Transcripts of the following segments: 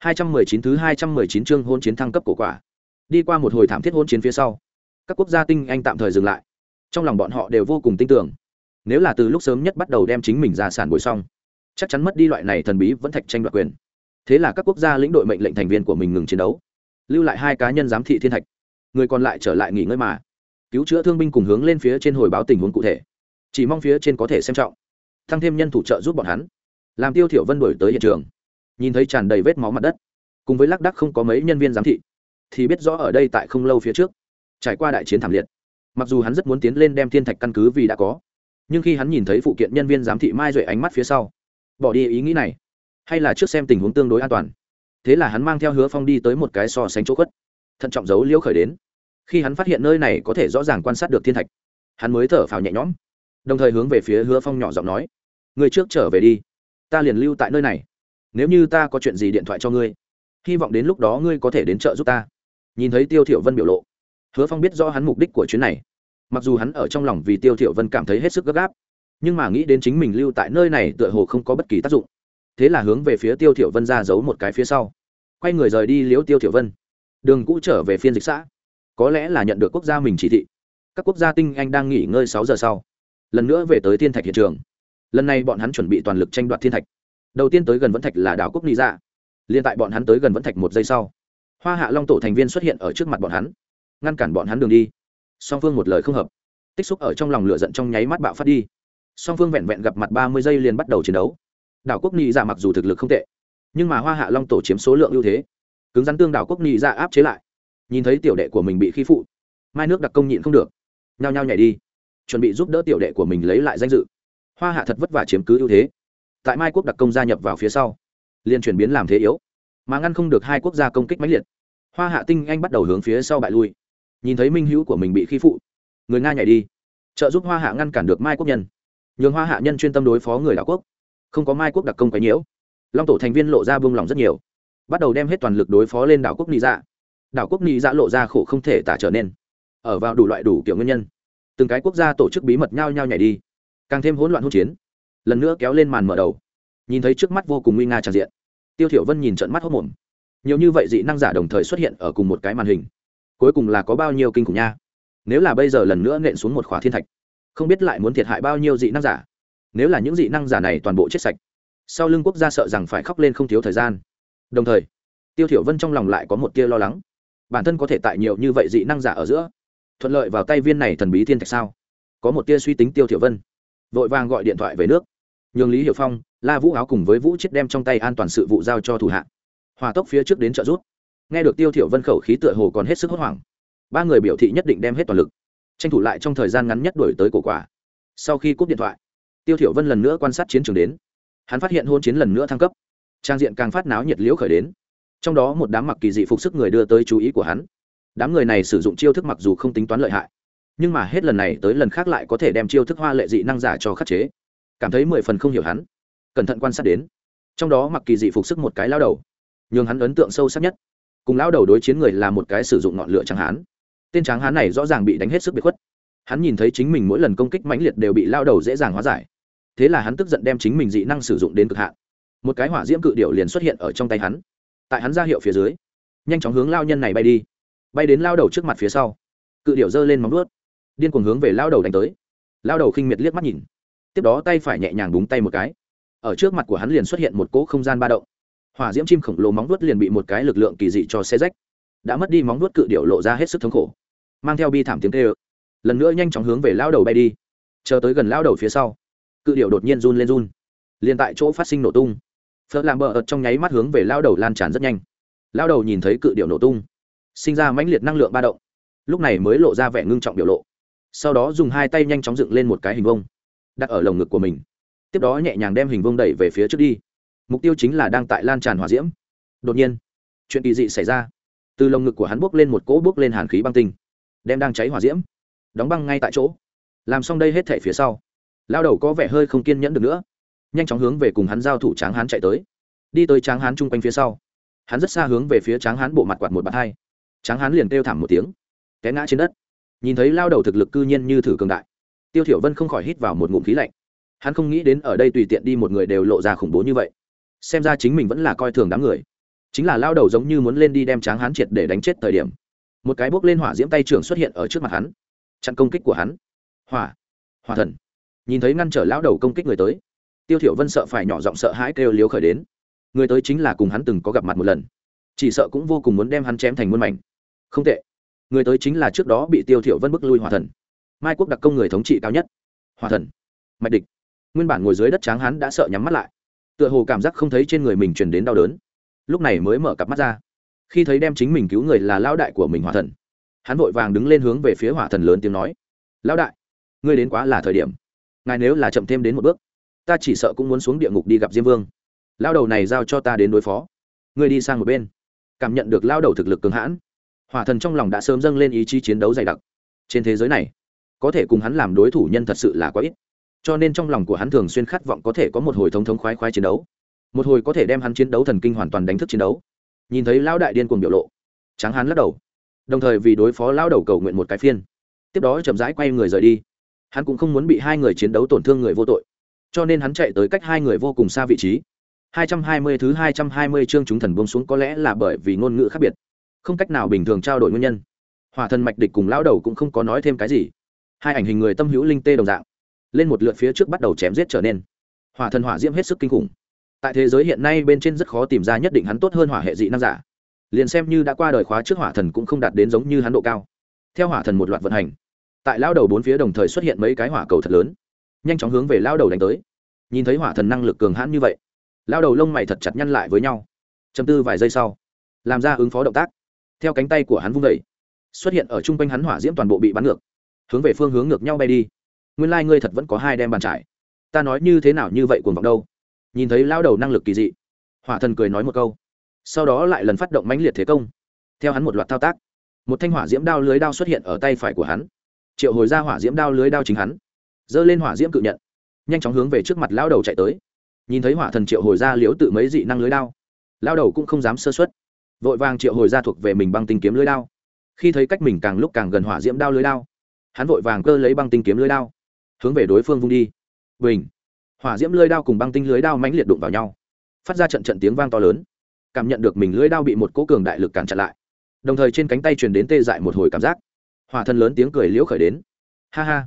219 thứ 219 chương hôn chiến thăng cấp cổ quả. Đi qua một hồi thảm thiết hôn chiến phía sau, các quốc gia tinh anh tạm thời dừng lại. Trong lòng bọn họ đều vô cùng tin tưởng, nếu là từ lúc sớm nhất bắt đầu đem chính mình ra sản bồi xong, chắc chắn mất đi loại này thần bí vẫn thạch tranh đoạt quyền. Thế là các quốc gia lĩnh đội mệnh lệnh thành viên của mình ngừng chiến đấu, lưu lại hai cá nhân giám thị thiên thạch, người còn lại trở lại nghỉ ngơi mà. Cứu chữa thương binh cùng hướng lên phía trên hồi báo tình huống cụ thể. Chỉ mong phía trên có thể xem trọng, tăng thêm nhân thủ trợ giúp bọn hắn. Làm Tiêu Thiểu Vân đuổi tới hiện trường nhìn thấy tràn đầy vết máu mặt đất. Cùng với lác đắc không có mấy nhân viên giám thị, thì biết rõ ở đây tại không lâu phía trước, trải qua đại chiến thảm liệt. Mặc dù hắn rất muốn tiến lên đem thiên thạch căn cứ vì đã có, nhưng khi hắn nhìn thấy phụ kiện nhân viên giám thị mai duệ ánh mắt phía sau, bỏ đi ý nghĩ này, hay là trước xem tình huống tương đối an toàn. Thế là hắn mang theo hứa phong đi tới một cái so sánh chỗ khuất, thận trọng giấu liễu khởi đến. Khi hắn phát hiện nơi này có thể rõ ràng quan sát được thiên thạch, hắn mới thở phào nhẹ nhõm, đồng thời hướng về phía hứa phong nhỏ giọng nói, người trước trở về đi, ta liền lưu tại nơi này nếu như ta có chuyện gì điện thoại cho ngươi, hy vọng đến lúc đó ngươi có thể đến chợ giúp ta. Nhìn thấy tiêu thiểu vân biểu lộ, hứa phong biết rõ hắn mục đích của chuyến này. Mặc dù hắn ở trong lòng vì tiêu thiểu vân cảm thấy hết sức gấp gáp, nhưng mà nghĩ đến chính mình lưu tại nơi này tựa hồ không có bất kỳ tác dụng. Thế là hướng về phía tiêu thiểu vân ra giấu một cái phía sau. Quay người rời đi liếu tiêu thiểu vân. Đường cũ trở về phiên dịch xã. Có lẽ là nhận được quốc gia mình chỉ thị. Các quốc gia tinh anh đang nghỉ ngơi sáu giờ sau. Lần nữa về tới thiên thạch hiện trường. Lần này bọn hắn chuẩn bị toàn lực tranh đoạt thiên thạch đầu tiên tới gần vẫn thạch là đảo quốc ly dạ. Liên tại bọn hắn tới gần vẫn thạch một giây sau, hoa hạ long tổ thành viên xuất hiện ở trước mặt bọn hắn, ngăn cản bọn hắn đường đi. Song phương một lời không hợp. Tích xúc ở trong lòng lửa giận trong nháy mắt bạo phát đi. Song phương vẹn vẹn gặp mặt ba mươi giây liền bắt đầu chiến đấu. Đảo quốc ly dạ mặc dù thực lực không tệ, nhưng mà hoa hạ long tổ chiếm số lượng ưu thế, cứng rắn tương đảo quốc ly dạ áp chế lại. Nhìn thấy tiểu đệ của mình bị khi phụ, mai nước đặc công nhịn không được, nhao nhao nhảy đi, chuẩn bị giúp đỡ tiểu đệ của mình lấy lại danh dự. Hoa hạ thật vất vả chiếm cứ ưu thế tại mai quốc đặc công gia nhập vào phía sau, liền chuyển biến làm thế yếu, mà ngăn không được hai quốc gia công kích mãnh liệt. Hoa hạ tinh anh bắt đầu hướng phía sau bại lui. Nhìn thấy minh hữu của mình bị khi phụ, người nga nhảy đi, trợ giúp hoa hạ ngăn cản được mai quốc nhân. Nhường hoa hạ nhân chuyên tâm đối phó người đảo quốc. Không có mai quốc đặc công quấy nhiễu, long tổ thành viên lộ ra buông lỏng rất nhiều, bắt đầu đem hết toàn lực đối phó lên đảo quốc nị dạ. Đảo quốc nị dạ lộ ra khổ không thể tả trở nên, ở vào đủ loại đủ kiểu nguyên nhân. Từng cái quốc gia tổ chức bí mật nhau nhau nhảy đi, càng thêm hỗn loạn hỗn chiến lần nữa kéo lên màn mở đầu. Nhìn thấy trước mắt vô cùng nguy nga tràn diện, tiêu thiểu vân nhìn trận mắt hốt mồm. Nhiều như vậy dị năng giả đồng thời xuất hiện ở cùng một cái màn hình. Cuối cùng là có bao nhiêu kinh khủng nha? Nếu là bây giờ lần nữa nện xuống một khóa thiên thạch, không biết lại muốn thiệt hại bao nhiêu dị năng giả. Nếu là những dị năng giả này toàn bộ chết sạch, sau lưng quốc gia sợ rằng phải khóc lên không thiếu thời gian. Đồng thời, tiêu thiểu vân trong lòng lại có một tia lo lắng. Bản thân có thể tại nhiều như vậy dị năng giả ở giữa, thuận lợi vào tay viên này thần bí thiên thạch sao? Có một tia suy tính tiêu thiểu vân vội vàng gọi điện thoại về nước. Nhường lý hiểu phong, la vũ áo cùng với vũ chết đem trong tay an toàn sự vụ giao cho thủ hạ. Hòa tốc phía trước đến trợ rút nghe được tiêu thiểu vân khẩu khí tựa hồ còn hết sức hốt hoảng. Ba người biểu thị nhất định đem hết toàn lực. Tranh thủ lại trong thời gian ngắn nhất đuổi tới cổ quả. Sau khi cúp điện thoại, tiêu thiểu vân lần nữa quan sát chiến trường đến. Hắn phát hiện hôn chiến lần nữa thăng cấp. Trang diện càng phát náo nhiệt liễu khởi đến. Trong đó một đám mặc kỳ dị phục sức người đưa tới chú ý của hắn. Đám người này sử dụng chiêu thức mặc dù không tính toán lợi hại nhưng mà hết lần này tới lần khác lại có thể đem chiêu thức hoa lệ dị năng giả cho khắc chế. Cảm thấy mười phần không hiểu hắn. Cẩn thận quan sát đến. Trong đó mặc kỳ dị phục sức một cái lao đầu. Nhường hắn ấn tượng sâu sắc nhất. Cùng lao đầu đối chiến người là một cái sử dụng ngọn lửa tráng hán tên tráng hán này rõ ràng bị đánh hết sức bị khuất. Hắn nhìn thấy chính mình mỗi lần công kích mãnh liệt đều bị lao đầu dễ dàng hóa giải. Thế là hắn tức giận đem chính mình dị năng sử dụng đến cực hạn. Một cái hỏa diễm cự điệu liền xuất hiện ở trong tay hắn. Tại hắn ra hiệu phía dưới, nhanh chóng hướng lao nhân này bay đi. Bay đến lao đầu trước mặt phía sau. Cự điệu giơ lên móng nuốt điên cuồng hướng về lao đầu đánh tới. Lao đầu khinh miệt liếc mắt nhìn. Tiếp đó tay phải nhẹ nhàng búng tay một cái. Ở trước mặt của hắn liền xuất hiện một cỗ không gian ba động. Hỏa diễm chim khổng lồ móng vuốt liền bị một cái lực lượng kỳ dị cho xe rách. Đã mất đi móng vuốt cự điệu lộ ra hết sức thống khổ. Mang theo bi thảm tiếng tê ơ lần nữa nhanh chóng hướng về lao đầu bay đi. Chờ tới gần lao đầu phía sau, cự điệu đột nhiên run lên run. Liền tại chỗ phát sinh nổ tung. Phớt làm bờ ợt trong nháy mắt hướng về lao đầu lan tràn rất nhanh. Lao đầu nhìn thấy cự điệu nổ tung, sinh ra mãnh liệt năng lượng ba động. Lúc này mới lộ ra vẻ ngưng trọng biểu lộ sau đó dùng hai tay nhanh chóng dựng lên một cái hình vông đặt ở lồng ngực của mình. Tiếp đó nhẹ nhàng đem hình vông đẩy về phía trước đi. Mục tiêu chính là đang tại lan tràn hỏa diễm. Đột nhiên, chuyện kỳ dị xảy ra. Từ lồng ngực của hắn bốc lên một cỗ bốc lên hàn khí băng tinh, đem đang cháy hỏa diễm, đóng băng ngay tại chỗ. Làm xong đây hết thể phía sau, lao đầu có vẻ hơi không kiên nhẫn được nữa. Nhanh chóng hướng về cùng hắn giao thủ tráng hán chạy tới. Đi tới tráng hán chung quanh phía sau, hắn rất xa hướng về phía tráng hán bộ mặt quạt một bạt hai. Tráng hán liền kêu thảm một tiếng, té ngã trên đất nhìn thấy lao đầu thực lực cư nhiên như thử cường đại. Tiêu thiểu vân không khỏi hít vào một ngụm khí lạnh. Hắn không nghĩ đến ở đây tùy tiện đi một người đều lộ ra khủng bố như vậy. Xem ra chính mình vẫn là coi thường đám người. Chính là lao đầu giống như muốn lên đi đem tráng hắn triệt để đánh chết thời điểm. Một cái bốc lên hỏa diễm tay trưởng xuất hiện ở trước mặt hắn. Chặn công kích của hắn. Hỏa. Hỏa thần. Nhìn thấy ngăn trở lão đầu công kích người tới, tiêu thiểu vân sợ phải nhỏ giọng sợ hãi kêu liếu khởi đến. Người tới chính là cùng hắn từng có gặp mặt một lần. Chỉ sợ cũng vô cùng muốn đem hắn chém thành muôn mảnh. Không tệ người tới chính là trước đó bị tiêu thiểu vân bức lui hỏa thần mai quốc đặc công người thống trị cao nhất hỏa thần mạch địch nguyên bản ngồi dưới đất tráng hắn đã sợ nhắm mắt lại tựa hồ cảm giác không thấy trên người mình truyền đến đau đớn lúc này mới mở cặp mắt ra khi thấy đem chính mình cứu người là lão đại của mình hỏa thần hắn vội vàng đứng lên hướng về phía hỏa thần lớn tiếng nói lão đại ngươi đến quá là thời điểm ngài nếu là chậm thêm đến một bước ta chỉ sợ cũng muốn xuống địa ngục đi gặp diêm vương lao đầu này giao cho ta đến đối phó ngươi đi sang một bên cảm nhận được lao đầu thực lực cường hãn hỏa thần trong lòng đã sớm dâng lên ý chí chiến đấu dày đặc. Trên thế giới này, có thể cùng hắn làm đối thủ nhân thật sự là quá ít. Cho nên trong lòng của hắn thường xuyên khát vọng có thể có một hồi thống thống khoái khoái chiến đấu. Một hồi có thể đem hắn chiến đấu thần kinh hoàn toàn đánh thức chiến đấu. Nhìn thấy lão đại điên cuồng biểu lộ, tráng hắn lắc đầu. Đồng thời vì đối phó lão đầu cầu nguyện một cái phiên. Tiếp đó chậm rãi quay người rời đi. Hắn cũng không muốn bị hai người chiến đấu tổn thương người vô tội. Cho nên hắn chạy tới cách hai người vô cùng xa vị trí. 220 thứ 220 chương chúng thần buông xuống có lẽ là bởi vì ngôn ngữ khác biệt không cách nào bình thường trao đổi nguyên nhân. Hòa thần mạch địch cùng lão đầu cũng không có nói thêm cái gì. Hai ảnh hình người tâm hữu linh tê đồng dạng, lên một lượt phía trước bắt đầu chém giết trở nên. Hỏa thần hỏa diễm hết sức kinh khủng. Tại thế giới hiện nay bên trên rất khó tìm ra nhất định hắn tốt hơn hỏa hệ dị năng giả. Liền xem như đã qua đời khóa trước hỏa thần cũng không đạt đến giống như hắn độ cao. Theo hỏa thần một loạt vận hành, tại lao đầu bốn phía đồng thời xuất hiện mấy cái hỏa cầu thật lớn. Nhanh chóng hướng về lao đầu đánh tới. Nhìn thấy hỏa thần năng lực cường hãn như vậy lao đầu lông mày thật chặt nhăn lại với nhau. Chầm tư vài giây sau, làm ra ứng phó động tác theo cánh tay của hắn vung vẩy xuất hiện ở chung quanh hắn hỏa diễm toàn bộ bị bắn ngược, hướng về phương hướng ngược nhau bay đi. Nguyên lai、like、ngươi thật vẫn có hai đem bàn trải. Ta nói như thế nào như vậy cuồng vọng đâu? Nhìn thấy lao đầu năng lực kỳ dị, hỏa thần cười nói một câu, sau đó lại lần phát động mãnh liệt thế công, theo hắn một loạt thao tác, một thanh hỏa diễm đao lưới đao xuất hiện ở tay phải của hắn, triệu hồi ra hỏa diễm đao lưới đao chính hắn, giơ lên hỏa diễm cự nhận, nhanh chóng hướng về trước mặt lao đầu chạy tới. Nhìn thấy hỏa thần triệu hồi ra liếu tự mấy dị năng lưới đao lao đầu cũng không dám sơ xuất vội vàng triệu hồi ra thuộc về mình băng tinh kiếm lưới đao. Khi thấy cách mình càng lúc càng gần hỏa diễm đao lưới đao, hắn vội vàng cơ lấy băng tinh kiếm lưới đao, hướng về đối phương vung đi. Bình! Hỏa diễm lưới đao cùng băng tinh lưới đao mãnh liệt đụng vào nhau. Phát ra trận trận tiếng vang to lớn. Cảm nhận được mình lưới đao bị một cố cường đại lực cản chặn lại. Đồng thời trên cánh tay truyền đến tê dại một hồi cảm giác. Hỏa thần lớn tiếng cười liễu khởi đến. Ha ha!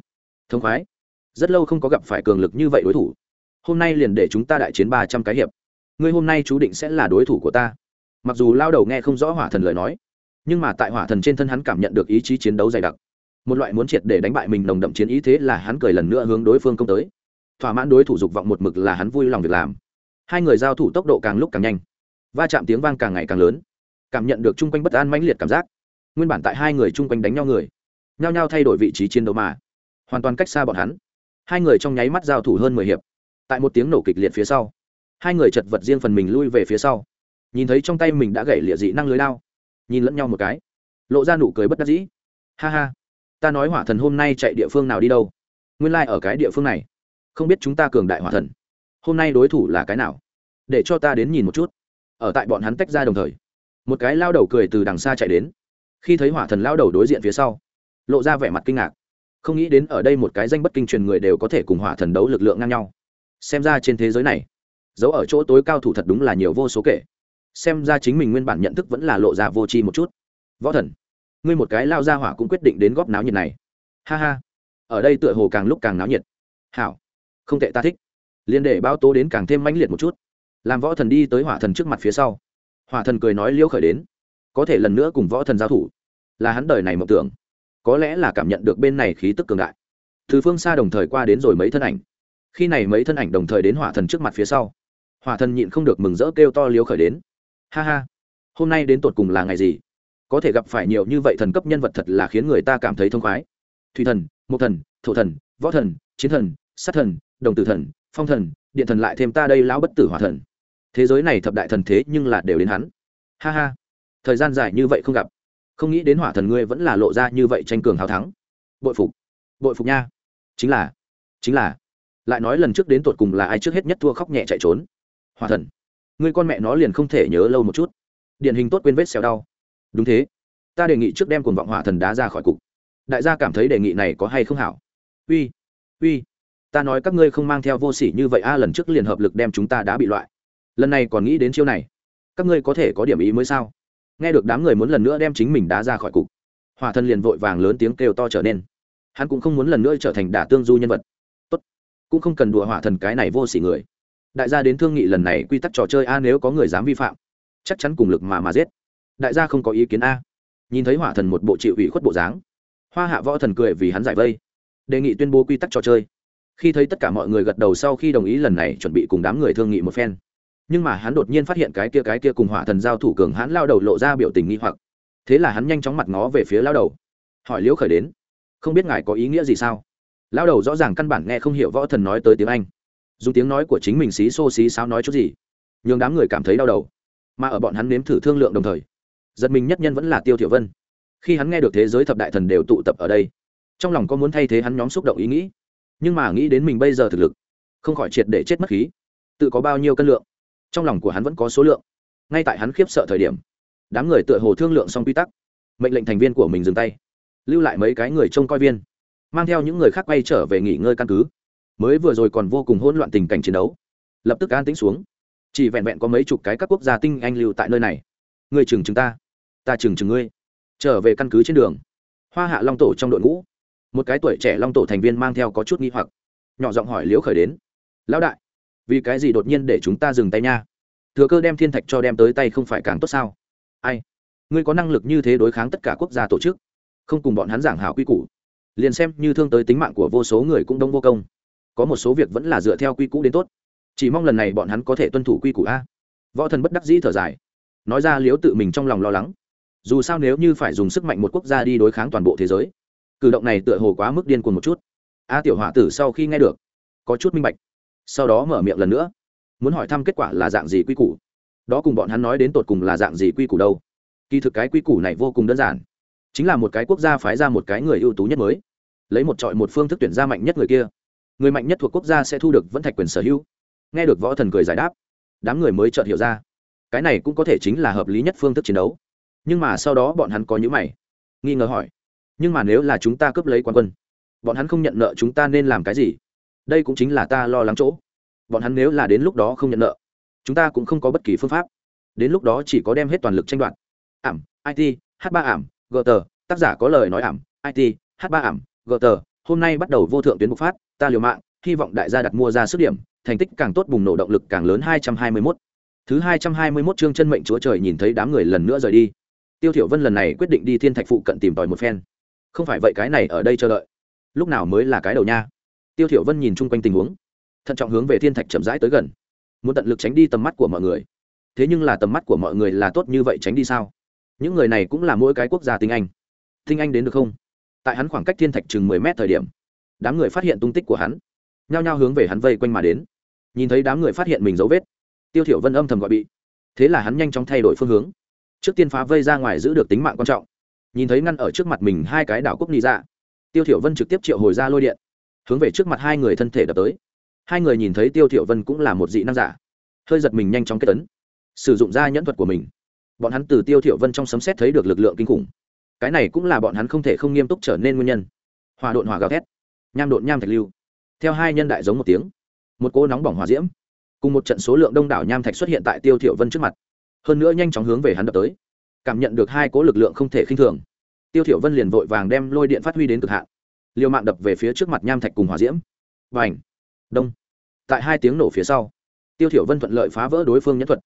Thông khoái! Rất lâu không có gặp phải cường lực như vậy đối thủ. Hôm nay liền để chúng ta đại chiến ba trăm cái hiệp. Ngươi hôm nay chú định sẽ là đối thủ của ta mặc dù lao đầu nghe không rõ hỏa thần lời nói, nhưng mà tại hỏa thần trên thân hắn cảm nhận được ý chí chiến đấu dày đặc. Một loại muốn triệt để đánh bại mình nồng đậm chiến ý thế là hắn cười lần nữa hướng đối phương công tới. Thỏa mãn đối thủ dục vọng một mực là hắn vui lòng việc làm. Hai người giao thủ tốc độ càng lúc càng nhanh. Va chạm tiếng vang càng ngày càng lớn. Cảm nhận được chung quanh bất an mãnh liệt cảm giác. Nguyên bản tại hai người chung quanh đánh nhau người, nhao nhao thay đổi vị trí chiến đấu mà. Hoàn toàn cách xa bọn hắn. Hai người trong nháy mắt giao thủ hơn mười hiệp. Tại một tiếng nổ kịch liệt phía sau, hai người chật vật riêng phần mình lui về phía sau nhìn thấy trong tay mình đã gãy lịa dị năng lưới lao nhìn lẫn nhau một cái, lộ ra nụ cười bất đắc dĩ. Ha ha, ta nói hỏa thần hôm nay chạy địa phương nào đi đâu? Nguyên lai、like、ở cái địa phương này, không biết chúng ta cường đại hỏa thần, hôm nay đối thủ là cái nào? Để cho ta đến nhìn một chút. Ở tại bọn hắn tách ra đồng thời, một cái lao đầu cười từ đằng xa chạy đến. Khi thấy hỏa thần lao đầu đối diện phía sau, lộ ra vẻ mặt kinh ngạc. Không nghĩ đến ở đây một cái danh bất kinh truyền người đều có thể cùng hỏa thần đấu lực lượng ngang nhau. Xem ra trên thế giới này giấu ở chỗ tối cao thủ thật đúng là nhiều vô số kể xem ra chính mình nguyên bản nhận thức vẫn là lộ ra vô tri một chút. Võ thần, ngươi một cái lao ra hỏa cũng quyết định đến góp náo nhiệt này. Ha ha. Ở đây tựa hồ càng lúc càng náo nhiệt. Hảo. Không tệ ta thích. Liên để bao tố đến càng thêm mãnh liệt một chút. Làm võ thần đi tới hỏa thần trước mặt phía sau. Hỏa thần cười nói liễu khởi đến. Có thể lần nữa cùng võ thần giao thủ. Là hắn đời này mộng tưởng. Có lẽ là cảm nhận được bên này khí tức cường đại. Từ phương xa đồng thời qua đến rồi mấy thân ảnh. Khi này mấy thân ảnh đồng thời đến hỏa thần trước mặt phía sau. Hỏa thần nhịn không được mừng rỡ kêu to liếu khởi đến ha ha. Hôm nay đến tột cùng là ngày gì? Có thể gặp phải nhiều như vậy thần cấp nhân vật thật là khiến người ta cảm thấy thông khoái. Thủy thần, mộc thần, thổ thần, võ thần, chiến thần, sát thần, đồng tử thần, phong thần, điện thần lại thêm ta đây lão bất tử hỏa thần. Thế giới này thập đại thần thế nhưng là đều đến hắn. Ha ha. Thời gian dài như vậy không gặp. Không nghĩ đến hỏa thần ngươi vẫn là lộ ra như vậy tranh cường hào thắng. Bội phục. Bội phục nha. Chính là. Chính là. Lại nói lần trước đến tột cùng là ai trước hết nhất thua khóc nhẹ chạy trốn? Hỏa thần ngươi con mẹ nó liền không thể nhớ lâu một chút. Điển hình tốt quên vết xéo đau. Đúng thế. Ta đề nghị trước đem cuồng vọng hỏa thần đá ra khỏi cục. Đại gia cảm thấy đề nghị này có hay không hảo? Uy uy. Ta nói các ngươi không mang theo vô sỉ như vậy a, lần trước liền hợp lực đem chúng ta đã bị loại. Lần này còn nghĩ đến chiêu này. Các ngươi có thể có điểm ý mới sao? Nghe được đám người muốn lần nữa đem chính mình đá ra khỏi cục, hỏa thần liền vội vàng lớn tiếng kêu to trở nên. Hắn cũng không muốn lần nữa trở thành đả tương du nhân vật. Tốt. Cũng không cần đùa hỏa thần cái này vô s ỉ người đại gia đến thương nghị lần này quy tắc trò chơi a nếu có người dám vi phạm, chắc chắn cùng lực mà mà giết. Đại gia không có ý kiến a. Nhìn thấy hỏa thần một bộ chịu ủy khuất bộ dáng, hoa hạ võ thần cười vì hắn giải vây. Đề nghị tuyên bố quy tắc trò chơi. Khi thấy tất cả mọi người gật đầu sau khi đồng ý lần này chuẩn bị cùng đám người thương nghị một phen. Nhưng mà hắn đột nhiên phát hiện cái kia cái kia cùng hỏa thần giao thủ cường hắn lao đầu lộ ra biểu tình nghi hoặc. Thế là hắn nhanh chóng mặt ngó về phía lao đầu. Hỏi liễu khởi đến, không biết ngài có ý nghĩa gì sao? Lao đầu rõ ràng căn bản nghe không hiểu võ thần nói tới tiếng anh dùng tiếng nói của chính mình xí xô xí xáo nói chút gì. Nhường đám người cảm thấy đau đầu. Mà ở bọn hắn nếm thử thương lượng đồng thời, giật mình nhất nhân vẫn là tiêu thiểu vân. Khi hắn nghe được thế giới thập đại thần đều tụ tập ở đây, trong lòng có muốn thay thế hắn nhóm xúc động ý nghĩ, nhưng mà nghĩ đến mình bây giờ thực lực, không khỏi triệt để chết mất khí. Tự có bao nhiêu cân lượng, trong lòng của hắn vẫn có số lượng. Ngay tại hắn khiếp sợ thời điểm, đám người tựa hồ thương lượng xong quy tắc, mệnh lệnh thành viên của mình dừng tay, lưu lại mấy cái người trông coi viên, mang theo những người khác quay trở về nghỉ ngơi căn cứ mới vừa rồi còn vô cùng hỗn loạn tình cảnh chiến đấu. Lập tức an tĩnh xuống. Chỉ vẹn vẹn có mấy chục cái các quốc gia tinh anh lưu tại nơi này. Ngươi chừng chừng ta. Ta chừng chừng ngươi. Trở về căn cứ trên đường. Hoa hạ long tổ trong đội ngũ. Một cái tuổi trẻ long tổ thành viên mang theo có chút nghi hoặc. Nhỏ giọng hỏi liễu khởi đến. Lão đại, vì cái gì đột nhiên để chúng ta dừng tay nha? Thừa cơ đem thiên thạch cho đem tới tay không phải càng tốt sao? Ai? Ngươi có năng lực như thế đối kháng tất cả quốc gia tổ chức? Không cùng bọn hắn giảng hảo quy củ. Liền xem như thương tới tính mạng của vô số người cũng đông vô công có một số việc vẫn là dựa theo quy củ đến tốt. Chỉ mong lần này bọn hắn có thể tuân thủ quy củ a. Võ thần bất đắc dĩ thở dài. Nói ra liếu tự mình trong lòng lo lắng. Dù sao nếu như phải dùng sức mạnh một quốc gia đi đối kháng toàn bộ thế giới, cử động này tựa hồ quá mức điên cuồng một chút. A tiểu hòa tử sau khi nghe được, có chút minh bạch, sau đó mở miệng lần nữa, muốn hỏi thăm kết quả là dạng gì quy củ. Đó cùng bọn hắn nói đến tột cùng là dạng gì quy củ đâu. Kỳ thực cái quy củ này vô cùng đơn giản, chính là một cái quốc gia phái ra một cái người ưu tú nhất mới, lấy một trọi một phương thức tuyển ra mạnh nhất người kia người mạnh nhất thuộc quốc gia sẽ thu được vẫn thạch quyền sở hữu. Nghe được võ thần cười giải đáp, đám người mới chợt hiểu ra, cái này cũng có thể chính là hợp lý nhất phương thức chiến đấu. Nhưng mà sau đó bọn hắn có những mày, nghi ngờ hỏi, nhưng mà nếu là chúng ta cướp lấy quan quân, bọn hắn không nhận nợ chúng ta nên làm cái gì? Đây cũng chính là ta lo lắng chỗ. Bọn hắn nếu là đến lúc đó không nhận nợ, chúng ta cũng không có bất kỳ phương pháp. Đến lúc đó chỉ có đem hết toàn lực tranh đoạt. Ảm it h ba ảm gờ tác giả có lời nói ảm it h ba ảm gờ hôm nay bắt đầu vô thượng tuyến bộc phát, ta liều mạng, hy vọng đại gia đặt mua ra sức điểm, thành tích càng tốt bùng nổ động lực càng lớn hai trăm hai mươi mốt. Thứ hai trăm hai mươi mốt chương chân mệnh chúa trời nhìn thấy đám người lần nữa rời đi. Tiêu thiểu vân lần này quyết định đi thiên thạch phụ cận tìm tòi một phen. Không phải vậy cái này ở đây chờ đợi. Lúc nào mới là cái đầu nha? Tiêu thiểu vân nhìn chung quanh tình huống. Thận trọng hướng về thiên thạch chậm rãi tới gần. Muốn tận lực tránh đi tầm mắt của mọi người. Thế nhưng là tầm mắt của mọi người là tốt như vậy tránh đi sao? Những người này cũng là mỗi cái quốc gia tinh anh. Tinh anh đến được không? Tại hắn khoảng cách thiên thạch chừng mười mét thời điểm, đám người phát hiện tung tích của hắn, nhao nhao hướng về hắn vây quanh mà đến. Nhìn thấy đám người phát hiện mình dấu vết, tiêu thiểu vân âm thầm gọi bị. Thế là hắn nhanh chóng thay đổi phương hướng. Trước tiên phá vây ra ngoài giữ được tính mạng quan trọng. Nhìn thấy ngăn ở trước mặt mình hai cái đảo quốc nị dạ tiêu thiểu vân trực tiếp triệu hồi ra lôi điện, hướng về trước mặt hai người thân thể đập tới. Hai người nhìn thấy tiêu thiểu vân cũng là một dị năng giả, hơi giật mình nhanh chóng kết tấn sử dụng ra nhẫn thuật của mình. Bọn hắn từ tiêu thiểu vân trong sấm sét thấy được lực lượng kinh khủng cái này cũng là bọn hắn không thể không nghiêm túc trở nên nguyên nhân. Hòa độn hỏa gào thét, nham độn nham thạch lưu. Theo hai nhân đại giống một tiếng, một cỗ nóng bỏng hỏa diễm, cùng một trận số lượng đông đảo nham thạch xuất hiện tại tiêu thiểu vân trước mặt. Hơn nữa nhanh chóng hướng về hắn đập tới, cảm nhận được hai cỗ lực lượng không thể khinh thường. Tiêu thiểu vân liền vội vàng đem lôi điện phát huy đến cực hạn, liều mạng đập về phía trước mặt nham thạch cùng hỏa diễm. Và đông! Tại hai tiếng nổ phía sau, tiêu thiểu vân thuận lợi phá vỡ đối phương nhẫn thuật.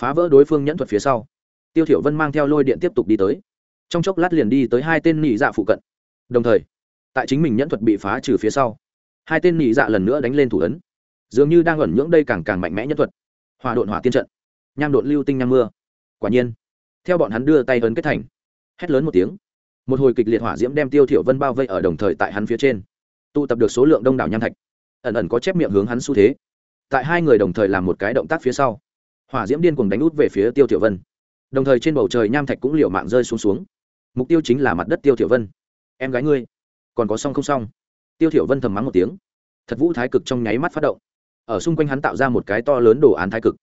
Phá vỡ đối phương nhẫn thuật phía sau, tiêu thiểu vân mang theo lôi điện tiếp tục đi tới trong chốc lát liền đi tới hai tên nhị dạ phụ cận. Đồng thời, tại chính mình nhẫn thuật bị phá trừ phía sau, hai tên nhị dạ lần nữa đánh lên thủ ấn. Dường như đang ẩn nhưỡng đây càng càng mạnh mẽ nhẫn thuật. Hòa đột hỏa tiên trận, nham đột lưu tinh nham mưa. Quả nhiên, theo bọn hắn đưa tay ấn kết thành, hét lớn một tiếng. Một hồi kịch liệt hỏa diễm đem tiêu thiểu vân bao vây ở đồng thời tại hắn phía trên, tụ tập được số lượng đông đảo nham thạch. Ẩn ẩn có chép miệng hướng hắn xu thế. Tại hai người đồng thời làm một cái động tác phía sau, hỏa diễm điên cuồng đánh út về phía tiêu thiểu vân. Đồng thời trên bầu trời nham thạch cũng liều mạng rơi xuống xuống mục tiêu chính là mặt đất tiêu thiểu vân. Em gái ngươi, còn có xong không xong tiêu thiểu vân thầm mắng một tiếng. Thật vũ thái cực trong nháy mắt phát động. Ở xung quanh hắn tạo ra một cái to lớn đồ án thái cực.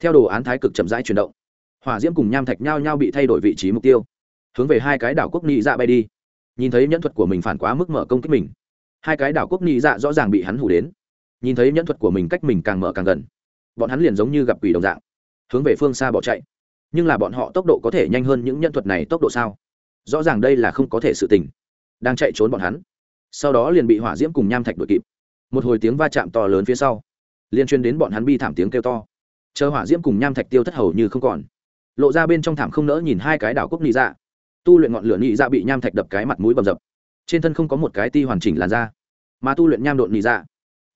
Theo đồ án thái cực chậm rãi chuyển động, hỏa diễm cùng nham thạch nhau nhau bị thay đổi vị trí mục tiêu, hướng về hai cái đảo quốc nị dạ bay đi. Nhìn thấy nhẫn thuật của mình phản quá mức mở công kích mình, hai cái đảo quốc nị dạ rõ ràng bị hắn hủ đến. Nhìn thấy nhẫn thuật của mình cách mình càng mở càng gần, bọn hắn liền giống như gặp quỷ đồng dạng, hướng về phương xa bỏ chạy. Nhưng là bọn họ tốc độ có thể nhanh hơn những nhân thuật này tốc độ sao? Rõ ràng đây là không có thể sự tình. Đang chạy trốn bọn hắn. Sau đó liền bị hỏa diễm cùng nham thạch đuổi kịp. Một hồi tiếng va chạm to lớn phía sau liên chuyên đến bọn hắn bi thảm tiếng kêu to. Chờ hỏa diễm cùng nham thạch tiêu thất hầu như không còn, lộ ra bên trong thảm không nỡ nhìn hai cái đảo quốc nị dạ. Tu luyện ngọn lửa nị dạ bị nham thạch đập cái mặt mũi bầm dập. Trên thân không có một cái ti hoàn chỉnh làn da. Mà tu luyện nham độn nị dạ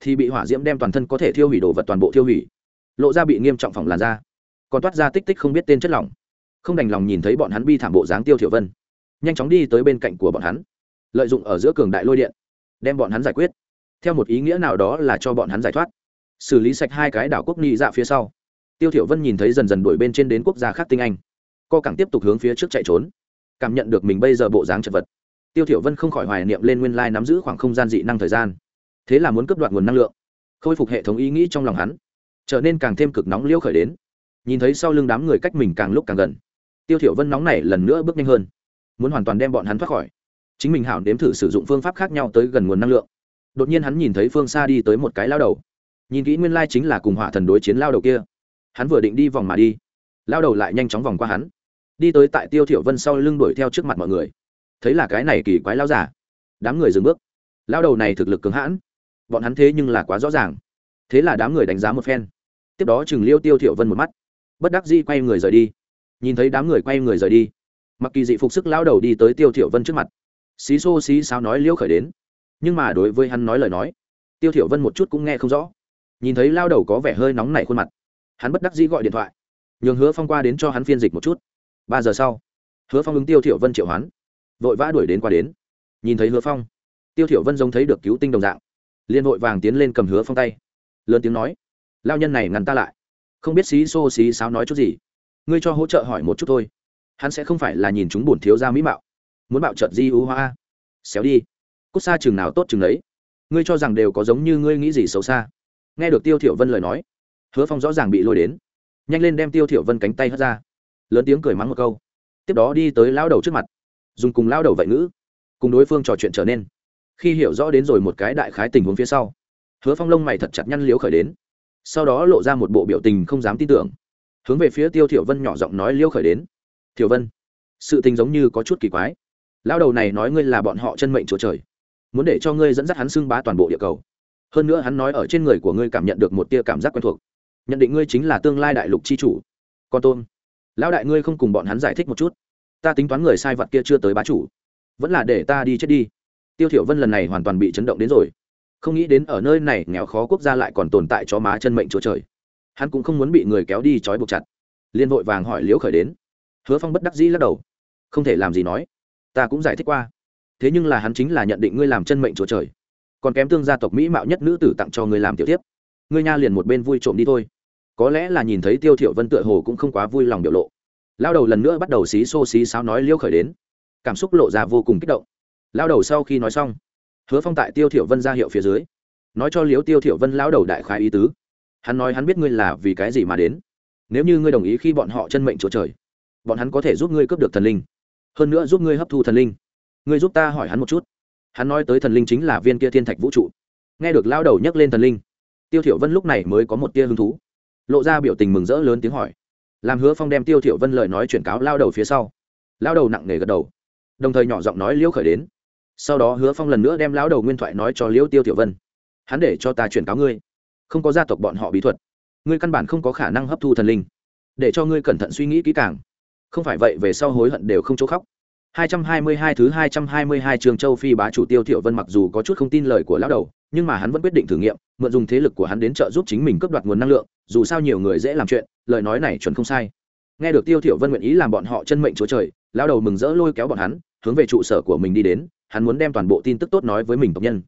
thì bị hỏa diễm đem toàn thân có thể thiêu hủy đồ vật toàn bộ thiêu hủy, lộ ra bị nghiêm trọng phòng làn da. Còn toát ra tích tích không biết tên chất lỏng. Không đành lòng nhìn thấy bọn hắn bi thảm bộ dáng tiêu thiểu vân nhanh chóng đi tới bên cạnh của bọn hắn, lợi dụng ở giữa cường đại lôi điện, đem bọn hắn giải quyết. Theo một ý nghĩa nào đó là cho bọn hắn giải thoát. Xử lý sạch hai cái đảo quốc ni dạ phía sau, tiêu thiểu vân nhìn thấy dần dần đuổi bên trên đến quốc gia khác tinh anh. Co cẳng tiếp tục hướng phía trước chạy trốn, cảm nhận được mình bây giờ bộ dáng chật vật. Tiêu thiểu vân không khỏi hoài niệm lên nguyên lai nắm giữ khoảng không gian dị năng thời gian. Thế là muốn cướp đoạt nguồn năng lượng, khôi phục hệ thống ý nghĩ trong lòng hắn, trở nên càng thêm cực nóng liêu khởi đến. Nhìn thấy sau lưng đám người cách mình càng lúc càng gần, tiêu thiểu vân nóng này lần nữa bước nhanh hơn muốn hoàn toàn đem bọn hắn thoát khỏi. Chính mình hảo đếm thử sử dụng phương pháp khác nhau tới gần nguồn năng lượng. Đột nhiên hắn nhìn thấy phương xa đi tới một cái lao đầu. Nhìn kỹ nguyên lai chính là cùng hỏa thần đối chiến lao đầu kia. Hắn vừa định đi vòng mà đi. Lao đầu lại nhanh chóng vòng qua hắn. Đi tới tại tiêu thiểu vân sau lưng đuổi theo trước mặt mọi người. Thấy là cái này kỳ quái lao giả. Đám người dừng bước. Lao đầu này thực lực cứng hãn. Bọn hắn thế nhưng là quá rõ ràng. Thế là đám người đánh giá một phen. Tiếp đó chừng liêu tiêu thiểu vân một mắt. Bất đắc dĩ quay người rời đi. Nhìn thấy đám người quay người rời đi mặc kỳ dị phục sức lao đầu đi tới tiêu thiểu vân trước mặt xí xô xí sao nói liêu khởi đến nhưng mà đối với hắn nói lời nói tiêu thiểu vân một chút cũng nghe không rõ nhìn thấy lao đầu có vẻ hơi nóng nảy khuôn mặt hắn bất đắc dĩ gọi điện thoại nhường hứa phong qua đến cho hắn phiên dịch một chút ba giờ sau hứa phong ứng tiêu thiểu vân triệu hoán vội vã đuổi đến qua đến nhìn thấy hứa phong tiêu thiểu vân giống thấy được cứu tinh đồng dạng liên vội vàng tiến lên cầm hứa phong tay lớn tiếng nói lao nhân này ngăn ta lại không biết xí xô xí sáo nói chút gì ngươi cho hỗ trợ hỏi một chút thôi hắn sẽ không phải là nhìn chúng buồn thiếu gia mỹ mạo. Muốn bạo trợt di ưu hoa xéo đi. Cút xa chừng nào tốt chừng đấy ngươi cho rằng đều có giống như ngươi nghĩ gì xấu xa. Nghe được tiêu thiểu vân lời nói, hứa phong rõ ràng bị lôi đến. Nhanh lên đem tiêu thiểu vân cánh tay hất ra. Lớn tiếng cười mắng một câu. Tiếp đó đi tới lão đầu trước mặt. Dùng cùng lão đầu vậy ngữ. Cùng đối phương trò chuyện trở nên. Khi hiểu rõ đến rồi một cái đại khái tình huống phía sau, hứa phong lông mày thật chặt nhăn liếu khởi đến. Sau đó lộ ra một bộ biểu tình không dám tin tưởng. Hướng về phía tiêu thiểu vân nhỏ giọng nói liêu khởi đến thiểu vân, sự tình giống như có chút kỳ quái. Lão đầu này nói ngươi là bọn họ chân mệnh chúa trời, muốn để cho ngươi dẫn dắt hắn xưng bá toàn bộ địa cầu. Hơn nữa hắn nói ở trên người của ngươi cảm nhận được một tia cảm giác quen thuộc. Nhận định ngươi chính là tương lai đại lục c h i chủ. Con tôm, lão đại ngươi không cùng bọn hắn giải thích một chút. Ta tính toán người sai vật kia chưa tới bá chủ, vẫn là để ta đi chết đi. Tiêu thiểu vân lần này hoàn toàn bị chấn động đến rồi. Không nghĩ đến ở nơi này nghèo khó quốc gia lại còn tồn tại cho má chân mệnh chỗ trời. Hắn cũng không muốn bị người kéo đi trói buộc chặt. Liên vội vàng hỏi liễu khởi đến hứa phong bất đắc dĩ lắc đầu. Không thể làm gì nói. Ta cũng giải thích qua. Thế nhưng là hắn chính là nhận định ngươi làm chân mệnh chỗ trời. Còn kém tương gia tộc mỹ mạo nhất nữ tử tặng cho ngươi làm tiểu tiếp ngươi nha liền một bên vui trộm đi thôi. Có lẽ là nhìn thấy tiêu thiểu vân tựa hồ cũng không quá vui lòng biểu lộ. Lao đầu lần nữa bắt đầu xí xô xí sao nói liêu khởi đến. Cảm xúc lộ ra vô cùng kích động. Lao đầu sau khi nói xong, hứa phong tại tiêu thiểu vân ra hiệu phía dưới, nói cho liếu tiêu thiểu vân lao đầu đại khái ý tứ. Hắn nói hắn biết ngươi là vì cái gì mà đến. Nếu như ngươi đồng ý khi bọn họ chân mệnh chỗ trời bọn hắn có thể giúp ngươi cướp được thần linh. Hơn nữa giúp ngươi hấp thu thần linh. Ngươi giúp ta hỏi hắn một chút. Hắn nói tới thần linh chính là viên kia thiên thạch vũ trụ. Nghe được lao đầu nhắc lên thần linh, tiêu thiểu vân lúc này mới có một tia hứng thú. Lộ ra biểu tình mừng rỡ lớn tiếng hỏi. Làm hứa phong đem tiêu thiểu vân lời nói chuyển cáo lao đầu phía sau. Lao đầu nặng nề gật đầu, đồng thời nhỏ giọng nói liễu khởi đến. Sau đó hứa phong lần nữa đem lao đầu nguyên thoại nói cho liễu tiêu thiểu vân. Hắn để cho ta chuyển cáo ngươi. Không có gia tộc bọn họ bí thuật. Ngươi căn bản không có khả năng hấp thu thần linh. Để cho ngươi cẩn thận suy nghĩ kỹ càng không phải vậy, về sau hối hận đều không chỗ khóc. 222 thứ 222 trường châu phi bá chủ tiêu thiểu vân mặc dù có chút không tin lời của lão đầu, nhưng mà hắn vẫn quyết định thử nghiệm, mượn dùng thế lực của hắn đến trợ giúp chính mình cướp đoạt nguồn năng lượng, dù sao nhiều người dễ làm chuyện, lời nói này chuẩn không sai. Nghe được tiêu thiểu vân nguyện ý làm bọn họ chân mệnh chúa trời, lão đầu mừng rỡ lôi kéo bọn hắn, hướng về trụ sở của mình đi đến, hắn muốn đem toàn bộ tin tức tốt nói với mình tộc nhân.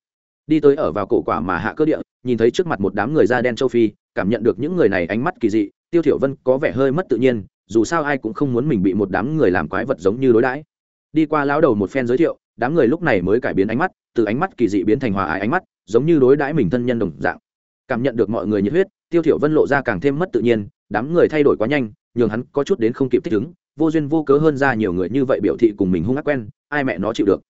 Đi tới ở vào cổ quả mà hạ cơ địa, nhìn thấy trước mặt một đám người da đen châu phi, cảm nhận được những người này ánh mắt kỳ dị, tiêu thiểu vân có vẻ hơi mất tự nhiên dù sao ai cũng không muốn mình bị một đám người làm quái vật giống như đối đãi. Đi qua lão đầu một phen giới thiệu, đám người lúc này mới cải biến ánh mắt, từ ánh mắt kỳ dị biến thành hòa ái ánh mắt, giống như đối đãi mình thân nhân đồng dạng. Cảm nhận được mọi người nhiệt huyết, tiêu thiểu vân lộ ra càng thêm mất tự nhiên, đám người thay đổi quá nhanh, nhường hắn có chút đến không kịp thích ứng, vô duyên vô cớ hơn ra nhiều người như vậy biểu thị cùng mình hung ác quen, ai mẹ nó chịu được.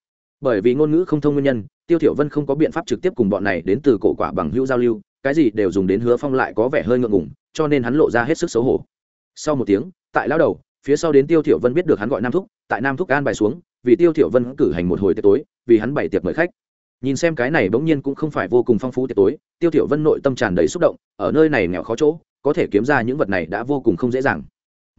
Bởi vì ngôn ngữ không thông nguyên nhân, tiêu thiểu vân không có biện pháp trực tiếp cùng bọn này đến từ cổ quả bằng hữu giao lưu, cái gì đều dùng đến hứa phong lại có vẻ hơi ngượng ngùng, cho nên hắn lộ ra hết sức xấu hổ sau một tiếng, tại lão đầu, phía sau đến tiêu thiểu vân biết được hắn gọi nam thúc, tại nam thúc an bài xuống, vì tiêu thiểu vân cử hành một hồi tiệc tối, vì hắn bày tiệc mời khách. Nhìn xem cái này bỗng nhiên cũng không phải vô cùng phong phú tiệc tối, tiêu thiểu vân nội tâm tràn đầy xúc động, ở nơi này nghèo khó chỗ, có thể kiếm ra những vật này đã vô cùng không dễ dàng.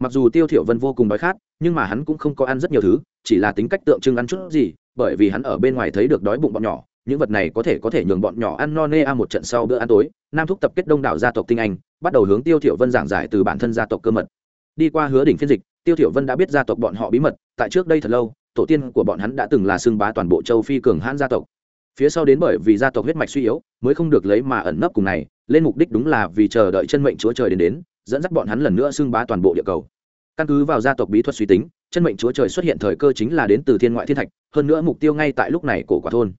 Mặc dù tiêu thiểu vân vô cùng đói khát, nhưng mà hắn cũng không có ăn rất nhiều thứ, chỉ là tính cách tượng trưng ăn chút gì, bởi vì hắn ở bên ngoài thấy được đói bụng bọn nhỏ, những vật này có thể có thể nhường bọn nhỏ ăn no nê a một trận sau bữa ăn tối. Nam thúc tập kết đông đảo gia tộc tinh anh bắt đầu hướng tiêu thiểu vân giảng giải từ bản thân gia tộc cơ mật. Đi qua hứa đỉnh phiên dịch, tiêu thiểu vân đã biết gia tộc bọn họ bí mật, tại trước đây thật lâu, tổ tiên của bọn hắn đã từng là xương bá toàn bộ châu phi cường hãn gia tộc. Phía sau đến bởi vì gia tộc huyết mạch suy yếu, mới không được lấy mà ẩn nấp cùng này, lên mục đích đúng là vì chờ đợi chân mệnh chúa trời đến đến, dẫn dắt bọn hắn lần nữa xưng bá toàn bộ địa cầu. Căn cứ vào gia tộc bí thuật suy tính, chân mệnh chúa trời xuất hiện thời cơ chính là đến từ thiên ngoại thiên thạch, hơn nữa mục tiêu ngay tại lúc này cổ quả thôn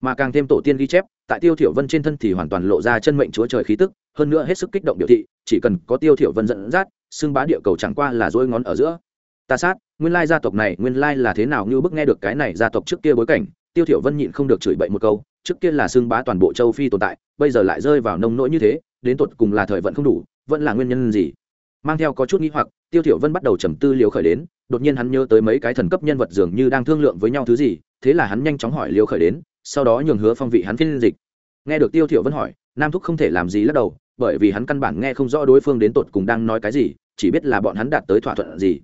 mà càng thêm tổ tiên ghi chép, tại tiêu thiểu vân trên thân thì hoàn toàn lộ ra chân mệnh chúa trời khí tức, hơn nữa hết sức kích động biểu thị, chỉ cần có tiêu thiểu vân dẫn dắt xương bá địa cầu chẳng qua là dối ngón ở giữa. Ta sát, nguyên lai gia tộc này nguyên lai là thế nào như bức nghe được cái này gia tộc trước kia bối cảnh, tiêu thiểu vân nhịn không được chửi bậy một câu, trước kia là xương bá toàn bộ châu phi tồn tại, bây giờ lại rơi vào nông nỗi như thế, đến tột cùng là thời vận không đủ, vẫn là nguyên nhân gì? Mang theo có chút nghi hoặc, tiêu thiểu vân bắt đầu trầm tư liều khởi đến, đột nhiên hắn nhớ tới mấy cái thần cấp nhân vật dường như đang thương lượng với nhau thứ gì, thế là hắn nhanh chóng hỏi liều khởi đến sau đó nhường hứa phong vị hắn phiên dịch. Nghe được tiêu thiểu vân hỏi, nam thúc không thể làm gì lắc đầu, bởi vì hắn căn bản nghe không rõ đối phương đến tột cùng đang nói cái gì, chỉ biết là bọn hắn đạt tới thỏa thuận gì.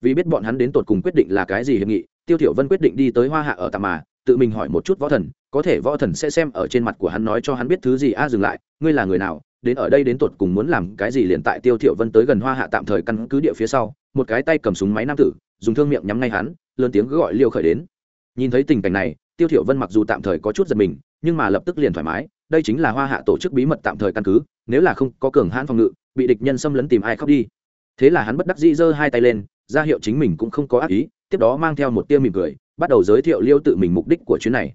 Vì biết bọn hắn đến tột cùng quyết định là cái gì hiệp nghị, tiêu thiểu vân quyết định đi tới hoa hạ ở tạm mà, tự mình hỏi một chút võ thần, có thể võ thần sẽ xem ở trên mặt của hắn nói cho hắn biết thứ gì, a, dừng lại, ngươi là người nào, đến ở đây đến tột cùng muốn làm cái gì? Liền tại tiêu thiểu vân tới gần hoa hạ tạm thời căn cứ địa phía sau, một cái tay cầm súng máy nam tử, dùng thương miệng nhắm ngay hắn, lớn tiếng gọi liêu khởi đến. Nhìn thấy tình cảnh này tiêu thiểu vân mặc dù tạm thời có chút giật mình, nhưng mà lập tức liền thoải mái, đây chính là hoa hạ tổ chức bí mật tạm thời căn cứ, nếu là không có cường hãn phòng ngự, bị địch nhân xâm lấn tìm ai khóc đi. Thế là hắn bất đắc dĩ giơ hai tay lên, ra hiệu chính mình cũng không có ác ý, tiếp đó mang theo một tia mỉm cười, bắt đầu giới thiệu liêu tự mình mục đích của chuyến này.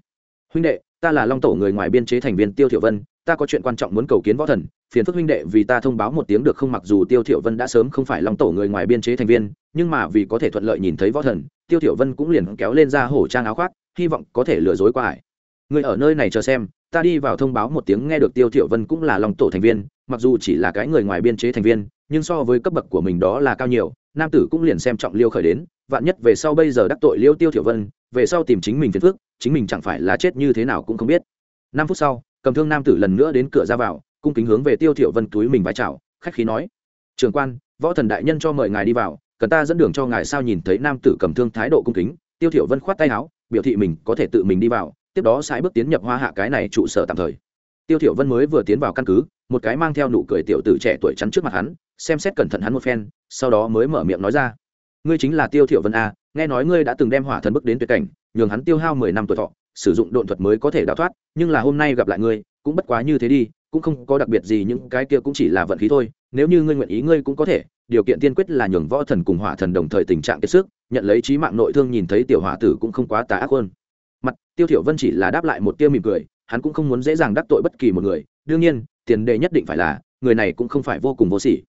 Huynh đệ, ta là long tổ người ngoài biên chế thành viên tiêu thiểu vân, ta có chuyện quan trọng muốn cầu kiến võ thần, phiền phức huynh đệ vì ta thông báo một tiếng được không? Mặc dù tiêu thiểu vân đã sớm không phải long tổ người ngoài biên chế thành viên, nhưng mà vì có thể thuận lợi nhìn thấy võ thần, tiêu thiểu vân cũng liền kéo lên ra hổ trang áo khoác hy vọng có thể lừa dối qua ải. Người ở nơi này chờ xem, ta đi vào thông báo một tiếng nghe được tiêu thiểu vân cũng là long tổ thành viên, mặc dù chỉ là cái người ngoài biên chế thành viên, nhưng so với cấp bậc của mình đó là cao nhiều, nam tử cũng liền xem trọng liêu khởi đến, vạn nhất về sau bây giờ đắc tội liêu tiêu thiểu vân, về sau tìm chính mình phiền phức, chính mình chẳng phải là chết như thế nào cũng không biết. Năm phút sau, cầm thương nam tử lần nữa đến cửa ra vào, cung kính hướng về tiêu thiểu vân túi mình vái chào, khách khí nói, trưởng quan, võ thần đại nhân cho mời ngài đi vào, cần ta dẫn đường cho ngài sao nhìn thấy nam tử cầm thương thái độ cung kính. Tiêu thiểu vân khoát tay áo biểu thị mình có thể tự mình đi vào, tiếp đó sai bước tiến nhập hoa hạ cái này trụ sở tạm thời. Tiêu thiểu vân mới vừa tiến vào căn cứ, một cái mang theo nụ cười tiểu tử trẻ tuổi chắn trước mặt hắn, xem xét cẩn thận hắn một phen, sau đó mới mở miệng nói ra. Ngươi chính là tiêu thiểu vân a, nghe nói ngươi đã từng đem hỏa thần bước đến tuyệt cảnh, nhường hắn tiêu hao mười năm tuổi thọ, sử dụng độn thuật mới có thể đào thoát, nhưng là hôm nay gặp lại ngươi, cũng bất quá như thế đi, cũng không có đặc biệt gì, những cái kia cũng chỉ là vận khí thôi, nếu như ngươi nguyện ý, ngươi cũng có thể, điều kiện tiên quyết là nhường võ thần cùng hỏa thần đồng thời tình trạng kiệt sức nhận lấy trí mạng nội thương nhìn thấy tiểu hỏa tử cũng không quá tà ác hơn. Mặt, tiêu thiểu vân chỉ là đáp lại một tiêu mỉm cười, hắn cũng không muốn dễ dàng đắc tội bất kỳ một người, đương nhiên, tiền đề nhất định phải là, người này cũng không phải vô cùng vô sỉ.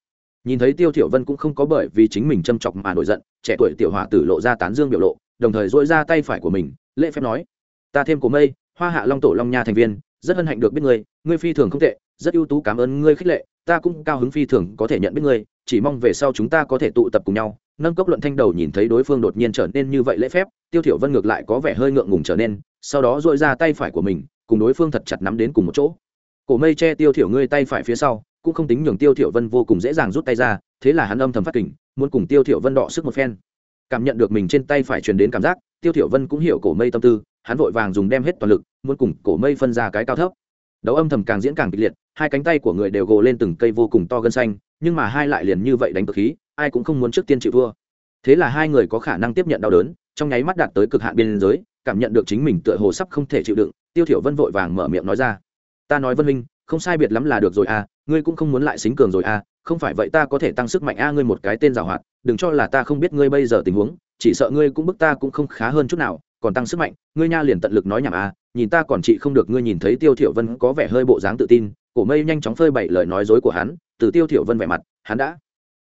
Nhìn thấy tiêu thiểu vân cũng không có bởi vì chính mình châm chọc mà nổi giận, trẻ tuổi tiểu hỏa tử lộ ra tán dương biểu lộ, đồng thời duỗi ra tay phải của mình, lễ phép nói, ta thêm cổ mây, hoa hạ long tổ long nha thành viên, rất hân hạnh được biết ngươi ngươi phi thường không tệ, rất ưu tú cảm ơn ngươi khích lệ, ta cũng cao hứng phi thường có thể nhận biết ngươi, chỉ mong về sau chúng ta có thể tụ tập cùng nhau nâng cốc luận thanh đầu nhìn thấy đối phương đột nhiên trở nên như vậy lễ phép, tiêu thiểu vân ngược lại có vẻ hơi ngượng ngùng trở nên, sau đó duỗi ra tay phải của mình, cùng đối phương thật chặt nắm đến cùng một chỗ. Cổ mây che tiêu thiểu ngươi tay phải phía sau, cũng không tính nhường tiêu thiểu vân vô cùng dễ dàng rút tay ra, thế là hắn âm thầm phát kình, muốn cùng tiêu thiểu vân đọ sức một phen. Cảm nhận được mình trên tay phải truyền đến cảm giác, tiêu thiểu vân cũng hiểu cổ mây tâm tư, hắn vội vàng dùng đem hết toàn lực, muốn cùng cổ mây phân ra cái cao thấp. Đấu âm thầm càng diễn càng kịch liệt, hai cánh tay của người đều gồ lên từng cây vô cùng to gân xanh, nhưng mà hai lại liền như vậy đánh cực khí ai cũng không muốn trước tiên chịu thua. Thế là hai người có khả năng tiếp nhận đau đớn, trong nháy mắt đạt tới cực hạn biên giới, cảm nhận được chính mình tựa hồ sắp không thể chịu đựng, tiêu thiểu vân vội vàng mở miệng nói ra. Ta nói vân minh không sai biệt lắm là được rồi à ngươi cũng không muốn lại xính cường rồi à không phải vậy ta có thể tăng sức mạnh a, ngươi một cái tên giàu hoạt, đừng cho là ta không biết ngươi bây giờ tình huống, chỉ sợ ngươi cũng bức ta cũng không khá hơn chút nào, còn tăng sức mạnh, ngươi nha liền tận lực nói nhảm a nhìn ta còn chị không được ngươi nhìn thấy tiêu thiểu vân có vẻ hơi bộ dáng tự tin, cổ mây nhanh chóng phơi bày lời nói dối của hắn, từ tiêu thiểu vân vẻ mặt, hắn đã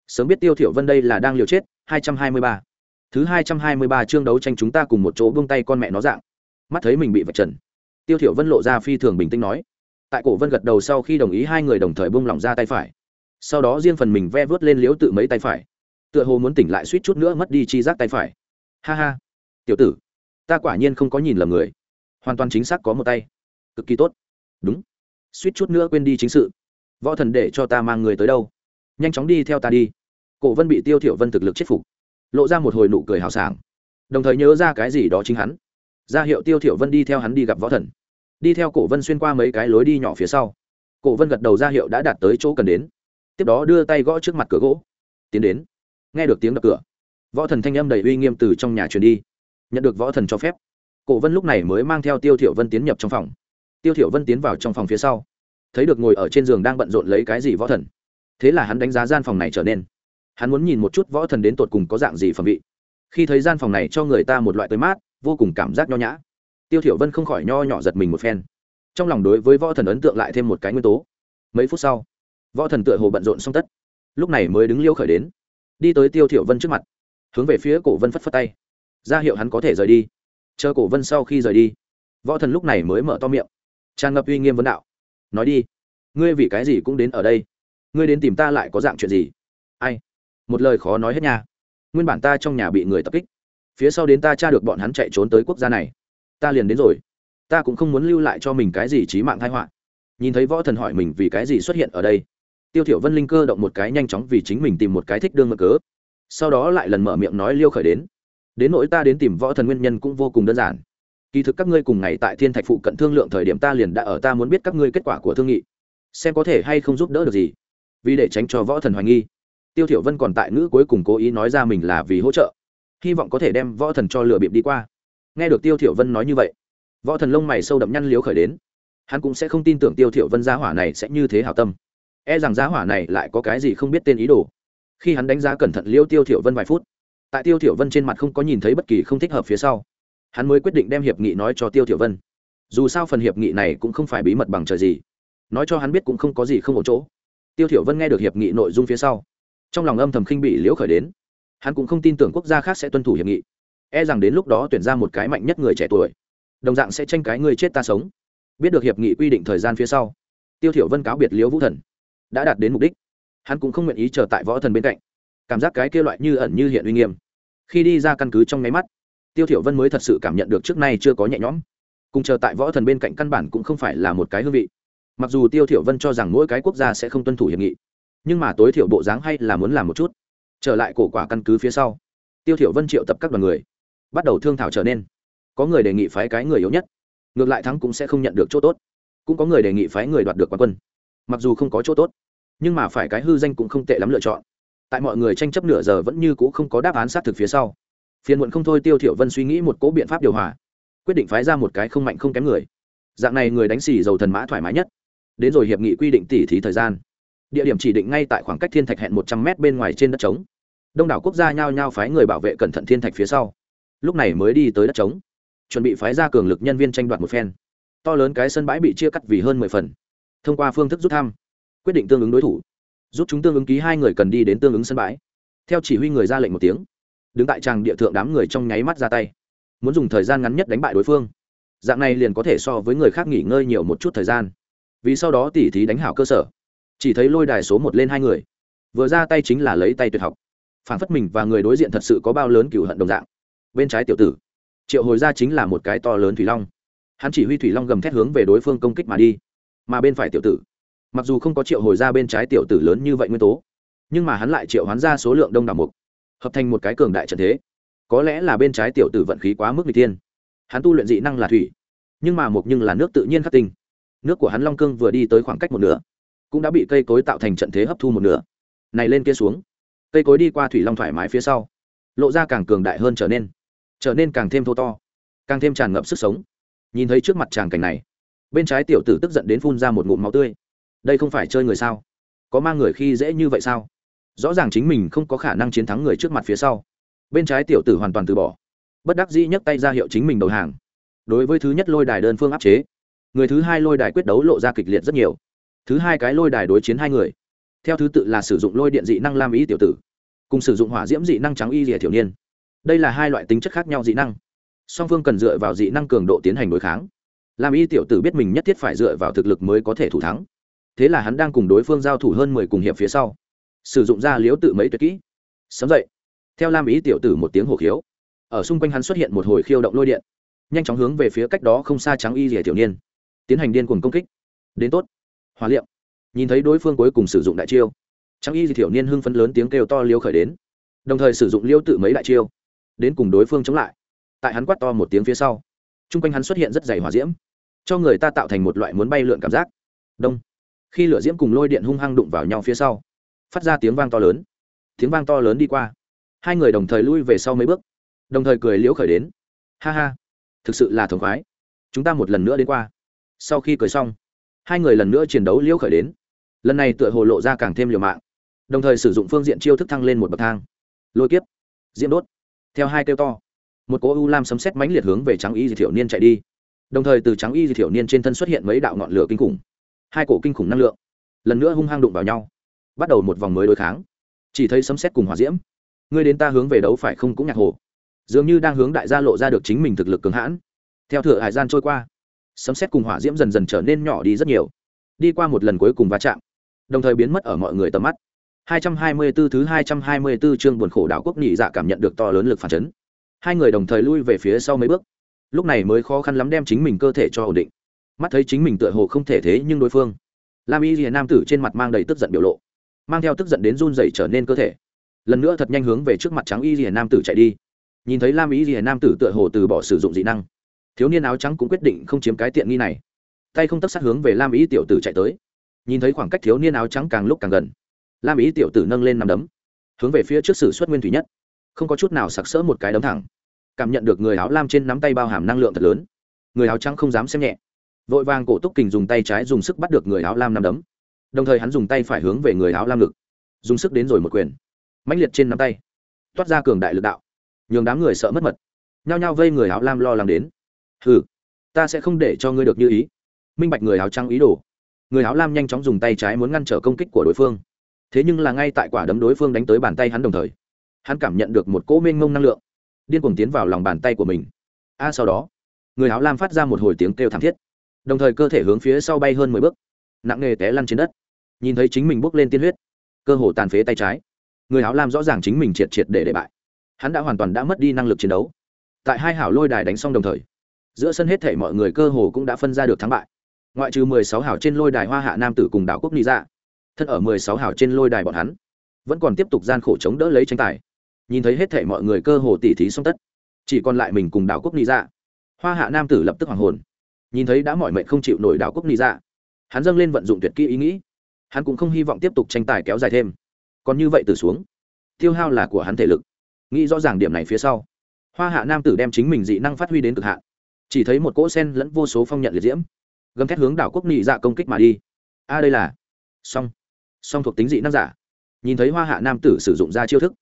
sớm biết tiêu thiểu vân đây là đang liều chết 223 thứ 223 chương đấu tranh chúng ta cùng một chỗ buông tay con mẹ nó dạng. Mắt thấy mình bị vạch trần, tiêu thiểu vân lộ ra phi thường bình tĩnh nói. Tại cổ vân gật đầu sau khi đồng ý hai người đồng thời buông lỏng ra tay phải. Sau đó riêng phần mình ve vớt lên liếu tự mấy tay phải. Tựa hồ muốn tỉnh lại suýt chút nữa mất đi chi giác tay phải. Ha ha. Tiểu tử, ta quả nhiên không có nhìn lầm người. Hoàn toàn chính xác có một tay. Cực kỳ tốt. Đúng. Suýt chút nữa quên đi chính sự. Võ thần để cho ta mang người tới đâu? Nhanh chóng đi theo ta đi. Cổ vân bị tiêu thiểu vân thực lực chết phục, lộ ra một hồi nụ cười hào sảng, đồng thời nhớ ra cái gì đó chính hắn. Ra hiệu tiêu thiểu vân đi theo hắn đi gặp võ thần. Đi theo cổ vân xuyên qua mấy cái lối đi nhỏ phía sau, cổ vân gật đầu ra hiệu đã đạt tới chỗ cần đến. Tiếp đó đưa tay gõ trước mặt cửa gỗ. Tiến đến. Nghe được tiếng đập cửa, võ thần thanh âm đầy uy nghiêm từ trong nhà truyền đi. Nhận được võ thần cho phép, cổ vân lúc này mới mang theo tiêu thiểu vân tiến nhập trong phòng. Tiêu thiểu vân tiến vào trong phòng phía sau, thấy được ngồi ở trên giường đang bận rộn lấy cái gì võ thần thế là hắn đánh giá gian phòng này trở nên. Hắn muốn nhìn một chút võ thần đến tột cùng có dạng gì phẩm vị. Khi thấy gian phòng này cho người ta một loại tươi mát, vô cùng cảm giác nho nhã. Tiêu thiểu vân không khỏi nho nhỏ giật mình một phen. Trong lòng đối với võ thần ấn tượng lại thêm một cái nguyên tố. Mấy phút sau, võ thần tựa hồ bận rộn xong tất. Lúc này mới đứng liêu khởi đến. Đi tới tiêu thiểu vân trước mặt. Hướng về phía cổ vân phất phất tay. Ra hiệu hắn có thể rời đi. Chờ cổ vân sau khi rời đi, võ thần lúc này mới mở to miệng. Tràn ngập uy nghiêm vấn đạo. Nói đi, ngươi vì cái gì cũng đến ở đây? Ngươi đến tìm ta lại có dạng chuyện gì? Ai? Một lời khó nói hết nha. Nguyên bản ta trong nhà bị người tập kích. Phía sau đến ta tra được bọn hắn chạy trốn tới quốc gia này. Ta liền đến rồi. Ta cũng không muốn lưu lại cho mình cái gì trí mạng thái họa. Nhìn thấy võ thần hỏi mình vì cái gì xuất hiện ở đây, tiêu thiểu vân linh cơ động một cái nhanh chóng vì chính mình tìm một cái thích đương mơ cớ. Sau đó lại lần mở miệng nói liêu khởi đến. Đến nỗi ta đến tìm võ thần nguyên nhân cũng vô cùng đơn giản. Kỳ thực các ngươi cùng ngày tại thiên thạch phụ cận thương lượng thời điểm ta liền đã ở, ta muốn biết các ngươi kết quả của thương nghị, xem có thể hay không giúp đỡ được gì vì để tránh cho võ thần hoài nghi. Tiêu thiểu vân còn tại ngữ cuối cùng cố ý nói ra mình là vì hỗ trợ, hy vọng có thể đem võ thần cho lừa bịp đi qua. Nghe được tiêu thiểu vân nói như vậy, võ thần lông mày sâu đậm nhăn liếu khởi đến. Hắn cũng sẽ không tin tưởng tiêu thiểu vân gia hỏa này sẽ như thế hảo tâm. E rằng gia hỏa này lại có cái gì không biết tên ý đồ. Khi hắn đánh giá cẩn thận liêu tiêu thiểu vân vài phút, tại tiêu thiểu vân trên mặt không có nhìn thấy bất kỳ không thích hợp phía sau, hắn mới quyết định đem hiệp nghị nói cho tiêu thiểu vân. Dù sao phần hiệp nghị này cũng không phải bí mật bằng trời gì. Nói cho hắn biết cũng không có gì không ổn chỗ tiêu thiểu vân nghe được hiệp nghị nội dung phía sau, trong lòng âm thầm khinh bị liễu khởi đến. Hắn cũng không tin tưởng quốc gia khác sẽ tuân thủ hiệp nghị. E rằng đến lúc đó tuyển ra một cái mạnh nhất người trẻ tuổi, đồng dạng sẽ tranh cái người chết ta sống. Biết được hiệp nghị quy định thời gian phía sau, tiêu thiểu vân cáo biệt liễu vũ thần, đã đạt đến mục đích. Hắn cũng không nguyện ý chờ tại võ thần bên cạnh. Cảm giác cái kia loại như ẩn như hiện uy nghiêm, khi đi ra căn cứ trong nháy mắt, tiêu thiểu vân mới thật sự cảm nhận được trước nay chưa có nhẹ nhõm. Cùng chờ tại võ thần bên cạnh căn bản cũng không phải là một cái hương vị mặc dù tiêu thiểu vân cho rằng mỗi cái quốc gia sẽ không tuân thủ hiệp nghị, nhưng mà tối thiểu bộ dáng hay là muốn làm một chút. Trở lại cổ quả căn cứ phía sau, tiêu thiểu vân triệu tập các đoàn người, bắt đầu thương thảo trở nên. Có người đề nghị phái cái người yếu nhất, ngược lại thắng cũng sẽ không nhận được chỗ tốt. Cũng có người đề nghị phái người đoạt được quán quân, mặc dù không có chỗ tốt, nhưng mà phải cái hư danh cũng không tệ lắm lựa chọn. Tại mọi người tranh chấp nửa giờ vẫn như cũ không có đáp án xác thực phía sau. Phiền muộn không thôi tiêu thiểu vân suy nghĩ một cố biện pháp điều hòa, quyết định phái ra một cái không mạnh không kém người. Dạng này người đánh xì dầu thần mã thoải mái nhất đến rồi hiệp nghị quy định tỉ thí thời gian. Địa điểm chỉ định ngay tại khoảng cách thiên thạch hẹn một trăm mét bên ngoài trên đất trống. Đông đảo quốc gia nhao nhao phái người bảo vệ cẩn thận thiên thạch phía sau. Lúc này mới đi tới đất trống. Chuẩn bị phái ra cường lực nhân viên tranh đoạt một phen. To lớn cái sân bãi bị chia cắt vì hơn mười phần. Thông qua phương thức rút thăm, quyết định tương ứng đối thủ. Rút chúng tương ứng ký hai người cần đi đến tương ứng sân bãi. Theo chỉ huy người ra lệnh một tiếng, đứng tại tràng địa thượng đám người trong nháy mắt ra tay. Muốn dùng thời gian ngắn nhất đánh bại đối phương. Dạng này liền có thể so với người khác nghỉ ngơi nhiều một chút thời gian vì sau đó tỉ thí đánh hảo cơ sở. Chỉ thấy lôi đài số một lên hai người. Vừa ra tay chính là lấy tay tuyệt học. Phản phất mình và người đối diện thật sự có bao lớn cựu hận đồng dạng. Bên trái tiểu tử, triệu hồi ra chính là một cái to lớn thủy long. Hắn chỉ huy thủy long gầm thét hướng về đối phương công kích mà đi. Mà bên phải tiểu tử, mặc dù không có triệu hồi ra bên trái tiểu tử lớn như vậy nguyên tố, nhưng mà hắn lại triệu hoán ra số lượng đông đảo mục, hợp thành một cái cường đại trận thế. Có lẽ là bên trái tiểu tử vận khí quá mức n g tiên hắn tu luyện dị năng là thủy, nhưng mà mục nhưng là nước tự nhiên khắc tinh nước của hắn long cương vừa đi tới khoảng cách một nửa, cũng đã bị cây cối tạo thành trận thế hấp thu một nửa. Này lên kia xuống. Cây cối đi qua thủy long thoải mái phía sau, lộ ra càng cường đại hơn trở nên trở nên càng thêm thô to, càng thêm tràn ngập sức sống. Nhìn thấy trước mặt tràng cảnh này, bên trái tiểu tử tức giận đến phun ra một ngụm máu tươi. Đây không phải chơi người sao? Có mang người khi dễ như vậy sao? Rõ ràng chính mình không có khả năng chiến thắng người trước mặt phía sau. Bên trái tiểu tử hoàn toàn từ bỏ, bất đắc dĩ nhấc tay ra hiệu chính mình đầu hàng. Đối với thứ nhất lôi đài đơn phương áp chế người thứ hai lôi đài quyết đấu lộ ra kịch liệt rất nhiều. Thứ hai cái lôi đài đối chiến hai người. Theo thứ tự là sử dụng lôi điện dị năng lam ý tiểu tử, cùng sử dụng hỏa diễm dị năng trắng y rìa thiểu niên. Đây là hai loại tính chất khác nhau dị năng. Song phương cần dựa vào dị năng cường độ tiến hành đối kháng. Lam y tiểu tử biết mình nhất thiết phải dựa vào thực lực mới có thể thủ thắng. Thế là hắn đang cùng đối phương giao thủ hơn mười cùng hiệp phía sau. Sử dụng ra liếu tự mấy tuyệt kỹ. Sấm dậy. Theo lam ý tiểu tử một tiếng hổ khiếu. Ở xung quanh hắn xuất hiện một hồi khiêu động lôi điện. Nhanh chóng hướng về phía cách đó không xa trắng y rỉa tiểu niên tiến hành điên cuồng công kích. Đến tốt. Hòa liệu nhìn thấy đối phương cuối cùng sử dụng đại chiêu trang y rỉa thiểu niên hưng phấn lớn tiếng kêu to liêu khởi đến, đồng thời sử dụng liêu tự mấy đại chiêu, đến cùng đối phương chống lại. Tại hắn quát to một tiếng phía sau t r u n g quanh hắn xuất hiện rất dày hỏa diễm, cho người ta tạo thành một loại muốn bay lượn cảm giác. Đông. Khi lửa diễm cùng lôi điện hung hăng đụng vào nhau phía sau, phát ra tiếng vang to lớn. Tiếng vang to lớn đi qua. Hai người đồng thời lui về sau mấy bước, đồng thời cười liễu khởi đến. Ha ha, thực sự là thống khoái. Chúng ta một lần nữa đến qua sau khi cười xong, hai người lần nữa chiến đấu liễu khởi đến. Lần này tựa hồ lộ ra càng thêm liều mạng, đồng thời sử dụng phương diện chiêu thức thăng lên một bậc thang. Lôi kiếp, diễm đốt, theo hai kêu to, một cỗ u lam sấm xét mãnh liệt hướng về trắng y di thiểu niên chạy đi. Đồng thời từ trắng y di thiểu niên trên thân xuất hiện mấy đạo ngọn lửa kinh khủng, hai cổ kinh khủng năng lượng, lần nữa hung hăng đụng vào nhau, bắt đầu một vòng mới đối kháng. Chỉ thấy sấm xét cùng hòa diễm, ngươi đến ta hướng về đấu phải không cũng nhạc hồ, dường như đang hướng đại gia lộ ra được chính mình thực lực cường hãn. Theo thửa hải gian trôi qua sấm xét cùng hỏa diễm dần dần trở nên nhỏ đi rất nhiều đi qua một lần cuối cùng va chạm đồng thời biến mất ở mọi người tầm mắt 224 thứ 224 chương buồn khổ đảo quốc nhị dạ cảm nhận được to lớn lực phản chấn. Hai người đồng thời lui về phía sau mấy bước. Lúc này mới khó khăn lắm đem chính mình cơ thể cho ổn định. Mắt thấy chính mình tựa hồ không thể thế nhưng đối phương. Lam Y rìa nam tử trên mặt mang đầy tức giận biểu lộ, mang theo tức giận đến run rẩy trở nên cơ thể. Lần nữa thật nhanh hướng về trước mặt trắng Y rìa nam tử chạy đi. Nhìn thấy Lam Y rìa nam tử tựa hồ từ bỏ sử dụng dị năng, thiếu niên áo trắng cũng quyết định không chiếm cái tiện nghi này. Tay không tấp sát hướng về Lam ý tiểu tử chạy tới. Nhìn thấy khoảng cách thiếu niên áo trắng càng lúc càng gần, lam ý tiểu tử nâng lên nằm đấm, hướng về phía trước sử xuất nguyên thủy nhất. Không có chút nào sặc sỡ một cái đấm thẳng. Cảm nhận được người áo lam trên nắm tay bao hàm năng lượng thật lớn. Người áo trắng không dám xem nhẹ. Vội vàng cổ túc kình dùng tay trái dùng sức bắt được người áo lam nắm đấm. Đồng thời hắn dùng tay phải hướng về người áo lam ngực, dùng sức đến rồi một quyền. Mãnh liệt trên nắm tay, toát ra cường đại lực đạo, nhường đám người sợ mất mật. Nhao nhao vây người áo lam lo lắng đến hừ, ta sẽ không để cho ngươi được như ý. Minh bạch người áo trắng ý đồ. Người áo lam nhanh chóng dùng tay trái muốn ngăn trở công kích của đối phương. Thế nhưng là ngay tại quả đấm đối phương đánh tới bàn tay hắn đồng thời, hắn cảm nhận được một cỗ mênh mông năng lượng, điên cuồng tiến vào lòng bàn tay của mình. A, sau đó, người áo lam phát ra một hồi tiếng kêu thảm thiết, đồng thời cơ thể hướng phía sau bay hơn mười bước, nặng nề té lăn trên đất. Nhìn thấy chính mình bốc lên tiên huyết, cơ hồ tàn phế tay trái, người áo lam rõ ràng chính mình triệt triệt để để bại. Hắn đã hoàn toàn đã mất đi năng lực chiến đấu. Tại hai hảo lôi đài đánh xong đồng thời giữa sân hết thể mọi người cơ hồ cũng đã phân ra được thắng bại. Ngoại trừ mười sáu hảo trên lôi đài hoa hạ nam tử cùng đảo quốc ni ra dạ, thân ở mười sáu hảo trên lôi đài bọn hắn, vẫn còn tiếp tục gian khổ chống đỡ lấy tranh tài. Nhìn thấy hết thể mọi người cơ hồ tỉ thí xong tất, chỉ còn lại mình cùng đảo quốc ni ra dạ. hoa hạ nam tử lập tức hoàng hồn. Nhìn thấy đã mọi mệnh không chịu nổi đảo quốc ni ra dạ, hắn dâng lên vận dụng tuyệt kỹ ý nghĩ. Hắn cũng không hy vọng tiếp tục tranh tài kéo dài thêm. Còn như vậy từ xuống, tiêu hao là của hắn thể lực. Nghĩ rõ ràng điểm này phía sau, hoa hạ nam tử đem chính mình dị năng phát huy đến cực hạn chỉ thấy một cỗ sen lẫn vô số phong nhận liệt diễm gầm thét hướng đảo quốc nị dạ công kích mà đi. A đây là song, song thuộc tính dị năng giả. Nhìn thấy hoa hạ nam tử sử dụng ra chiêu thức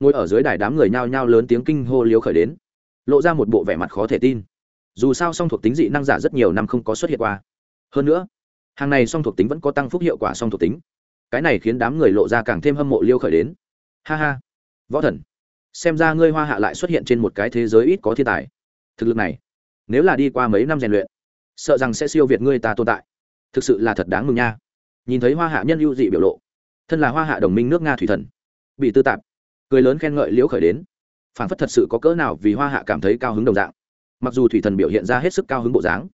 ngồi ở dưới đài đám người nhao nhao lớn tiếng kinh hô liếu khởi đến lộ ra một bộ vẻ mặt khó thể tin. Dù sao song thuộc tính dị năng giả rất nhiều năm không có xuất hiện qua. Hơn nữa hàng này song thuộc tính vẫn có tăng phúc hiệu quả song thuộc tính. Cái này khiến đám người lộ ra càng thêm hâm mộ liêu khởi đến. Ha ha võ thần xem ra ngươi hoa hạ lại xuất hiện trên một cái thế giới ít có thiên tài. Thực lực này nếu là đi qua mấy năm rèn luyện, sợ rằng sẽ siêu việt ngươi ta tồn tại. Thực sự là thật đáng mừng nha. Nhìn thấy hoa hạ nhân ưu dị biểu lộ, thân là hoa hạ đồng minh nước nga thủy thần, bị tư tạp, cười lớn khen ngợi liễu khởi đến. Phản phất thật sự có cỡ nào vì hoa hạ cảm thấy cao hứng đồng dạng. Mặc dù thủy thần biểu hiện ra hết sức cao hứng bộ dáng,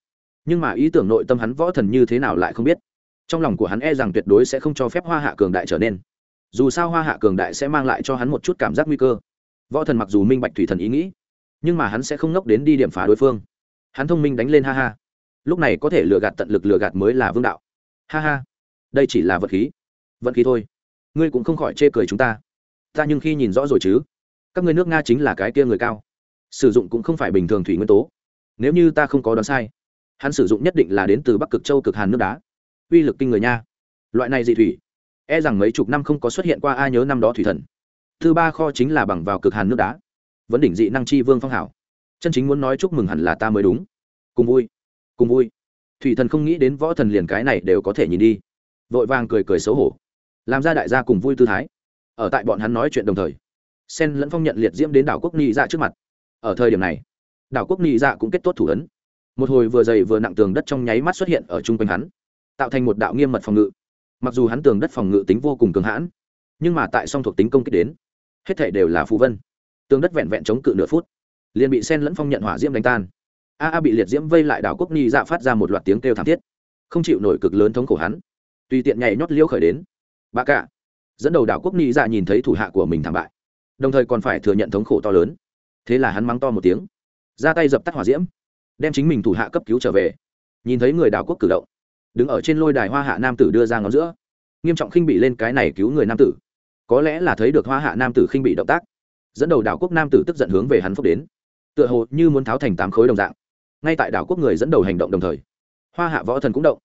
nhưng mà ý tưởng nội tâm hắn võ thần như thế nào lại không biết. Trong lòng của hắn e rằng tuyệt đối sẽ không cho phép hoa hạ cường đại trở nên. Dù sao hoa hạ cường đại sẽ mang lại cho hắn một chút cảm giác nguy cơ. Võ thần mặc dù minh bạch thủy thần ý nghĩ, nhưng mà hắn sẽ không ngốc đến đi điểm phá đối phương hắn thông minh đánh lên ha ha. Lúc này có thể lừa gạt tận lực lừa gạt mới là vương đạo. Ha ha. Đây chỉ là vật khí. Vật khí thôi. Ngươi cũng không khỏi chê cười chúng ta. Ta nhưng khi nhìn rõ rồi chứ. Các ngươi nước nga chính là cái kia người cao. Sử dụng cũng không phải bình thường thủy nguyên tố. Nếu như ta không có đoán sai, hắn sử dụng nhất định là đến từ bắc cực châu cực hàn nước đá. Uy lực kinh người nha. Loại này dị thủy e rằng mấy chục năm không có xuất hiện qua, ai nhớ năm đó thủy thần. Thứ ba kho chính là bằng vào cực hàn nước đá. Vấn đỉnh dị năng chi vương phong hảo chân chính muốn nói chúc mừng hẳn là ta mới đúng. Cùng vui cùng vui. Thủy thần không nghĩ đến võ thần liền cái này đều có thể nhìn đi. Vội vàng cười cười xấu hổ. Làm ra đại gia cùng vui tư thái. Ở tại bọn hắn nói chuyện đồng thời, sen lẫn phong nhận liệt diễm đến đảo quốc nghị dạ trước mặt. Ở thời điểm này, đảo quốc nghị dạ cũng kết tốt thủ ấn. Một hồi vừa dày vừa nặng tường đất trong nháy mắt xuất hiện ở chung quanh hắn, tạo thành một đạo nghiêm mật phòng ngự. Mặc dù hắn tường đất phòng ngự tính vô cùng cường hãn, nhưng mà tại song thuộc tính công kích đến, hết thể đều là phù vân. Tường đất vẹn vẹn chống cự nửa phút liền bị sen lẫn phong nhận hỏa diễm đánh tan. A a bị liệt diễm vây lại đảo quốc ni dạ phát ra một loạt tiếng kêu thảm thiết. Không chịu nổi cực lớn thống khổ hắn. Tùy tiện nhảy nhót liêu khởi đến. Bà cả. Dẫn đầu đảo quốc ni dạ nhìn thấy thủ hạ của mình thảm bại. Đồng thời còn phải thừa nhận thống khổ to lớn. Thế là hắn mắng to một tiếng. Ra tay dập tắt hỏa diễm. Đem chính mình thủ hạ cấp cứu trở về. Nhìn thấy người đảo quốc cử động. Đứng ở trên lôi đài hoa hạ nam tử đưa ra ngón giữa. Nghiêm trọng khinh bị lên cái này cứu người nam tử. Có lẽ là thấy được hoa hạ nam tử khinh bị động tác. Dẫn đầu đảo quốc nam tử tức giận hướng về hắn phúc đến tựa hồ như muốn tháo thành tám khối đồng dạng. Ngay tại đảo quốc người dẫn đầu hành động đồng thời, hoa hạ võ thần cũng động.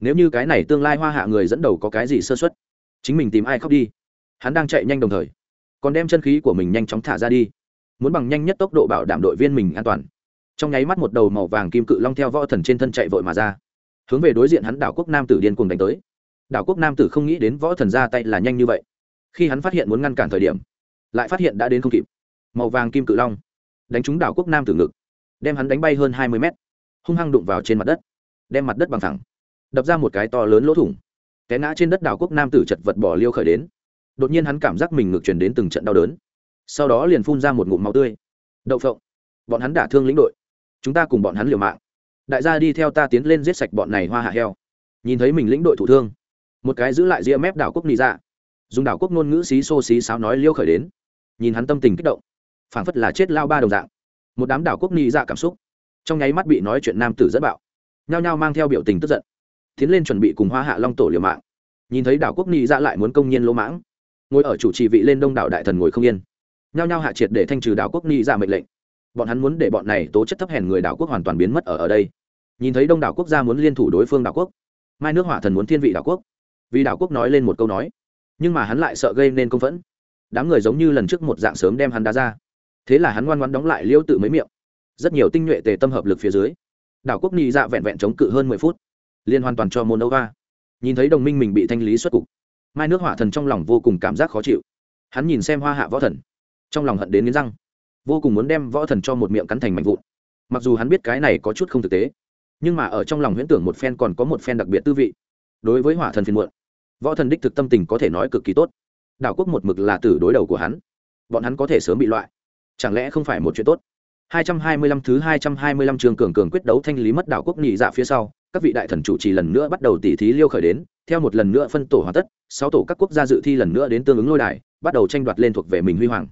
Nếu như cái này tương lai hoa hạ người dẫn đầu có cái gì sơ xuất chính mình tìm ai khóc đi. Hắn đang chạy nhanh đồng thời, còn đem chân khí của mình nhanh chóng thả ra đi, muốn bằng nhanh nhất tốc độ bảo đảm đội viên mình an toàn. Trong nháy mắt một đầu màu vàng kim cự long theo võ thần trên thân chạy vội mà ra, hướng về đối diện hắn đảo quốc nam tử điên cuồng đánh tới. Đảo quốc nam tử không nghĩ đến võ thần ra tay là nhanh như vậy. Khi hắn phát hiện muốn ngăn cản thời điểm, lại phát hiện đã đến không kịp. Màu vàng kim cự long đánh trúng đảo quốc nam tử ngực, đem hắn đánh bay hơn hai mươi mét, hung hăng đụng vào trên mặt đất, đem mặt đất bằng thẳng, đập ra một cái to lớn lỗ thủng, té ngã trên đất đảo quốc nam tử chật vật bỏ liêu khởi đến. Đột nhiên hắn cảm giác mình ngực truyền đến từng trận đau đớn, sau đó liền phun ra một ngụm máu tươi. Đậu phộng, bọn hắn đả thương lĩnh đội, chúng ta cùng bọn hắn liều mạng. Đại gia đi theo ta tiến lên giết sạch bọn này hoa hạ heo. Nhìn thấy mình lĩnh đội thủ thương, một cái giữ lại ria mép đảo quốc nị dạ dùng đảo quốc ngôn ngữ xí xô xí sáo nói liêu khởi đến. Nhìn hắn tâm tình kích động phảng phất là chết lao ba đồng dạng. Một đám đảo quốc ni dạ cảm xúc. Trong nháy mắt bị nói chuyện nam tử dẫn bạo. Nhao nhao mang theo biểu tình tức giận. Tiến lên chuẩn bị cùng hoa hạ long tổ liều mạng. Nhìn thấy đảo quốc ni dạ lại muốn công nhiên lỗ mãng. Ngồi ở chủ trì vị lên đông đảo đại thần ngồi không yên. Nhao nhao hạ triệt để thanh trừ đảo quốc ni dạ mệnh lệnh. Bọn hắn muốn để bọn này tố chất thấp hèn người đảo quốc hoàn toàn biến mất ở ở đây. Nhìn thấy đông đảo quốc gia muốn liên thủ đối phương đảo quốc, mai nước hỏa thần muốn thiên vị đảo quốc. Vì đảo quốc nói lên một câu nói. Nhưng mà hắn lại sợ gây nên công phẫn. Đám người giống như lần trước một dạng sớm đem hắn đá ra thế là hắn ngoan ngoan đóng lại liêu tự mấy miệng. Rất nhiều tinh nhuệ tề tâm hợp lực phía dưới, đảo quốc nhị dạ vẹn vẹn chống cự hơn mười phút liên hoàn toàn cho monova nhìn thấy đồng minh mình bị thanh lý xuất cục, mai nước hỏa thần trong lòng vô cùng cảm giác khó chịu. Hắn nhìn xem hoa hạ võ thần, trong lòng hận đến nghiến răng, vô cùng muốn đem võ thần cho một miệng cắn thành mạnh vụn. Mặc dù hắn biết cái này có chút không thực tế, nhưng mà ở trong lòng huyễn tưởng một phen còn có một phen đặc biệt tư vị. Đối với hỏa thần phiền muộn, võ thần đích thực tâm tình có thể nói cực kỳ tốt. Đảo quốc một mực là tử đối đầu của hắn, bọn hắn có thể sớm bị loại chẳng lẽ không phải một chuyện tốt? 225 thứ 225 trường cường cường quyết đấu thanh lý mất đảo quốc nhị dạ phía sau, các vị đại thần chủ trì lần nữa bắt đầu tỉ thí liêu khởi đến, theo một lần nữa phân tổ hoàn tất, sáu tổ các quốc gia dự thi lần nữa đến tương ứng lôi đài, bắt đầu tranh đoạt lên thuộc về mình huy hoàng.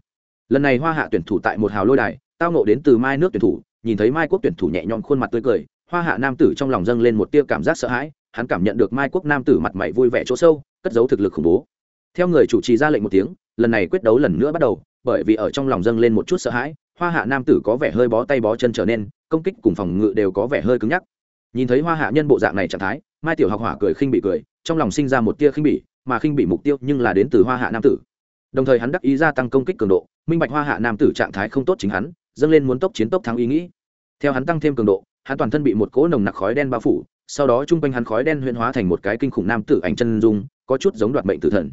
Lần này hoa hạ tuyển thủ tại một hào lôi đài, tao nộ đến từ mai nước tuyển thủ, nhìn thấy mai quốc tuyển thủ nhẹ nhõm khuôn mặt tươi cười, hoa hạ nam tử trong lòng dâng lên một tia cảm giác sợ hãi, hắn cảm nhận được mai quốc nam tử mặt mày vui vẻ chỗ sâu, cất giấu thực lực khủng bố. Theo người chủ trì ra lệnh một tiếng, lần này quyết đấu lần nữa bắt đầu bởi vì ở trong lòng dâng lên một chút sợ hãi, hoa hạ nam tử có vẻ hơi bó tay bó chân trở nên, công kích cùng phòng ngự đều có vẻ hơi cứng nhắc. Nhìn thấy hoa hạ nhân bộ dạng này trạng thái, mai tiểu học hỏa cười khinh bị cười, trong lòng sinh ra một tia khinh bị mà khinh bị mục tiêu nhưng là đến từ hoa hạ nam tử. Đồng thời hắn đắc ý gia tăng công kích cường độ, minh bạch hoa hạ nam tử trạng thái không tốt chính hắn, dâng lên muốn tốc chiến tốc thắng ý nghĩ. Theo hắn tăng thêm cường độ, hắn toàn thân bị một cỗ nồng nặc khói đen bao phủ, sau đó chung quanh hắn khói đen huyễn hóa thành một cái kinh khủng nam tử ảnh chân dung, có chút giống đoạt mệnh tử thần.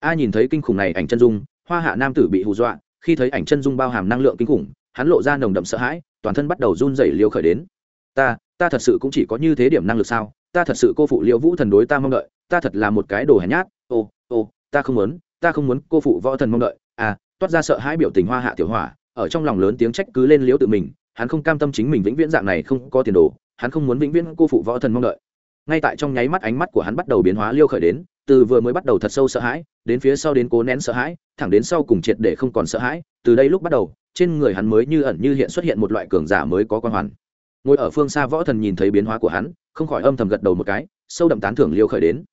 A nhìn thấy kinh khủng này ảnh chân dung hoa hạ nam tử bị hù dọa, khi thấy ảnh chân dung bao hàm năng lượng kinh khủng, hắn lộ ra nồng đậm sợ hãi, toàn thân bắt đầu run rẩy liêu khởi đến. Ta ta thật sự cũng chỉ có như thế điểm năng lực sao? Ta thật sự cô phụ liễu vũ thần đối ta mong đợi, ta thật là một cái đồ hèn nhát. Ô ô, ta không muốn, ta không muốn cô phụ võ thần mong đợi. À toát ra sợ hãi biểu tình hoa hạ tiểu hỏa, ở trong lòng lớn tiếng trách cứ lên liễu tự mình, hắn không cam tâm chính mình vĩnh viễn dạng này không có tiền đồ, hắn không muốn vĩnh viễn cô phụ võ thần mong đợi. Ngay tại trong nháy mắt ánh mắt của hắn bắt đầu biến hóa liêu khởi đến từ vừa mới bắt đầu thật sâu sợ hãi, đến phía sau đến cố nén sợ hãi, thẳng đến sau cùng triệt để không còn sợ hãi, từ đây lúc bắt đầu, trên người hắn mới như ẩn như hiện xuất hiện một loại cường giả mới có quan hoàn. Ngồi ở phương xa võ thần nhìn thấy biến hóa của hắn, không khỏi âm thầm gật đầu một cái, sâu đậm tán thưởng liêu khởi đến.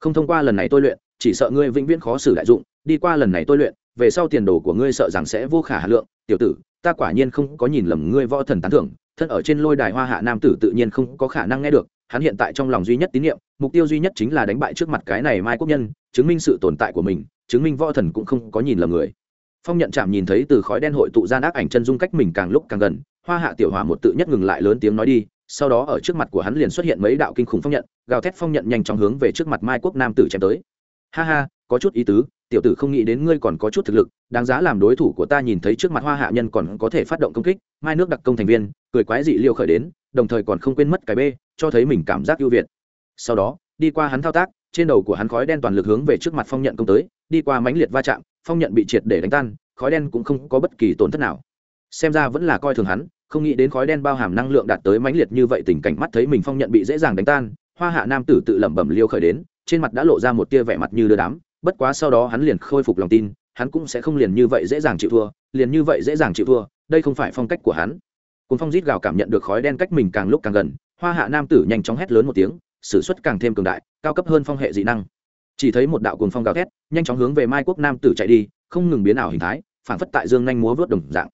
Không thông qua lần này tôi luyện, chỉ sợ ngươi vĩnh viễn khó xử đại dụng, đi qua lần này tôi luyện, về sau tiền đồ của ngươi sợ rằng sẽ vô khả hà lượng. Tiểu tử, ta quả nhiên không có nhìn lầm ngươi võ thần tán thưởng thân ở trên lôi đài hoa hạ nam tử tự nhiên không có khả năng nghe được, hắn hiện tại trong lòng duy nhất tín nhiệm, mục tiêu duy nhất chính là đánh bại trước mặt cái này mai quốc nhân, chứng minh sự tồn tại của mình, chứng minh võ thần cũng không có nhìn lầm người. Phong nhận chạm nhìn thấy từ khói đen hội tụ ra ác ảnh chân dung cách mình càng lúc càng gần, hoa hạ tiểu hòa một tự nhất ngừng lại lớn tiếng nói đi, sau đó ở trước mặt của hắn liền xuất hiện mấy đạo kinh khủng phong nhận, gào thét phong nhận nhanh chóng hướng về trước mặt mai quốc nam tử chém tới. Ha ha, có chút ý tứ tiểu tử không nghĩ đến ngươi còn có chút thực lực, đáng giá làm đối thủ của ta nhìn thấy trước mặt hoa hạ nhân còn có thể phát động công kích, mai nước đặc công thành viên, cười quái dị liêu khởi đến, đồng thời còn không quên mất cái bê, cho thấy mình cảm giác ưu việt. Sau đó, đi qua hắn thao tác, trên đầu của hắn khói đen toàn lực hướng về trước mặt phong nhận công tới, đi qua mãnh liệt va chạm, phong nhận bị triệt để đánh tan, khói đen cũng không có bất kỳ tổn thất nào. Xem ra vẫn là coi thường hắn, không nghĩ đến khói đen bao hàm năng lượng đạt tới mãnh liệt như vậy tình cảnh mắt thấy mình phong nhận bị dễ dàng đánh tan, hoa hạ nam tử tự lẩm bẩm liêu khởi đến, trên mặt đã lộ ra một tia vẻ mặt như đưa đám bất quá sau đó hắn liền khôi phục lòng tin, hắn cũng sẽ không liền như vậy dễ dàng chịu thua, liền như vậy dễ dàng chịu thua, đây không phải phong cách của hắn. Cồn phong rít gào cảm nhận được khói đen cách mình càng lúc càng gần, hoa hạ nam tử nhanh chóng hét lớn một tiếng s ử suất càng thêm cường đại, cao cấp hơn phong hệ dị năng. Chỉ thấy một đạo cuồng phong gào thét, nhanh chóng hướng về mai quốc nam tử chạy đi, không ngừng biến ảo hình thái, phản phất tại dương nhanh múa vớt đồng dạng.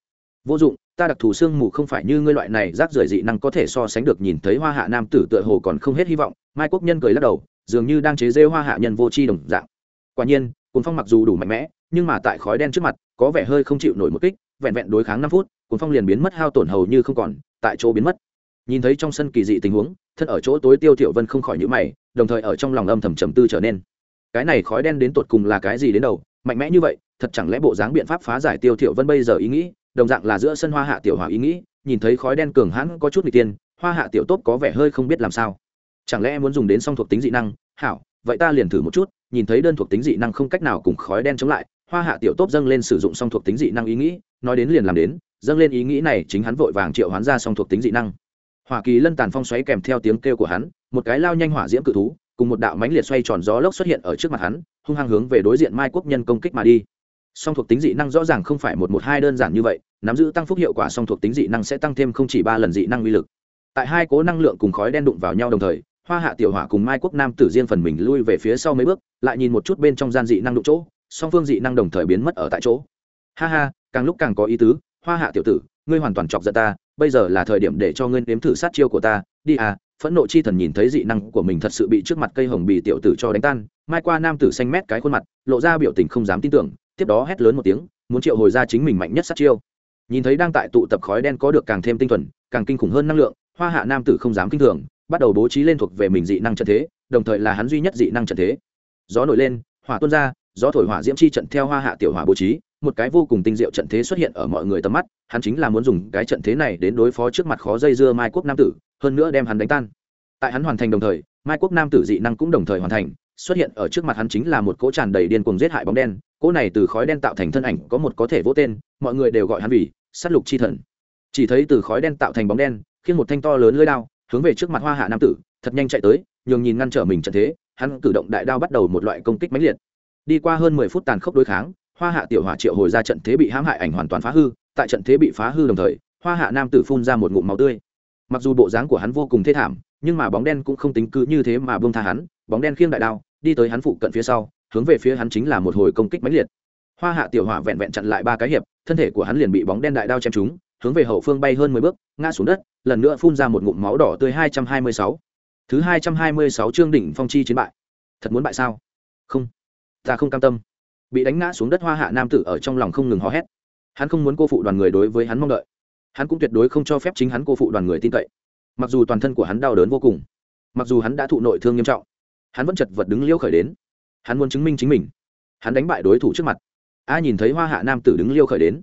Vô dụng, ta đặc thù sương mù không phải như ngươi loại này rác rưởi dị năng có thể so sánh được, nhìn thấy hoa hạ nam tử tựa hồ còn không hết hy vọng, mai quốc nhân cười lắc đầu, dường như đang chế rêu hoa hạ nhân vô tri đồng dạng quả nhiên, cuồng phong mặc dù đủ mạnh mẽ, nhưng mà tại khói đen trước mặt, có vẻ hơi không chịu nổi một kích, vẹn vẹn đối kháng năm phút, cuồng phong liền biến mất hao tổn hầu như không còn, tại chỗ biến mất. Nhìn thấy trong sân kỳ dị tình huống, thân ở chỗ tối tiêu thiểu vân không khỏi nhíu mày, đồng thời ở trong lòng âm thầm trầm tư trở nên. Cái này khói đen đến tột cùng là cái gì đến đầu? Mạnh mẽ như vậy, thật chẳng lẽ bộ dáng biện pháp phá giải tiêu thiểu vân bây giờ ý nghĩ, đồng dạng là giữa sân hoa hạ tiểu hòa ý nghĩ, nhìn thấy khói đen cường hãn có chút n tiên hoa hạ tiểu tốt có vẻ hơi không biết làm sao. Chẳng lẽ muốn dùng đến song thuộc tính dị năng? Hảo, vậy ta liền thử một chút nhìn thấy đơn thuộc tính dị năng không cách nào cùng khói đen chống lại, hoa hạ tiểu tốt dâng lên sử dụng song thuộc tính dị năng ý nghĩ, nói đến liền làm đến, dâng lên ý nghĩ này chính hắn vội vàng triệu hoán ra song thuộc tính dị năng. Hoa kỳ lân tàn phong xoáy kèm theo tiếng kêu của hắn, một cái lao nhanh hỏa diễm cự thú, cùng một đạo mánh liệt xoay tròn gió lốc xuất hiện ở trước mặt hắn, hung hăng hướng về đối diện mai quốc nhân công kích mà đi. Song thuộc tính dị năng rõ ràng không phải một một hai đơn giản như vậy, nắm giữ tăng phúc hiệu quả song thuộc tính dị năng sẽ tăng thêm không chỉ ba lần dị năng uy lực. Tại hai cố năng lượng cùng khói đen đụng vào nhau đồng thời hoa hạ tiểu hỏa cùng mai quốc nam tử riêng phần mình lui về phía sau mấy bước, lại nhìn một chút bên trong gian dị năng đụng chỗ, song phương dị năng đồng thời biến mất ở tại chỗ. Ha ha, càng lúc càng có ý tứ, hoa hạ tiểu tử, ngươi hoàn toàn chọc giận ta, bây giờ là thời điểm để cho ngươi nếm thử sát chiêu của ta. Đi à phẫn nộ chi thần nhìn thấy dị năng của mình thật sự bị trước mặt cây hồng bì tiểu tử cho đánh tan, mai qua nam tử xanh mét cái khuôn mặt, lộ ra biểu tình không dám tin tưởng, tiếp đó hét lớn một tiếng, muốn triệu hồi ra chính mình mạnh nhất sát chiêu. Nhìn thấy đang tại tụ tập khói đen có được càng thêm tinh thuần, càng kinh khủng hơn năng lượng, hoa hạ nam tử không dám kinh thường bắt đầu bố trí lên thuộc về mình dị năng trận thế, đồng thời là hắn duy nhất dị năng trận thế. Gió nổi lên, hỏa tuôn ra, gió thổi hỏa diễm chi trận theo hoa hạ tiểu hỏa bố trí, một cái vô cùng tinh diệu trận thế xuất hiện ở mọi người tầm mắt, hắn chính là muốn dùng cái trận thế này đến đối phó trước mặt khó dây dưa mai quốc nam tử, hơn nữa đem hắn đánh tan. Tại hắn hoàn thành đồng thời, mai quốc nam tử dị năng cũng đồng thời hoàn thành, xuất hiện ở trước mặt hắn chính là một cỗ tràn đầy điên cuồng giết hại bóng đen, cỗ này từ khói đen tạo thành thân ảnh, có một có thể vỗ tên, mọi người đều gọi hắn vì s á t lục chi thần. Chỉ thấy từ khói đen tạo thành bóng đen, khiến một thanh to lớn lưới đao hướng về trước mặt hoa hạ nam tử, thật nhanh chạy tới, nhường nhìn ngăn trở mình trận thế, hắn cử động đại đao bắt đầu một loại công kích mãnh liệt. Đi qua hơn mười phút tàn khốc đối kháng, hoa hạ tiểu hỏa triệu hồi ra trận thế bị hãm hại ảnh hoàn toàn phá hư, tại trận thế bị phá hư đồng thời, hoa hạ nam tử phun ra một ngụm máu tươi. Mặc dù bộ dáng của hắn vô cùng thê thảm, nhưng mà bóng đen cũng không tính cứ như thế mà bông tha hắn, bóng đen khiêng đại đao, đi tới hắn phụ cận phía sau, hướng về phía hắn chính là một hồi công kích mãnh liệt. Hoa hạ tiểu hỏa vẹn vẹn chặn lại ba cái hiệp, thân thể của hắn liền bị bóng đen đại đao chém trúng hướng về hậu phương bay hơn mười bước, ngã xuống đất, lần nữa phun ra một ngụm máu đỏ tươi hai trăm hai mươi sáu. Thứ hai trăm hai mươi sáu chương đỉnh phong chi chiến bại. Thật muốn bại sao? Không. Ta không cam tâm. Bị đánh ngã xuống đất hoa hạ nam tử ở trong lòng không ngừng hò hét. Hắn không muốn cô phụ đoàn người đối với hắn mong đợi. Hắn cũng tuyệt đối không cho phép chính hắn cô phụ đoàn người tin cậy. Mặc dù toàn thân của hắn đau đớn vô cùng, mặc dù hắn đã thụ nội thương nghiêm trọng, hắn vẫn chật vật đứng liêu khởi đến. Hắn muốn chứng minh chính mình. Hắn đánh bại đối thủ trước mặt. A nhìn thấy hoa hạ nam tử đứng liêu khởi đến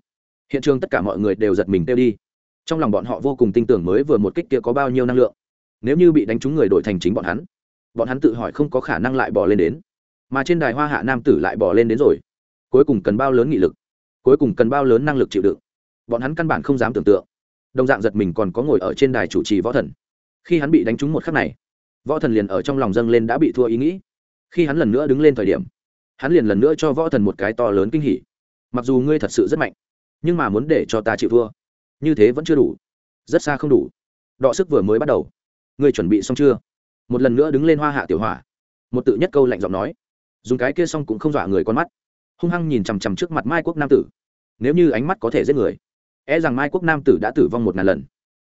hiện trường tất cả mọi người đều giật mình tiêu đi. Trong lòng bọn họ vô cùng tin tưởng mới vừa một kích kia có bao nhiêu năng lượng. Nếu như bị đánh trúng người đổi thành chính bọn hắn bọn hắn tự hỏi không có khả năng lại bỏ lên đến. Mà trên đài hoa hạ nam tử lại bỏ lên đến rồi. Cuối cùng cần bao lớn nghị lực, cuối cùng cần bao lớn năng lực chịu đựng. Bọn hắn căn bản không dám tưởng tượng. Đồng dạng giật mình còn có ngồi ở trên đài chủ trì võ thần. Khi hắn bị đánh trúng một khắc này, võ thần liền ở trong lòng dâng lên đã bị thua ý nghĩ. Khi hắn lần nữa đứng lên thời điểm, hắn liền lần nữa cho võ thần một cái to lớn kinh hỉ. Mặc dù ngươi thật sự rất mạnh nhưng mà muốn để cho ta chịu thua. Như thế vẫn chưa đủ. Rất xa không đủ. Đọ sức vừa mới bắt đầu. Ngươi chuẩn bị xong chưa? Một lần nữa đứng lên hoa hạ tiểu hỏa. Một tự nhất câu lạnh giọng nói. Dùng cái kia xong cũng không dọa người con mắt. Hung hăng nhìn chằm chằm trước mặt mai quốc nam tử. Nếu như ánh mắt có thể giết người e rằng mai quốc nam tử đã tử vong một ngàn lần.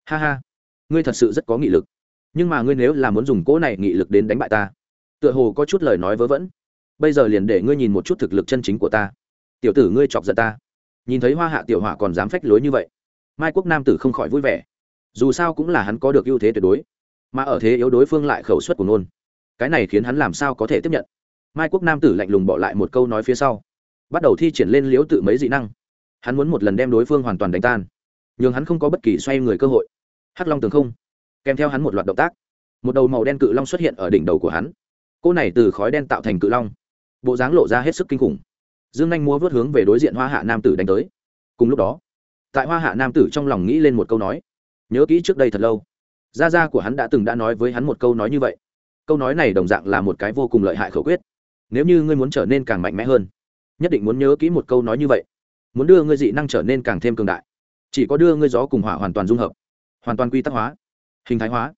Ha ha, ngươi thật sự rất có nghị lực. Nhưng mà ngươi nếu là muốn dùng cỗ này nghị lực đến đánh bại ta, tựa hồ có chút lời nói vớ vẩn. Bây giờ liền để ngươi nhìn một chút thực lực chân chính của ta. Tiểu tử ngươi chọc giận ta nhìn thấy hoa hạ tiểu hỏa còn dám phách lối như vậy, mai quốc nam tử không khỏi vui vẻ. Dù sao cũng là hắn có được ưu thế tuyệt đối, mà ở thế yếu đối phương lại khẩu suất của nôn cái này khiến hắn làm sao có thể tiếp nhận? Mai quốc nam tử lạnh lùng bỏ lại một câu nói phía sau, bắt đầu thi triển lên liếu tự mấy dị năng. Hắn muốn một lần đem đối phương hoàn toàn đánh tan, nhường hắn không có bất kỳ xoay người cơ hội. Hắc long tường không, kèm theo hắn một loạt động tác, một đầu màu đen cự long xuất hiện ở đỉnh đầu của hắn. Cô này từ khói đen tạo thành cự long, bộ dáng lộ ra hết sức kinh khủng dương anh múa vớt hướng về đối diện hoa hạ nam tử đánh tới. Cùng lúc đó, tại hoa hạ nam tử trong lòng nghĩ lên một câu nói. Nhớ kỹ trước đây thật lâu, gia gia của hắn đã từng đã nói với hắn một câu nói như vậy. Câu nói này đồng dạng là một cái vô cùng lợi hại khẩu quyết. Nếu như ngươi muốn trở nên càng mạnh mẽ hơn, nhất định muốn nhớ kỹ một câu nói như vậy. Muốn đưa ngươi dị năng trở nên càng thêm cường đại. Chỉ có đưa ngươi gió cùng hỏa hoàn toàn dung hợp, hoàn toàn quy tắc hóa, hình thái hóa.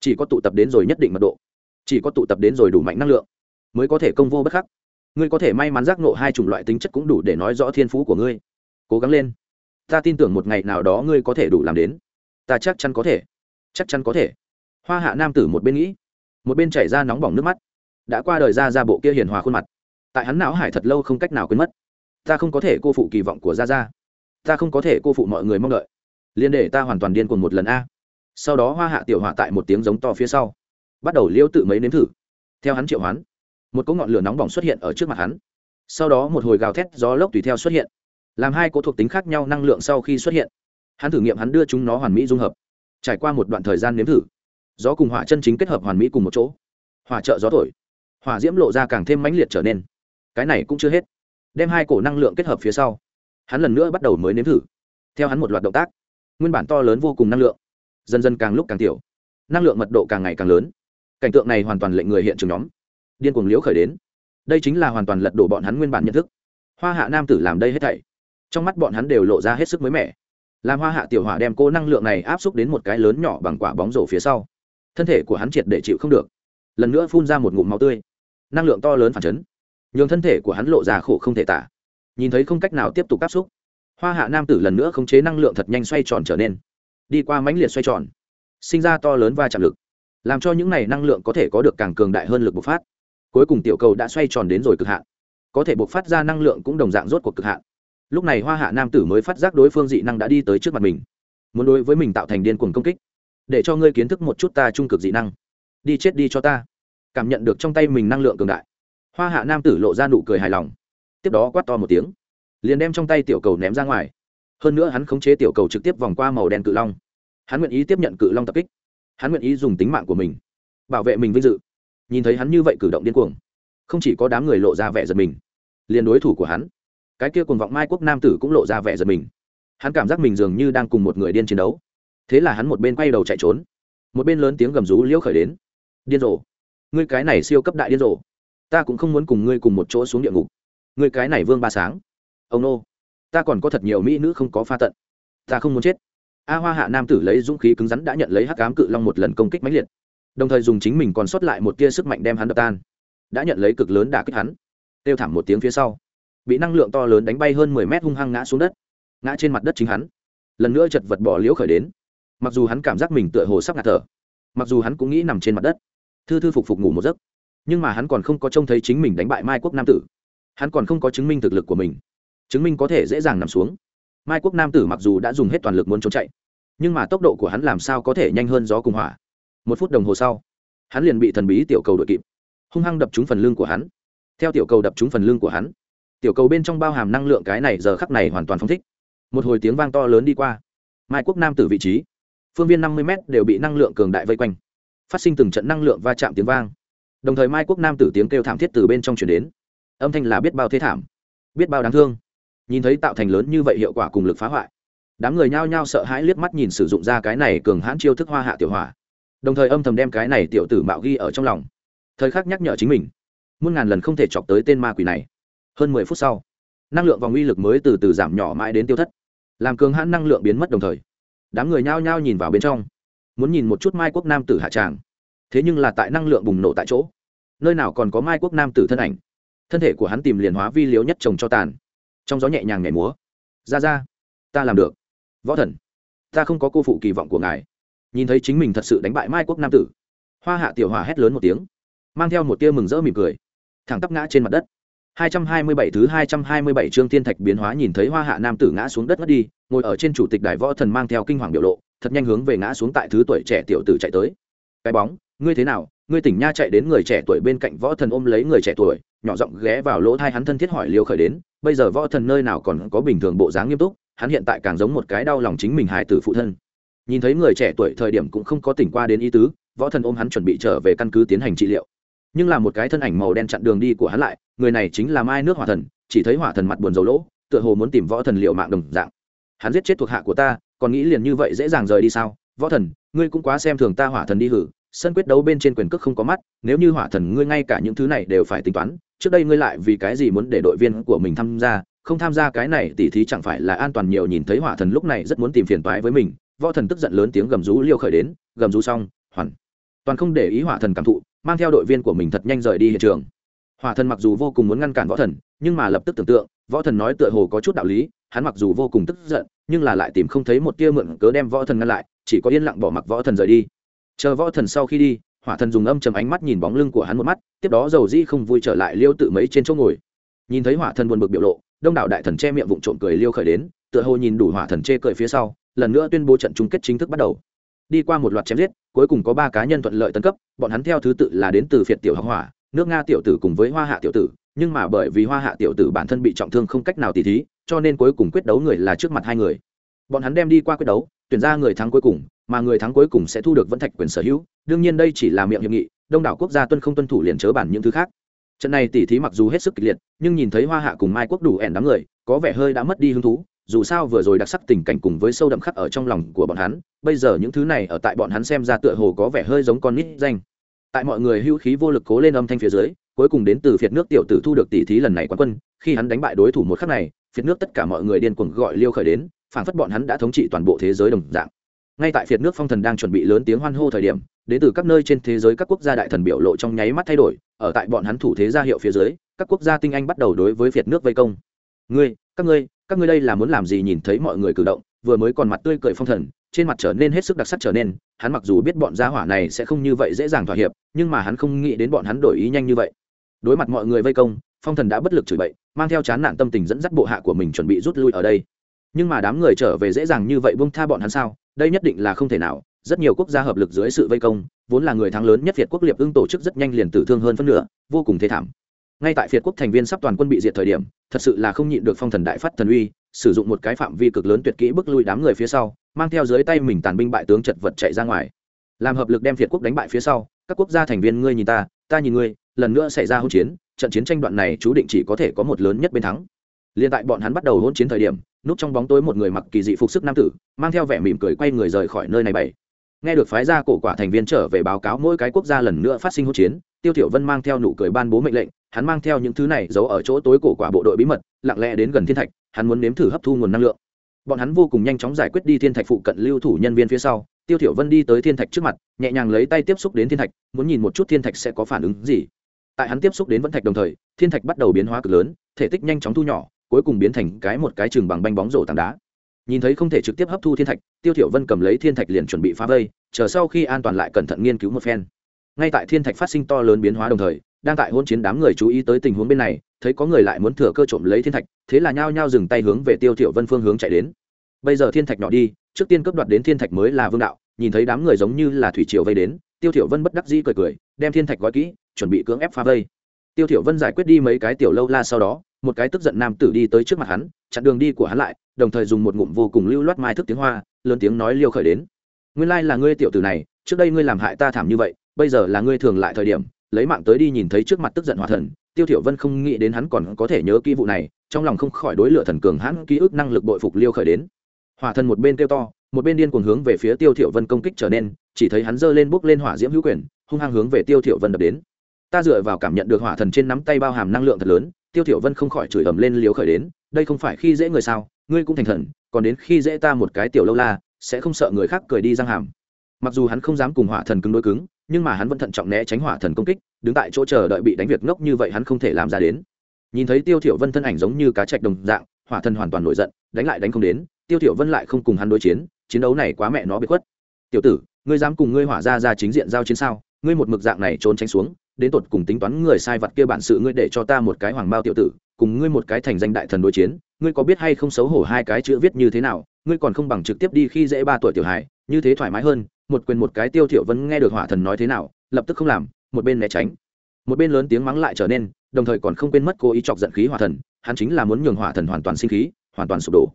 Chỉ có tụ tập đến rồi nhất định mật độ. Chỉ có tụ tập đến rồi đủ mạnh năng lượng, mới có thể công vô bất khắc ngươi có thể may mắn giác ngộ hai chủng loại tính chất cũng đủ để nói rõ thiên phú của ngươi. Cố gắng lên. Ta tin tưởng một ngày nào đó ngươi có thể đủ làm đến. Ta chắc chắn có thể. Chắc chắn có thể. Hoa hạ nam tử một bên nghĩ một bên chảy ra nóng bỏng nước mắt. Đã qua đời ra ra bộ kia hiền hòa khuôn mặt. Tại hắn não hải thật lâu không cách nào quên mất. Ta không có thể cô phụ kỳ vọng của Ra Ra, ta không có thể cô phụ mọi người mong đợi. Liên để ta hoàn toàn điên cuồng một lần a. Sau đó hoa hạ tiểu hòa tại một tiếng giống to phía sau bắt đầu liêu tự mấy nếm thử. Theo hắn triệu hoán một cỗ ngọn lửa nóng bỏng xuất hiện ở trước mặt hắn. Sau đó một hồi gào thét gió lốc tùy theo xuất hiện, làm hai cỗ thuộc tính khác nhau năng lượng sau khi xuất hiện, hắn thử nghiệm hắn đưa chúng nó hoàn mỹ dung hợp. Trải qua một đoạn thời gian nếm thử, gió cùng hỏa chân chính kết hợp hoàn mỹ cùng một chỗ. Hỏa trợ gió thổi, hỏa diễm lộ ra càng thêm mãnh liệt trở nên. Cái này cũng chưa hết. Đem hai cổ năng lượng kết hợp phía sau, hắn lần nữa bắt đầu mới nếm thử. Theo hắn một loạt động tác, nguyên bản to lớn vô cùng năng lượng, dần dần càng lúc càng tiểu. Năng lượng mật độ càng ngày càng lớn. Cảnh tượng này hoàn toàn lệnh người hiện trường nhóm điên cuồng liễu khởi đến. Đây chính là hoàn toàn lật đổ bọn hắn nguyên bản nhận thức. Hoa hạ nam tử làm đây hết thảy. Trong mắt bọn hắn đều lộ ra hết sức mới mẻ. Làm hoa hạ tiểu hỏa đem cô năng lượng này áp xúc đến một cái lớn nhỏ bằng quả bóng rổ phía sau. Thân thể của hắn triệt để chịu không được. Lần nữa phun ra một ngụm máu tươi. Năng lượng to lớn phản chấn. Nhường thân thể của hắn lộ ra khổ không thể tả. Nhìn thấy không cách nào tiếp tục áp xúc, hoa hạ nam tử lần nữa khống chế năng lượng thật nhanh xoay tròn trở nên. Đi qua mãnh liệt xoay tròn, sinh ra to lớn va chạm lực, làm cho những này năng lượng có thể có được càng cường đại hơn lực bộc phát cuối cùng tiểu cầu đã xoay tròn đến rồi cực hạn. Có thể buộc phát ra năng lượng cũng đồng dạng rốt cuộc cực hạn. Lúc này hoa hạ nam tử mới phát giác đối phương dị năng đã đi tới trước mặt mình. Muốn đối với mình tạo thành điên cuồng công kích, để cho ngươi kiến thức một chút ta trung cực dị năng. Đi chết đi cho ta. Cảm nhận được trong tay mình năng lượng cường đại, hoa hạ nam tử lộ ra nụ cười hài lòng. Tiếp đó quát to một tiếng, liền đem trong tay tiểu cầu ném ra ngoài. Hơn nữa hắn khống chế tiểu cầu trực tiếp vòng qua màu đen cự long. Hắn nguyện ý tiếp nhận cự long tập kích. Hắn nguyện ý dùng tính mạng của mình bảo vệ mình vinh dự nhìn thấy hắn như vậy cử động điên cuồng, không chỉ có đám người lộ ra vẻ giật mình, liền đối thủ của hắn, cái kia cùng vọng mai quốc nam tử cũng lộ ra vẻ giật mình. Hắn cảm giác mình dường như đang cùng một người điên chiến đấu. Thế là hắn một bên quay đầu chạy trốn, một bên lớn tiếng gầm rú liễu khởi đến. Điên rồ, ngươi cái này siêu cấp đại điên rồ, ta cũng không muốn cùng ngươi cùng một chỗ xuống địa ngục. Ngươi cái này vương ba sáng, ông nô, ta còn có thật nhiều mỹ nữ không có pha tận, ta không muốn chết. A hoa hạ nam tử lấy dũng khí cứng rắn đã nhận lấy hắc cám cự long một lần công kích mãnh liệt đồng thời dùng chính mình còn sót lại một tia sức mạnh đem hắn đập tan. Đã nhận lấy cực lớn đả kích hắn. Kêu thảm một tiếng phía sau, bị năng lượng to lớn đánh bay hơn mười mét hung hăng ngã xuống đất. Ngã trên mặt đất chính hắn. Lần nữa chật vật bỏ liễu khởi đến. Mặc dù hắn cảm giác mình tựa hồ sắp ngạt thở, mặc dù hắn cũng nghĩ nằm trên mặt đất, thư thư phục phục ngủ một giấc, nhưng mà hắn còn không có trông thấy chính mình đánh bại mai quốc nam tử. Hắn còn không có chứng minh thực lực của mình, chứng minh có thể dễ dàng nằm xuống. Mai quốc nam tử mặc dù đã dùng hết toàn lực muốn trốn chạy, nhưng mà tốc độ của hắn làm sao có thể nhanh hơn gió cùng hỏa? Một phút đồng hồ sau, hắn liền bị thần bí tiểu cầu đội kịp. Hung hăng đập trúng phần lưng của hắn. Theo tiểu cầu đập trúng phần lưng của hắn, tiểu cầu bên trong bao hàm năng lượng cái này giờ khắc này hoàn toàn phong thích. Một hồi tiếng vang to lớn đi qua. Mai quốc nam tử vị trí, phương viên năm mươi m đều bị năng lượng cường đại vây quanh. Phát sinh từng trận năng lượng va chạm tiếng vang. Đồng thời mai quốc nam tử tiếng kêu thảm thiết từ bên trong chuyển đến. Âm thanh là biết bao thế thảm, biết bao đáng thương. Nhìn thấy tạo thành lớn như vậy hiệu quả cùng lực phá hoại, đám người nhao nhao sợ hãi liếc mắt nhìn sử dụng ra cái này cường hãn chiêu thức hoa hạ tiểu hỏa đồng thời âm thầm đem cái này tiểu tử mạo ghi ở trong lòng. Thời khắc nhắc nhở chính mình, muôn ngàn lần không thể chọc tới tên ma quỷ này. Hơn mười phút sau, năng lượng vòng uy lực mới từ từ giảm nhỏ mãi đến tiêu thất, làm cường hãn năng lượng biến mất đồng thời, đám người nhao nhao nhìn vào bên trong, muốn nhìn một chút mai quốc nam tử hạ tràng. Thế nhưng là tại năng lượng bùng nổ tại chỗ, nơi nào còn có mai quốc nam tử thân ảnh? Thân thể của hắn tìm liền hóa vi liếu nhất trồng cho tàn. Trong gió nhẹ nhàng nhảy múa. Ra ra, ta làm được. Võ thần, ta không có cô phụ kỳ vọng của ngài nhìn thấy chính mình thật sự đánh bại mai quốc nam tử. Hoa hạ tiểu hòa hét lớn một tiếng, mang theo một tia mừng rỡ mỉm cười, thẳng tắp ngã trên mặt đất. 227 thứ 227 chương thiên thạch biến hóa nhìn thấy hoa hạ nam tử ngã xuống đất ngất đi, ngồi ở trên chủ tịch đài võ thần mang theo kinh hoàng biểu lộ, thật nhanh hướng về ngã xuống tại thứ tuổi trẻ tiểu tử chạy tới. Cái bóng, ngươi thế nào? Ngươi tỉnh nha chạy đến người trẻ tuổi bên cạnh võ thần ôm lấy người trẻ tuổi, nhỏ giọng ghé vào lỗ thai hắn thân thiết hỏi liều khởi đến, bây giờ võ thần nơi nào còn có bình thường bộ dáng nghiêm túc, hắn hiện tại càng giống một cái đau lòng chính mình hài tử phụ thân nhìn thấy người trẻ tuổi thời điểm cũng không có tỉnh qua đến ý tứ, võ thần ôm hắn chuẩn bị trở về căn cứ tiến hành trị liệu. Nhưng là một cái thân ảnh màu đen chặn đường đi của hắn lại, người này chính là mai nước hỏa thần, chỉ thấy hỏa thần mặt buồn rầu lỗ, tựa hồ muốn tìm võ thần liệu mạng đồng dạng. Hắn giết chết thuộc hạ của ta, còn nghĩ liền như vậy dễ dàng rời đi sao? Võ thần, ngươi cũng quá xem thường ta hỏa thần đi hử, sân quyết đấu bên trên quyền cước không có mắt, nếu như hỏa thần ngươi ngay cả những thứ này đều phải tính toán, trước đây ngươi lại vì cái gì muốn để đội viên của mình tham gia, không tham gia cái này tỉ thí chẳng phải là an toàn nhiều nhìn thấy hỏa thần lúc này rất muốn tìm phiền toái với mình võ thần tức giận lớn tiếng gầm rú liêu khởi đến, gầm rú xong, hoàn. Toàn không để ý hỏa thần cảm thụ, mang theo đội viên của mình thật nhanh rời đi hiện trường. Hỏa thần mặc dù vô cùng muốn ngăn cản võ thần, nhưng mà lập tức tưởng tượng, võ thần nói tựa hồ có chút đạo lý, hắn mặc dù vô cùng tức giận, nhưng là lại tìm không thấy một tia mượn cớ đem võ thần ngăn lại, chỉ có yên lặng bỏ mặc võ thần rời đi. Chờ võ thần sau khi đi, hỏa thần dùng âm chầm ánh mắt nhìn bóng lưng của hắn một mắt, tiếp đó dầu di không vui trở lại liêu tự mấy trên chỗ ngồi. Nhìn thấy hỏa thần buồn bực biểu lộ, đông đảo đại thần che miệng vụng trộm cười liêu khởi đến, tựa hồ nhìn đủ hỏa thần chê cười phía sau lần nữa tuyên bố trận chung kết chính thức bắt đầu. Đi qua một loạt chém giết, cuối cùng có ba cá nhân thuận lợi tấn cấp, bọn hắn theo thứ tự là đến từ phiệt tiểu học hỏa, nước nga tiểu tử cùng với hoa hạ tiểu tử, nhưng mà bởi vì hoa hạ tiểu tử bản thân bị trọng thương không cách nào tỉ thí, cho nên cuối cùng quyết đấu người là trước mặt hai người. Bọn hắn đem đi qua quyết đấu, tuyển ra người thắng cuối cùng, mà người thắng cuối cùng sẽ thu được vẫn thạch quyền sở hữu, đương nhiên đây chỉ là miệng hiệp nghị, đông đảo quốc gia tuân không tuân thủ liền chớ bản những thứ khác. Trận này tỉ thí mặc dù hết sức kịch liệt, nhưng nhìn thấy hoa hạ cùng mai quốc đủ ẻn đám người, có vẻ hơi đã mất đi hứng thú dù sao vừa rồi đặc sắc tình cảnh cùng với sâu đậm khắc ở trong lòng của bọn hắn, bây giờ những thứ này ở tại bọn hắn xem ra tựa hồ có vẻ hơi giống con nít danh. Tại mọi người hữu khí vô lực cố lên âm thanh phía dưới, cuối cùng đến từ phiệt nước tiểu tử thu được tỷ thí lần này quán quân, khi hắn đánh bại đối thủ một khắc này, phiệt nước tất cả mọi người điên cuồng gọi liêu khởi đến, phảng phất bọn hắn đã thống trị toàn bộ thế giới đồng dạng. Ngay tại phiệt nước phong thần đang chuẩn bị lớn tiếng hoan hô thời điểm, đến từ các nơi trên thế giới các quốc gia đại thần biểu lộ trong nháy mắt thay đổi, ở tại bọn hắn thủ thế gia hiệu phía dưới, các quốc gia tinh anh bắt đầu đối với phiệt nước vây công. Ngươi các ngươi các ngươi đây là muốn làm gì nhìn thấy mọi người cử động, vừa mới còn mặt tươi cười phong thần, trên mặt trở nên hết sức đặc sắc trở nên, hắn mặc dù biết bọn gia hỏa này sẽ không như vậy dễ dàng thỏa hiệp, nhưng mà hắn không nghĩ đến bọn hắn đổi ý nhanh như vậy. Đối mặt mọi người vây công, phong thần đã bất lực chửi bậy, mang theo chán nản tâm tình dẫn dắt bộ hạ của mình chuẩn bị rút lui ở đây. Nhưng mà đám người trở về dễ dàng như vậy bông tha bọn hắn sao? Đây nhất định là không thể nào, rất nhiều quốc gia hợp lực dưới sự vây công, vốn là người thắng lớn nhất việt quốc liệp ưng tổ chức rất nhanh liền tử thương hơn phân nửa, vô cùng thế thảm ngay tại việt quốc thành viên sắp toàn quân bị diệt thời điểm, thật sự là không nhịn được phong thần đại phát thần uy, sử dụng một cái phạm vi cực lớn tuyệt kỹ bước lui đám người phía sau, mang theo dưới tay mình tàn binh bại tướng chật vật chạy ra ngoài. Làm hợp lực đem việt quốc đánh bại phía sau, các quốc gia thành viên ngươi nhìn ta ta nhìn ngươi, lần nữa xảy ra hỗn chiến, trận chiến tranh đoạn này chú định chỉ có thể có một lớn nhất bên thắng. Liên tại bọn hắn bắt đầu hỗn chiến thời điểm, núp trong bóng tối một người mặc kỳ dị phục sức nam tử, mang theo vẻ mỉm cười quay người rời khỏi nơi này bảy nghe được phái gia cổ quả thành viên trở về báo cáo mỗi cái quốc gia lần nữa phát sinh hỗn chiến, tiêu thiểu vân mang theo nụ cười ban bố mệnh lệnh hắn mang theo những thứ này giấu ở chỗ tối cổ quả bộ đội bí mật, lặng lẽ đến gần thiên thạch, hắn muốn nếm thử hấp thu nguồn năng lượng. Bọn hắn vô cùng nhanh chóng giải quyết đi thiên thạch phụ cận lưu thủ nhân viên phía sau, tiêu thiểu vân đi tới thiên thạch trước mặt, nhẹ nhàng lấy tay tiếp xúc đến thiên thạch, muốn nhìn một chút thiên thạch sẽ có phản ứng gì. Tại hắn tiếp xúc đến vẫn thạch đồng thời, thiên thạch bắt đầu biến hóa cực lớn, thể tích nhanh chóng thu nhỏ, cuối cùng biến thành cái một cái chừng bằng banh bóng rổ tảng đá. Nhìn thấy không thể trực tiếp hấp thu thiên thạch, tiêu thiểu vân cầm lấy thiên thạch liền chuẩn bị phá vây, chờ sau khi an toàn lại cẩn thận nghiên cứu một phen. Ngay tại thiên thạch phát sinh to lớn biến hóa đồng thời đang tại hôn chiến đám người chú ý tới tình huống bên này, thấy có người lại muốn thừa cơ trộm lấy thiên thạch, thế là nhao nhao dừng tay hướng về tiêu thiểu vân phương hướng chạy đến. Bây giờ thiên thạch nhỏ đi, trước tiên cướp đoạt đến thiên thạch mới là vương đạo, nhìn thấy đám người giống như là thủy triều vây đến, tiêu thiểu vân bất đắc dĩ cười cười, đem thiên thạch gói kỹ, chuẩn bị cưỡng ép phá vây. Tiêu thiểu vân giải quyết đi mấy cái tiểu lâu la sau đó, một cái tức giận nam tử đi tới trước mặt hắn, chặn đường đi của hắn lại, đồng thời dùng một ngụm vô cùng lưu loát mai thức tiếng hoa, lớn tiếng nói liêu khởi đến. Nguyên lai là ngươi tiểu tử này, trước đây ngươi làm hại ta thảm như vậy, bây giờ là ngươi thường lại thời điểm lấy mạng tới đi nhìn thấy trước mặt tức giận hỏa thần, tiêu thiểu vân không nghĩ đến hắn còn có thể nhớ kỹ vụ này, trong lòng không khỏi đối lửa thần cường hãn ký ức năng lực bội phục liêu khởi đến. Hỏa thần một bên kêu to, một bên điên cuồng hướng về phía tiêu thiểu vân công kích trở nên, chỉ thấy hắn giơ lên bước lên hỏa diễm hữu quyền, hung hăng hướng về tiêu thiểu vân đập đến. Ta dựa vào cảm nhận được hỏa thần trên nắm tay bao hàm năng lượng thật lớn, tiêu thiểu vân không khỏi chửi ầm lên liêu khởi đến, đây không phải khi dễ người sao, ngươi cũng thành thần, còn đến khi dễ ta một cái tiểu lâu la, sẽ không sợ người khác cười đi răng hàm. Mặc dù hắn không dám cùng hỏa thần cứng đối cứng nhưng mà hắn vẫn thận trọng né tránh hỏa thần công kích, đứng tại chỗ chờ đợi bị đánh việc ngốc như vậy hắn không thể làm ra đến. Nhìn thấy tiêu thiểu vân thân ảnh giống như cá trạch đồng dạng, hỏa thần hoàn toàn nổi giận, đánh lại đánh không đến, tiêu thiểu vân lại không cùng hắn đối chiến chiến đấu này quá mẹ nó bị quất. tiểu tử, ngươi dám cùng ngươi hỏa ra ra chính diện giao chiến sao? Ngươi một mực dạng này trốn tránh xuống, đến tột cùng tính toán người sai vật kia bản sự ngươi để cho ta một cái hoàng bao tiểu tử, cùng ngươi một cái thành danh đại thần đối chiến, ngươi có biết hay không xấu hổ hai cái chữ viết như thế nào? Ngươi còn không bằng trực tiếp đi khi dễ ba tuổi tiểu hài, như thế thoải mái hơn một quyền một cái tiêu thiểu vân nghe được hỏa thần nói thế nào, lập tức không làm, một bên né tránh. Một bên lớn tiếng mắng lại trở nên, đồng thời còn không quên mất cố ý chọc giận khí hỏa thần, hắn chính là muốn nhường hỏa thần hoàn toàn sinh khí, hoàn toàn sụp đổ.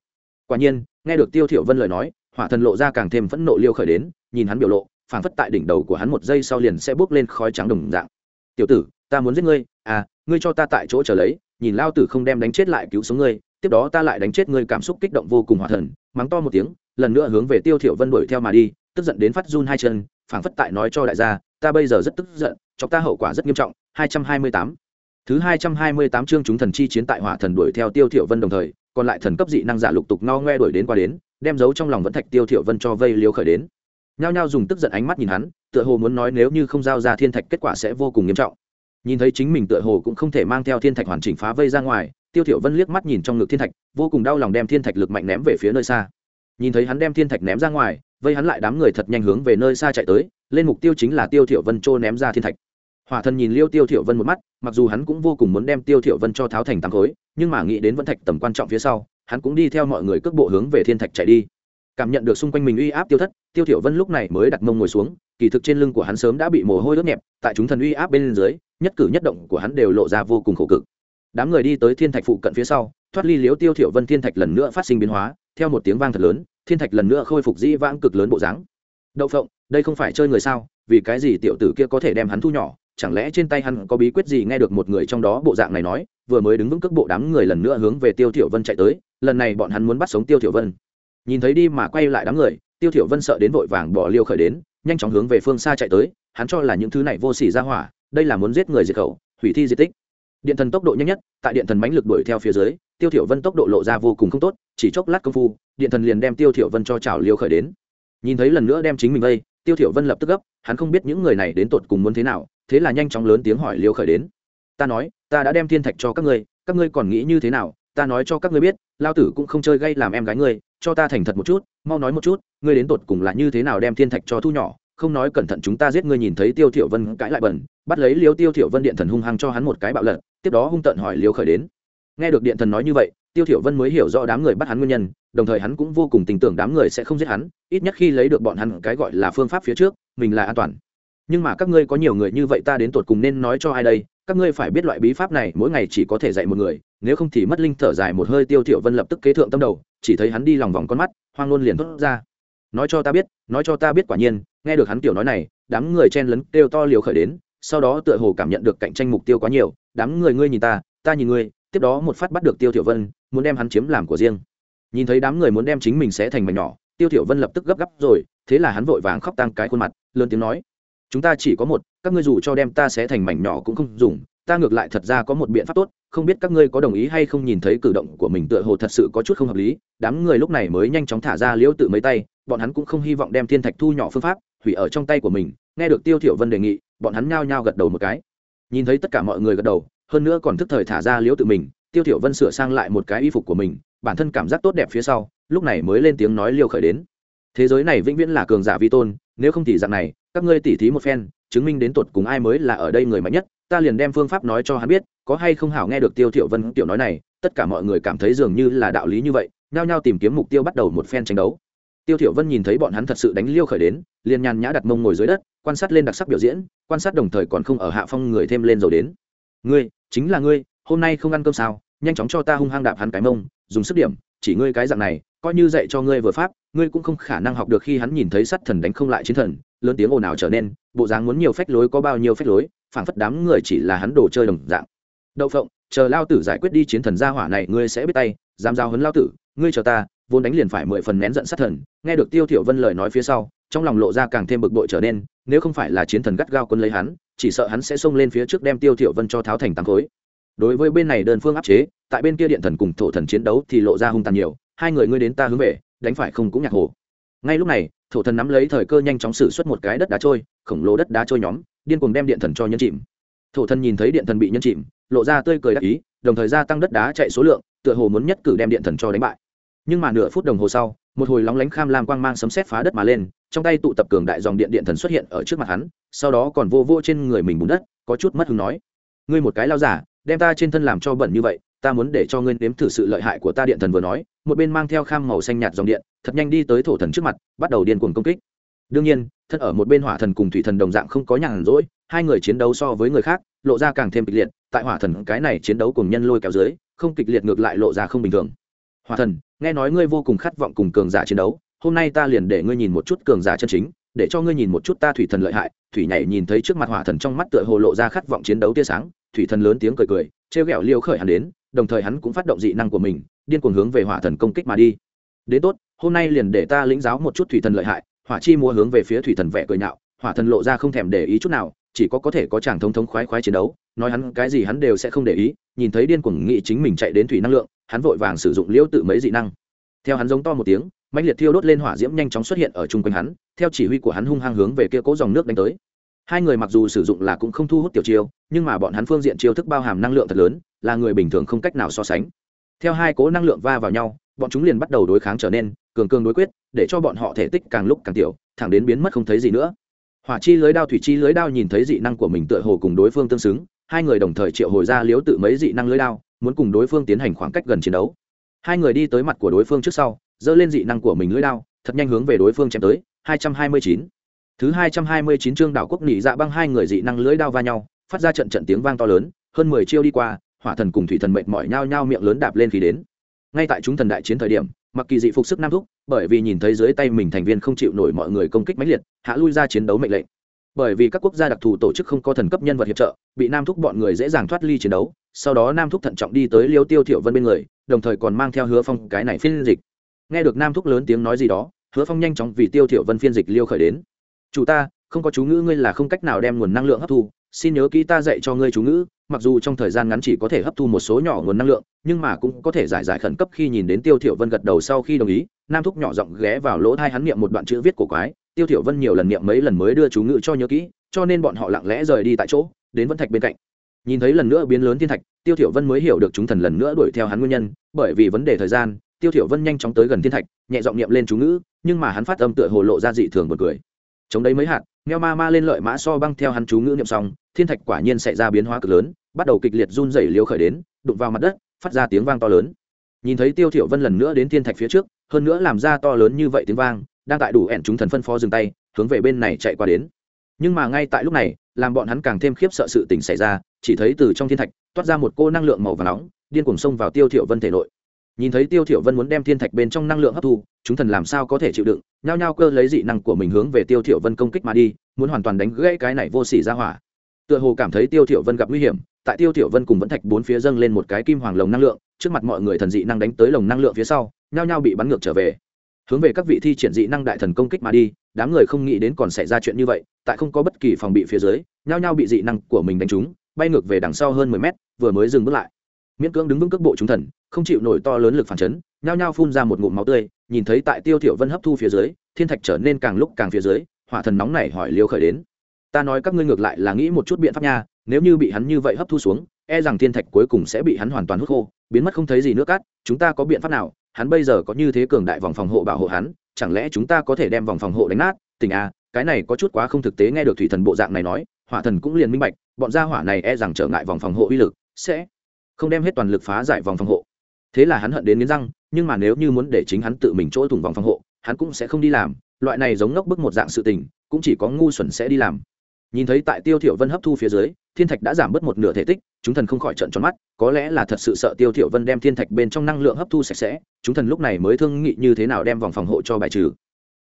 Quả nhiên, nghe được tiêu thiểu vân lời nói, hỏa thần lộ ra càng thêm phẫn nộ liêu khởi đến, nhìn hắn biểu lộ, phảng phất tại đỉnh đầu của hắn một giây sau liền sẽ bốc lên khói trắng đồng dạng. Tiểu tử, ta muốn giết ngươi à ngươi cho ta tại chỗ chờ lấy, nhìn lao tử không đem đánh chết lại cứu sống ngươi, tiếp đó ta lại đánh chết ngươi cảm xúc kích động vô cùng hỏa thần. Mắng to một tiếng, lần nữa hướng về tiêu thiểu vân đuổi theo mà đi tức giận đến phát run hai chân, phảng phất tại nói cho đại gia, ta bây giờ rất tức giận, chọc ta hậu quả rất nghiêm trọng. 228 thứ 228 chương chúng thần chi chiến tại hỏa thần đuổi theo tiêu thiểu vân đồng thời, còn lại thần cấp dị năng giả lục tục no ngoe đuổi đến qua đến, đem dấu trong lòng vẫn thạch tiêu thiểu vân cho vây liếu khởi đến. Nhao nhao dùng tức giận ánh mắt nhìn hắn, tựa hồ muốn nói nếu như không giao ra thiên thạch kết quả sẽ vô cùng nghiêm trọng. Nhìn thấy chính mình tựa hồ cũng không thể mang theo thiên thạch hoàn chỉnh phá vây ra ngoài, tiêu thiểu vân liếc mắt nhìn trong ngực thiên thạch, vô cùng đau lòng đem thiên thạch lực mạnh ném về phía nơi xa. Nhìn thấy hắn đem thiên thạch ném ra ngoài vây hắn lại đám người thật nhanh hướng về nơi xa chạy tới, lên mục tiêu chính là tiêu thiểu vân trô ném ra thiên thạch. Hỏa thần nhìn liêu tiêu thiểu vân một mắt, mặc dù hắn cũng vô cùng muốn đem tiêu thiểu vân cho tháo thành tám khối, nhưng mà nghĩ đến vân thạch tầm quan trọng phía sau, hắn cũng đi theo mọi người cước bộ hướng về thiên thạch chạy đi. Cảm nhận được xung quanh mình uy áp tiêu thất, tiêu thiểu vân lúc này mới đặt mông ngồi xuống, kỳ thực trên lưng của hắn sớm đã bị mồ hôi ướt nhẹp, tại chúng thần uy áp bên dưới, nhất cử nhất động của hắn đều lộ ra vô cùng khổ cực. Đám người đi tới thiên thạch phụ cận phía sau, thoát ly liếu tiêu thiểu vân thiên thạch lần nữa phát sinh biến hóa, theo một tiếng vang thật lớn thiên thạch lần nữa khôi phục dĩ vãng cực lớn bộ dáng. Đậu phộng, đây không phải chơi người sao? Vì cái gì tiểu tử kia có thể đem hắn thu nhỏ? Chẳng lẽ trên tay hắn có bí quyết gì nghe được một người trong đó bộ dạng này nói? Vừa mới đứng vững cước bộ đám người lần nữa hướng về tiêu thiểu vân chạy tới, lần này bọn hắn muốn bắt sống tiêu thiểu vân. Nhìn thấy đi mà quay lại đám người, tiêu thiểu vân sợ đến vội vàng bỏ liêu khởi đến, nhanh chóng hướng về phương xa chạy tới, hắn cho là những thứ này vô sỉ ra hỏa, đây là muốn giết người diệt khẩu, hủy thi di tích điện thần tốc độ nhanh nhất, tại điện thần mãnh lực đuổi theo phía dưới, tiêu thiểu vân tốc độ lộ ra vô cùng không tốt, chỉ chốc lát công phu, điện thần liền đem tiêu thiểu vân cho chảo liêu khởi đến. Nhìn thấy lần nữa đem chính mình vây, tiêu thiểu vân lập tức gấp, hắn không biết những người này đến tột cùng muốn thế nào, thế là nhanh chóng lớn tiếng hỏi liêu khởi đến. Ta nói, ta đã đem thiên thạch cho các ngươi các ngươi còn nghĩ như thế nào? Ta nói cho các ngươi biết, lao tử cũng không chơi gây làm em gái ngươi, cho ta thành thật một chút, mau nói một chút, ngươi đến tột cùng là như thế nào đem thiên thạch cho thu nhỏ? Không nói cẩn thận chúng ta giết ngươi nhìn thấy tiêu thiểu vân cãi lại bẩn, bắt lấy liêu tiêu thiểu vân điện thần hung hăng cho hắn một cái bạo lật tiếp đó hung tợn hỏi liêu khởi đến. Nghe được điện thần nói như vậy, tiêu thiểu vân mới hiểu rõ đám người bắt hắn nguyên nhân, đồng thời hắn cũng vô cùng tin tưởng đám người sẽ không giết hắn, ít nhất khi lấy được bọn hắn cái gọi là phương pháp phía trước, mình là an toàn. Nhưng mà các ngươi có nhiều người như vậy ta đến tột cùng nên nói cho ai đây? Các ngươi phải biết loại bí pháp này, mỗi ngày chỉ có thể dạy một người, nếu không thì mất linh thở dài một hơi. Tiêu thiểu vân lập tức kế thượng tâm đầu, chỉ thấy hắn đi lòng vòng con mắt, hoang luôn liền thốt ra. Nói cho ta biết, nói cho ta biết quả nhiên, nghe được hắn tiểu nói này, đám người chen lấn kêu to liều khởi đến, sau đó tựa hồ cảm nhận được cạnh tranh mục tiêu quá nhiều đám người ngươi nhìn ta ta nhìn ngươi, tiếp đó một phát bắt được tiêu tiểu vân, muốn đem hắn chiếm làm của riêng. Nhìn thấy đám người muốn đem chính mình sẽ thành mảnh nhỏ, tiêu tiểu vân lập tức gấp gáp rồi, thế là hắn vội vàng khóc tăng cái khuôn mặt, lớn tiếng nói, chúng ta chỉ có một, các ngươi dù cho đem ta sẽ thành mảnh nhỏ cũng không dùng, ta ngược lại thật ra có một biện pháp tốt, không biết các ngươi có đồng ý hay không nhìn thấy cử động của mình tựa hồ thật sự có chút không hợp lý. Đám người lúc này mới nhanh chóng thả ra liễu tự mấy tay, bọn hắn cũng không hy vọng đem thiên thạch thu nhỏ phương pháp hủy ở trong tay của mình. Nghe được tiêu thiểu vân đề nghị, bọn hắn nhao nhao gật đầu một cái nhìn thấy tất cả mọi người gật đầu, hơn nữa còn thức thời thả ra liễu tự mình, tiêu thiểu vân sửa sang lại một cái y phục của mình, bản thân cảm giác tốt đẹp phía sau, lúc này mới lên tiếng nói liêu khởi đến. Thế giới này vĩnh viễn là cường giả vi tôn, nếu không thì dạng này, các ngươi tỉ thí một phen, chứng minh đến tột cùng ai mới là ở đây người mạnh nhất, ta liền đem phương pháp nói cho hắn biết, có hay không hảo nghe được tiêu thiểu vân tiểu nói này, tất cả mọi người cảm thấy dường như là đạo lý như vậy, nhao nhao tìm kiếm mục tiêu bắt đầu một phen tranh đấu. Tiêu thiểu vân nhìn thấy bọn hắn thật sự đánh liêu khởi đến, liền nhàn nhã đặt mông ngồi dưới đất quan sát lên đặc sắc biểu diễn, quan sát đồng thời còn không ở hạ phong người thêm lên rồi đến. Ngươi, chính là ngươi, hôm nay không ăn cơm sao, nhanh chóng cho ta hung hăng đạp hắn cái mông, dùng sức điểm, chỉ ngươi cái dạng này, coi như dạy cho ngươi vừa pháp, ngươi cũng không khả năng học được khi hắn nhìn thấy sắt thần đánh không lại chiến thần, lớn tiếng ồn ào trở nên, bộ dáng muốn nhiều phách lối có bao nhiêu phách lối, phảng phất đám người chỉ là hắn đồ chơi đồng dạng. Đậu phộng, chờ lao tử giải quyết đi chiến thần gia hỏa này, ngươi sẽ biết tay, dám giao hấn lao tử, ngươi chờ ta, vốn đánh liền phải mười phần nén giận sát thần, nghe được tiêu thiểu vân lời nói phía sau trong lòng lộ ra càng thêm bực bội trở nên, nếu không phải là chiến thần gắt gao quân lấy hắn, chỉ sợ hắn sẽ xông lên phía trước đem tiêu thiểu vân cho tháo thành tăng khối. Đối với bên này đơn phương áp chế, tại bên kia điện thần cùng thổ thần chiến đấu thì lộ ra hung tàn nhiều, hai người ngươi đến ta hướng về, đánh phải không cũng nhạc hồ. Ngay lúc này, thổ thần nắm lấy thời cơ nhanh chóng sử xuất một cái đất đá trôi, khổng lồ đất đá trôi nhóm, điên cuồng đem điện thần cho nhân chìm. Thổ thần nhìn thấy điện thần bị nhân chìm, lộ ra tươi cười đắc ý, đồng thời gia tăng đất đá chạy số lượng, tựa hồ muốn nhất cử đem điện thần cho đánh bại. Nhưng mà nửa phút đồng hồ sau một hồi lóng lánh kham lam quang mang sấm sét phá đất mà lên, trong tay tụ tập cường đại dòng điện điện thần xuất hiện ở trước mặt hắn, sau đó còn vô vô trên người mình bùn đất, có chút mất hứng nói, ngươi một cái lao giả, đem ta trên thân làm cho bẩn như vậy, ta muốn để cho ngươi nếm thử sự lợi hại của ta điện thần vừa nói. Một bên mang theo kham màu xanh nhạt dòng điện, thật nhanh đi tới thổ thần trước mặt, bắt đầu điên cuồng công kích. Đương nhiên, thân ở một bên hỏa thần cùng thủy thần đồng dạng không có nhàn rỗi, hai người chiến đấu so với người khác, lộ ra càng thêm kịch liệt, tại hỏa thần cái này chiến đấu cùng nhân lôi kéo dưới, không kịch liệt ngược lại lộ ra không bình thường hòa thần, nghe nói ngươi vô cùng khát vọng cùng cường giả chiến đấu, hôm nay ta liền để ngươi nhìn một chút cường giả chân chính, để cho ngươi nhìn một chút ta thủy thần lợi hại. Thủy nhảy nhìn thấy trước mặt hỏa thần trong mắt tựa hồ lộ ra khát vọng chiến đấu tia sáng, thủy thần lớn tiếng cười cười, trêu ghẹo liêu khởi hắn đến, đồng thời hắn cũng phát động dị năng của mình, điên cuồng hướng về hỏa thần công kích mà đi. Đến tốt, hôm nay liền để ta lĩnh giáo một chút thủy thần lợi hại. Hỏa chi mua hướng về phía thủy thần vẻ cười nhạo, hỏa thần lộ ra không thèm để ý chút nào, chỉ có có thể có chàng thống thống khoái khoái chiến đấu, nói hắn cái gì hắn đều sẽ không để ý, nhìn thấy điên cuồng nghĩ chính mình chạy đến thủy năng lượng hắn vội vàng sử dụng liễu tự mấy dị năng. Theo hắn giống to một tiếng, mãnh liệt thiêu đốt lên hỏa diễm nhanh chóng xuất hiện ở chung quanh hắn, theo chỉ huy của hắn hung hăng hướng về kia cố dòng nước đánh tới. Hai người mặc dù sử dụng là cũng không thu hút tiểu chiêu, nhưng mà bọn hắn phương diện chiêu thức bao hàm năng lượng thật lớn, là người bình thường không cách nào so sánh. Theo hai cố năng lượng va vào nhau, bọn chúng liền bắt đầu đối kháng trở nên cường cường đối quyết, để cho bọn họ thể tích càng lúc càng tiểu, thẳng đến biến mất không thấy gì nữa. Hỏa chi lưới đao, thủy chi lưới đao nhìn thấy dị năng của mình tựa hồ cùng đối phương tương xứng, hai người đồng thời triệu hồi ra liếu tự mấy dị năng lưới đao muốn cùng đối phương tiến hành khoảng cách gần chiến đấu. Hai người đi tới mặt của đối phương trước sau dơ lên dị năng của mình lưỡi đao, thật nhanh hướng về đối phương chém tới. 229. thứ 229 chương đảo quốc nỉ dạ băng hai người dị năng lưỡi đao va nhau, phát ra trận trận tiếng vang to lớn, hơn 10 chiêu đi qua, hỏa thần cùng thủy thần mệt mỏi nhao nhao miệng lớn đạp lên khi đến. Ngay tại chúng thần đại chiến thời điểm, mặc kỳ dị phục sức nam thúc, bởi vì nhìn thấy dưới tay mình thành viên không chịu nổi mọi người công kích mãnh liệt, hạ lui ra chiến đấu mệnh lệnh bởi vì các quốc gia đặc thù tổ chức không có thần cấp nhân vật hiệp trợ, bị nam thúc bọn người dễ dàng thoát ly chiến đấu, sau đó nam thúc thận trọng đi tới liêu tiêu thiểu vân bên người, đồng thời còn mang theo hứa phong cái này phiên dịch. Nghe được nam thúc lớn tiếng nói gì đó, hứa phong nhanh chóng vì tiêu thiểu vân phiên dịch liêu khởi đến. Chủ ta, không có chú ngữ ngươi là không cách nào đem nguồn năng lượng hấp thu, xin nhớ kỹ ta dạy cho ngươi chú ngữ, mặc dù trong thời gian ngắn chỉ có thể hấp thu một số nhỏ nguồn năng lượng, nhưng mà cũng có thể giải giải khẩn cấp khi nhìn đến tiêu thiểu vân gật đầu sau khi đồng ý. Nam thúc nhỏ giọng ghé vào lỗ tai hắn niệm một đoạn chữ viết của quái tiêu thiểu vân nhiều lần niệm mấy lần mới đưa chú ngữ cho nhớ kỹ, cho nên bọn họ lặng lẽ rời đi tại chỗ, đến vân thạch bên cạnh. Nhìn thấy lần nữa biến lớn thiên thạch, tiêu thiểu vân mới hiểu được chúng thần lần nữa đuổi theo hắn nguyên nhân, bởi vì vấn đề thời gian, tiêu thiểu vân nhanh chóng tới gần thiên thạch, nhẹ giọng niệm lên chú ngữ, nhưng mà hắn phát âm tựa hồ lộ ra dị thường buồn cười. Chống đấy mấy hạt, meo ma ma lên lợi mã so băng theo hắn chú ngữ niệm xong, thiên thạch quả nhiên xảy ra biến hóa cực lớn, bắt đầu kịch liệt run rẩy liều khởi đến, đụng vào mặt đất, phát ra tiếng vang to lớn. Nhìn thấy tiêu thiểu vân lần nữa đến thiên thạch phía trước, hơn nữa làm ra to lớn như vậy tiếng vang đang tại đủ ẻn chúng thần phân phó dừng tay, hướng về bên này chạy qua đến. Nhưng mà ngay tại lúc này, làm bọn hắn càng thêm khiếp sợ sự tình xảy ra, chỉ thấy từ trong thiên thạch, toát ra một cô năng lượng màu vàng nóng, điên cuồng xông vào tiêu thiểu vân thể nội. Nhìn thấy tiêu thiểu vân muốn đem thiên thạch bên trong năng lượng hấp thu, chúng thần làm sao có thể chịu đựng, nhao nhao cơ lấy dị năng của mình hướng về tiêu thiểu vân công kích mà đi, muốn hoàn toàn đánh gãy cái này vô sỉ ra hỏa. Tựa hồ cảm thấy tiêu thiểu vân gặp nguy hiểm, tại tiêu thiểu vân cùng vẫn thạch bốn phía dâng lên một cái kim hoàng lồng năng lượng, trước mặt mọi người thần dị năng đánh tới lồng năng lượng phía sau, nhao nhao bị bắn ngược trở về hướng về các vị thi triển dị năng đại thần công kích mà đi, đám người không nghĩ đến còn xảy ra chuyện như vậy, tại không có bất kỳ phòng bị phía dưới, nhao nhao bị dị năng của mình đánh trúng, bay ngược về đằng sau hơn mười mét, vừa mới dừng bước lại. Miễn cưỡng đứng vững cước bộ chúng thần, không chịu nổi to lớn lực phản chấn, nhao nhao phun ra một ngụm máu tươi, nhìn thấy tại tiêu thiểu vân hấp thu phía dưới, thiên thạch trở nên càng lúc càng phía dưới, hỏa thần nóng nảy hỏi liêu khởi đến. Ta nói các ngươi ngược lại là nghĩ một chút biện pháp nha, nếu như bị hắn như vậy hấp thu xuống e rằng thiên thạch cuối cùng sẽ bị hắn hoàn toàn hút khô, biến mất không thấy gì nữa cát, chúng ta có biện pháp nào? Hắn bây giờ có như thế cường đại vòng phòng hộ bảo hộ hắn, chẳng lẽ chúng ta có thể đem vòng phòng hộ đánh nát? Tình a cái này có chút quá không thực tế nghe được thủy thần bộ dạng này nói, hỏa thần cũng liền minh bạch, bọn gia hỏa này e rằng trở ngại vòng phòng hộ uy lực, sẽ không đem hết toàn lực phá giải vòng phòng hộ. Thế là hắn hận đến nghiến răng, nhưng mà nếu như muốn để chính hắn tự mình chỗ thủng vòng phòng hộ, hắn cũng sẽ không đi làm, loại này giống ngốc bức một dạng sự tình, cũng chỉ có ngu xuẩn sẽ đi làm. Nhìn thấy tại tiêu thiểu vân hấp thu phía dưới thiên thạch đã giảm bớt một nửa thể tích, chúng thần không khỏi trợn tròn mắt, có lẽ là thật sự sợ tiêu thiểu vân đem thiên thạch bên trong năng lượng hấp thu sạch sẽ, chúng thần lúc này mới thương nghị như thế nào đem vòng phòng hộ cho bài trừ.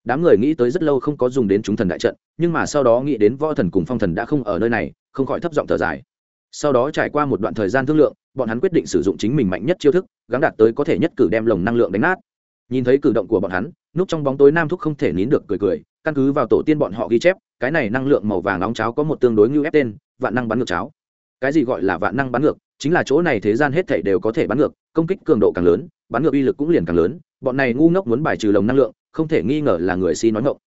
Đám người nghĩ tới rất lâu không có dùng đến chúng thần đại trận, nhưng mà sau đó nghĩ đến võ thần cùng phong thần đã không ở nơi này, không khỏi thấp giọng thở dài. Sau đó trải qua một đoạn thời gian thương lượng, bọn hắn quyết định sử dụng chính mình mạnh nhất chiêu thức, gắng đạt tới có thể nhất cử đem lồng năng lượng đánh nát. Nhìn thấy cử động của bọn hắn núp trong bóng tối nam thúc không thể nín được cười cười, căn cứ vào tổ tiên bọn họ ghi chép, cái này năng lượng màu vàng nóng cháo có một tương đối như ép tên vạn năng bắn ngược cháo. Cái gì gọi là vạn năng bắn ngược? Chính là chỗ này thế gian hết thảy đều có thể bắn ngược, công kích cường độ càng lớn, bắn ngược uy lực cũng liền càng lớn, bọn này ngu ngốc muốn bài trừ lồng năng lượng, không thể nghi ngờ là người si nói ngộng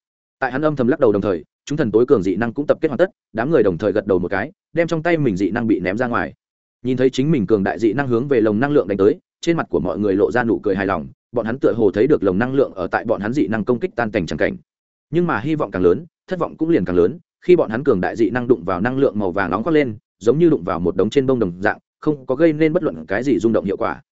tại hắn âm thầm lắc đầu đồng thời, chúng thần tối cường dị năng cũng tập kết hoàn tất, đám người đồng thời gật đầu một cái, đem trong tay mình dị năng bị ném ra ngoài. Nhìn thấy chính mình cường đại dị năng hướng về lồng năng lượng đánh tới, trên mặt của mọi người lộ ra nụ cười hài lòng, bọn hắn tựa hồ thấy được lồng năng lượng ở tại bọn hắn dị năng công kích tan cảnh chẳng cảnh. Nhưng mà hy vọng càng lớn, thất vọng cũng liền càng lớn khi bọn hắn cường đại dị năng đụng vào năng lượng màu vàng nóng khoác lên, giống như đụng vào một đống trên bông đồng dạng, không có gây nên bất luận cái gì rung động hiệu quả.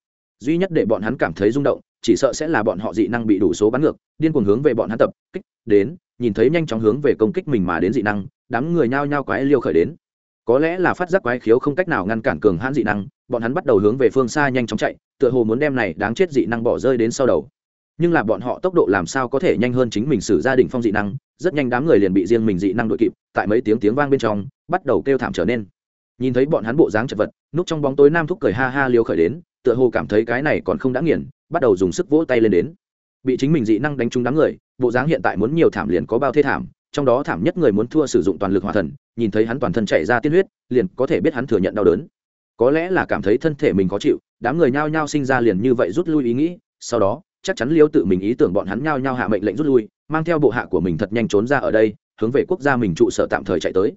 Duy nhất để bọn hắn cảm thấy rung động, chỉ sợ sẽ là bọn họ dị năng bị đủ số bắn ngược, điên cuồng hướng về bọn hắn tập kích, đến, nhìn thấy nhanh chóng hướng về công kích mình mà đến dị năng, đám người nhao nhao quái liêu khởi đến. Có lẽ là phát giác quái khiếu không cách nào ngăn cản cường hãn dị năng, bọn hắn bắt đầu hướng về phương xa nhanh chóng chạy, tựa hồ muốn đem này đáng chết dị năng bỏ rơi đến sau đầu nhưng là bọn họ tốc độ làm sao có thể nhanh hơn chính mình xử gia đình phong dị năng, rất nhanh đám người liền bị riêng mình dị năng đội kịp, tại mấy tiếng tiếng vang bên trong, bắt đầu kêu thảm trở nên. Nhìn thấy bọn hắn bộ dáng chật vật, núp trong bóng tối nam thúc cười ha ha liều khởi đến, tựa hồ cảm thấy cái này còn không đã nghiền, bắt đầu dùng sức vỗ tay lên đến. Bị chính mình dị năng đánh trúng đám người, bộ dáng hiện tại muốn nhiều thảm liền có bao thế thảm, trong đó thảm nhất người muốn thua sử dụng toàn lực hỏa thần, nhìn thấy hắn toàn thân chạy ra tiên huyết, liền có thể biết hắn thừa nhận đau đớn. Có lẽ là cảm thấy thân thể mình khó chịu, đám người nhao nhao sinh ra liền như vậy rút lui ý nghĩ, sau đó chắc chắn liêu tự mình ý tưởng bọn hắn nhao nhao hạ mệnh lệnh rút lui, mang theo bộ hạ của mình thật nhanh trốn ra ở đây, hướng về quốc gia mình trụ sở tạm thời chạy tới.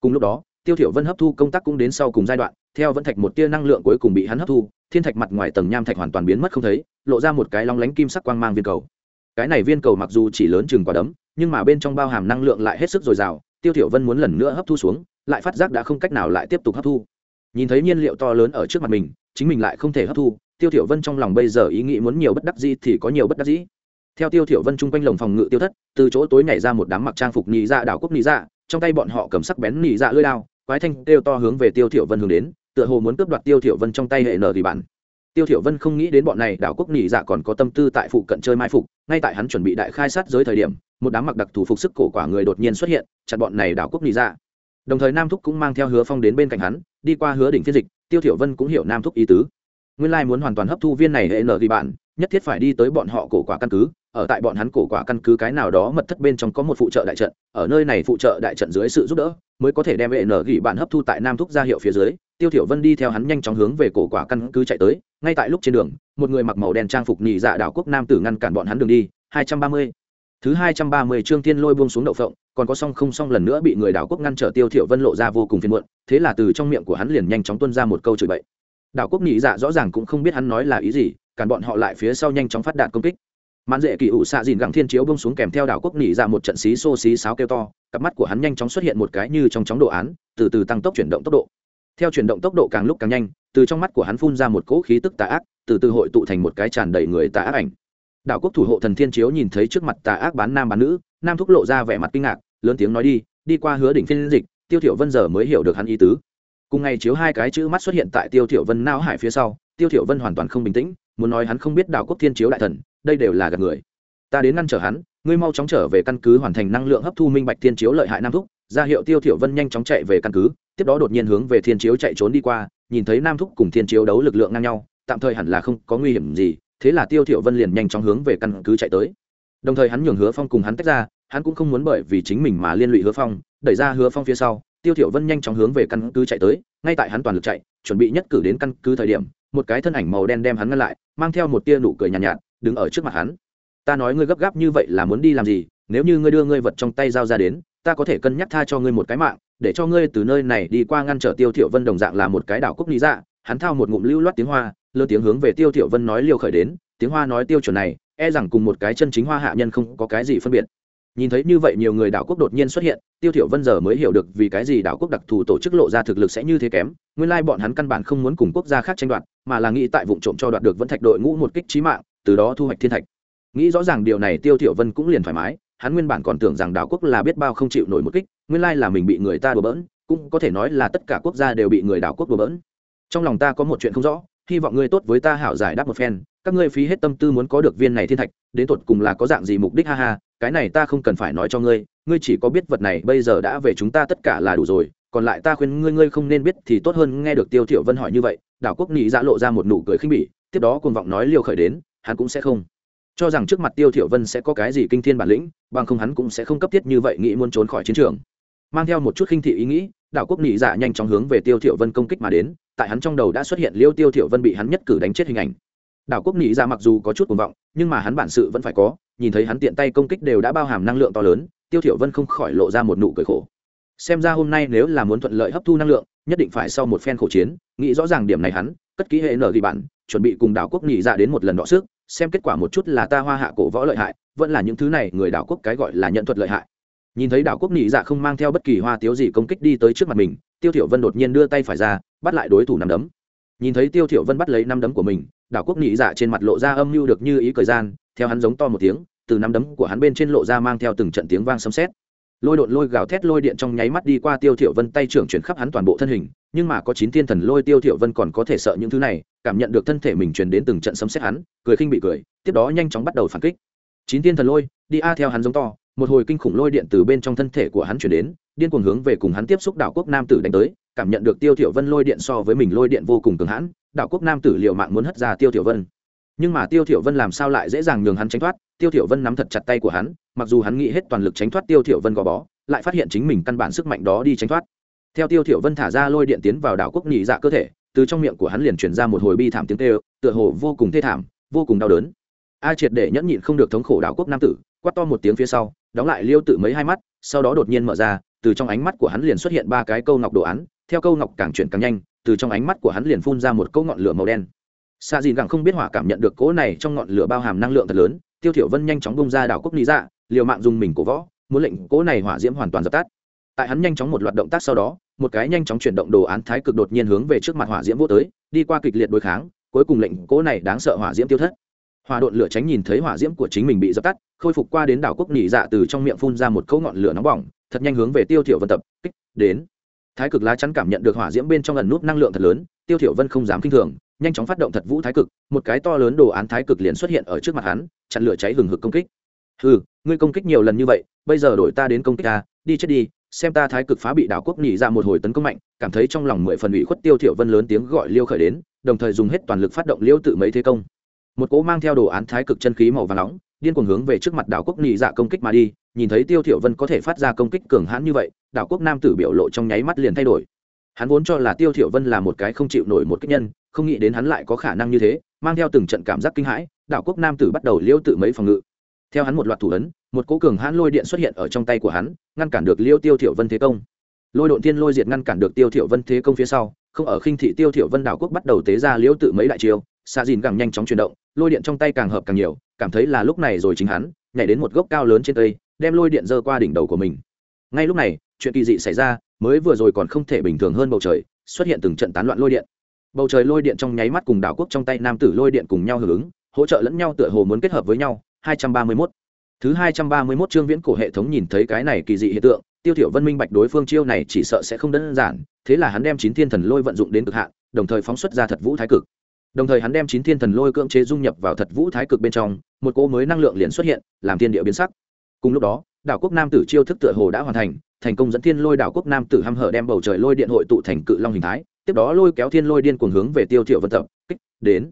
Cùng lúc đó, tiêu thiểu vân hấp thu công tác cũng đến sau cùng giai đoạn, theo vẫn thạch một tia năng lượng cuối cùng bị hắn hấp thu, thiên thạch mặt ngoài tầng nham thạch hoàn toàn biến mất không thấy, lộ ra một cái long lánh kim sắc quang mang viên cầu. Cái này viên cầu mặc dù chỉ lớn chừng quả đấm, nhưng mà bên trong bao hàm năng lượng lại hết sức dồi dào, tiêu thiểu vân muốn lần nữa hấp thu xuống, lại phát giác đã không cách nào lại tiếp tục hấp thu. Nhìn thấy nhiên liệu to lớn ở trước mặt mình, chính mình lại không thể hấp thu tiêu thiểu vân trong lòng bây giờ ý nghĩ muốn nhiều bất đắc dĩ thì có nhiều bất đắc dĩ. Theo tiêu thiểu vân trung quanh lồng phòng ngự tiêu thất, từ chỗ tối nhảy ra một đám mặc trang phục nhị dạ đảo quốc nhị dạ trong tay bọn họ cầm sắc bén nhị dạ lưỡi đao, quái thanh kêu to hướng về tiêu thiểu vân hướng đến, tựa hồ muốn cướp đoạt tiêu thiểu vân trong tay hệ nở thì bản tiêu thiểu vân không nghĩ đến bọn này đảo quốc nhị dạ còn có tâm tư tại phụ cận chơi mai phục, ngay tại hắn chuẩn bị đại khai sát giới thời điểm, một đám mặc đặc thù phục sức cổ quả người đột nhiên xuất hiện, chặn bọn này đảo quốc nhị dạ. Đồng thời nam thúc cũng mang theo hứa phong đến bên cạnh hắn, đi qua hứa đỉnh phiên dịch, tiêu thiểu vân cũng hiểu nam thúc ý tứ nguyên lai muốn hoàn toàn hấp thu viên này hệ nở thì bạn, nhất thiết phải đi tới bọn họ cổ quả căn cứ. Ở tại bọn hắn cổ quả căn cứ cái nào đó mật thất bên trong có một phụ trợ đại trận, ở nơi này phụ trợ đại trận dưới sự giúp đỡ, mới có thể đem hệ nở gỉ bạn hấp thu tại nam thúc ra hiệu phía dưới. Tiêu thiểu vân đi theo hắn nhanh chóng hướng về cổ quả căn cứ chạy tới. Ngay tại lúc trên đường, một người mặc màu đen trang phục nhị dạ đảo quốc nam tử ngăn cản bọn hắn đường đi. 230 thứ 230 trương thiên lôi buông xuống đậu phộng, còn có song không song lần nữa bị người đảo quốc ngăn trở tiêu thiểu vân lộ ra vô cùng phiền muộn. Thế là từ trong miệng của hắn liền nhanh chóng tuôn ra một câu chửi bậy đảo quốc nhị dạ rõ ràng cũng không biết hắn nói là ý gì, cản bọn họ lại phía sau nhanh chóng phát đạt công kích. Mãn dễ kỳ ủ xạ dìn gẳng thiên chiếu bông xuống kèm theo đảo quốc nỉ dạ một trận xí xô xí sáo kêu to, cặp mắt của hắn nhanh chóng xuất hiện một cái như trong chóng đồ án, từ từ tăng tốc chuyển động tốc độ. Theo chuyển động tốc độ càng lúc càng nhanh, từ trong mắt của hắn phun ra một cỗ khí tức tà ác, từ từ hội tụ thành một cái tràn đầy người tà ác ảnh. Đảo quốc thủ hộ thần thiên chiếu nhìn thấy trước mặt tà ác bán nam bán nữ, nam thúc lộ ra vẻ mặt kinh ngạc, lớn tiếng nói đi đi qua hứa đỉnh phiên dịch, tiêu thiểu vân giờ mới hiểu được hắn ý tứ cùng ngày chiếu hai cái chữ mắt xuất hiện tại tiêu thiểu vân não hải phía sau, tiêu thiểu vân hoàn toàn không bình tĩnh, muốn nói hắn không biết đảo quốc thiên chiếu đại thần, đây đều là gạt người. Ta đến ngăn trở hắn, ngươi mau chóng trở về căn cứ hoàn thành năng lượng hấp thu minh bạch thiên chiếu lợi hại nam thúc. Ra hiệu tiêu thiểu vân nhanh chóng chạy về căn cứ, tiếp đó đột nhiên hướng về thiên chiếu chạy trốn đi qua, nhìn thấy nam thúc cùng thiên chiếu đấu lực lượng ngang nhau, tạm thời hẳn là không có nguy hiểm gì, thế là tiêu thiểu vân liền nhanh chóng hướng về căn cứ chạy tới. Đồng thời hắn nhường hứa phong cùng hắn tách ra, hắn cũng không muốn bởi vì chính mình mà liên lụy hứa phong, đẩy ra hứa phong phía sau tiêu thiểu vân nhanh chóng hướng về căn cứ chạy tới ngay tại hắn toàn lực chạy chuẩn bị nhất cử đến căn cứ thời điểm một cái thân ảnh màu đen đem hắn ngăn lại mang theo một tia nụ cười nhàn nhạt, nhạt đứng ở trước mặt hắn. Ta nói ngươi gấp gáp như vậy là muốn đi làm gì? Nếu như ngươi đưa ngươi vật trong tay giao ra đến ta có thể cân nhắc tha cho ngươi một cái mạng để cho ngươi từ nơi này đi qua ngăn trở tiêu thiểu vân đồng dạng là một cái đảo quốc lý dạ. Hắn thao một ngụm lưu loát tiếng hoa lơ tiếng hướng về tiêu thiểu vân nói liều khởi đến tiếng hoa nói tiêu chuẩn này e rằng cùng một cái chân chính hoa hạ nhân không có cái gì phân biệt nhìn thấy như vậy nhiều người đảo quốc đột nhiên xuất hiện, tiêu thiểu vân giờ mới hiểu được vì cái gì đảo quốc đặc thù tổ chức lộ ra thực lực sẽ như thế kém. Nguyên lai bọn hắn căn bản không muốn cùng quốc gia khác tranh đoạt, mà là nghĩ tại vùng trộm cho đoạt được vẫn thạch đội ngũ một kích trí mạng, từ đó thu hoạch thiên thạch. Nghĩ rõ ràng điều này, tiêu thiểu vân cũng liền thoải mái. Hắn nguyên bản còn tưởng rằng đảo quốc là biết bao không chịu nổi một kích, nguyên lai là mình bị người ta đùa bỡn, cũng có thể nói là tất cả quốc gia đều bị người đảo quốc đùa bỡn. Trong lòng ta có một chuyện không rõ, hy vọng ngươi tốt với ta hảo giải đáp một phen, các ngươi phí hết tâm tư muốn có được viên này thiên thạch, đến tột cùng là có dạng gì mục đích, ha ha cái này ta không cần phải nói cho ngươi ngươi chỉ có biết vật này bây giờ đã về chúng ta tất cả là đủ rồi, còn lại ta khuyên ngươi ngươi không nên biết thì tốt hơn, nghe được tiêu thiểu vân hỏi như vậy, đảo quốc nhị dạ lộ ra một nụ cười khinh bỉ, tiếp đó cuồng vọng nói liều khởi đến, hắn cũng sẽ không. Cho rằng trước mặt tiêu thiểu vân sẽ có cái gì kinh thiên bản lĩnh, bằng không hắn cũng sẽ không cấp thiết như vậy nghĩ muốn trốn khỏi chiến trường. Mang theo một chút khinh thị ý nghĩ, đảo quốc nhị dạ nhanh chóng hướng về tiêu thiểu vân công kích mà đến, tại hắn trong đầu đã xuất hiện liêu tiêu thiểu vân bị hắn nhất cử đánh chết hình ảnh đảo quốc nhị ra dạ mặc dù có chút cuồng vọng, nhưng mà hắn bản sự vẫn phải có, nhìn thấy hắn tiện tay công kích đều đã bao hàm năng lượng to lớn, tiêu thiểu vân không khỏi lộ ra một nụ cười khổ. Xem ra hôm nay nếu là muốn thuận lợi hấp thu năng lượng, nhất định phải sau một phen khổ chiến, nghĩ rõ ràng điểm này hắn, cất kỹ hệ nở ghi bản, chuẩn bị cùng đảo quốc nhị ra dạ đến một lần đọ sức, xem kết quả một chút là ta hoa hạ cổ võ lợi hại, vẫn là những thứ này người đảo quốc cái gọi là nhận thuật lợi hại. Nhìn thấy đảo quốc nhị dạ không mang theo bất kỳ hoa tiếu gì công kích đi tới trước mặt mình, tiêu thiểu vân đột nhiên đưa tay phải ra, bắt lại đối thủ nắm đấm. Nhìn thấy tiêu thiểu vân bắt lấy nắm đấm của mình đảo quốc nhị dạ trên mặt lộ ra âm mưu được như ý thời gian, theo hắn giống to một tiếng, từ nắm đấm của hắn bên trên lộ ra mang theo từng trận tiếng vang sấm sét. Lôi đột lôi gào thét lôi điện trong nháy mắt đi qua tiêu thiểu vân tay trưởng chuyển khắp hắn toàn bộ thân hình, nhưng mà có chín thiên thần lôi tiêu thiểu vân còn có thể sợ những thứ này, cảm nhận được thân thể mình truyền đến từng trận sấm sét hắn, cười khinh bị cười, tiếp đó nhanh chóng bắt đầu phản kích. Chín thiên thần lôi, đi a theo hắn giống to, một hồi kinh khủng lôi điện từ bên trong thân thể của hắn chuyển đến, điên cuồng hướng về cùng hắn tiếp xúc đảo quốc nam tử đánh tới, cảm nhận được tiêu thiểu vân lôi điện so với mình lôi điện vô cùng cường hãn đảo quốc nam tử liều mạng muốn hất ra tiêu tiểu vân. Nhưng mà tiêu tiểu vân làm sao lại dễ dàng nhường hắn tránh thoát? Tiêu tiểu vân nắm thật chặt tay của hắn, mặc dù hắn nghĩ hết toàn lực tránh thoát tiêu tiểu vân gò bó, lại phát hiện chính mình căn bản sức mạnh đó đi tránh thoát. Theo tiêu tiểu vân thả ra lôi điện tiến vào đảo quốc nhị dạ cơ thể, từ trong miệng của hắn liền truyền ra một hồi bi thảm tiếng kêu, tựa hồ vô cùng thê thảm, vô cùng đau đớn. A triệt để nhẫn nhịn không được thống khổ đảo quốc nam tử, quát to một tiếng phía sau, đóng lại liêu tự mấy hai mắt, sau đó đột nhiên mở ra, từ trong ánh mắt của hắn liền xuất hiện ba cái câu ngọc đồ án, theo câu ngọc càng chuyển càng nhanh từ trong ánh mắt của hắn liền phun ra một câu ngọn lửa màu đen. Xa dìn gẳng không biết hỏa cảm nhận được cỗ này trong ngọn lửa bao hàm năng lượng thật lớn, tiêu thiểu vân nhanh chóng bung ra đảo quốc lý dạ liều mạng dùng mình cổ võ, muốn lệnh cỗ này hỏa diễm hoàn toàn dập tắt. Tại hắn nhanh chóng một loạt động tác sau đó, một cái nhanh chóng chuyển động đồ án thái cực đột nhiên hướng về trước mặt hỏa diễm vô tới, đi qua kịch liệt đối kháng, cuối cùng lệnh cỗ này đáng sợ hỏa diễm tiêu thất. Hỏa đột lửa tránh nhìn thấy hỏa diễm của chính mình bị dập tắt, khôi phục qua đến đảo quốc nhị dạ từ trong miệng phun ra một cỗ ngọn lửa nóng bỏng, thật nhanh hướng về tiêu thiểu vân tập, kích, đến thái cực lá chắn cảm nhận được hỏa diễm bên trong ẩn nút năng lượng thật lớn, tiêu thiểu vân không dám kinh thường, nhanh chóng phát động thật vũ thái cực, một cái to lớn đồ án thái cực liền xuất hiện ở trước mặt hắn, chặn lửa cháy hừng hực công kích. Hừ, ngươi công kích nhiều lần như vậy, bây giờ đổi ta đến công kích ta, đi chết đi, xem ta thái cực phá bị đảo quốc nhị ra một hồi tấn công mạnh. Cảm thấy trong lòng mười phần ủy khuất, tiêu thiểu vân lớn tiếng gọi liêu khởi đến, đồng thời dùng hết toàn lực phát động liêu tự mấy thế công một cỗ mang theo đồ án thái cực chân khí màu vàng nóng, điên cuồng hướng về trước mặt đảo quốc nhị dạ công kích mà đi, nhìn thấy tiêu thiểu vân có thể phát ra công kích cường hãn như vậy, đảo quốc nam tử biểu lộ trong nháy mắt liền thay đổi. Hắn vốn cho là tiêu thiểu vân là một cái không chịu nổi một kích nhân, không nghĩ đến hắn lại có khả năng như thế, mang theo từng trận cảm giác kinh hãi, đảo quốc nam tử bắt đầu liêu tự mấy phòng ngự. Theo hắn một loạt thủ ấn, một cỗ cường hãn lôi điện xuất hiện ở trong tay của hắn, ngăn cản được liêu tiêu thiểu vân thế công. Lôi độn thiên lôi diệt ngăn cản được tiêu thiểu vân thế công phía sau, không ở khinh thị tiêu thiểu vân đảo quốc bắt đầu tế ra liêu tự mấy đại chiêu xạ dìn càng nhanh chóng chuyển động, lôi điện trong tay càng hợp càng nhiều, cảm thấy là lúc này rồi chính hắn, nhảy đến một gốc cao lớn trên cây đem lôi điện dơ qua đỉnh đầu của mình. Ngay lúc này, chuyện kỳ dị xảy ra, mới vừa rồi còn không thể bình thường hơn bầu trời, xuất hiện từng trận tán loạn lôi điện. Bầu trời lôi điện trong nháy mắt cùng đảo quốc trong tay nam tử lôi điện cùng nhau hưởng ứng, hỗ trợ lẫn nhau tựa hồ muốn kết hợp với nhau. 231. thứ 231 chương viễn cổ hệ thống nhìn thấy cái này kỳ dị hiện tượng, tiêu thiểu vân minh bạch đối phương chiêu này chỉ sợ sẽ không đơn giản, thế là hắn đem chín thiên thần lôi vận dụng đến cực hạn, đồng thời phóng xuất ra thật vũ thái cực đồng thời hắn đem chín thiên thần lôi cưỡng chế dung nhập vào thật vũ thái cực bên trong, một cỗ mới năng lượng liền xuất hiện, làm thiên địa biến sắc. Cùng lúc đó, đảo quốc nam tử chiêu thức tựa hồ đã hoàn thành thành công dẫn thiên lôi đảo quốc nam tử hăm hở đem bầu trời lôi điện hội tụ thành cự long hình thái, tiếp đó lôi kéo thiên lôi điên cuồng hướng về tiêu thiểu vân tập, kích, đến.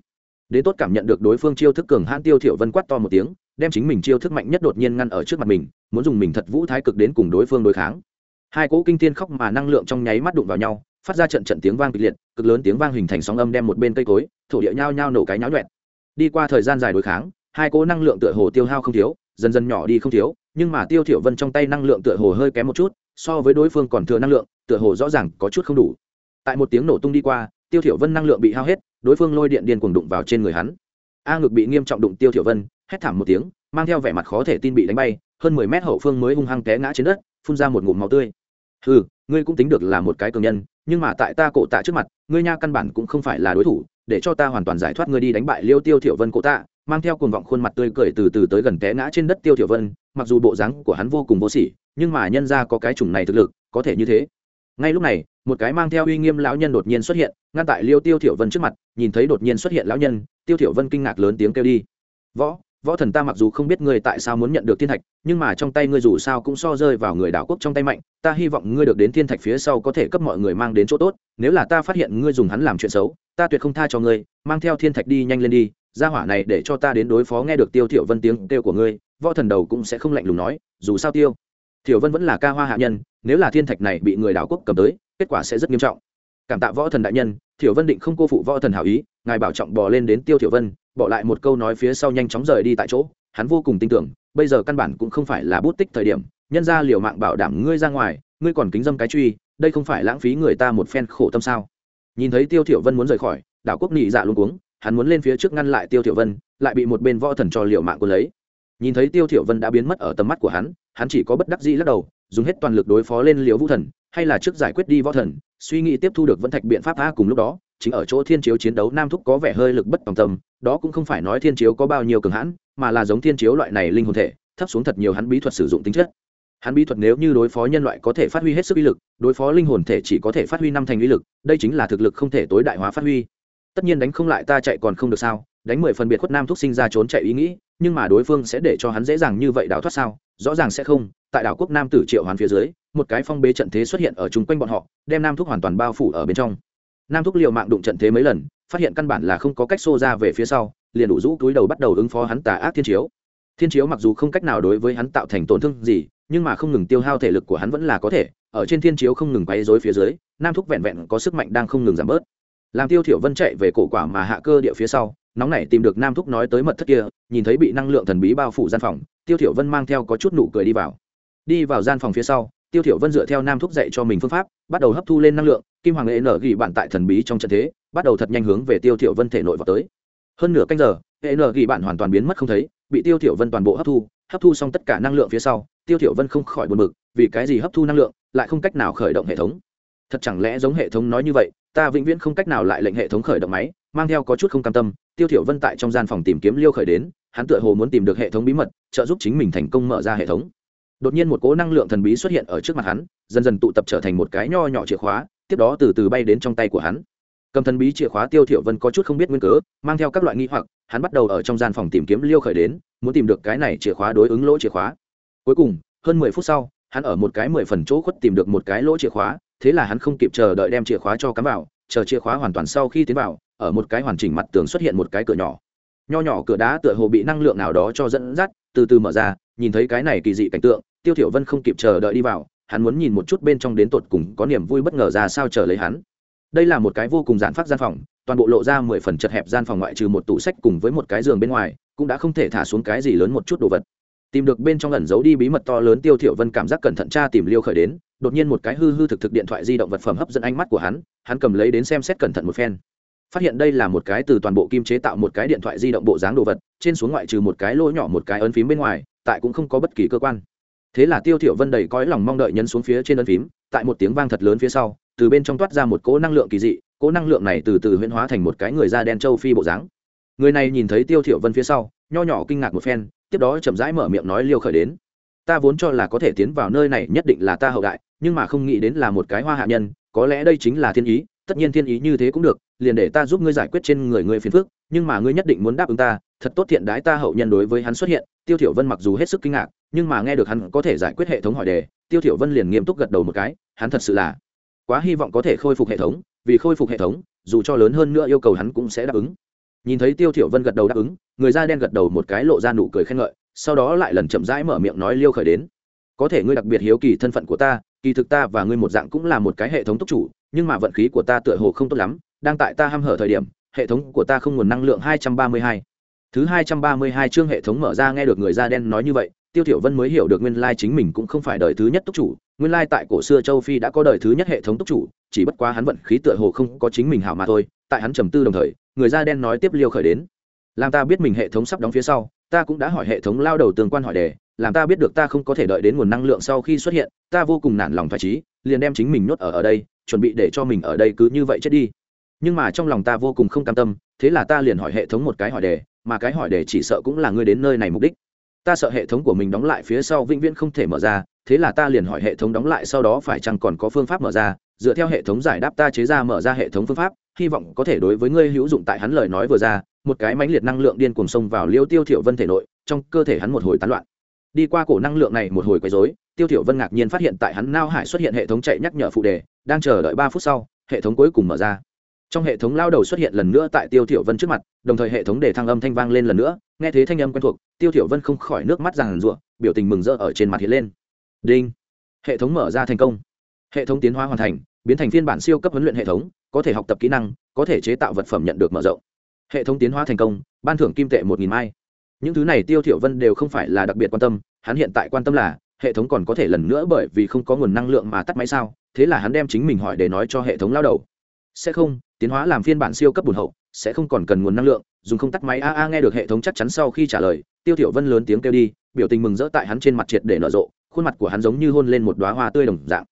Đến tốt cảm nhận được đối phương chiêu thức cường hãn, tiêu thiểu vân quát to một tiếng, đem chính mình chiêu thức mạnh nhất đột nhiên ngăn ở trước mặt mình, muốn dùng mình thật vũ thái cực đến cùng đối phương đối kháng. Hai cỗ kinh thiên khóc mà năng lượng trong nháy mắt đụng vào nhau phát ra trận trận tiếng vang kịch liệt, cực lớn tiếng vang hình thành sóng âm đem một bên cây cối, thổ địa nhao nhao nổ cái nháo nhuẹn. Đi qua thời gian dài đối kháng, hai cố năng lượng tựa hồ tiêu hao không thiếu, dần dần nhỏ đi không thiếu, nhưng mà tiêu thiểu vân trong tay năng lượng tựa hồ hơi kém một chút, so với đối phương còn thừa năng lượng, tựa hồ rõ ràng có chút không đủ. Tại một tiếng nổ tung đi qua, tiêu thiểu vân năng lượng bị hao hết, đối phương lôi điện điên cuồng đụng vào trên người hắn. A ngực bị nghiêm trọng đụng tiêu thiểu vân, hét thảm một tiếng, mang theo vẻ mặt khó thể tin bị đánh bay, hơn mười mét hậu phương mới hung hăng té ngã trên đất, phun ra một ngụm máu tươi. Hừ, ngươi cũng tính được là một cái cường nhân nhưng mà tại ta cổ tạ trước mặt, ngươi nha căn bản cũng không phải là đối thủ, để cho ta hoàn toàn giải thoát ngươi đi đánh bại liêu tiêu thiểu vân cổ tạ, mang theo cuồng vọng khuôn mặt tươi cười từ từ tới gần té ngã trên đất tiêu thiểu vân, mặc dù bộ dáng của hắn vô cùng vô sỉ, nhưng mà nhân ra có cái chủng này thực lực, có thể như thế. Ngay lúc này, một cái mang theo uy nghiêm lão nhân đột nhiên xuất hiện, ngăn tại liêu tiêu thiểu vân trước mặt, nhìn thấy đột nhiên xuất hiện lão nhân, tiêu thiểu vân kinh ngạc lớn tiếng kêu đi. Võ võ thần ta mặc dù không biết ngươi tại sao muốn nhận được thiên thạch, nhưng mà trong tay ngươi dù sao cũng so rơi vào người đảo quốc trong tay mạnh, ta hy vọng ngươi được đến thiên thạch phía sau có thể cấp mọi người mang đến chỗ tốt, nếu là ta phát hiện ngươi dùng hắn làm chuyện xấu, ta tuyệt không tha cho ngươi, mang theo thiên thạch đi nhanh lên đi ra hỏa này để cho ta đến đối phó nghe được tiêu thiểu vân tiếng kêu của ngươi, võ thần đầu cũng sẽ không lạnh lùng nói, dù sao tiêu thiểu vân vẫn là ca hoa hạ nhân, nếu là thiên thạch này bị người đảo quốc cầm tới, kết quả sẽ rất nghiêm trọng. Cảm tạ võ thần đại nhân, thiểu vân định không cô phụ võ thần hảo ý, ngài bảo trọng bò lên đến tiêu thiểu vân bỏ lại một câu nói phía sau nhanh chóng rời đi tại chỗ, hắn vô cùng tin tưởng, bây giờ căn bản cũng không phải là bút tích thời điểm, nhân ra liều mạng bảo đảm ngươi ra ngoài, ngươi còn kính dâm cái truy, đây không phải lãng phí người ta một phen khổ tâm sao? Nhìn thấy tiêu thiểu vân muốn rời khỏi, đảo quốc nị dạ luôn cuống, hắn muốn lên phía trước ngăn lại tiêu thiểu vân, lại bị một bên võ thần cho liều mạng của lấy. Nhìn thấy tiêu thiểu vân đã biến mất ở tầm mắt của hắn hắn chỉ có bất đắc dĩ lắc đầu, dùng hết toàn lực đối phó lên liều vũ thần, hay là trước giải quyết đi võ thần, suy nghĩ tiếp thu được vẫn thạch biện pháp tha cùng lúc đó, chính ở chỗ thiên chiếu chiến đấu nam thúc có vẻ hơi lực bất tòng tâm đó cũng không phải nói thiên chiếu có bao nhiêu cường hãn, mà là giống thiên chiếu loại này linh hồn thể, thấp xuống thật nhiều hắn bí thuật sử dụng tính chất. Hắn bí thuật nếu như đối phó nhân loại có thể phát huy hết sức uy lực, đối phó linh hồn thể chỉ có thể phát huy năm thành uy lực, đây chính là thực lực không thể tối đại hóa phát huy. Tất nhiên đánh không lại ta chạy còn không được sao, đánh mười phần biệt khuất nam thúc sinh ra trốn chạy ý nghĩ, nhưng mà đối phương sẽ để cho hắn dễ dàng như vậy đào thoát sao? Rõ ràng sẽ không, tại đảo quốc nam tử triệu hoán phía dưới, một cái phong bế trận thế xuất hiện ở chung quanh bọn họ, đem nam thúc hoàn toàn bao phủ ở bên trong. Nam thúc liều mạng đụng trận thế mấy lần phát hiện căn bản là không có cách xô ra về phía sau, liền đủ rũ túi đầu bắt đầu ứng phó hắn tà ác thiên chiếu. Thiên chiếu mặc dù không cách nào đối với hắn tạo thành tổn thương gì, nhưng mà không ngừng tiêu hao thể lực của hắn vẫn là có thể, ở trên thiên chiếu không ngừng quay dối phía dưới, nam thúc vẹn vẹn có sức mạnh đang không ngừng giảm bớt. Làm tiêu thiểu vân chạy về cổ quả mà hạ cơ địa phía sau, nóng nảy tìm được nam thúc nói tới mật thất kia, nhìn thấy bị năng lượng thần bí bao phủ gian phòng, tiêu thiểu vân mang theo có chút nụ cười đi vào. Đi vào gian phòng phía sau tiêu thiểu vân dựa theo nam thúc dạy cho mình phương pháp, bắt đầu hấp thu lên năng lượng, kim hoàng N nở gỉ bạn tại thần bí trong trận thế, bắt đầu thật nhanh hướng về tiêu thiểu vân thể nội vào tới. Hơn nửa canh giờ hệ nở gỉ bạn hoàn toàn biến mất không thấy, bị tiêu thiểu vân toàn bộ hấp thu hấp thu xong tất cả năng lượng phía sau, tiêu thiểu vân không khỏi buồn bực, vì cái gì hấp thu năng lượng, lại không cách nào khởi động hệ thống? Thật chẳng lẽ giống hệ thống nói như vậy, ta vĩnh viễn không cách nào lại lệnh hệ thống khởi động máy, mang theo có chút không cam tâm, tiêu thiểu vân tại trong gian phòng tìm kiếm liêu khởi đến, hắn tựa hồ muốn tìm được hệ thống bí mật, trợ giúp chính mình thành công mở ra hệ thống đột nhiên một cỗ năng lượng thần bí xuất hiện ở trước mặt hắn, dần dần tụ tập trở thành một cái nho nhỏ chìa khóa, tiếp đó từ từ bay đến trong tay của hắn. Cầm thần bí chìa khóa tiêu thiểu vân có chút không biết nguyên cớ, mang theo các loại nghi hoặc, hắn bắt đầu ở trong gian phòng tìm kiếm liêu khởi đến, muốn tìm được cái này chìa khóa đối ứng lỗ chìa khóa. Cuối cùng, hơn mười phút sau, hắn ở một cái mười phần chỗ khuất tìm được một cái lỗ chìa khóa, thế là hắn không kịp chờ đợi đem chìa khóa cho cắm vào, chờ chìa khóa hoàn toàn sau khi tiến vào, ở một cái hoàn chỉnh mặt tường xuất hiện một cái cửa nhỏ. Nho nhỏ cửa đá tựa hồ bị năng lượng nào đó cho dẫn dắt, từ từ mở ra, nhìn thấy cái này kỳ dị cảnh tượng tiêu thiểu vân không kịp chờ đợi đi vào, hắn muốn nhìn một chút bên trong đến tột cùng có niềm vui bất ngờ ra sao chờ lấy hắn. Đây là một cái vô cùng giản phát gian phòng, toàn bộ lộ ra mười phần chật hẹp gian phòng ngoại trừ một tủ sách cùng với một cái giường bên ngoài, cũng đã không thể thả xuống cái gì lớn một chút đồ vật. Tìm được bên trong ẩn giấu đi bí mật to lớn, tiêu thiểu vân cảm giác cẩn thận tra tìm liêu khởi đến, đột nhiên một cái hư hư thực thực điện thoại di động vật phẩm hấp dẫn ánh mắt của hắn hắn cầm lấy đến xem xét cẩn thận một phen. Phát hiện đây là một cái từ toàn bộ kim chế tạo một cái điện thoại di động bộ dáng đồ vật, trên xuống ngoại trừ một cái lỗ nhỏ một cái ấn phím bên ngoài, tại cũng không có bất kỳ cơ quan thế là tiêu thiểu vân đầy cõi lòng mong đợi nhấn xuống phía trên ấn phím, tại một tiếng vang thật lớn phía sau, từ bên trong toát ra một cỗ năng lượng kỳ dị, cỗ năng lượng này từ từ huyễn hóa thành một cái người da đen châu phi bộ dáng. Người này nhìn thấy tiêu thiểu vân phía sau, nho nhỏ kinh ngạc một phen, tiếp đó chậm rãi mở miệng nói liêu khởi đến. Ta vốn cho là có thể tiến vào nơi này nhất định là ta hậu đại, nhưng mà không nghĩ đến là một cái hoa hạ nhân, có lẽ đây chính là thiên ý, tất nhiên thiên ý như thế cũng được, liền để ta giúp ngươi giải quyết trên người ngươi phiền phức, nhưng mà ngươi nhất định muốn đáp ứng ta, thật tốt thiện đái ta hậu nhân đối với hắn xuất hiện. Tiêu thiểu vân mặc dù hết sức kinh ngạc nhưng mà nghe được hắn có thể giải quyết hệ thống hỏi đề, tiêu thiểu vân liền nghiêm túc gật đầu một cái, hắn thật sự là quá hy vọng có thể khôi phục hệ thống, vì khôi phục hệ thống, dù cho lớn hơn nữa yêu cầu hắn cũng sẽ đáp ứng nhìn thấy tiêu thiểu vân gật đầu đáp ứng, người da đen gật đầu một cái lộ ra nụ cười khen ngợi, sau đó lại lần chậm rãi mở miệng nói liêu khởi đến có thể ngươi đặc biệt hiếu kỳ thân phận của ta, kỳ thực ta và ngươi một dạng cũng là một cái hệ thống túc chủ, nhưng mà vận khí của ta tựa hồ không tốt lắm, đang tại ta ham hở thời điểm, hệ thống của ta không nguồn năng lượng 232. thứ 232 chương hệ thống mở ra nghe được người da đen nói như vậy tiêu thiểu vân mới hiểu được nguyên lai chính mình cũng không phải đời thứ nhất túc chủ, nguyên lai tại cổ xưa châu phi đã có đời thứ nhất hệ thống túc chủ, chỉ bất quá hắn vận khí tựa hồ không có chính mình hảo mà thôi, tại hắn trầm tư đồng thời, người da đen nói tiếp liêu khởi đến. Làm ta biết mình hệ thống sắp đóng phía sau, ta cũng đã hỏi hệ thống lao đầu tương quan hỏi đề, làm ta biết được ta không có thể đợi đến nguồn năng lượng sau khi xuất hiện, ta vô cùng nản lòng phải trí, liền đem chính mình nhốt ở ở đây, chuẩn bị để cho mình ở đây cứ như vậy chết đi. Nhưng mà trong lòng ta vô cùng không cam tâm, thế là ta liền hỏi hệ thống một cái hỏi đề, mà cái hỏi đề chỉ sợ cũng là ngươi đến nơi này mục đích ta sợ hệ thống của mình đóng lại phía sau vĩnh viễn không thể mở ra, thế là ta liền hỏi hệ thống đóng lại sau đó phải chăng còn có phương pháp mở ra, dựa theo hệ thống giải đáp ta chế ra mở ra hệ thống phương pháp, hy vọng có thể đối với ngươi hữu dụng tại hắn lời nói vừa ra, một cái mãnh liệt năng lượng điên cuồng xông vào liêu tiêu thiểu vân thể nội, trong cơ thể hắn một hồi tán loạn. Đi qua cổ năng lượng này một hồi quấy rối, tiêu thiểu vân ngạc nhiên phát hiện tại hắn nao hải xuất hiện hệ thống chạy nhắc nhở phụ đề, đang chờ đợi ba phút sau, hệ thống cuối cùng mở ra trong hệ thống lao đầu xuất hiện lần nữa tại tiêu thiểu vân trước mặt, đồng thời hệ thống để thăng âm thanh vang lên lần nữa, nghe thấy thanh âm quen thuộc, tiêu thiểu vân không khỏi nước mắt giàn rụa biểu tình mừng rỡ ở trên mặt hiện lên. Đinh! Hệ thống mở ra thành công. Hệ thống tiến hóa hoàn thành, biến thành phiên bản siêu cấp huấn luyện hệ thống, có thể học tập kỹ năng, có thể chế tạo vật phẩm nhận được mở rộng. Hệ thống tiến hóa thành công, ban thưởng kim tệ một nghìn mai. Những thứ này tiêu thiểu vân đều không phải là đặc biệt quan tâm, hắn hiện tại quan tâm là, hệ thống còn có thể lần nữa bởi vì không có nguồn năng lượng mà tắt máy sao, thế là hắn đem chính mình hỏi để nói cho hệ thống lao đầu. Sẽ không tiến hóa làm phiên bản siêu cấp bùn hậu, sẽ không còn cần nguồn năng lượng, dùng không tắt máy a a nghe được hệ thống chắc chắn sau khi trả lời, tiêu thiểu vân lớn tiếng kêu đi, biểu tình mừng rỡ tại hắn trên mặt triệt để nở rộ, khuôn mặt của hắn giống như hôn lên một đóa hoa tươi đồng dạng.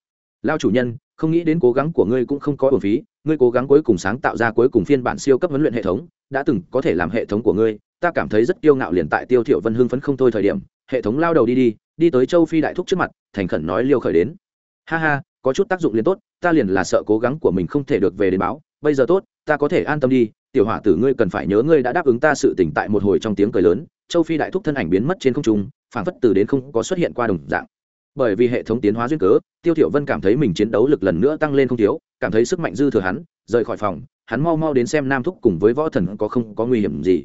Lao chủ nhân, không nghĩ đến cố gắng của ngươi cũng không có uổng phí, ngươi cố gắng cuối cùng sáng tạo ra cuối cùng phiên bản siêu cấp huấn luyện hệ thống, đã từng có thể làm hệ thống của ngươi, ta cảm thấy rất kiêu ngạo liền tại tiêu thiểu vân hưng phấn không thôi thời điểm, hệ thống lao đầu đi đi đi tới châu phi đại thúc trước mặt, thành khẩn nói liêu khởi đến. Ha ha, có chút tác dụng liền tốt, ta liền là sợ cố gắng của mình không thể được về đến báo bây giờ tốt, ta có thể an tâm đi, tiểu hỏa tử ngươi cần phải nhớ ngươi đã đáp ứng ta sự tỉnh tại một hồi trong tiếng cười lớn, châu phi đại thúc thân ảnh biến mất trên không trung, phảng phất từ đến không có xuất hiện qua đồng dạng. Bởi vì hệ thống tiến hóa duyên cớ, tiêu thiểu vân cảm thấy mình chiến đấu lực lần nữa tăng lên không thiếu, cảm thấy sức mạnh dư thừa hắn, rời khỏi phòng, hắn mau mau đến xem nam thúc cùng với võ thần có không có nguy hiểm gì.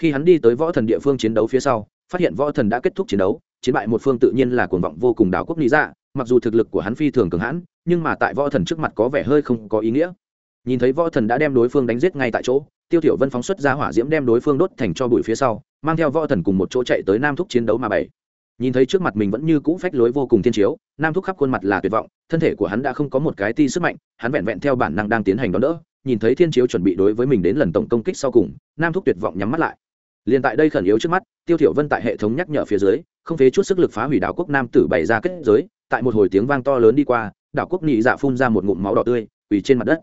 Khi hắn đi tới võ thần địa phương chiến đấu phía sau, phát hiện võ thần đã kết thúc chiến đấu, chiến bại một phương tự nhiên là cuồng vọng vô cùng đảo quốc lý dạ mặc dù thực lực của hắn phi thường cường hãn, nhưng mà tại võ thần trước mặt có vẻ hơi không có ý nghĩa nhìn thấy võ thần đã đem đối phương đánh giết ngay tại chỗ, tiêu thiểu vân phóng xuất ra hỏa diễm đem đối phương đốt thành cho bụi phía sau, mang theo võ thần cùng một chỗ chạy tới nam thúc chiến đấu mà bảy nhìn thấy trước mặt mình vẫn như cũ phách lối vô cùng thiên chiếu, nam thúc khắp khuôn mặt là tuyệt vọng, thân thể của hắn đã không có một cái ti sức mạnh, hắn vẹn vẹn theo bản năng đang tiến hành đón đỡ, nhìn thấy thiên chiếu chuẩn bị đối với mình đến lần tổng công kích sau cùng, nam thúc tuyệt vọng nhắm mắt lại. Liền tại đây khẩn yếu trước mắt, tiêu thiểu vân tại hệ thống nhắc nhở phía dưới, không phế chút sức lực phá hủy đảo quốc nam tử bày ra kết giới, tại một hồi tiếng vang to lớn đi qua, đảo quốc nhị dạ phun ra một ngụm máu đỏ tươi, quỳ trên mặt đất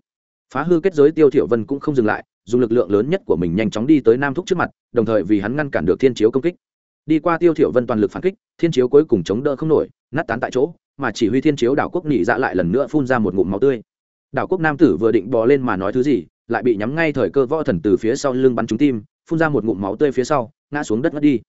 phá hư kết giới tiêu thiểu vân cũng không dừng lại, dùng lực lượng lớn nhất của mình nhanh chóng đi tới nam thúc trước mặt, đồng thời vì hắn ngăn cản được thiên chiếu công kích. Đi qua tiêu thiểu vân toàn lực phản kích, thiên chiếu cuối cùng chống đỡ không nổi, nát tán tại chỗ, mà chỉ huy thiên chiếu đảo quốc nhị dạ lại lần nữa phun ra một ngụm máu tươi. Đảo quốc nam tử vừa định bò lên mà nói thứ gì, lại bị nhắm ngay thời cơ võ thần từ phía sau lưng bắn trúng tim, phun ra một ngụm máu tươi phía sau, ngã xuống đất ngất đi.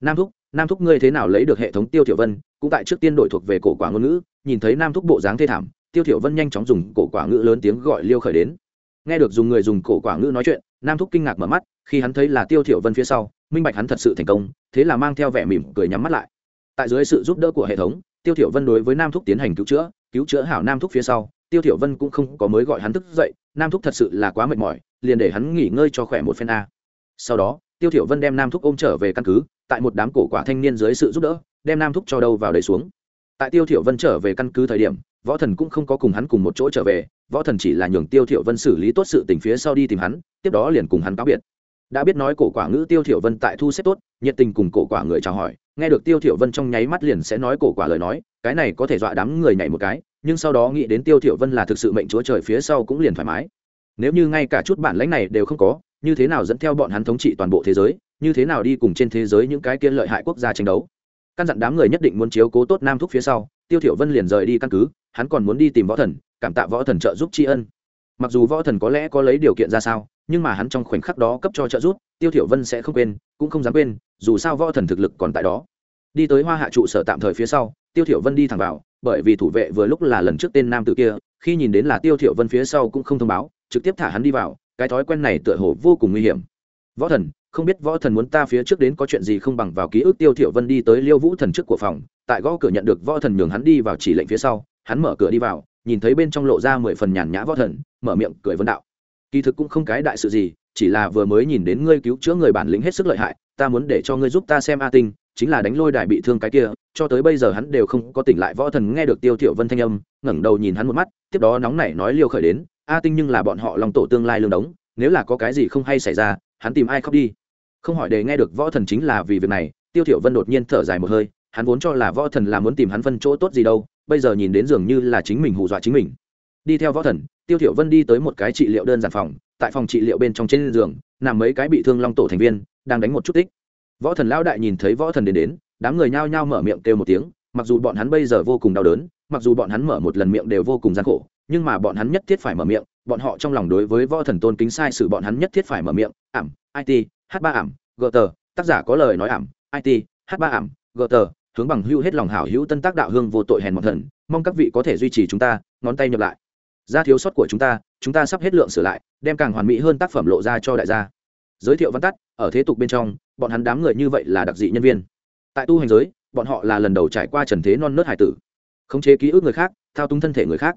Nam thúc nam thúc ngươi thế nào lấy được hệ thống tiêu thiểu vân, cũng tại trước tiên đổi thuộc về cổ quả ngôn ngữ, nhìn thấy nam thúc bộ dáng thê thảm tiêu thiểu vân nhanh chóng dùng cổ quả ngữ lớn tiếng gọi liêu khởi đến. Nghe được dùng người dùng cổ quả ngữ nói chuyện, nam thúc kinh ngạc mở mắt, khi hắn thấy là tiêu thiểu vân phía sau, minh bạch hắn thật sự thành công, thế là mang theo vẻ mỉm cười nhắm mắt lại. Tại dưới sự giúp đỡ của hệ thống, tiêu thiểu vân đối với nam thúc tiến hành cứu chữa cứu chữa hảo nam thúc phía sau, tiêu thiểu vân cũng không có mới gọi hắn thức dậy, nam thúc thật sự là quá mệt mỏi, liền để hắn nghỉ ngơi cho khỏe một phen a. Sau đó, tiêu thiểu vân đem nam thúc ôm trở về căn cứ, tại một đám cổ quả thanh niên dưới sự giúp đỡ, đem nam thúc cho đâu vào đầy xuống. Tại tiêu thiểu vân trở về căn cứ thời điểm võ thần cũng không có cùng hắn cùng một chỗ trở về, võ thần chỉ là nhường tiêu thiểu vân xử lý tốt sự tình phía sau đi tìm hắn, tiếp đó liền cùng hắn cáo biệt. Đã biết nói cổ quả ngữ tiêu thiểu vân tại thu xếp tốt, nhiệt tình cùng cổ quả người chào hỏi, nghe được tiêu thiểu vân trong nháy mắt liền sẽ nói cổ quả lời nói, cái này có thể dọa đám người nhảy một cái, nhưng sau đó nghĩ đến tiêu thiểu vân là thực sự mệnh chúa trời phía sau cũng liền thoải mái. Nếu như ngay cả chút bản lãnh này đều không có, như thế nào dẫn theo bọn hắn thống trị toàn bộ thế giới, như thế nào đi cùng trên thế giới những cái kia lợi hại quốc gia tranh đấu? Căn dặn đám người nhất định muốn chiếu cố tốt nam thúc phía sau, tiêu thiểu vân liền rời đi căn cứ hắn còn muốn đi tìm võ thần, cảm tạ võ thần trợ giúp tri ân. Mặc dù võ thần có lẽ có lấy điều kiện ra sao, nhưng mà hắn trong khoảnh khắc đó cấp cho trợ giúp, tiêu thiểu vân sẽ không quên, cũng không dám quên, dù sao võ thần thực lực còn tại đó. Đi tới hoa hạ trụ sở tạm thời phía sau, tiêu thiểu vân đi thẳng vào, bởi vì thủ vệ vừa lúc là lần trước tên nam tử kia, khi nhìn đến là tiêu thiểu vân phía sau cũng không thông báo, trực tiếp thả hắn đi vào, cái thói quen này tựa hồ vô cùng nguy hiểm. Võ thần, không biết võ thần muốn ta phía trước đến có chuyện gì không bằng vào ký ức tiêu thiểu vân đi tới liêu vũ thần trước của phòng, tại gõ cửa nhận được võ thần nhường hắn đi vào chỉ lệnh phía sau hắn mở cửa đi vào, nhìn thấy bên trong lộ ra mười phần nhàn nhã võ thần, mở miệng cười vân đạo. Kỳ thực cũng không cái đại sự gì, chỉ là vừa mới nhìn đến ngươi cứu chữa người bản lĩnh hết sức lợi hại, ta muốn để cho ngươi giúp ta xem a tinh, chính là đánh lôi đại bị thương cái kia, cho tới bây giờ hắn đều không có tỉnh lại võ thần nghe được tiêu thiểu vân thanh âm, ngẩng đầu nhìn hắn một mắt, tiếp đó nóng nảy nói liêu khởi đến, a tinh nhưng là bọn họ lòng tổ tương lai lương đống, nếu là có cái gì không hay xảy ra, hắn tìm ai khóc đi. Không hỏi để nghe được võ thần chính là vì việc này, tiêu thiểu vân đột nhiên thở dài một hơi, hắn vốn cho là võ thần là muốn tìm hắn phân chỗ tốt gì đâu bây giờ nhìn đến dường như là chính mình hù dọa chính mình. Đi theo võ thần, tiêu thiểu vân đi tới một cái trị liệu đơn giản phòng, tại phòng trị liệu bên trong trên giường, nằm mấy cái bị thương long tổ thành viên, đang đánh một chút tích. Võ thần lão đại nhìn thấy võ thần đến đến, đám người nhao nhao mở miệng kêu một tiếng, mặc dù bọn hắn bây giờ vô cùng đau đớn, mặc dù bọn hắn mở một lần miệng đều vô cùng gian khổ, nhưng mà bọn hắn nhất thiết phải mở miệng, bọn họ trong lòng đối với võ thần tôn kính sai sự bọn hắn nhất thiết phải mở miệng, ảm it h ba ảm, gờ tờ, tác giả có lời nói ảm it h ba ảm, gờ tờ hướng bằng hưu hết lòng hảo hữu tân tác đạo hương vô tội hèn mọn thần, mong các vị có thể duy trì chúng ta, ngón tay nhập lại. Ra thiếu sót của chúng ta chúng ta sắp hết lượng sửa lại, đem càng hoàn mỹ hơn tác phẩm lộ ra cho đại gia. Giới thiệu văn tắt, ở thế tục bên trong, bọn hắn đám người như vậy là đặc dị nhân viên. Tại tu hành giới, bọn họ là lần đầu trải qua trần thế non nớt hải tử. Khống chế ký ức người khác, thao túng thân thể người khác.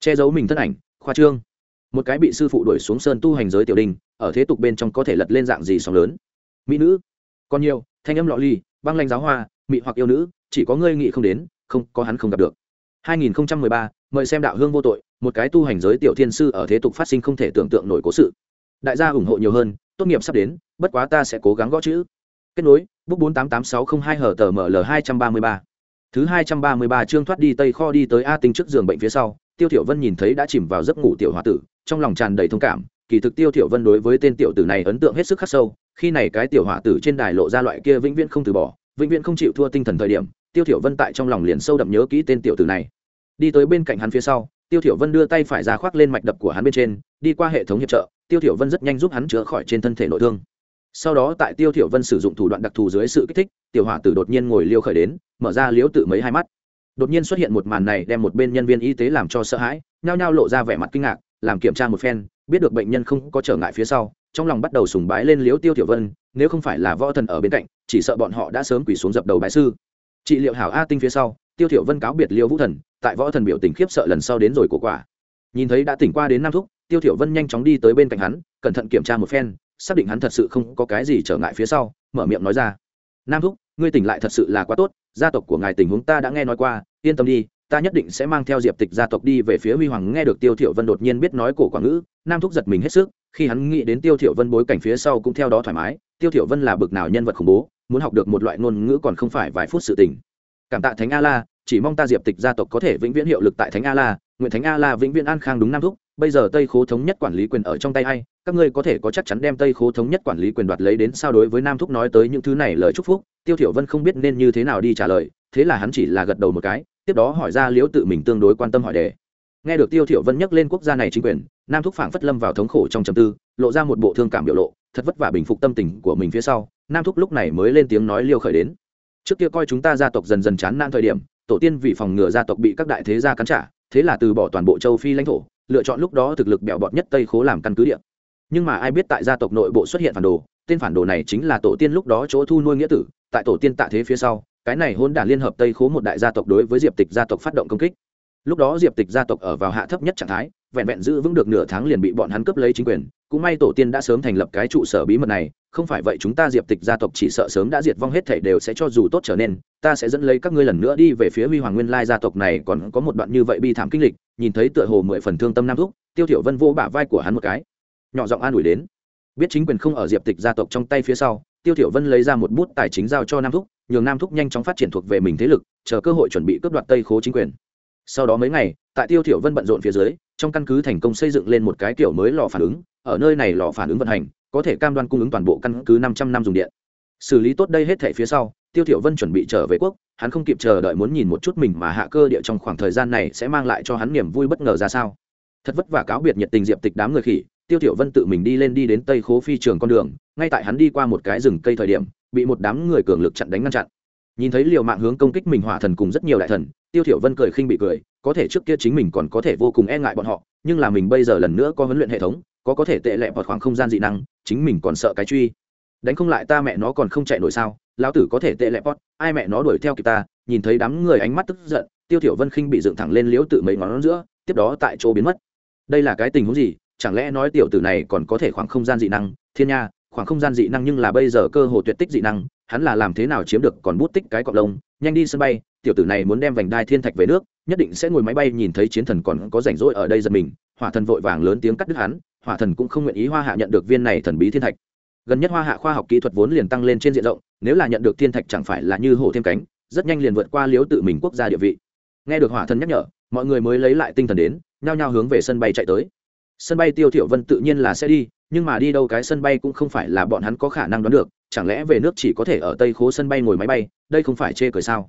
Che giấu mình thân ảnh, khoa trương. Một cái bị sư phụ đuổi xuống sơn tu hành giới tiểu đình, ở thế tục bên trong có thể lật lên dạng gì sóng lớn. Mỹ nữ còn nhiều, thanh âm lọ ly băng lanh giáo hoa mị hoặc yêu nữ chỉ có ngươi nghĩ không đến không có hắn không gặp được. 2013, mời xem đạo hương vô tội một cái tu hành giới tiểu thiên sư ở thế tục phát sinh không thể tưởng tượng nổi cố sự. Đại gia ủng hộ nhiều hơn tốt nghiệp sắp đến bất quá ta sẽ cố gắng gõ chữ. Kết nối book bốn tám tám sáu không hai hở tờ ml hai trăm ba mươi ba. Thứ hai trăm ba mươi ba chương thoát đi tây kho đi tới a tinh trước giường bệnh phía sau tiêu thiểu vân nhìn thấy đã chìm vào giấc ngủ tiểu hòa tử trong lòng tràn đầy thông cảm kỳ thực tiêu thiểu vân đối với tên tiểu tử này ấn tượng hết sức khắc sâu khi này cái tiểu hòa tử trên đài lộ ra loại kia vĩnh viễn không từ bỏ vĩnh viễn không chịu thua tinh thần thời điểm, tiêu thiểu vân tại trong lòng liền sâu đậm nhớ kỹ tên tiểu tử này. Đi tới bên cạnh hắn phía sau, tiêu thiểu vân đưa tay phải ra khoác lên mạch đập của hắn bên trên, đi qua hệ thống hiệp trợ, tiêu thiểu vân rất nhanh giúp hắn chữa khỏi trên thân thể nội thương. Sau đó tại tiêu thiểu vân sử dụng thủ đoạn đặc thù dưới sự kích thích, tiểu hỏa tử đột nhiên ngồi liêu khởi đến, mở ra liếu tự mấy hai mắt. Đột nhiên xuất hiện một màn này đem một bên nhân viên y tế làm cho sợ hãi, nhao nhao lộ ra vẻ mặt kinh ngạc, làm kiểm tra một phen, biết được bệnh nhân không có trở ngại phía sau, trong lòng bắt đầu sùng bái lên liếu tiêu thiểu vân, nếu không phải là võ thần ở bên cạnh chỉ sợ bọn họ đã sớm quỳ xuống dập đầu bái sư. Trị liệu hảo a tinh phía sau, tiêu tiểu vân cáo biệt liêu vũ thần, tại võ thần biểu tình khiếp sợ lần sau đến rồi của quả. Nhìn thấy đã tỉnh qua đến nam thúc, tiêu tiểu vân nhanh chóng đi tới bên cạnh hắn, cẩn thận kiểm tra một phen, xác định hắn thật sự không có cái gì trở ngại phía sau, mở miệng nói ra. Nam thúc, ngươi tỉnh lại thật sự là quá tốt, gia tộc của ngài tình huống ta đã nghe nói qua, yên tâm đi, ta nhất định sẽ mang theo diệp tịch gia tộc đi về phía huy hoàng. Nghe được tiêu thiểu vân đột nhiên biết nói cổ quảng ngữ, nam thúc giật mình hết sức, khi hắn nghĩ đến tiêu thiểu vân bối cảnh phía sau cũng theo đó thoải mái, tiêu thiểu vân là bậc nào nhân vật khủng bố muốn học được một loại ngôn ngữ còn không phải vài phút sự tình. Cảm tạ thánh a la chỉ mong ta diệp tịch gia tộc có thể vĩnh viễn hiệu lực tại thánh a la nguyện thánh a la vĩnh viễn an khang đúng nam thúc, bây giờ tây khố thống nhất quản lý quyền ở trong tay ai, các ngươi có thể có chắc chắn đem tây khố thống nhất quản lý quyền đoạt lấy đến sao đối với nam thúc nói tới những thứ này lời chúc phúc, tiêu thiểu vân không biết nên như thế nào đi trả lời, thế là hắn chỉ là gật đầu một cái, tiếp đó hỏi ra liễu tự mình tương đối quan tâm hỏi đề. Nghe được tiêu thiểu vân nhắc lên quốc gia này chính quyền, nam thúc phảng phất lâm vào thống khổ trong trầm tư, lộ ra một bộ thương cảm biểu lộ, thật vất vả bình phục tâm tình của mình phía sau nam thúc lúc này mới lên tiếng nói liêu khởi đến. Trước kia coi chúng ta gia tộc dần dần chán nản thời điểm, tổ tiên vì phòng ngừa gia tộc bị các đại thế gia cắn trả, thế là từ bỏ toàn bộ châu phi lãnh thổ, lựa chọn lúc đó thực lực bẹo bọt nhất tây khố làm căn cứ địa. Nhưng mà ai biết tại gia tộc nội bộ xuất hiện phản đồ, tên phản đồ này chính là tổ tiên lúc đó chỗ thu nuôi nghĩa tử, tại tổ tiên tạ thế phía sau, cái này hôn đản liên hợp tây khố một đại gia tộc đối với diệp tịch gia tộc phát động công kích. Lúc đó diệp tịch gia tộc ở vào hạ thấp nhất trạng thái, vẹn vẹn giữ vững được nửa tháng liền bị bọn hắn cướp lấy chính quyền cũng may tổ tiên đã sớm thành lập cái trụ sở bí mật này, không phải vậy chúng ta diệp tịch gia tộc chỉ sợ sớm đã diệt vong hết thể đều sẽ cho dù tốt trở nên, ta sẽ dẫn lấy các ngươi lần nữa đi về phía huy hoàng nguyên lai gia tộc này, còn có một đoạn như vậy bi thảm kinh lịch, nhìn thấy tựa hồ mười phần thương tâm nam thúc, tiêu thiểu vân vô bả vai của hắn một cái. Nhỏ giọng an ủi đến. Biết chính quyền không ở diệp tịch gia tộc trong tay phía sau, tiêu thiểu vân lấy ra một bút tài chính giao cho nam thúc, nhường nam thúc nhanh chóng phát triển thuộc về mình thế lực, chờ cơ hội chuẩn bị cướp đoạt tây khố chính quyền. Sau đó mấy ngày, tại tiêu thiểu vân bận rộn phía dưới, trong căn cứ thành công xây dựng lên một cái kiểu mới lò phản ứng ở nơi này lò phản ứng vận hành, có thể cam đoan cung ứng toàn bộ căn cứ 500 năm dùng điện. Xử lý tốt đây hết thể phía sau, tiêu thiểu vân chuẩn bị trở về quốc, hắn không kịp chờ đợi muốn nhìn một chút mình mà hạ cơ địa trong khoảng thời gian này sẽ mang lại cho hắn niềm vui bất ngờ ra sao. Thật vất vả cáo biệt nhiệt tình diệp tịch đám người khỉ, tiêu thiểu vân tự mình đi lên đi đến tây khố phi trường con đường, ngay tại hắn đi qua một cái rừng cây thời điểm, bị một đám người cường lực chặn đánh ngăn chặn. Nhìn thấy liều mạng hướng công kích mình hỏa thần cùng rất nhiều đại thần, tiêu thiểu vân cười khinh bị cười có thể trước kia chính mình còn có thể vô cùng e ngại bọn họ, nhưng là mình bây giờ lần nữa có huấn luyện hệ thống, có có thể tệ lẹ vào khoảng không gian dị năng, chính mình còn sợ cái truy. Đánh không lại ta mẹ nó còn không chạy nổi sao, lão tử có thể tệ lẹ pot ai mẹ nó đuổi theo kịp ta, nhìn thấy đám người ánh mắt tức giận, tiêu thiểu vân khinh bị dựng thẳng lên liếu tự mấy ngón giữa, tiếp đó tại chỗ biến mất. Đây là cái tình huống gì? Chẳng lẽ nói tiểu tử này còn có thể khoảng không gian dị năng? Thiên nha, khoảng không gian dị năng nhưng là bây giờ cơ hồ tuyệt tích dị năng, hắn là làm thế nào chiếm được còn bút tích cái cọp lông? Nhanh đi sân bay, tiểu tử này muốn đem vành đai thiên thạch về nước nhất định sẽ ngồi máy bay nhìn thấy chiến thần còn có rảnh rỗi ở đây giật mình. Hỏa thần vội vàng lớn tiếng cắt đứt hắn, hỏa thần cũng không nguyện ý hoa hạ nhận được viên này thần bí thiên thạch. Gần nhất hoa hạ khoa học kỹ thuật vốn liền tăng lên trên diện rộng, nếu là nhận được thiên thạch chẳng phải là như hổ thêm cánh, rất nhanh liền vượt qua liếu tự mình quốc gia địa vị. Nghe được hỏa thần nhắc nhở, mọi người mới lấy lại tinh thần đến, nhao nhao hướng về sân bay chạy tới. Sân bay tiêu thiểu vân tự nhiên là sẽ đi, nhưng mà đi đâu cái sân bay cũng không phải là bọn hắn có khả năng đoán được, chẳng lẽ về nước chỉ có thể ở tây khố sân bay ngồi máy bay, đây không phải chê cười sao?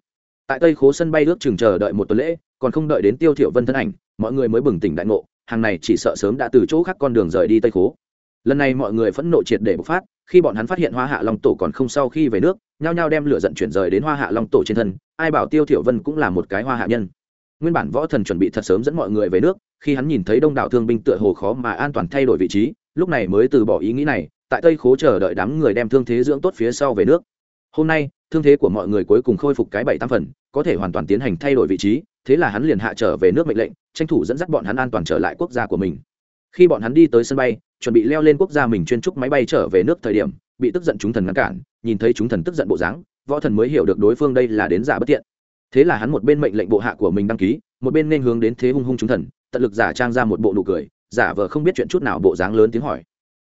Tại tây khố sân bay ước chừng chờ đợi một tuần lễ, còn không đợi đến tiêu thiểu vân thân ảnh, mọi người mới bừng tỉnh đại ngộ, hàng này chỉ sợ sớm đã từ chỗ khác con đường rời đi tây khố. Lần này mọi người phẫn nộ triệt để bộc phát, khi bọn hắn phát hiện hoa hạ long tổ còn không sau khi về nước, nhao nhao đem lửa giận chuyển rời đến hoa hạ long tổ trên thân, ai bảo tiêu thiểu vân cũng là một cái hoa hạ nhân. Nguyên bản võ thần chuẩn bị thật sớm dẫn mọi người về nước, khi hắn nhìn thấy đông đảo thương binh tựa hồ khó mà an toàn thay đổi vị trí, lúc này mới từ bỏ ý nghĩ này, tại tây khố chờ đợi đám người đem thương thế dưỡng tốt phía sau về nước hôm nay, thương thế của mọi người cuối cùng khôi phục cái bảy tam phần, có thể hoàn toàn tiến hành thay đổi vị trí, thế là hắn liền hạ trở về nước mệnh lệnh, tranh thủ dẫn dắt bọn hắn an toàn trở lại quốc gia của mình. Khi bọn hắn đi tới sân bay, chuẩn bị leo lên quốc gia mình chuyên trúc máy bay trở về nước thời điểm, bị tức giận chúng thần ngăn cản, nhìn thấy chúng thần tức giận bộ dáng, võ thần mới hiểu được đối phương đây là đến giả bất tiện. Thế là hắn một bên mệnh lệnh bộ hạ của mình đăng ký, một bên nên hướng đến thế hung hung chúng thần, tận lực giả trang ra một bộ nụ cười, giả vờ không biết chuyện chút nào bộ dáng lớn tiếng hỏi.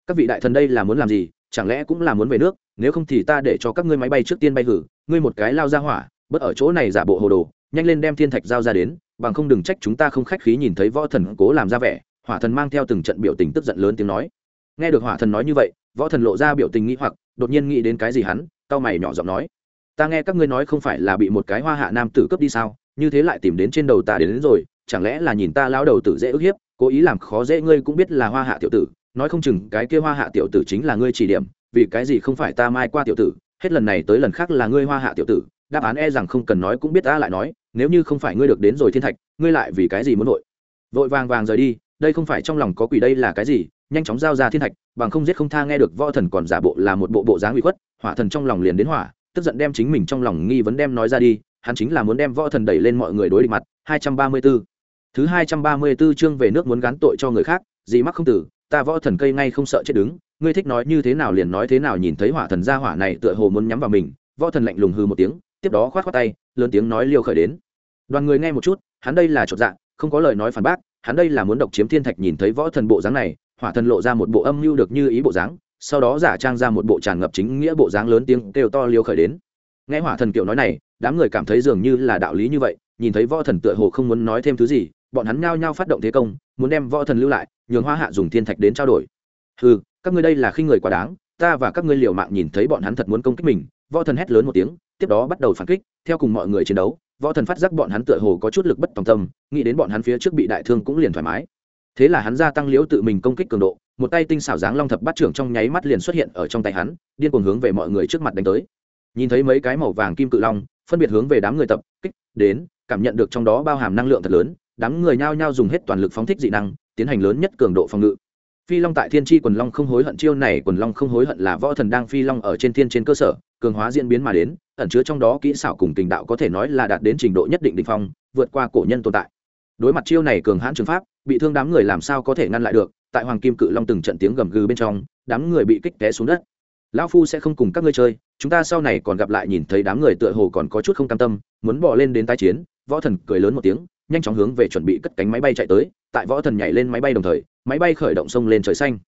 Các vị đại thần đây là muốn làm gì? Chẳng lẽ cũng là muốn về nước nếu không thì ta để cho các ngươi máy bay trước tiên bay hử ngươi một cái lao ra hỏa bớt ở chỗ này giả bộ hồ đồ nhanh lên đem thiên thạch giao ra đến bằng không đừng trách chúng ta không khách khí nhìn thấy võ thần cố làm ra vẻ hỏa thần mang theo từng trận biểu tình tức giận lớn tiếng nói. Nghe được hỏa thần nói như vậy võ thần lộ ra biểu tình nghĩ hoặc đột nhiên nghĩ đến cái gì hắn tao mày nhỏ giọng nói. Ta nghe các ngươi nói không phải là bị một cái hoa hạ nam tử cướp đi sao như thế lại tìm đến trên đầu ta đến, đến rồi chẳng lẽ là nhìn ta lao đầu tử dễ ức hiếp cố ý làm khó dễ ngươi cũng biết là hoa hạ tiểu tử nói không chừng cái kia hoa hạ tiểu tử chính là ngươi chỉ điểm, vì cái gì không phải ta mai qua tiểu tử, hết lần này tới lần khác là ngươi hoa hạ tiểu tử, đáp án e rằng không cần nói cũng biết ta lại nói, nếu như không phải ngươi được đến rồi thiên thạch, ngươi lại vì cái gì muốn vội? Vội vàng vàng rời đi, đây không phải trong lòng có quỷ đây là cái gì, nhanh chóng giao ra thiên thạch, bằng không giết không tha nghe được võ thần còn giả bộ là một bộ bộ dáng bị khuất, hỏa thần trong lòng liền đến hỏa, tức giận đem chính mình trong lòng nghi vấn đem nói ra đi, hắn chính là muốn đem võ thần đẩy lên mọi người đối địch mặt 234 thứ 234 chương về nước muốn gán tội cho người khác, gì mắc không tử ta võ thần cây ngay không sợ chết đứng, ngươi thích nói như thế nào liền nói thế nào nhìn thấy hỏa thần ra hỏa này tựa hồ muốn nhắm vào mình, võ thần lạnh lùng hư một tiếng, tiếp đó khoát khoát tay, lớn tiếng nói liêu khởi đến. Đoàn người nghe một chút, hắn đây là chột dạ không có lời nói phản bác, hắn đây là muốn độc chiếm thiên thạch nhìn thấy võ thần bộ dáng này, hỏa thần lộ ra một bộ âm mưu được như ý bộ dáng, sau đó giả trang ra một bộ tràn ngập chính nghĩa bộ dáng lớn tiếng kêu to liêu khởi đến. Nghe hỏa thần kiểu nói này, đám người cảm thấy dường như là đạo lý như vậy, nhìn thấy võ thần tựa hồ không muốn nói thêm thứ gì bọn hắn nhao nhao phát động thế công, muốn đem võ thần lưu lại, nhường hoa hạ dùng thiên thạch đến trao đổi. Ừ các ngươi đây là khi người quá đáng, ta và các ngươi liều mạng nhìn thấy bọn hắn thật muốn công kích mình, võ thần hét lớn một tiếng, tiếp đó bắt đầu phản kích, theo cùng mọi người chiến đấu, võ thần phát giác bọn hắn tựa hồ có chút lực bất tòng tâm, nghĩ đến bọn hắn phía trước bị đại thương cũng liền thoải mái. Thế là hắn gia tăng liễu tự mình công kích cường độ, một tay tinh xảo dáng long thập bắt trưởng trong nháy mắt liền xuất hiện ở trong tay hắn, điên cuồng hướng về mọi người trước mặt đánh tới. Nhìn thấy mấy cái màu vàng kim cự long, phân biệt hướng về đám người tập, kích, đến, cảm nhận được trong đó bao hàm năng lượng thật lớn đám người nhao nhao dùng hết toàn lực phóng thích dị năng, tiến hành lớn nhất cường độ phòng ngự. Phi long tại thiên tri quần long không hối hận chiêu này, quần long không hối hận là võ thần đang phi long ở trên thiên trên cơ sở, cường hóa diễn biến mà đến, ẩn chứa trong đó kỹ xảo cùng tình đạo có thể nói là đạt đến trình độ nhất định đỉnh phong, vượt qua cổ nhân tồn tại. Đối mặt chiêu này cường hãn trường pháp, bị thương đám người làm sao có thể ngăn lại được, tại hoàng kim cự long từng trận tiếng gầm gừ bên trong, đám người bị kích té xuống đất. Lão phu sẽ không cùng các ngươi chơi, chúng ta sau này còn gặp lại nhìn thấy đám người tựa hồ còn có chút không cam tâm, muốn bỏ lên đến tái chiến, võ thần cười lớn một tiếng nhanh chóng hướng về chuẩn bị cất cánh máy bay chạy tới, tại võ thần nhảy lên máy bay đồng thời, máy bay khởi động sông lên trời xanh.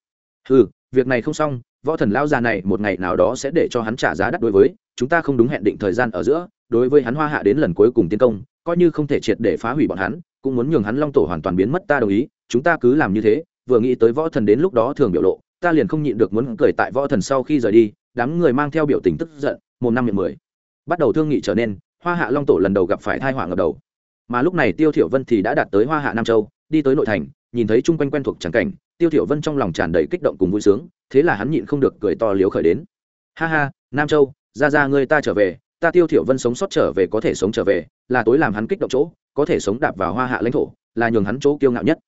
Ừ việc này không xong, võ thần lao già này một ngày nào đó sẽ để cho hắn trả giá đắt đối với, chúng ta không đúng hẹn định thời gian ở giữa, đối với hắn hoa hạ đến lần cuối cùng tiến công, coi như không thể triệt để phá hủy bọn hắn, cũng muốn nhường hắn long tổ hoàn toàn biến mất, ta đồng ý, chúng ta cứ làm như thế, vừa nghĩ tới võ thần đến lúc đó thường biểu lộ, ta liền không nhịn được muốn cười tại võ thần sau khi rời đi, đám người mang theo biểu tình tức giận, một năm miệng mười. Bắt đầu thương nghị trở nên, hoa hạ long tổ lần đầu gặp phải thai họa ngập đầu mà lúc này tiêu thiểu vân thì đã đạt tới hoa hạ nam châu, đi tới nội thành, nhìn thấy chung quanh quen thuộc chẳng cảnh, tiêu thiểu vân trong lòng tràn đầy kích động cùng vui sướng, thế là hắn nhịn không được cười to liếu khởi đến. Ha ha, nam châu, ra ra ngươi ta trở về, ta tiêu thiểu vân sống sót trở về có thể sống trở về, là tối làm hắn kích động chỗ, có thể sống đạp vào hoa hạ lãnh thổ, là nhường hắn chỗ kiêu ngạo nhất.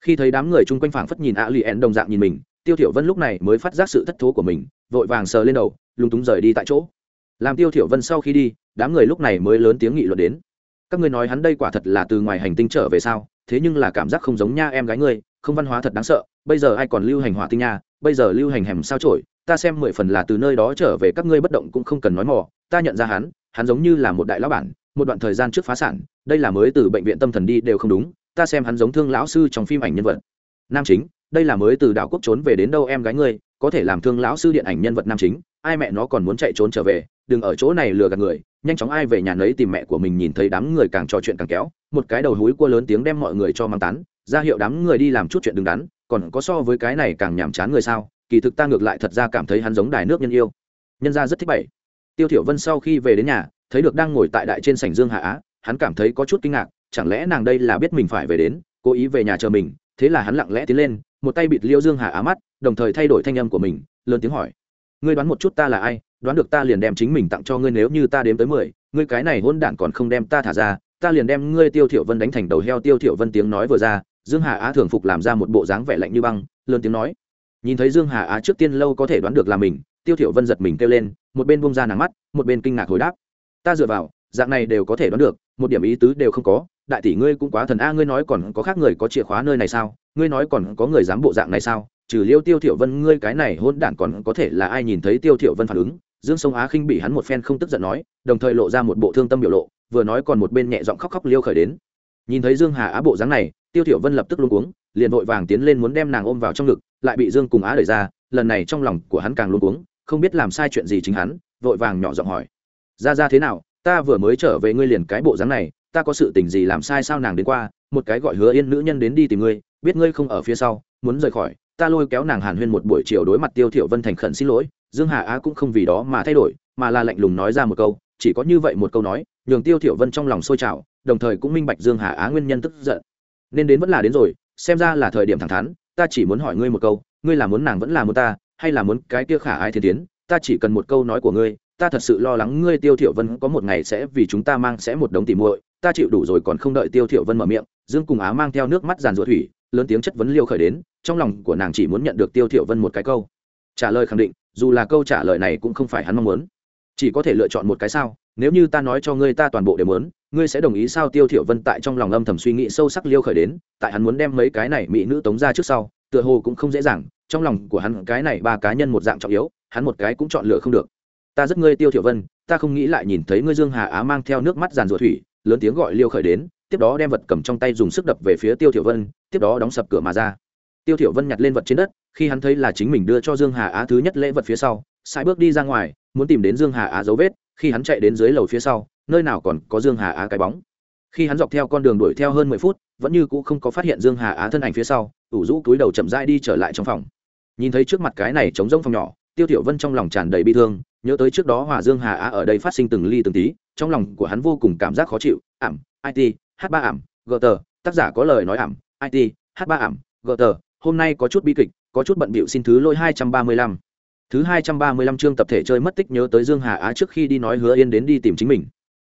Khi thấy đám người chung quanh phảng phất nhìn ạ lì ẹn đồng dạng nhìn mình, tiêu thiểu vân lúc này mới phát giác sự thất thố của mình, vội vàng sờ lên đầu, lúng túng rời đi tại chỗ. Làm tiêu thiểu vân sau khi đi, đám người lúc này mới lớn tiếng nghị luận đến các ngươi nói hắn đây quả thật là từ ngoài hành tinh trở về sao? Thế nhưng là cảm giác không giống nha em gái ngươi, không văn hóa thật đáng sợ. Bây giờ ai còn lưu hành hỏa tinh nha? Bây giờ lưu hành hẻm sao trổi? Ta xem mười phần là từ nơi đó trở về, các ngươi bất động cũng không cần nói mò. Ta nhận ra hắn hắn giống như là một đại lão bản, một đoạn thời gian trước phá sản, đây là mới từ bệnh viện tâm thần đi đều không đúng. Ta xem hắn giống thương lão sư trong phim ảnh nhân vật. Nam chính, đây là mới từ đảo quốc trốn về đến đâu em gái ngươi, có thể làm thương lão sư điện ảnh nhân vật nam chính, ai mẹ nó còn muốn chạy trốn trở về? Đừng ở chỗ này lừa gạt người, nhanh chóng ai về nhà nấy tìm mẹ của mình nhìn thấy đám người càng trò chuyện càng kéo, một cái đầu húi cua lớn tiếng đem mọi người cho mang tán, ra hiệu đám người đi làm chút chuyện đứng đắn, còn có so với cái này càng nhàm chán người sao, kỳ thực ta ngược lại thật ra cảm thấy hắn giống đài nước nhân yêu. Nhân ra rất thích bảy. Tiêu thiểu vân sau khi về đến nhà, thấy được đang ngồi tại đại trên sảnh dương hạ á, hắn cảm thấy có chút kinh ngạc, chẳng lẽ nàng đây là biết mình phải về đến, cố ý về nhà chờ mình, thế là hắn lặng lẽ tiến lên, một tay bịt liêu dương hạ á mắt, đồng thời thay đổi thanh âm của mình, lớn tiếng hỏi, ngươi đoán một chút ta là ai? Đoán được ta liền đem chính mình tặng cho ngươi nếu như ta đếm tới mười, ngươi cái này hôn đản còn không đem ta thả ra, ta liền đem ngươi tiêu thiểu vân đánh thành đầu heo. Tiêu thiểu vân tiếng nói vừa ra, dương hà á thường phục làm ra một bộ dáng vẻ lạnh như băng, lớn tiếng nói. Nhìn thấy dương hà á trước tiên lâu có thể đoán được là mình, tiêu thiểu vân giật mình kêu lên, một bên buông ra nàng mắt, một bên kinh ngạc hồi đáp. Ta dựa vào, dạng này đều có thể đoán được, một điểm ý tứ đều không có, đại tỷ ngươi cũng quá thần a, ngươi nói còn có khác người có chìa khóa nơi này sao? Ngươi nói còn có người dám bộ dạng này sao? Trừ liêu tiêu thiểu vân, ngươi cái này hôn đản còn có thể là ai nhìn thấy tiêu thiểu vân phản ứng? Dương sông á khinh bị hắn một phen không tức giận nói, đồng thời lộ ra một bộ thương tâm biểu lộ, vừa nói còn một bên nhẹ giọng khóc khóc liêu khởi đến. Nhìn thấy dương hà á bộ dáng này, tiêu thiểu vân lập tức luống cuống, liền vội vàng tiến lên muốn đem nàng ôm vào trong ngực, lại bị dương cùng á đẩy ra, lần này trong lòng của hắn càng luống cuống, không biết làm sai chuyện gì chính hắn, vội vàng nhỏ giọng hỏi. Ra ra thế nào, ta vừa mới trở về ngươi liền cái bộ dáng này, ta có sự tình gì làm sai sao nàng đến qua, một cái gọi hứa yên nữ nhân đến đi tìm ngươi, biết ngươi không ở phía sau, muốn rời khỏi, ta lôi kéo nàng hàn huyên một buổi chiều đối mặt tiêu thiểu vân thành khẩn xin lỗi dương hà á cũng không vì đó mà thay đổi, mà là lạnh lùng nói ra một câu, chỉ có như vậy một câu nói, nhường tiêu thiểu vân trong lòng sôi trào, đồng thời cũng minh bạch dương hà á nguyên nhân tức giận. Nên đến vẫn là đến rồi, xem ra là thời điểm thẳng thắn, ta chỉ muốn hỏi ngươi một câu, ngươi là muốn nàng vẫn là muốn ta, hay là muốn cái kia khả ai thiên tiến, ta chỉ cần một câu nói của ngươi, ta thật sự lo lắng ngươi tiêu thiểu vân có một ngày sẽ vì chúng ta mang sẽ một đống tỉ muội, ta chịu đủ rồi còn không đợi tiêu thiểu vân mở miệng, dương cùng á mang theo nước mắt giàn ruột thủy, lớn tiếng chất vấn liêu khởi đến, trong lòng của nàng chỉ muốn nhận được tiêu thiểu vân một cái câu. Trả lời khẳng định dù là câu trả lời này cũng không phải hắn mong muốn. Chỉ có thể lựa chọn một cái sao, nếu như ta nói cho ngươi ta toàn bộ đều muốn, ngươi sẽ đồng ý sao tiêu thiểu vân tại trong lòng âm thầm suy nghĩ sâu sắc liêu khởi đến, tại hắn muốn đem mấy cái này mỹ nữ tống ra trước sau, tựa hồ cũng không dễ dàng, trong lòng của hắn cái này ba cá nhân một dạng trọng yếu, hắn một cái cũng chọn lựa không được. Ta rất ngươi tiêu thiểu vân, ta không nghĩ lại nhìn thấy ngươi dương hà á mang theo nước mắt giàn ruột thủy, lớn tiếng gọi liêu khởi đến, tiếp đó đem vật cầm trong tay dùng sức đập về phía tiêu thiểu vân, tiếp đó đóng sập cửa mà ra. Tiêu thiểu vân nhặt lên vật trên đất khi hắn thấy là chính mình đưa cho dương hà á thứ nhất lễ vật phía sau, sai bước đi ra ngoài, muốn tìm đến dương hà á dấu vết, khi hắn chạy đến dưới lầu phía sau, nơi nào còn có dương hà á cái bóng. Khi hắn dọc theo con đường đuổi theo hơn mười phút, vẫn như cũ không có phát hiện dương hà á thân ảnh phía sau, ủ rũ túi đầu chậm rãi đi trở lại trong phòng. Nhìn thấy trước mặt cái này trống rỗng phòng nhỏ, tiêu tiểu vân trong lòng tràn đầy bi thương, nhớ tới trước đó hòa dương hà á ở đây phát sinh từng ly từng tí, trong lòng của hắn vô cùng cảm giác khó chịu, ảm it h ba ảm, gờ tờ, tác giả có lời nói ảm it h ba ảm, gờ tờ, hôm nay có chút bi kịch có chút bận bịu xin thứ lỗi hai trăm ba mươi lăm. Thứ hai trăm ba mươi lăm chương tập thể chơi mất tích nhớ tới dương hà á trước khi đi nói hứa yên đến đi tìm chính mình.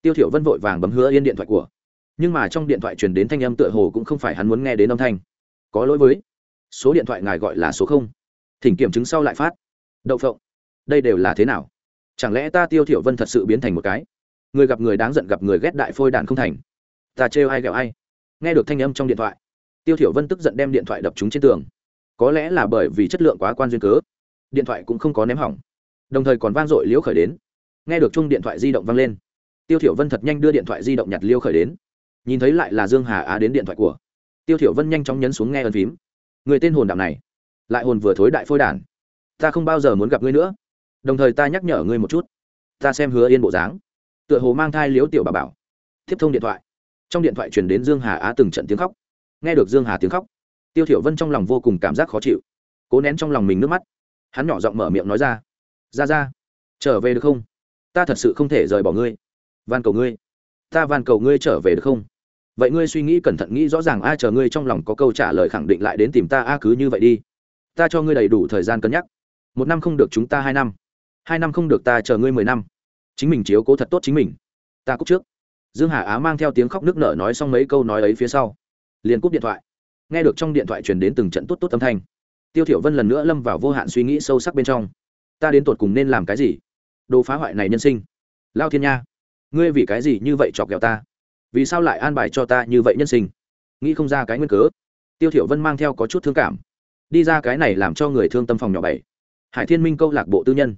Tiêu thiểu vân vội vàng bấm hứa yên điện thoại của. Nhưng mà trong điện thoại truyền đến thanh âm tựa hồ cũng không phải hắn muốn nghe đến âm thanh. Có lỗi với. Số điện thoại ngài gọi là số không. Thỉnh kiểm chứng sau lại phát. Đậu phộng. Đây đều là thế nào? Chẳng lẽ ta tiêu thiểu vân thật sự biến thành một cái? Người gặp người đáng giận gặp người ghét đại phôi đạn không thành. Ta trêu ai ghẹo ai? Nghe được thanh âm trong điện thoại, tiêu thiểu vân tức giận đem điện thoại đập trúng trên tường có lẽ là bởi vì chất lượng quá quan duyên cớ. Điện thoại cũng không có ném hỏng. Đồng thời còn vang dội liễu khởi đến. Nghe được chung điện thoại di động vang lên, tiêu thiểu vân thật nhanh đưa điện thoại di động nhặt liễu khởi đến. Nhìn thấy lại là dương hà á đến điện thoại của. Tiêu thiểu vân nhanh chóng nhấn xuống nghe ấn phím. Người tên hồn đạo này, lại hồn vừa thối đại phôi đản. Ta không bao giờ muốn gặp ngươi nữa. Đồng thời ta nhắc nhở ngươi một chút. Ta xem hứa yên bộ dáng. Tựa hồ mang thai liếu tiểu bà bảo. Tiếp thông điện thoại. Trong điện thoại truyền đến dương hà á từng trận tiếng khóc. Nghe được dương hà tiếng khóc tiêu thiểu vân trong lòng vô cùng cảm giác khó chịu, cố nén trong lòng mình nước mắt. Hắn nhỏ giọng mở miệng nói ra ra ra, trở về được không? Ta thật sự không thể rời bỏ ngươi. Van cầu ngươi, ta van cầu ngươi trở về được không? Vậy ngươi suy nghĩ cẩn thận nghĩ rõ ràng ai chờ ngươi trong lòng có câu trả lời khẳng định lại đến tìm ta, a cứ như vậy đi. Ta cho ngươi đầy đủ thời gian cân nhắc. Một năm không được chúng ta hai năm. Hai năm không được ta chờ ngươi mười năm. Chính mình chiếu cố thật tốt chính mình. Ta cúc trước. Dương hà á mang theo tiếng khóc nước nở nói xong mấy câu nói ấy phía sau, liền cúp điện thoại nghe được trong điện thoại truyền đến từng trận tốt tốt âm thanh. Tiêu thiểu vân lần nữa lâm vào vô hạn suy nghĩ sâu sắc bên trong. Ta đến tột cùng nên làm cái gì? Đồ phá hoại này nhân sinh. Lao thiên nha, ngươi vì cái gì như vậy chọc ghẹo ta? Vì sao lại an bài cho ta như vậy nhân sinh? Nghĩ không ra cái nguyên cớ. Tiêu thiểu vân mang theo có chút thương cảm. Đi ra cái này làm cho người thương tâm phòng nhỏ bảy. Hải thiên minh câu lạc bộ tư nhân.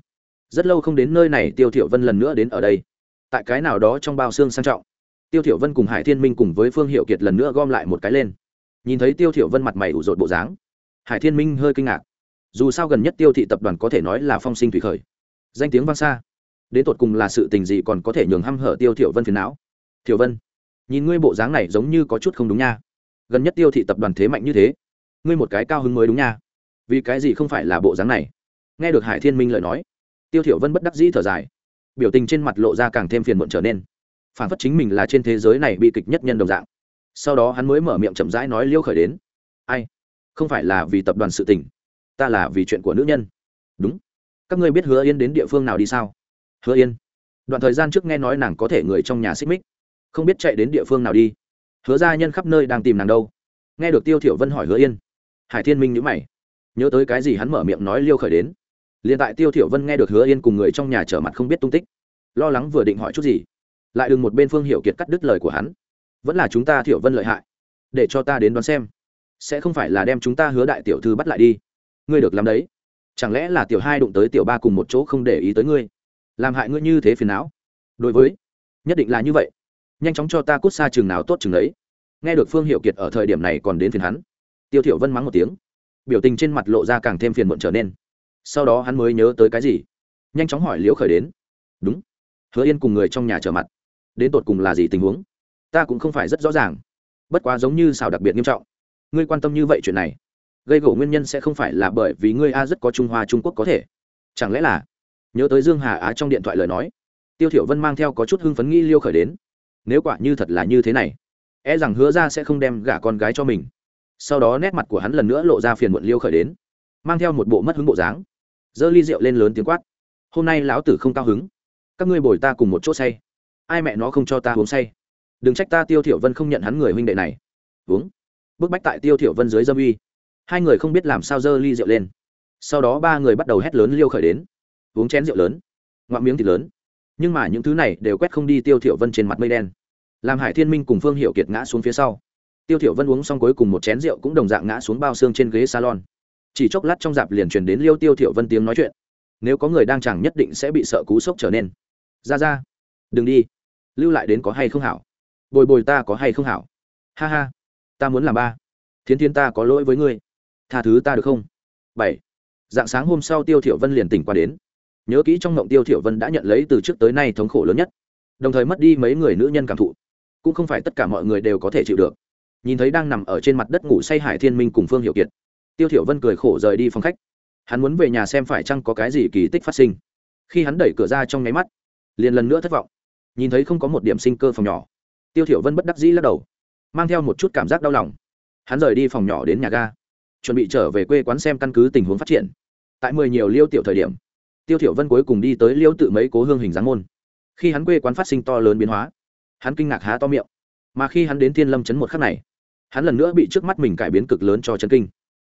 Rất lâu không đến nơi này tiêu thiểu vân lần nữa đến ở đây. Tại cái nào đó trong bao xương sang trọng. Tiêu thiểu vân cùng hải thiên minh cùng với phương hiệu kiệt lần nữa gom lại một cái lên nhìn thấy tiêu thiểu vân mặt mày ủ rột bộ dáng hải thiên minh hơi kinh ngạc dù sao gần nhất tiêu thị tập đoàn có thể nói là phong sinh thủy khởi danh tiếng vang xa đến tột cùng là sự tình gì còn có thể nhường hăm hở tiêu thiểu vân phiền não thiểu vân nhìn ngươi bộ dáng này giống như có chút không đúng nha gần nhất tiêu thị tập đoàn thế mạnh như thế ngươi một cái cao hứng mới đúng nha vì cái gì không phải là bộ dáng này nghe được hải thiên minh lời nói tiêu thiểu vân bất đắc dĩ thở dài biểu tình trên mặt lộ ra càng thêm phiền muộn trở nên phản phất chính mình là trên thế giới này bị kịch nhất nhân đồng dạng sau đó hắn mới mở miệng chậm rãi nói liêu khởi đến. Ai? Không phải là vì tập đoàn sự tình. Ta là vì chuyện của nữ nhân. Đúng. Các ngươi biết hứa yên đến địa phương nào đi sao? Hứa yên. Đoạn thời gian trước nghe nói nàng có thể người trong nhà xích mích. Không biết chạy đến địa phương nào đi. Hứa gia nhân khắp nơi đang tìm nàng đâu. Nghe được tiêu thiểu vân hỏi hứa yên, hải thiên minh nhíu mày. Nhớ tới cái gì hắn mở miệng nói liêu khởi đến. Liền tại tiêu thiểu vân nghe được hứa yên cùng người trong nhà trở mặt không biết tung tích, lo lắng vừa định hỏi chút gì, lại đừng một bên phương hiểu kiệt cắt đứt lời của hắn vẫn là chúng ta thiểu vân lợi hại. Để cho ta đến đoán xem. Sẽ không phải là đem chúng ta hứa đại tiểu thư bắt lại đi. Ngươi được làm đấy. Chẳng lẽ là tiểu hai đụng tới tiểu ba cùng một chỗ không để ý tới ngươi? Làm hại ngươi như thế phiền não. Đối với, nhất định là như vậy. Nhanh chóng cho ta cút xa chừng nào tốt chừng ấy nghe được phương hiệu kiệt ở thời điểm này còn đến phiền hắn, tiêu thiểu vân mắng một tiếng. Biểu tình trên mặt lộ ra càng thêm phiền muộn trở nên. Sau đó hắn mới nhớ tới cái gì? Nhanh chóng hỏi liễu khởi đến. Đúng. Hứa yên cùng người trong nhà trở mặt. Đến tột cùng là gì tình huống? Ta cũng không phải rất rõ ràng. Bất quá giống như xào đặc biệt nghiêm trọng. Ngươi quan tâm như vậy chuyện này, gây gỗ nguyên nhân sẽ không phải là bởi vì ngươi a rất có trung hoa trung quốc có thể. Chẳng lẽ là? Nhớ tới dương hà á trong điện thoại lời nói, tiêu thiểu vân mang theo có chút hưng phấn nghĩ liêu khởi đến. Nếu quả như thật là như thế này e rằng hứa ra sẽ không đem gả con gái cho mình. Sau đó nét mặt của hắn lần nữa lộ ra phiền muộn liêu khởi đến, mang theo một bộ mất hứng bộ dáng. Giơ ly rượu lên lớn tiếng quát, hôm nay lão tử không cao hứng. Các ngươi bồi ta cùng một chỗ say. Ai mẹ nó không cho ta uống say đừng trách ta tiêu thiểu vân không nhận hắn người huynh đệ này. Uống. Bước bách tại tiêu thiểu vân dưới dâm uy. Hai người không biết làm sao dơ ly rượu lên. Sau đó ba người bắt đầu hét lớn liêu khởi đến. Uống chén rượu lớn. Ngoạm miếng thịt lớn. Nhưng mà những thứ này đều quét không đi tiêu thiểu vân trên mặt mây đen. Làm hải thiên minh cùng phương hiệu kiệt ngã xuống phía sau. Tiêu thiểu vân uống xong cuối cùng một chén rượu cũng đồng dạng ngã xuống bao xương trên ghế salon. Chỉ chốc lát trong dạp liền truyền đến liêu tiêu thiểu vân tiếng nói chuyện. Nếu có người đang chẳng nhất định sẽ bị sợ cú sốc trở nên. Ra ra. Đừng đi. Lưu lại đến có hay không hảo? Bồi bồi ta có hay không hảo? Ha ha, ta muốn làm ba. Thiến thiên ta có lỗi với ngươi. Tha thứ ta được không? Bảy. Dạng sáng hôm sau tiêu thiểu vân liền tỉnh qua đến. Nhớ kỹ trong mộng tiêu thiểu vân đã nhận lấy từ trước tới nay thống khổ lớn nhất. Đồng thời mất đi mấy người nữ nhân cảm thụ. Cũng không phải tất cả mọi người đều có thể chịu được. Nhìn thấy đang nằm ở trên mặt đất ngủ say hải thiên minh cùng phương hiệu kiệt, tiêu thiểu vân cười khổ rời đi phòng khách. Hắn muốn về nhà xem phải chăng có cái gì kỳ tích phát sinh. Khi hắn đẩy cửa ra trong nháy mắt, liền lần nữa thất vọng. Nhìn thấy không có một điểm sinh cơ phòng nhỏ tiêu thiểu vân bất đắc dĩ lắc đầu, mang theo một chút cảm giác đau lòng. Hắn rời đi phòng nhỏ đến nhà ga, chuẩn bị trở về quê quán xem căn cứ tình huống phát triển. Tại mười nhiều liêu tiểu thời điểm, tiêu thiểu vân cuối cùng đi tới liêu tự mấy cố hương hình dáng môn. Khi hắn quê quán phát sinh to lớn biến hóa, hắn kinh ngạc há to miệng. Mà khi hắn đến thiên lâm chấn một khắc này, hắn lần nữa bị trước mắt mình cải biến cực lớn cho chấn kinh.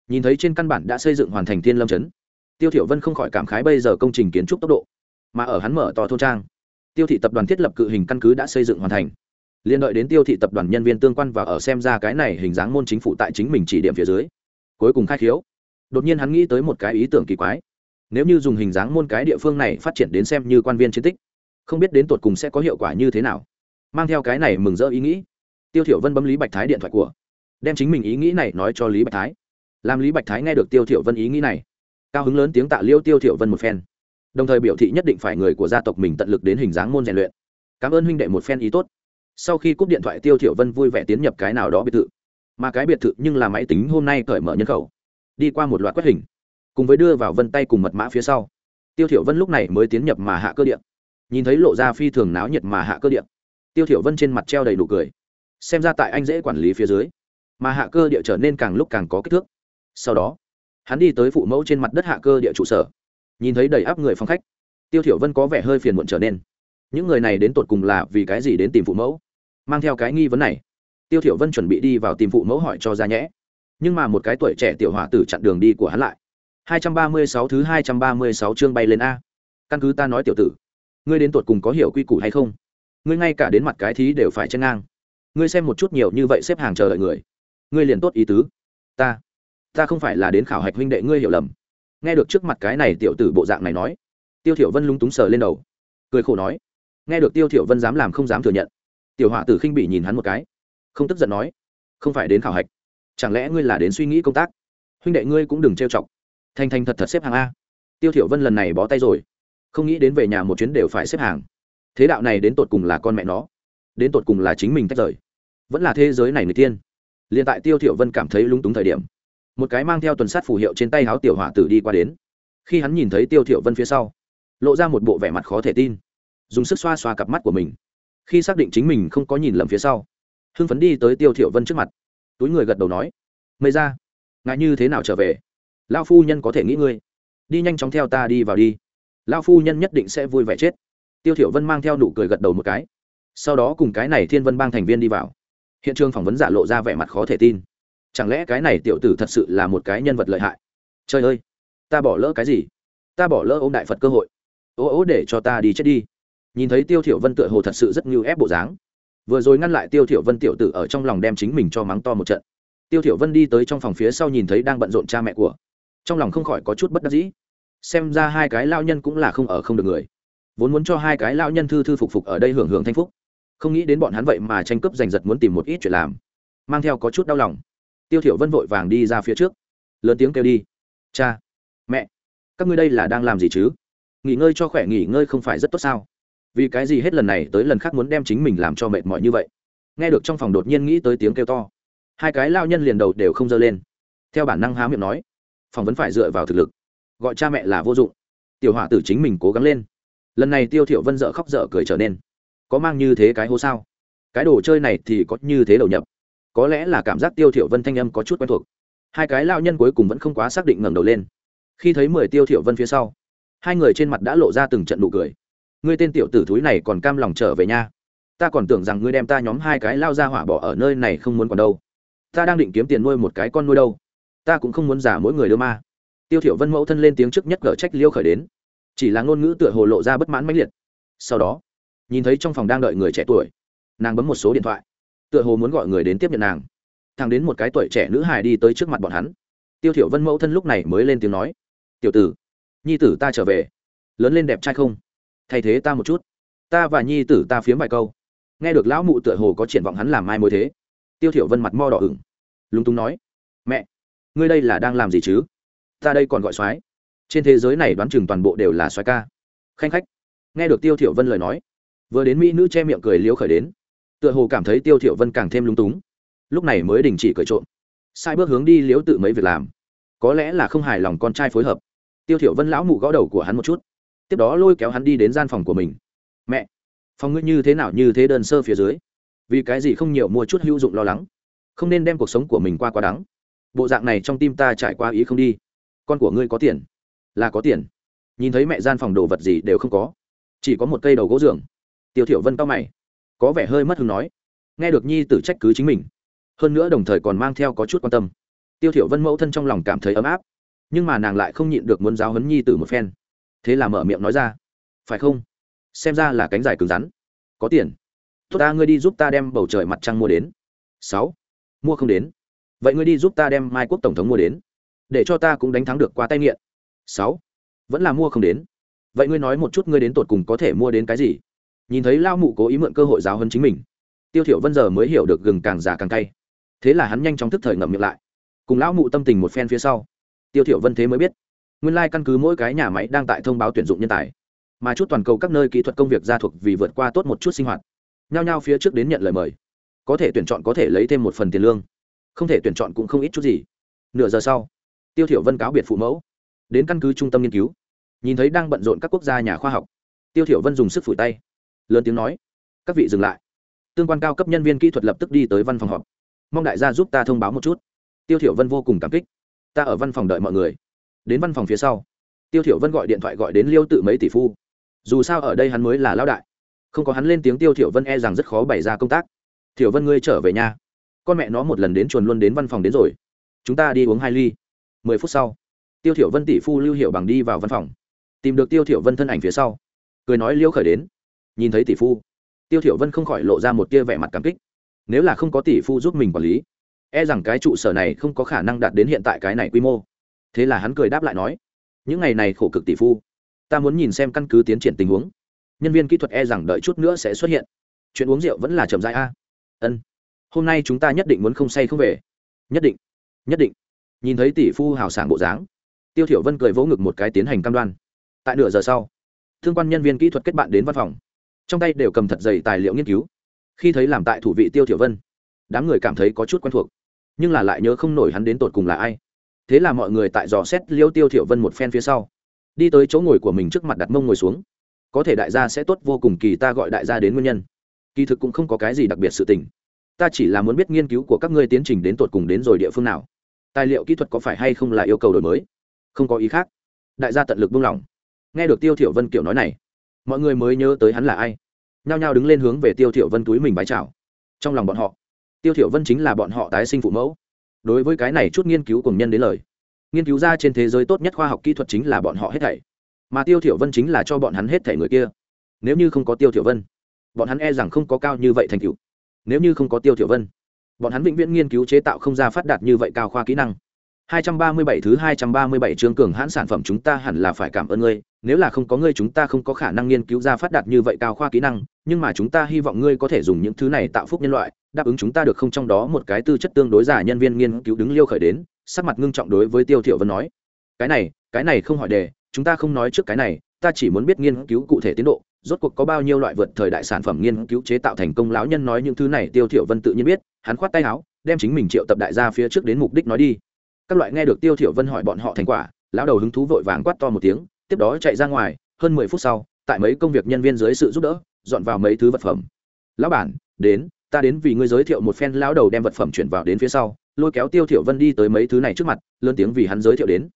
Nhìn thấy trên căn bản đã xây dựng hoàn thành thiên lâm chấn, tiêu thiểu vân không khỏi cảm khái bây giờ công trình kiến trúc tốc độ, mà ở hắn mở to thôn trang, tiêu thị tập đoàn thiết lập cự hình căn cứ đã xây dựng hoàn thành liên đợi đến tiêu thị tập đoàn nhân viên tương quan và ở xem ra cái này hình dáng môn chính phủ tại chính mình chỉ điểm phía dưới. Cuối cùng khai khiếu. Đột nhiên hắn nghĩ tới một cái ý tưởng kỳ quái. Nếu như dùng hình dáng môn cái địa phương này phát triển đến xem như quan viên chiến tích, không biết đến tột cùng sẽ có hiệu quả như thế nào. Mang theo cái này mừng rỡ ý nghĩ, tiêu thiểu vân bấm lý bạch thái điện thoại của, đem chính mình ý nghĩ này nói cho lý bạch thái. Làm lý bạch thái nghe được tiêu thiểu vân ý nghĩ này, cao hứng lớn tiếng tạ liêu tiêu thiểu vân một phen. Đồng thời biểu thị nhất định phải người của gia tộc mình tận lực đến hình dáng môn rèn luyện. Cảm ơn huynh đệ một phen ý tốt sau khi cúp điện thoại tiêu thiểu vân vui vẻ tiến nhập cái nào đó biệt thự. Mà cái biệt thự nhưng là máy tính hôm nay cởi mở nhân khẩu. Đi qua một loạt quét hình, cùng với đưa vào vân tay cùng mật mã phía sau. Tiêu thiểu vân lúc này mới tiến nhập mà hạ cơ điện nhìn thấy lộ ra phi thường náo nhiệt mà hạ cơ điện tiêu thiểu vân trên mặt treo đầy nụ cười. Xem ra tại anh dễ quản lý phía dưới, mà hạ cơ địa trở nên càng lúc càng có kích thước. Sau đó, hắn đi tới phụ mẫu trên mặt đất hạ cơ địa trụ sở, nhìn thấy đầy áp người phòng khách. Tiêu thiểu vân có vẻ hơi phiền muộn trở nên. Những người này đến tột cùng là vì cái gì đến tìm phụ mẫu? Mang theo cái nghi vấn này. Tiêu thiểu vân chuẩn bị đi vào tìm phụ mẫu hỏi cho ra nhẽ. Nhưng mà một cái tuổi trẻ tiểu hỏa tử chặn đường đi của hắn lại. 236 thứ 236 chương bay lên a. Căn cứ ta nói tiểu tử, ngươi đến tuổi cùng có hiểu quy củ hay không? Ngươi ngay cả đến mặt cái thí đều phải chen ngang. Ngươi xem một chút nhiều như vậy xếp hàng chờ đợi người. Ngươi liền tốt ý tứ. Ta ta không phải là đến khảo hạch huynh đệ ngươi hiểu lầm. Nghe được trước mặt cái này tiểu tử bộ dạng này nói, tiêu thiểu vân lúng túng sờ lên đầu, cười khổ nói. Nghe được tiêu thiểu vân dám làm không dám thừa nhận tiểu họa tử khinh Bị nhìn hắn một cái. Không tức giận nói, không phải đến khảo hạch. Chẳng lẽ ngươi là đến suy nghĩ công tác? Huynh đệ ngươi cũng đừng trêu chọc. Thanh thanh thật thật xếp hàng a. Tiêu thiểu vân lần này bó tay rồi. Không nghĩ đến về nhà một chuyến đều phải xếp hàng. Thế đạo này đến tột cùng là con mẹ nó, đến tột cùng là chính mình tách rời. Vẫn là thế giới này người tiên. Liền tại tiêu thiểu vân cảm thấy lúng túng thời điểm, một cái mang theo tuần sát phù hiệu trên tay háo tiểu hỏa tử đi qua đến. Khi hắn nhìn thấy tiêu thiểu vân phía sau, lộ ra một bộ vẻ mặt khó thể tin, dùng sức xoa xoa cặp mắt của mình khi xác định chính mình không có nhìn lầm phía sau. Hưng phấn đi tới tiêu thiểu vân trước mặt. Túi người gật đầu nói, mây ra ngại như thế nào trở về? Lao phu nhân có thể nghĩ ngươi. Đi nhanh chóng theo ta đi vào đi. Lao phu nhân nhất định sẽ vui vẻ chết. Tiêu thiểu vân mang theo nụ cười gật đầu một cái. Sau đó cùng cái này thiên vân bang thành viên đi vào. Hiện trường phỏng vấn giả lộ ra vẻ mặt khó thể tin. Chẳng lẽ cái này tiểu tử thật sự là một cái nhân vật lợi hại? Trời ơi, ta bỏ lỡ cái gì? Ta bỏ lỡ ôm đại phật cơ hội. Ố ố để cho ta đi chết đi nhìn thấy tiêu thiểu vân tựa hồ thật sự rất như ép bộ dáng. Vừa rồi ngăn lại tiêu thiểu vân tiểu tử ở trong lòng đem chính mình cho mắng to một trận. Tiêu thiểu vân đi tới trong phòng phía sau nhìn thấy đang bận rộn cha mẹ của. Trong lòng không khỏi có chút bất đắc dĩ. Xem ra hai cái lao nhân cũng là không ở không được người. Vốn muốn cho hai cái lao nhân thư thư phục phục ở đây hưởng hưởng thanh phúc. Không nghĩ đến bọn hắn vậy mà tranh cướp giành giật muốn tìm một ít chuyện làm. Mang theo có chút đau lòng. Tiêu thiểu vân vội vàng đi ra phía trước. Lớn tiếng kêu đi. Cha, mẹ, các ngươi đây là đang làm gì chứ? Nghỉ ngơi cho khỏe, nghỉ ngơi không phải rất tốt sao? Vì cái gì hết lần này tới lần khác muốn đem chính mình làm cho mệt mỏi như vậy? Nghe được trong phòng đột nhiên nghĩ tới tiếng kêu to, hai cái lao nhân liền đầu đều không dơ lên. Theo bản năng há miệng nói phỏng vấn phải dựa vào thực lực. Gọi cha mẹ là vô dụng. Tiểu hỏa tử chính mình cố gắng lên. Lần này tiêu thiểu vân dở khóc dở cười trở nên, có mang như thế cái hố sao? Cái đồ chơi này thì có như thế đầu nhập. Có lẽ là cảm giác tiêu thiểu vân thanh âm có chút quen thuộc. Hai cái lao nhân cuối cùng vẫn không quá xác định ngẩng đầu lên. Khi thấy mười tiêu thiểu vân phía sau, hai người trên mặt đã lộ ra từng trận nụ cười ngươi tên tiểu tử thúi này còn cam lòng trở về nha. Ta còn tưởng rằng ngươi đem ta nhóm hai cái lao ra hỏa bỏ ở nơi này không muốn còn đâu. Ta đang định kiếm tiền nuôi một cái con nuôi đâu. Ta cũng không muốn giả mỗi người đưa ma. Tiêu thiểu vân mẫu thân lên tiếng trước nhất gỡ trách liêu khởi đến. Chỉ là ngôn ngữ tựa hồ lộ ra bất mãn mãnh liệt. Sau đó, nhìn thấy trong phòng đang đợi người trẻ tuổi, nàng bấm một số điện thoại. Tựa hồ muốn gọi người đến tiếp nhận nàng. Thằng đến một cái tuổi trẻ nữ hài đi tới trước mặt bọn hắn. Tiêu thiểu vân mẫu thân lúc này mới lên tiếng nói, tiểu tử, nhi tử ta trở về. Lớn lên đẹp trai không? Thay thế ta một chút. Ta và nhi tử ta phiếm vài câu. Nghe được lão mụ tựa hồ có triển vọng hắn làm mai mối thế. Tiêu thiểu vân mặt mo đỏ ửng. Lúng túng nói, mẹ, ngươi đây là đang làm gì chứ? Ta đây còn gọi soái. Trên thế giới này đoán chừng toàn bộ đều là soái ca. Khanh khách. Nghe được tiêu thiểu vân lời nói, vừa đến mỹ nữ che miệng cười liếu khởi đến. Tựa hồ cảm thấy tiêu thiểu vân càng thêm lúng túng. Lúc này mới đình chỉ cười trộm. Sai bước hướng đi liếu tự mấy việc làm. Có lẽ là không hài lòng con trai phối hợp. Tiêu thiểu vân lão mụ gõ đầu của hắn một chút tiếp đó lôi kéo hắn đi đến gian phòng của mình. Mẹ, phòng ngươi như thế nào như thế đơn sơ phía dưới? Vì cái gì không nhiều mua chút hữu dụng lo lắng? Không nên đem cuộc sống của mình qua quá đắng. Bộ dạng này trong tim ta trải qua ý không đi. Con của ngươi có tiền, là có tiền. Nhìn thấy mẹ gian phòng đồ vật gì đều không có. Chỉ có một cây đầu gỗ giường. Tiêu thiểu vân cao mày, có vẻ hơi mất hứng nói. Nghe được nhi tử trách cứ chính mình, hơn nữa đồng thời còn mang theo có chút quan tâm. Tiêu thiểu vân mẫu thân trong lòng cảm thấy ấm áp, nhưng mà nàng lại không nhịn được muốn giáo huấn nhi tử một phen thế là mở miệng nói ra, phải không? Xem ra là cánh dài cứng rắn. Có tiền. Tốt ta, ngươi đi giúp ta đem bầu trời mặt trăng mua đến. Sáu. Mua không đến. Vậy ngươi đi giúp ta đem mai quốc tổng thống mua đến. Để cho ta cũng đánh thắng được qua tay nghiện. Sáu. Vẫn là mua không đến. Vậy ngươi nói một chút ngươi đến tột cùng có thể mua đến cái gì? Nhìn thấy lao mụ cố ý mượn cơ hội giáo hơn chính mình, tiêu thiểu vân giờ mới hiểu được gừng càng già càng cay. Thế là hắn nhanh chóng thức thời ngậm miệng lại. Cùng lão mụ tâm tình một phen phía sau, tiêu thiểu vân thế mới biết nguyên lai căn cứ mỗi cái nhà máy đang tại thông báo tuyển dụng nhân tài. Mà chút toàn cầu các nơi kỹ thuật công việc gia thuộc vì vượt qua tốt một chút sinh hoạt. Nhao nhao phía trước đến nhận lời mời. Có thể tuyển chọn có thể lấy thêm một phần tiền lương. Không thể tuyển chọn cũng không ít chút gì. Nửa giờ sau, tiêu thiểu vân cáo biệt phụ mẫu. Đến căn cứ trung tâm nghiên cứu. Nhìn thấy đang bận rộn các quốc gia nhà khoa học, tiêu thiểu vân dùng sức phủi tay. Lớn tiếng nói, các vị dừng lại. Tương quan cao cấp nhân viên kỹ thuật lập tức đi tới văn phòng họp. Mong đại gia giúp ta thông báo một chút. Tiêu thiểu vân vô cùng cảm kích. Ta ở văn phòng đợi mọi người đến văn phòng phía sau. Tiêu thiểu vân gọi điện thoại gọi đến liêu tự mấy tỷ phu. Dù sao ở đây hắn mới là lão đại. Không có hắn lên tiếng tiêu thiểu vân e rằng rất khó bày ra công tác. Thiểu vân ngươi trở về nhà. Con mẹ nó một lần đến chuồn luôn đến văn phòng đến rồi. Chúng ta đi uống hai ly. Mười phút sau, tiêu thiểu vân tỷ phu lưu hiệu bằng đi vào văn phòng. Tìm được tiêu thiểu vân thân ảnh phía sau. Cười nói liêu khởi đến. Nhìn thấy tỷ phu, tiêu thiểu vân không khỏi lộ ra một tia vẻ mặt cảm kích. Nếu là không có tỷ phu giúp mình quản lý e rằng cái trụ sở này không có khả năng đạt đến hiện tại cái này quy mô thế là hắn cười đáp lại nói, những ngày này khổ cực tỷ phu, ta muốn nhìn xem căn cứ tiến triển tình huống. Nhân viên kỹ thuật e rằng đợi chút nữa sẽ xuất hiện. Chuyện uống rượu vẫn là chậm rãi a. Ân, hôm nay chúng ta nhất định muốn không say không về. Nhất định nhất định. Nhìn thấy tỷ phu hào sảng bộ dáng, tiêu thiểu vân cười vỗ ngực một cái tiến hành cam đoan. Tại nửa giờ sau, thương quan nhân viên kỹ thuật kết bạn đến văn phòng. Trong tay đều cầm thật dày tài liệu nghiên cứu. Khi thấy làm tại thủ vị tiêu thiểu vân, đám người cảm thấy có chút quen thuộc. Nhưng là lại nhớ không nổi hắn đến tột cùng là ai thế là mọi người tại dò xét liêu tiêu thiểu vân một phen phía sau. Đi tới chỗ ngồi của mình trước mặt đặt mông ngồi xuống. Có thể đại gia sẽ tốt vô cùng kỳ ta gọi đại gia đến nguyên nhân. Kỳ thực cũng không có cái gì đặc biệt sự tình. Ta chỉ là muốn biết nghiên cứu của các ngươi tiến trình đến tột cùng đến rồi địa phương nào. Tài liệu kỹ thuật có phải hay không là yêu cầu đổi mới? Không có ý khác. Đại gia tận lực buông lỏng. Nghe được tiêu thiểu vân kiểu nói này, mọi người mới nhớ tới hắn là ai. Nhao nhao đứng lên hướng về tiêu thiểu vân túi mình bái chào. Trong lòng bọn họ, tiêu thiểu vân chính là bọn họ tái sinh phụ mẫu đối với cái này chút nghiên cứu cùng nhân đến lời. Nghiên cứu ra trên thế giới tốt nhất khoa học kỹ thuật chính là bọn họ hết thảy. Mà tiêu thiểu vân chính là cho bọn hắn hết thảy người kia. Nếu như không có tiêu thiểu vân bọn hắn e rằng không có cao như vậy thành tựu. Nếu như không có tiêu thiểu vân bọn hắn vĩnh viễn nghiên cứu chế tạo không ra phát đạt như vậy cao khoa kỹ năng. 237 thứ 237 chương cường hãn sản phẩm chúng ta hẳn là phải cảm ơn ngươi, nếu là không có ngươi chúng ta không có khả năng nghiên cứu ra phát đạt như vậy cao khoa kỹ năng, nhưng mà chúng ta hy vọng ngươi có thể dùng những thứ này tạo phúc nhân loại, đáp ứng chúng ta được không trong đó một cái tư chất tương đối giả nhân viên nghiên cứu đứng liêu khởi đến, sắc mặt ngưng trọng đối với Tiêu Thiệu Vân nói: "Cái này, cái này không hỏi đề, chúng ta không nói trước cái này, ta chỉ muốn biết nghiên cứu cụ thể tiến độ, rốt cuộc có bao nhiêu loại vượt thời đại sản phẩm nghiên cứu chế tạo thành công lão nhân nói những thứ này Tiêu Thiệu Vân tự nhiên biết, hắn khoát tay áo, đem chính mình triệu tập đại gia phía trước đến mục đích nói đi. Các loại nghe được tiêu thiểu vân hỏi bọn họ thành quả lão đầu hứng thú vội vàng quát to một tiếng tiếp đó chạy ra ngoài, hơn mười phút sau, tại mấy công việc nhân viên dưới sự giúp đỡ, dọn vào mấy thứ vật phẩm. Lão bản, đến, ta đến vì ngươi giới thiệu một phen lão đầu đem vật phẩm chuyển vào đến phía sau. Lôi kéo tiêu thiểu vân đi tới mấy thứ này trước mặt, lớn tiếng vì hắn giới thiệu đến.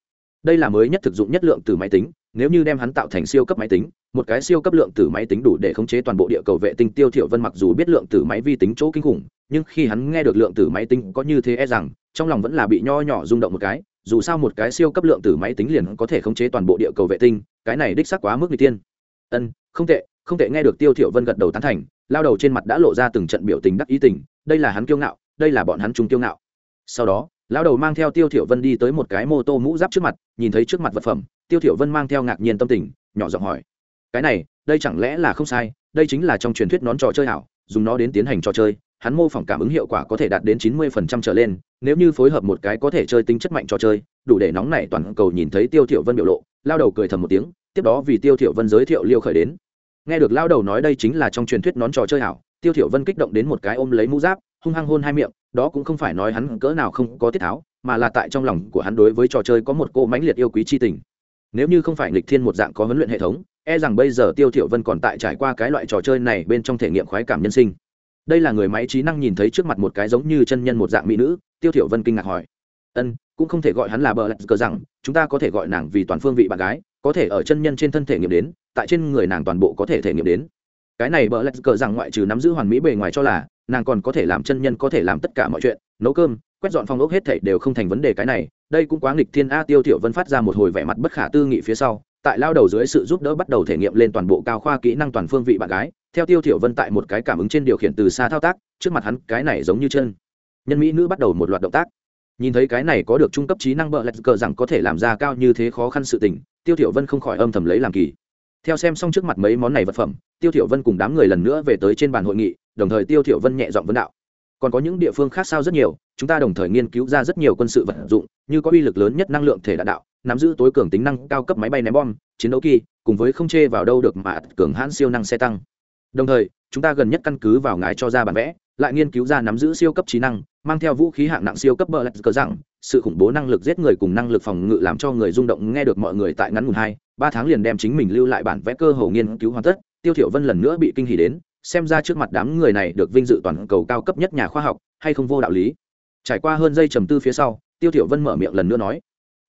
Đây là mới nhất thực dụng nhất lượng từ máy tính, nếu như đem hắn tạo thành siêu cấp máy tính, một cái siêu cấp lượng tử máy tính đủ để khống chế toàn bộ địa cầu vệ tinh, tiêu thiểu vân mặc dù biết lượng tử máy vi tính chỗ kinh khủng, nhưng khi hắn nghe được lượng tử máy tính có như thế e rằng, trong lòng vẫn là bị nho nhỏ rung động một cái dù sao một cái siêu cấp lượng tử máy tính liền có thể khống chế toàn bộ địa cầu vệ tinh, cái này đích xác quá mức nguy tiên. Ân, không tệ không tệ, nghe được tiêu thiểu vân gật đầu tán thành, lao đầu trên mặt đã lộ ra từng trận biểu tình đắc ý tình, đây là hắn kiêu ngạo, đây là bọn hắn chung kiêu ngạo. Sau đó, lao đầu mang theo tiêu thiểu vân đi tới một cái mô tô mũ giáp trước mặt, nhìn thấy trước mặt vật phẩm, tiêu thiểu vân mang theo ngạc nhiên tâm tình, nhỏ giọng hỏi, cái này, đây chẳng lẽ là không sai, đây chính là trong truyền thuyết nón trò chơi hảo, dùng nó đến tiến hành trò chơi hắn mô phỏng cảm ứng hiệu quả có thể đạt đến chín mươi phần trăm trở lên, nếu như phối hợp một cái có thể chơi tính chất mạnh trò chơi, đủ để nóng nảy toàn cầu nhìn thấy tiêu thiểu vân biểu lộ, lao đầu cười thầm một tiếng, tiếp đó vì tiêu thiểu vân giới thiệu liêu khởi đến. Nghe được lao đầu nói đây chính là trong truyền thuyết nón trò chơi hảo, tiêu thiểu vân kích động đến một cái ôm lấy mũ giáp, hung hăng hôn hai miệng, đó cũng không phải nói hắn cỡ nào không có tiết tháo, mà là tại trong lòng của hắn đối với trò chơi có một cô mãnh liệt yêu quý chi tình. Nếu như không phải nghịch thiên một dạng có huấn luyện hệ thống e rằng bây giờ tiêu thiểu vân còn tại trải qua cái loại trò chơi này bên trong thể nghiệm khoái cảm nhân sinh đây là người máy trí năng nhìn thấy trước mặt một cái giống như chân nhân một dạng mỹ nữ, tiêu thiểu vân kinh ngạc hỏi. Ân, cũng không thể gọi hắn là bờ lạch cờ rằng, chúng ta có thể gọi nàng vì toàn phương vị bạn gái, có thể ở chân nhân trên thân thể nghiệm đến, tại trên người nàng toàn bộ có thể thể nghiệm đến. Cái này bờ lạch cờ rằng ngoại trừ nắm giữ hoàn mỹ bề ngoài cho là, nàng còn có thể làm chân nhân có thể làm tất cả mọi chuyện, nấu cơm, quét dọn phòng ốc hết thảy đều không thành vấn đề cái này. Đây cũng quá nghịch thiên a, tiêu thiểu vân phát ra một hồi vẻ mặt bất khả tư nghị phía sau, tại lao đầu dưới sự giúp đỡ bắt đầu thể nghiệm lên toàn bộ cao khoa kỹ năng toàn phương vị bạn gái theo tiêu thiểu vân tại một cái cảm ứng trên điều khiển từ xa thao tác, trước mặt hắn cái này giống như chân. Nhân mỹ nữ bắt đầu một loạt động tác. Nhìn thấy cái này có được trung cấp trí năng bợ lạch cờ rằng có thể làm ra cao như thế khó khăn sự tình, tiêu thiểu vân không khỏi âm thầm lấy làm kỳ. Theo xem xong trước mặt mấy món này vật phẩm, tiêu thiểu vân cùng đám người lần nữa về tới trên bàn hội nghị, đồng thời tiêu thiểu vân nhẹ giọng vấn đạo. Còn có những địa phương khác sao rất nhiều, chúng ta đồng thời nghiên cứu ra rất nhiều quân sự vật dụng, như có uy lực lớn nhất năng lượng thể đạn đạo, nắm giữ tối cường tính năng cao cấp máy bay ném bom, chiến đấu kỳ, cùng với không chê vào đâu được mà cường hãn siêu năng xe tăng đồng thời, chúng ta gần nhất căn cứ vào ngài cho ra bản vẽ, lại nghiên cứu ra nắm giữ siêu cấp trí năng, mang theo vũ khí hạng nặng siêu cấp bờ lạch cờ rằng sự khủng bố năng lực giết người cùng năng lực phòng ngự làm cho người rung động nghe được mọi người tại ngắn ngủn hai, ba tháng liền đem chính mình lưu lại bản vẽ cơ hồ nghiên cứu hoàn tất, tiêu thiểu vân lần nữa bị kinh hỉ đến, xem ra trước mặt đám người này được vinh dự toàn cầu cao cấp nhất nhà khoa học, hay không vô đạo lý. Trải qua hơn giây trầm tư phía sau, tiêu thiểu vân mở miệng lần nữa nói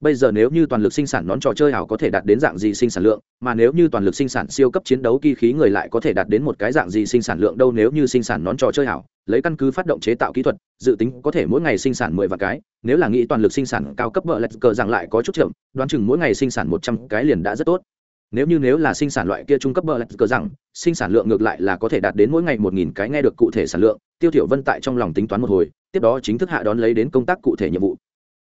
bây giờ nếu như toàn lực sinh sản nón trò chơi ảo có thể đạt đến dạng gì sinh sản lượng mà nếu như toàn lực sinh sản siêu cấp chiến đấu kỳ khí người lại có thể đạt đến một cái dạng gì sinh sản lượng đâu nếu như sinh sản nón trò chơi ảo lấy căn cứ phát động chế tạo kỹ thuật dự tính có thể mỗi ngày sinh sản mười vạn cái nếu là nghĩ toàn lực sinh sản cao cấp vợ lạch cờ rằng lại có chút chậm đoán chừng mỗi ngày sinh sản một trăm cái liền đã rất tốt nếu như nếu là sinh sản loại kia trung cấp bờ lạch cờ rằng sinh sản lượng ngược lại là có thể đạt đến mỗi ngày một nghìn cái nghe được cụ thể sản lượng tiêu thiểu vân tại trong lòng tính toán một hồi tiếp đó chính thức hạ đón lấy đến công tác cụ thể nhiệm vụ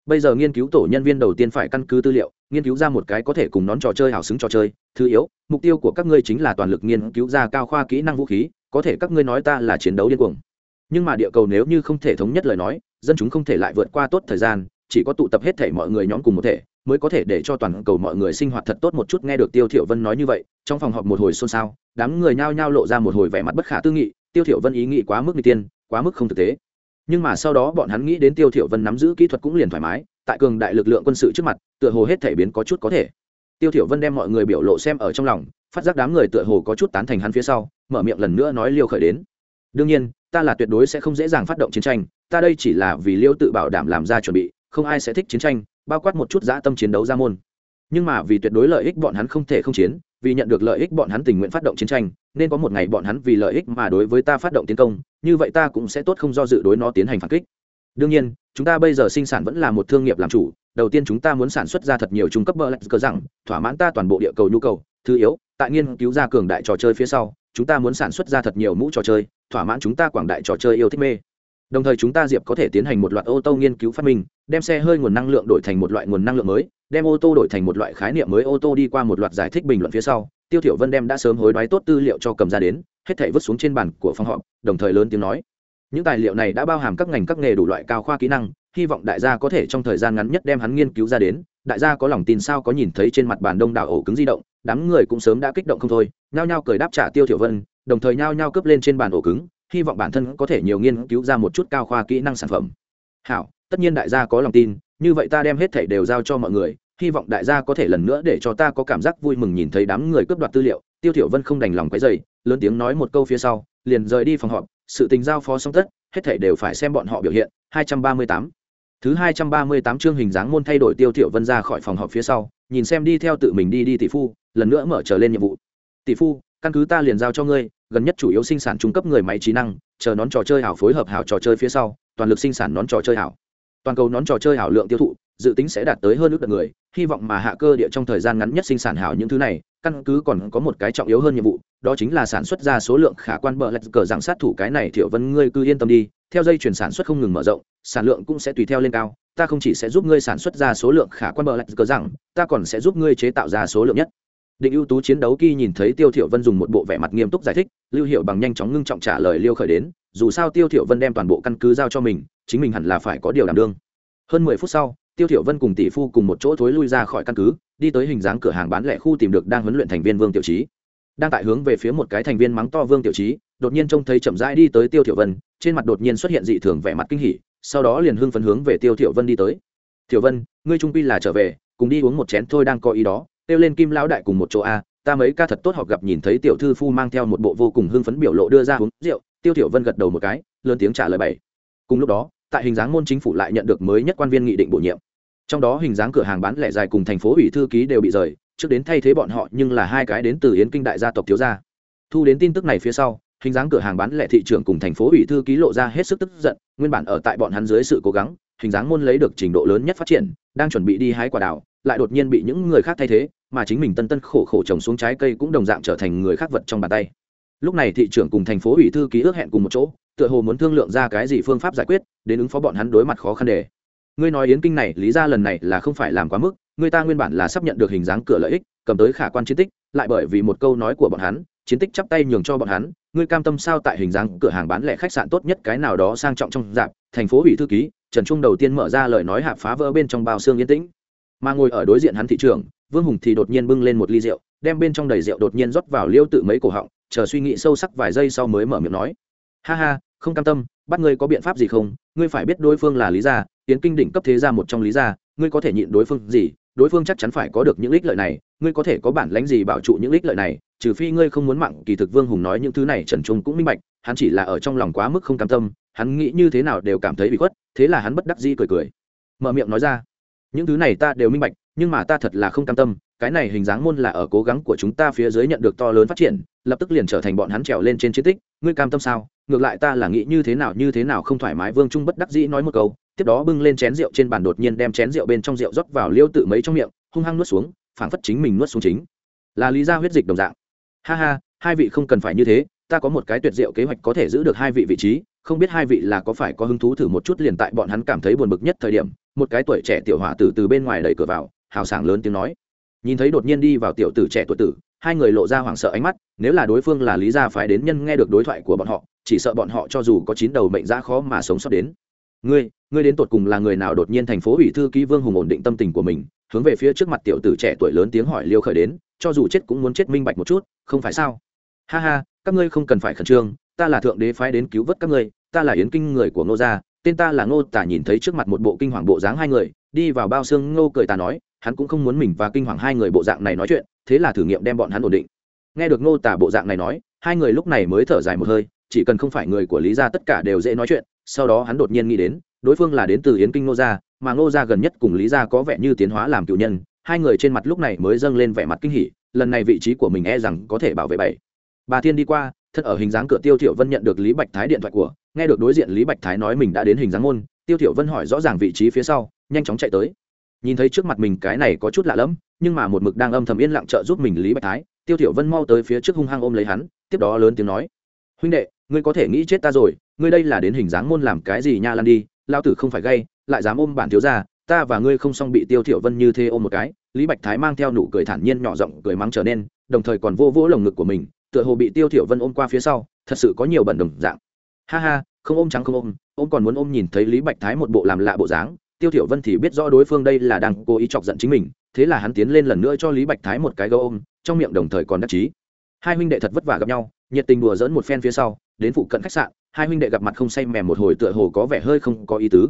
bây giờ nghiên cứu tổ nhân viên đầu tiên phải căn cứ tư liệu, nghiên cứu ra một cái có thể cùng nón trò chơi hảo xứng trò chơi, thứ yếu, mục tiêu của các ngươi chính là toàn lực nghiên cứu ra cao khoa kỹ năng vũ khí, có thể các ngươi nói ta là chiến đấu điên cuồng. Nhưng mà địa cầu nếu như không thể thống nhất lời nói, dân chúng không thể lại vượt qua tốt thời gian, chỉ có tụ tập hết thể mọi người nhóm cùng một thể, mới có thể để cho toàn cầu mọi người sinh hoạt thật tốt một chút, nghe được tiêu thiểu vân nói như vậy, trong phòng họp một hồi xôn xao, đám người nhao nhao lộ ra một hồi vẻ mặt bất khả tư nghị, tiêu thiểu vân ý nghĩ quá mức đi tiên, quá mức không thực tế nhưng mà sau đó bọn hắn nghĩ đến tiêu thiểu vân nắm giữ kỹ thuật cũng liền thoải mái, tại cường đại lực lượng quân sự trước mặt, tựa hồ hết thể biến có chút có thể. Tiêu thiểu vân đem mọi người biểu lộ xem ở trong lòng, phát giác đám người tựa hồ có chút tán thành hắn phía sau, mở miệng lần nữa nói liêu khởi đến. Đương nhiên, ta là tuyệt đối sẽ không dễ dàng phát động chiến tranh, ta đây chỉ là vì liêu tự bảo đảm làm ra chuẩn bị, không ai sẽ thích chiến tranh, bao quát một chút dã tâm chiến đấu ra môn. Nhưng mà vì tuyệt đối lợi ích bọn hắn không thể không chiến vì nhận được lợi ích bọn hắn tình nguyện phát động chiến tranh, nên có một ngày bọn hắn vì lợi ích mà đối với ta phát động tiến công, như vậy ta cũng sẽ tốt không do dự đối nó tiến hành phản kích. Đương nhiên, chúng ta bây giờ sinh sản vẫn là một thương nghiệp làm chủ, đầu tiên chúng ta muốn sản xuất ra thật nhiều trung cấp bờ lạch cờ rằng, thỏa mãn ta toàn bộ địa cầu nhu cầu, thứ yếu, tại nghiên cứu ra cường đại trò chơi phía sau, chúng ta muốn sản xuất ra thật nhiều mũ trò chơi, thỏa mãn chúng ta quảng đại trò chơi yêu thích mê. Đồng thời chúng ta diệp có thể tiến hành một loạt ô tô nghiên cứu phát minh, đem xe hơi nguồn năng lượng đổi thành một loại nguồn năng lượng mới đem ô tô đổi thành một loại khái niệm mới. Ô tô đi qua một loạt giải thích bình luận phía sau, tiêu thiểu vân đem đã sớm hối đoái tốt tư liệu cho cầm ra đến, hết thảy vứt xuống trên bàn của phòng họp, đồng thời lớn tiếng nói. Những tài liệu này đã bao hàm các ngành các nghề đủ loại cao khoa kỹ năng, hy vọng đại gia có thể trong thời gian ngắn nhất đem hắn nghiên cứu ra đến. Đại gia có lòng tin sao có nhìn thấy trên mặt bàn đông đảo ổ cứng di động, đám người cũng sớm đã kích động không thôi, nhao nhao cười đáp trả tiêu thiểu vân, đồng thời nhao nhao cướp lên trên bàn ổ cứng, hy vọng bản thân có thể nhiều nghiên cứu ra một chút cao khoa kỹ năng sản phẩm. Hảo, tất nhiên đại gia có lòng tin như vậy ta đem hết thảy đều giao cho mọi người, hy vọng đại gia có thể lần nữa để cho ta có cảm giác vui mừng nhìn thấy đám người cướp đoạt tư liệu. Tiêu thiểu vân không đành lòng quấy rầy, lớn tiếng nói một câu phía sau, liền rời đi phòng họp, sự tình giao phó xong tất, hết thảy đều phải xem bọn họ biểu hiện. 238 thứ 238 chương hình dáng môn thay đổi tiêu thiểu vân ra khỏi phòng họp phía sau, nhìn xem đi theo tự mình đi đi tỷ phu, lần nữa mở trở lên nhiệm vụ. Tỷ phu, căn cứ ta liền giao cho ngươi, gần nhất chủ yếu sinh sản trung cấp người máy trí năng, chờ nón trò chơi hảo phối hợp hảo trò chơi phía sau, toàn lực sinh sản nón trò chơi hảo toàn cầu nón trò chơi hảo lượng tiêu thụ, dự tính sẽ đạt tới hơn ước đợt người, hy vọng mà hạ cơ địa trong thời gian ngắn nhất sinh sản hảo những thứ này, căn cứ còn có một cái trọng yếu hơn nhiệm vụ, đó chính là sản xuất ra số lượng khả quan bờ lạch cờ dạng sát thủ cái này thiểu vân, ngươi cứ yên tâm đi, theo dây chuyển sản xuất không ngừng mở rộng, sản lượng cũng sẽ tùy theo lên cao, ta không chỉ sẽ giúp ngươi sản xuất ra số lượng khả quan bờ lạch cờ rằng ta còn sẽ giúp ngươi chế tạo ra số lượng nhất định ưu tú chiến đấu khi nhìn thấy tiêu thiểu vân dùng một bộ vẻ mặt nghiêm túc giải thích, lưu hiệu bằng nhanh chóng ngưng trọng trả lời liêu khởi đến, dù sao tiêu thiểu vân đem toàn bộ căn cứ giao cho mình, chính mình hẳn là phải có điều đảm đương. Hơn mười phút sau, tiêu thiểu vân cùng tỷ phu cùng một chỗ thối lui ra khỏi căn cứ, đi tới hình dáng cửa hàng bán lẻ khu tìm được đang huấn luyện thành viên vương tiểu trí đang tại hướng về phía một cái thành viên mắng to vương tiểu trí đột nhiên trông thấy chậm rãi đi tới tiêu thiểu vân, trên mặt đột nhiên xuất hiện dị thường vẻ mặt kinh hỉ, sau đó liền hưng phấn hướng về tiêu thiểu vân đi tới. Thiểu vân, ngươi trung phi là trở về, cùng đi uống một chén thôi đang có ý đó tiêu lên kim lão đại cùng một chỗ a, ta mấy ca thật tốt họp gặp nhìn thấy tiểu thư phu mang theo một bộ vô cùng hưng phấn biểu lộ đưa ra uống rượu, tiêu Tiểu vân gật đầu một cái, lớn tiếng trả lời bảy. Cùng lúc đó, tại hình dáng môn chính phủ lại nhận được mới nhất quan viên nghị định bổ nhiệm. Trong đó hình dáng cửa hàng bán lẻ dài cùng thành phố ủy thư ký đều bị rời, trước đến thay thế bọn họ nhưng là hai cái đến từ yến kinh đại gia tộc thiếu gia. Thu đến tin tức này phía sau, hình dáng cửa hàng bán lẻ thị trường cùng thành phố ủy thư ký lộ ra hết sức tức giận, nguyên bản ở tại bọn hắn dưới sự cố gắng, hình dáng môn lấy được trình độ lớn nhất phát triển, đang chuẩn bị đi hái quả đào lại đột nhiên bị những người khác thay thế, mà chính mình tân tân khổ khổ trồng xuống trái cây cũng đồng dạng trở thành người khác vật trong bàn tay. Lúc này thị trưởng cùng thành phố ủy thư ký ước hẹn cùng một chỗ, tựa hồ muốn thương lượng ra cái gì phương pháp giải quyết, đến ứng phó bọn hắn đối mặt khó khăn để ngươi nói yến kinh này, lý ra lần này là không phải làm quá mức, người ta nguyên bản là sắp nhận được hình dáng cửa lợi ích, cầm tới khả quan chiến tích, lại bởi vì một câu nói của bọn hắn, chiến tích chắp tay nhường cho bọn hắn, ngươi cam tâm sao tại hình dáng cửa hàng bán lẻ khách sạn tốt nhất cái nào đó sang trọng trong dạp, thành phố ủy thư ký, trần trung đầu tiên mở ra lời nói hạp phá vỡ bên trong bao xương yên tĩnh mà ngồi ở đối diện hắn thị trường, vương hùng thì đột nhiên bưng lên một ly rượu, đem bên trong đầy rượu đột nhiên rót vào liêu tự mấy cổ họng, chờ suy nghĩ sâu sắc vài giây sau mới mở miệng nói. Ha ha, không cam tâm, bắt ngươi có biện pháp gì không? Ngươi phải biết đối phương là lý gia, tiến kinh đỉnh cấp thế gia một trong lý gia, ngươi có thể nhịn đối phương gì? Đối phương chắc chắn phải có được những ích lợi này, ngươi có thể có bản lãnh gì bảo trụ những ích lợi này? Trừ phi ngươi không muốn mạng, kỳ thực vương hùng nói những thứ này trần trung cũng minh bạch, hắn chỉ là ở trong lòng quá mức không cam tâm, hắn nghĩ như thế nào đều cảm thấy bị khuất, thế là hắn bất đắc dĩ cười cười. Mở miệng nói ra những thứ này ta đều minh bạch, nhưng mà ta thật là không cam tâm, cái này hình dáng môn là ở cố gắng của chúng ta phía dưới nhận được to lớn phát triển, lập tức liền trở thành bọn hắn trèo lên trên chiến tích. Ngươi cam tâm sao? Ngược lại ta là nghĩ như thế nào như thế nào không thoải mái, vương trung bất đắc dĩ nói một câu, tiếp đó bưng lên chén rượu trên bàn đột nhiên đem chén rượu bên trong rượu rót vào liêu tự mấy trong miệng, hung hăng nuốt xuống, phảng phất chính mình nuốt xuống chính. Là lý ra huyết dịch đồng dạng. Ha ha, hai vị không cần phải như thế ta có một cái tuyệt diệu kế hoạch có thể giữ được hai vị vị trí, không biết hai vị là có phải có hứng thú thử một chút liền tại bọn hắn cảm thấy buồn bực nhất thời điểm, một cái tuổi trẻ tiểu hỏa tử từ bên ngoài đẩy cửa vào, hào sảng lớn tiếng nói. Nhìn thấy đột nhiên đi vào tiểu tử trẻ tuổi tử, hai người lộ ra hoảng sợ ánh mắt, nếu là đối phương là lý gia phái đến nhân nghe được đối thoại của bọn họ, chỉ sợ bọn họ cho dù có chín đầu mệnh ra khó mà sống sót đến. Ngươi ngươi đến tột cùng là người nào đột nhiên thành phố ủy thư ký vương hùng ổn định tâm tình của mình, hướng về phía trước mặt tiểu tử trẻ tuổi lớn tiếng hỏi liêu khởi đến, cho dù chết cũng muốn chết minh bạch một chút, không phải sao? Ha ha các ngươi không cần phải khẩn trương, ta là thượng đế phái đến cứu vớt các ngươi, ta là yến kinh người của ngô gia, tên ta là ngô tả nhìn thấy trước mặt một bộ kinh hoàng bộ dáng hai người, đi vào bao xương ngô cười tà nói, hắn cũng không muốn mình và kinh hoàng hai người bộ dạng này nói chuyện, thế là thử nghiệm đem bọn hắn ổn định. Nghe được ngô tả bộ dạng này nói, hai người lúc này mới thở dài một hơi, chỉ cần không phải người của lý gia tất cả đều dễ nói chuyện, sau đó hắn đột nhiên nghĩ đến, đối phương là đến từ yến kinh ngô gia, mà ngô gia gần nhất cùng lý gia có vẻ như tiến hóa làm cựu nhân, hai người trên mặt lúc này mới dâng lên vẻ mặt kinh hỉ, lần này vị trí của mình e rằng có thể bảo vệ bảy bà thiên đi qua thật ở hình dáng cửa tiêu thiểu vân nhận được lý bạch thái điện thoại của, nghe được đối diện lý bạch thái nói mình đã đến hình dáng môn, tiêu thiểu vân hỏi rõ ràng vị trí phía sau, nhanh chóng chạy tới. Nhìn thấy trước mặt mình cái này có chút lạ lẫm, nhưng mà một mực đang âm thầm yên lặng trợ giúp mình lý bạch thái, tiêu thiểu vân mau tới phía trước hung hăng ôm lấy hắn, tiếp đó lớn tiếng nói. Huynh đệ, ngươi có thể nghĩ chết ta rồi, ngươi đây là đến hình dáng môn làm cái gì nha lan đi lao tử không phải gay, lại dám ôm bản thiếu gia, ta và ngươi không xong bị tiêu thiểu vân như thế ôm một cái. Lý bạch thái mang theo nụ cười thản nhiên nhỏ giọng cười mắng trở nên, đồng thời còn vô vỗ lồng ngực của mình tựa hồ bị tiêu thiểu vân ôm qua phía sau, thật sự có nhiều bẩn đồng dạng. Ha ha, không ôm trắng không ôm ôm còn muốn ôm nhìn thấy lý bạch thái một bộ làm lạ bộ dáng, tiêu thiểu vân thì biết rõ đối phương đây là đang cố ý chọc giận chính mình, thế là hắn tiến lên lần nữa cho lý bạch thái một cái gấu ôm, trong miệng đồng thời còn đắc chí. Hai huynh đệ thật vất vả gặp nhau, nhiệt tình đùa dỡn một phen phía sau, đến phụ cận khách sạn, hai huynh đệ gặp mặt không say mềm một hồi tựa hồ có vẻ hơi không có ý tứ.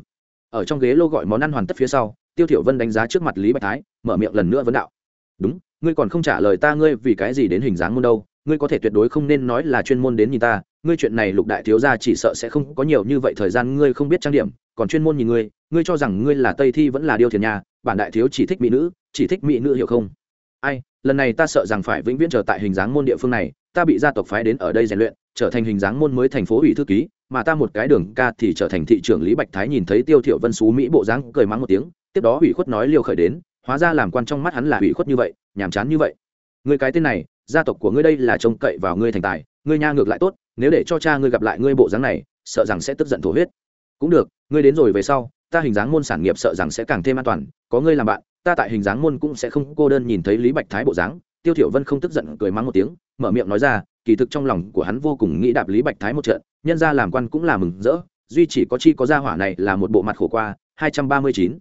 Ở trong ghế lô gọi món ăn hoàn tất phía sau, tiêu thiểu vân đánh giá trước mặt lý bạch thái, mở miệng lần nữa vấn đạo. Đúng, ngươi còn không trả lời ta ngươi vì cái gì đến hình dáng môn đâu ngươi có thể tuyệt đối không nên nói là chuyên môn đến nhìn ta, ngươi chuyện này lục đại thiếu gia chỉ sợ sẽ không có nhiều như vậy thời gian, ngươi không biết trang điểm, còn chuyên môn nhìn ngươi ngươi cho rằng ngươi là tây thi vẫn là điêu thiền nhà bản đại thiếu chỉ thích mỹ nữ, chỉ thích mỹ nữ hiểu không? Ai, lần này ta sợ rằng phải vĩnh viễn trở tại hình dáng môn địa phương này, ta bị gia tộc phái đến ở đây rèn luyện, trở thành hình dáng môn mới thành phố ủy thư ký, mà ta một cái đường ca thì trở thành thị trưởng lý bạch thái nhìn thấy tiêu thiệu vân xú mỹ bộ dáng, cười mắng một tiếng, tiếp đó ủy khuất nói liều khởi đến, hóa ra làm quan trong mắt hắn là ủy khuất như vậy nhảm chán như vậy. Người cái tên này gia tộc của ngươi đây là trông cậy vào ngươi thành tài, ngươi nha ngược lại tốt, nếu để cho cha ngươi gặp lại ngươi bộ dáng này, sợ rằng sẽ tức giận thổ huyết. Cũng được, ngươi đến rồi về sau, ta hình dáng môn sản nghiệp sợ rằng sẽ càng thêm an toàn, có ngươi làm bạn, ta tại hình dáng môn cũng sẽ không cô đơn nhìn thấy lý bạch thái bộ dáng. Tiêu thiểu vân không tức giận cười mắng một tiếng, mở miệng nói ra, kỳ thực trong lòng của hắn vô cùng nghĩ đạp lý bạch thái một trận, nhân ra làm quan cũng là mừng rỡ, duy chỉ có chi có gia hỏa này là một bộ mặt khổ qua 239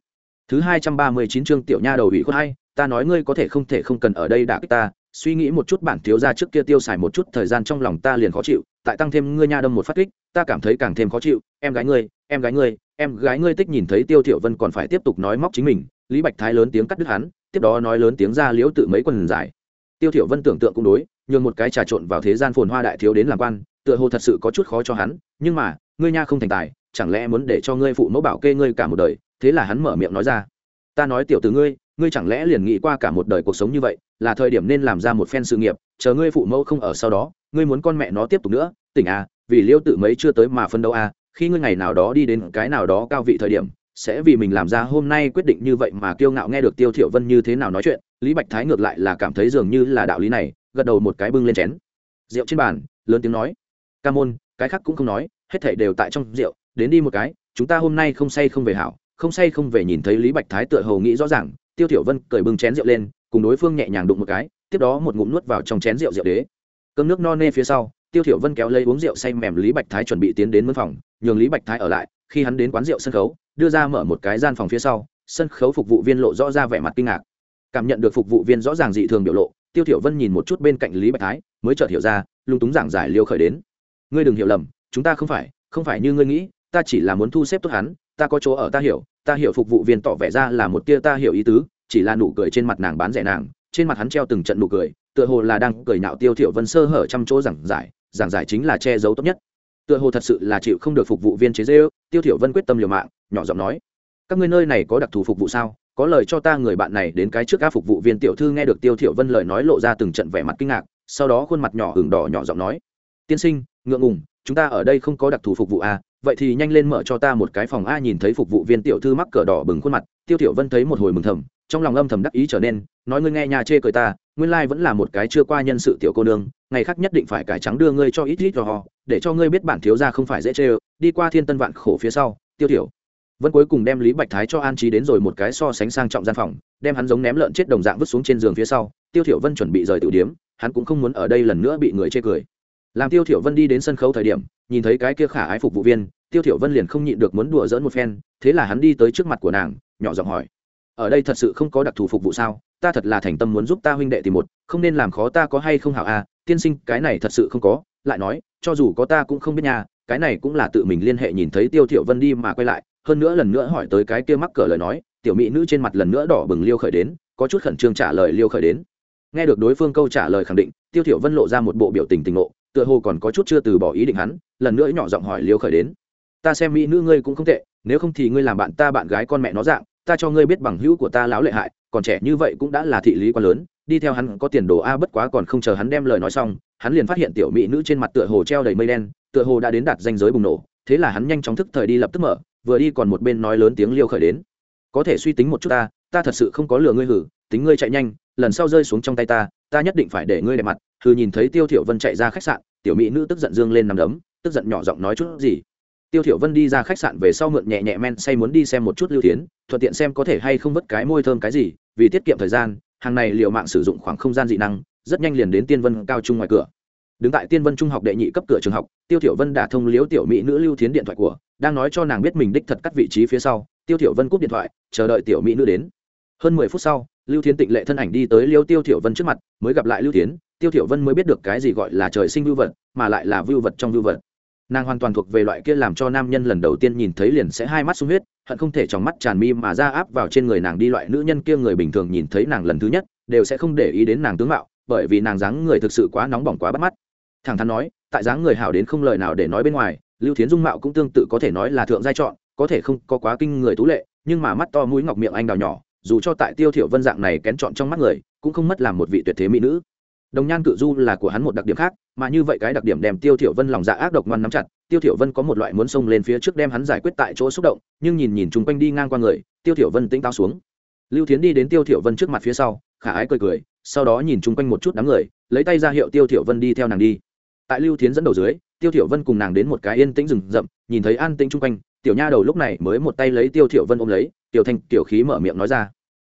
thứ 239 chương tiểu nha đầu ủy khuất hay, ta nói ngươi có thể không thể không cần ở đây đả kích ta suy nghĩ một chút bản thiếu gia trước kia tiêu xài một chút thời gian trong lòng ta liền khó chịu, tại tăng thêm ngươi nha đâm một phát kích, ta cảm thấy càng thêm khó chịu. Em gái ngươi, em gái ngươi, em gái ngươi tích nhìn thấy tiêu thiểu vân còn phải tiếp tục nói móc chính mình. Lý bạch thái lớn tiếng cắt đứt hắn, tiếp đó nói lớn tiếng ra liễu tự mấy quần giải. Tiêu thiểu vân tưởng tượng cũng đối, nhường một cái trà trộn vào thế gian phồn hoa đại thiếu đến làm quan, tựa hồ thật sự có chút khó cho hắn, nhưng mà, ngươi nha không thành tài, chẳng lẽ muốn để cho ngươi phụ mẫu bảo kê ngươi cả một đời? Thế là hắn mở miệng nói ra. Ta nói tiểu tử ngươi ngươi chẳng lẽ liền nghĩ qua cả một đời cuộc sống như vậy, là thời điểm nên làm ra một phen sự nghiệp, chờ ngươi phụ mẫu không ở sau đó, ngươi muốn con mẹ nó tiếp tục nữa, tỉnh à vì liêu tự mấy chưa tới mà phân đấu à khi ngươi ngày nào đó đi đến cái nào đó cao vị thời điểm, sẽ vì mình làm ra hôm nay quyết định như vậy mà kiêu ngạo nghe được tiêu thiểu vân như thế nào nói chuyện, lý bạch thái ngược lại là cảm thấy dường như là đạo lý này, gật đầu một cái bưng lên chén. Rượu trên bàn, lớn tiếng nói. Ca môn, cái khác cũng không nói, hết thảy đều tại trong rượu, đến đi một cái, chúng ta hôm nay không say không về hảo, không say không về nhìn thấy lý bạch thái tựa hồ nghĩ rõ ràng tiêu thiểu vân cởi bưng chén rượu lên, cùng đối phương nhẹ nhàng đụng một cái, tiếp đó một ngụm nuốt vào trong chén rượu rượu đế. Cơm nước no nê phía sau, tiêu thiểu vân kéo lấy uống rượu say mềm lý bạch thái chuẩn bị tiến đến mướn phòng, nhường lý bạch thái ở lại, khi hắn đến quán rượu sân khấu, đưa ra mở một cái gian phòng phía sau, sân khấu phục vụ viên lộ rõ ra vẻ mặt kinh ngạc. Cảm nhận được phục vụ viên rõ ràng dị thường biểu lộ, tiêu thiểu vân nhìn một chút bên cạnh lý bạch thái, mới chợt hiểu ra, lung túng giảng giải liêu khởi đến. Ngươi đừng hiểu lầm, chúng ta không phải không phải như ngươi nghĩ, ta chỉ là muốn thu xếp tốt hắn ta có chỗ ở ta hiểu ta hiểu phục vụ viên tỏ vẻ ra là một tia ta hiểu ý tứ, chỉ là nụ cười trên mặt nàng bán rẻ nàng, trên mặt hắn treo từng trận nụ cười, tựa hồ là đang cười nạo tiêu thiểu vân sơ hở trăm chỗ giảng giải giảng giải chính là che giấu tốt nhất. Tựa hồ thật sự là chịu không được phục vụ viên chế dê tiêu thiểu vân quyết tâm liều mạng, nhỏ giọng nói, các ngươi nơi này có đặc thù phục vụ sao? Có lời cho ta người bạn này đến cái trước các phục vụ viên tiểu thư nghe được tiêu thiểu vân lời nói lộ ra từng trận vẻ mặt kinh ngạc, sau đó khuôn mặt nhỏ hưởng đỏ nhỏ giọng nói, tiên sinh, ngượng ngùng, chúng ta ở đây không có đặc thù phục vụ à vậy thì nhanh lên mở cho ta một cái phòng a nhìn thấy phục vụ viên tiểu thư mắc cờ đỏ bừng khuôn mặt, tiêu tiểu vân thấy một hồi mừng thầm, trong lòng âm thầm đắc ý trở nên, nói ngươi nghe nhà chê cười ta, nguyên lai vẫn là một cái chưa qua nhân sự tiểu cô nương, ngày khác nhất định phải cải trắng đưa ngươi cho ít ít cho họ, để cho ngươi biết bản thiếu gia không phải dễ chê đi qua thiên tân vạn khổ phía sau, tiêu tiểu. Vân cuối cùng đem lý bạch thái cho an trí đến rồi một cái so sánh sang trọng gian phòng, đem hắn giống ném lợn chết đồng dạng vứt xuống trên giường phía sau, tiêu thiểu vân chuẩn bị rời tiểu điếm, hắn cũng không muốn ở đây lần nữa bị người chê cười. Làm tiêu thiểu vân đi đến sân khấu thời điểm nhìn thấy cái kia khả ái phục vụ viên, tiêu thiểu vân liền không nhịn được muốn đùa giỡn một phen, thế là hắn đi tới trước mặt của nàng, nhỏ giọng hỏi, ở đây thật sự không có đặc thù phục vụ sao? Ta thật là thành tâm muốn giúp ta huynh đệ tìm một, không nên làm khó ta có hay không hảo à tiên sinh, cái này thật sự không có. Lại nói, cho dù có ta cũng không biết nhà cái này cũng là tự mình liên hệ nhìn thấy tiêu thiểu vân đi mà quay lại, hơn nữa lần nữa hỏi tới cái kia mắc cỡ lời nói, tiểu mỹ nữ trên mặt lần nữa đỏ bừng liêu khởi đến, có chút khẩn trương trả lời liêu khởi đến. Nghe được đối phương câu trả lời khẳng định, tiêu thiểu vân lộ ra một bộ biểu tình tình ngộ tựa hồ còn có chút chưa từ bỏ ý định hắn, lần nữa nhỏ giọng hỏi liêu khởi đến. Ta xem mỹ nữ ngươi cũng không tệ, nếu không thì ngươi làm bạn ta bạn gái con mẹ nó dạng, ta cho ngươi biết bằng hữu của ta láo lệ hại, còn trẻ như vậy cũng đã là thị lý quá lớn, đi theo hắn có tiền đồ a bất quá còn không chờ hắn đem lời nói xong, hắn liền phát hiện tiểu mỹ nữ trên mặt tựa hồ treo đầy mây đen, tựa hồ đã đến đạt danh giới bùng nổ, thế là hắn nhanh chóng thức thời đi lập tức mở, vừa đi còn một bên nói lớn tiếng liêu khởi đến. Có thể suy tính một chút ta ta thật sự không có lừa ngươi hử, tính ngươi chạy nhanh, lần sau rơi xuống trong tay ta ta nhất định phải để ngươi đẹp mặt hừ nhìn thấy tiêu thiểu vân chạy ra khách sạn, tiểu mỹ nữ tức giận dương lên nằm đấm, tức giận nhỏ giọng nói chút gì. Tiêu thiểu vân đi ra khách sạn về sau mượn nhẹ nhẹ men say muốn đi xem một chút lưu thiến, thuận tiện xem có thể hay không vứt cái môi thơm cái gì, vì tiết kiệm thời gian, hàng này liều mạng sử dụng khoảng không gian dị năng, rất nhanh liền đến tiên vân cao trung ngoài cửa. Đứng tại tiên vân trung học đệ nhị cấp cửa trường học, tiêu thiểu vân đã thông liếu tiểu mỹ nữ lưu thiến điện thoại của, đang nói cho nàng biết mình đích thật cắt vị trí phía sau, tiêu thiểu vân cúp điện thoại, chờ đợi tiểu mỹ nữ đến. Hơn mười phút sau, lưu thiến tịnh lệ thân ảnh đi tới liêu tiêu thiểu vân trước mặt, mới gặp lại lưu thiến tiêu thiểu vân mới biết được cái gì gọi là trời sinh vưu vật, mà lại là vưu vật trong vưu vật. Nàng hoàn toàn thuộc về loại kia làm cho nam nhân lần đầu tiên nhìn thấy liền sẽ hai mắt sung huyết, hận không thể trong mắt tràn mi mà ra áp vào trên người nàng đi loại nữ nhân kia người bình thường nhìn thấy nàng lần thứ nhất, đều sẽ không để ý đến nàng tướng mạo, bởi vì nàng dáng người thực sự quá nóng bỏng quá bắt mắt. Thẳng thắn nói, tại dáng người hảo đến không lời nào để nói bên ngoài, lưu thiến dung mạo cũng tương tự có thể nói là thượng giai chọn, có thể không có quá kinh người tú lệ, nhưng mà mắt to mũi ngọc miệng anh đào nhỏ, dù cho tại tiêu thiểu vân dạng này kén chọn trong mắt người, cũng không mất làm một vị tuyệt thế mỹ nữ đồng nhan cự du là của hắn một đặc điểm khác, mà như vậy cái đặc điểm đem tiêu thiểu vân lòng dạ ác độc ngoan nắm chặt. Tiêu thiểu vân có một loại muốn xông lên phía trước đem hắn giải quyết tại chỗ xúc động, nhưng nhìn nhìn chung quanh đi ngang qua người, tiêu thiểu vân tĩnh táo xuống. Lưu thiến đi đến tiêu thiểu vân trước mặt phía sau, khả ái cười cười, sau đó nhìn chung quanh một chút đám người, lấy tay ra hiệu tiêu thiểu vân đi theo nàng đi. Tại lưu thiến dẫn đầu dưới, tiêu thiểu vân cùng nàng đến một cái yên tĩnh rừng rậm, nhìn thấy an tĩnh chung quanh, tiểu nha đầu lúc này mới một tay lấy tiêu thiểu vân ôm lấy, tiểu thanh, tiểu khí mở miệng nói ra.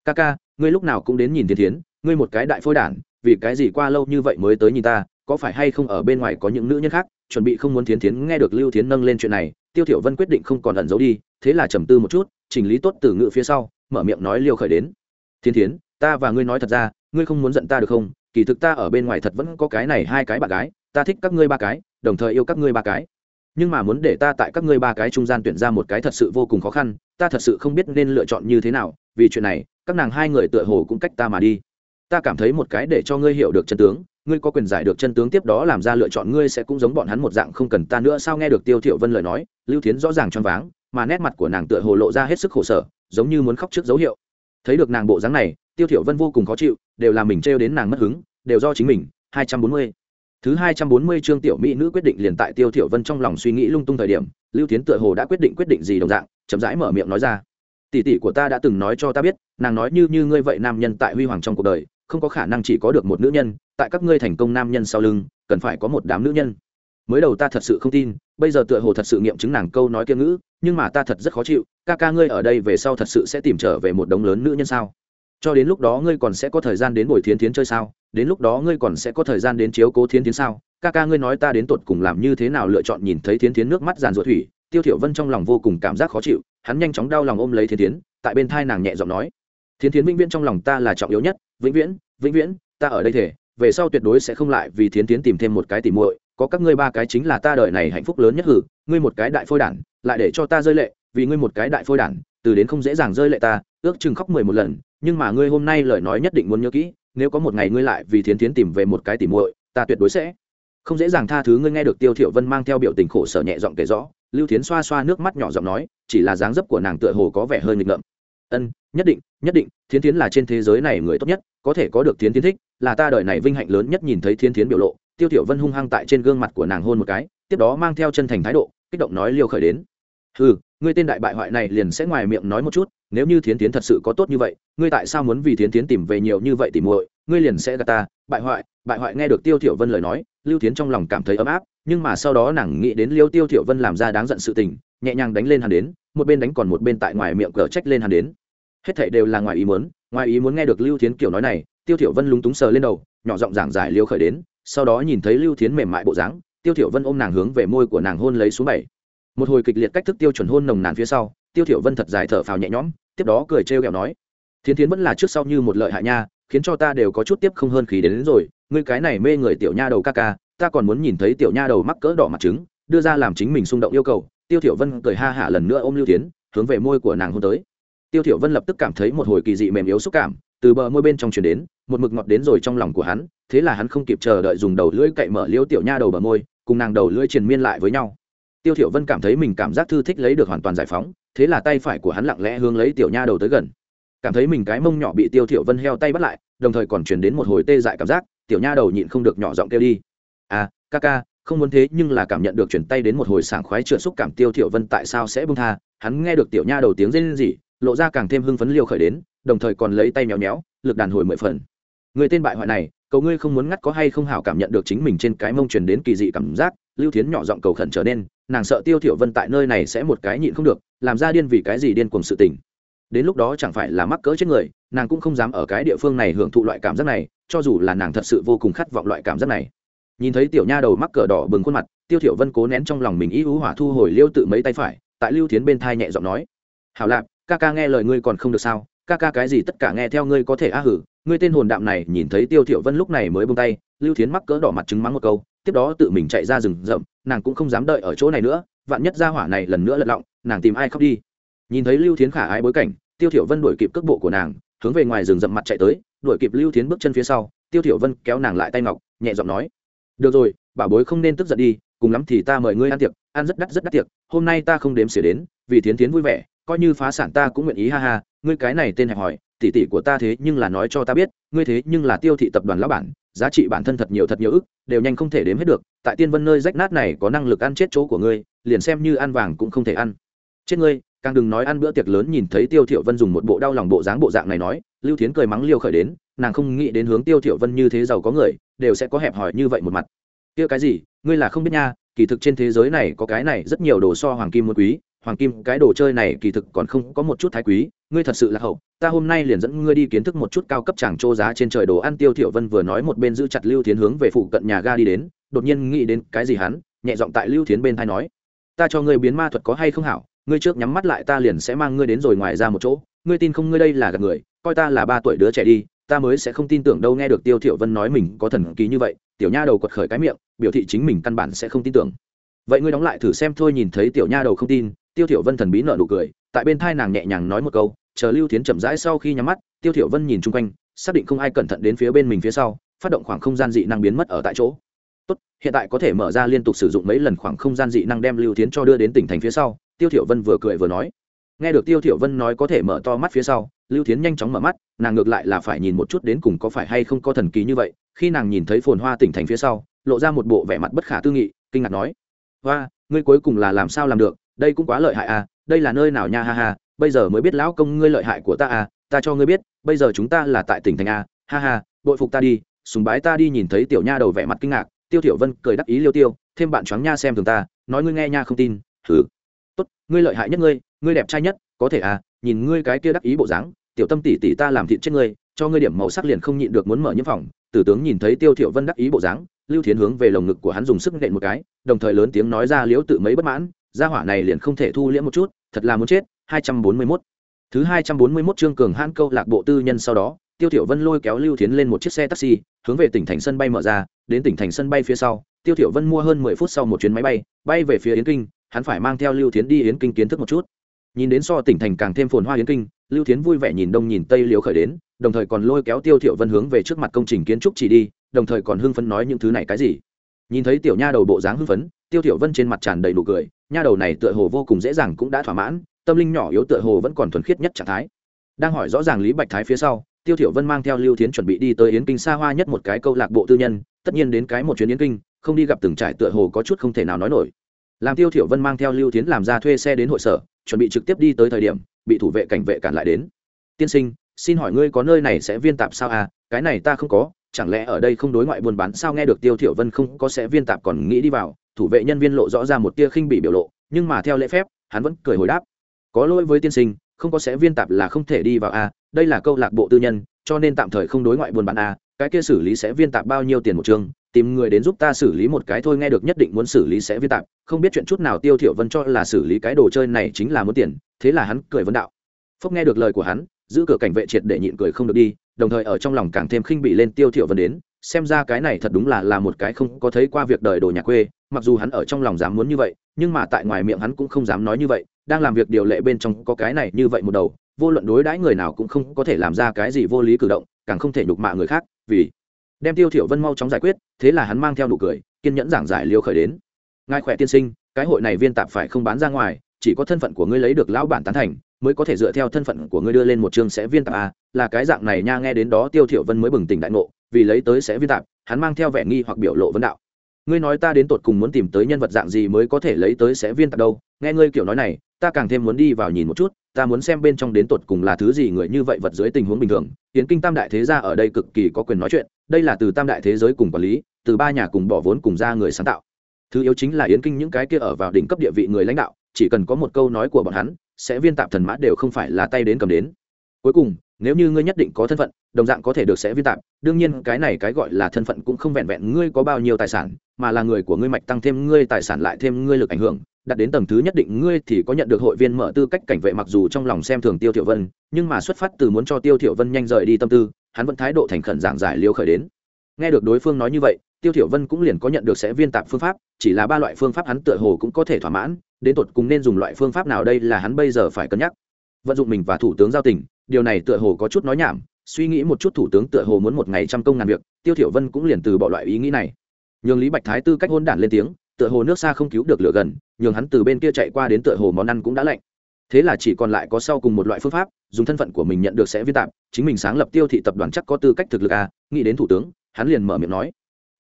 Ca ca, ngươi lúc nào cũng đến nhìn thiên thiến, ngươi một cái đại phôi đản vì cái gì qua lâu như vậy mới tới nhìn ta, có phải hay không ở bên ngoài có những nữ nhân khác, chuẩn bị không muốn thiến thiến nghe được lưu thiến nâng lên chuyện này, tiêu thiểu vân quyết định không còn ẩn giấu đi, thế là trầm tư một chút, chỉnh lý tốt từ ngữ phía sau, mở miệng nói liêu khởi đến. Thiến thiến, ta và ngươi nói thật ra, ngươi không muốn giận ta được không? Kỳ thực ta ở bên ngoài thật vẫn có cái này hai cái bạn gái, ta thích các ngươi ba cái, đồng thời yêu các ngươi ba cái. Nhưng mà muốn để ta tại các ngươi ba cái trung gian tuyển ra một cái thật sự vô cùng khó khăn, ta thật sự không biết nên lựa chọn như thế nào, vì chuyện này, các nàng hai người tựa hồ cũng cách ta mà đi ta cảm thấy một cái để cho ngươi hiểu được chân tướng, ngươi có quyền giải được chân tướng tiếp đó làm ra lựa chọn, ngươi sẽ cũng giống bọn hắn một dạng không cần ta nữa, sao nghe được tiêu thiểu vân lời nói, lưu thiến rõ ràng choáng váng, mà nét mặt của nàng tựa hồ lộ ra hết sức khổ sở, giống như muốn khóc trước dấu hiệu. Thấy được nàng bộ dáng này, tiêu thiểu vân vô cùng khó chịu, đều là mình treo đến nàng mất hứng, đều do chính mình. 240 thứ 240 chương tiểu mỹ nữ quyết định liền tại tiêu thiểu vân trong lòng suy nghĩ lung tung thời điểm, lưu thiến tựa hồ đã quyết định quyết định gì đồng dạng, chậm rãi mở miệng nói ra. Tỷ tỷ của ta đã từng nói cho ta biết, nàng nói như như ngươi vậy nam nhân tại huy hoàng trong cuộc đời không có khả năng chỉ có được một nữ nhân, tại các ngươi thành công nam nhân sau lưng, cần phải có một đám nữ nhân. Mới đầu ta thật sự không tin, bây giờ tựa hồ thật sự nghiệm chứng nàng câu nói kiêng ngữ, nhưng mà ta thật rất khó chịu, ca ca ngươi ở đây về sau thật sự sẽ tìm trở về một đống lớn nữ nhân sao? Cho đến lúc đó ngươi còn sẽ có thời gian đến buổi thiến thiến chơi sao? Đến lúc đó ngươi còn sẽ có thời gian đến chiếu cố thiến thiến sao? Ca ca ngươi nói ta đến tột cùng làm như thế nào lựa chọn nhìn thấy thiến thiến nước mắt giàn ruột thủy, tiêu thiểu vân trong lòng vô cùng cảm giác khó chịu, hắn nhanh chóng đau lòng ôm lấy thiến thiến, tại bên thai nàng nhẹ giọng nói thiến thiến vĩnh viễn trong lòng ta là trọng yếu nhất. Vĩnh viễn vĩnh viễn, ta ở đây thể. Về sau tuyệt đối sẽ không lại vì thiến thiến tìm thêm một cái tỉ muội. Có các ngươi ba cái chính là ta đời này hạnh phúc lớn nhất hử. Ngươi một cái đại phôi đản, lại để cho ta rơi lệ. Vì ngươi một cái đại phôi đản, từ đến không dễ dàng rơi lệ ta, ước chừng khóc mười một lần. Nhưng mà ngươi hôm nay lời nói nhất định muốn nhớ kỹ, nếu có một ngày ngươi lại vì thiến thiến tìm về một cái tỉ muội, ta tuyệt đối sẽ không dễ dàng tha thứ ngươi nghe được tiêu Thiệu vân mang theo biểu tình khổ sở nhẹ giọng kể rõ. Lưu thiến xoa xoa nước mắt nhỏ giọng nói, chỉ là dáng dấp của nàng tựa hồ có vẻ hơi nghịch ngợm. Ân nhất định nhất định, thiến thiến là trên thế giới này người tốt nhất, có thể có được thiến thiến thích, là ta đời này vinh hạnh lớn nhất nhìn thấy thiến thiến biểu lộ, tiêu tiểu vân hung hăng tại trên gương mặt của nàng hôn một cái, tiếp đó mang theo chân thành thái độ, kích động nói liêu khởi đến. Ừ ngươi tên đại bại hoại này liền sẽ ngoài miệng nói một chút, nếu như thiến tiến thật sự có tốt như vậy, ngươi tại sao muốn vì thiến tiến tìm về nhiều như vậy tìm muội, ngươi liền sẽ gạt ta, bại hoại bại hoại. Nghe được tiêu tiểu vân lời nói, lưu thiến trong lòng cảm thấy ấm áp, nhưng mà sau đó nàng nghĩ đến liêu tiêu tiểu vân làm ra đáng giận sự tình, nhẹ nhàng đánh lên hắn đến, một bên đánh còn một bên tại ngoài miệng cờ trách lên hắn đến hết thảy đều là ngoài ý muốn ngoài ý muốn nghe được lưu thiến kiểu nói này tiêu thiểu vân lúng túng sờ lên đầu nhỏ giọng giảng giải liêu khởi đến sau đó nhìn thấy lưu thiến mềm mại bộ dáng tiêu thiểu vân ôm nàng hướng về môi của nàng hôn lấy xuống bảy. Một hồi kịch liệt cách thức tiêu chuẩn hôn nồng nàn phía sau tiêu thiểu vân thật dài thở phào nhẹ nhõm tiếp đó cười trêu ghẹo nói thiến thiến vẫn là trước sau như một lợi hại nha khiến cho ta đều có chút tiếp không hơn khí đến, đến rồi ngươi cái này mê người tiểu nha đầu ca ca ta còn muốn nhìn thấy tiểu nha đầu mắc cỡ đỏ mặt trứng đưa ra làm chính mình xung động yêu cầu. Tiêu thiểu vân cười ha hả lần nữa ôm lưu thiến hướng về môi của nàng hôn tới tiêu thiểu vân lập tức cảm thấy một hồi kỳ dị mềm yếu xúc cảm, từ bờ môi bên trong truyền đến, một mực ngọt đến rồi trong lòng của hắn, thế là hắn không kịp chờ đợi dùng đầu lưỡi cậy mở liêu tiểu nha đầu bờ môi, cùng nàng đầu lưỡi triền miên lại với nhau. Tiêu thiểu vân cảm thấy mình cảm giác thư thích lấy được hoàn toàn giải phóng, thế là tay phải của hắn lặng lẽ hướng lấy tiểu nha đầu tới gần. Cảm thấy mình cái mông nhỏ bị tiêu thiểu vân heo tay bắt lại, đồng thời còn truyền đến một hồi tê dại cảm giác, tiểu nha đầu nhịn không được nhỏ giọng kêu đi. À ca ca, không muốn thế nhưng là cảm nhận được chuyển tay đến một hồi sảng khoái trượt xúc cảm tiêu thiểu vân tại sao sẽ buông tha. Hắn nghe được tiểu nha đầu tiếng rên rỉ lộ ra càng thêm hưng phấn liêu khởi đến, đồng thời còn lấy tay nhéo nhéo lực đàn hồi mười phần. Người tên bại hoại này cầu ngươi không muốn ngắt có hay không hảo cảm nhận được chính mình trên cái mông truyền đến kỳ dị cảm giác, lưu thiến nhỏ giọng cầu khẩn trở nên, nàng sợ tiêu thiểu vân tại nơi này sẽ một cái nhịn không được, làm ra điên vì cái gì điên cuồng sự tình. Đến lúc đó chẳng phải là mắc cỡ chết người, nàng cũng không dám ở cái địa phương này hưởng thụ loại cảm giác này, cho dù là nàng thật sự vô cùng khát vọng loại cảm giác này. Nhìn thấy tiểu nha đầu mắc cỡ đỏ bừng khuôn mặt, tiêu thiểu vân cố nén trong lòng mình ý ú hỏa thu hồi liêu tự mấy tay phải, tại lưu thiến bên thai nhẹ giọng nói, hảo lạp ca ca nghe lời ngươi còn không được sao? Ca ca cái gì tất cả nghe theo ngươi có thể á hử? Ngươi tên hồn đạm này, nhìn thấy tiêu thiểu vân lúc này mới buông tay, lưu thiến mắc cỡ đỏ mặt trứng mắng một câu, tiếp đó tự mình chạy ra rừng rậm, nàng cũng không dám đợi ở chỗ này nữa, vạn nhất ra hỏa này lần nữa lật lọng, nàng tìm ai khóc đi? Nhìn thấy lưu thiến khả ái bối cảnh, tiêu thiểu vân đuổi kịp cước bộ của nàng, hướng về ngoài rừng rậm mặt chạy tới, đuổi kịp lưu thiến bước chân phía sau, tiêu thiểu vân kéo nàng lại tay ngọc, nhẹ giọng nói, được rồi bảo bối không nên tức giận đi, cùng lắm thì ta mời ngươi ăn tiệc, ăn rất đắt rất đắt tiệc, hôm nay ta không đếm xỉa đến, vì thiến thiến vui vẻ coi như phá sản ta cũng nguyện ý, ha ha, ngươi cái này tên hẹp hỏi tỷ tỷ của ta thế nhưng là nói cho ta biết, ngươi thế nhưng là tiêu thị tập đoàn lão bản, giá trị bản thân thật nhiều thật nhiều ức, đều nhanh không thể đếm hết được, tại tiên vân nơi rách nát này có năng lực ăn chết chỗ của ngươi, liền xem như ăn vàng cũng không thể ăn. Chết ngươi, càng đừng nói ăn bữa tiệc lớn nhìn thấy tiêu thiệu vân dùng một bộ đau lòng bộ dáng bộ dạng này nói, lưu thiến cười mắng liêu khởi đến, nàng không nghĩ đến hướng tiêu thiệu vân như thế giàu có người, đều sẽ có hẹp hòi như vậy một mặt. Kia cái gì, ngươi là không biết nha, kỳ thực trên thế giới này có cái này rất nhiều đồ so hoàng kim muôn quý hoàng kim, cái đồ chơi này kỳ thực còn không có một chút thái quý, ngươi thật sự là hậu, ta hôm nay liền dẫn ngươi đi kiến thức một chút cao cấp chẳng trô giá trên trời đồ ăn tiêu thiểu vân vừa nói một bên giữ chặt lưu thiến hướng về phụ cận nhà ga đi đến, đột nhiên nghĩ đến cái gì hắn, nhẹ giọng tại lưu thiến bên thay nói, ta cho ngươi biến ma thuật có hay không hảo, ngươi trước nhắm mắt lại ta liền sẽ mang ngươi đến rồi ngoài ra một chỗ, ngươi tin không, ngươi đây là gạt người, coi ta là ba tuổi đứa trẻ đi, ta mới sẽ không tin tưởng đâu, nghe được tiêu thiểu vân nói mình có thần kỳ như vậy, tiểu nha đầu quật khởi cái miệng, biểu thị chính mình căn bản sẽ không tin tưởng. Vậy ngươi đóng lại thử xem thôi, nhìn thấy tiểu nha đầu không tin tiêu thiểu vân thần bí nở nụ cười, tại bên thai nàng nhẹ nhàng nói một câu, chờ lưu thiến chậm rãi sau khi nhắm mắt, tiêu thiểu vân nhìn chung quanh, xác định không ai cẩn thận đến phía bên mình phía sau, phát động khoảng không gian dị năng biến mất ở tại chỗ. Tốt, hiện tại có thể mở ra liên tục sử dụng mấy lần khoảng không gian dị năng đem lưu thiến cho đưa đến tỉnh thành phía sau, tiêu thiểu vân vừa cười vừa nói. Nghe được tiêu thiểu vân nói có thể mở to mắt phía sau, lưu thiến nhanh chóng mở mắt, nàng ngược lại là phải nhìn một chút đến cùng có phải hay không có thần kỳ như vậy, khi nàng nhìn thấy phồn hoa tỉnh thành phía sau, lộ ra một bộ vẻ mặt bất khả tư nghị, kinh ngạc nói. Hoa ngươi cuối cùng là làm sao làm được? Đây cũng quá lợi hại à đây là nơi nào nha, ha ha, bây giờ mới biết lão công ngươi lợi hại của ta à ta cho ngươi biết, bây giờ chúng ta là tại tỉnh thành a, ha ha, bội phục ta đi, sùng bái ta đi nhìn thấy tiểu nha đầu vẻ mặt kinh ngạc, tiêu tiểu vân cười đắc ý liêu tiêu, thêm bạn choáng nha xem thường ta, nói ngươi nghe nha không tin thử tốt, ngươi lợi hại nhất ngươi ngươi đẹp trai nhất, có thể à nhìn ngươi cái kia đắc ý bộ dáng, tiểu tâm tỷ tỷ ta làm thịt chết ngươi, cho ngươi điểm màu sắc liền không nhịn được muốn mở nhiễm phòng, tử tướng nhìn thấy tiêu thiểu vân đắc ý bộ dáng, lưu thiến hướng về lồng ngực của hắn dùng sức nện một cái, đồng thời lớn tiếng nói ra liễu tự mấy bất mãn gia hỏa này liền không thể thu liễm một chút, thật là muốn chết 241 thứ 241 chương cường hãn câu lạc bộ tư nhân sau đó, tiêu tiểu vân lôi kéo lưu thiến lên một chiếc xe taxi, hướng về tỉnh thành sân bay mở ra, đến tỉnh thành sân bay phía sau, tiêu tiểu vân mua hơn 10 phút sau một chuyến máy bay bay về phía yến kinh, hắn phải mang theo lưu thiến đi yến kinh kiến thức một chút. Nhìn đến so tỉnh thành càng thêm phồn hoa yến kinh, lưu thiến vui vẻ nhìn đông nhìn tây liều khởi đến, đồng thời còn lôi kéo tiêu thiểu vân hướng về trước mặt công trình kiến trúc chỉ đi, đồng thời còn hưng phấn nói những thứ này cái gì nhìn thấy tiểu nha đầu bộ dáng hưng phấn, tiêu tiểu vân trên mặt tràn đầy nụ cười, nha đầu này tựa hồ vô cùng dễ dàng cũng đã thỏa mãn, tâm linh nhỏ yếu tựa hồ vẫn còn thuần khiết nhất trạng thái. Đang hỏi rõ ràng lý bạch thái phía sau, tiêu tiểu vân mang theo lưu thiến chuẩn bị đi tới yến kinh xa hoa nhất một cái câu lạc bộ tư nhân, tất nhiên đến cái một chuyến yến kinh, không đi gặp từng trải tựa hồ có chút không thể nào nói nổi. Làm tiêu tiểu vân mang theo lưu thiến làm ra thuê xe đến hội sở, chuẩn bị trực tiếp đi tới thời điểm, bị thủ vệ cảnh vệ cản lại đến. Tiên sinh, xin hỏi ngươi có nơi này sẽ viên tạp sao à? Cái này ta không có chẳng lẽ ở đây không đối ngoại buôn bán sao? Nghe được tiêu thiểu vân không có sẽ viên tạp còn nghĩ đi vào thủ vệ nhân viên lộ rõ ra một tia khinh bỉ biểu lộ nhưng mà theo lễ phép hắn vẫn cười hồi đáp. Có lỗi với tiên sinh không có sẽ viên tạp là không thể đi vào a à, đây là câu lạc bộ tư nhân cho nên tạm thời không đối ngoại buôn bán a à, cái kia xử lý sẽ viên tạp bao nhiêu tiền một chương tìm người đến giúp ta xử lý một cái thôi nghe được nhất định muốn xử lý sẽ viên tạp không biết chuyện chút nào tiêu thiểu vân cho là xử lý cái đồ chơi này chính là muốn tiền thế là hắn cười vấn đạo. Phúc nghe được lời của hắn giữ cửa cảnh vệ triệt để nhịn cười không được đi đồng thời ở trong lòng càng thêm khinh bị lên tiêu thiểu vân đến, xem ra cái này thật đúng là là một cái không có thấy qua việc đời đồ nhà quê, mặc dù hắn ở trong lòng dám muốn như vậy, nhưng mà tại ngoài miệng hắn cũng không dám nói như vậy, đang làm việc điều lệ bên trong có cái này như vậy một đầu, vô luận đối đãi người nào cũng không có thể làm ra cái gì vô lý cử động, càng không thể nhục mạ người khác, vì đem tiêu thiểu vân mau chóng giải quyết, thế là hắn mang theo nụ cười, kiên nhẫn giảng giải liêu khởi đến. Ngài khỏe tiên sinh, cái hội này viên tạp phải không bán ra ngoài, chỉ có thân phận của ngươi lấy được lão bản tán thành mới có thể dựa theo thân phận của ngươi đưa lên một chương sẽ viên tạp a là cái dạng này nha, nghe đến đó tiêu thiểu vân mới bừng tỉnh đại ngộ, vì lấy tới sẽ viên tạp, hắn mang theo vẻ nghi hoặc biểu lộ vấn đạo. Ngươi nói ta đến tột cùng muốn tìm tới nhân vật dạng gì mới có thể lấy tới sẽ viên tạp đâu? Nghe ngươi kiểu nói này, ta càng thêm muốn đi vào nhìn một chút, ta muốn xem bên trong đến tột cùng là thứ gì người như vậy vật dưới tình huống bình thường. Tiến kinh tam đại thế gia ở đây cực kỳ có quyền nói chuyện, đây là từ tam đại thế giới cùng quản lý, từ ba nhà cùng bỏ vốn cùng ra người sáng tạo. Thứ yếu chính là yến kinh những cái kia ở vào đỉnh cấp địa vị người lãnh đạo, chỉ cần có một câu nói của bọn hắn sẽ viên tạp thần mã đều không phải là tay đến cầm đến. Cuối cùng, nếu như ngươi nhất định có thân phận, đồng dạng có thể được sẽ viên tạp, đương nhiên cái này cái gọi là thân phận cũng không vẹn vẹn ngươi có bao nhiêu tài sản, mà là người của ngươi mạch tăng thêm ngươi tài sản lại thêm ngươi lực ảnh hưởng đặt đến tầng thứ nhất định ngươi thì có nhận được hội viên mở tư cách cảnh vệ mặc dù trong lòng xem thường tiêu thiểu vân, nhưng mà xuất phát từ muốn cho tiêu thiểu vân nhanh rời đi tâm tư, hắn vẫn thái độ thành khẩn giảng giải liêu khởi đến. Nghe được đối phương nói như vậy tiêu thiểu vân cũng liền có nhận được sẽ viên tạp phương pháp, chỉ là ba loại phương pháp hắn tựa hồ cũng có thể thỏa mãn, đến tột cùng nên dùng loại phương pháp nào đây là hắn bây giờ phải cân nhắc. Vận dụng mình và thủ tướng giao tình, điều này tựa hồ có chút nói nhảm, suy nghĩ một chút thủ tướng tựa hồ muốn một ngày trăm công ngàn việc, tiêu thiểu vân cũng liền từ bỏ loại ý nghĩ này. Nhường lý bạch thái tư cách hôn đản lên tiếng, tựa hồ nước xa không cứu được lửa gần, nhường hắn từ bên kia chạy qua đến tựa hồ món ăn cũng đã lạnh. Thế là chỉ còn lại có sau cùng một loại phương pháp, dùng thân phận của mình nhận được sẽ viên tạp, chính mình sáng lập tiêu thị tập đoàn chắc có tư cách thực lực à nghĩ đến thủ tướng, hắn liền mở miệng nói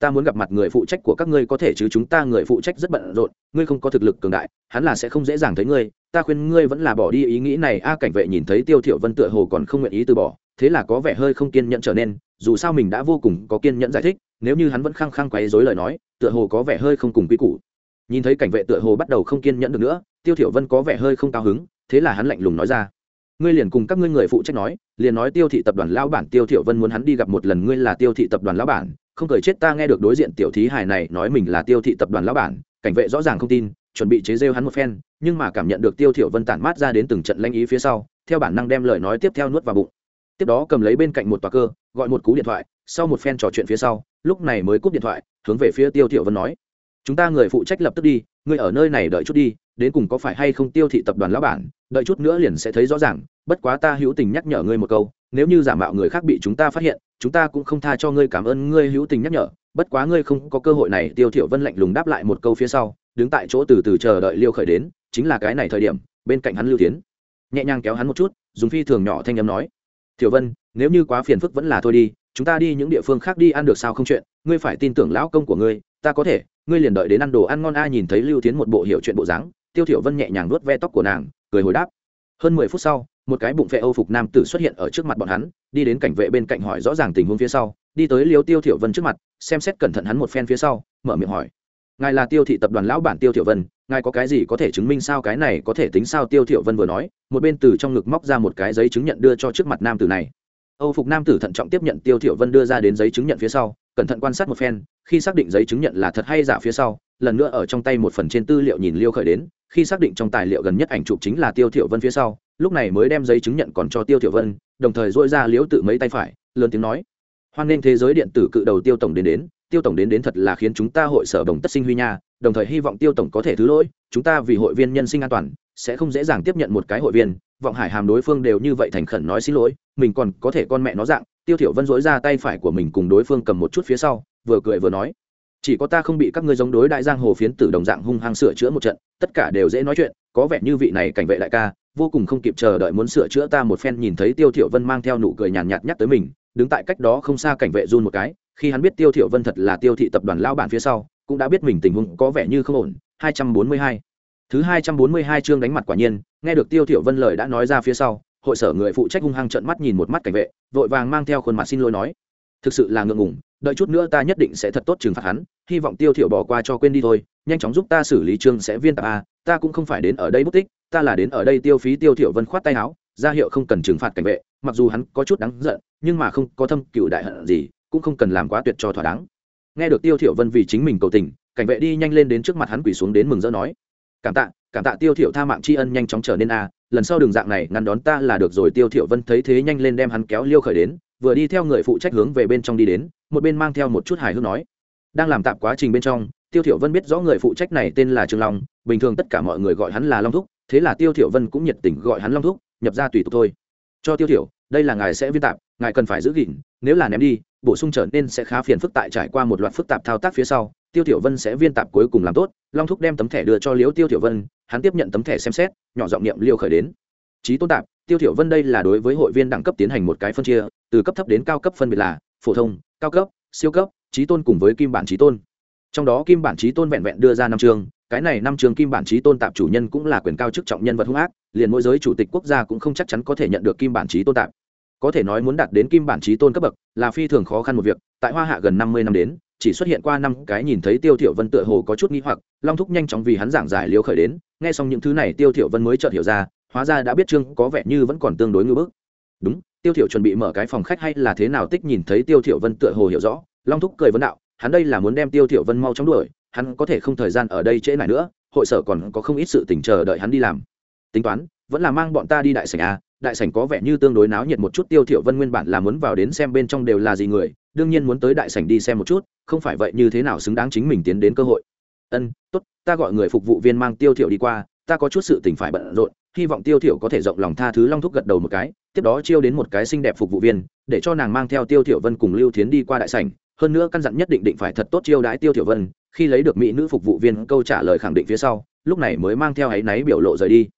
ta muốn gặp mặt người phụ trách của các ngươi có thể chứ chúng ta người phụ trách rất bận rộn, ngươi không có thực lực cường đại, hắn là sẽ không dễ dàng thấy ngươi. Ta khuyên ngươi vẫn là bỏ đi ý nghĩ này. A cảnh vệ nhìn thấy tiêu thiểu vân tựa hồ còn không nguyện ý từ bỏ, thế là có vẻ hơi không kiên nhẫn trở nên, dù sao mình đã vô cùng có kiên nhẫn giải thích, nếu như hắn vẫn khăng khăng quấy rối lời nói, tựa hồ có vẻ hơi không cùng quy củ. Nhìn thấy cảnh vệ tựa hồ bắt đầu không kiên nhẫn được nữa, tiêu thiểu vân có vẻ hơi không cao hứng, thế là hắn lạnh lùng nói ra. Ngươi liền cùng các ngươi người phụ trách nói, liền nói tiêu thị tập đoàn lão bản, tiêu thiểu vân muốn hắn đi gặp một lần, ngươi là tiêu thị tập đoàn lão bản không cười chết ta nghe được đối diện tiểu thí hài này nói mình là tiêu thị tập đoàn lão bản, cảnh vệ rõ ràng không tin, chuẩn bị chế rêu hắn một phen, nhưng mà cảm nhận được tiêu thiểu vân tản mát ra đến từng trận lanh ý phía sau, theo bản năng đem lời nói tiếp theo nuốt vào bụng. Tiếp đó cầm lấy bên cạnh một tòa cơ, gọi một cú điện thoại, sau một phen trò chuyện phía sau, lúc này mới cúp điện thoại, hướng về phía tiêu thiểu vân nói, chúng ta người phụ trách lập tức đi, ngươi ở nơi này đợi chút đi, đến cùng có phải hay không tiêu thị tập đoàn lão bản đợi chút nữa liền sẽ thấy rõ ràng, bất quá ta hữu tình nhắc nhở ngươi một câu, nếu như giả mạo người khác bị chúng ta phát hiện, chúng ta cũng không tha cho ngươi cảm ơn ngươi hữu tình nhắc nhở, bất quá ngươi không có cơ hội này, tiêu thiểu vân lạnh lùng đáp lại một câu phía sau, đứng tại chỗ từ từ chờ đợi liêu khởi đến, chính là cái này thời điểm, bên cạnh hắn lưu tiến. Nhẹ nhàng kéo hắn một chút, dùng phi thường nhỏ thanh âm nói, thiểu vân, nếu như quá phiền phức vẫn là thôi đi, chúng ta đi những địa phương khác đi ăn được sao không chuyện, ngươi phải tin tưởng lão công của ngươi, ta có thể, ngươi liền đợi đến ăn đồ ăn ngon a nhìn thấy lưu tiến một bộ hiểu chuyện bộ dáng. Tiêu thiểu vân nhẹ nhàng nuốt ve tóc của nàng cười hồi đáp. Hơn mười phút sau, một cái bụng vệ âu phục nam tử xuất hiện ở trước mặt bọn hắn, đi đến cảnh vệ bên cạnh hỏi rõ ràng tình huống phía sau, đi tới liều tiêu thiểu vân trước mặt, xem xét cẩn thận hắn một phen phía sau, mở miệng hỏi. Ngài là tiêu thị tập đoàn lão bản tiêu thiểu vân, ngài có cái gì có thể chứng minh sao cái này có thể tính sao? Tiêu thiểu vân vừa nói, một bên từ trong ngực móc ra một cái giấy chứng nhận đưa cho trước mặt nam tử này. Âu phục nam tử thận trọng tiếp nhận tiêu thiểu vân đưa ra đến giấy chứng nhận phía sau, cẩn thận quan sát một phen, khi xác định giấy chứng nhận là thật hay giả phía sau lần nữa ở trong tay một phần trên tư liệu nhìn liêu khởi đến, khi xác định trong tài liệu gần nhất ảnh chụp chính là tiêu thiểu vân phía sau, lúc này mới đem giấy chứng nhận còn cho tiêu thiểu vân, đồng thời dội ra liễu tự mấy tay phải, lớn tiếng nói, hoan nghênh thế giới điện tử cự đầu tiêu tổng đến đến, tiêu tổng đến đến thật là khiến chúng ta hội sở đồng tất sinh huy nha, đồng thời hy vọng tiêu tổng có thể thứ lỗi, chúng ta vì hội viên nhân sinh an toàn, sẽ không dễ dàng tiếp nhận một cái hội viên, vọng hải hàm đối phương đều như vậy thành khẩn nói xin lỗi, mình còn có thể con mẹ nó dạng. Tiêu thiểu vân duỗi ra tay phải của mình cùng đối phương cầm một chút phía sau, vừa cười vừa nói chỉ có ta không bị các ngươi giống đối đại giang hồ phiến tử đồng dạng hung hăng sửa chữa một trận, tất cả đều dễ nói chuyện, có vẻ như vị này cảnh vệ đại ca, vô cùng không kịp chờ đợi muốn sửa chữa ta một phen nhìn thấy tiêu thiểu vân mang theo nụ cười nhàn nhạt nhắc tới mình, đứng tại cách đó không xa cảnh vệ run một cái, khi hắn biết tiêu thiểu vân thật là tiêu thị tập đoàn lao bản phía sau, cũng đã biết mình tình huống có vẻ như không ổn. 242 thứ 242 chương đánh mặt quả nhiên, nghe được tiêu thiểu vân lời đã nói ra phía sau, hội sở người phụ trách hung hăng trợn mắt nhìn một mắt cảnh vệ, vội vàng mang theo khuôn mặt xin lỗi nói thực sự là ngượng ngùng, đợi chút nữa ta nhất định sẽ thật tốt trừng phạt hắn, hy vọng tiêu thiểu bỏ qua cho quên đi thôi, nhanh chóng giúp ta xử lý trương sẽ viên tạp a, ta cũng không phải đến ở đây bút tích, ta là đến ở đây tiêu phí tiêu thiểu vân khoát tay áo, ra hiệu không cần trừng phạt cảnh vệ, mặc dù hắn có chút đáng giận, nhưng mà không có thâm cựu đại hận gì, cũng không cần làm quá tuyệt cho thỏa đáng. Nghe được tiêu thiểu vân vì chính mình cầu tình, cảnh vệ đi nhanh lên đến trước mặt hắn quỳ xuống đến mừng rỡ nói, cảm tạ cảm tạ tiêu thiểu tha mạng tri ân nhanh chóng trở nên a, lần sau đường dạng này, ngăn đón ta là được rồi. Tiêu thiểu vân thấy thế nhanh lên đem hắn kéo liêu khởi đến vừa đi theo người phụ trách hướng về bên trong đi đến, một bên mang theo một chút hài hước nói. Đang làm tạm quá trình bên trong, tiêu thiểu vân biết rõ người phụ trách này tên là trương long, bình thường tất cả mọi người gọi hắn là long thúc, thế là tiêu thiểu vân cũng nhiệt tình gọi hắn long thúc, nhập ra tùy tục thôi. Cho tiêu thiểu, đây là ngài sẽ viên tạm ngài cần phải giữ gìn, nếu là ném đi, bổ sung trở nên sẽ khá phiền phức tại trải qua một loạt phức tạp thao tác phía sau, tiêu thiểu vân sẽ viên tạp cuối cùng làm tốt, long thúc đem tấm thẻ đưa cho liễu tiêu thiểu vân, hắn tiếp nhận tấm thẻ xem xét, nhỏ giọng niệm liêu khởi đến. Trí tôn tạp, tiêu thiểu vân đây là đối với hội viên đẳng cấp tiến hành một cái phân chia từ cấp thấp đến cao cấp phân biệt là phổ thông, cao cấp, siêu cấp, trí tôn cùng với kim bản trí tôn. Trong đó kim bản trí tôn vẹn vẹn đưa ra năm chương cái này năm chương kim bản trí tôn tạp chủ nhân cũng là quyền cao chức trọng nhân vật hung ác, liền mỗi giới chủ tịch quốc gia cũng không chắc chắn có thể nhận được kim bản trí tôn tạp. Có thể nói muốn đạt đến kim bản trí tôn cấp bậc là phi thường khó khăn một việc, tại hoa hạ gần năm mươi năm đến, chỉ xuất hiện qua năm cái nhìn thấy tiêu thiểu vân tựa hồ có chút nghi hoặc, long thúc nhanh chóng vì hắn giảng giải liêu khởi đến, nghe xong những thứ này tiêu thiểu vân mới chợt hiểu ra, hóa ra đã biết trương có vẻ như vẫn còn tương đối ngưỡng bức. Đúng tiêu thiểu chuẩn bị mở cái phòng khách hay là thế nào tích nhìn thấy tiêu thiểu vân tựa hồ hiểu rõ, long thúc cười vấn đạo, hắn đây là muốn đem tiêu thiểu vân mau chóng đuổi, hắn có thể không thời gian ở đây trễ này nữa, hội sở còn có không ít sự tình chờ đợi hắn đi làm. Tính toán, vẫn là mang bọn ta đi đại sảnh a, đại sảnh có vẻ như tương đối náo nhiệt một chút, tiêu thiểu vân nguyên bản là muốn vào đến xem bên trong đều là gì người, đương nhiên muốn tới đại sảnh đi xem một chút, không phải vậy như thế nào xứng đáng chính mình tiến đến cơ hội. Ân, tốt, ta gọi người phục vụ viên mang tiêu thiểu đi qua, ta có chút sự tình phải bận rộn hy vọng tiêu thiểu có thể rộng lòng tha thứ long thúc gật đầu một cái, tiếp đó chiêu đến một cái xinh đẹp phục vụ viên, để cho nàng mang theo tiêu thiểu vân cùng lưu thiến đi qua đại sảnh. Hơn nữa căn dặn nhất định định phải thật tốt chiêu đãi tiêu thiểu vân, khi lấy được mỹ nữ phục vụ viên, câu trả lời khẳng định phía sau, lúc này mới mang theo ấy náy biểu lộ rời đi.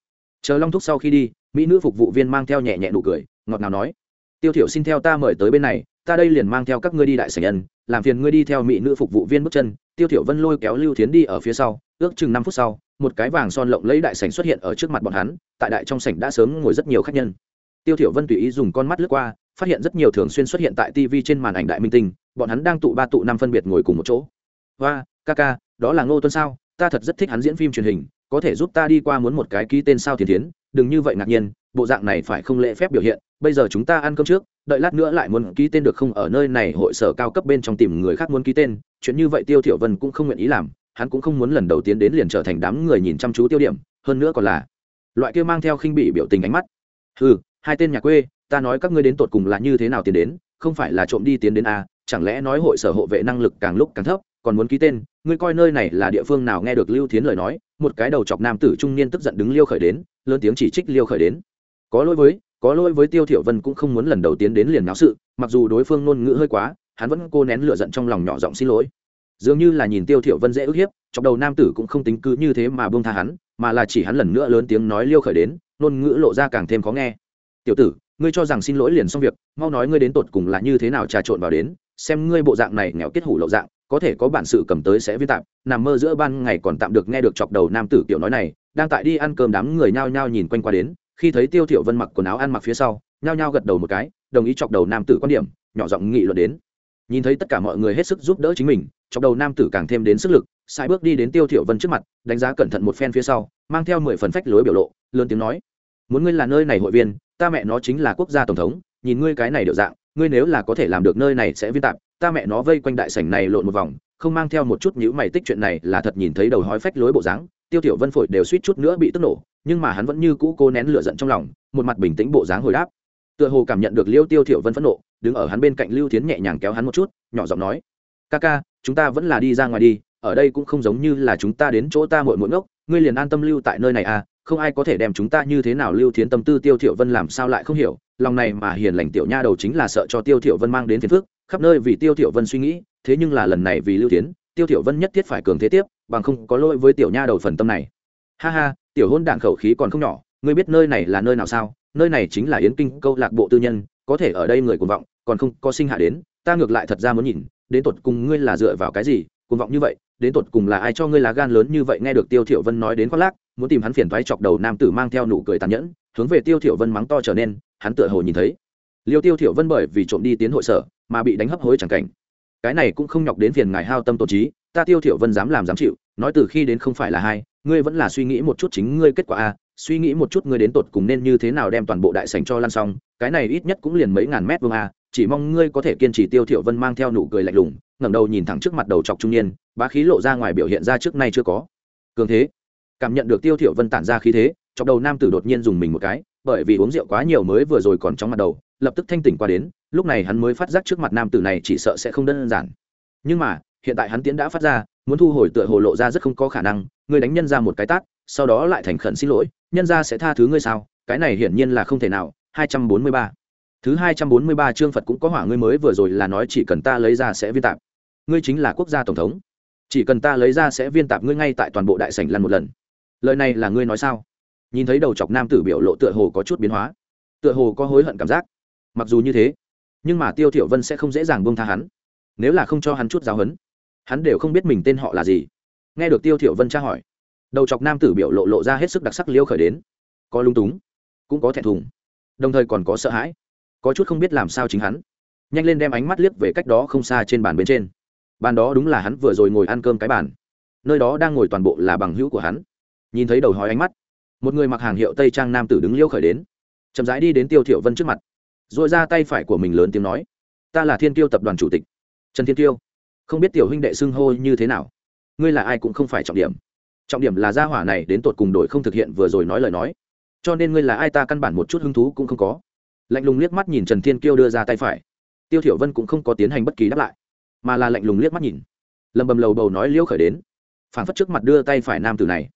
Chờ long thúc sau khi đi, mỹ nữ phục vụ viên mang theo nhẹ nhẹ nụ cười, ngọt ngào nói, tiêu thiểu xin theo ta mời tới bên này, ta đây liền mang theo các ngươi đi đại sảnh nhân làm phiền ngươi đi theo mỹ nữ phục vụ viên bước chân. Tiêu thiểu vân lôi kéo lưu thiến đi ở phía sau, ước chừng năm phút sau một cái vàng son lộng lấy đại sảnh xuất hiện ở trước mặt bọn hắn, tại đại trong sảnh đã sớm ngồi rất nhiều khách nhân. Tiêu thiểu vân tùy ý dùng con mắt lướt qua, phát hiện rất nhiều thường xuyên xuất hiện tại tv trên màn ảnh đại minh tinh, bọn hắn đang tụ ba tụ năm phân biệt ngồi cùng một chỗ. Hoa, ca ca, đó là ngô tuân sao? Ta thật rất thích hắn diễn phim truyền hình, có thể giúp ta đi qua muốn một cái ký tên sao thiền thiến, đừng như vậy ngạc nhiên, bộ dạng này phải không lễ phép biểu hiện, bây giờ chúng ta ăn cơm trước, đợi lát nữa lại muốn ký tên được không ở nơi này, hội sở cao cấp bên trong tìm người khác muốn ký tên, chuyện như vậy tiêu thiểu vân cũng không nguyện ý làm hắn cũng không muốn lần đầu tiên đến liền trở thành đám người nhìn chăm chú tiêu điểm, hơn nữa còn là loại kia mang theo khinh bị biểu tình ánh mắt ừ hai tên nhà quê, ta nói các ngươi đến tột cùng là như thế nào tiến đến, không phải là trộm đi tiến đến à? chẳng lẽ nói hội sở hộ vệ năng lực càng lúc càng thấp, còn muốn ký tên, ngươi coi nơi này là địa phương nào nghe được lưu thiến lời nói, một cái đầu chọc nam tử trung niên tức giận đứng liêu khởi đến, lớn tiếng chỉ trích liêu khởi đến có lỗi với, có lỗi với tiêu thiểu vân cũng không muốn lần đầu tiến đến liền náo sự, mặc dù đối phương ngôn ngữ hơi quá, hắn vẫn cô nén lửa giận trong lòng nhỏ giọng xin lỗi dường như là nhìn tiêu thiểu vân dễ ức hiếp trong đầu nam tử cũng không tính cứ như thế mà buông tha hắn, mà là chỉ hắn lần nữa lớn tiếng nói liêu khởi đến, ngôn ngữ lộ ra càng thêm khó nghe. Tiểu tử, ngươi cho rằng xin lỗi liền xong việc, mau nói ngươi đến tột cùng là như thế nào trà trộn vào đến, xem ngươi bộ dạng này nghèo kết hủ lộ dạng, có thể có bản sự cầm tới sẽ vi tạm, nằm mơ giữa ban ngày còn tạm được nghe được chọc đầu nam tử tiểu nói này, đang tại đi ăn cơm đám người nhao nhao nhìn quanh qua đến, khi thấy tiêu thiểu vân mặc quần áo ăn mặc phía sau, nhao nhao gật đầu một cái, đồng ý chọc đầu nam tử quan điểm, nhỏ giọng nghị luận đến nhìn thấy tất cả mọi người hết sức giúp đỡ chính mình trong đầu nam tử càng thêm đến sức lực sai bước đi đến tiêu thiểu vân trước mặt, đánh giá cẩn thận một phen phía sau, mang theo mười phần phách lối biểu lộ, lớn tiếng nói, muốn ngươi là nơi này hội viên, ta mẹ nó chính là quốc gia tổng thống, nhìn ngươi cái này điệu dạng, ngươi nếu là có thể làm được nơi này sẽ viên tạm ta mẹ nó vây quanh đại sảnh này lộn một vòng, không mang theo một chút nhữ mày tích chuyện này là thật nhìn thấy đầu hói phách lối bộ dáng, tiêu tiểu vân phổi đều suýt chút nữa bị tức nổ, nhưng mà hắn vẫn như cũ cố nén lửa giận trong lòng, một mặt bình tĩnh bộ dáng hồi đáp tựa hồ cảm nhận được liêu tiêu thiểu vân phẫn nộ, đứng ở hắn bên cạnh lưu thiến nhẹ nhàng kéo hắn một chút, nhỏ giọng nói, ca ca, chúng ta vẫn là đi ra ngoài đi, ở đây cũng không giống như là chúng ta đến chỗ ta muội muội ngốc, ngươi liền an tâm lưu tại nơi này à không ai có thể đem chúng ta như thế nào lưu thiến tâm tư tiêu thiểu vân làm sao lại không hiểu, lòng này mà hiền lành tiểu nha đầu chính là sợ cho tiêu thiểu vân mang đến phiền phức, khắp nơi vì tiêu thiểu vân suy nghĩ, thế nhưng là lần này vì lưu thiến, tiêu thiểu vân nhất thiết phải cường thế tiếp, bằng không có lỗi với tiểu nha đầu phần tâm này. Ha ha, tiểu hôn đảng khẩu khí còn không nhỏ ngươi biết nơi này là nơi nào sao? Nơi này chính là yến kinh câu lạc bộ tư nhân, có thể ở đây người cuồng vọng, còn không có sinh hạ đến. Ta ngược lại thật ra muốn nhìn, đến tột cùng ngươi là dựa vào cái gì, cuồng vọng như vậy, đến tột cùng là ai cho ngươi lá gan lớn như vậy? Nghe được tiêu thiểu vân nói đến khoác lác, muốn tìm hắn phiền toái chọc đầu nam tử mang theo nụ cười tàn nhẫn, hướng về tiêu thiểu vân mắng to trở nên, hắn tựa hồ nhìn thấy. Liêu tiêu thiểu vân bởi vì trộm đi tiến hội sở, mà bị đánh hấp hối chẳng cảnh. Cái này cũng không nhọc đến phiền ngài hao tâm tổ trí, ta tiêu thiểu vân dám làm dám chịu, nói từ khi đến không phải là hai, ngươi vẫn là suy nghĩ một chút chính ngươi kết quả a suy nghĩ một chút ngươi đến tột cùng nên như thế nào đem toàn bộ đại sảnh cho lăn xong, cái này ít nhất cũng liền mấy ngàn mét vuông a chỉ mong ngươi có thể kiên trì tiêu thiểu vân mang theo nụ cười lạnh lùng, ngẩng đầu nhìn thẳng trước mặt đầu chọc trung niên, bá khí lộ ra ngoài biểu hiện ra trước nay chưa có. Cường thế. Cảm nhận được tiêu thiểu vân tản ra khí thế, chọc đầu nam tử đột nhiên dùng mình một cái, bởi vì uống rượu quá nhiều mới vừa rồi còn trong mặt đầu, lập tức thanh tỉnh qua đến, lúc này hắn mới phát giác trước mặt nam tử này chỉ sợ sẽ không đơn giản. Nhưng mà, hiện tại hắn tiến đã phát ra, muốn thu hồi tựa hồ lộ ra rất không có khả năng người đánh nhân ra một cái tát, sau đó lại thành khẩn xin lỗi nhân ra sẽ tha thứ ngươi sao? Cái này hiển nhiên là không thể nào. 243 thứ 243 chương Phật cũng có hỏa ngươi mới vừa rồi là nói chỉ cần ta lấy ra sẽ viên tạp. Ngươi chính là quốc gia tổng thống. Chỉ cần ta lấy ra sẽ viên tạp ngươi ngay tại toàn bộ đại sảnh lần một lần. Lời này là ngươi nói sao? Nhìn thấy đầu chọc nam tử biểu lộ tựa hồ có chút biến hóa. Tựa hồ có hối hận cảm giác. Mặc dù như thế, nhưng mà tiêu thiểu vân sẽ không dễ dàng buông tha hắn. Nếu là không cho hắn chút giáo huấn, hắn đều không biết mình tên họ là gì. Nghe được tiêu thiểu vân tra hỏi đầu chọc nam tử biểu lộ lộ ra hết sức đặc sắc liêu khởi đến. Có lung túng, cũng có thẹn thùng, đồng thời còn có sợ hãi. Có chút không biết làm sao chính hắn. Nhanh lên đem ánh mắt liếc về cách đó không xa trên bàn bên trên. Bàn đó đúng là hắn vừa rồi ngồi ăn cơm cái bàn. Nơi đó đang ngồi toàn bộ là bằng hữu của hắn. Nhìn thấy đầu hói ánh mắt, một người mặc hàng hiệu tây trang nam tử đứng liêu khởi đến. Chậm rãi đi đến tiêu thiểu vân trước mặt, rồi ra tay phải của mình lớn tiếng nói, ta là thiên tiêu tập đoàn chủ tịch, trần thiên tiêu không biết tiểu huynh đệ xưng hô như thế nào. Ngươi là ai cũng không phải trọng điểm trọng điểm là gia hỏa này đến tột cùng đổi không thực hiện vừa rồi nói lời nói. Cho nên ngươi là ai ta căn bản một chút hứng thú cũng không có. Lạnh lùng liếc mắt nhìn trần thiên kiêu đưa ra tay phải. Tiêu thiểu vân cũng không có tiến hành bất kỳ đáp lại, mà là lạnh lùng liếc mắt nhìn. Lầm bầm lầu bầu nói liễu khởi đến. Phản phất trước mặt đưa tay phải nam tử này,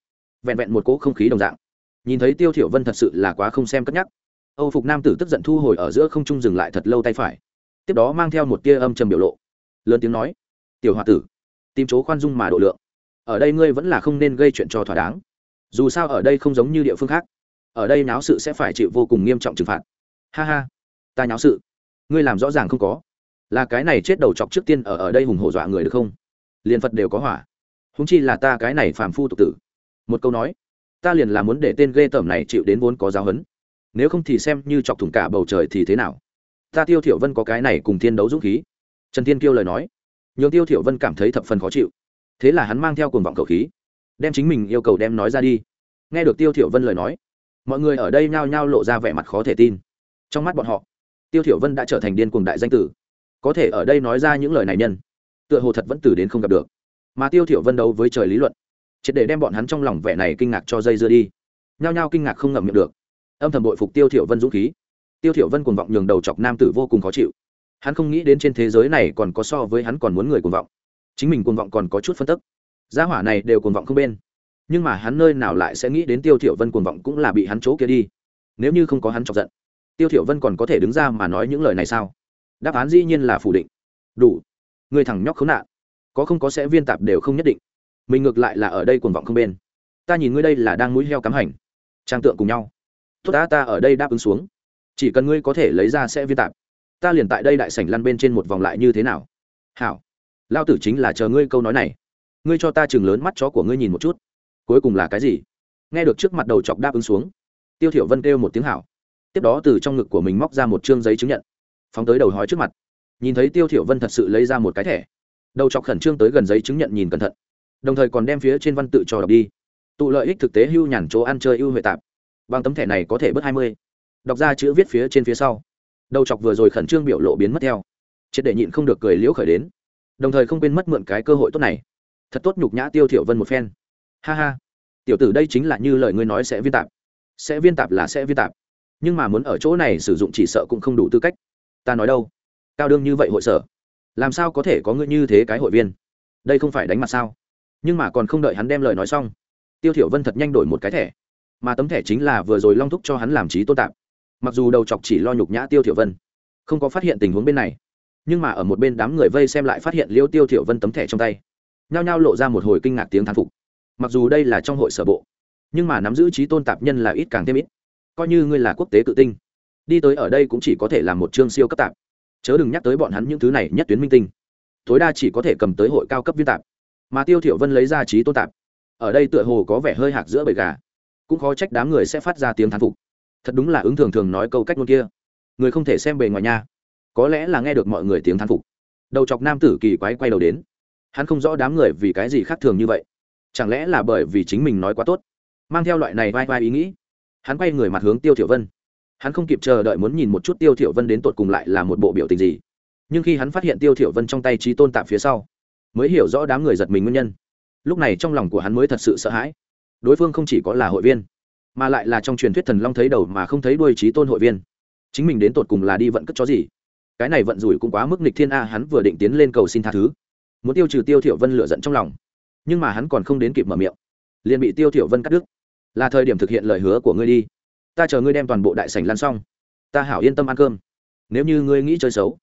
vẹn vẹn một cỗ không khí đồng dạng. Nhìn thấy tiêu thiểu vân thật sự là quá không xem cất nhắc. Âu phục nam tử tức giận thu hồi ở giữa không trung dừng lại thật lâu tay phải. Tiếp đó mang theo một tia âm trầm biểu lộ, lớn tiếng nói, tiểu hòa tử, tìm chỗ khoan dung mà độ lượng ở đây ngươi vẫn là không nên gây chuyện cho thỏa đáng. Dù sao ở đây không giống như địa phương khác. Ở đây náo sự sẽ phải chịu vô cùng nghiêm trọng trừng phạt. Ha ha. Ta nháo sự. Ngươi làm rõ ràng không có. Là cái này chết đầu chọc trước tiên ở ở đây hùng hổ dọa người được không? Liền phật đều có hỏa. Húng chi là ta cái này phàm phu tục tử. Một câu nói. Ta liền là muốn để tên ghê tởm này chịu đến vốn có giáo huấn. Nếu không thì xem như chọc thủng cả bầu trời thì thế nào? Ta tiêu thiểu vân có cái này cùng thiên đấu dũng khí. Trần thiên kiêu lời nói. Nhường tiêu thiểu vân cảm thấy thập phần khó chịu thế là hắn mang theo cuồng vọng cầu khí, đem chính mình yêu cầu đem nói ra đi. Nghe được tiêu thiểu vân lời nói, mọi người ở đây nhao nhao lộ ra vẻ mặt khó thể tin. Trong mắt bọn họ, tiêu thiểu vân đã trở thành điên cuồng đại danh tử. Có thể ở đây nói ra những lời này nhân, tựa hồ thật vẫn từ đến không gặp được. Mà tiêu thiểu vân đấu với trời lý luận, triệt để đem bọn hắn trong lòng vẻ này kinh ngạc cho dây dưa đi. Nhao nhao kinh ngạc không ngậm miệng được. Âm thầm bội phục tiêu thiểu vân dũng khí. Tiêu thiểu vân cuồng vọng nhường đầu chọc nam tử vô cùng khó chịu. Hắn không nghĩ đến trên thế giới này còn có so với hắn còn muốn người cuồng vọng chính mình cuồng vọng còn có chút phân tức. Gia hỏa này đều cuồng vọng không bên. Nhưng mà hắn nơi nào lại sẽ nghĩ đến tiêu thiểu vân cuồng vọng cũng là bị hắn chỗ kia đi. Nếu như không có hắn chọc giận, tiêu thiểu vân còn có thể đứng ra mà nói những lời này sao? Đáp án dĩ nhiên là phủ định. Đủ. Người thằng nhóc khốn nạn. Có không có sẽ viên tạp đều không nhất định. Mình ngược lại là ở đây cuồng vọng không bên. Ta nhìn ngươi đây là đang mũi heo cắm hành. Trang tượng cùng nhau. Tốt ta ta ở đây đáp ứng xuống. Chỉ cần ngươi có thể lấy ra sẽ viên tạp. Ta liền tại đây đại sảnh lăn bên trên một vòng lại như thế nào? Hảo lao tử chính là chờ ngươi câu nói này. Ngươi cho ta chừng lớn mắt chó của ngươi nhìn một chút. Cuối cùng là cái gì? Nghe được trước mặt đầu chọc đáp ứng xuống, tiêu thiểu vân kêu một tiếng hảo. Tiếp đó từ trong ngực của mình móc ra một trương giấy chứng nhận. Phóng tới đầu hói trước mặt. Nhìn thấy tiêu thiểu vân thật sự lấy ra một cái thẻ. Đầu chọc khẩn trương tới gần giấy chứng nhận nhìn cẩn thận. Đồng thời còn đem phía trên văn tự cho đọc đi. Tụ lợi ích thực tế hưu nhàn chỗ ăn chơi ưu huệ tạp. Bằng tấm thẻ này có thể bớt hai mươi. Đọc ra chữ viết phía trên phía sau. Đầu chọc vừa rồi khẩn trương biểu lộ biến mất theo. Triệt để nhịn không được cười liễu khởi đến đồng thời không quên mất mượn cái cơ hội tốt này. Thật tốt nhục nhã tiêu thiểu vân một phen. Ha ha. Tiểu tử đây chính là như lời ngươi nói sẽ viên tạp. Sẽ viên tạp là sẽ viên tạp. Nhưng mà muốn ở chỗ này sử dụng chỉ sợ cũng không đủ tư cách. Ta nói đâu? Cao đương như vậy hội sở. Làm sao có thể có ngươi như thế cái hội viên? Đây không phải đánh mặt sao? Nhưng mà còn không đợi hắn đem lời nói xong, tiêu thiểu vân thật nhanh đổi một cái thẻ. Mà tấm thẻ chính là vừa rồi long thúc cho hắn làm trí tôn tạm mặc dù đầu chọc chỉ lo nhục nhã tiêu thiểu vân, không có phát hiện tình huống bên này nhưng mà ở một bên đám người vây xem lại phát hiện liêu tiêu thiểu vân tấm thẻ trong tay. Nhao nhao lộ ra một hồi kinh ngạc tiếng thán phục. Mặc dù đây là trong hội sở bộ, nhưng mà nắm giữ trí tôn tạp nhân là ít càng thêm ít. Coi như ngươi là quốc tế tự tinh, đi tới ở đây cũng chỉ có thể làm một chương siêu cấp tạp. Chớ đừng nhắc tới bọn hắn những thứ này nhất tuyến minh tinh. Tối đa chỉ có thể cầm tới hội cao cấp viên tạp. Mà tiêu thiểu vân lấy ra trí tôn tạp. Ở đây tựa hồ có vẻ hơi hạc giữa bầy gà. Cũng khó trách đám người sẽ phát ra tiếng thán phục. Thật đúng là ứng thường thường nói câu cách ngôn kia. Người không thể xem bề ngoài nha có lẽ là nghe được mọi người tiếng thán phục. Đầu chọc nam tử kỳ quái quay đầu đến. Hắn không rõ đám người vì cái gì khác thường như vậy. Chẳng lẽ là bởi vì chính mình nói quá tốt? Mang theo loại này vai vai ý nghĩ. Hắn quay người mặt hướng tiêu thiểu vân. Hắn không kịp chờ đợi muốn nhìn một chút tiêu thiểu vân đến tột cùng lại là một bộ biểu tình gì. Nhưng khi hắn phát hiện tiêu thiểu vân trong tay trí tôn tạm phía sau, mới hiểu rõ đám người giật mình nguyên nhân. Lúc này trong lòng của hắn mới thật sự sợ hãi. Đối phương không chỉ có là hội viên, mà lại là trong truyền thuyết thần long thấy đầu mà không thấy đuôi trí tôn hội viên. Chính mình đến tột cùng là đi vận cất chó gì? Cái này vận rủi cũng quá mức nịch thiên a, hắn vừa định tiến lên cầu xin tha thứ. Muốn tiêu trừ tiêu thiểu vân lựa giận trong lòng. Nhưng mà hắn còn không đến kịp mở miệng. Liền bị tiêu thiểu vân cắt đứt. Là thời điểm thực hiện lời hứa của ngươi đi. Ta chờ ngươi đem toàn bộ đại sảnh lăn xong. Ta hảo yên tâm ăn cơm. Nếu như ngươi nghĩ chơi xấu,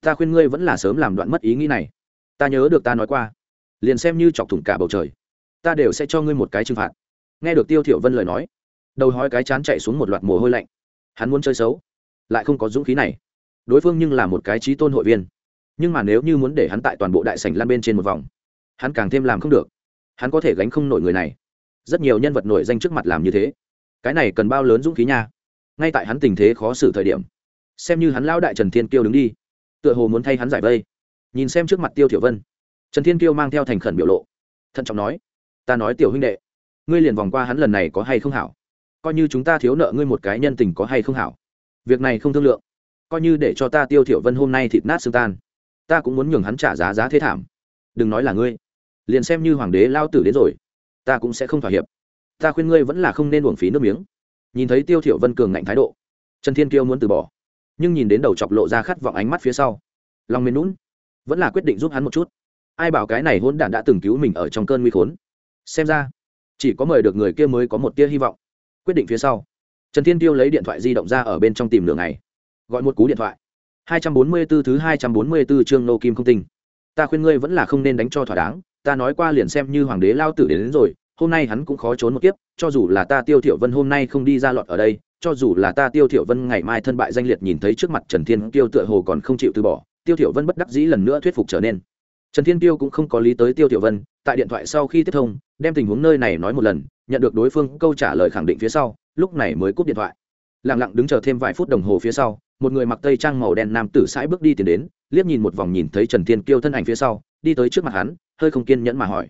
ta khuyên ngươi vẫn là sớm làm đoạn mất ý nghĩ này. Ta nhớ được ta nói qua. Liền xem như chọc thủng cả bầu trời, ta đều sẽ cho ngươi một cái trừng phạt. Nghe được tiêu thiểu vân lời nói, đầu hói cái chán chạy xuống một loạt mồ hôi lạnh. Hắn muốn chơi xấu, lại không có dũng khí này đối phương nhưng là một cái trí tôn hội viên. Nhưng mà nếu như muốn để hắn tại toàn bộ đại sảnh lan bên trên một vòng, hắn càng thêm làm không được. Hắn có thể gánh không nổi người này. Rất nhiều nhân vật nổi danh trước mặt làm như thế. Cái này cần bao lớn dũng khí nha. Ngay tại hắn tình thế khó xử thời điểm, xem như hắn lão đại trần thiên kiêu đứng đi, tựa hồ muốn thay hắn giải vây. Nhìn xem trước mặt tiêu thiểu vân, trần thiên kiêu mang theo thành khẩn biểu lộ, thận trọng nói, ta nói tiểu huynh đệ, ngươi liền vòng qua hắn lần này có hay không hảo? Coi như chúng ta thiếu nợ ngươi một cái nhân tình có hay không hảo? Việc này không thương lượng coi như để cho ta tiêu thiểu vân hôm nay thịt nát xương tan. Ta cũng muốn nhường hắn trả giá giá thế thảm. Đừng nói là ngươi. Liền xem như hoàng đế lao tử đến rồi, ta cũng sẽ không thỏa hiệp. Ta khuyên ngươi vẫn là không nên uổng phí nước miếng. Nhìn thấy tiêu thiểu vân cường ngạnh thái độ, trần thiên kiêu muốn từ bỏ. Nhưng nhìn đến đầu chọc lộ ra khát vọng ánh mắt phía sau, lòng mềm nũng vẫn là quyết định giúp hắn một chút. Ai bảo cái này hôn đản đã từng cứu mình ở trong cơn nguy khốn. Xem ra, chỉ có mời được người kia mới có một tia hy vọng. Quyết định phía sau, trần thiên tiêu lấy điện thoại di động ra ở bên trong tìm lửa này gọi một cú điện thoại. 244 thứ 244 chương nô kim không tình ta khuyên ngươi vẫn là không nên đánh cho thỏa đáng ta nói qua liền xem như hoàng đế lao tử đến, đến rồi hôm nay hắn cũng khó trốn một kiếp cho dù là ta tiêu thiểu vân hôm nay không đi ra lọt ở đây cho dù là ta tiêu thiểu vân ngày mai thân bại danh liệt nhìn thấy trước mặt trần thiên tiêu tựa hồ còn không chịu từ bỏ tiêu thiểu vân bất đắc dĩ lần nữa thuyết phục trở nên. Trần thiên tiêu cũng không có lý tới tiêu thiểu vân tại điện thoại sau khi tiếp thông đem tình huống nơi này nói một lần nhận được đối phương câu trả lời khẳng định phía sau lúc này mới cúp điện thoại. Lặng lặng đứng chờ thêm vài phút đồng hồ phía sau một người mặc tây trang màu đen nam tử sãi bước đi tiến đến, liếc nhìn một vòng nhìn thấy trần thiên kiêu thân ảnh phía sau, đi tới trước mặt hắn, hơi không kiên nhẫn mà hỏi.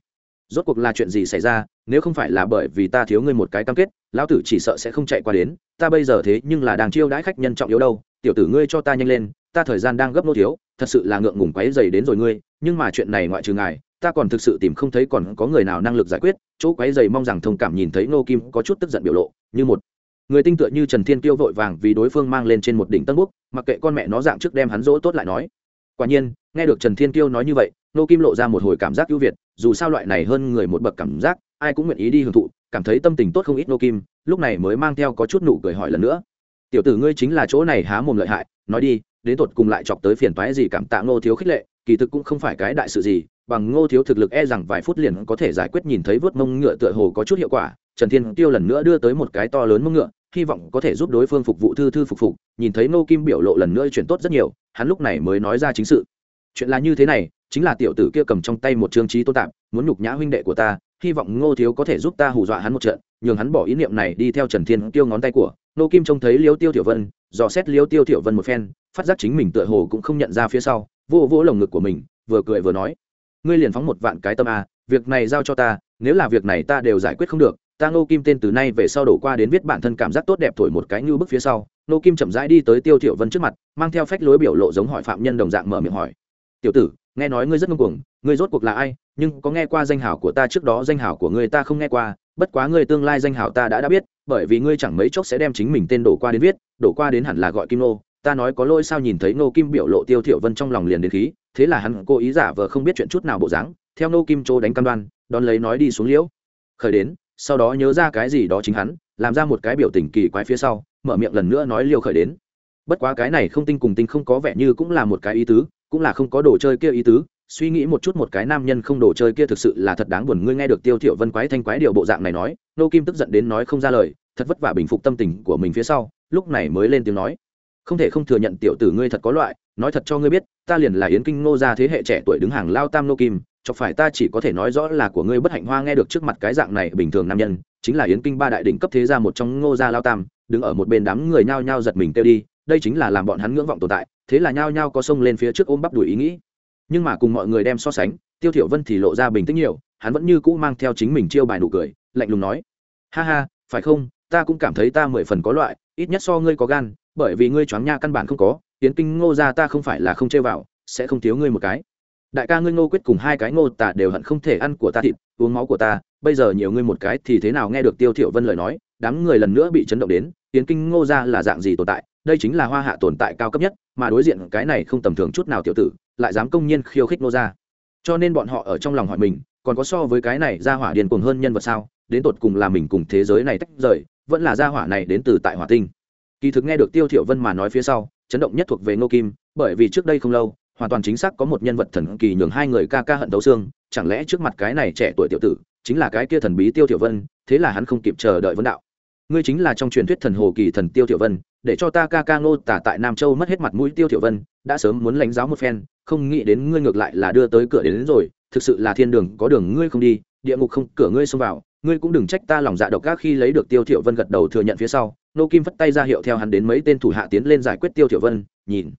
Rốt cuộc là chuyện gì xảy ra, nếu không phải là bởi vì ta thiếu ngươi một cái cam kết, lão tử chỉ sợ sẽ không chạy qua đến, ta bây giờ thế nhưng là đang chiêu đãi khách nhân trọng yếu đâu, tiểu tử ngươi cho ta nhanh lên, ta thời gian đang gấp nô thiếu, thật sự là ngượng ngùng quấy dày đến rồi ngươi, nhưng mà chuyện này ngoại trừ ngài, ta còn thực sự tìm không thấy còn có người nào năng lực giải quyết, chỗ quấy dày mong rằng thông cảm nhìn thấy nô kim có chút tức giận biểu lộ, như một người tinh tựa như trần thiên kiêu vội vàng vì đối phương mang lên trên một đỉnh tân quốc, mặc kệ con mẹ nó dạng trước đem hắn dỗ tốt lại nói. Quả nhiên nghe được trần thiên kiêu nói như vậy nô kim lộ ra một hồi cảm giác ưu việt dù sao loại này hơn người một bậc cảm giác ai cũng nguyện ý đi hưởng thụ cảm thấy tâm tình tốt không ít nô kim lúc này mới mang theo có chút nụ cười hỏi lần nữa. Tiểu tử ngươi chính là chỗ này há mồm lợi hại nói đi đến tột cùng lại chọc tới phiền toái gì cảm tạ ngô thiếu khích lệ kỳ thực cũng không phải cái đại sự gì bằng ngô thiếu thực lực e rằng vài phút liền có thể giải quyết nhìn thấy vớt mông ngựa tựa hồ có chút hiệu quả. Trần thiên tiêu lần nữa đưa tới một cái to lớn mông ngựa hy vọng có thể giúp đối phương phục vụ thư thư phục phục, nhìn thấy ngô kim biểu lộ lần nữa chuyển tốt rất nhiều, hắn lúc này mới nói ra chính sự. Chuyện là như thế này, chính là tiểu tử kia cầm trong tay một trương trí tôn tạm, muốn nhục nhã huynh đệ của ta, hy vọng ngô thiếu có thể giúp ta hù dọa hắn một trận, nhường hắn bỏ ý niệm này đi theo trần thiên tiêu ngón tay của. Nô kim trông thấy liêu tiêu tiểu vân, dò xét liêu tiêu tiểu vân một phen, phát giác chính mình tựa hồ cũng không nhận ra phía sau, vô vỗ lồng ngực của mình, vừa cười vừa nói, ngươi liền phóng một vạn cái tâm a việc này giao cho ta, nếu là việc này ta đều giải quyết không được ta ngô kim tên từ nay về sau đổ qua đến viết bản thân cảm giác tốt đẹp thổi một cái như bức phía sau nô kim chậm rãi đi tới tiêu tiểu vân trước mặt, mang theo phách lối biểu lộ giống hỏi phạm nhân đồng dạng mở miệng hỏi. Tiểu tử, nghe nói ngươi rất ngông cuồng, ngươi rốt cuộc là ai, nhưng có nghe qua danh hào của ta trước đó, danh hào của ngươi ta không nghe qua, bất quá ngươi tương lai danh hào ta đã đã biết, bởi vì ngươi chẳng mấy chốc sẽ đem chính mình tên đổ qua đến viết, đổ qua đến hẳn là gọi kim nô ta nói có lỗi sao nhìn thấy nô kim biểu lộ tiêu thiểu vân trong lòng liền đến khí, thế là hắn cố ý giả vờ không biết chuyện chút nào bộ dáng, theo nô kim chỗ đánh cam đoan, đón lấy nói đi xuống liễu. Khởi đến sau đó nhớ ra cái gì đó chính hắn, làm ra một cái biểu tình kỳ quái phía sau, mở miệng lần nữa nói liều khởi đến. Bất quá cái này không tinh cùng tinh không có vẻ như cũng là một cái ý tứ, cũng là không có đồ chơi kia ý tứ, suy nghĩ một chút một cái nam nhân không đồ chơi kia thực sự là thật đáng buồn, ngươi nghe được tiêu thiểu vân quái thanh quái điều bộ dạng này nói, nô kim tức giận đến nói không ra lời, thật vất vả bình phục tâm tình của mình phía sau, lúc này mới lên tiếng nói. Không thể không thừa nhận tiểu tử ngươi thật có loại, nói thật cho ngươi biết, ta liền là yến kinh nô gia thế hệ trẻ tuổi đứng hàng lao tam nô kim chọc phải ta chỉ có thể nói rõ là của ngươi bất hạnh hoa nghe được trước mặt cái dạng này bình thường nam nhân, chính là yến kinh ba đại đỉnh cấp thế gia một trong ngô gia lao tam, đứng ở một bên đám người nhao nhao giật mình tiêu đi, đây chính là làm bọn hắn ngưỡng vọng tồn tại, thế là nhao nhao có sông lên phía trước ôm bắp đuổi ý nghĩ. Nhưng mà cùng mọi người đem so sánh, tiêu thiểu vân thì lộ ra bình tĩnh nhiều, hắn vẫn như cũ mang theo chính mình chiêu bài nụ cười, lạnh lùng nói, ha ha, phải không? Ta cũng cảm thấy ta mười phần có loại, ít nhất so ngươi có gan, bởi vì ngươi choáng nha căn bản không có tiến kinh ngô gia ta không phải là không chơi vào, sẽ không thiếu ngươi một cái đại ca ngươi ngô quyết cùng hai cái ngô tả đều hận không thể ăn của ta thịt, uống máu của ta, bây giờ nhiều ngươi một cái thì thế nào nghe được tiêu thiểu vân lời nói, đám người lần nữa bị chấn động đến tiến kinh ngô gia là dạng gì tồn tại, đây chính là hoa hạ tồn tại cao cấp nhất, mà đối diện cái này không tầm thường chút nào tiểu tử, lại dám công nhiên khiêu khích Ngô gia cho nên bọn họ ở trong lòng hỏi mình, còn có so với cái này ra hỏa điên cuồng hơn nhân vật sao, đến tột cùng là mình cùng thế giới này tách rời, vẫn là gia hỏa này đến từ tại hỏa tinh. Kỳ thực nghe được tiêu thiểu vân mà nói phía sau, chấn động nhất thuộc về ngô kim, bởi vì trước đây không lâu hoàn toàn chính xác có một nhân vật thần kỳ nhường hai người ca ca hận đấu xương chẳng lẽ trước mặt cái này trẻ tuổi tiểu tử chính là cái kia thần bí tiêu tiểu vân thế là hắn không kịp chờ đợi vấn đạo. Ngươi chính là trong truyền thuyết thần hồ kỳ thần tiêu tiểu vân để cho ta ca ca ngô tả tại nam châu mất hết mặt mũi tiêu tiểu vân đã sớm muốn lãnh giáo một phen không nghĩ đến ngươi ngược lại là đưa tới cửa đến, đến rồi thực sự là thiên đường có đường ngươi không đi địa ngục không cửa ngươi xông vào ngươi cũng đừng trách ta lòng dạ độc ác khi lấy được tiêu tiểu vân gật đầu thừa nhận phía sau nô kim vất tay ra hiệu theo hắn đến mấy tên thủ hạ tiến lên giải quyết tiêu tiểu vân nhìn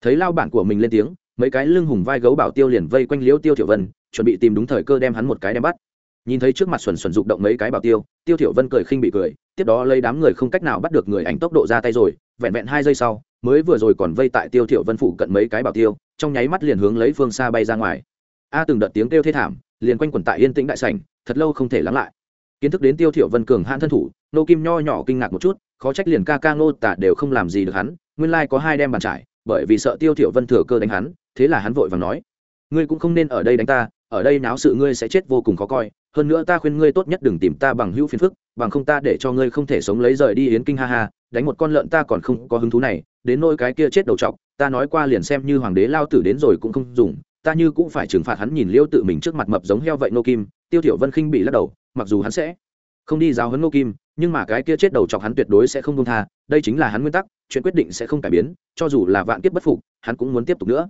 thấy lao bản của mình lên tiếng mấy cái lưng hùng vai gấu bảo tiêu liền vây quanh liễu tiêu thiểu vân, chuẩn bị tìm đúng thời cơ đem hắn một cái đem bắt. Nhìn thấy trước mặt xuẩn xuẩn rụng động mấy cái bảo tiêu tiêu thiểu vân cười khinh bị cười, tiếp đó lấy đám người không cách nào bắt được người ảnh tốc độ ra tay rồi, vẹn vẹn hai giây sau, mới vừa rồi còn vây tại tiêu thiểu vân phụ cận mấy cái bảo tiêu, trong nháy mắt liền hướng lấy phương xa bay ra ngoài. A từng đợt tiếng kêu thê thảm, liền quanh quẩn tại yên tĩnh đại sảnh, thật lâu không thể lắng lại. Kiến thức đến tiêu thiểu vân cường hãn thân thủ, nô kim nho nhỏ kinh ngạc một chút, khó trách liền ca ca nô tả đều không làm gì được hắn, nguyên lai like có hai đem bàn trải, bởi vì sợ tiêu thiểu vân thừa cơ đánh hắn thế là hắn vội vàng nói, ngươi cũng không nên ở đây đánh ta, ở đây náo sự ngươi sẽ chết vô cùng khó coi, hơn nữa ta khuyên ngươi tốt nhất đừng tìm ta bằng hữu phiền phức, bằng không ta để cho ngươi không thể sống lấy rời đi yến kinh ha ha, đánh một con lợn ta còn không có hứng thú này, đến nôi cái kia chết đầu chọc, ta nói qua liền xem như hoàng đế lao tử đến rồi cũng không dùng, ta như cũng phải trừng phạt hắn nhìn liêu tự mình trước mặt mập giống heo vậy nô kim, tiêu thiểu vân khinh bị lắc đầu, mặc dù hắn sẽ không đi giáo huấn nô kim, nhưng mà cái kia chết đầu chọc hắn tuyệt đối sẽ không công tha, đây chính là hắn nguyên tắc, chuyện quyết định sẽ không cải biến, cho dù là vạn kiếp bất phục, hắn cũng muốn tiếp tục nữa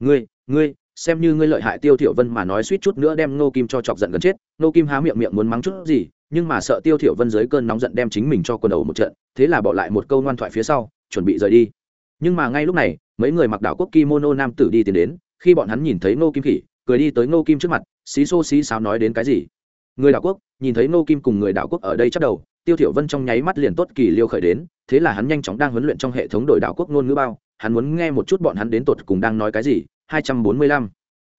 ngươi ngươi, xem như ngươi lợi hại tiêu thiểu vân mà nói suýt chút nữa đem nô kim cho chọc giận gần chết. Nô kim há miệng miệng muốn mắng chút gì, nhưng mà sợ tiêu thiểu vân dưới cơn nóng giận đem chính mình cho quần đầu một trận, thế là bỏ lại một câu ngoan thoại phía sau, chuẩn bị rời đi. Nhưng mà ngay lúc này, mấy người mặc đạo quốc kimono nam tử đi tiến đến, khi bọn hắn nhìn thấy nô kim khỉ, cười đi tới nô kim trước mặt, xí xô xí xáo nói đến cái gì? Người đạo quốc, nhìn thấy nô kim cùng người đạo quốc ở đây chắc đầu, tiêu thiểu vân trong nháy mắt liền tốt kỳ liêu khởi đến thế là hắn nhanh chóng đang huấn luyện trong hệ thống đổi đạo quốc ngôn ngữ bao. Hắn muốn nghe một chút bọn hắn đến tột cùng đang nói cái gì. 245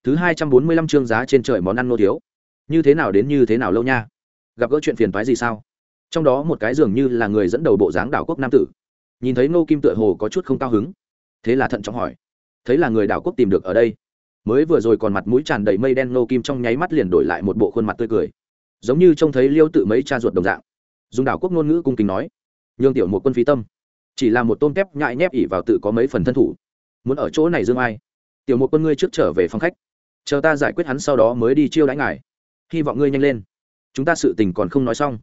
thứ 245 chương giá trên trời món ăn nô thiếu. Như thế nào đến như thế nào lâu nha. Gặp gỡ chuyện phiền toái gì sao? Trong đó một cái dường như là người dẫn đầu bộ dáng đảo quốc nam tử. Nhìn thấy ngô kim tựa hồ có chút không cao hứng. Thế là thận trọng hỏi. Thấy là người đảo quốc tìm được ở đây. Mới vừa rồi còn mặt mũi tràn đầy mây đen, ngô kim trong nháy mắt liền đổi lại một bộ khuôn mặt tươi cười. Giống như trông thấy liêu tự mấy cha ruột đồng dạng. Dùng đảo quốc ngôn ngữ cung kính nói nhường tiểu một quân phí tâm. Chỉ là một tôm tép nhại nhép ỉ vào tự có mấy phần thân thủ. Muốn ở chỗ này dương ai? Tiểu một quân ngươi trước trở về phòng khách. Chờ ta giải quyết hắn sau đó mới đi chiêu đãi ngài. Hy vọng ngươi nhanh lên. Chúng ta sự tình còn không nói xong.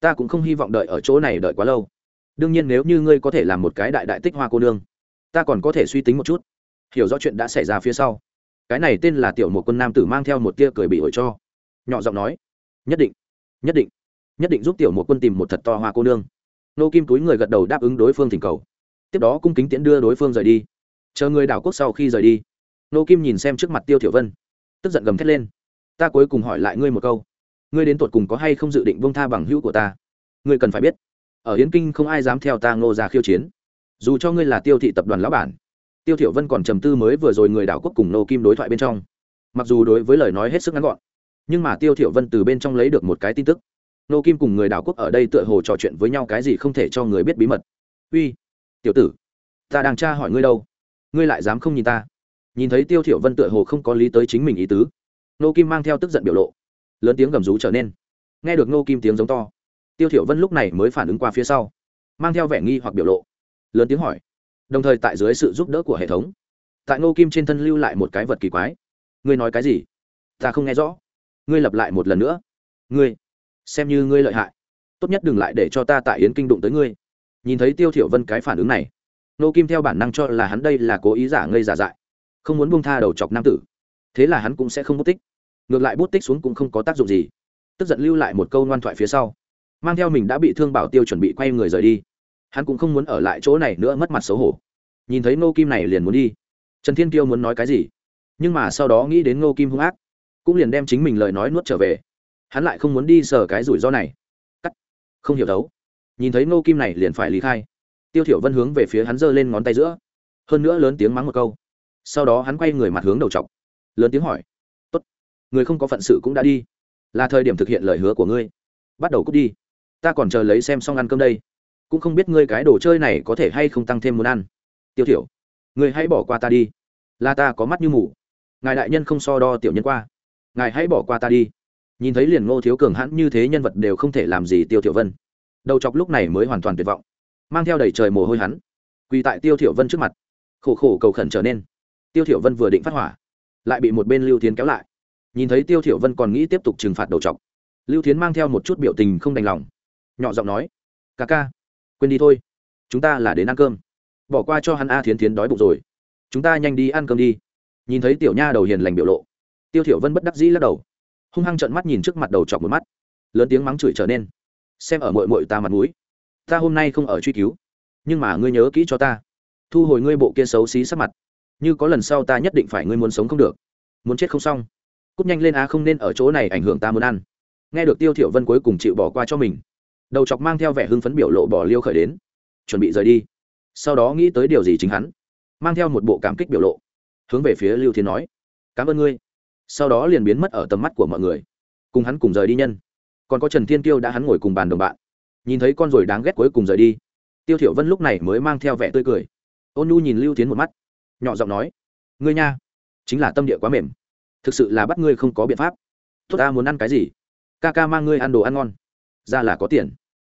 Ta cũng không hy vọng đợi ở chỗ này đợi quá lâu. Đương nhiên nếu như ngươi có thể làm một cái đại đại tích hoa cô nương, ta còn có thể suy tính một chút. Hiểu rõ chuyện đã xảy ra phía sau. Cái này tên là tiểu một quân nam tử mang theo một tia cười bị ổi cho. Nhỏ giọng nói, nhất định nhất định nhất định giúp tiểu một quân tìm một thật to hoa cô nương nô kim túi người gật đầu đáp ứng đối phương thỉnh cầu. Tiếp đó cung kính tiễn đưa đối phương rời đi. Chờ người đảo quốc sau khi rời đi, nô kim nhìn xem trước mặt tiêu thiểu vân, tức giận gầm thét lên. Ta cuối cùng hỏi lại ngươi một câu. Ngươi đến tuột cùng có hay không dự định buông tha bằng hữu của ta? Ngươi cần phải biết, ở yến kinh không ai dám theo ta ngô ra khiêu chiến. Dù cho ngươi là tiêu thị tập đoàn lão bản, tiêu thiểu vân còn trầm tư mới vừa rồi người đảo quốc cùng nô kim đối thoại bên trong. Mặc dù đối với lời nói hết sức ngắn gọn, nhưng mà tiêu thiểu vân từ bên trong lấy được một cái tin tức nô kim cùng người đảo quốc ở đây tựa hồ trò chuyện với nhau cái gì không thể cho người biết bí mật. Uy, tiểu tử, ta đang tra hỏi ngươi đâu? Ngươi lại dám không nhìn ta? Nhìn thấy tiêu thiểu vân tựa hồ không có lý tới chính mình ý tứ. Nô kim mang theo tức giận biểu lộ. Lớn tiếng gầm rú trở nên. Nghe được nô kim tiếng giống to, tiêu thiểu vân lúc này mới phản ứng qua phía sau, mang theo vẻ nghi hoặc biểu lộ. Lớn tiếng hỏi, đồng thời tại dưới sự giúp đỡ của hệ thống, tại nô kim trên thân lưu lại một cái vật kỳ quái. Ngươi nói cái gì? Ta không nghe rõ. Ngươi lặp lại một lần nữa. Ngươi xem như ngươi lợi hại. Tốt nhất đừng lại để cho ta tại yến kinh đụng tới ngươi. Nhìn thấy tiêu thiểu vân cái phản ứng này, nô kim theo bản năng cho là hắn đây là cố ý giả ngây giả dại, không muốn buông tha đầu chọc nam tử. Thế là hắn cũng sẽ không bút tích. Ngược lại bút tích xuống cũng không có tác dụng gì. Tức giận lưu lại một câu ngoan thoại phía sau, mang theo mình đã bị thương bảo tiêu chuẩn bị quay người rời đi. Hắn cũng không muốn ở lại chỗ này nữa mất mặt xấu hổ. Nhìn thấy nô kim này liền muốn đi. Trần thiên kiêu muốn nói cái gì? Nhưng mà sau đó nghĩ đến nô kim hung ác, cũng liền đem chính mình lời nói nuốt trở về hắn lại không muốn đi sờ cái rủi ro này. Cắt. Không hiểu đấu nhìn thấy nô kim này liền phải lý khai. Tiêu thiểu vân hướng về phía hắn giơ lên ngón tay giữa. Hơn nữa lớn tiếng mắng một câu. Sau đó hắn quay người mặt hướng đầu chọc. Lớn tiếng hỏi. Tốt, người không có phận sự cũng đã đi. Là thời điểm thực hiện lời hứa của ngươi. Bắt đầu cút đi. Ta còn chờ lấy xem xong ăn cơm đây. Cũng không biết ngươi cái đồ chơi này có thể hay không tăng thêm muốn ăn. Tiêu thiểu, ngươi hãy bỏ qua ta đi. Là ta có mắt như mù. Ngài đại nhân không so đo tiểu nhân qua. Ngài hãy bỏ qua ta đi nhìn thấy liền ngô thiếu cường hãn như thế nhân vật đều không thể làm gì tiêu thiểu vân. Đầu chọc lúc này mới hoàn toàn tuyệt vọng, mang theo đầy trời mồ hôi hắn, quỳ tại tiêu thiểu vân trước mặt, khổ khổ cầu khẩn trở nên. Tiêu thiểu vân vừa định phát hỏa, lại bị một bên lưu thiến kéo lại. Nhìn thấy tiêu thiểu vân còn nghĩ tiếp tục trừng phạt đầu chọc, lưu thiến mang theo một chút biểu tình không đành lòng, nhỏ giọng nói, ca ca, quên đi thôi, chúng ta là đến ăn cơm. Bỏ qua cho hắn a thiến thiến đói bụng rồi. Chúng ta nhanh đi ăn cơm đi. Nhìn thấy tiểu nha đầu hiền lành biểu lộ, tiêu thiểu vân bất đắc dĩ lắc đầu hung hăng trợn mắt nhìn trước mặt đầu chọc một mắt. Lớn tiếng mắng chửi trở nên. Xem ở muội muội ta mặt mũi. Ta hôm nay không ở truy cứu. Nhưng mà ngươi nhớ kỹ cho ta. Thu hồi ngươi bộ kia xấu xí sắc mặt. Như có lần sau ta nhất định phải ngươi muốn sống không được. Muốn chết không xong. Cút nhanh lên a không nên ở chỗ này ảnh hưởng ta muốn ăn. Nghe được tiêu thiểu vân cuối cùng chịu bỏ qua cho mình. Đầu chọc mang theo vẻ hưng phấn biểu lộ bỏ liêu khởi đến. Chuẩn bị rời đi. Sau đó nghĩ tới điều gì chính hắn. Mang theo một bộ cảm kích biểu lộ. Hướng về phía lưu thiên nói. Cảm ơn ngươi sau đó liền biến mất ở tầm mắt của mọi người. Cùng hắn cùng rời đi nhân. Còn có trần thiên tiêu đã hắn ngồi cùng bàn đồng bạn. Nhìn thấy con rồi đáng ghét cuối cùng rời đi. Tiêu thiểu vân lúc này mới mang theo vẻ tươi cười. Ôn nu nhìn lưu tiến một mắt, nhỏ giọng nói, ngươi nha, chính là tâm địa quá mềm. Thực sự là bắt ngươi không có biện pháp. Tốt, ta muốn ăn cái gì? Ca ca mang ngươi ăn đồ ăn ngon. Ra là có tiền.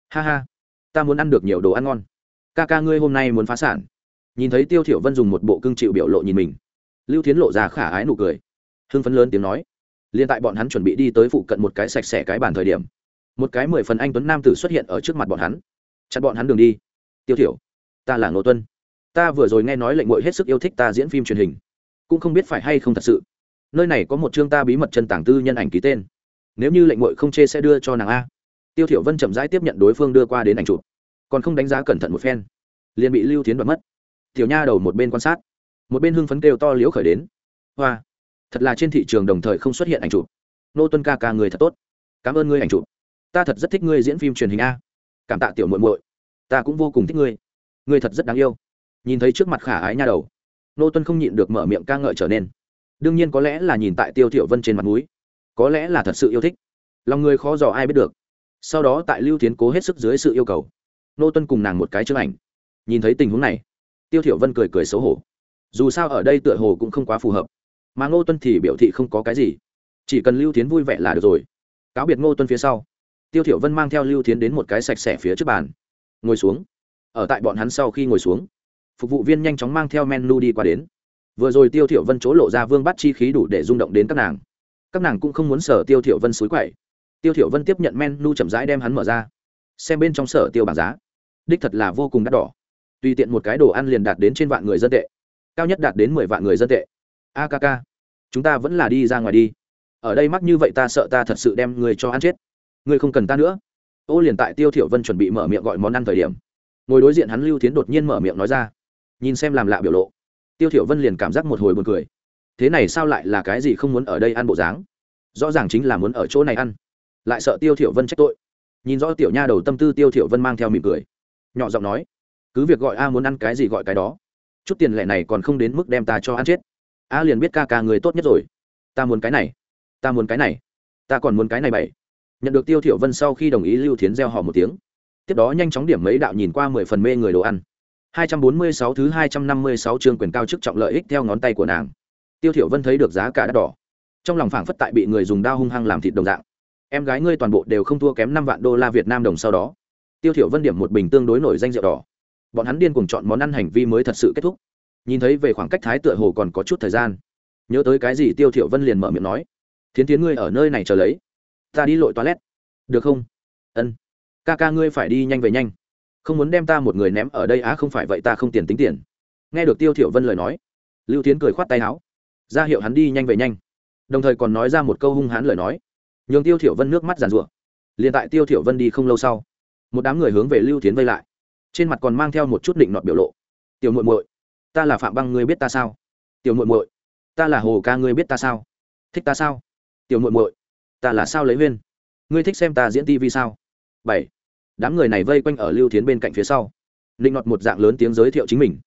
Ha ha, ta muốn ăn được nhiều đồ ăn ngon. Ca ca ngươi hôm nay muốn phá sản. Nhìn thấy tiêu thiểu vân dùng một bộ cương chịu biểu lộ nhìn mình, lưu thiến lộ ra khả ái nụ cười hưng phấn lớn tiếng nói. Liền tại bọn hắn chuẩn bị đi tới phụ cận một cái sạch sẽ cái bàn thời điểm, một cái mười phần anh tuấn nam tử xuất hiện ở trước mặt bọn hắn. Chặn bọn hắn đường đi. Tiêu thiểu, ta là ngô tuân. Ta vừa rồi nghe nói lệnh ngội hết sức yêu thích ta diễn phim truyền hình, cũng không biết phải hay không thật sự. Nơi này có một chương ta bí mật chân tàng tư nhân ảnh ký tên. Nếu như lệnh ngội không chê sẽ đưa cho nàng a. Tiêu thiểu vân chậm rãi tiếp nhận đối phương đưa qua đến ảnh chụp, còn không đánh giá cẩn thận một phen, liền bị lưu tiến đoạt mất. Tiểu nha đầu một bên quan sát, một bên hưng phấn kêu to liễu khởi đến. Hoa thật là trên thị trường đồng thời không xuất hiện ảnh chụp. Nô tuân ca ca người thật tốt. Cảm ơn ngươi ảnh chụp. Ta thật rất thích ngươi diễn phim truyền hình a. Cảm tạ tiểu muội muội. Ta cũng vô cùng thích ngươi. Ngươi thật rất đáng yêu. Nhìn thấy trước mặt khả ái nha đầu, nô tuân không nhịn được mở miệng ca ngợi trở nên. Đương nhiên có lẽ là nhìn tại tiêu thiểu vân trên mặt núi có lẽ là thật sự yêu thích. Lòng người khó dò ai biết được. Sau đó tại lưu tiến cố hết sức dưới sự yêu cầu, nô tuân cùng nàng một cái chương ảnh. Nhìn thấy tình huống này, tiêu thiểu vân cười cười xấu hổ. Dù sao ở đây tựa hồ cũng không quá phù hợp mà ngô tuân thì biểu thị không có cái gì. Chỉ cần lưu tiến vui vẻ là được rồi. Cáo biệt ngô tuân phía sau. Tiêu thiểu vân mang theo lưu tiến đến một cái sạch sẽ phía trước bàn. Ngồi xuống. Ở tại bọn hắn sau khi ngồi xuống, phục vụ viên nhanh chóng mang theo menu đi qua đến. Vừa rồi tiêu thiểu vân chỗ lộ ra vương bắt chi khí đủ để rung động đến các nàng. Các nàng cũng không muốn sở tiêu thiểu vân suối quậy. Tiêu thiểu vân tiếp nhận menu chậm rãi đem hắn mở ra. Xem bên trong sở tiêu bảng giá. Đích thật là vô cùng đắt đỏ. Tùy tiện một cái đồ ăn liền đạt đến trên vạn người dân tệ. Cao nhất đạt đến mười vạn người dân tệ akk chúng ta vẫn là đi ra ngoài đi. Ở đây mắc như vậy ta sợ ta thật sự đem người cho ăn chết. Người không cần ta nữa. Ô liền tại tiêu thiểu vân chuẩn bị mở miệng gọi món ăn thời điểm, ngồi đối diện hắn lưu tiến đột nhiên mở miệng nói ra. Nhìn xem làm lạ biểu lộ, tiêu thiểu vân liền cảm giác một hồi buồn cười. Thế này sao lại là cái gì không muốn ở đây ăn bộ dáng? Rõ ràng chính là muốn ở chỗ này ăn. Lại sợ tiêu thiểu vân trách tội. Nhìn rõ tiểu nha đầu tâm tư tiêu thiểu vân mang theo mỉm cười. Nhỏ giọng nói, cứ việc gọi a muốn ăn cái gì gọi cái đó, chút tiền lẻ này còn không đến mức đem ta cho ăn chết a liền biết ca ca người tốt nhất rồi. Ta muốn cái này, ta muốn cái này, ta còn muốn cái này bảy. Nhận được tiêu thiểu vân sau khi đồng ý lưu thiến gieo họ một tiếng. Tiếp đó nhanh chóng điểm mấy đạo nhìn qua mười phần mê người đồ ăn. 246 thứ 256 chương quyền cao chức trọng lợi ích theo ngón tay của nàng. Tiêu thiểu vân thấy được giá cả đắt đỏ. Trong lòng phảng phất tại bị người dùng dao hung hăng làm thịt đồng dạng. Em gái ngươi toàn bộ đều không thua kém năm vạn đô la việt nam đồng sau đó. Tiêu thiểu vân điểm một bình tương đối nổi danh rượu đỏ. Bọn hắn điên cuồng chọn món ăn hành vi mới thật sự kết thúc nhìn thấy về khoảng cách thái tựa hồ còn có chút thời gian. Nhớ tới cái gì tiêu thiểu vân liền mở miệng nói. Thiến thiến ngươi ở nơi này chờ lấy. Ta đi lội toilet. Được không? Ân. Ca ca ngươi phải đi nhanh về nhanh. Không muốn đem ta một người ném ở đây á, không phải vậy ta không tiền tính tiền. Nghe được tiêu thiểu vân lời nói, lưu Thiến cười khoát tay áo. Ra hiệu hắn đi nhanh về nhanh. Đồng thời còn nói ra một câu hung hãn lời nói. Nhường tiêu thiểu vân nước mắt giàn rủa liền tại tiêu thiểu vân đi không lâu sau, một đám người hướng về lưu Thiến vây lại. Trên mặt còn mang theo một chút định nọt biểu lộ. Tiểu muội muội ta là phạm băng ngươi biết ta sao? Tiểu muội muội, ta là hồ ca ngươi biết ta sao? Thích ta sao? Tiểu muội muội, ta là sao lấy huyên? Ngươi thích xem ta diễn tivi sao? Bảy, đám người này vây quanh ở lưu thiến bên cạnh phía sau. Linh nọt một dạng lớn tiếng giới thiệu chính mình.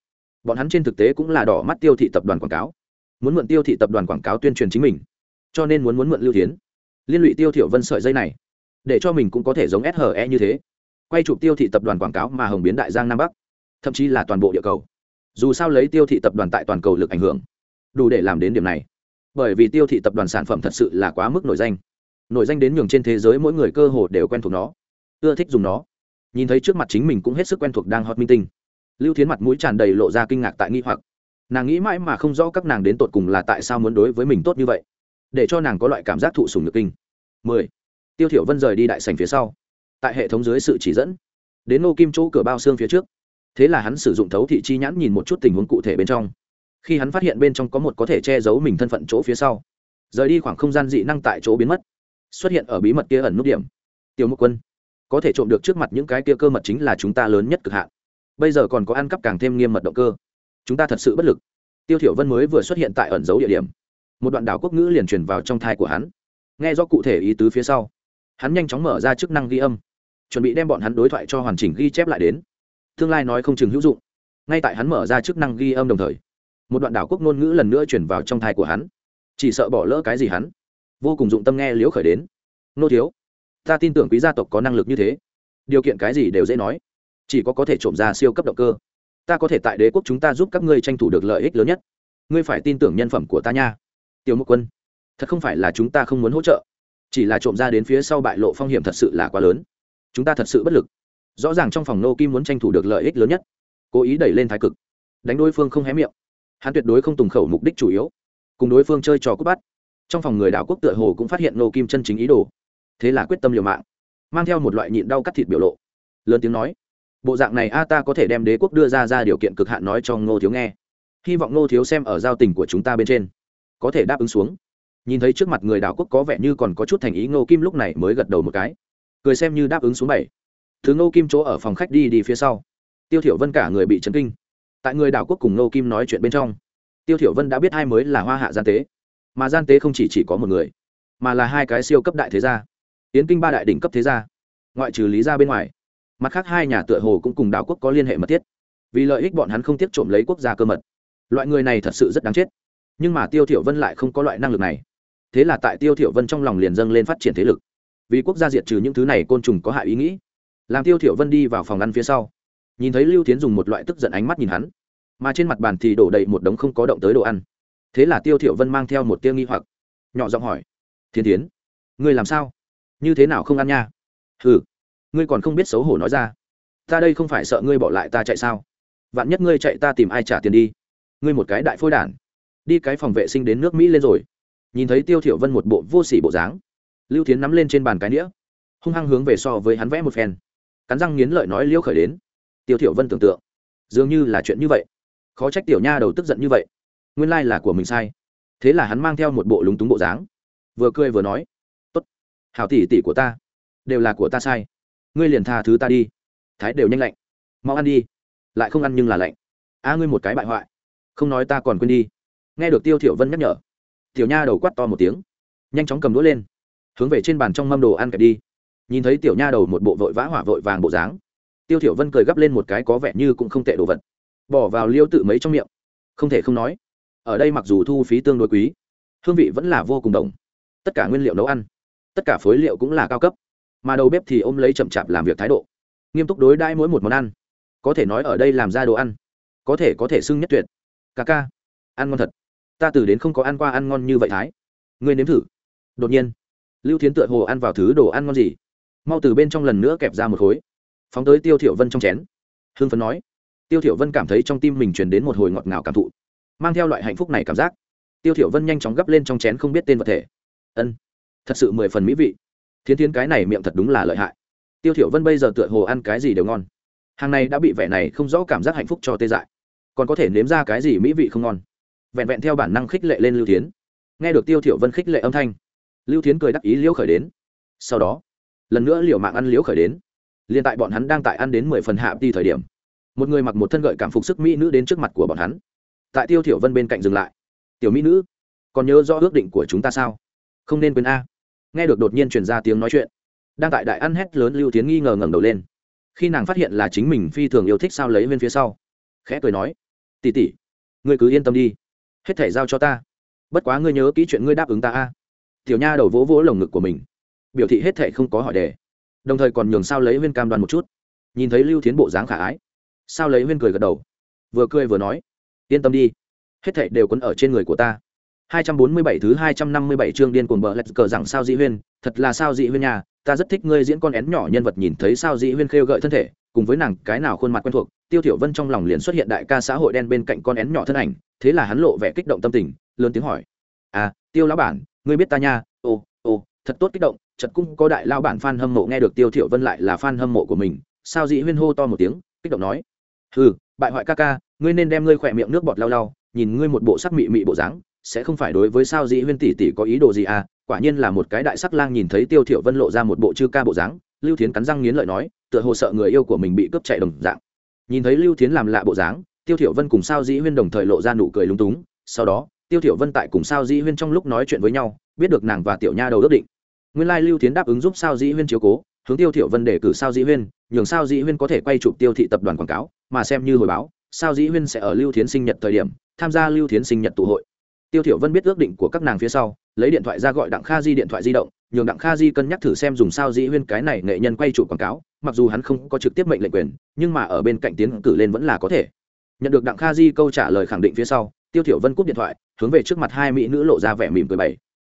Bọn hắn trên thực tế cũng là đỏ mắt tiêu thị tập đoàn quảng cáo. Muốn mượn tiêu thị tập đoàn quảng cáo tuyên truyền chính mình. Cho nên muốn muốn mượn lưu thiến. Liên lụy tiêu thiểu vân sợi dây này. Để cho mình cũng có thể giống SHE như thế. Quay chụp tiêu thị tập đoàn quảng cáo mà hồng biến đại giang nam bắc. Thậm chí là toàn bộ địa cầu dù sao lấy tiêu thị tập đoàn tại toàn cầu lực ảnh hưởng, đủ để làm đến điểm này. Bởi vì tiêu thị tập đoàn sản phẩm thật sự là quá mức nổi danh. Nổi danh đến nhường trên thế giới mỗi người cơ hồ đều quen thuộc nó, ưa thích dùng nó. Nhìn thấy trước mặt chính mình cũng hết sức quen thuộc đang hot minh tinh. Lưu thiến mặt mũi tràn đầy lộ ra kinh ngạc tại nghi hoặc. Nàng nghĩ mãi mà không rõ các nàng đến tột cùng là tại sao muốn đối với mình tốt như vậy, để cho nàng có loại cảm giác thụ sùng nhược kinh. Mười, tiêu thiểu vân rời đi đại sảnh phía sau. Tại hệ thống dưới sự chỉ dẫn, đến nô kim chỗ cửa bao xương phía trước thế là hắn sử dụng thấu thị chi nhãn nhìn một chút tình huống cụ thể bên trong. Khi hắn phát hiện bên trong có một có thể che giấu mình thân phận chỗ phía sau, rời đi khoảng không gian dị năng tại chỗ biến mất. Xuất hiện ở bí mật kia ẩn nút điểm. Tiêu mục quân, có thể trộm được trước mặt những cái kia cơ mật chính là chúng ta lớn nhất cực hạn. Bây giờ còn có ăn cắp càng thêm nghiêm mật động cơ. Chúng ta thật sự bất lực. Tiêu thiểu vân mới vừa xuất hiện tại ẩn giấu địa điểm. Một đoạn đảo quốc ngữ liền truyền vào trong thai của hắn. Nghe do cụ thể ý tứ phía sau, hắn nhanh chóng mở ra chức năng ghi âm, chuẩn bị đem bọn hắn đối thoại cho hoàn chỉnh ghi chép lại đến tương lai nói không chừng hữu dụng. Ngay tại hắn mở ra chức năng ghi âm đồng thời, một đoạn đảo quốc ngôn ngữ lần nữa chuyển vào trong thai của hắn. Chỉ sợ bỏ lỡ cái gì hắn? Vô cùng dụng tâm nghe liễu khởi đến. Nô thiếu, ta tin tưởng quý gia tộc có năng lực như thế. Điều kiện cái gì đều dễ nói. Chỉ có có thể trộm ra siêu cấp động cơ. Ta có thể tại đế quốc chúng ta giúp các ngươi tranh thủ được lợi ích lớn nhất. Ngươi phải tin tưởng nhân phẩm của ta nha. Tiêu mục quân, thật không phải là chúng ta không muốn hỗ trợ. Chỉ là trộm ra đến phía sau bại lộ phong hiểm thật sự là quá lớn. Chúng ta thật sự bất lực rõ ràng trong phòng nô kim muốn tranh thủ được lợi ích lớn nhất. Cố ý đẩy lên thái cực. Đánh đối phương không hé miệng. Hắn tuyệt đối không tùng khẩu mục đích chủ yếu. Cùng đối phương chơi trò cút bắt. Trong phòng người đảo quốc tựa hồ cũng phát hiện nô kim chân chính ý đồ. Thế là quyết tâm liều mạng. Mang theo một loại nhịn đau cắt thịt biểu lộ. Lớn tiếng nói, bộ dạng này a, ta có thể đem đế quốc đưa ra ra điều kiện cực hạn nói cho ngô thiếu nghe. Hy vọng ngô thiếu xem ở giao tình của chúng ta bên trên. Có thể đáp ứng xuống. Nhìn thấy trước mặt người đảo quốc có vẻ như còn có chút thành ý, ngô kim lúc này mới gật đầu một cái. Cười xem như đáp ứng xuống bảy thứ ngô kim chỗ ở phòng khách đi đi phía sau. Tiêu thiểu vân cả người bị chấn kinh. Tại người đảo quốc cùng ngô kim nói chuyện bên trong, tiêu thiểu vân đã biết hai mới là hoa hạ gian tế. Mà gian tế không chỉ chỉ có một người, mà là hai cái siêu cấp đại thế gia. Tiến kinh ba đại đỉnh cấp thế gia. Ngoại trừ lý gia bên ngoài, mặt khác hai nhà tựa hồ cũng cùng đảo quốc có liên hệ mật thiết. Vì lợi ích bọn hắn không tiếc trộm lấy quốc gia cơ mật. Loại người này thật sự rất đáng chết. Nhưng mà tiêu thiểu vân lại không có loại năng lực này. Thế là tại tiêu thiểu vân trong lòng liền dâng lên phát triển thế lực. Vì quốc gia diệt trừ những thứ này côn trùng có hại ý nghĩ làm tiêu thiểu vân đi vào phòng ăn phía sau, nhìn thấy lưu tiến dùng một loại tức giận ánh mắt nhìn hắn, mà trên mặt bàn thì đổ đầy một đống không có động tới đồ ăn. Thế là tiêu thiểu vân mang theo một tia nghi hoặc, nhỏ giọng hỏi thiên tiến ngươi làm sao? Như thế nào không ăn nha? Hừ, ngươi còn không biết xấu hổ nói ra. Ta đây không phải sợ ngươi bỏ lại ta chạy sao? Vạn nhất ngươi chạy ta tìm ai trả tiền đi? Ngươi một cái đại phôi đản. Đi cái phòng vệ sinh đến nước mỹ lên rồi. Nhìn thấy tiêu thiểu vân một bộ vô sỉ bộ dáng, lưu Thiến nắm lên trên bàn cái nĩa, hung hăng hướng về so với hắn vẽ một phen cắn răng nghiến lợi nói liêu khởi đến. Tiêu thiểu vân tưởng tượng, dường như là chuyện như vậy. Khó trách tiểu nha đầu tức giận như vậy. Nguyên lai là của mình sai. Thế là hắn mang theo một bộ lúng túng bộ dáng. Vừa cười vừa nói, tốt, hảo tỷ tỷ của ta, đều là của ta sai. Ngươi liền tha thứ ta đi. Thái đều nhanh lạnh. Mau ăn đi. Lại không ăn nhưng là lạnh. A ngươi một cái bại hoại. Không nói ta còn quên đi. Nghe được tiêu thiểu vân nhắc nhở, tiểu nha đầu quát to một tiếng, nhanh chóng cầm đũa lên, hướng về trên bàn trong mâm đồ ăn kẹp đi nhìn thấy tiểu nha đầu một bộ vội vã hỏa vội vàng bộ dáng, tiêu thiểu vân cười gấp lên một cái có vẻ như cũng không tệ đồ vật. Bỏ vào liêu tự mấy trong miệng. Không thể không nói, ở đây mặc dù thu phí tương đối quý, hương vị vẫn là vô cùng đồng. Tất cả nguyên liệu nấu ăn, tất cả phối liệu cũng là cao cấp, mà đầu bếp thì ôm lấy chậm chạp làm việc thái độ. Nghiêm túc đối đãi mỗi một món ăn. Có thể nói ở đây làm ra đồ ăn, có thể có thể xưng nhất tuyệt. Ca ca, ăn ngon thật. Ta từ đến không có ăn qua ăn ngon như vậy thái. Ngươi nếm thử. Đột nhiên, lưu thiến tựa hồ ăn vào thứ đồ ăn ngon gì? Mau từ bên trong lần nữa kẹp ra một khối. Phóng tới tiêu thiểu vân trong chén. Hương phấn nói. Tiêu thiểu vân cảm thấy trong tim mình truyền đến một hồi ngọt ngào cảm thụ, mang theo loại hạnh phúc này cảm giác. Tiêu thiểu vân nhanh chóng gấp lên trong chén không biết tên vật thể. Ân, thật sự mười phần mỹ vị. Thiến thiến cái này miệng thật đúng là lợi hại. Tiêu thiểu vân bây giờ tựa hồ ăn cái gì đều ngon. Hàng này đã bị vẻ này không rõ cảm giác hạnh phúc cho tê dại. Còn có thể nếm ra cái gì mỹ vị không ngon. Vẹn vẹn theo bản năng khích lệ lên lưu thiến. Nghe được tiêu thiểu vân khích lệ âm thanh, lưu thiến cười đắc ý liễu khởi đến. Sau đó lần nữa liều mạng ăn liếu khởi đến. Liền tại bọn hắn đang tại ăn đến mười phần hạ đi thời điểm, một người mặc một thân gợi cảm phục sức mỹ nữ đến trước mặt của bọn hắn. Tại tiêu thiểu vân bên cạnh dừng lại. Tiểu mỹ nữ, còn nhớ rõ ước định của chúng ta sao? Không nên quên a. Nghe được đột nhiên truyền ra tiếng nói chuyện, đang tại đại ăn hét lớn lưu tiến nghi ngờ ngẩng đầu lên. Khi nàng phát hiện là chính mình phi thường yêu thích sao lấy bên phía sau, khẽ cười nói, tỷ tỷ, ngươi cứ yên tâm đi. Hết thể giao cho ta. Bất quá ngươi nhớ kỹ chuyện ngươi đáp ứng ta a. Tiểu nha đầu vỗ vỗ lồng ngực của mình biểu thị hết thệ không có hỏi đề. Đồng thời còn nhường sao lấy huyên cam đoan một chút. Nhìn thấy lưu tiến bộ dáng khả ái, sao lấy huyên cười gật đầu. Vừa cười vừa nói, yên tâm đi, hết thệ đều quấn ở trên người của ta. 247 thứ 257 chương điên cuồng bờ lật cờ rằng sao dị huyên, thật là sao dị huyên nhà ta rất thích ngươi diễn con én nhỏ nhân vật nhìn thấy sao dị huyên khêu gợi thân thể, cùng với nàng cái nào khuôn mặt quen thuộc, tiêu tiểu vân trong lòng liền xuất hiện đại ca xã hội đen bên cạnh con én nhỏ thân ảnh, thế là hắn lộ vẻ kích động tâm tình, lớn tiếng hỏi à tiêu lão bản, ngươi biết ta nha? Ô ô thật tốt kích động chật cũng có đại lao bản fan hâm mộ nghe được tiêu thiểu vân lại là fan hâm mộ của mình, sao dị huyên hô to một tiếng, kích động nói, hừ, bại hoại ca ca, ngươi nên đem ngươi khỏe miệng nước bọt lau lau, nhìn ngươi một bộ sắc mị mị bộ dáng, sẽ không phải đối với sao dị huyên tỷ tỷ có ý đồ gì à? Quả nhiên là một cái đại sắc lang nhìn thấy tiêu thiểu vân lộ ra một bộ chư ca bộ dáng, lưu thiến cắn răng nghiến lợi nói, tựa hồ sợ người yêu của mình bị cướp chạy đồng dạng. Nhìn thấy lưu thiến làm lạ bộ dáng, tiêu thiểu vân cùng sao dĩ huyên đồng thời lộ ra nụ cười lúng túng, sau đó, tiêu thiểu vân tại cùng sao dĩ huyên trong lúc nói chuyện với nhau, biết được nàng và tiểu nha đầu ước định nguyên lai lưu thiến đáp ứng giúp sao dĩ huyên chiếu cố, hướng tiêu thiểu vân để cử sao dĩ huyên, nhường sao dĩ huyên có thể quay chụp tiêu thị tập đoàn quảng cáo, mà xem như hồi báo, sao dĩ huyên sẽ ở lưu thiến sinh nhật thời điểm, tham gia lưu thiến sinh nhật tụ hội. Tiêu thiểu vân biết ước định của các nàng phía sau, lấy điện thoại ra gọi đặng kha di điện thoại di động, nhường đặng kha di cân nhắc thử xem dùng sao dĩ huyên cái này nghệ nhân quay chụp quảng cáo, mặc dù hắn không có trực tiếp mệnh lệnh quyền, nhưng mà ở bên cạnh tiến cử lên vẫn là có thể. Nhận được đặng kha di câu trả lời khẳng định phía sau, tiêu thiểu vân cúp điện thoại, hướng về trước mặt hai mỹ nữ lộ ra vẻ mỉm cười bày.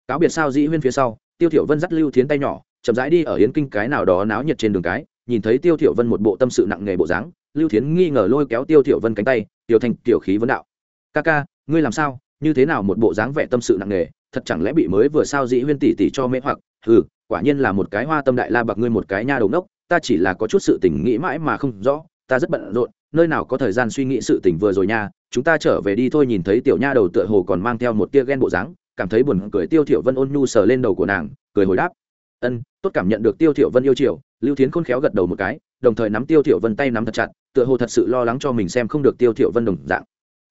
Cáo biệt sao dĩ huyên phía sau tiêu thiểu vân dắt lưu thiến tay nhỏ chậm rãi đi ở yến kinh cái nào đó náo nhiệt trên đường cái nhìn thấy tiêu thiểu vân một bộ tâm sự nặng nề bộ dáng lưu thiến nghi ngờ lôi kéo tiêu thiểu vân cánh tay tiểu thành tiểu khí vấn đạo. Ca ca ngươi làm sao? Như thế nào một bộ dáng vẻ tâm sự nặng nề thật chẳng lẽ bị mới vừa sao dĩ huyên tỷ tỷ cho mê hoặc? Hừ, quả nhiên là một cái hoa tâm đại la bạc ngươi một cái nha đầu nốc, ta chỉ là có chút sự tình nghĩ mãi mà không rõ ta rất bận rộn nơi nào có thời gian suy nghĩ sự tình vừa rồi nha chúng ta trở về đi thôi. Nhìn thấy tiểu nha đầu tựa hồ còn mang theo một tia ghen bộ dáng cảm thấy buồn cười tiêu thiểu vân ôn nhu sờ lên đầu của nàng, cười hồi đáp. Ân, tốt cảm nhận được tiêu thiểu vân yêu chiều. Lưu thiến khôn khéo gật đầu một cái, đồng thời nắm tiêu thiểu vân tay nắm thật chặt, tựa hồ thật sự lo lắng cho mình xem không được tiêu thiểu vân đồng dạng.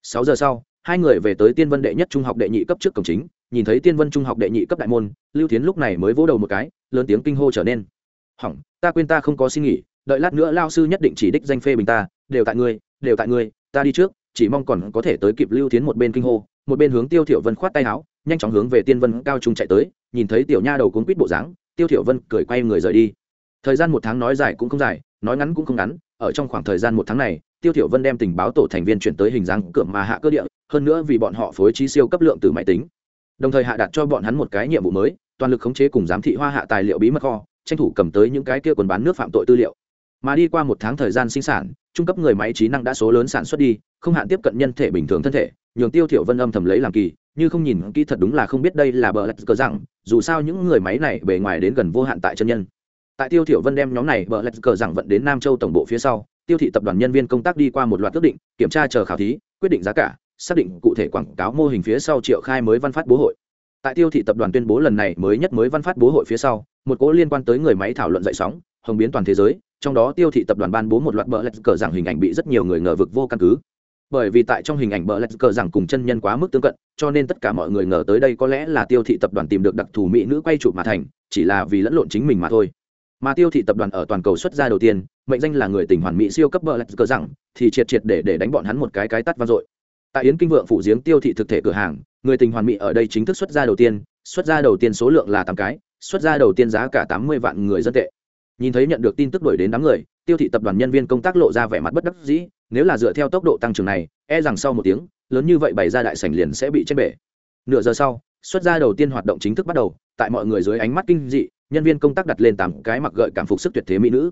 Sáu giờ sau, hai người về tới tiên vân đệ nhất trung học đệ nhị cấp trước cổng chính, nhìn thấy tiên vân trung học đệ nhị cấp đại môn, lưu thiến lúc này mới vỗ đầu một cái, lớn tiếng kinh hô trở nên. Hỏng, ta quên ta không có xin nghỉ, đợi lát nữa lao sư nhất định chỉ đích danh phê bình ta, đều tại ngươi, đều tại ngươi, ta đi trước, chỉ mong còn có thể tới kịp lưu thiến một bên kinh hô một bên hướng tiêu thiểu vân khoát tay áo, nhanh chóng hướng về tiên vân cao trung chạy tới, nhìn thấy tiểu nha đầu cuốn quýt bộ dáng, tiêu thiểu vân cười quay người rời đi. Thời gian một tháng nói dài cũng không dài, nói ngắn cũng không ngắn, ở trong khoảng thời gian một tháng này, tiêu thiểu vân đem tình báo tổ thành viên chuyển tới hình dáng cượm mà hạ cơ địa, hơn nữa vì bọn họ phối trí siêu cấp lượng từ máy tính. Đồng thời hạ đặt cho bọn hắn một cái nhiệm vụ mới, toàn lực khống chế cùng giám thị hoa hạ tài liệu bí mật kho, tranh thủ cầm tới những cái kia quần bán nước phạm tội tư liệu. Mà đi qua một tháng thời gian sinh sản trung cấp người máy trí năng đã số lớn sản xuất đi, không hạn tiếp cận nhân thể bình thường thân thể, nhường tiêu thiểu vân âm thầm lấy làm kỳ, như không nhìn kỹ thật đúng là không biết đây là bờ lạch cờ rằng, dù sao những người máy này bề ngoài đến gần vô hạn tại chân nhân. Tại tiêu thiểu vân đem nhóm này bờ lạch cờ rằng vận đến nam châu tổng bộ phía sau, tiêu thị tập đoàn nhân viên công tác đi qua một loạt quyết định, kiểm tra chờ khảo thí, quyết định giá cả, xác định cụ thể quảng cáo mô hình phía sau triệu khai mới văn phát bố hội tại tiêu thị tập đoàn tuyên bố lần này mới nhất mới văn phát bố hội phía sau, một cố liên quan tới người máy thảo luận dậy sóng, hồng biến toàn thế giới, trong đó tiêu thị tập đoàn ban bố một loạt bờ lạch cờ rằng hình ảnh bị rất nhiều người ngờ vực vô căn cứ. Bởi vì tại trong hình ảnh bờ lạch cờ rằng cùng chân nhân quá mức tương cận, cho nên tất cả mọi người ngờ tới đây có lẽ là tiêu thị tập đoàn tìm được đặc thù mỹ nữ quay chụp mà thành, chỉ là vì lẫn lộn chính mình mà thôi. Mà tiêu thị tập đoàn ở toàn cầu xuất ra đầu tiên, mệnh danh là người tỉnh hoàn mỹ siêu cấp bờ lạch cờ rằng thì triệt triệt để để đánh bọn hắn một cái cái tắt vang dội. Tại yến kinh vượng phủ giếng tiêu thị thực thể cửa hàng người tình hoàn mỹ ở đây chính thức xuất ra đầu tiên, xuất ra đầu tiên số lượng là tám cái, xuất ra đầu tiên giá cả tám mươi vạn người dân tệ. Nhìn thấy nhận được tin tức đổi đến đám người, tiêu thị tập đoàn nhân viên công tác lộ ra vẻ mặt bất đắc dĩ, nếu là dựa theo tốc độ tăng trưởng này e rằng sau một tiếng, lớn như vậy bày ra đại sảnh liền sẽ bị chết bể. Nửa giờ sau, xuất ra đầu tiên hoạt động chính thức bắt đầu, tại mọi người dưới ánh mắt kinh dị, nhân viên công tác đặt lên tám cái mặc gợi cảm phục sức tuyệt thế mỹ nữ.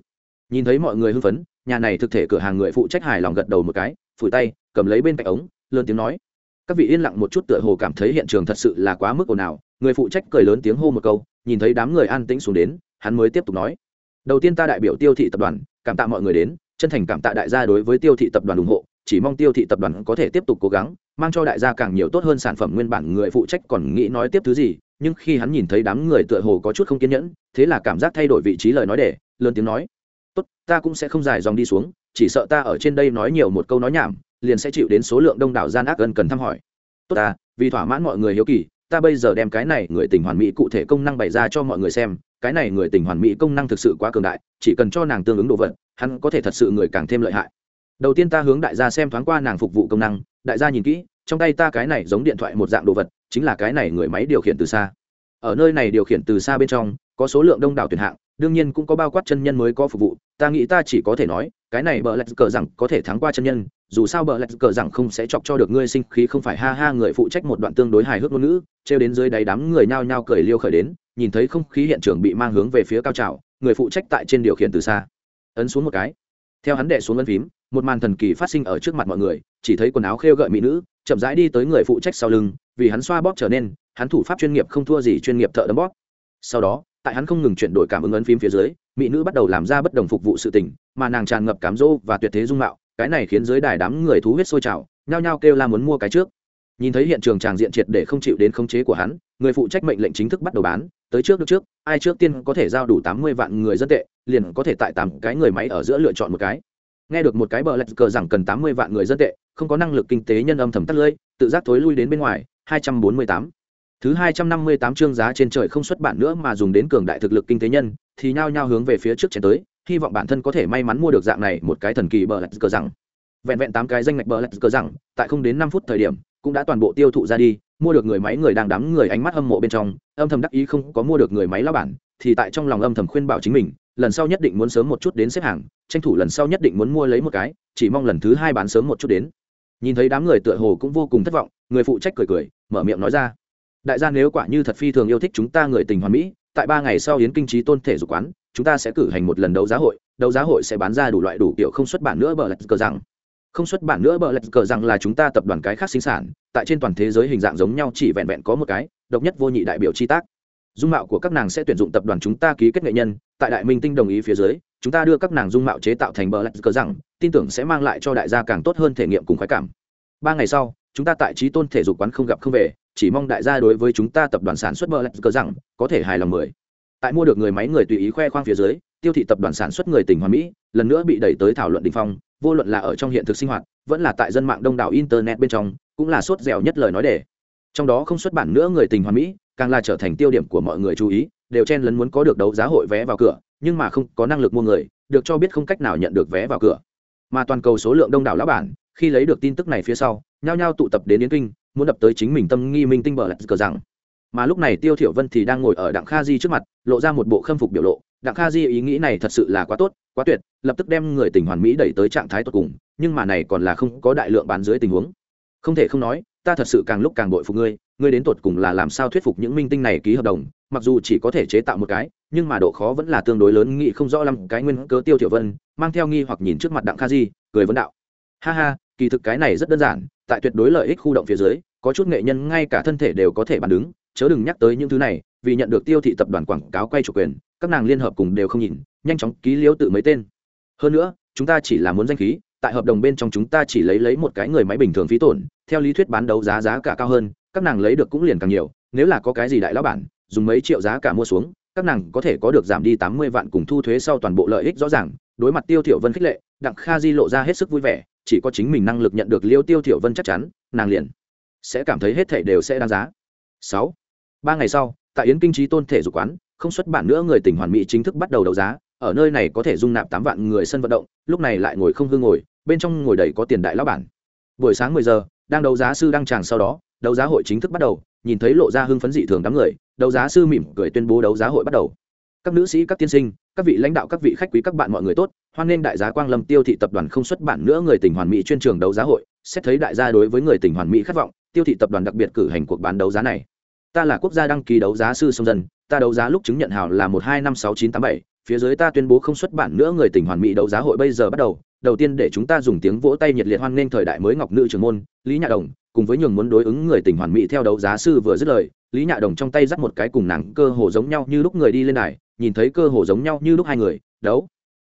Nhìn thấy mọi người hưng phấn, nhà này thực thể cửa hàng người phụ trách hài lòng gật đầu một cái, phủi tay, cầm lấy bên cạnh ống, lớn tiếng nói các vị yên lặng một chút tựa hồ cảm thấy hiện trường thật sự là quá mức ồn ào. Người phụ trách cười lớn tiếng hô một câu, nhìn thấy đám người an tĩnh xuống đến, hắn mới tiếp tục nói. Đầu tiên ta đại biểu tiêu thị tập đoàn, cảm tạ mọi người đến, chân thành cảm tạ đại gia đối với tiêu thị tập đoàn ủng hộ, chỉ mong tiêu thị tập đoàn có thể tiếp tục cố gắng, mang cho đại gia càng nhiều tốt hơn sản phẩm nguyên bản người phụ trách còn nghĩ nói tiếp thứ gì, nhưng khi hắn nhìn thấy đám người tựa hồ có chút không kiên nhẫn, thế là cảm giác thay đổi vị trí lời nói để, lớn tiếng nói. Tốt, ta cũng sẽ không dài dòng đi xuống, chỉ sợ ta ở trên đây nói nhiều một câu nói nhảm liền sẽ chịu đến số lượng đông đảo gian ác gần cần thăm hỏi. Tốt ta, vì thỏa mãn mọi người hiếu kỳ, ta bây giờ đem cái này người tình hoàn mỹ cụ thể công năng bày ra cho mọi người xem. Cái này người tình hoàn mỹ công năng thực sự quá cường đại, chỉ cần cho nàng tương ứng đồ vật, hắn có thể thật sự người càng thêm lợi hại. Đầu tiên ta hướng đại gia xem thoáng qua nàng phục vụ công năng, đại gia nhìn kỹ, trong tay ta cái này giống điện thoại một dạng đồ vật, chính là cái này người máy điều khiển từ xa. Ở nơi này điều khiển từ xa bên trong, có số lượng đông đảo tuyển hạng, đương nhiên cũng có bao quát chân nhân mới có phục vụ, ta nghĩ ta chỉ có thể nói, cái này bờ lạch cờ rằng có thể thắng qua chân nhân dù sao bờ lạch cờ rằng không sẽ chọc cho được ngươi sinh khí, không phải ha ha, người phụ trách một đoạn tương đối hài hước ngôn ngữ, trêu đến dưới đáy đám người nhao nhao cười liêu khởi đến, nhìn thấy không khí hiện trường bị mang hướng về phía cao trào, người phụ trách tại trên điều khiển từ xa, ấn xuống một cái. Theo hắn đệ xuống ấn phím, một màn thần kỳ phát sinh ở trước mặt mọi người, chỉ thấy quần áo khêu gợi mỹ nữ, chậm rãi đi tới người phụ trách sau lưng, vì hắn xoa bóp trở nên, hắn thủ pháp chuyên nghiệp không thua gì chuyên nghiệp thợ đấm bóp. Sau đó, tại hắn không ngừng chuyển đổi cảm ứng ấn phím phía dưới, mỹ nữ bắt đầu làm ra bất đồng phục vụ sự tình, mà nàng tràn ngập cám dỗ và tuyệt thế dung mạo cái này khiến dưới đài đám người thú huyết sôi trào, nhao nhao kêu la muốn mua cái trước. Nhìn thấy hiện trường tràng diện triệt để không chịu đến khống chế của hắn, người phụ trách mệnh lệnh chính thức bắt đầu bán, tới trước được trước, ai trước tiên có thể giao đủ tám mươi vạn người dân tệ, liền có thể tại tám cái người máy ở giữa lựa chọn một cái. Nghe được một cái bờ lạch cờ rằng cần tám mươi vạn người dân tệ, không có năng lực kinh tế nhân âm thầm tắt lưỡi, tự giác thối lui đến bên ngoài, hai trăm bốn mươi tám. Thứ hai trăm năm mươi tám chương giá trên trời không xuất bản nữa mà dùng đến cường đại thực lực kinh tế nhân, thì nhao nhao hướng về phía trước chén tới hy vọng bản thân có thể may mắn mua được dạng này một cái thần kỳ bờ lạch cờ rằng. Vẹn vẹn tám cái danh ngạch bờ lạch cờ rằng, tại không đến năm phút thời điểm, cũng đã toàn bộ tiêu thụ ra đi, mua được người máy người đang đắm người ánh mắt hâm mộ bên trong, âm thầm đắc ý không có mua được người máy lao bản, thì tại trong lòng âm thầm khuyên bảo chính mình, lần sau nhất định muốn sớm một chút đến xếp hàng, tranh thủ lần sau nhất định muốn mua lấy một cái, chỉ mong lần thứ hai bán sớm một chút đến. Nhìn thấy đám người tựa hồ cũng vô cùng thất vọng, người phụ trách cười cười, mở miệng nói ra. Đại gia nếu quả như thật phi thường yêu thích chúng ta người tình hoàn mỹ, tại ba ngày sau hiến kinh trí tôn thể dục quán chúng ta sẽ cử hành một lần đấu giá hội, đấu giá hội sẽ bán ra đủ loại đủ kiểu không xuất bản nữa bờ lạch cờ rằng. Không xuất bản nữa bờ lạch cờ rằng là chúng ta tập đoàn cái khác sinh sản, tại trên toàn thế giới hình dạng giống nhau chỉ vẹn vẹn có một cái, độc nhất vô nhị đại biểu chi tác. Dung mạo của các nàng sẽ tuyển dụng tập đoàn chúng ta ký kết nghệ nhân, tại đại minh tinh đồng ý phía dưới, chúng ta đưa các nàng dung mạo chế tạo thành bờ lạch cờ rằng, tin tưởng sẽ mang lại cho đại gia càng tốt hơn thể nghiệm cùng khoái cảm. Ba ngày sau, chúng ta tại trí tôn thể dục quán không gặp không về, chỉ mong đại gia đối với chúng ta tập đoàn sản xuất bờ lạch cờ rằng, có thể hài lòng mười tại mua được người máy người tùy ý khoe khoang phía dưới, tiêu thị tập đoàn sản xuất người tỉnh hoa mỹ, lần nữa bị đẩy tới thảo luận đình phong, vô luận là ở trong hiện thực sinh hoạt, vẫn là tại dân mạng đông đảo internet bên trong, cũng là sốt dẻo nhất lời nói để. trong đó không xuất bản nữa người tình hoa mỹ, càng là trở thành tiêu điểm của mọi người chú ý, đều chen lấn muốn có được đấu giá hội vé vào cửa, nhưng mà không có năng lực mua người, được cho biết không cách nào nhận được vé vào cửa mà toàn cầu số lượng đông đảo lão bản, khi lấy được tin tức này phía sau, nhao nhao tụ tập đến yến kinh, muốn đập tới chính mình tâm nghi minh tinh bờ lạch cờ rằng mà lúc này tiêu thiểu vân thì đang ngồi ở đặng kha di trước mặt, lộ ra một bộ khâm phục biểu lộ. Đặng kha di ý nghĩ này thật sự là quá tốt, quá tuyệt, lập tức đem người tình hoàn mỹ đẩy tới trạng thái tốt cùng, nhưng mà này còn là không có đại lượng bán dưới tình huống. Không thể không nói, ta thật sự càng lúc càng bội phục ngươi ngươi đến tột cùng là làm sao thuyết phục những minh tinh này ký hợp đồng, mặc dù chỉ có thể chế tạo một cái, nhưng mà độ khó vẫn là tương đối lớn, nghĩ không rõ lắm cái nguyên cớ tiêu thiểu vân, mang theo nghi hoặc nhìn trước mặt đặng kha di, cười vấn đạo. Ha ha, kỳ thực cái này rất đơn giản, tại tuyệt đối lợi ích khu động phía dưới, có chút nghệ nhân ngay cả thân thể đều có thể bàn đứng chớ đừng nhắc tới những thứ này, vì nhận được tiêu thị tập đoàn quảng cáo quay chủ quyền, các nàng liên hợp cùng đều không nhìn, nhanh chóng ký liễu tự mấy tên. Hơn nữa, chúng ta chỉ là muốn danh khí, tại hợp đồng bên trong chúng ta chỉ lấy lấy một cái người máy bình thường phí tổn, theo lý thuyết bán đấu giá giá cả cao hơn, các nàng lấy được cũng liền càng nhiều, nếu là có cái gì đại lão bản, dùng mấy triệu giá cả mua xuống, các nàng có thể có được giảm đi tám mươi vạn cùng thu thuế sau toàn bộ lợi ích rõ ràng, đối mặt tiêu thiểu vân khích lệ, đặng kha di lộ ra hết sức vui vẻ, chỉ có chính mình năng lực nhận được liêu tiêu thiểu vân chắc chắn, nàng liền sẽ cảm thấy hết thảy đều sẽ đáng giá. Sáu ba ngày sau, tại yến kinh trí tôn thể dục quán, không xuất bản nữa người tỉnh hoàn mỹ chính thức bắt đầu đấu giá, ở nơi này có thể dung nạp tám vạn người sân vận động, lúc này lại ngồi không hương ngồi, bên trong ngồi đầy có tiền đại lão bản. Buổi sáng mười giờ, đang đấu giá sư đăng tràng sau đó, đấu giá hội chính thức bắt đầu, nhìn thấy lộ ra hưng phấn dị thường đám người, đấu giá sư mỉm cười tuyên bố đấu giá hội bắt đầu. Các nữ sĩ, các tiên sinh, các vị lãnh đạo, các vị khách quý, các bạn mọi người tốt, hoan nghênh đại giá quang lâm tiêu thị tập đoàn không xuất bản nữa người tỉnh hoàn mỹ chuyên trường đấu giá hội, xét thấy đại gia đối với người tỉnh hoàn mỹ khát vọng, tiêu thị tập đoàn đặc biệt cử hành cuộc bán đấu giá này ta là quốc gia đăng ký đấu giá sư sông dân, ta đấu giá lúc chứng nhận hào là một hai năm sáu chín tám bảy, phía dưới ta tuyên bố không xuất bản nữa người tỉnh hoàn mỹ đấu giá hội bây giờ bắt đầu đầu tiên để chúng ta dùng tiếng vỗ tay nhiệt liệt hoan nghênh thời đại mới ngọc nữ trưởng môn, lý nhạ đồng, cùng với nhường muốn đối ứng người tỉnh hoàn mỹ theo đấu giá sư vừa dứt lời, lý nhạ đồng trong tay dắt một cái cùng nàng cơ hồ giống nhau như lúc người đi lên đài, nhìn thấy cơ hồ giống nhau như lúc hai người, đấu.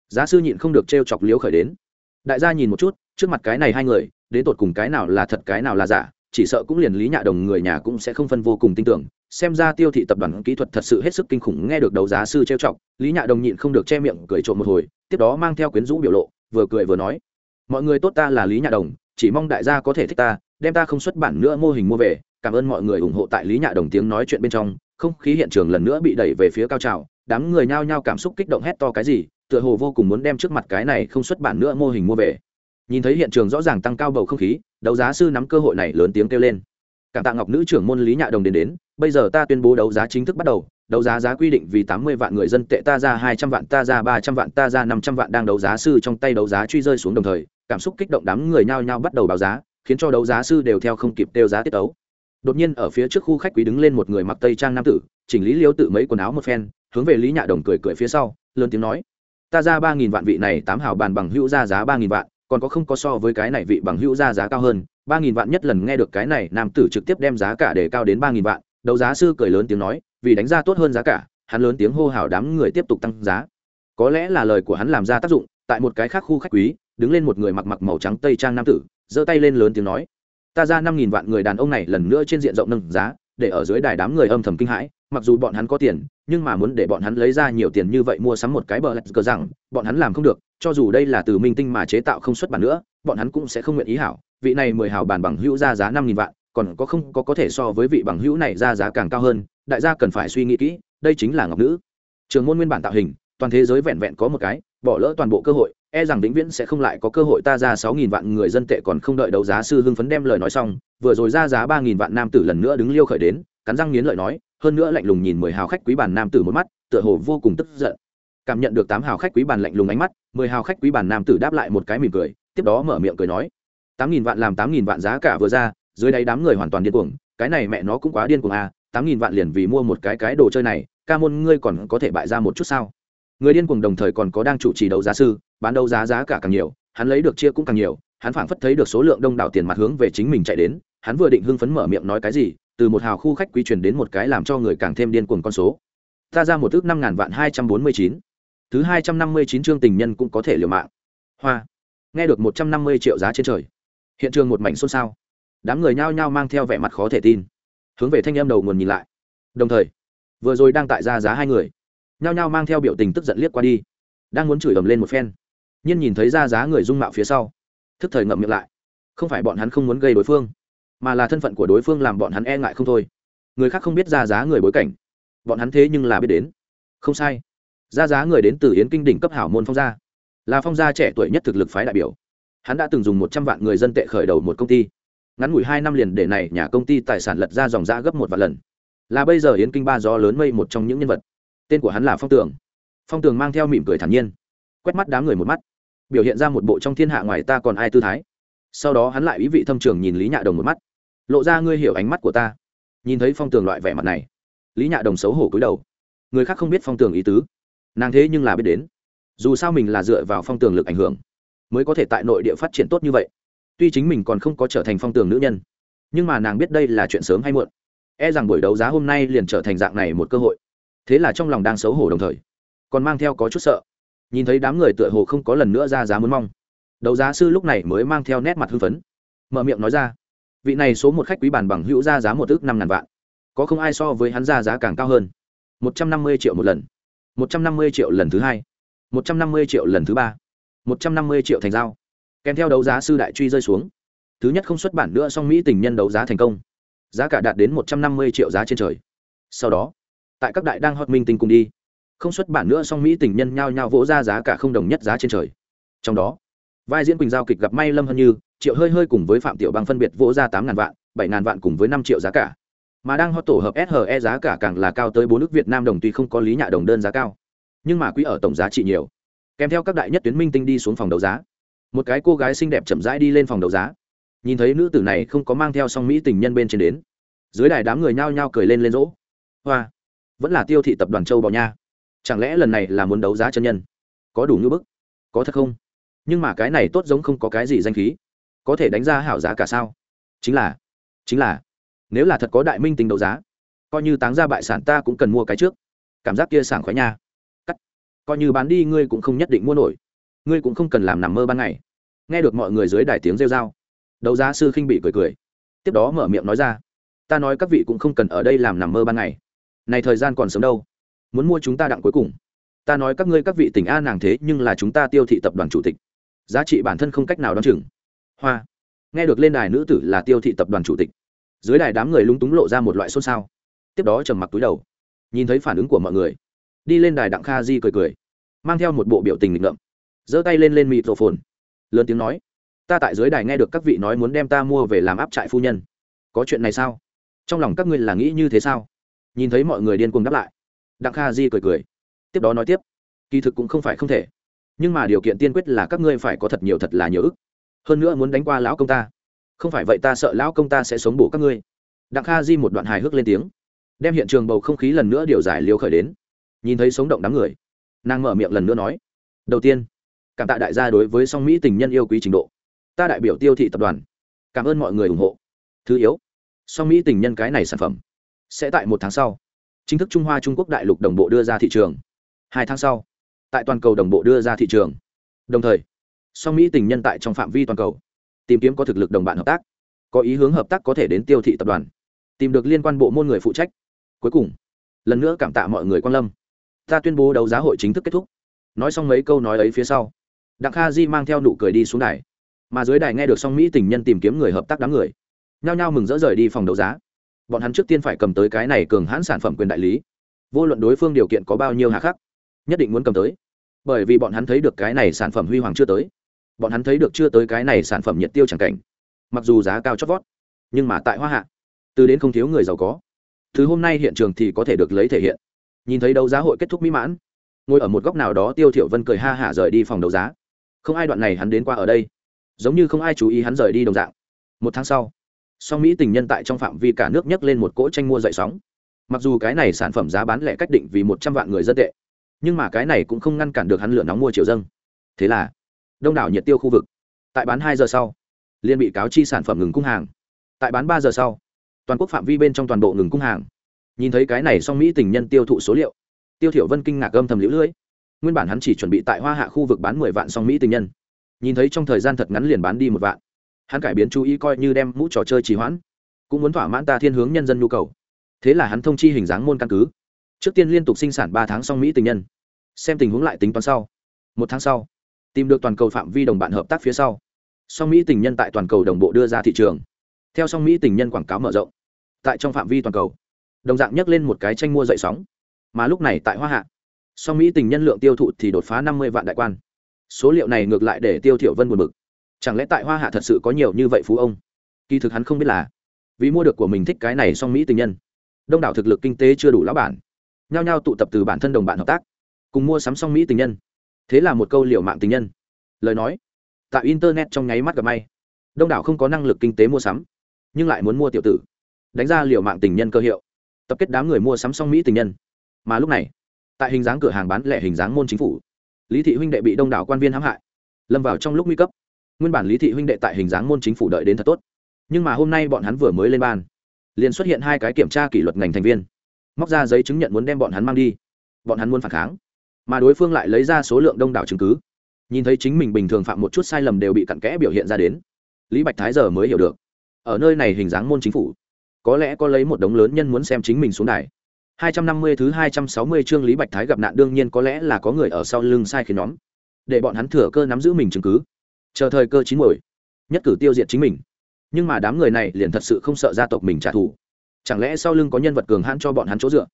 Giá sư nhịn không được t chọc liếu khởi đến. Đại gia nhìn một chút, trước mặt cái này hai người, đến tột cùng cái nào là thật cái nào là giả? Chỉ sợ cũng liền lý nhạ đồng người nhà cũng sẽ không phân vô cùng tin tưởng. Xem ra tiêu thị tập đoàn kỹ thuật thật sự hết sức kinh khủng, nghe được đấu giá sư trêu chọc, lý nhạ đồng nhịn không được che miệng cười trộm một hồi, tiếp đó mang theo quyến rũ biểu lộ, vừa cười vừa nói, mọi người tốt ta là lý nhạ đồng, chỉ mong đại gia có thể thích ta, đem ta không xuất bản nữa mô hình mua về, cảm ơn mọi người ủng hộ tại lý nhạ đồng tiếng nói chuyện bên trong. Không khí hiện trường lần nữa bị đẩy về phía cao trào, đám người nhao nhao cảm xúc kích động hét to cái gì, tựa hồ vô cùng muốn đem trước mặt cái này không xuất bản nữa mô hình mua về nhìn thấy hiện trường rõ ràng tăng cao bầu không khí, đấu giá sư nắm cơ hội này lớn tiếng kêu lên. Cảm tạ ngọc nữ trưởng môn lý nhạ đồng đến đến, bây giờ ta tuyên bố đấu giá chính thức bắt đầu. Đấu giá giá quy định vì tám mươi vạn người dân tệ ta ra hai trăm vạn, ta ra ba trăm vạn, ta ra năm trăm vạn đang đấu giá sư trong tay đấu giá truy rơi xuống đồng thời, cảm xúc kích động đám người nhao nhao bắt đầu báo giá, khiến cho đấu giá sư đều theo không kịp tiêu giá tiết ấu đột nhiên ở phía trước khu khách quý đứng lên một người mặc tây trang nam tử, chỉnh lý liêu tự mấy quần áo một phen, hướng về lý nhạ đồng cười cười phía sau, lớn tiếng nói, ta ra ba nghìn vạn vị này tám hào bàn bằng hữu ra giá ba nghìn vạn còn có không có so với cái này vị bằng hữu ra giá cao hơn, ba nghìn vạn nhất lần nghe được cái này, nam tử trực tiếp đem giá cả để cao đến ba nghìn vạn, đấu giá sư cười lớn tiếng nói, vì đánh ra tốt hơn giá cả, hắn lớn tiếng hô hào đám người tiếp tục tăng giá. Có lẽ là lời của hắn làm ra tác dụng, tại một cái khác khu khách quý, đứng lên một người mặc mặc màu trắng tây trang nam tử, giơ tay lên lớn tiếng nói, ta ra năm nghìn vạn người đàn ông này lần nữa trên diện rộng nâng giá, để ở dưới đài đám người âm thầm kinh hãi mặc dù bọn hắn có tiền, nhưng mà muốn để bọn hắn lấy ra nhiều tiền như vậy mua sắm một cái bờ lạch cờ rằng, bọn hắn làm không được, cho dù đây là từ minh tinh mà chế tạo không xuất bản nữa, bọn hắn cũng sẽ không nguyện ý hảo. Vị này mười hảo bản bằng hữu ra giá năm nghìn vạn, còn có không có có thể so với vị bằng hữu này ra giá càng cao hơn, đại gia cần phải suy nghĩ kỹ, đây chính là ngọc nữ. Trường môn nguyên bản tạo hình, toàn thế giới vẹn vẹn có một cái, bỏ lỡ toàn bộ cơ hội e rằng vĩnh viễn sẽ không lại có cơ hội ta ra sáu nghìn vạn người dân tệ còn không đợi đấu giá sư hưng phấn đem lời nói xong, vừa rồi ra giá ba nghìn vạn nam tử lần nữa đứng liêu khởi đến, cắn răng nghiến lợi nói hơn nữa lạnh lùng nhìn mười hào khách quý bàn nam tử một mắt, tựa hồ vô cùng tức giận. Cảm nhận được tám hào khách quý bàn lạnh lùng ánh mắt, mười hào khách quý bàn nam tử đáp lại một cái mỉm cười, tiếp đó mở miệng cười nói. Tám nghìn vạn làm tám nghìn vạn giá cả vừa ra, dưới đáy đám người hoàn toàn điên cuồng, cái này mẹ nó cũng quá điên cuồng à tám nghìn vạn liền vì mua một cái cái đồ chơi này, ca môn ngươi còn có thể bại ra một chút sao? Người điên cuồng đồng thời còn có đang chủ trì đấu giá sư, bán đấu giá giá cả càng nhiều, hắn lấy được chia cũng càng nhiều, hắn phảng phất thấy được số lượng đông đảo tiền mặt hướng về chính mình chạy đến, hắn vừa định hưng phấn mở miệng nói cái gì từ một hào khu khách quý truyền đến một cái làm cho người càng thêm điên cuồng con số. Ta ra một ước năm ngàn vạn hai trăm bốn mươi chín. Thứ hai trăm năm mươi chín chương tình nhân cũng có thể liều mạng. Hoa. Nghe được một trăm năm mươi triệu giá trên trời. Hiện trường một mảnh xôn xao. Đám người nhao nhao mang theo vẻ mặt khó thể tin. Hướng về thanh em đầu nguồn nhìn lại. Đồng thời, vừa rồi đang tại ra giá hai người. Nhao nhao mang theo biểu tình tức giận liếc qua đi. Đang muốn chửi ầm lên một phen. Nhưng nhìn thấy ra giá người dung mạo phía sau. Thức thời ngậm miệng lại. Không phải bọn hắn không muốn gây đối phương mà là thân phận của đối phương làm bọn hắn e ngại không thôi. Người khác không biết ra giá người bối cảnh. Bọn hắn thế nhưng là biết đến. Không sai. Ra giá người đến từ yến kinh đỉnh cấp hảo môn phong gia. Là phong gia trẻ tuổi nhất thực lực phái đại biểu. Hắn đã từng dùng một trăm vạn người dân tệ khởi đầu một công ty. Ngắn ngủi hai năm liền để này nhà công ty tài sản lật ra dòng ra gấp một vạn lần. Là bây giờ yến kinh ba gió lớn mây một trong những nhân vật. Tên của hắn là phong tường. Phong tường mang theo mỉm cười thản nhiên. Quét mắt đám người một mắt. Biểu hiện ra một bộ trong thiên hạ ngoài ta còn ai tư thái. Sau đó hắn lại ý vị thâm trường nhìn lý nhạ đồng một mắt lộ ra ngươi hiểu ánh mắt của ta. Nhìn thấy phong tường loại vẻ mặt này, lý nhạ đồng xấu hổ cúi đầu. Người khác không biết phong tường ý tứ. Nàng thế nhưng là biết đến. Dù sao mình là dựa vào phong tường lực ảnh hưởng, mới có thể tại nội địa phát triển tốt như vậy. Tuy chính mình còn không có trở thành phong tường nữ nhân, nhưng mà nàng biết đây là chuyện sớm hay muộn. E rằng buổi đấu giá hôm nay liền trở thành dạng này một cơ hội. Thế là trong lòng đang xấu hổ đồng thời, còn mang theo có chút sợ. Nhìn thấy đám người tựa hồ không có lần nữa ra giá muốn mong. Đấu giá sư lúc này mới mang theo nét mặt hưng phấn, mở miệng nói ra vị này số một khách quý bản bằng hữu ra giá một ước năm ngàn vạn. Có không ai so với hắn ra giá càng cao hơn. Một trăm năm mươi triệu một lần. Một trăm năm mươi triệu lần thứ hai. Một trăm năm mươi triệu lần thứ ba. Một trăm năm mươi triệu thành giao. Kèm theo đấu giá sư đại truy rơi xuống. Thứ nhất không xuất bản nữa song mỹ tình nhân đấu giá thành công. Giá cả đạt đến một trăm năm mươi triệu giá trên trời. Sau đó, tại các đại đang hot minh tình cùng đi. Không xuất bản nữa song mỹ tình nhân nhao nhao vỗ ra giá cả không đồng nhất giá trên trời. Trong đó, vai diễn quỳnh giao kịch gặp may lâm hơn như triệu hơi hơi cùng với phạm tiểu bang phân biệt vỗ ra tám ngàn vạn bảy ngàn vạn cùng với năm triệu giá cả mà đang hot tổ hợp SHE giá cả càng là cao tới bốn nước Việt Nam đồng tuy không có lý nhạ đồng đơn giá cao, nhưng mà quý ở tổng giá trị nhiều. Kèm theo các đại nhất tuyến minh tinh đi xuống phòng đấu giá. Một cái cô gái xinh đẹp chậm rãi đi lên phòng đấu giá. Nhìn thấy nữ tử này không có mang theo song mỹ tình nhân bên trên đến, dưới đài đám người nhao nhao cười lên lên rỗ. Hoa, vẫn là Tiêu thị tập đoàn Châu Bò Nha. Chẳng lẽ lần này là muốn đấu giá chân nhân? Có đủ như bức? Có thật không? Nhưng mà cái này tốt giống không có cái gì danh khí, có thể đánh ra hảo giá cả sao? Chính là, chính là nếu là thật có đại minh tính đấu giá coi như táng ra bại sản ta cũng cần mua cái trước. Cảm giác kia sảng khoái nha. Cắt. Coi như bán đi ngươi cũng không nhất định mua nổi. Ngươi cũng không cần làm nằm mơ ban ngày. Nghe được mọi người dưới đài tiếng rêu r a o đấu giá sư khinh bị cười cười. Tiếp đó mở miệng nói ra ta nói các vị cũng không cần ở đây làm nằm mơ ban ngày. Này thời gian còn sớm đâu. Muốn mua chúng ta đặng cuối cùng. Ta nói các ngươi các vị tỉnh a nàng thế nhưng là chúng ta tiêu thị tập đoàn chủ tịch. Giá trị bản thân không cách nào đ o á n chừng hoa. Nghe được lên đài nữ tử là tiêu thị tập đoàn chủ tịch, dưới đài đám người lúng túng lộ ra một loại xôn xao. Tiếp đó trầm mặc túi đầu, nhìn thấy phản ứng của mọi người. Đi lên đài đặng kha di cười cười, mang theo một bộ biểu tình nghịch ngợm, giơ tay lên lên mịt rổ phồn lớn tiếng nói, ta tại dưới đài nghe được các vị nói muốn đem ta mua về làm áp trại phu nhân. Có chuyện này sao? Trong lòng các ngươi là nghĩ như thế sao? Nhìn thấy mọi người điên cuồng đáp lại, đặng kha di cười cười, tiếp đó nói tiếp, kỳ thực cũng không phải không thể, nhưng mà điều kiện tiên quyết là các ngươi phải có thật nhiều thật là nhiều ức hơn nữa muốn đánh qua lão công ta. Không phải vậy ta sợ lão công ta sẽ sống bổ các ngươi. Đặng kha di một đoạn hài hước lên tiếng. Đem hiện trường bầu không khí lần nữa điều giải liều khởi đến. Nhìn thấy sống động đám người, nàng mở miệng lần nữa nói, đầu tiên, cảm tạ đại gia đối với song mỹ tình nhân yêu quý trình độ. Ta đại biểu tiêu thị tập đoàn, cảm ơn mọi người ủng hộ. Thứ yếu, song mỹ tình nhân cái này sản phẩm sẽ tại một tháng sau, chính thức trung hoa trung quốc đại lục đồng bộ đưa ra thị trường. Hai tháng sau, tại toàn cầu đồng bộ đưa ra thị trường. Đồng thời song mỹ tình nhân tại trong phạm vi toàn cầu, tìm kiếm có thực lực đồng bạn hợp tác, có ý hướng hợp tác có thể đến tiêu thị tập đoàn, tìm được liên quan bộ môn người phụ trách. Cuối cùng, lần nữa cảm tạ mọi người quan lâm. Ta tuyên bố đấu giá hội chính thức kết thúc. Nói xong mấy câu nói ấy phía sau, đặng kha di mang theo nụ cười đi xuống đài. Mà dưới đài nghe được song mỹ tình nhân tìm kiếm người hợp tác đám người, nhao nhao mừng rỡ rời đi phòng đấu giá. Bọn hắn trước tiên phải cầm tới cái này cường hãn sản phẩm quyền đại lý. Vô luận đối phương điều kiện có bao nhiêu hạ khắc, nhất định muốn cầm tới. Bởi vì bọn hắn thấy được cái này sản phẩm huy hoàng chưa tới bọn hắn thấy được chưa tới cái này sản phẩm nhiệt tiêu chẳng cảnh. Mặc dù giá cao chót vót, nhưng mà tại hoa hạ, từ đến không thiếu người giàu có. Thứ hôm nay hiện trường thì có thể được lấy thể hiện. Nhìn thấy đấu giá hội kết thúc mỹ mãn, ngồi ở một góc nào đó tiêu thiểu vân cười ha hả rời đi phòng đấu giá. Không ai đoạn này hắn đến qua ở đây, giống như không ai chú ý hắn rời đi đồng dạng. Một tháng sau, song mỹ tình nhân tại trong phạm vi cả nước nhấc lên một cỗ tranh mua dậy sóng. Mặc dù cái này sản phẩm giá bán lẻ cách định vì một trăm vạn người dân tệ, nhưng mà cái này cũng không ngăn cản được hắn lửa nóng mua triệu dâng. Thế là đông đảo nhiệt tiêu khu vực. Tại bán hai giờ sau, liên bị cáo chi sản phẩm ngừng cung hàng. Tại bán ba giờ sau, toàn quốc phạm vi bên trong toàn bộ ngừng cung hàng. Nhìn thấy cái này song mỹ tình nhân tiêu thụ số liệu, tiêu thiểu vân kinh ngạc âm thầm liễu lưỡi nguyên bản hắn chỉ chuẩn bị tại hoa hạ khu vực bán mười vạn song mỹ tình nhân. Nhìn thấy trong thời gian thật ngắn liền bán đi một vạn. Hắn cải biến chú ý coi như đem mũ trò chơi trì hoãn, cũng muốn thỏa mãn ta thiên hướng nhân dân nhu cầu. Thế là hắn thông chi hình dáng môn căn cứ. Trước tiên liên tục sinh sản ba tháng song mỹ tình nhân. Xem tình huống lại tính toán sau. Một tháng sau tìm được toàn cầu phạm vi đồng bạn hợp tác phía sau. Song mỹ tình nhân tại toàn cầu đồng bộ đưa ra thị trường. Theo song mỹ tình nhân quảng cáo mở rộng. Tại trong phạm vi toàn cầu. Đồng dạng nhắc lên một cái tranh mua dậy sóng. Mà lúc này tại hoa hạ, song mỹ tình nhân lượng tiêu thụ thì đột phá năm mươi vạn đại quan. Số liệu này ngược lại để tiêu thiểu vân buồn bực. Chẳng lẽ tại hoa hạ thật sự có nhiều như vậy phú ông? Kỳ thực hắn không biết là, vì mua được của mình thích cái này song mỹ tình nhân. Đông đảo thực lực kinh tế chưa đủ lão bản. Nhao nhao tụ tập từ bản thân đồng bạn hợp tác. Cùng mua sắm song mỹ tình nhân thế là một câu liệu mạng tình nhân. Lời nói, tại internet trong nháy mắt gặp may. Đông đảo không có năng lực kinh tế mua sắm, nhưng lại muốn mua tiểu tử. Đánh ra liệu mạng tình nhân cơ hiệu. Tập kết đám người mua sắm song mỹ tình nhân. Mà lúc này, tại hình dáng cửa hàng bán lẻ hình dáng môn chính phủ, lý thị huynh đệ bị đông đảo quan viên hãm hại, lâm vào trong lúc nguy cấp. Nguyên bản lý thị huynh đệ tại hình dáng môn chính phủ đợi đến thật tốt. Nhưng mà hôm nay bọn hắn vừa mới lên ban, liền xuất hiện hai cái kiểm tra kỷ luật ngành thành viên. Móc ra giấy chứng nhận muốn đem bọn hắn mang đi. Bọn hắn muốn phản kháng mà đối phương lại lấy ra số lượng đông đảo chứng cứ nhìn thấy chính mình bình thường phạm một chút sai lầm đều bị cặn kẽ biểu hiện ra đến lý bạch thái giờ mới hiểu được ở nơi này hình dáng môn chính phủ có lẽ có lấy một đống lớn nhân muốn xem chính mình xuống đài 250 thứ 260 chương Lý Bạch Thái gặp nạn đương nhiên có lẽ là có người ở sau lưng sai khiến nhóm, để bọn hắn thừa cơ nắm giữ mình chứng cứ, chờ thời cơ chín muồi, nhất cử tiêu diệt chính mình. Nhưng mà đám người này liền thật sự không sợ gia tộc mình trả thù. Chẳng lẽ sau lưng có nhân vật cường hãn cho bọn hắn chỗ dựa?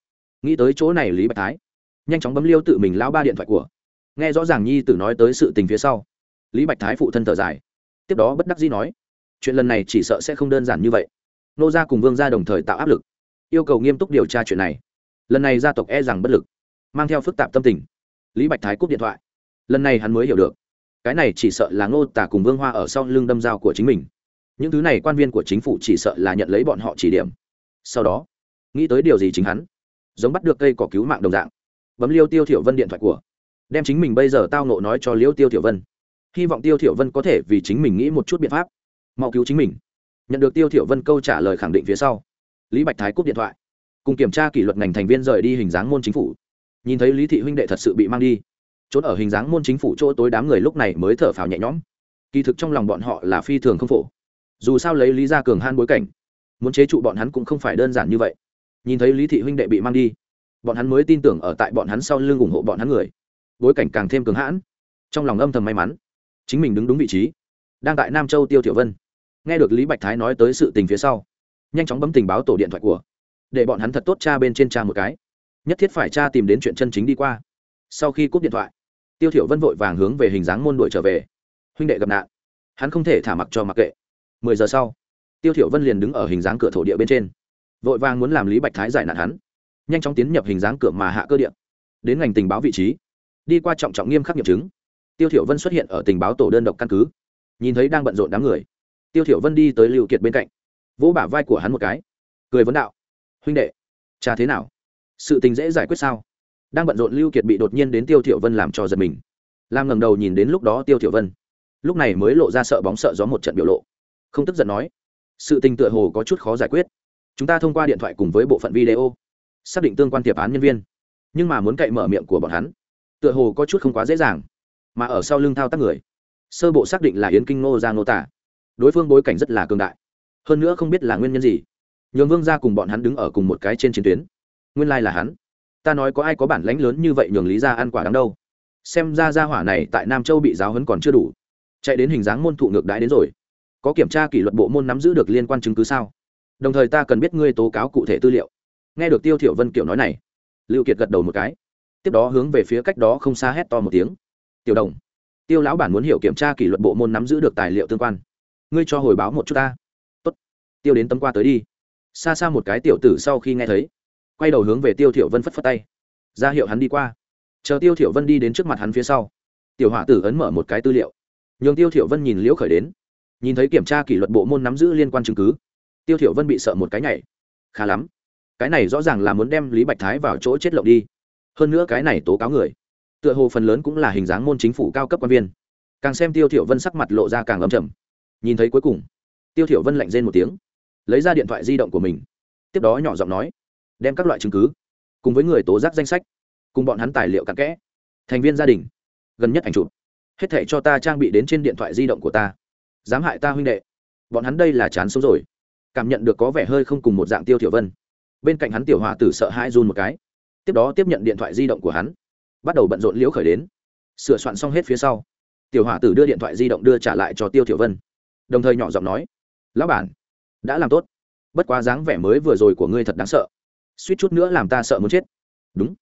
Nghĩ tới chỗ này Lý Bạch Thái, nhanh chóng bấm liêu tự mình lão ba điện thoại của. Nghe rõ ràng nhi tử nói tới sự tình phía sau, Lý Bạch Thái phụ thân thở dài, tiếp đó bất đắc dĩ nói, chuyện lần này chỉ sợ sẽ không đơn giản như vậy. Nô gia cùng Vương gia đồng thời tạo áp lực, yêu cầu nghiêm túc điều tra chuyện này. Lần này gia tộc e rằng bất lực mang theo phức tạp tâm tình. Lý bạch thái cúp điện thoại. Lần này hắn mới hiểu được cái này chỉ sợ là ngô tả cùng vương hoa ở sau lưng đâm dao của chính mình. Những thứ này quan viên của chính phủ chỉ sợ là nhận lấy bọn họ chỉ điểm. Sau đó nghĩ tới điều gì chính hắn giống bắt được cây cỏ cứu mạng đồng dạng bấm liêu tiêu thiểu vân điện thoại của. Đem chính mình bây giờ tao nộ nói cho liêu tiêu thiểu vân. Hy vọng tiêu thiểu vân có thể vì chính mình nghĩ một chút biện pháp. Mau cứu chính mình. Nhận được tiêu thiểu vân câu trả lời khẳng định phía sau, lý bạch thái cúp điện thoại, cùng kiểm tra kỷ luật ngành thành viên rời đi hình dáng môn chính phủ. Nhìn thấy lý thị huynh đệ thật sự bị mang đi, trốn ở hình dáng môn chính phủ chỗ tối đám người lúc này mới thở phào nhẹ nhõm. Kỳ thực trong lòng bọn họ là phi thường không phổ. Dù sao lấy lý gia cường han bối cảnh, muốn chế trụ bọn hắn cũng không phải đơn giản như vậy. Nhìn thấy lý thị huynh đệ bị mang đi bọn hắn mới tin tưởng ở tại bọn hắn sau lưng ủng hộ bọn hắn người. Bối cảnh càng thêm cường hãn. Trong lòng âm thầm may mắn, chính mình đứng đúng vị trí. Đang tại nam châu tiêu thiểu vân, nghe được lý bạch thái nói tới sự tình phía sau, nhanh chóng bấm tình báo tổ điện thoại của, để bọn hắn thật tốt cha bên trên cha một cái. Nhất thiết phải cha tìm đến chuyện chân chính đi qua. Sau khi cúp điện thoại, tiêu thiểu vân vội vàng hướng về hình dáng môn đuổi trở về. Huynh đệ gặp nạn, hắn không thể thả mặc cho mặc kệ. Mười giờ sau, tiêu thiểu vân liền đứng ở hình dáng cửa thổ địa bên trên, vội vàng muốn làm lý bạch thái giải nạn hắn nhanh chóng tiến nhập hình dáng cửa mà hạ cơ điện, đến ngành tình báo vị trí, đi qua trọng trọng nghiêm khắc nghiệm chứng. Tiêu thiểu vân xuất hiện ở tình báo tổ đơn độc căn cứ, nhìn thấy đang bận rộn đám người. Tiêu thiểu vân đi tới lưu kiệt bên cạnh, vỗ bả vai của hắn một cái, cười vấn đạo, huynh đệ, cha thế nào? Sự tình dễ giải quyết sao? Đang bận rộn lưu kiệt bị đột nhiên đến tiêu thiểu vân làm cho giật mình. Lam ngẩng đầu nhìn đến lúc đó tiêu thiểu vân, lúc này mới lộ ra sợ bóng sợ gió một trận biểu lộ, không tức giận nói, sự tình tựa hồ có chút khó giải quyết. Chúng ta thông qua điện thoại cùng với bộ phận video xác định tương quan tiệp án nhân viên. Nhưng mà muốn cậy mở miệng của bọn hắn, tựa hồ có chút không quá dễ dàng. Mà ở sau lưng thao tác người, sơ bộ xác định là yến kinh ngô giang nô tả. Đối phương bối cảnh rất là cường đại. Hơn nữa không biết là nguyên nhân gì, nhường vương ra cùng bọn hắn đứng ở cùng một cái trên chiến tuyến. Nguyên lai、like、là hắn. Ta nói có ai có bản lãnh lớn như vậy nhường lý ra ăn quả đắng đâu. Xem ra ra hỏa này tại nam châu bị giáo hấn còn chưa đủ. Chạy đến hình dáng môn thụ ngược đãi đến rồi. Có kiểm tra kỷ luật bộ môn nắm giữ được liên quan chứng cứ sao? Đồng thời ta cần biết ngươi tố cáo cụ thể tư liệu nghe được tiêu thiểu vân kiểu nói này, lưu kiệt gật đầu một cái, tiếp đó hướng về phía cách đó không xa hét to một tiếng. Tiểu đồng, tiêu lão bản muốn hiểu kiểm tra kỷ luật bộ môn nắm giữ được tài liệu tương quan. Ngươi cho hồi báo một chút ta. Tốt, tiêu đến tấm qua tới đi. Xa xa một cái tiểu tử sau khi nghe thấy, quay đầu hướng về tiêu thiểu vân phất phất tay. Ra hiệu hắn đi qua. Chờ tiêu thiểu vân đi đến trước mặt hắn phía sau, tiểu hỏa tử ấn mở một cái tư liệu. Nhường tiêu thiểu vân nhìn liễu khởi đến, nhìn thấy kiểm tra kỷ luật bộ môn nắm giữ liên quan chứng cứ. Tiêu thiểu vân bị sợ một cái nhảy. Khá lắm cái này rõ ràng là muốn đem lý bạch thái vào chỗ chết lộng đi. Hơn nữa cái này tố cáo người, tựa hồ phần lớn cũng là hình dáng môn chính phủ cao cấp quan viên. Càng xem tiêu thiểu vân sắc mặt lộ ra càng lấm trầm. Nhìn thấy cuối cùng, tiêu thiểu vân lạnh rên một tiếng, lấy ra điện thoại di động của mình, tiếp đó nhỏ giọng nói, đem các loại chứng cứ, cùng với người tố giác danh sách, cùng bọn hắn tài liệu cặn kẽ, thành viên gia đình, gần nhất ảnh chụp, hết thảy cho ta trang bị đến trên điện thoại di động của ta. Dám hại ta huynh đệ, bọn hắn đây là chán sống rồi. Cảm nhận được có vẻ hơi không cùng một dạng tiêu thiểu vân bên cạnh hắn tiểu hòa tử sợ hãi run một cái. Tiếp đó tiếp nhận điện thoại di động của hắn. Bắt đầu bận rộn liễu khởi đến. Sửa soạn xong hết phía sau. Tiểu hòa tử đưa điện thoại di động đưa trả lại cho tiêu thiểu vân. Đồng thời nhỏ giọng nói, lão bản, đã làm tốt. Bất quá dáng vẻ mới vừa rồi của ngươi thật đáng sợ. Suýt chút nữa làm ta sợ muốn chết. Đúng.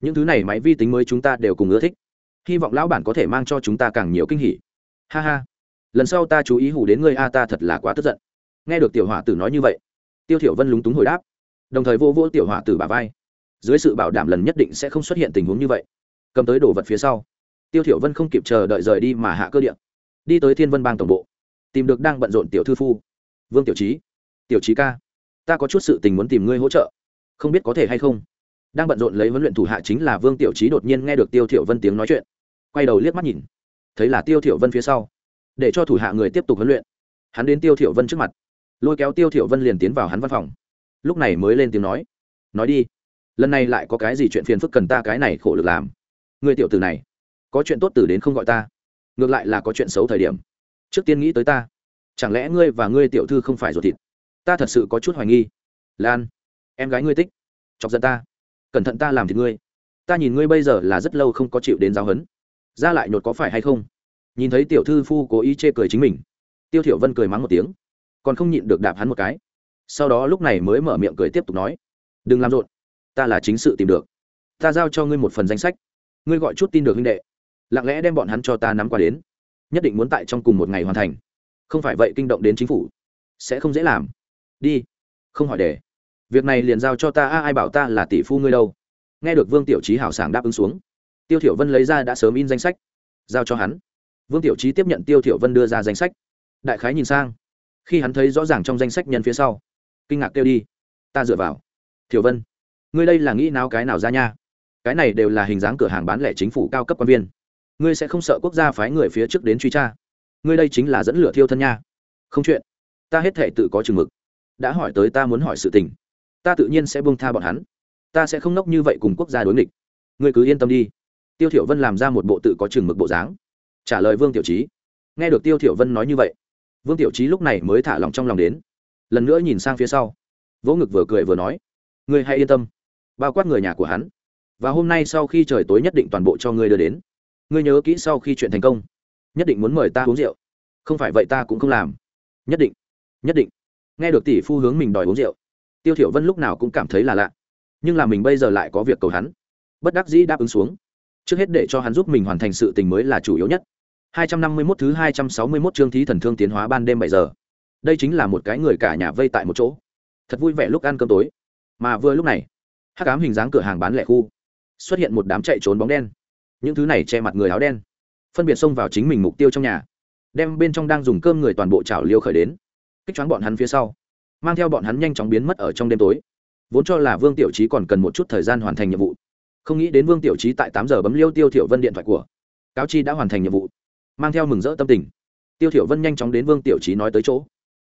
Những thứ này máy vi tính mới chúng ta đều cùng ưa thích. Hy vọng lão bản có thể mang cho chúng ta càng nhiều kinh hỉ. Ha ha. Lần sau ta chú ý hủ đến ngươi, a, ta thật là quá tức giận. Nghe được tiểu hỏa tử nói như vậy, tiêu thiểu vân lúng túng hồi đáp đồng thời vô vô tiểu hỏa tử bà vai. Dưới sự bảo đảm lần nhất định sẽ không xuất hiện tình huống như vậy. Cầm tới đồ vật phía sau, tiêu thiểu vân không kịp chờ đợi rời đi mà hạ cơ điện đi tới thiên vân bang tổng bộ, tìm được đang bận rộn tiểu thư phu, vương tiểu trí tiểu trí ca, ta có chút sự tình muốn tìm ngươi hỗ trợ. Không biết có thể hay không? Đang bận rộn lấy huấn luyện thủ hạ chính là vương tiểu trí đột nhiên nghe được tiêu thiểu vân tiếng nói chuyện. Quay đầu liếc mắt nhìn, thấy là tiêu thiểu vân phía sau, để cho thủ hạ người tiếp tục huấn luyện. Hắn đến tiêu thiểu vân trước mặt, lôi kéo tiêu thiểu vân liền tiến vào hắn văn phòng lúc này mới lên tiếng nói nói đi, lần này lại có cái gì chuyện phiền phức cần ta cái này khổ lực làm? Người tiểu tử này, có chuyện tốt từ đến không gọi ta, ngược lại là có chuyện xấu thời điểm. Trước tiên nghĩ tới ta, chẳng lẽ ngươi và ngươi tiểu thư không phải ruột thịt? Ta thật sự có chút hoài nghi. Lan, em gái ngươi tích chọc giận ta, cẩn thận ta làm thì ngươi. Ta nhìn ngươi bây giờ là rất lâu không có chịu đến giáo huấn ra lại nhột có phải hay không? Nhìn thấy tiểu thư phu cố ý chê cười chính mình, tiêu thiểu vân cười mắng một tiếng, còn không nhịn được đạp hắn một cái sau đó lúc này mới mở miệng cười tiếp tục nói, đừng làm rộn, ta là chính sự tìm được. Ta giao cho ngươi một phần danh sách. Ngươi gọi chút tin được huynh đệ, lặng lẽ đem bọn hắn cho ta nắm qua đến. Nhất định muốn tại trong cùng một ngày hoàn thành. Không phải vậy kinh động đến chính phủ, sẽ không dễ làm. Đi, không hỏi để. Việc này liền giao cho ta, a, ai bảo ta là tỷ phu ngươi đâu. Nghe được vương tiểu trí hảo sảng đáp ứng xuống, tiêu thiểu vân lấy ra đã sớm in danh sách, giao cho hắn. Vương tiểu trí tiếp nhận tiêu thiểu vân đưa ra danh sách. Đại khái nhìn sang, khi hắn thấy rõ ràng trong danh sách nhân phía sau kinh ngạc kêu đi. Ta dựa vào. Thiểu vân, ngươi đây là nghĩ nào cái nào ra nha? Cái này đều là hình dáng cửa hàng bán lẻ chính phủ cao cấp quan viên. Ngươi sẽ không sợ quốc gia phái người phía trước đến truy tra. Ngươi đây chính là dẫn lửa thiêu thân nha. Không chuyện. Ta hết thể tự có chừng mực. Đã hỏi tới ta muốn hỏi sự tình. Ta tự nhiên sẽ buông tha bọn hắn. Ta sẽ không nốc như vậy cùng quốc gia đối nghịch. Ngươi cứ yên tâm đi. Tiêu thiểu vân làm ra một bộ tự có chừng mực bộ dáng. Trả lời vương tiểu trí nghe được tiêu thiểu vân nói như vậy, vương tiểu trí lúc này mới thả lòng trong lòng đến lần nữa nhìn sang phía sau. Vỗ ngực vừa cười vừa nói, ngươi hãy yên tâm, bao quát người nhà của hắn, và hôm nay sau khi trời tối nhất định toàn bộ cho ngươi đưa đến. Ngươi nhớ kỹ sau khi chuyện thành công, nhất định muốn mời ta uống rượu. Không phải vậy ta cũng không làm. Nhất định nhất định. Nghe được tỷ phu hướng mình đòi uống rượu, tiêu thiểu vân lúc nào cũng cảm thấy là lạ. Nhưng là mình bây giờ lại có việc cầu hắn. Bất đắc dĩ đáp ứng xuống. Trước hết để cho hắn giúp mình hoàn thành sự tình mới là chủ yếu nhất. 251 thứ 261 chương thí thần thương tiến hóa ban đêm 7 giờ đây chính là một cái người cả nhà vây tại một chỗ. Thật vui vẻ lúc ăn cơm tối. Mà vừa lúc này, hắc ám hình dáng cửa hàng bán lẻ khu xuất hiện một đám chạy trốn bóng đen. Những thứ này che mặt người áo đen, phân biệt xông vào chính mình mục tiêu trong nhà, đem bên trong đang dùng cơm người toàn bộ chảo liêu khởi đến, kích choáng bọn hắn phía sau, mang theo bọn hắn nhanh chóng biến mất ở trong đêm tối. Vốn cho là vương tiểu trí còn cần một chút thời gian hoàn thành nhiệm vụ, không nghĩ đến vương tiểu trí tại tám giờ bấm liêu tiêu thiểu vân điện thoại của cáo chi đã hoàn thành nhiệm vụ, mang theo mừng rỡ tâm tình. Tiêu thiểu vân nhanh chóng đến vương tiểu trí nói tới chỗ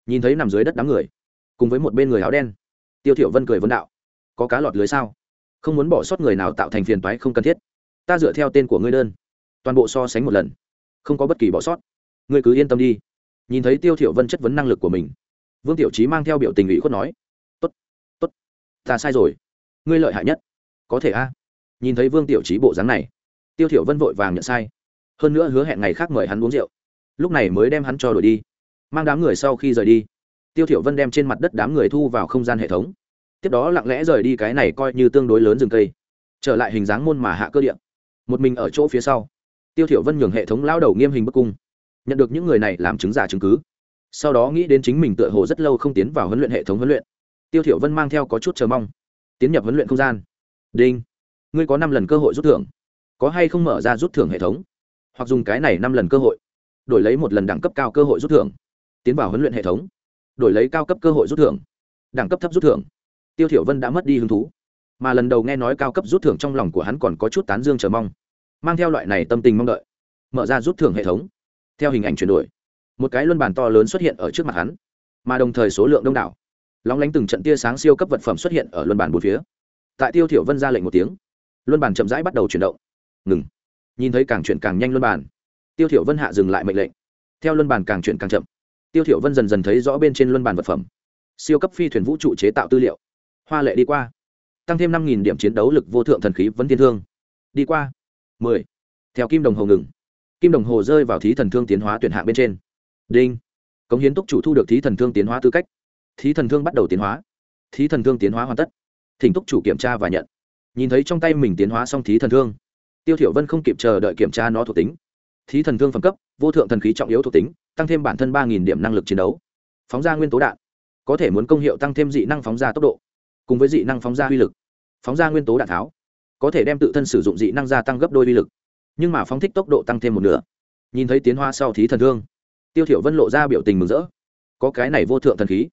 nhìn thấy nằm dưới đất đám người, cùng với một bên người áo đen. Tiêu thiểu vân cười vấn đạo, có cá lọt lưới sao? Không muốn bỏ sót người nào tạo thành phiền toái không cần thiết. Ta dựa theo tên của ngươi đơn, toàn bộ so sánh một lần, không có bất kỳ bỏ sót. Ngươi cứ yên tâm đi. Nhìn thấy tiêu thiểu vân chất vấn năng lực của mình, vương tiểu trí mang theo biểu tình ủy khuất nói, tốt tốt, ta sai rồi. Ngươi lợi hại nhất, có thể a. Nhìn thấy vương tiểu trí bộ dáng này, tiêu thiểu vân vội vàng nhận sai, hơn nữa hứa hẹn ngày khác mời hắn uống rượu. Lúc này mới đem hắn cho đổi đi mang đám người sau khi rời đi. Tiêu thiểu vân đem trên mặt đất đám người thu vào không gian hệ thống. Tiếp đó lặng lẽ rời đi cái này coi như tương đối lớn rừng cây, trở lại hình dáng môn mà hạ cơ điện một mình ở chỗ phía sau, tiêu thiểu vân nhường hệ thống lao đầu nghiêm hình bức cung, nhận được những người này làm chứng giả chứng cứ. Sau đó nghĩ đến chính mình tựa hồ rất lâu không tiến vào huấn luyện hệ thống huấn luyện, tiêu thiểu vân mang theo có chút chờ mong, tiến nhập huấn luyện không gian. Đinh, ngươi có năm lần cơ hội rút thưởng, có hay không mở ra rút thưởng hệ thống? Hoặc dùng cái này năm lần cơ hội, đổi lấy một lần đẳng cấp cao cơ hội rút thưởng tiến vào huấn luyện hệ thống, đổi lấy cao cấp cơ hội rút thưởng, đẳng cấp thấp rút thưởng. Tiêu thiểu vân đã mất đi hứng thú, mà lần đầu nghe nói cao cấp rút thưởng trong lòng của hắn còn có chút tán dương chờ mong, mang theo loại này tâm tình mong đợi, mở ra rút thưởng hệ thống. Theo hình ảnh chuyển đổi, một cái luân bàn to lớn xuất hiện ở trước mặt hắn, mà đồng thời số lượng đông đảo, lóng lánh từng trận tia sáng siêu cấp vật phẩm xuất hiện ở luân bàn bốn phía. Tại tiêu thiểu vân ra lệnh một tiếng, luân bàn chậm rãi bắt đầu chuyển động. Ngừng. Nhìn thấy càng chuyển càng nhanh luân bàn, tiêu thiểu vân hạ dừng lại mệnh lệnh. Theo luân bàn càng chuyển càng chậm tiêu thiểu vân dần dần thấy rõ bên trên luân bàn vật phẩm. Siêu cấp phi thuyền vũ trụ chế tạo tư liệu. Hoa lệ đi qua. Tăng thêm năm nghìn điểm chiến đấu lực vô thượng thần khí vấn thiên thương. Đi qua. Mười. Theo kim đồng hồ ngừng. Kim đồng hồ rơi vào thí thần thương tiến hóa tuyển hạng bên trên. Đinh. Cống hiến túc chủ thu được thí thần thương tiến hóa tư cách. Thí thần thương bắt đầu tiến hóa. Thí thần thương tiến hóa hoàn tất. Thỉnh túc chủ kiểm tra và nhận. Nhìn thấy trong tay mình tiến hóa xong thí thần thương, tiêu thiểu vân không kịp chờ đợi kiểm tra nó thuộc tính. Thí thần thương phẩm cấp, vô thượng thần khí trọng yếu thuộc tính tăng thêm bản thân ba nghìn điểm năng lực chiến đấu. Phóng ra nguyên tố đạn. Có thể muốn công hiệu tăng thêm dị năng phóng ra tốc độ, cùng với dị năng phóng ra uy lực. Phóng ra nguyên tố đạn tháo. Có thể đem tự thân sử dụng dị năng gia tăng gấp đôi uy lực. Nhưng mà phóng thích tốc độ tăng thêm một nửa. Nhìn thấy tiến hoa sau thí thần thương, tiêu thiểu vân lộ ra biểu tình mừng rỡ. Có cái này vô thượng thần khí.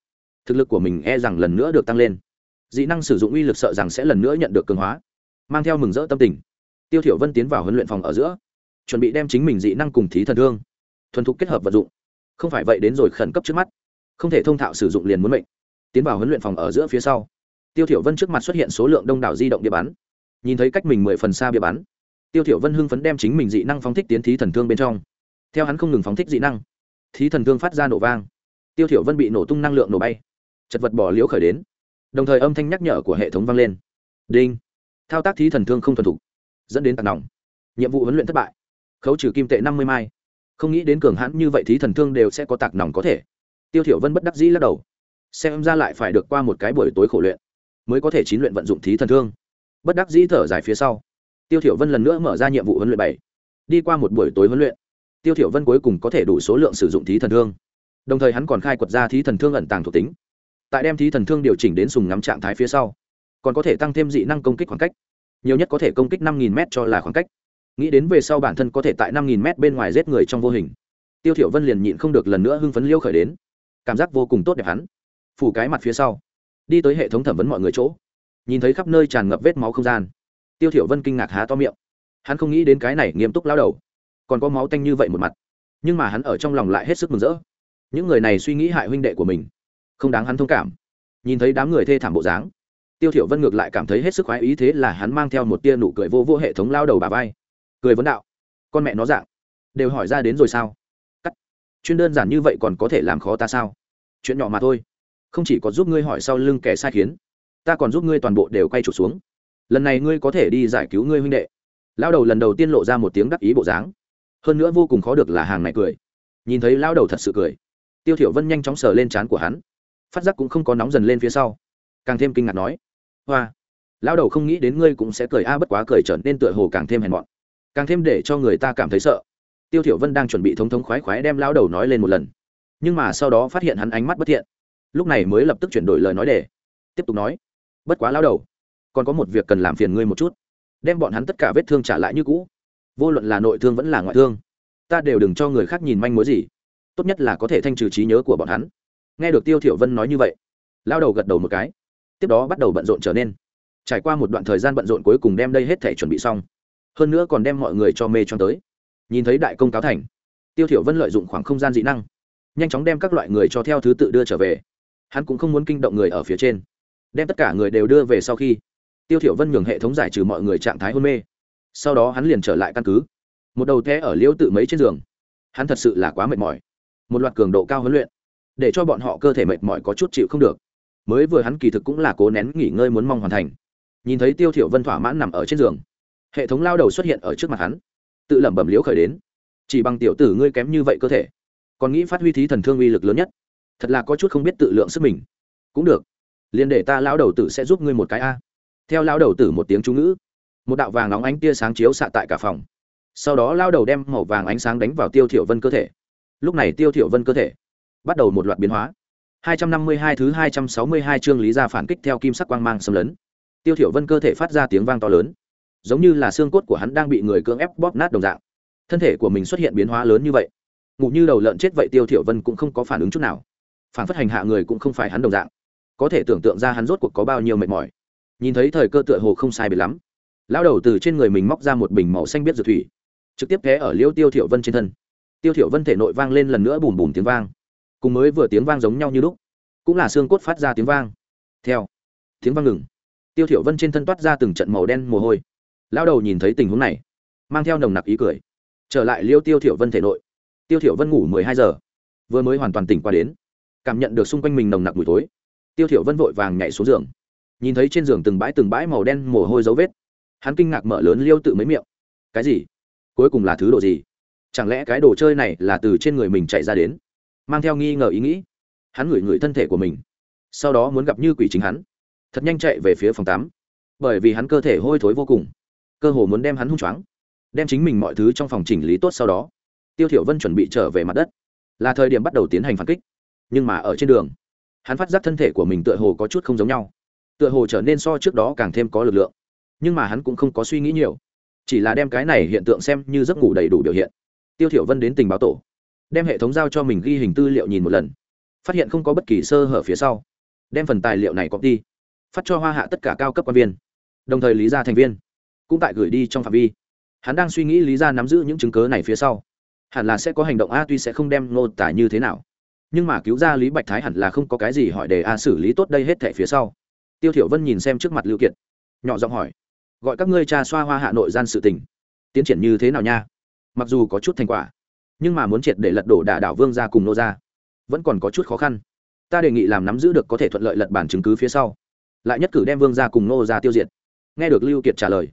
Thực lực của mình e rằng lần nữa được tăng lên. Dị năng sử dụng uy lực sợ rằng sẽ lần nữa nhận được cường hóa. Mang theo mừng rỡ tâm tình, tiêu thiểu vân tiến vào huấn luyện phòng ở giữa, chuẩn bị đem chính mình dị năng cùng thí thần thương thuần thục kết hợp vận dụng. Không phải vậy đến rồi khẩn cấp trước mắt. Không thể thông thạo sử dụng liền muốn mệnh. Tiến vào huấn luyện phòng ở giữa phía sau, tiêu thiểu vân trước mặt xuất hiện số lượng đông đảo di động địa bắn. Nhìn thấy cách mình mười phần xa địa bắn, tiêu thiểu vân hưng phấn đem chính mình dị năng phóng thích tiến thí thần thương bên trong. Theo hắn không ngừng phóng thích dị năng, thí thần thương phát ra nổ vang. Tiêu thiểu vân bị nổ tung năng lượng nổ bay, chật vật bỏ liễu khởi đến. Đồng thời âm thanh nhắc nhở của hệ thống vang lên. Đinh. Thao tác thí thần thương không thuần thục, dẫn đến tàn nòng. Nhiệm vụ huấn luyện thất bại. Khấu trừ kim tệ năm mươi mai không nghĩ đến cường hãn như vậy thí thần thương đều sẽ có tạc nòng có thể. Tiêu thiểu vân bất đắc dĩ lắc đầu. Xem ra lại phải được qua một cái buổi tối khổ luyện, mới có thể chín luyện vận dụng thí thần thương. Bất đắc dĩ thở dài phía sau, tiêu thiểu vân lần nữa mở ra nhiệm vụ huấn luyện bảy. Đi qua một buổi tối huấn luyện, tiêu thiểu vân cuối cùng có thể đủ số lượng sử dụng thí thần thương. Đồng thời hắn còn khai quật ra thí thần thương ẩn tàng thuộc tính. Tại đem thí thần thương điều chỉnh đến sùng ngắm trạng thái phía sau, còn có thể tăng thêm dị năng công kích khoảng cách. Nhiều nhất có thể công kích năm nghìn m cho là khoảng cách nghĩ đến về sau bản thân có thể tại năm nghìn mét bên ngoài giết người trong vô hình, tiêu thiểu vân liền nhịn không được lần nữa hưng phấn liêu khởi đến. Cảm giác vô cùng tốt đẹp hắn. Phủ cái mặt phía sau, đi tới hệ thống thẩm vấn mọi người chỗ. Nhìn thấy khắp nơi tràn ngập vết máu không gian, tiêu thiểu vân kinh ngạc há to miệng. Hắn không nghĩ đến cái này nghiêm túc lao đầu, còn có máu tanh như vậy một mặt. Nhưng mà hắn ở trong lòng lại hết sức mừng rỡ. Những người này suy nghĩ hại huynh đệ của mình, không đáng hắn thông cảm. Nhìn thấy đám người thê thảm bộ dáng, tiêu thiểu vân ngược lại cảm thấy hết sức khoái ý thế là hắn mang theo một tia nụ cười vô vô hệ thống lao đầu bà vai cười vấn đạo. Con mẹ nó dạng, đều hỏi ra đến rồi sao? Cắt. Chuyên đơn giản như vậy còn có thể làm khó ta sao? Chuyện nhỏ mà thôi. Không chỉ có giúp ngươi hỏi sau lưng kẻ sai khiến, ta còn giúp ngươi toàn bộ đều quay trục xuống. Lần này ngươi có thể đi giải cứu ngươi huynh đệ. Lao đầu lần đầu tiên lộ ra một tiếng đắc ý bộ dáng. Hơn nữa vô cùng khó được là hàng này cười. Nhìn thấy lao đầu thật sự cười, tiêu thiểu vân nhanh chóng sờ lên trán của hắn. Phát giác cũng không có nóng dần lên phía sau. Càng thêm kinh ngạc nói, hoa, lao đầu không nghĩ đến ngươi cũng sẽ cười a, bất quá cười trở nên tựa hồ càng thêm hèn mọn càng thêm để cho người ta cảm thấy sợ. Tiêu thiểu vân đang chuẩn bị thống thống khoái khoái đem lão đầu nói lên một lần. Nhưng mà sau đó phát hiện hắn ánh mắt bất thiện. Lúc này mới lập tức chuyển đổi lời nói để, tiếp tục nói, bất quá lão đầu, còn có một việc cần làm phiền ngươi một chút. Đem bọn hắn tất cả vết thương trả lại như cũ. Vô luận là nội thương vẫn là ngoại thương, ta đều đừng cho người khác nhìn manh mối gì. Tốt nhất là có thể thanh trừ trí nhớ của bọn hắn. Nghe được tiêu thiểu vân nói như vậy, lão đầu gật đầu một cái. Tiếp đó bắt đầu bận rộn trở nên. Trải qua một đoạn thời gian bận rộn cuối cùng đem đây hết thể chuẩn bị xong hơn nữa còn đem mọi người cho mê cho tới. Nhìn thấy đại công cáo thành, tiêu thiểu vân lợi dụng khoảng không gian dị năng, nhanh chóng đem các loại người cho theo thứ tự đưa trở về. Hắn cũng không muốn kinh động người ở phía trên. Đem tất cả người đều đưa về sau khi, tiêu thiểu vân nhường hệ thống giải trừ mọi người trạng thái hôn mê. Sau đó hắn liền trở lại căn cứ. Một đầu té ở liễu tự mấy trên giường. Hắn thật sự là quá mệt mỏi. Một loạt cường độ cao huấn luyện, để cho bọn họ cơ thể mệt mỏi có chút chịu không được. Mới vừa hắn kỳ thực cũng là cố nén nghỉ ngơi muốn mong hoàn thành. Nhìn thấy tiêu thiểu vân thỏa mãn nằm ở trên giường hệ thống lao đầu xuất hiện ở trước mặt hắn. Tự lẩm bẩm liễu khởi đến. Chỉ bằng tiểu tử ngươi kém như vậy cơ thể, còn nghĩ phát huy thí thần thương uy lực lớn nhất, thật là có chút không biết tự lượng sức mình. Cũng được, liền để ta lão đầu tử sẽ giúp ngươi một cái a. Theo lão đầu tử một tiếng trung ngữ, một đạo vàng nóng ánh tia sáng chiếu xạ tại cả phòng. Sau đó lao đầu đem màu vàng ánh sáng đánh vào tiêu thiểu vân cơ thể. Lúc này tiêu thiểu vân cơ thể bắt đầu một loạt biến hóa. 252 thứ 262 chương lý gia phản kích theo kim sắc quang mang xâm lấn. Tiêu thiểu vân cơ thể phát ra tiếng vang to lớn giống như là xương cốt của hắn đang bị người cưỡng ép bóp nát đồng dạng. Thân thể của mình xuất hiện biến hóa lớn như vậy. Ngủ như đầu lợn chết vậy tiêu thiểu vân cũng không có phản ứng chút nào. Phản phất hành hạ người cũng không phải hắn đồng dạng. Có thể tưởng tượng ra hắn rốt cuộc có bao nhiêu mệt mỏi. Nhìn thấy thời cơ tựa hồ không sai biệt lắm, lão đầu từ trên người mình móc ra một bình màu xanh biết dược thủy, trực tiếp té ở liêu tiêu thiểu vân trên thân. Tiêu thiểu vân thể nội vang lên lần nữa bùm bùm tiếng vang. Cùng mới vừa tiếng vang giống nhau như lúc, cũng là xương cốt phát ra tiếng vang. Theo, tiếng vang ngừng. Tiêu thiểu vân trên thân toát ra từng trận màu đen mồ hôi lao đầu nhìn thấy tình huống này, mang theo nồng nặc ý cười. Trở lại liêu tiêu thiểu vân thể nội. Tiêu thiểu vân ngủ mười hai giờ. Vừa mới hoàn toàn tỉnh qua đến, cảm nhận được xung quanh mình nồng nặc mùi tối tiêu thiểu vân vội vàng nhảy xuống giường. Nhìn thấy trên giường từng bãi từng bãi màu đen mồ hôi dấu vết, hắn kinh ngạc mở lớn liêu tự mấy miệng. Cái gì? Cuối cùng là thứ độ gì? Chẳng lẽ cái đồ chơi này là từ trên người mình chạy ra đến? Mang theo nghi ngờ ý nghĩ, hắn ngửi ngửi thân thể của mình. Sau đó muốn gặp như quỷ chính hắn. Thật nhanh chạy về phía phòng tắm. Bởi vì hắn cơ thể hôi thối vô cùng cơ hồ muốn đem hắn hung choáng, đem chính mình mọi thứ trong phòng chỉnh lý tốt sau đó. Tiêu thiểu vân chuẩn bị trở về mặt đất. Là thời điểm bắt đầu tiến hành phản kích. Nhưng mà ở trên đường, hắn phát giác thân thể của mình tựa hồ có chút không giống nhau, tựa hồ trở nên so trước đó càng thêm có lực lượng. Nhưng mà hắn cũng không có suy nghĩ nhiều, chỉ là đem cái này hiện tượng xem như giấc ngủ đầy đủ biểu hiện. Tiêu thiểu vân đến tình báo tổ, đem hệ thống giao cho mình ghi hình tư liệu nhìn một lần, phát hiện không có bất kỳ sơ hở phía sau, đem phần tài liệu này copy, phát cho hoa hạ tất cả cao cấp quan viên, đồng thời lý gia thành viên cũng tại gửi đi trong phạm vi. Hắn đang suy nghĩ lý ra nắm giữ những chứng cứ này phía sau. Hẳn là sẽ có hành động a, tuy sẽ không đem nô tả như thế nào. Nhưng mà cứu ra lý bạch thái hẳn là không có cái gì hỏi để a, xử lý tốt đây hết thẻ phía sau. Tiêu thiểu vân nhìn xem trước mặt lưu kiệt, nhỏ giọng hỏi, gọi các ngươi tra xoa hoa hạ nội gian sự tình, tiến triển như thế nào nha? Mặc dù có chút thành quả, nhưng mà muốn triệt để lật đổ đả đảo vương gia cùng nô gia, vẫn còn có chút khó khăn. Ta đề nghị làm nắm giữ được có thể thuận lợi lật bản chứng cứ phía sau, lại nhất cử đem vương gia cùng nô gia tiêu diệt. Nghe được lưu kiệt trả lời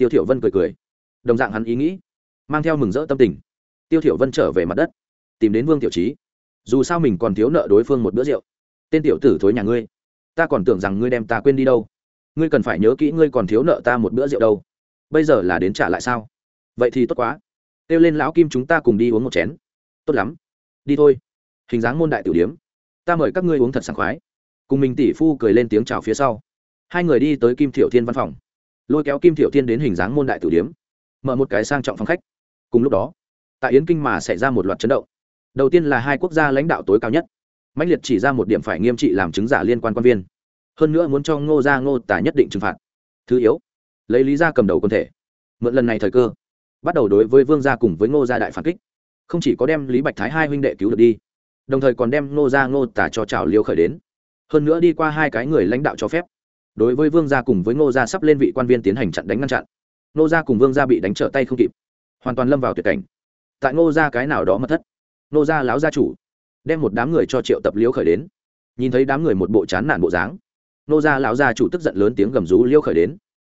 tiêu thiểu vân cười cười. Đồng dạng hắn ý nghĩ, mang theo mừng rỡ tâm tình. Tiêu thiểu vân trở về mặt đất, tìm đến vương tiểu trí. Dù sao mình còn thiếu nợ đối phương một bữa rượu. Tên tiểu tử thối nhà ngươi, ta còn tưởng rằng ngươi đem ta quên đi đâu. Ngươi cần phải nhớ kỹ ngươi còn thiếu nợ ta một bữa rượu đâu. Bây giờ là đến trả lại sao? Vậy thì tốt quá. Kêu lên lão kim chúng ta cùng đi uống một chén. Tốt lắm. Đi thôi. Hình dáng môn đại tiểu điếm. Ta mời các ngươi uống thật sảng khoái. Cùng mình tỷ phu cười lên tiếng chào phía sau. Hai người đi tới kim thiểu thiên văn phòng lôi kéo kim thiểu thiên đến hình dáng môn đại tử điếm, mở một cái sang trọng phòng khách. Cùng lúc đó, tại yến kinh mà xảy ra một loạt chấn động. Đầu tiên là hai quốc gia lãnh đạo tối cao nhất. Mạnh liệt chỉ ra một điểm phải nghiêm trị làm chứng giả liên quan quan viên. Hơn nữa muốn cho ngô gia ngô tả nhất định trừng phạt. Thứ yếu, lấy lý gia cầm đầu quân thể. Mượn lần này thời cơ, bắt đầu đối với vương gia cùng với ngô gia đại phản kích. Không chỉ có đem lý bạch thái hai huynh đệ cứu được đi, đồng thời còn đem ngô gia ngô tả cho trào liêu khởi đến. Hơn nữa đi qua hai cái người lãnh đạo cho phép đối với vương gia cùng với ngô gia sắp lên vị quan viên tiến hành chặn đánh ngăn chặn. Ngô gia cùng vương gia bị đánh trở tay không kịp, hoàn toàn lâm vào tuyệt cảnh. Tại ngô gia cái nào đó mất thất, ngô gia láo gia chủ, đem một đám người cho triệu tập liễu khởi đến. Nhìn thấy đám người một bộ chán nản bộ dáng, Ngô gia lão gia chủ tức giận lớn tiếng gầm rú liễu khởi đến.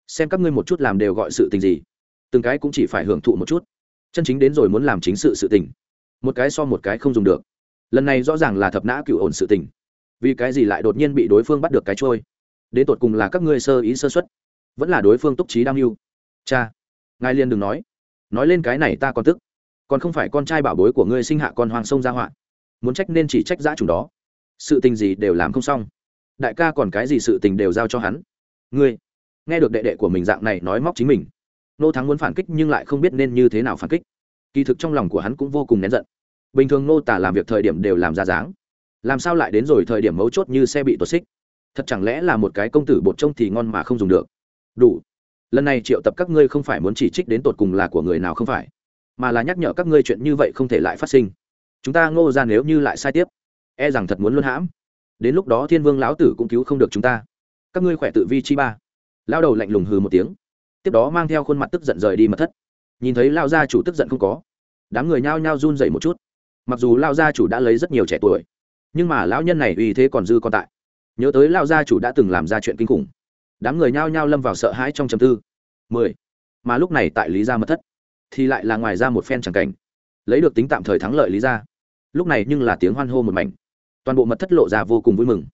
Xem các ngươi một chút làm đều gọi sự tình gì, từng cái cũng chỉ phải hưởng thụ một chút, chân chính đến rồi muốn làm chính sự sự tình, một cái so một cái không dùng được. Lần này rõ ràng là thập nã cựu ổn sự tình, vì cái gì lại đột nhiên bị đối phương bắt được cái trôi? Đến tột cùng là các ngươi sơ ý sơ xuất, vẫn là đối phương túc trí đam mưu cha, ngài liên đừng nói. Nói lên cái này ta còn tức. Còn không phải con trai bảo bối của ngươi sinh hạ con hoàng sông ra họa. Muốn trách nên chỉ trách giã chủ đó. Sự tình gì đều làm không xong. Đại ca còn cái gì sự tình đều giao cho hắn. Ngươi, nghe được đệ đệ của mình dạng này nói móc chính mình. Nô thắng muốn phản kích nhưng lại không biết nên như thế nào phản kích. Kỳ thực trong lòng của hắn cũng vô cùng nén giận. Bình thường nô tả làm việc thời điểm đều làm ra dáng. Làm sao lại đến rồi thời điểm mấu chốt như xe bị tuột xích? Thật chẳng lẽ là một cái công tử bột trông thì ngon mà không dùng được? Đủ. Lần này triệu tập các ngươi không phải muốn chỉ trích đến tột cùng là của người nào không phải, mà là nhắc nhở các ngươi chuyện như vậy không thể lại phát sinh. Chúng ta ngô ra nếu như lại sai tiếp e rằng thật muốn luân hãm. Đến lúc đó thiên vương lão tử cũng cứu không được chúng ta. Các ngươi khỏe tự vi chi ba. Lao đầu lạnh lùng hừ một tiếng. Tiếp đó mang theo khuôn mặt tức giận rời đi mật thất. Nhìn thấy lao gia chủ tức giận không có, đám người nhao nhao run dậy một chút. Mặc dù lao gia chủ đã lấy rất nhiều trẻ tuổi, nhưng mà lão nhân này uy thế còn dư còn tại nhớ tới lao gia chủ đã từng làm ra chuyện kinh khủng. Đám người nhao nhao lâm vào sợ hãi trong chầm tư. Mười. Mà lúc này tại lý gia mật thất, thì lại là ngoài ra một phen chẳng cảnh. Lấy được tính tạm thời thắng lợi lý gia. Lúc này nhưng là tiếng hoan hô một mảnh. Toàn bộ mật thất lộ ra vô cùng vui mừng.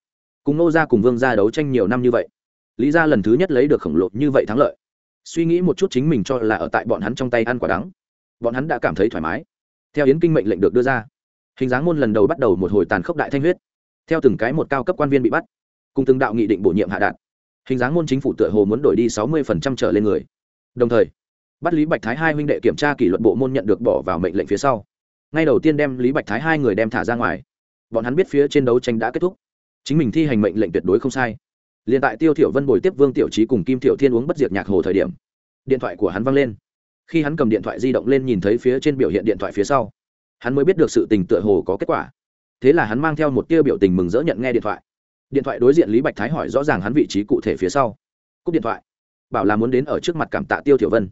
Cùng nô gia cùng vương gia đấu tranh nhiều năm như vậy, lý gia lần thứ nhất lấy được khổng lồ như vậy thắng lợi. Suy nghĩ một chút chính mình cho là ở tại bọn hắn trong tay ăn quả đắng, bọn hắn đã cảm thấy thoải mái. Theo yến kinh mệnh lệnh được đưa ra, hình dáng môn lần đầu bắt đầu một hồi tàn khốc đại thanh huyết theo từng cái một cao cấp quan viên bị bắt cùng từng đạo nghị định bổ nhiệm hạ đạt, hình dáng môn chính phủ tựa hồ muốn đổi đi sáu mươi trở lên người. Đồng thời bắt lý bạch thái hai huynh đệ kiểm tra kỷ luật bộ môn nhận được bỏ vào mệnh lệnh phía sau. Ngay đầu tiên đem lý bạch thái hai người đem thả ra ngoài. Bọn hắn biết phía trên đấu tranh đã kết thúc. Chính mình thi hành mệnh lệnh tuyệt đối không sai. Liền tại tiêu thiểu vân bồi tiếp vương tiểu trí cùng kim tiểu thiên uống bất diệt nhạc hồ thời điểm điện thoại của hắn vang lên. Khi hắn cầm điện thoại di động lên nhìn thấy phía trên biểu hiện điện thoại phía sau hắn mới biết được sự tình tựa hồ có kết quả thế là hắn mang theo một tia biểu tình mừng rỡ nhận nghe điện thoại. Điện thoại đối diện lý bạch thái hỏi rõ ràng hắn vị trí cụ thể phía sau. Cúp điện thoại. Bảo là muốn đến ở trước mặt cảm tạ tiêu thiểu vân.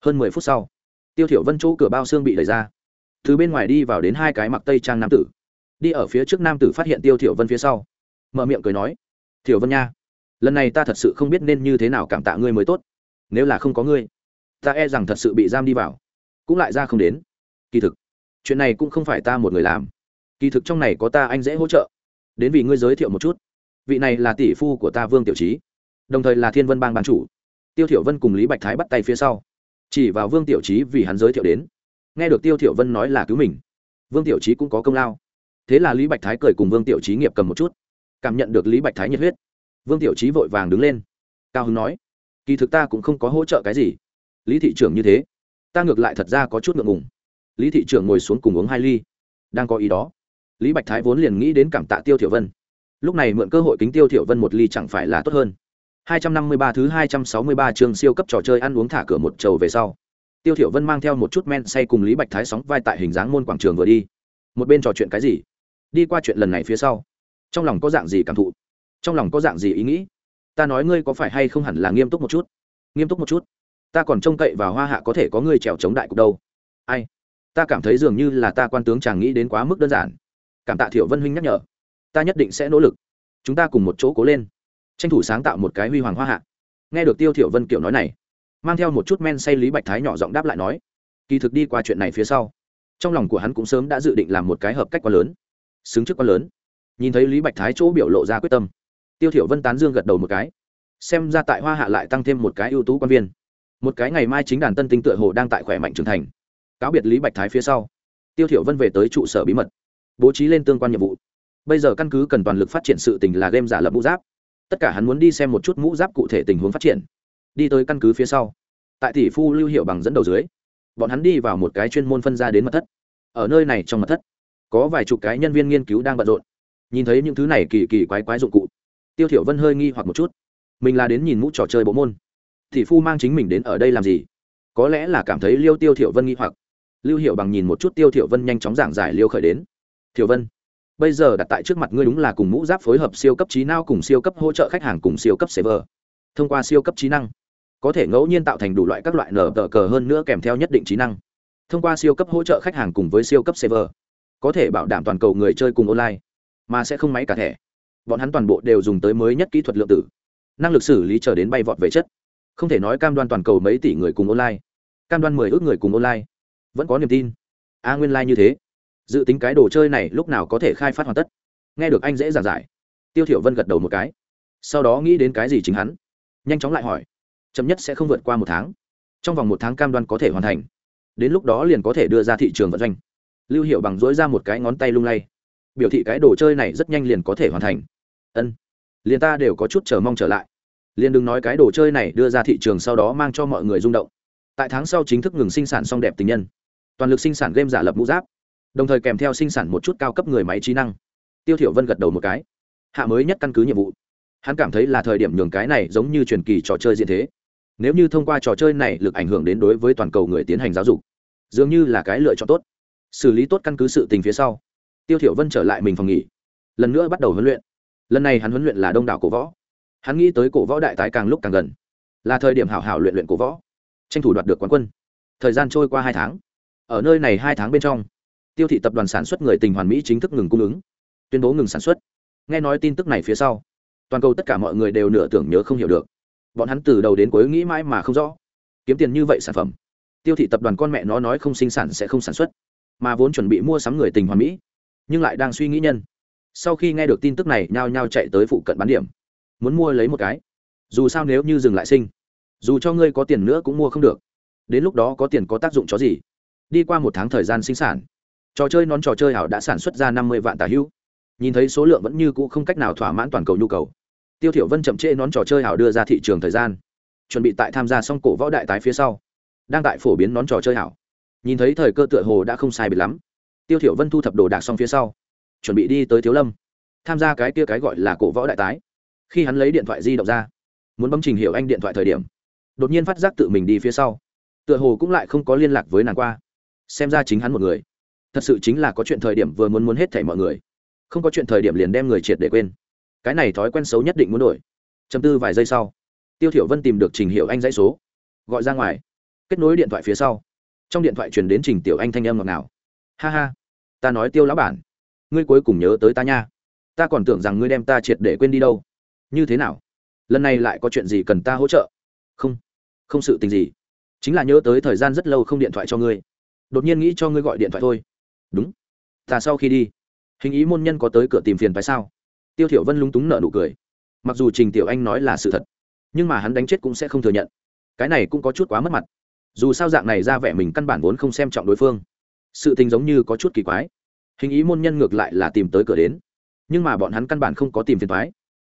Hơn mười phút sau, tiêu thiểu vân chỗ cửa bao xương bị đẩy ra. Từ bên ngoài đi vào đến hai cái mặc tây trang nam tử. Đi ở phía trước nam tử phát hiện tiêu thiểu vân phía sau. Mở miệng cười nói, thiểu vân nha, lần này ta thật sự không biết nên như thế nào cảm tạ ngươi mới tốt. Nếu là không có ngươi, ta e rằng thật sự bị giam đi vào. Cũng lại ra không đến. Kỳ thực, chuyện này cũng không phải ta một người làm kỳ thực trong này có ta anh dễ hỗ trợ. Đến vì ngươi giới thiệu một chút. Vị này là tỷ phu của ta vương tiểu trí. Đồng thời là thiên vân bang ban chủ. Tiêu thiểu vân cùng lý bạch thái bắt tay phía sau. Chỉ vào vương tiểu trí vì hắn giới thiệu đến. Nghe được tiêu thiểu vân nói là cứu mình, vương tiểu trí cũng có công lao. Thế là lý bạch thái cười cùng vương tiểu trí nghiệp cầm một chút. Cảm nhận được lý bạch thái nhiệt huyết, vương tiểu trí vội vàng đứng lên. Cao hứng nói, kỳ thực ta cũng không có hỗ trợ cái gì. Lý thị trưởng như thế, ta ngược lại thật ra có chút ngượng ngùng. Lý thị trưởng ngồi xuống cùng uống hai ly. Đang có ý đó lý bạch thái vốn liền nghĩ đến cảm tạ tiêu thiểu vân. Lúc này mượn cơ hội kính tiêu thiểu vân một ly chẳng phải là tốt hơn. 253 thứ 263 chương siêu cấp trò chơi ăn uống thả cửa một trầu về sau. Tiêu thiểu vân mang theo một chút men say cùng lý bạch thái sóng vai tại hình dáng môn quảng trường vừa đi. Một bên trò chuyện cái gì? Đi qua chuyện lần này phía sau. Trong lòng có dạng gì cảm thụ? Trong lòng có dạng gì ý nghĩ? Ta nói ngươi có phải hay không hẳn là nghiêm túc một chút? Nghiêm túc một chút. Ta còn trông cậy vào hoa hạ có thể có ngươi trèo chống đại cục đâu. Ai? Ta cảm thấy dường như là ta quan tướng chàng nghĩ đến quá mức đơn giản cảm tạ thiểu vân huynh nhắc nhở. Ta nhất định sẽ nỗ lực. Chúng ta cùng một chỗ cố lên. Tranh thủ sáng tạo một cái huy hoàng hoa hạ. Nghe được tiêu thiểu vân kiểu nói này, mang theo một chút men say lý bạch thái nhỏ giọng đáp lại nói, kỳ thực đi qua chuyện này phía sau, trong lòng của hắn cũng sớm đã dự định làm một cái hợp cách quá lớn, xứng trước quá lớn. Nhìn thấy lý bạch thái chỗ biểu lộ ra quyết tâm, tiêu thiểu vân tán dương gật đầu một cái. Xem ra tại hoa hạ lại tăng thêm một cái ưu tú quan viên. Một cái ngày mai chính đàn tân tinh tựa hồ đang tại khỏe mạnh trưởng thành. Cáo biệt lý bạch thái phía sau, tiêu thiểu vân về tới trụ sở bí mật bố trí lên tương quan nhiệm vụ. Bây giờ căn cứ cần toàn lực phát triển sự tình là game giả lập mũ giáp. Tất cả hắn muốn đi xem một chút mũ giáp cụ thể tình huống phát triển. Đi tới căn cứ phía sau. Tại tỷ phu lưu hiệu bằng dẫn đầu dưới, bọn hắn đi vào một cái chuyên môn phân ra đến mật thất. Ở nơi này trong mật thất, có vài chục cái nhân viên nghiên cứu đang bận rộn. Nhìn thấy những thứ này kỳ kỳ quái quái dụng cụ, tiêu thiểu vân hơi nghi hoặc một chút. Mình là đến nhìn mũ trò chơi bộ môn. Tỷ phu mang chính mình đến ở đây làm gì? Có lẽ là cảm thấy liêu tiêu thiểu vân nghi hoặc. Lưu hiệu bằng nhìn một chút tiêu thiểu vân nhanh chóng giảng giải liêu khởi đến thiểu vân, bây giờ đặt tại trước mặt ngươi đúng là cùng mũ giáp phối hợp siêu cấp trí não cùng siêu cấp hỗ trợ khách hàng cùng siêu cấp server. Thông qua siêu cấp trí năng, có thể ngẫu nhiên tạo thành đủ loại các loại nở tờ cờ hơn nữa kèm theo nhất định trí năng. Thông qua siêu cấp hỗ trợ khách hàng cùng với siêu cấp server, có thể bảo đảm toàn cầu người chơi cùng online, mà sẽ không máy cả thẻ. Bọn hắn toàn bộ đều dùng tới mới nhất kỹ thuật lượng tử, năng lực xử lý trở đến bay vọt về chất. Không thể nói cam đoan toàn cầu mấy tỷ người cùng online, cam đoan mười ước người cùng online, vẫn có niềm tin. A nguyên lai như thế dự tính cái đồ chơi này lúc nào có thể khai phát hoàn tất? Nghe được anh dễ giảng giải. Tiêu thiểu vân gật đầu một cái. Sau đó nghĩ đến cái gì chính hắn? Nhanh chóng lại hỏi. Chậm nhất sẽ không vượt qua một tháng. Trong vòng một tháng cam đoan có thể hoàn thành. Đến lúc đó liền có thể đưa ra thị trường vận doanh. Lưu hiệu bằng dối ra một cái ngón tay lung lay. Biểu thị cái đồ chơi này rất nhanh liền có thể hoàn thành. Ân. Liền ta đều có chút chờ mong trở lại. Liền đừng nói cái đồ chơi này đưa ra thị trường sau đó mang cho mọi người rung động. Tại tháng sau chính thức ngừng sinh sản xong đẹp tình nhân. Toàn lực sinh sản game giả lập mũ giáp đồng thời kèm theo sinh sản một chút cao cấp người máy trí năng. Tiêu thiểu vân gật đầu một cái. Hạ mới nhất căn cứ nhiệm vụ. Hắn cảm thấy là thời điểm nhường cái này giống như truyền kỳ trò chơi diện thế. Nếu như thông qua trò chơi này lực ảnh hưởng đến đối với toàn cầu người tiến hành giáo dục, dường như là cái lựa chọn tốt. Xử lý tốt căn cứ sự tình phía sau, tiêu thiểu vân trở lại mình phòng nghỉ. Lần nữa bắt đầu huấn luyện. Lần này hắn huấn luyện là đông đảo cổ võ. Hắn nghĩ tới cổ võ đại tái càng lúc càng gần. Là thời điểm hảo hảo luyện luyện cổ võ. Tranh thủ đoạt được quán quân. Thời gian trôi qua hai tháng. Ở nơi này hai tháng bên trong tiêu thị tập đoàn sản xuất người tình hoàn mỹ chính thức ngừng cung ứng, tuyên bố ngừng sản xuất. Nghe nói tin tức này phía sau, toàn cầu tất cả mọi người đều nửa tưởng nhớ không hiểu được. Bọn hắn từ đầu đến cuối nghĩ mãi mà không rõ, kiếm tiền như vậy sản phẩm, tiêu thị tập đoàn con mẹ nó nói không sinh sản sẽ không sản xuất, mà vốn chuẩn bị mua sắm người tình hoàn mỹ, nhưng lại đang suy nghĩ nhân. Sau khi nghe được tin tức này, nhao nhao chạy tới phụ cận bán điểm, muốn mua lấy một cái. Dù sao nếu như dừng lại sinh, dù cho ngươi có tiền nữa cũng mua không được. Đến lúc đó có tiền có tác dụng cho gì? Đi qua một tháng thời gian sinh sản trò chơi nón trò chơi ảo đã sản xuất ra năm mươi vạn tà hữu. Nhìn thấy số lượng vẫn như cũ không cách nào thỏa mãn toàn cầu nhu cầu. Tiêu thiểu vân chậm trễ nón trò chơi ảo đưa ra thị trường thời gian. Chuẩn bị tại tham gia xong cổ võ đại tái phía sau. Đang tại phổ biến nón trò chơi ảo. Nhìn thấy thời cơ tựa hồ đã không sai biệt lắm. Tiêu thiểu vân thu thập đồ đạc xong phía sau. Chuẩn bị đi tới thiếu lâm. Tham gia cái kia cái gọi là cổ võ đại tái. Khi hắn lấy điện thoại di động ra, muốn bấm trình hiểu anh điện thoại thời điểm, đột nhiên phát giác tự mình đi phía sau. Tựa hồ cũng lại không có liên lạc với nàng qua. Xem ra chính hắn một người thật sự chính là có chuyện thời điểm vừa muốn muốn hết thảy mọi người. Không có chuyện thời điểm liền đem người triệt để quên. Cái này thói quen xấu nhất định muốn đổi. Chấm tư vài giây sau, tiêu thiểu vân tìm được trình hiệu anh dãy số, gọi ra ngoài, kết nối điện thoại phía sau. Trong điện thoại truyền đến trình tiểu anh thanh âm ngọt ngào. Ha ha, ta nói tiêu lão bản, ngươi cuối cùng nhớ tới ta nha. Ta còn tưởng rằng ngươi đem ta triệt để quên đi đâu. Như thế nào? Lần này lại có chuyện gì cần ta hỗ trợ? Không không sự tình gì. Chính là nhớ tới thời gian rất lâu không điện thoại cho ngươi. Đột nhiên nghĩ cho ngươi gọi điện thoại thôi đúng. Ta sau khi đi. Hình ý môn nhân có tới cửa tìm phiền tại sao? Tiêu thiểu vân lúng túng nở nụ cười. Mặc dù trình tiểu anh nói là sự thật, nhưng mà hắn đánh chết cũng sẽ không thừa nhận. Cái này cũng có chút quá mất mặt. Dù sao dạng này ra vẻ mình căn bản vốn không xem trọng đối phương. Sự tình giống như có chút kỳ quái. Hình ý môn nhân ngược lại là tìm tới cửa đến. Nhưng mà bọn hắn căn bản không có tìm phiền thoái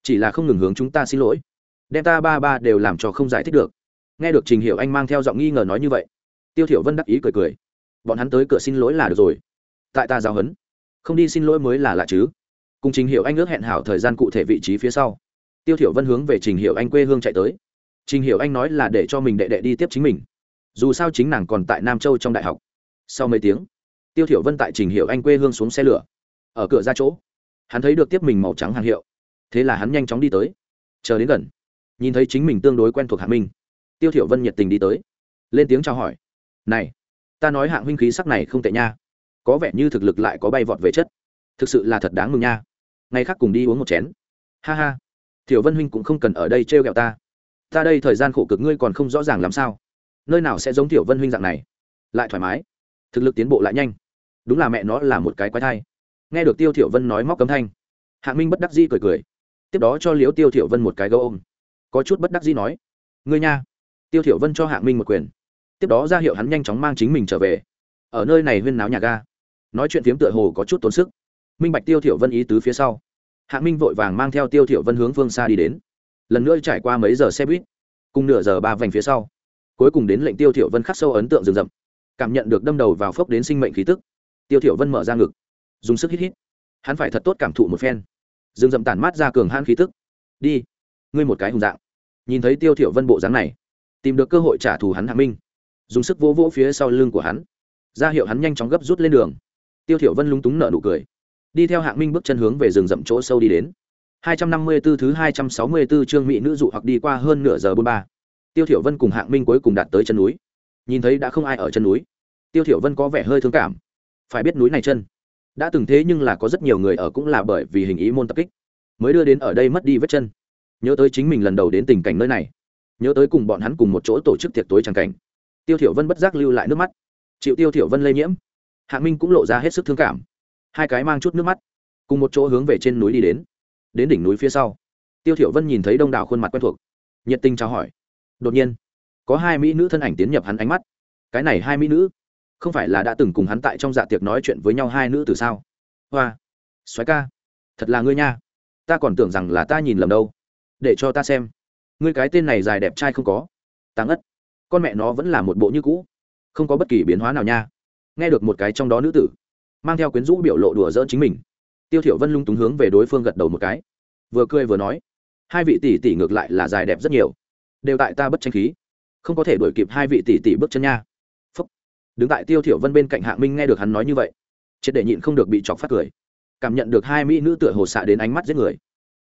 chỉ là không ngừng hướng chúng ta xin lỗi. Đem ta ba ba đều làm cho không giải thích được. Nghe được trình hiểu anh mang theo giọng nghi ngờ nói như vậy, tiêu thiểu vân đắc ý cười cười. Bọn hắn tới cửa xin lỗi là được rồi tại ta giao hấn không đi xin lỗi mới là lạ chứ. Cùng trình hiệu anh ước hẹn hảo thời gian cụ thể vị trí phía sau. Tiêu thiểu vân hướng về trình hiệu anh quê hương chạy tới. Trình hiệu anh nói là để cho mình đệ đệ đi tiếp chính mình. Dù sao chính nàng còn tại nam châu trong đại học. Sau mấy tiếng, tiêu thiểu vân tại trình hiệu anh quê hương xuống xe lửa. Ở cửa ra chỗ, hắn thấy được tiếp mình màu trắng hàng hiệu. Thế là hắn nhanh chóng đi tới. Chờ đến gần, nhìn thấy chính mình tương đối quen thuộc hạ minh. Tiêu thiểu vân nhiệt tình đi tới. Lên tiếng chào hỏi. Này, ta nói hạng huynh khí sắc này không tệ nha có vẻ như thực lực lại có bay vọt về chất. Thực sự là thật đáng mừng nha. Ngày khác cùng đi uống một chén. Ha ha. Thiểu vân huynh cũng không cần ở đây trêu ghẹo ta. Ta đây thời gian khổ cực ngươi còn không rõ ràng làm sao. Nơi nào sẽ giống thiểu vân huynh dạng này? Lại thoải mái. Thực lực tiến bộ lại nhanh. Đúng là mẹ nó là một cái quái thai. Nghe được tiêu thiểu vân nói móc cấm thanh, hạng minh bất đắc dĩ cười cười. Tiếp đó cho liễu tiêu thiểu vân một cái gấu ôm. Có chút bất đắc dĩ nói, ngươi nha. Tiêu thiểu vân cho hạng minh một quyền. Tiếp đó ra hiệu hắn nhanh chóng mang chính mình trở về. Ở nơi này huyên náo nhà ga nói chuyện phiếm tựa hồ có chút tốn sức. Minh bạch tiêu thiểu vân ý tứ phía sau. Hạng minh vội vàng mang theo tiêu thiểu vân hướng phương xa đi đến. Lần nữa trải qua mấy giờ xe buýt, cùng nửa giờ ba vành phía sau, cuối cùng đến lệnh tiêu thiểu vân khắc sâu ấn tượng rừng rậm, cảm nhận được đâm đầu vào phốc đến sinh mệnh khí tức. Tiêu thiểu vân mở ra ngực, dùng sức hít hít. Hắn phải thật tốt cảm thụ một phen. Rừng rậm tản mát ra cường hãn khí tức. Đi, ngươi một cái hùng dạng. Nhìn thấy tiêu thiểu vân bộ dáng này, tìm được cơ hội trả thù hắn hạ minh. Dùng sức vỗ vỗ phía sau lưng của hắn. Ra hiệu hắn nhanh chóng gấp rút lên đường tiêu thiểu vân lúng túng nở nụ cười đi theo hạng minh bước chân hướng về rừng rậm chỗ sâu đi đến 254 thứ 264 chương mỹ nữ dụ hoặc đi qua hơn nửa giờ 43. Tiêu Thiểu Vân cùng Hạng Minh cuối cùng đạt tới chân núi. Nhìn thấy đã không ai ở chân núi, Tiêu Thiểu Vân có vẻ hơi thương cảm. Phải biết núi này chân đã từng thế nhưng là có rất nhiều người ở cũng là bởi vì hình ý môn tập kích, mới đưa đến ở đây mất đi vết chân. Nhớ tới chính mình lần đầu đến tình cảnh nơi này, nhớ tới cùng bọn hắn cùng một chỗ tổ chức tiệc tối chẳng cảnh. Tiêu Thiểu Vân bất giác lưu lại nước mắt. Chịu Tiêu Thiểu Vân lây nhiễm, Hạng Minh cũng lộ ra hết sức thương cảm. Hai cái mang chút nước mắt, cùng một chỗ hướng về trên núi đi đến. Đến đỉnh núi phía sau tiêu thiểu vân nhìn thấy đông đảo khuôn mặt quen thuộc. Nhiệt tình chào hỏi. Đột nhiên có hai mỹ nữ thân ảnh tiến nhập hắn ánh mắt. Cái này hai mỹ nữ không phải là đã từng cùng hắn tại trong dạ tiệc nói chuyện với nhau hai nữ từ sao? Hoa xoáy ca thật là ngươi nha. Ta còn tưởng rằng là ta nhìn lầm đâu. Để cho ta xem. Ngươi cái tên này dài đẹp trai không có. Tăng ất con mẹ nó vẫn là một bộ như cũ. Không có bất kỳ biến hóa nào nha nghe được một cái trong đó nữ tử, mang theo quyến rũ biểu lộ đùa dỡn chính mình. Tiêu thiểu vân lung túng hướng về đối phương gật đầu một cái. Vừa cười vừa nói, hai vị tỷ tỷ ngược lại là dài đẹp rất nhiều, đều tại ta bất tranh khí, không có thể đuổi kịp hai vị tỷ tỷ bước chân nha. Phúc. đứng tại tiêu thiểu vân bên cạnh hạng minh nghe được hắn nói như vậy, triệt để nhịn không được bị chọc phát cười. Cảm nhận được hai mỹ nữ tựa hồ xạ đến ánh mắt giết người.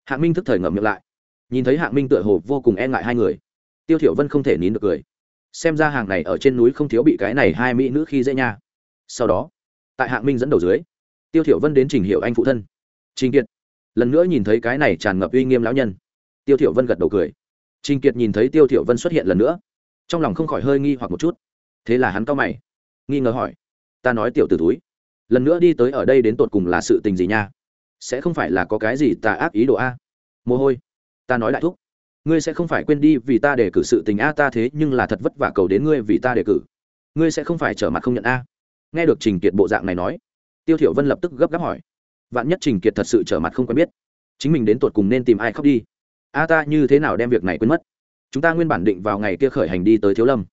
Hạng minh thức thời ngậm miệng lại, nhìn thấy hạng minh tựa hồ vô cùng e ngại hai người. Tiêu thiểu vân không thể nín được cười. Xem ra hàng này ở trên núi không thiếu bị cái này hai mỹ nữ khi dễ nha sau đó, tại hạng minh dẫn đầu dưới, tiêu thiểu vân đến trình hiệu anh phụ thân. Trình kiệt, lần nữa nhìn thấy cái này tràn ngập uy nghiêm lão nhân. Tiêu thiểu vân gật đầu cười. Trình kiệt nhìn thấy tiêu thiểu vân xuất hiện lần nữa, trong lòng không khỏi hơi nghi hoặc một chút. Thế là hắn cao mày, nghi ngờ hỏi, ta nói tiểu tử túi, lần nữa đi tới ở đây đến tột cùng là sự tình gì nha? Sẽ không phải là có cái gì ta ác ý đồ a? Mồ hôi, ta nói đại thúc, ngươi sẽ không phải quên đi vì ta để cử sự tình a, ta thế nhưng là thật vất vả cầu đến ngươi vì ta đề cử. Ngươi sẽ không phải trở mặt không nhận a nghe được trình kiệt bộ dạng này nói, tiêu thiểu vân lập tức gấp gáp hỏi, vạn nhất trình kiệt thật sự trở mặt không quen biết, chính mình đến tuột cùng nên tìm ai khóc đi? A ta như thế nào đem việc này quên mất? Chúng ta nguyên bản định vào ngày kia khởi hành đi tới thiếu lâm.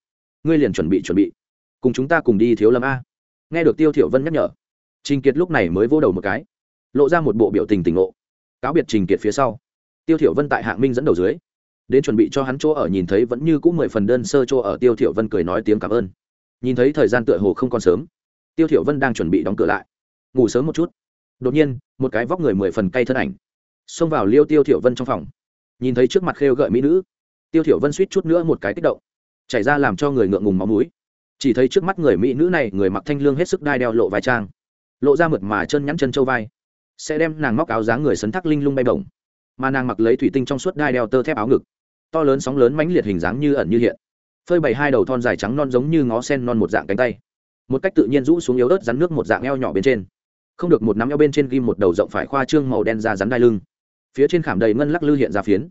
Ngươi liền chuẩn bị chuẩn bị. Cùng chúng ta cùng đi thiếu lâm a. Nghe được tiêu thiểu vân nhắc nhở, trình kiệt lúc này mới vỗ đầu một cái, lộ ra một bộ biểu tình tỉnh ngộ. Cáo biệt trình kiệt phía sau, tiêu thiểu vân tại hạng minh dẫn đầu dưới, đến chuẩn bị cho hắn chỗ ở nhìn thấy vẫn như cũ mười phần đơn sơ chỗ ở, tiêu thiểu vân cười nói tiếng cảm ơn. Nhìn thấy thời gian tựa hồ không còn sớm tiêu thiểu vân đang chuẩn bị đóng cửa lại. Ngủ sớm một chút. Đột nhiên, một cái vóc người mười phần cay thân ảnh xông vào liêu tiêu thiểu vân trong phòng. Nhìn thấy trước mặt khêu gợi mỹ nữ, tiêu thiểu vân suýt chút nữa một cái kích động, chảy ra làm cho người ngượng ngùng máu mũi. Chỉ thấy trước mắt người mỹ nữ này, người mặc thanh lương hết sức đai đeo lộ vai trang, lộ ra mượt mà chân nhắn chân châu vai, sẽ đem nàng móc áo dáng người sấn thác linh lung bay bổng, mà nàng mặc lấy thủy tinh trong suốt đai đeo tơ thép áo ngực, to lớn sóng lớn mãnh liệt hình dáng như ẩn như hiện, phơi bày hai đầu thon dài trắng non giống như ngó sen non một dạng cánh tay một cách tự nhiên rũ xuống yếu ớt rắn nước một dạng eo nhỏ bên trên. Không được một nắm eo bên trên ghim một đầu rộng phải khoa trương màu đen ra rắn đai lưng. Phía trên khảm đầy ngân lắc lư hiện ra phiến.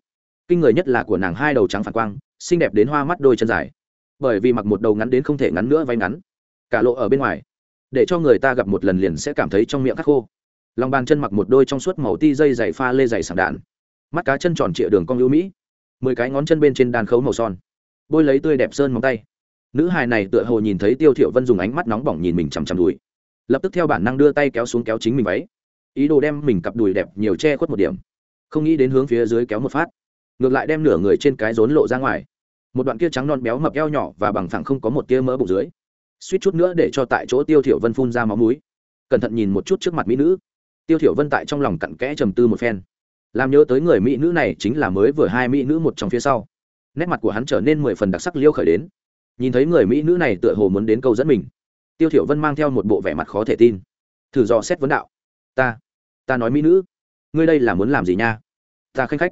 Kinh người nhất là của nàng hai đầu trắng phản quang, xinh đẹp đến hoa mắt đôi chân dài. Bởi vì mặc một đầu ngắn đến không thể ngắn nữa váy ngắn. Cả lộ ở bên ngoài. Để cho người ta gặp một lần liền sẽ cảm thấy trong miệng khắc khô. Lòng bàn chân mặc một đôi trong suốt màu ti dây dày pha lê dày sảng đạn. Mắt cá chân tròn trịa đường cong ưu mỹ. Mười cái ngón chân bên trên đàn khấu màu son. Bôi lấy tươi đẹp sơn móng tay nữ hài này tựa hồ nhìn thấy tiêu thiệu vân dùng ánh mắt nóng bỏng nhìn mình chằm chằm đùi. Lập tức theo bản năng đưa tay kéo xuống kéo chính mình váy. Ý đồ đem mình cặp đùi đẹp nhiều che khuất một điểm. Không nghĩ đến hướng phía dưới kéo một phát. Ngược lại đem nửa người trên cái rốn lộ ra ngoài. Một đoạn kia trắng non béo mập eo nhỏ và bằng phẳng không có một tia mỡ bụng dưới. Suýt chút nữa để cho tại chỗ tiêu thiểu vân phun ra máu mũi. Cẩn thận nhìn một chút trước mặt mỹ nữ. Tiêu thiểu vân tại trong lòng cặn kẽ trầm tư một phen. Làm nhớ tới người mỹ nữ này chính là mới vừa hai mỹ nữ một trong phía sau. Nét mặt của hắn trở nên mười phần đặc sắc liêu khởi đến nhìn thấy người mỹ nữ này tựa hồ muốn đến câu dẫn mình. Tiêu thiểu vân mang theo một bộ vẻ mặt khó thể tin. Thử dò xét vấn đạo. Ta ta nói mỹ nữ. Ngươi đây là muốn làm gì nha? Ta khanh khách.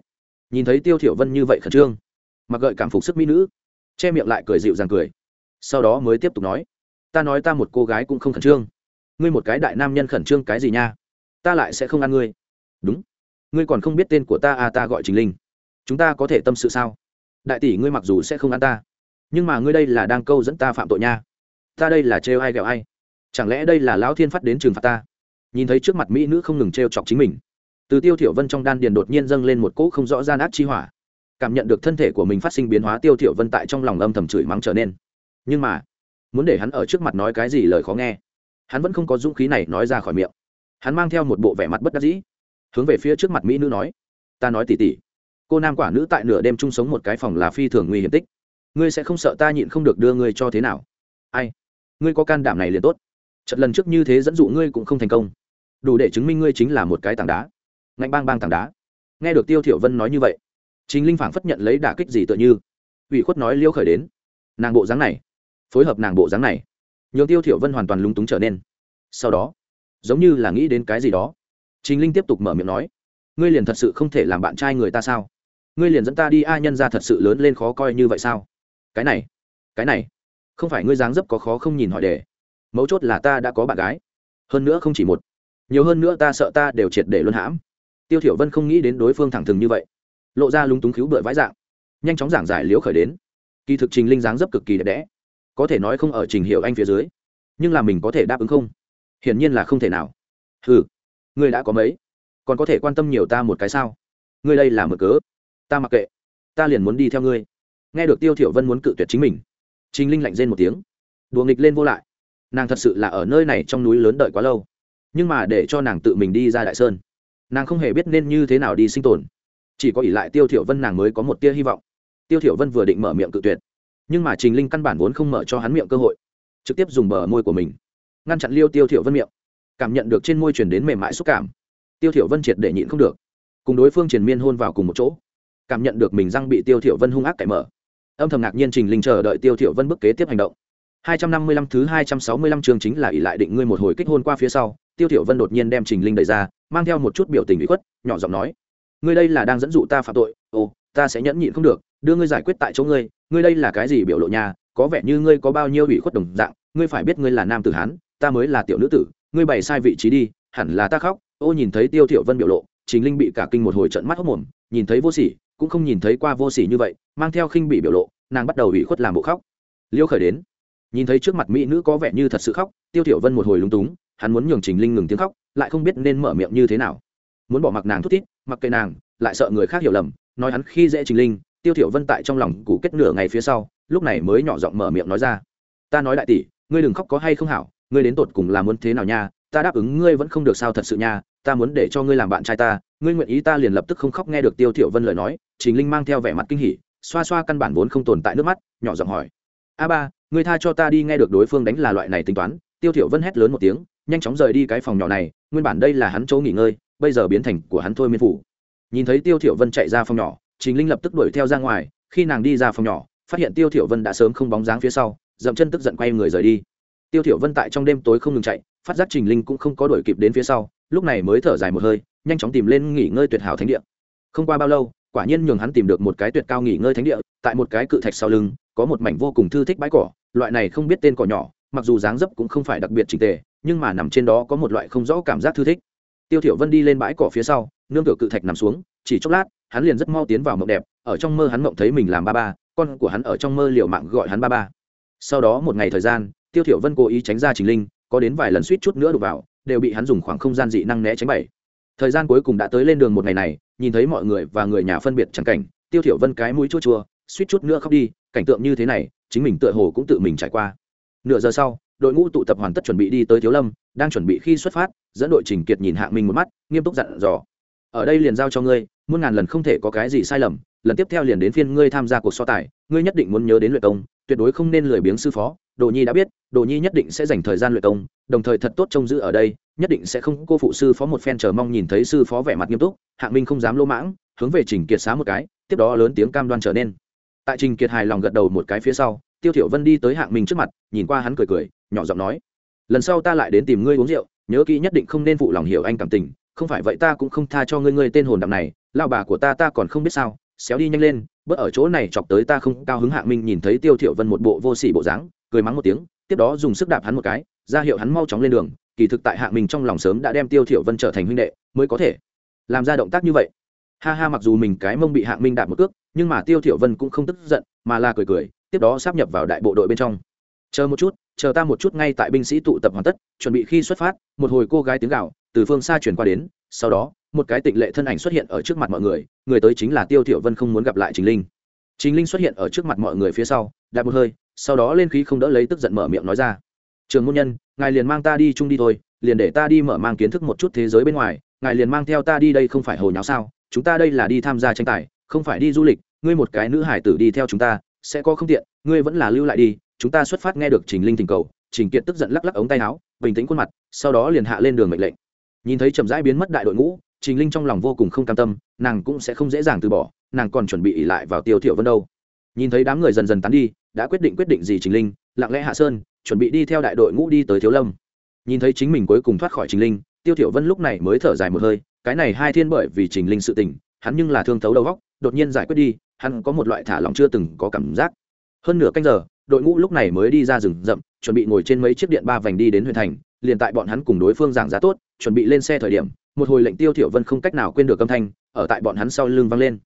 Nhìn thấy tiêu thiểu vân như vậy khẩn trương. Mặc gợi cảm phục sức mỹ nữ. Che miệng lại cười dịu dàng cười. Sau đó mới tiếp tục nói. Ta nói ta một cô gái cũng không khẩn trương. Ngươi một cái đại nam nhân khẩn trương cái gì nha? Ta lại sẽ không ăn ngươi. Đúng. Ngươi còn không biết tên của ta à ta gọi trình linh. Chúng ta có thể tâm sự sao? Đại tỷ ngươi mặc dù sẽ không ăn ta nhưng mà ngươi đây là đang câu dẫn ta phạm tội nha. Ta đây là trêu ai ghẹo ai? Chẳng lẽ đây là lão thiên phát đến trừng phạt ta? Nhìn thấy trước mặt mỹ nữ không ngừng trêu chọc chính mình, từ tiêu thiểu vân trong đan điền đột nhiên dâng lên một cỗ không rõ gian ác chi hỏa. Cảm nhận được thân thể của mình phát sinh biến hóa, tiêu thiểu vân tại trong lòng âm thầm chửi mắng trở nên. Nhưng mà, muốn để hắn ở trước mặt nói cái gì lời khó nghe, hắn vẫn không có dũng khí này nói ra khỏi miệng. Hắn mang theo một bộ vẻ mặt bất đắc dĩ, hướng về phía trước mặt mỹ nữ nói, ta nói tỉ tỉ, cô nam quả nữ tại nửa đêm chung sống một cái phòng là phi thường nguy hiểm tích ngươi sẽ không sợ ta nhịn không được đưa ngươi cho thế nào? Ai? Ngươi có can đảm này liền tốt. Trận lần trước như thế dẫn dụ ngươi cũng không thành công. Đủ để chứng minh ngươi chính là một cái tảng đá. Ngạnh bang bang tảng đá. Nghe được tiêu thiểu vân nói như vậy chính linh phảng phất nhận lấy đả kích gì tựa như. Ủy khuất nói liêu khởi đến. Nàng bộ dáng này, phối hợp nàng bộ dáng này, nhường tiêu thiểu vân hoàn toàn lúng túng trở nên. Sau đó, giống như là nghĩ đến cái gì đó chính linh tiếp tục mở miệng nói, ngươi liền thật sự không thể làm bạn trai người ta sao? Ngươi liền dẫn ta đi a nhân ra thật sự lớn lên khó coi như vậy sao? Cái này cái này, không phải ngươi dáng dấp có khó không nhìn hỏi đề. Mấu chốt là ta đã có bạn gái. Hơn nữa không chỉ một, nhiều hơn nữa ta sợ ta đều triệt để luân hãm. Tiêu thiểu vân không nghĩ đến đối phương thẳng thừng như vậy. Lộ ra lúng túng cứu bựa vãi dạng, nhanh chóng giảng giải liễu khởi đến. Kỳ thực trình linh dáng dấp cực kỳ đẹp đẽ, có thể nói không ở trình hiệu anh phía dưới, nhưng là mình có thể đáp ứng không? Hiển nhiên là không thể nào. Ừ ngươi đã có mấy? Còn có thể quan tâm nhiều ta một cái sao? Ngươi đây là mở cớ. Ta mặc kệ, ta liền muốn đi theo ngươi nghe được tiêu thiểu vân muốn cự tuyệt chính mình, trình linh lạnh rên một tiếng. Đùa nghịch lên vô lại. Nàng thật sự là ở nơi này trong núi lớn đợi quá lâu. Nhưng mà để cho nàng tự mình đi ra đại sơn, nàng không hề biết nên như thế nào đi sinh tồn. Chỉ có ỷ lại tiêu thiểu vân nàng mới có một tia hy vọng. Tiêu thiểu vân vừa định mở miệng cự tuyệt, nhưng mà trình linh căn bản vốn không mở cho hắn miệng cơ hội, trực tiếp dùng bờ môi của mình, ngăn chặn liêu tiêu thiểu vân miệng. Cảm nhận được trên môi truyền đến mềm mại xúc cảm, tiêu thiểu vân triệt để nhịn không được. Cùng đối phương truyền miên hôn vào cùng một chỗ, cảm nhận được mình răng bị tiêu thiểu vân hung ác cạy mở âm thầm ngạc nhiên trình linh chờ đợi tiêu thiểu vân bước kế tiếp hành động. 255 thứ 265 chương chính là ỷ lại định ngươi một hồi kích hôn qua phía sau, tiêu thiểu vân đột nhiên đem trình linh đẩy ra, mang theo một chút biểu tình ủy khuất, nhỏ giọng nói, ngươi đây là đang dẫn dụ ta phạm tội, ồ, ta sẽ nhẫn nhịn không được, đưa ngươi giải quyết tại chỗ ngươi ngươi đây là cái gì biểu lộ nhà có vẻ như ngươi có bao nhiêu ủy khuất đồng dạng, ngươi phải biết ngươi là nam tử hán, ta mới là tiểu nữ tử, ngươi bày sai vị trí đi, hẳn là ta khóc. Ô nhìn thấy tiêu thiểu vân biểu lộ trình linh bị cả kinh một hồi trận mắt hốt mồm, nhìn thấy vô sỉ, cũng không nhìn thấy qua vô sỉ như vậy, mang theo khinh bị biểu lộ, nàng bắt đầu ủy khuất làm bộ khóc. Liêu khởi đến, nhìn thấy trước mặt mỹ nữ có vẻ như thật sự khóc, tiêu thiểu vân một hồi lúng túng, hắn muốn nhường trình linh ngừng tiếng khóc, lại không biết nên mở miệng như thế nào. Muốn bỏ mặc nàng thút thít, mặc kệ nàng, lại sợ người khác hiểu lầm, nói hắn khi dễ trình linh, tiêu thiểu vân tại trong lòng cụ kết nửa ngày phía sau, lúc này mới nhỏ giọng mở miệng nói ra. Ta nói đại tỷ, ngươi đừng khóc có hay không hảo, ngươi đến tột cùng là muốn thế nào nha, ta đáp ứng ngươi vẫn không được sao thật sự nha ta muốn để cho ngươi làm bạn trai ta, ngươi nguyện ý ta liền lập tức không khóc nghe được tiêu thiểu vân lời nói, trình linh mang theo vẻ mặt kinh hỉ, xoa xoa căn bản vốn không tồn tại nước mắt, nhỏ giọng hỏi. A ba, ngươi tha cho ta đi nghe được đối phương đánh là loại này tính toán, tiêu thiểu vân hét lớn một tiếng, nhanh chóng rời đi cái phòng nhỏ này, nguyên bản đây là hắn chỗ nghỉ ngơi, bây giờ biến thành của hắn thôi miên phủ. Nhìn thấy tiêu thiểu vân chạy ra phòng nhỏ, trình linh lập tức đuổi theo ra ngoài, khi nàng đi ra phòng nhỏ, phát hiện tiêu thiểu vân đã sớm không bóng dáng phía sau, dậm chân tức giận quay người rời đi. Tiêu thiểu vân tại trong đêm tối không ngừng chạy, phát giác trình linh cũng không có đuổi kịp đến phía sau lúc này mới thở dài một hơi, nhanh chóng tìm lên nghỉ ngơi tuyệt hảo thánh địa. Không qua bao lâu, quả nhiên nhường hắn tìm được một cái tuyệt cao nghỉ ngơi thánh địa, tại một cái cự thạch sau lưng, có một mảnh vô cùng thư thích bãi cỏ, loại này không biết tên cỏ nhỏ, mặc dù dáng dấp cũng không phải đặc biệt chỉnh tề, nhưng mà nằm trên đó có một loại không rõ cảm giác thư thích. Tiêu thiểu vân đi lên bãi cỏ phía sau, nương tựa cự thạch nằm xuống, chỉ chốc lát, hắn liền rất mau tiến vào mộng đẹp, ở trong mơ hắn mộng thấy mình làm ba ba, con của hắn ở trong mơ liều mạng gọi hắn ba ba. Sau đó một ngày thời gian, tiêu thiểu vân cố ý tránh ra trình linh, có đến vài lần suýt chút nữa đụng vào đều bị hắn dùng khoảng không gian dị năng né tránh bảy. Thời gian cuối cùng đã tới lên đường một ngày này, nhìn thấy mọi người và người nhà phân biệt chẳng cảnh, tiêu thiểu vân cái mũi chua chua, suýt chút nữa khóc đi, cảnh tượng như thế này, chính mình tựa hồ cũng tự mình trải qua. Nửa giờ sau, đội ngũ tụ tập hoàn tất chuẩn bị đi tới thiếu lâm, đang chuẩn bị khi xuất phát, dẫn đội trình kiệt nhìn hạng minh một mắt, nghiêm túc dặn dò. Ở đây liền giao cho ngươi, muôn ngàn lần không thể có cái gì sai lầm lần tiếp theo liền đến phiên ngươi tham gia cuộc so tài, ngươi nhất định muốn nhớ đến luyện công, tuyệt đối không nên lười biếng sư phó. Đồ nhi đã biết, đồ nhi nhất định sẽ dành thời gian luyện công, đồng thời thật tốt trông giữ ở đây, nhất định sẽ không cô phụ sư phó một phen chờ mong nhìn thấy sư phó vẻ mặt nghiêm túc, hạng minh không dám lỗ mãng, hướng về trình kiệt xá một cái, tiếp đó lớn tiếng cam đoan trở nên. Tại trình kiệt hài lòng gật đầu một cái phía sau, tiêu thiểu vân đi tới hạng minh trước mặt, nhìn qua hắn cười cười, nhỏ giọng nói, lần sau ta lại đến tìm ngươi uống rượu, nhớ kỹ nhất định không nên phụ lòng hiểu anh cảm tình, không phải vậy ta cũng không tha cho ngươi ngươi tên hồn đạm này lao bà của ta ta còn không biết sao xéo đi nhanh lên, bớt ở chỗ này chọc tới ta không, cao hứng hạng minh nhìn thấy tiêu thiểu vân một bộ vô sỉ bộ dáng, cười mắng một tiếng, tiếp đó dùng sức đạp hắn một cái, ra hiệu hắn mau chóng lên đường, kỳ thực tại hạng minh trong lòng sớm đã đem tiêu thiểu vân trở thành huynh đệ, mới có thể làm ra động tác như vậy. Ha ha, mặc dù mình cái mông bị hạng minh đạp một cước, nhưng mà tiêu thiểu vân cũng không tức giận, mà là cười cười, tiếp đó sắp nhập vào đại bộ đội bên trong chờ một chút, chờ ta một chút ngay tại binh sĩ tụ tập hoàn tất, chuẩn bị khi xuất phát, một hồi cô gái tiếng gạo từ phương xa truyền qua đến, sau đó, một cái tịnh lệ thân ảnh xuất hiện ở trước mặt mọi người người tới chính là tiêu thiểu vân không muốn gặp lại Chính linh. Chính linh xuất hiện ở trước mặt mọi người phía sau, đạp một hơi, sau đó lên khí không đỡ lấy tức giận mở miệng nói ra. Trường môn nhân, ngài liền mang ta đi chung đi thôi, liền để ta đi mở mang kiến thức một chút thế giới bên ngoài, ngài liền mang theo ta đi đây không phải hồi nháo sao? Chúng ta đây là đi tham gia tranh tài, không phải đi du lịch, ngươi một cái nữ hải tử đi theo chúng ta, sẽ có không tiện, ngươi vẫn là lưu lại đi chúng ta xuất phát nghe được trình linh thỉnh cầu, trình kiệt tức giận lắc lắc ống tay áo, bình tĩnh khuôn mặt, sau đó liền hạ lên đường mệnh lệnh. Nhìn thấy chậm rãi biến mất đại đội ngũ, trình linh trong lòng vô cùng không cam tâm, nàng cũng sẽ không dễ dàng từ bỏ, nàng còn chuẩn bị ỉ lại vào tiêu thiểu vân đâu. Nhìn thấy đám người dần dần tán đi, đã quyết định quyết định gì trình linh, lặng lẽ hạ sơn, chuẩn bị đi theo đại đội ngũ đi tới thiếu lâm. Nhìn thấy chính mình cuối cùng thoát khỏi trình linh, tiêu thiểu vân lúc này mới thở dài một hơi, cái này hai thiên bởi vì trình linh sự tình, hắn nhưng là thương thấu đầu góc đột nhiên giải quyết đi, hắn có một loại thả lỏng chưa từng có cảm giác. Hơn nửa canh giờ đội ngũ lúc này mới đi ra rừng rậm, chuẩn bị ngồi trên mấy chiếc điện ba vành đi đến huyện thành, liền tại bọn hắn cùng đối phương giảng giá tốt, chuẩn bị lên xe thời điểm, một hồi lệnh tiêu thiểu vân không cách nào quên được âm thanh, ở tại bọn hắn sau lưng vang lên.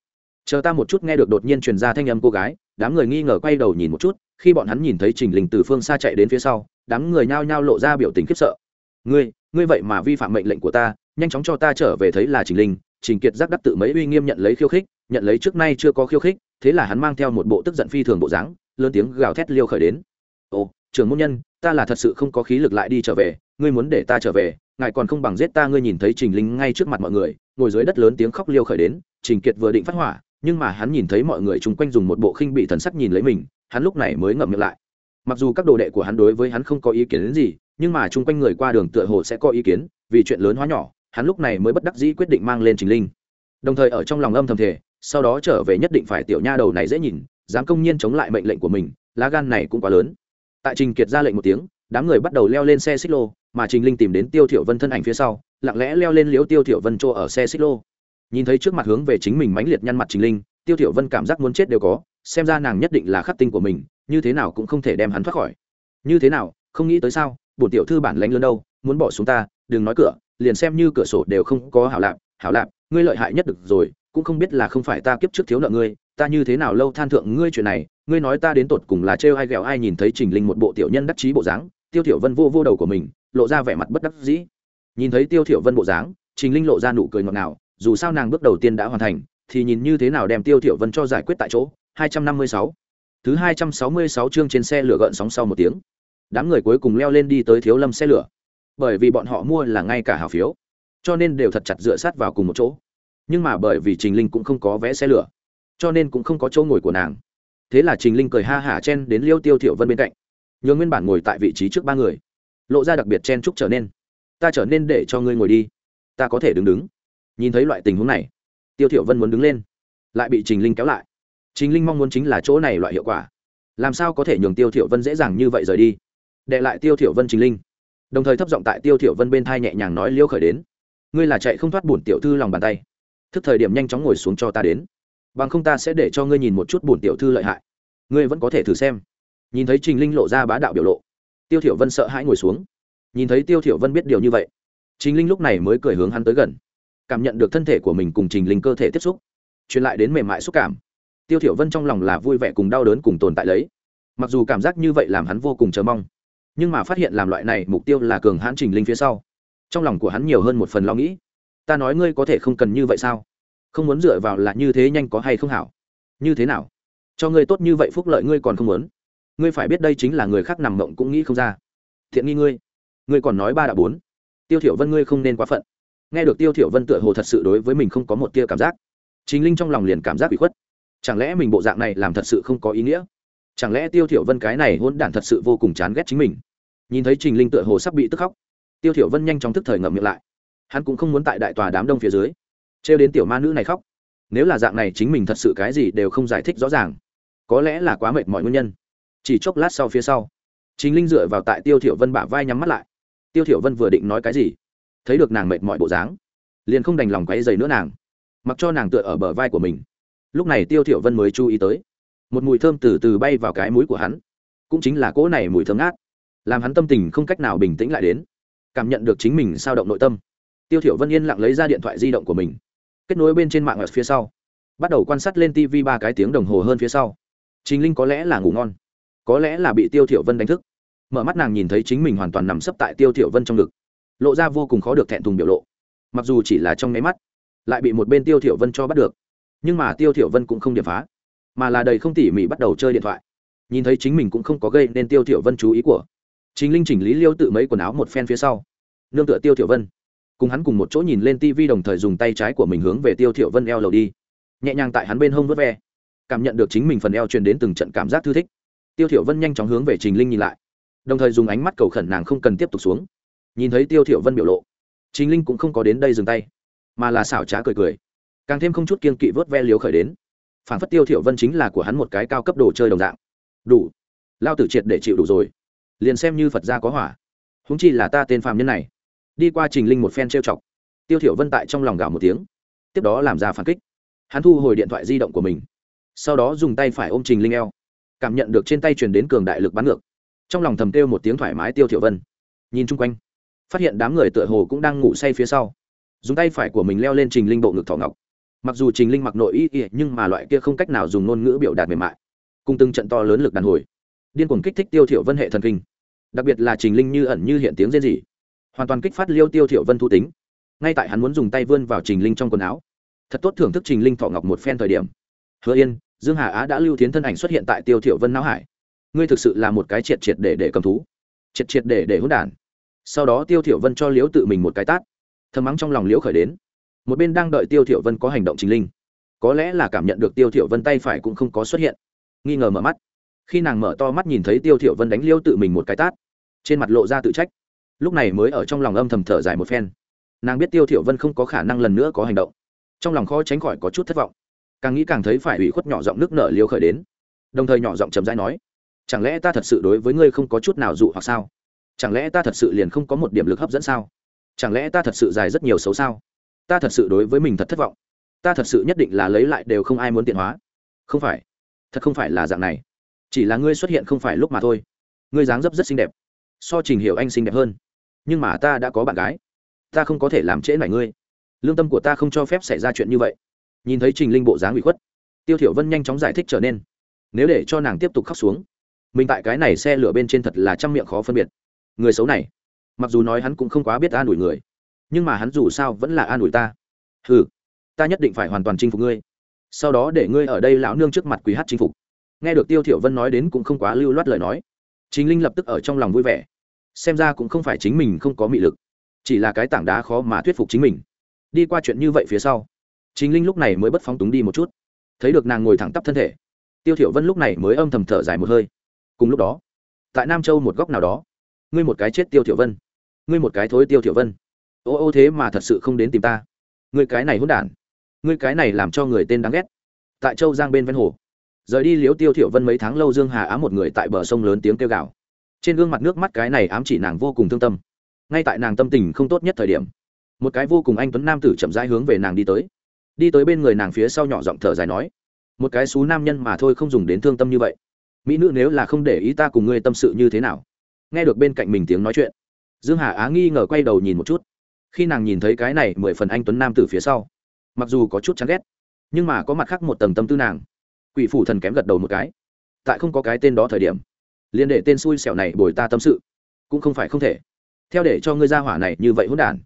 Chờ ta một chút nghe được đột nhiên truyền ra thanh âm cô gái, đám người nghi ngờ quay đầu nhìn một chút, khi bọn hắn nhìn thấy trình linh từ phương xa chạy đến phía sau, đám người nhao nhao lộ ra biểu tình khiếp sợ. Ngươi ngươi vậy mà vi phạm mệnh lệnh của ta, nhanh chóng cho ta trở về thấy là trình linh. Trình kiệt giác đắc tự mấy uy nghiêm nhận lấy khiêu khích, nhận lấy trước nay chưa có khiêu khích, thế là hắn mang theo một bộ tức giận phi thường bộ dáng lớn tiếng gào thét liêu khởi đến. Ồ, trưởng môn nhân, ta là thật sự không có khí lực lại đi trở về, ngươi muốn để ta trở về, ngài còn không bằng giết ta, ngươi nhìn thấy trình linh ngay trước mặt mọi người, ngồi dưới đất lớn tiếng khóc liêu khởi đến, trình kiệt vừa định phát hỏa, nhưng mà hắn nhìn thấy mọi người chung quanh dùng một bộ khinh bị thần sắc nhìn lấy mình, hắn lúc này mới ngậm miệng lại. Mặc dù các đồ đệ của hắn đối với hắn không có ý kiến đến gì, nhưng mà chung quanh người qua đường tựa hồ sẽ có ý kiến, vì chuyện lớn hóa nhỏ, hắn lúc này mới bất đắc dĩ quyết định mang lên trình linh. Đồng thời ở trong lòng âm thầm thể sau đó trở về nhất định phải tiểu nha đầu này dễ nhìn dám công nhiên chống lại mệnh lệnh của mình, lá gan này cũng quá lớn. Tại trình kiệt ra lệnh một tiếng, đám người bắt đầu leo lên xe xích lô, mà trình linh tìm đến tiêu thiểu vân thân ảnh phía sau, lặng lẽ leo lên liễu tiêu thiểu vân chỗ ở xe xích lô. Nhìn thấy trước mặt hướng về chính mình mãnh liệt nhăn mặt trình linh, tiêu thiểu vân cảm giác muốn chết đều có, xem ra nàng nhất định là khắc tinh của mình, như thế nào cũng không thể đem hắn thoát khỏi. Như thế nào, không nghĩ tới sao, bổn tiểu thư bản lãnh lớn đâu, muốn bỏ xuống ta, đừng nói cửa, liền xem như cửa sổ đều không có hảo lạp hảo lạp, ngươi lợi hại nhất được rồi, cũng không biết là không phải ta kiếp trước thiếu nợ ngươi ta như thế nào lâu than thượng ngươi chuyện này, ngươi nói ta đến tột cùng là trêu ai ghẹo ai nhìn thấy trình linh một bộ tiểu nhân đắc chí bộ dáng, tiêu thiểu vân vô vô đầu của mình, lộ ra vẻ mặt bất đắc dĩ. Nhìn thấy tiêu thiểu vân bộ dáng, trình linh lộ ra nụ cười ngọt ngào, dù sao nàng bước đầu tiên đã hoàn thành, thì nhìn như thế nào đem tiêu thiểu vân cho giải quyết tại chỗ 256 thứ 266 chương trên xe lửa gợn sóng sau một tiếng. Đám người cuối cùng leo lên đi tới thiếu lâm xe lửa. Bởi vì bọn họ mua là ngay cả hào phiếu, cho nên đều thật chặt dựa sát vào cùng một chỗ. Nhưng mà bởi vì trình linh cũng không có vé xe lửa cho nên cũng không có chỗ ngồi của nàng. Thế là trình linh cười ha hả chen đến liêu tiêu thiểu vân bên cạnh. Nhường nguyên bản ngồi tại vị trí trước ba người, lộ ra đặc biệt chen chúc trở nên. Ta trở nên để cho ngươi ngồi đi. Ta có thể đứng đứng. Nhìn thấy loại tình huống này, tiêu thiểu vân muốn đứng lên, lại bị trình linh kéo lại. Trình linh mong muốn chính là chỗ này loại hiệu quả. Làm sao có thể nhường tiêu thiểu vân dễ dàng như vậy rời đi? Đệ lại tiêu thiểu vân trình linh. Đồng thời thấp giọng tại tiêu thiểu vân bên thai nhẹ nhàng nói liêu khởi đến. Ngươi là chạy không thoát bổn tiểu thư lòng bàn tay. Thức thời điểm nhanh chóng ngồi xuống cho ta đến bằng không ta sẽ để cho ngươi nhìn một chút bổn tiểu thư lợi hại. Ngươi vẫn có thể thử xem. Nhìn thấy trình linh lộ ra bá đạo biểu lộ, tiêu thiểu vân sợ hãi ngồi xuống. Nhìn thấy tiêu thiểu vân biết điều như vậy, trình linh lúc này mới cười hướng hắn tới gần, cảm nhận được thân thể của mình cùng trình linh cơ thể tiếp xúc, truyền lại đến mềm mại xúc cảm. Tiêu thiểu vân trong lòng là vui vẻ cùng đau đớn cùng tồn tại lấy, mặc dù cảm giác như vậy làm hắn vô cùng chờ mong, nhưng mà phát hiện làm loại này mục tiêu là cường hãn trình linh phía sau, trong lòng của hắn nhiều hơn một phần lo nghĩ. Ta nói ngươi có thể không cần như vậy sao? Không muốn dựa vào là như thế nhanh có hay không hảo? Như thế nào? Cho ngươi tốt như vậy phúc lợi ngươi còn không muốn. Ngươi phải biết đây chính là người khác nằm mộng cũng nghĩ không ra. Thiện nghi ngươi. Ngươi còn nói ba đã bốn. Tiêu thiểu vân ngươi không nên quá phận. Nghe được tiêu thiểu vân tựa hồ thật sự đối với mình không có một tia cảm giác. Chính linh trong lòng liền cảm giác bị khuất. Chẳng lẽ mình bộ dạng này làm thật sự không có ý nghĩa? Chẳng lẽ tiêu thiểu vân cái này hỗn đản thật sự vô cùng chán ghét chính mình? Nhìn thấy trình linh tựa hồ sắp bị tức khóc, tiêu thiểu vân nhanh chóng thức thời ngậm miệng lại. Hắn cũng không muốn tại đại tòa đám đông phía dưới trêu đến tiểu ma nữ này khóc. Nếu là dạng này chính mình thật sự cái gì đều không giải thích rõ ràng, có lẽ là quá mệt mọi nguyên nhân. Chỉ chốc lát sau phía sau chính linh dựa vào tại tiêu thiểu vân bả vai nhắm mắt lại. Tiêu thiểu vân vừa định nói cái gì, thấy được nàng mệt mỏi bộ dáng, liền không đành lòng quấy giày nữa nàng, mặc cho nàng tựa ở bờ vai của mình. Lúc này tiêu thiểu vân mới chú ý tới, một mùi thơm từ từ bay vào cái mũi của hắn, cũng chính là cỗ này mùi thơm ngát, làm hắn tâm tình không cách nào bình tĩnh lại đến, cảm nhận được chính mình sao động nội tâm. Tiêu thiểu vân yên lặng lấy ra điện thoại di động của mình kết nối bên trên mạng ở phía sau. Bắt đầu quan sát lên tv ba cái tiếng đồng hồ hơn phía sau. Chính linh có lẽ là ngủ ngon, có lẽ là bị tiêu thiểu vân đánh thức. Mở mắt nàng nhìn thấy chính mình hoàn toàn nằm sấp tại tiêu thiểu vân trong ngực. Lộ ra vô cùng khó được thẹn thùng biểu lộ. Mặc dù chỉ là trong nháy mắt, lại bị một bên tiêu thiểu vân cho bắt được. Nhưng mà tiêu thiểu vân cũng không điểm phá, mà là đầy không tỉ mỉ bắt đầu chơi điện thoại. Nhìn thấy chính mình cũng không có gây nên tiêu thiểu vân chú ý của. Chính linh chỉnh lý liêu tự mấy quần áo một phen phía sau. Nương tựa tiêu thiểu vân cùng hắn cùng một chỗ nhìn lên tivi đồng thời dùng tay trái của mình hướng về tiêu thiểu vân eo lầu đi. Nhẹ nhàng tại hắn bên hông vớt ve, cảm nhận được chính mình phần eo truyền đến từng trận cảm giác thư thích. Tiêu thiểu vân nhanh chóng hướng về trình linh nhìn lại, đồng thời dùng ánh mắt cầu khẩn nàng không cần tiếp tục xuống. Nhìn thấy tiêu thiểu vân biểu lộ, trình linh cũng không có đến đây dừng tay, mà là xảo trá cười cười, càng thêm không chút kiên kỵ vớt ve liếu khởi đến. Phản phất tiêu thiểu vân chính là của hắn một cái cao cấp đồ chơi đồng dạng. Đủ, lao tử triệt để chịu đủ rồi, liền xem như phật gia có hỏa. Huống chi là ta tên phàm nhân này đi qua trình linh một phen trêu chọc, tiêu thiểu vân tại trong lòng gào một tiếng, tiếp đó làm ra phản kích. Hắn thu hồi điện thoại di động của mình, sau đó dùng tay phải ôm trình linh eo, cảm nhận được trên tay truyền đến cường đại lực bắn ngược. Trong lòng thầm kêu một tiếng thoải mái, tiêu thiểu vân nhìn chung quanh, phát hiện đám người tựa hồ cũng đang ngủ say phía sau. Dùng tay phải của mình leo lên trình linh bộ ngực thỏ ngọc. Mặc dù trình linh mặc nội y y, nhưng mà loại kia không cách nào dùng ngôn ngữ biểu đạt mềm mại, cùng từng trận to lớn lực đàn hồi, điên cuồng kích thích tiêu thiểu vân hệ thần kinh. Đặc biệt là trình linh như ẩn như hiện tiếng rên rỉ hoàn toàn kích phát liêu tiêu thiểu vân thu tính. Ngay tại hắn muốn dùng tay vươn vào trình linh trong quần áo, thật tốt thưởng thức trình linh thọ ngọc một phen thời điểm. Hứa yên, dương hà á đã lưu tiến thân ảnh xuất hiện tại tiêu thiểu vân não hải. Ngươi thực sự là một cái triệt triệt để để cầm thú, triệt triệt để để hỗn đản. Sau đó tiêu thiểu vân cho liễu tự mình một cái tát. Thầm mắng trong lòng liễu khởi đến. Một bên đang đợi tiêu thiểu vân có hành động trình linh. Có lẽ là cảm nhận được tiêu thiểu vân tay phải cũng không có xuất hiện. Nghi ngờ mở mắt. Khi nàng mở to mắt nhìn thấy tiêu thiểu vân đánh liêu tự mình một cái tát, trên mặt lộ ra tự trách lúc này mới ở trong lòng âm thầm thở dài một phen. Nàng biết tiêu thiểu vân không có khả năng lần nữa có hành động. Trong lòng khó tránh khỏi có chút thất vọng. Càng nghĩ càng thấy phải ủy khuất nhỏ giọng nước nở liêu khởi đến. Đồng thời nhỏ giọng trầm rãi nói, chẳng lẽ ta thật sự đối với ngươi không có chút nào dụ hoặc sao? Chẳng lẽ ta thật sự liền không có một điểm lực hấp dẫn sao? Chẳng lẽ ta thật sự dài rất nhiều xấu sao? Ta thật sự đối với mình thật thất vọng. Ta thật sự nhất định là lấy lại đều không ai muốn tiện hóa. Không phải. Thật không phải là dạng này. Chỉ là ngươi xuất hiện không phải lúc mà thôi. Ngươi dáng dấp rất xinh đẹp. So trình hiểu anh xinh đẹp hơn nhưng mà ta đã có bạn gái. Ta không có thể làm trễ nải ngươi. Lương tâm của ta không cho phép xảy ra chuyện như vậy. Nhìn thấy trình linh bộ dáng bị khuất tiêu thiểu vân nhanh chóng giải thích trở nên. Nếu để cho nàng tiếp tục khóc xuống mình tại cái này xe lửa bên trên thật là trăm miệng khó phân biệt. Người xấu này mặc dù nói hắn cũng không quá biết an ủi người nhưng mà hắn dù sao vẫn là an ủi ta. Hừ, ta nhất định phải hoàn toàn chinh phục ngươi. Sau đó để ngươi ở đây lão nương trước mặt quý hát chinh phục. Nghe được tiêu thiểu vân nói đến cũng không quá lưu loát lời nói. Chính linh lập tức ở trong lòng vui vẻ xem ra cũng không phải chính mình không có mị lực, chỉ là cái tảng đá khó mà thuyết phục chính mình. Đi qua chuyện như vậy phía sau chính linh lúc này mới bất phóng túng đi một chút. Thấy được nàng ngồi thẳng tắp thân thể, tiêu thiểu vân lúc này mới âm thầm thở dài một hơi. Cùng lúc đó, tại nam châu một góc nào đó, ngươi một cái chết tiêu thiểu vân, ngươi một cái thối tiêu thiểu vân. Ô ô thế mà thật sự không đến tìm ta. Ngươi cái này hỗn đản, ngươi cái này làm cho người tên đáng ghét. Tại châu giang bên ven hồ, rời đi liếu tiêu thiểu vân mấy tháng lâu dương hà á một người tại bờ sông lớn tiếng kêu gào trên gương mặt nước mắt cái này ám chỉ nàng vô cùng thương tâm. Ngay tại nàng tâm tình không tốt nhất thời điểm, một cái vô cùng anh tuấn nam tử chậm rãi hướng về nàng đi tới. Đi tới bên người nàng phía sau nhỏ giọng thở dài nói, một cái xú nam nhân mà thôi không dùng đến thương tâm như vậy. Mỹ nữ nếu là không để ý ta cùng ngươi tâm sự như thế nào? Nghe được bên cạnh mình tiếng nói chuyện, dương hà á nghi ngờ quay đầu nhìn một chút. Khi nàng nhìn thấy cái này mười phần anh tuấn nam từ phía sau, mặc dù có chút chán ghét, nhưng mà có mặt khác một tầng tâm tư nàng. Quỷ phủ thần kém gật đầu một cái. Tại không có cái tên đó thời điểm liên đệ tên xui xẻo này bồi ta tâm sự. Cũng không phải không thể. Theo để cho ngươi ra hỏa này như vậy hỗn đản,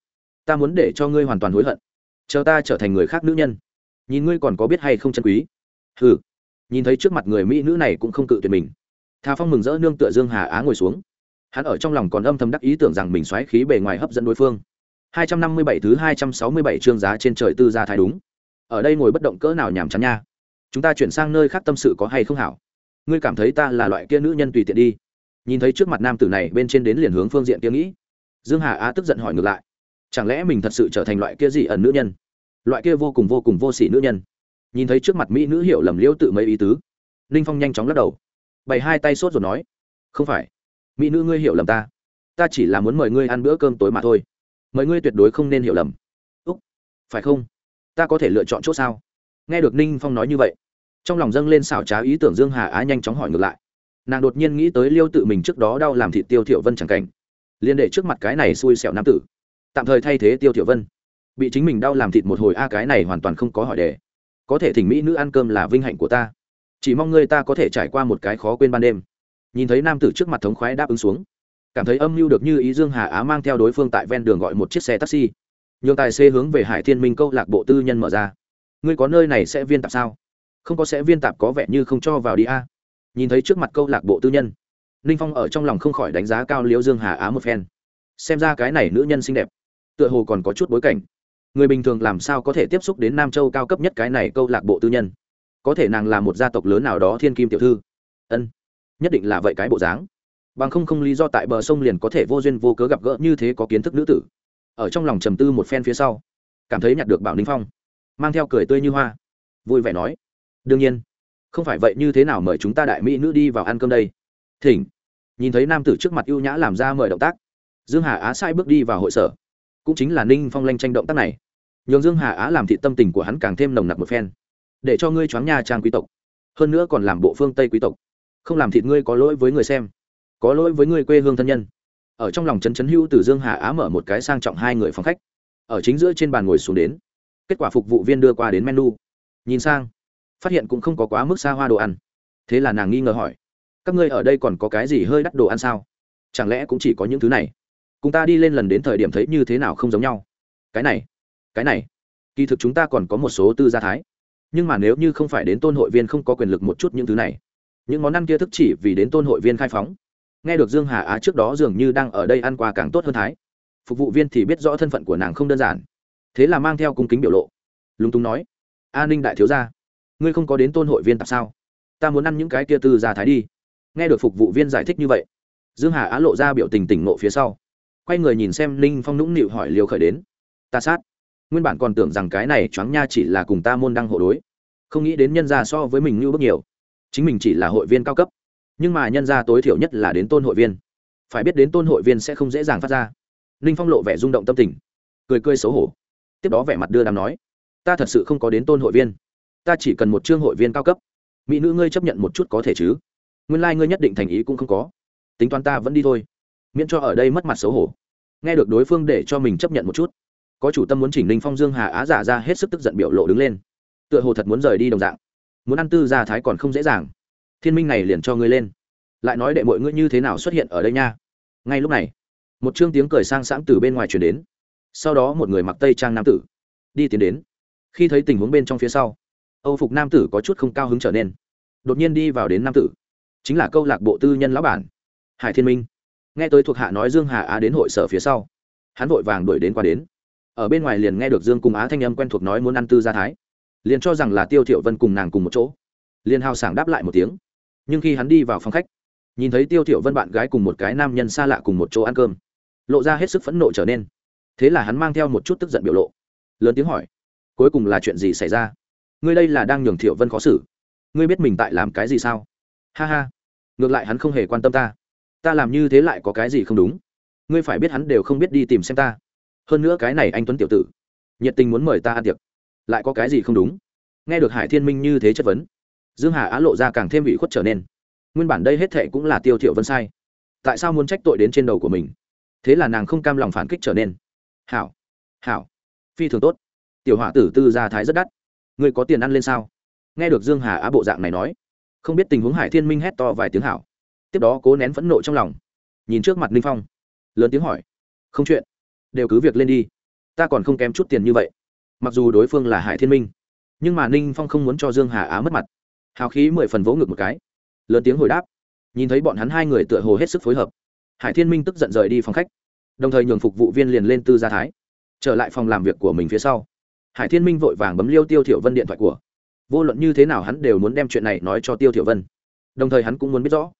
ta muốn để cho ngươi hoàn toàn hối hận. Chờ ta trở thành người khác nữ nhân. Nhìn ngươi còn có biết hay không chân quý. Ừ nhìn thấy trước mặt người mỹ nữ này cũng không cự tuyệt mình. Thà phong mừng rỡ nương tựa dương hà á ngồi xuống. Hắn ở trong lòng còn âm thầm đắc ý tưởng rằng mình xoáy khí bề ngoài hấp dẫn đối phương. 257 thứ 267 chương giá trên trời tư gia thái đúng. Ở đây ngồi bất động cỡ nào nhảm chán nha. Chúng ta chuyển sang nơi khác tâm sự có hay không hảo? Ngươi cảm thấy ta là loại kia nữ nhân tùy tiện đi. Nhìn thấy trước mặt nam tử này, bên trên đến liền hướng phương diện kia nghĩ. Dương hà á tức giận hỏi ngược lại. Chẳng lẽ mình thật sự trở thành loại kia gì ẩn nữ nhân? Loại kia vô cùng vô cùng vô sỉ nữ nhân? Nhìn thấy trước mặt mỹ nữ hiểu lầm liễu tự mấy ý tứ, ninh phong nhanh chóng lắc đầu. Bày hai tay sốt rồi nói, không phải. Mỹ nữ ngươi hiểu lầm ta. Ta chỉ là muốn mời ngươi ăn bữa cơm tối mà thôi. Mời ngươi tuyệt đối không nên hiểu lầm. Úc, phải không? Ta có thể lựa chọn chỗ sao? Nghe được ninh phong nói như vậy trong lòng dâng lên xảo trá ý tưởng dương hà á nhanh chóng hỏi ngược lại. Nàng đột nhiên nghĩ tới liêu tự mình trước đó đau làm thịt tiêu thiểu vân chẳng cảnh. Liên đệ trước mặt cái này xui xẻo nam tử. Tạm thời thay thế tiêu thiểu vân. Bị chính mình đau làm thịt một hồi a, cái này hoàn toàn không có hỏi đề. Có thể thỉnh mỹ nữ ăn cơm là vinh hạnh của ta. Chỉ mong ngươi ta có thể trải qua một cái khó quên ban đêm. Nhìn thấy nam tử trước mặt thống khoái đáp ứng xuống. Cảm thấy âm mưu được như ý dương hà á mang theo đối phương tại ven đường gọi một chiếc xe taxi. Nhường tài xế hướng về hải thiên minh câu lạc bộ tư nhân mở ra. Ngươi có nơi này sẽ viên tạp sao? Không có sẽ viên tạp có vẻ như không cho vào đi a. Nhìn thấy trước mặt câu lạc bộ tư nhân, ninh phong ở trong lòng không khỏi đánh giá cao liễu dương hà á một phen. Xem ra cái này nữ nhân xinh đẹp, tựa hồ còn có chút bối cảnh. Người bình thường làm sao có thể tiếp xúc đến nam châu cao cấp nhất cái này câu lạc bộ tư nhân? Có thể nàng là một gia tộc lớn nào đó thiên kim tiểu thư. Ân, nhất định là vậy cái bộ dáng. Bằng không không lý do tại bờ sông liền có thể vô duyên vô cớ gặp gỡ như thế có kiến thức nữ tử. Ở trong lòng trầm tư một phen phía sau, cảm thấy nhặt được bảo ninh phong, mang theo cười tươi như hoa. Vui vẻ nói đương nhiên. Không phải vậy như thế nào mời chúng ta đại mỹ nữ đi vào ăn cơm đây? Thỉnh. Nhìn thấy nam tử trước mặt ưu nhã làm ra mời động tác, dương hà á sai bước đi vào hội sở. Cũng chính là ninh phong lanh tranh động tác này. Nhường dương hà á làm thị tâm tình của hắn càng thêm nồng nặc một phen. Để cho ngươi choáng nha trang quý tộc. Hơn nữa còn làm bộ phương tây quý tộc. Không làm thịt ngươi có lỗi với người xem. Có lỗi với ngươi quê hương thân nhân. Ở trong lòng trấn trấn hữu từ dương hà á mở một cái sang trọng hai người phòng khách. Ở chính giữa trên bàn ngồi xuống đến. Kết quả phục vụ viên đưa qua đến menu. Nhìn sang phát hiện cũng không có quá mức xa hoa đồ ăn. Thế là nàng nghi ngờ hỏi, các ngươi ở đây còn có cái gì hơi đắt đồ ăn sao? Chẳng lẽ cũng chỉ có những thứ này? Cùng ta đi lên lần đến thời điểm thấy như thế nào không giống nhau? Cái này cái này, kỳ thực chúng ta còn có một số tư gia thái. Nhưng mà nếu như không phải đến tôn hội viên không có quyền lực một chút những thứ này, những món ăn kia thức chỉ vì đến tôn hội viên khai phóng. Nghe được dương hà á trước đó dường như đang ở đây ăn qua càng tốt hơn thái. Phục vụ viên thì biết rõ thân phận của nàng không đơn giản. Thế là mang theo cung kính biểu lộ, lúng túng nói an ninh đại thiếu gia ngươi không có đến tôn hội viên tại sao? Ta muốn ăn những cái kia tư gia thái đi. Nghe được phục vụ viên giải thích như vậy, dương hà á lộ ra biểu tình tỉnh nộ phía sau. Quay người nhìn xem ninh phong nũng nịu hỏi liều khởi đến. Ta sát. Nguyên bản còn tưởng rằng cái này choáng nha chỉ là cùng ta môn đăng hộ đối. Không nghĩ đến nhân gia so với mình như bước nhiều. Chính mình chỉ là hội viên cao cấp. Nhưng mà nhân gia tối thiểu nhất là đến tôn hội viên. Phải biết đến tôn hội viên sẽ không dễ dàng phát ra. Ninh phong lộ vẻ rung động tâm tình, cười cười xấu hổ. Tiếp đó vẻ mặt đưa đàm nói, ta thật sự không có đến tôn hội viên ta chỉ cần một chương hội viên cao cấp. Mỹ nữ ngươi chấp nhận một chút có thể chứ? Nguyên lai、like、ngươi nhất định thành ý cũng không có. Tính toán ta vẫn đi thôi. Miễn cho ở đây mất mặt xấu hổ. Nghe được đối phương để cho mình chấp nhận một chút. Có chủ tâm muốn chỉnh linh phong dương hà á giả ra hết sức tức giận biểu lộ đứng lên. Tựa hồ thật muốn rời đi đồng dạng. Muốn ăn tư gia thái còn không dễ dàng. Thiên minh này liền cho ngươi lên. Lại nói đệ mọi ngươi như thế nào xuất hiện ở đây nha? Ngay lúc này, một chương tiếng cười sang sáng từ bên ngoài chuyển đến. Sau đó một người mặc tây trang nam tử đi tiến đến. Khi thấy tình huống bên trong phía sau âu phục nam tử có chút không cao hứng trở nên. Đột nhiên đi vào đến nam tử. Chính là câu lạc bộ tư nhân lão bản. Hải thiên minh. Nghe tới thuộc hạ nói dương hà á đến hội sở phía sau, hắn vội vàng đuổi đến qua đến. Ở bên ngoài liền nghe được dương cùng á thanh âm quen thuộc nói muốn ăn tư gia thái. Liền cho rằng là tiêu thiệu vân cùng nàng cùng một chỗ. Liền hào sảng đáp lại một tiếng. Nhưng khi hắn đi vào phòng khách, nhìn thấy tiêu thiệu vân bạn gái cùng một cái nam nhân xa lạ cùng một chỗ ăn cơm, lộ ra hết sức phẫn nộ trở nên. Thế là hắn mang theo một chút tức giận biểu lộ, lớn tiếng hỏi, cuối cùng là chuyện gì xảy ra? Ngươi đây là đang nhường thiệu vân khó xử. Ngươi biết mình tại làm cái gì sao? Ha ha. Ngược lại hắn không hề quan tâm ta. Ta làm như thế lại có cái gì không đúng? Ngươi phải biết hắn đều không biết đi tìm xem ta. Hơn nữa cái này anh tuấn tiểu tử. Nhiệt tình muốn mời ta ăn tiệc. Lại có cái gì không đúng? Nghe được hải thiên minh như thế chất vấn, dương hà á lộ ra càng thêm bị khuất trở nên. Nguyên bản đây hết thệ cũng là tiêu thiệu vân sai. Tại sao muốn trách tội đến trên đầu của mình? Thế là nàng không cam lòng phản kích trở nên. Hảo. Hảo. Phi thường tốt. Tiểu họa tử tư gia thái rất đắt ngươi có tiền ăn lên sao? Nghe được dương hà á bộ dạng này nói, không biết tình huống hải thiên minh hét to vài tiếng hảo. Tiếp đó cố nén phẫn nộ trong lòng, nhìn trước mặt ninh phong, lớn tiếng hỏi, không chuyện, đều cứ việc lên đi, ta còn không kém chút tiền như vậy. Mặc dù đối phương là hải thiên minh, nhưng mà ninh phong không muốn cho dương hà á mất mặt. Hào khí mười phần vỗ ngực một cái, lớn tiếng hồi đáp, nhìn thấy bọn hắn hai người tựa hồ hết sức phối hợp. Hải thiên minh tức giận rời đi phòng khách, đồng thời nhường phục vụ viên liền lên tư gia thái, trở lại phòng làm việc của mình phía sau hải thiên minh vội vàng bấm liêu tiêu thiểu vân điện thoại của. Vô luận như thế nào hắn đều muốn đem chuyện này nói cho tiêu thiểu vân. Đồng thời hắn cũng muốn biết rõ,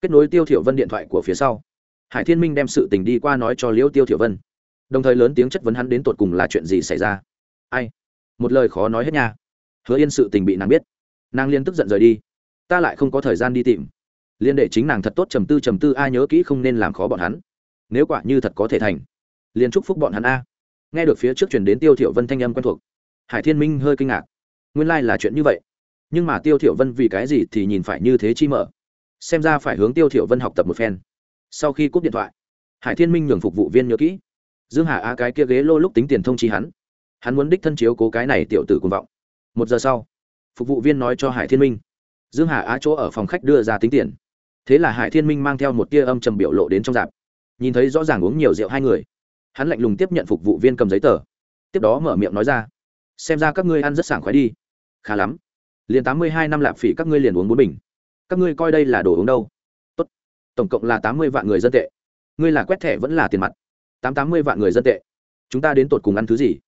kết nối tiêu thiểu vân điện thoại của phía sau. Hải thiên minh đem sự tình đi qua nói cho liêu tiêu thiểu vân. Đồng thời lớn tiếng chất vấn hắn đến tột cùng là chuyện gì xảy ra. Ai? Một lời khó nói hết nha. Hứa yên sự tình bị nàng biết. Nàng liên tức giận rời đi. Ta lại không có thời gian đi tìm. Liên để chính nàng thật tốt trầm tư trầm tư, ai nhớ kỹ không nên làm khó bọn hắn. Nếu quả như thật có thể thành liên chúc phúc bọn hắn a nghe được phía trước chuyển đến tiêu thiểu vân thanh âm quen thuộc. Hải thiên minh hơi kinh ngạc. Nguyên lai like là chuyện như vậy. Nhưng mà tiêu thiểu vân vì cái gì thì nhìn phải như thế chi mở? Xem ra phải hướng tiêu thiểu vân học tập một phen. Sau khi cúp điện thoại, hải thiên minh nhường phục vụ viên nhớ kỹ. Dương hà á cái kia ghế lô lúc tính tiền thông chi hắn. Hắn muốn đích thân chiếu cố cái này tiểu tử cuồng vọng. Một giờ sau, phục vụ viên nói cho hải thiên minh. Dương hà á chỗ ở phòng khách đưa ra tính tiền. Thế là hải thiên minh mang theo một tia âm trầm biểu lộ đến trong dạp. Nhìn thấy rõ ràng uống nhiều rượu hai người hắn lạnh lùng tiếp nhận phục vụ viên cầm giấy tờ. Tiếp đó mở miệng nói ra, xem ra các ngươi ăn rất sảng khoái đi. Khá lắm. Liền tám mươi hai năm lạp phỉ các ngươi liền uống bốn bình. Các ngươi coi đây là đồ uống đâu? Tốt. tổng cộng là tám mươi vạn người dân tệ. Ngươi là quét thẻ vẫn là tiền mặt. Tám tám mươi vạn người dân tệ. Chúng ta đến tột cùng ăn thứ gì?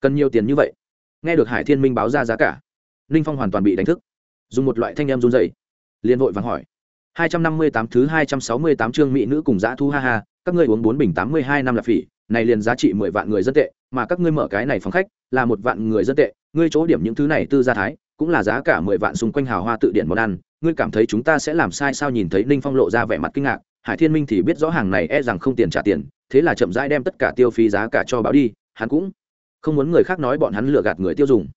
Cần nhiều tiền như vậy? Nghe được hải thiên minh báo ra giá cả, ninh phong hoàn toàn bị đánh thức. Dùng một loại thanh em run dày liền vội vàng hỏi, hai trăm năm mươi tám thứ hai trăm sáu mươi tám chương mỹ nữ cùng giã thu ha ha, các ngươi uống bốn bình tám mươi hai năm lạp phỉ này liền giá trị mười vạn người dân tệ, mà các ngươi mở cái này phòng khách, là một vạn người dân tệ, ngươi chỗ điểm những thứ này tư gia thái, cũng là giá cả mười vạn xung quanh hào hoa tự điển món ăn, ngươi cảm thấy chúng ta sẽ làm sai sao nhìn thấy ninh phong lộ ra vẻ mặt kinh ngạc, hải thiên minh thì biết rõ hàng này e rằng không tiền trả tiền, thế là chậm rãi đem tất cả tiêu phí giá cả cho báo đi, hắn cũng không muốn người khác nói bọn hắn lừa gạt người tiêu dùng.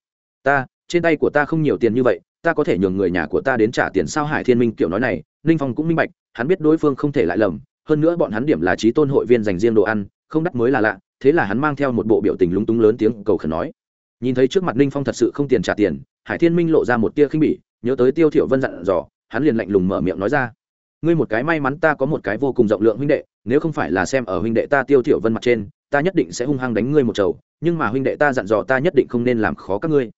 Ta, trên tay của ta không nhiều tiền như vậy, ta có thể nhường người nhà của ta đến trả tiền sao? Hải thiên minh kiểu nói này, ninh phong cũng minh bạch, hắn biết đối phương không thể lại lầm, hơn nữa bọn hắn điểm là trí tôn hội viên dành riêng đồ ăn không đắt mới là lạ, thế là hắn mang theo một bộ biểu tình lúng túng lớn tiếng cầu khẩn nói. Nhìn thấy trước mặt ninh phong thật sự không tiền trả tiền, hải thiên minh lộ ra một tia khinh bỉ, nhớ tới tiêu thiệu vân dặn dò, hắn liền lạnh lùng mở miệng nói ra. Ngươi một cái may mắn ta có một cái vô cùng rộng lượng huynh đệ, nếu không phải là xem ở huynh đệ ta tiêu thiệu vân mặt trên, ta nhất định sẽ hung hăng đánh ngươi một chầu, nhưng mà huynh đệ ta dặn dò ta nhất định không nên làm khó các ngươi.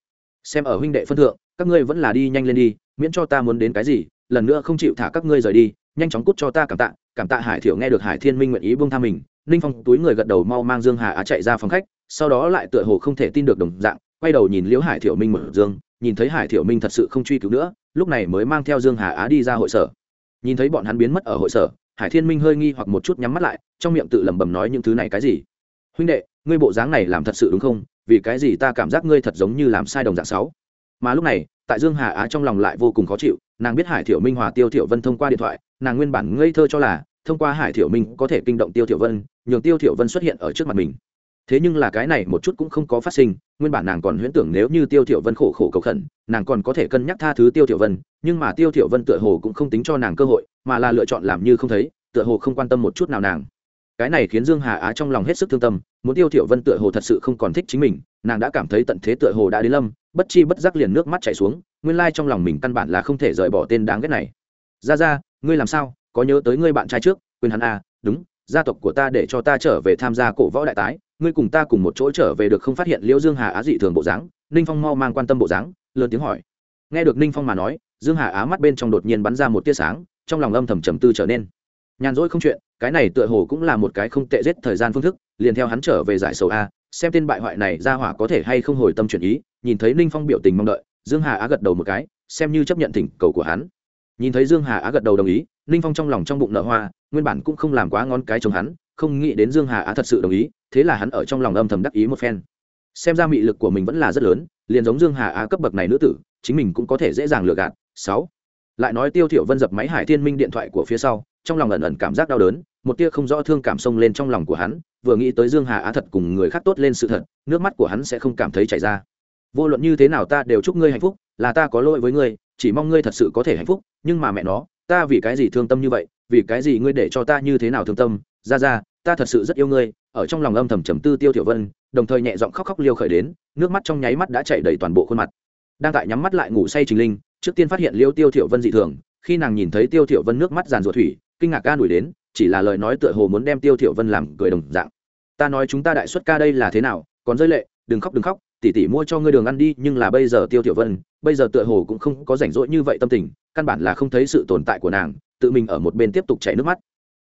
Xem ở huynh đệ phân thượng, các ngươi vẫn là đi nhanh lên đi, miễn cho ta muốn đến cái gì, lần nữa không chịu thả các ngươi rời đi, nhanh chóng cút cho ta cảm tạ cảm tạ hải thiểu nghe được hải thiên minh nguyện ý buông tha mình ninh phong túi người gật đầu mau mang dương hà á chạy ra phòng khách, sau đó lại tựa hồ không thể tin được đồng dạng, quay đầu nhìn liễu hải thiểu minh mở dương, nhìn thấy hải thiểu minh thật sự không truy cứu nữa, lúc này mới mang theo dương hà á đi ra hội sở. Nhìn thấy bọn hắn biến mất ở hội sở, hải thiên minh hơi nghi hoặc một chút nhắm mắt lại, trong miệng tự lẩm bẩm nói những thứ này cái gì? Huynh đệ, ngươi bộ dáng này làm thật sự đúng không? Vì cái gì ta cảm giác ngươi thật giống như làm sai đồng dạng sáu? Mà lúc này, tại dương hà á trong lòng lại vô cùng khó chịu, nàng biết hải thiểu minh hòa tiêu thiểu vân thông qua điện thoại, nàng nguyên bản ngây thơ cho là thông qua hải thiểu minh có thể kinh động tiêu thiểu vân, nhường tiêu thiểu vân xuất hiện ở trước mặt mình. Thế nhưng là cái này một chút cũng không có phát sinh, nguyên bản nàng còn huyễn tưởng nếu như tiêu thiểu vân khổ khổ cầu khẩn, nàng còn có thể cân nhắc tha thứ tiêu thiểu vân, nhưng mà tiêu thiểu vân tựa hồ cũng không tính cho nàng cơ hội, mà là lựa chọn làm như không thấy, tựa hồ không quan tâm một chút nào nàng. Cái này khiến dương hà á trong lòng hết sức thương tâm, muốn tiêu thiểu vân tựa hồ thật sự không còn thích chính mình, nàng đã cảm thấy tận thế tựa hồ đã đến lâm, bất chi bất giác liền nước mắt chảy xuống, nguyên lai trong lòng mình căn bản là không thể rời bỏ tên đáng ghét này. Ra ra ngươi làm sao? Có nhớ tới ngươi bạn trai trước, quên hắn à đúng, gia tộc của ta để cho ta trở về tham gia cổ võ đại tái, ngươi cùng ta cùng một chỗ trở về được không phát hiện liễu dương hà á dị thường bộ dáng, ninh phong mau mang quan tâm bộ dáng, lớn tiếng hỏi. Nghe được ninh phong mà nói, dương hà á mắt bên trong đột nhiên bắn ra một tia sáng, trong lòng âm thầm trầm tư trở nên. Nhàn rỗi không chuyện, cái này tựa hồ cũng là một cái không tệ giết thời gian phương thức, liền theo hắn trở về giải sầu a, xem tên bại hoại này ra hỏa có thể hay không hồi tâm chuyển ý, nhìn thấy ninh phong biểu tình mong đợi, dương hà á gật đầu một cái, xem như chấp nhận thỉnh cầu của hắn. Nhìn thấy dương hà á gật đầu đồng ý ninh phong trong lòng trong bụng nợ hoa, nguyên bản cũng không làm quá ngon cái chồng hắn, không nghĩ đến dương hà á thật sự đồng ý, thế là hắn ở trong lòng âm thầm đắc ý một phen. Xem ra mị lực của mình vẫn là rất lớn, liền giống dương hà á cấp bậc này nữ tử, chính mình cũng có thể dễ dàng lừa gạt. Sáu. Lại nói tiêu thiểu vân dập máy hải thiên minh điện thoại của phía sau, trong lòng ẩn ẩn cảm giác đau đớn, một tia không rõ thương cảm xông lên trong lòng của hắn, vừa nghĩ tới dương hà á thật cùng người khác tốt lên sự thật, nước mắt của hắn sẽ không cảm thấy chảy ra. Vô luận như thế nào ta đều chúc ngươi hạnh phúc, là ta có lỗi với ngươi, chỉ mong ngươi thật sự có thể hạnh phúc, nhưng mà mẹ nó ta vì cái gì thương tâm như vậy, vì cái gì ngươi để cho ta như thế nào thương tâm? Ra ra, ta thật sự rất yêu ngươi. Ở trong lòng âm thầm trầm tư tiêu tiểu vân, đồng thời nhẹ giọng khóc khóc liêu khởi đến, nước mắt trong nháy mắt đã chảy đầy toàn bộ khuôn mặt. Đang tại nhắm mắt lại ngủ say trình linh, trước tiên phát hiện liêu tiêu tiểu vân dị thường, khi nàng nhìn thấy tiêu tiểu vân nước mắt giàn ruột thủy, kinh ngạc ca đuổi đến, chỉ là lời nói tựa hồ muốn đem tiêu tiểu vân làm cười đồng dạng. Ta nói chúng ta đại xuất ca đây là thế nào? Còn rơi lệ, đừng khóc đừng khóc tỷ tỷ mua cho ngươi đường ăn đi, nhưng là bây giờ tiêu tiểu vân, bây giờ tựa hồ cũng không có rảnh rỗi như vậy tâm tình, căn bản là không thấy sự tồn tại của nàng, tự mình ở một bên tiếp tục chảy nước mắt.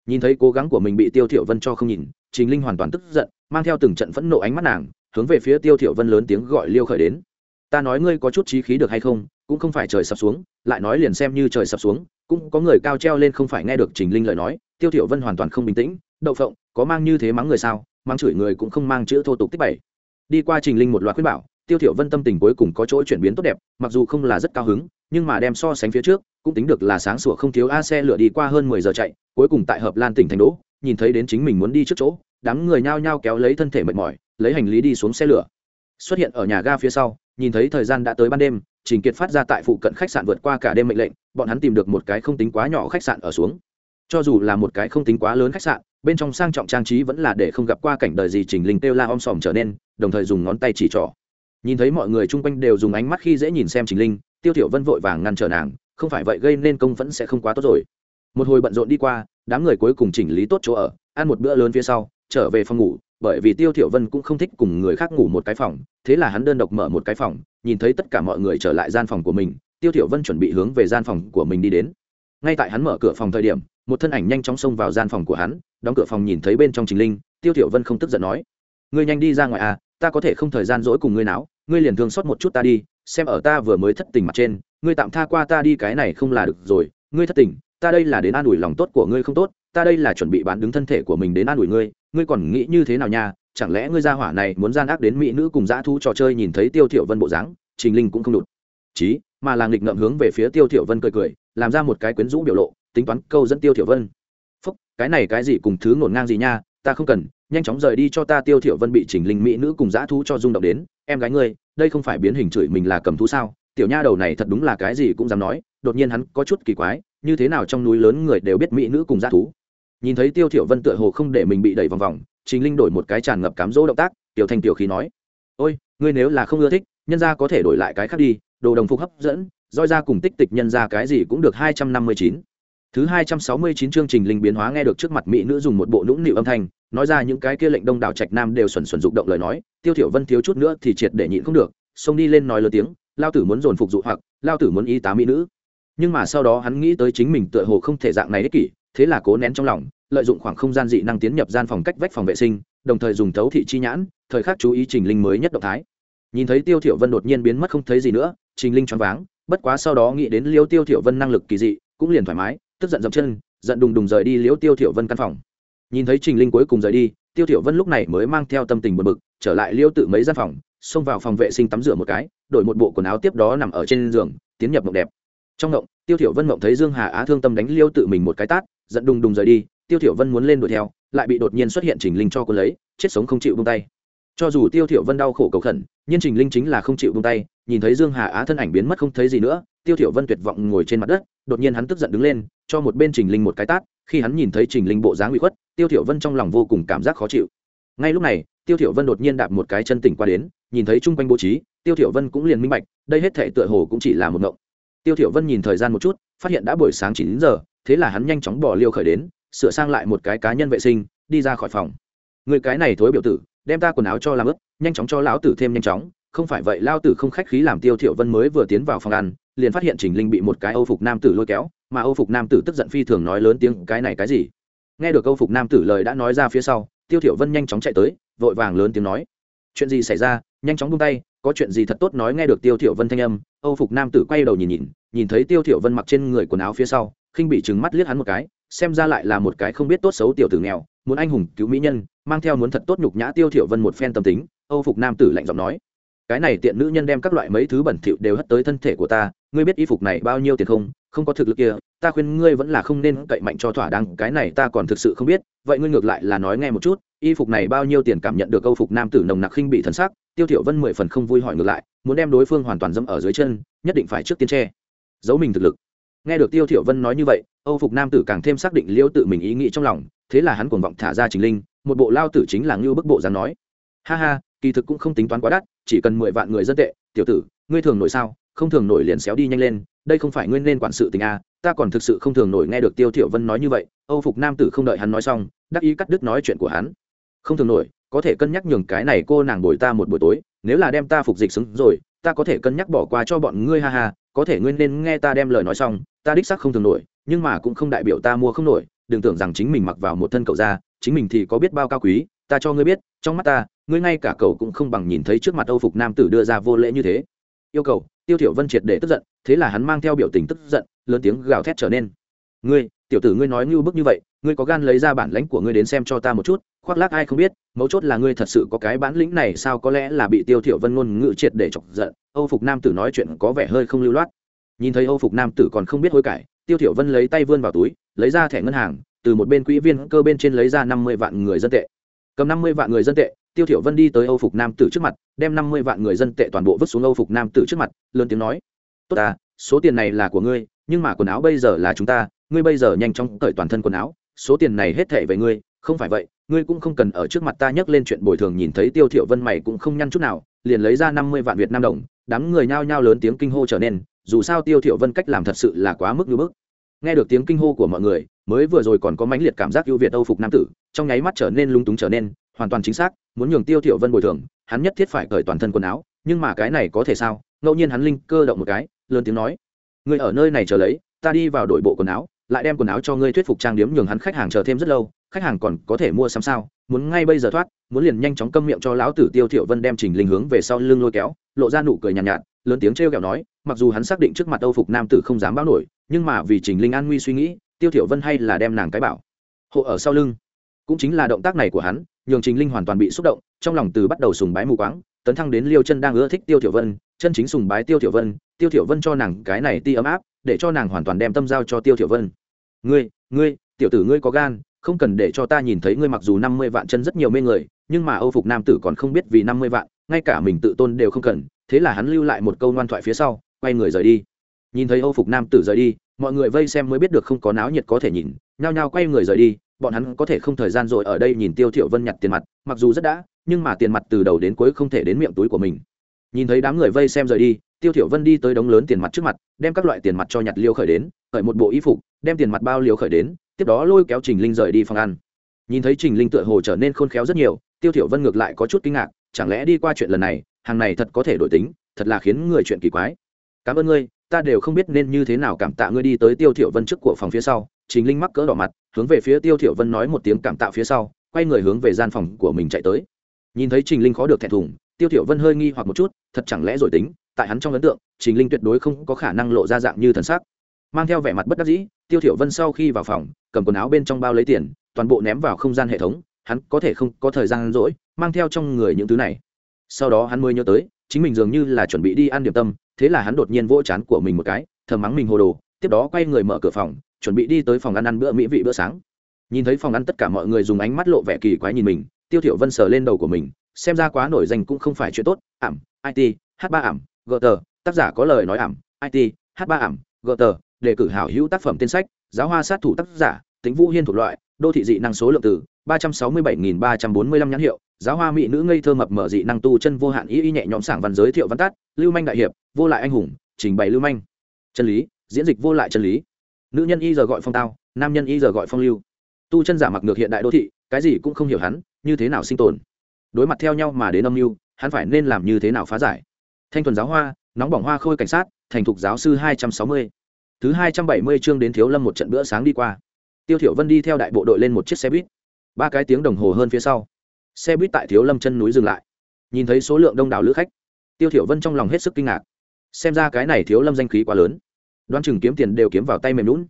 Nhìn thấy cố gắng của mình bị tiêu tiểu vân cho không nhìn, trình linh hoàn toàn tức giận, mang theo từng trận phẫn nộ ánh mắt nàng, hướng về phía tiêu tiểu vân lớn tiếng gọi liêu khởi đến. Ta nói ngươi có chút trí khí được hay không, cũng không phải trời sập xuống, lại nói liền xem như trời sập xuống, cũng có người cao treo lên không phải nghe được trình linh lời nói. Tiêu tiểu vân hoàn toàn không bình tĩnh, đậu phộng, có mang như thế mắng người sao? Mang chửi người cũng không mang chữ thô tục tích bảy đi qua trình linh một loạt khuyên bảo, tiêu thiểu vân tâm tình cuối cùng có chỗ chuyển biến tốt đẹp, mặc dù không là rất cao hứng, nhưng mà đem so sánh phía trước, cũng tính được là sáng sủa không thiếu a xe lửa đi qua hơn mười giờ chạy, cuối cùng tại hợp lan tỉnh thành đỗ, nhìn thấy đến chính mình muốn đi trước chỗ, đám người nhao nhao kéo lấy thân thể mệt mỏi, lấy hành lý đi xuống xe lửa. Xuất hiện ở nhà ga phía sau, nhìn thấy thời gian đã tới ban đêm, trình kiệt phát ra tại phụ cận khách sạn vượt qua cả đêm mệnh lệnh, bọn hắn tìm được một cái không tính quá nhỏ khách sạn ở xuống. Cho dù là một cái không tính quá lớn khách sạn bên trong sang trọng trang trí vẫn là để không gặp qua cảnh đời gì trình linh kêu la om sòm trở nên, đồng thời dùng ngón tay chỉ trỏ. Nhìn thấy mọi người chung quanh đều dùng ánh mắt khi dễ nhìn xem trình linh, tiêu thiểu vân vội vàng ngăn trở nàng, không phải vậy gây nên công vẫn sẽ không quá tốt rồi. Một hồi bận rộn đi qua, đám người cuối cùng chỉnh lý tốt chỗ ở, ăn một bữa lớn phía sau, trở về phòng ngủ, bởi vì tiêu thiểu vân cũng không thích cùng người khác ngủ một cái phòng, thế là hắn đơn độc mở một cái phòng, nhìn thấy tất cả mọi người trở lại gian phòng của mình, tiêu thiểu vân chuẩn bị hướng về gian phòng của mình đi đến. Ngay tại hắn mở cửa phòng thời điểm một thân ảnh nhanh chóng xông vào gian phòng của hắn đóng cửa phòng nhìn thấy bên trong trình linh tiêu thiểu vân không tức giận nói ngươi nhanh đi ra ngoài à ta có thể không thời gian dỗi cùng ngươi não, ngươi liền thương xót một chút ta đi xem ở ta vừa mới thất tình mặt trên ngươi tạm tha qua ta đi cái này không là được rồi ngươi thất tình ta đây là đến an ủi lòng tốt của ngươi không tốt ta đây là chuẩn bị bán đứng thân thể của mình đến an ủi ngươi ngươi còn nghĩ như thế nào nha chẳng lẽ ngươi gia hỏa này muốn gian ác đến mỹ nữ cùng dã thu trò chơi nhìn thấy tiêu thiểu vân bộ dáng trình linh cũng không đụt. Chí mà là nghịch ngợm hướng về phía tiêu thiểu vân cười cười làm ra một cái quyến rũ biểu lộ tính toán câu dẫn tiêu thiểu vân. Phúc, cái này cái gì cùng thứ ngổn ngang gì nha, ta không cần, nhanh chóng rời đi cho ta tiêu thiểu vân bị chỉnh linh mỹ nữ cùng dã thú cho rung động đến, em gái ngươi, đây không phải biến hình chửi mình là cầm thú sao? Tiểu nha đầu này thật đúng là cái gì cũng dám nói, đột nhiên hắn có chút kỳ quái, như thế nào trong núi lớn người đều biết mỹ nữ cùng dã thú? Nhìn thấy tiêu thiểu vân tựa hồ không để mình bị đẩy vòng vòng chính linh đổi một cái tràn ngập cám dỗ động tác, tiểu thanh tiểu khí nói, ôi, ngươi nếu là không ưa thích, nhân gia có thể đổi lại cái khác đi, đồ đồng phục hấp dẫn, roi ra cùng tích tịch nhân gia cái gì cũng được hai trăm năm mươi chín thứ hai trăm sáu mươi chín chương trình linh biến hóa nghe được trước mặt mỹ nữ dùng một bộ nũng nịu âm thanh, nói ra những cái kia lệnh đông đảo trạch nam đều xuẩn xuẩn dục động lời nói, tiêu thiểu vân thiếu chút nữa thì triệt để nhịn không được, xông đi lên nói lớn tiếng, lao tử muốn dồn phục dụ hoặc, lao tử muốn y tá mỹ nữ. Nhưng mà sau đó hắn nghĩ tới chính mình tựa hồ không thể dạng này ích kỷ, thế là cố nén trong lòng, lợi dụng khoảng không gian dị năng tiến nhập gian phòng cách vách phòng vệ sinh, đồng thời dùng thấu thị chi nhãn, thời khắc chú ý trình linh mới nhất động thái. Nhìn thấy tiêu thiểu vân đột nhiên biến mất không thấy gì nữa, trình linh choáng váng, bất quá sau đó nghĩ đến liêu tiêu thiểu vân năng lực kỳ dị, cũng liền thoải mái tức giận dậm chân, giận đùng đùng rời đi Liễu tiêu thiểu vân căn phòng. Nhìn thấy trình linh cuối cùng rời đi, tiêu thiểu vân lúc này mới mang theo tâm tình buồn bực, trở lại Liễu tự mấy gian phòng, xông vào phòng vệ sinh tắm rửa một cái, đổi một bộ quần áo tiếp đó nằm ở trên giường, tiến nhập mộng đẹp. Trong mộng, tiêu thiểu vân mộng thấy dương hà á thương tâm đánh liêu tự mình một cái tát, giận đùng đùng rời đi, tiêu thiểu vân muốn lên đuổi theo, lại bị đột nhiên xuất hiện trình linh cho cô lấy, chết sống không chịu buông tay. Cho dù tiêu thiểu vân đau khổ cầu khẩn, nhưng trình linh chính là không chịu buông tay, nhìn thấy dương hà á thân ảnh biến mất không thấy gì nữa, tiêu thiểu vân tuyệt vọng ngồi trên mặt đất đột nhiên hắn tức giận đứng lên, cho một bên trình linh một cái tát, khi hắn nhìn thấy trình linh bộ dáng ủy khuất, tiêu thiểu vân trong lòng vô cùng cảm giác khó chịu. Ngay lúc này, tiêu thiểu vân đột nhiên đạp một cái chân tỉnh qua đến, nhìn thấy trung quanh bố trí, tiêu thiểu vân cũng liền minh bạch, đây hết thảy tựa hồ cũng chỉ là một ngộng. Tiêu thiểu vân nhìn thời gian một chút, phát hiện đã buổi sáng chín giờ, thế là hắn nhanh chóng bỏ liêu khởi đến, sửa sang lại một cái cá nhân vệ sinh, đi ra khỏi phòng. Người cái này thối biểu tử, đem ta quần áo cho làm ướt, nhanh chóng cho lão tử thêm nhanh chóng, không phải vậy lao tử không khách khí làm tiêu thiểu vân mới vừa tiến vào phòng ăn liền phát hiện trình linh bị một cái âu phục nam tử lôi kéo, mà âu phục nam tử tức giận phi thường nói lớn tiếng, cái này cái gì? Nghe được âu phục nam tử lời đã nói ra phía sau, tiêu thiểu vân nhanh chóng chạy tới, vội vàng lớn tiếng nói, chuyện gì xảy ra? Nhanh chóng buông tay, có chuyện gì thật tốt nói nghe được tiêu thiểu vân thanh âm. Âu phục nam tử quay đầu nhìn nhìn nhìn thấy tiêu thiểu vân mặc trên người quần áo phía sau, khinh bị trừng mắt liếc hắn một cái, xem ra lại là một cái không biết tốt xấu tiểu tử nghèo, muốn anh hùng cứu mỹ nhân, mang theo muốn thật tốt nhục nhã tiêu thiểu vân một phen tâm tính, âu phục nam tử lạnh giọng nói cái này tiện nữ nhân đem các loại mấy thứ bẩn thỉu đều hất tới thân thể của ta, ngươi biết y phục này bao nhiêu tiền không? Không có thực lực kia, ta khuyên ngươi vẫn là không nên cậy mạnh cho thỏa đáng, cái này ta còn thực sự không biết, vậy ngươi ngược lại là nói nghe một chút, y phục này bao nhiêu tiền cảm nhận được câu phục nam tử nồng nặc khinh bị thần sắc, tiêu thiểu vân mười phần không vui hỏi ngược lại, muốn đem đối phương hoàn toàn dẫm ở dưới chân, nhất định phải trước tiên che. Giấu mình thực lực. Nghe được tiêu thiểu vân nói như vậy, âu phục nam tử càng thêm xác định liêu tự mình ý nghĩ trong lòng, thế là hắn cuồng vọng thả ra chính linh, một bộ lao tử chính là ngưu bức bộ dáng nói. Ha ha kỳ thực cũng không tính toán quá đắt, chỉ cần mười vạn người dân tệ, tiểu tử, ngươi thường nổi sao? Không thường nổi liền xéo đi nhanh lên, đây không phải ngươi nên quản sự tình a ta còn thực sự không thường nổi nghe được tiêu thiểu vân nói như vậy, âu phục nam tử không đợi hắn nói xong, đắc ý cắt đứt nói chuyện của hắn. Không thường nổi, có thể cân nhắc nhường cái này cô nàng bồi ta một buổi tối, nếu là đem ta phục dịch xứng rồi, ta có thể cân nhắc bỏ qua cho bọn ngươi ha ha, có thể ngươi nên nghe ta đem lời nói xong, ta đích xác không thường nổi, nhưng mà cũng không đại biểu ta mua không nổi, đừng tưởng rằng chính mình mặc vào một thân cậu ra chính mình thì có biết bao cao quý, ta cho ngươi biết, trong mắt ta ngươi ngay cả cậu cũng không bằng nhìn thấy trước mặt âu phục nam tử đưa ra vô lễ như thế. Yêu cầu, tiêu thiểu vân triệt để tức giận, thế là hắn mang theo biểu tình tức giận, lớn tiếng gào thét trở nên. Ngươi, tiểu tử ngươi nói như bức như vậy, ngươi có gan lấy ra bản lãnh của ngươi đến xem cho ta một chút, khoác lác ai không biết, mấu chốt là ngươi thật sự có cái bản lĩnh này sao có lẽ là bị tiêu thiểu vân ngôn ngữ triệt để chọc giận, âu phục nam tử nói chuyện có vẻ hơi không lưu loát. Nhìn thấy âu phục nam tử còn không biết hối cải, tiêu thiểu vân lấy tay vươn vào túi, lấy ra thẻ ngân hàng, từ một bên quỹ viên cơ bên trên lấy ra năm mươi vạn người dân tệ. Cầm năm mươi vạn người dân tệ tiêu thiểu vân đi tới âu phục nam tử trước mặt, đem năm mươi vạn người dân tệ toàn bộ vứt xuống âu phục nam tử trước mặt, lớn tiếng nói, tốt à số tiền này là của ngươi, nhưng mà quần áo bây giờ là chúng ta, ngươi bây giờ nhanh chóng cởi toàn thân quần áo, số tiền này hết thảy về ngươi, không phải vậy, ngươi cũng không cần ở trước mặt ta nhắc lên chuyện bồi thường nhìn thấy tiêu thiểu vân mày cũng không nhăn chút nào, liền lấy ra năm mươi vạn việt nam đồng, đám người nhao nhao lớn tiếng kinh hô trở nên, dù sao tiêu thiểu vân cách làm thật sự là quá mức như bức. Nghe được tiếng kinh hô của mọi người, mới vừa rồi còn có mãnh liệt cảm giác ưu việt âu phục nam tử, trong nháy mắt trở nên lung túng trở nên hoàn toàn chính xác muốn nhường tiêu thiểu vân bồi thường hắn nhất thiết phải cởi toàn thân quần áo nhưng mà cái này có thể sao? Ngẫu nhiên hắn linh cơ động một cái lớn tiếng nói ngươi ở nơi này chờ lấy ta đi vào đổi bộ quần áo lại đem quần áo cho ngươi thuyết phục trang điểm nhường hắn khách hàng chờ thêm rất lâu khách hàng còn có thể mua sắm sao? Muốn ngay bây giờ thoát muốn liền nhanh chóng câm miệng cho lão tử tiêu thiểu vân đem trình linh hướng về sau lưng lôi kéo lộ ra nụ cười nhàn nhạt, nhạt lớn tiếng treo kẹo nói mặc dù hắn xác định trước mặt âu phục nam tử không dám báo nổi nhưng mà vì trình linh an nguy suy nghĩ tiêu thiểu vân hay là đem nàng cái bảo hộ ở sau lưng. Cũng chính là động tác này của hắn nhường trình linh hoàn toàn bị xúc động, trong lòng từ bắt đầu sùng bái mù quáng, tấn thăng đến liêu chân đang ưa thích tiêu tiểu vân, chân chính sùng bái tiêu tiểu vân, tiêu tiểu vân cho nàng cái này ti ấm áp, để cho nàng hoàn toàn đem tâm giao cho tiêu tiểu vân. Ngươi ngươi, tiểu tử ngươi có gan, không cần để cho ta nhìn thấy ngươi mặc dù năm mươi vạn chân rất nhiều mê người, nhưng mà âu phục nam tử còn không biết vì năm mươi vạn, ngay cả mình tự tôn đều không cần. Thế là hắn lưu lại một câu ngoan thoại phía sau, quay người rời đi. Nhìn thấy âu phục nam tử rời đi, mọi người vây xem mới biết được không có náo nhiệt có thể nhìn, nhao nhao quay người rời đi bọn hắn có thể không thời gian rồi ở đây nhìn tiêu thiểu vân nhặt tiền mặt, mặc dù rất đã, nhưng mà tiền mặt từ đầu đến cuối không thể đến miệng túi của mình. Nhìn thấy đám người vây xem rời đi, tiêu thiểu vân đi tới đống lớn tiền mặt trước mặt, đem các loại tiền mặt cho nhặt liêu khởi đến khởi một bộ y phục, đem tiền mặt bao liêu khởi đến, tiếp đó lôi kéo trình linh rời đi phòng ăn. Nhìn thấy trình linh tựa hồ trở nên khôn khéo rất nhiều, tiêu thiểu vân ngược lại có chút kinh ngạc, chẳng lẽ đi qua chuyện lần này, hàng này thật có thể đổi tính, thật là khiến người chuyện kỳ quái. Cảm ơn ngươi, ta đều không biết nên như thế nào cảm tạ ngươi đi tới tiêu thiểu vân trước của phòng phía sau. Trình linh mắc cỡ đỏ mặt hướng về phía tiêu thiểu vân nói một tiếng cảm tạ phía sau, quay người hướng về gian phòng của mình chạy tới. Nhìn thấy trình linh khó được thẹn thùng, tiêu thiểu vân hơi nghi hoặc một chút, thật chẳng lẽ rồi tính, tại hắn trong ấn tượng, trình linh tuyệt đối không có khả năng lộ ra dạng như thần sắc. Mang theo vẻ mặt bất đắc dĩ, tiêu thiểu vân sau khi vào phòng, cầm quần áo bên trong bao lấy tiền, toàn bộ ném vào không gian hệ thống, hắn có thể không có thời gian rỗi, mang theo trong người những thứ này. Sau đó hắn mới nhớ tới, chính mình dường như là chuẩn bị đi ăn điểm tâm, thế là hắn đột nhiên vỗ chán của mình một cái, thầm mắng mình hồ đồ, tiếp đó quay người mở cửa phòng chuẩn bị đi tới phòng ăn ăn bữa mỹ vị bữa sáng. Nhìn thấy phòng ăn tất cả mọi người dùng ánh mắt lộ vẻ kỳ quái nhìn mình, tiêu thiểu vân sờ lên đầu của mình, xem ra quá nổi danh cũng không phải chuyện tốt. Ảm it h ba ảm gờ tờ tác giả có lời nói ảm it h ba ảm gờ tờ đề cử hảo hữu tác phẩm tên sách, giáo hoa sát thủ tác giả tính vũ hiên thuộc loại, đô thị dị năng số lượng từ ba trăm sáu mươi bảy nghìn ba trăm bốn mươi lăm nhãn hiệu, giáo hoa mỹ nữ ngây thơ mập mở dị năng tu chân vô hạn ý y nhẹ nhõm sảng văn giới thiệu văn tát lưu manh đại hiệp, vô lại anh hùng, trình bày lưu manh. Chân lý, diễn dịch vô lại chân lý nữ nhân y giờ gọi phong tao, nam nhân y giờ gọi phong lưu. Tu chân giả mặc ngược hiện đại đô thị, cái gì cũng không hiểu hắn, như thế nào sinh tồn. Đối mặt theo nhau mà đến âm mưu, hắn phải nên làm như thế nào phá giải? Thanh thuần giáo hoa, nóng bỏng hoa khôi cảnh sát, thành thục giáo sư hai trăm sáu mươi. Thứ hai trăm bảy mươi chương đến thiếu lâm một trận bữa sáng đi qua. Tiêu thiểu vân đi theo đại bộ đội lên một chiếc xe buýt. Ba cái tiếng đồng hồ hơn phía sau. Xe buýt tại thiếu lâm chân núi dừng lại. Nhìn thấy số lượng đông đảo lữ khách, tiêu thiểu vân trong lòng hết sức kinh ngạc. Xem ra cái này thiếu lâm danh khí quá lớn đoán chừng kiếm tiền đều kiếm vào tay mềm lún.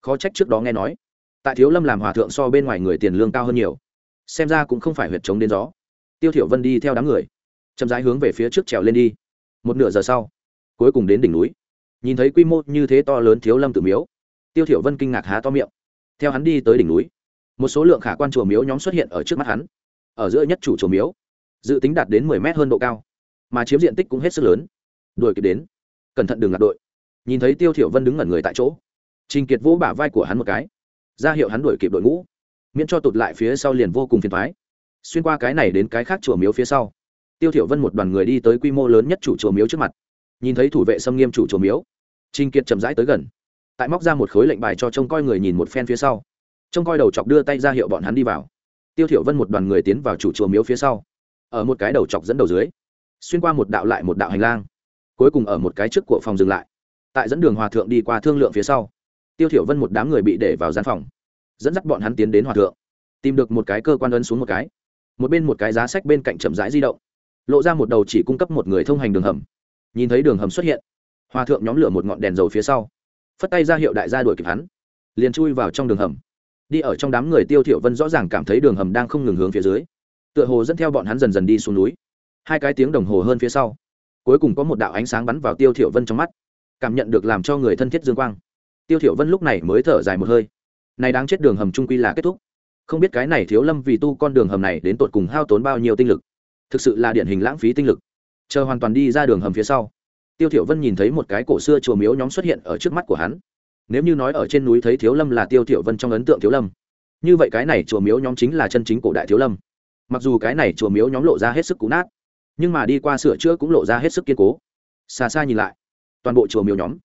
Khó trách trước đó nghe nói, tại thiếu lâm làm hòa thượng so bên ngoài người tiền lương cao hơn nhiều. Xem ra cũng không phải huyệt chống đến gió. Tiêu thiểu vân đi theo đám người, chậm rãi hướng về phía trước trèo lên đi. Một nửa giờ sau, cuối cùng đến đỉnh núi. Nhìn thấy quy mô như thế to lớn thiếu lâm tự miếu, tiêu thiểu vân kinh ngạc há to miệng. Theo hắn đi tới đỉnh núi, một số lượng khả quan chùa miếu nhóm xuất hiện ở trước mắt hắn. Ở giữa nhất chủ chùa miếu, dự tính đạt đến mười mét hơn độ cao, mà chiếm diện tích cũng hết sức lớn. Đuổi kịp đến, cẩn thận đừng lạc đội nhìn thấy tiêu thiểu vân đứng ngẩn người tại chỗ trình kiệt vỗ bả vai của hắn một cái ra hiệu hắn đuổi kịp đội ngũ miễn cho tụt lại phía sau liền vô cùng phiền toái xuyên qua cái này đến cái khác chùa miếu phía sau tiêu thiểu vân một đoàn người đi tới quy mô lớn nhất chủ chùa miếu trước mặt nhìn thấy thủ vệ xâm nghiêm chủ chùa miếu trình kiệt chậm rãi tới gần tại móc ra một khối lệnh bài cho trông coi người nhìn một phen phía sau trông coi đầu chọc đưa tay ra hiệu bọn hắn đi vào tiêu thiểu vân một đoàn người tiến vào chủ chùa miếu phía sau ở một cái đầu chọc dẫn đầu dưới xuyên qua một đạo lại một đạo hành lang cuối cùng ở một cái trước của phòng dừng lại tại dẫn đường hòa thượng đi qua thương lượng phía sau, tiêu thiểu vân một đám người bị để vào gian phòng, dẫn dắt bọn hắn tiến đến hòa thượng, tìm được một cái cơ quan ấn xuống một cái, một bên một cái giá sách bên cạnh chậm rãi di động, lộ ra một đầu chỉ cung cấp một người thông hành đường hầm, nhìn thấy đường hầm xuất hiện, hòa thượng nhóm lửa một ngọn đèn dầu phía sau, phất tay ra hiệu đại gia đuổi kịp hắn, liền chui vào trong đường hầm, đi ở trong đám người tiêu thiểu vân rõ ràng cảm thấy đường hầm đang không ngừng hướng phía dưới, tựa hồ dẫn theo bọn hắn dần dần đi xuống núi, hai cái tiếng đồng hồ hơn phía sau, cuối cùng có một đạo ánh sáng bắn vào tiêu thiểu vân trong mắt cảm nhận được làm cho người thân thiết dương quang. Tiêu thiểu vân lúc này mới thở dài một hơi. Này đáng chết đường hầm trung quy là kết thúc. Không biết cái này thiếu lâm vì tu con đường hầm này đến tột cùng hao tốn bao nhiêu tinh lực. Thực sự là điển hình lãng phí tinh lực. Chờ hoàn toàn đi ra đường hầm phía sau, tiêu thiểu vân nhìn thấy một cái cổ xưa chùa miếu nhóm xuất hiện ở trước mắt của hắn. Nếu như nói ở trên núi thấy thiếu lâm là tiêu thiểu vân trong ấn tượng thiếu lâm, như vậy cái này chùa miếu nhóm chính là chân chính cổ đại thiếu lâm. Mặc dù cái này chùa miếu nhóm lộ ra hết sức cũ nát, nhưng mà đi qua sửa chữa cũng lộ ra hết sức kiên cố. Xa xa nhìn lại toàn bộ chùa miếu nhóm,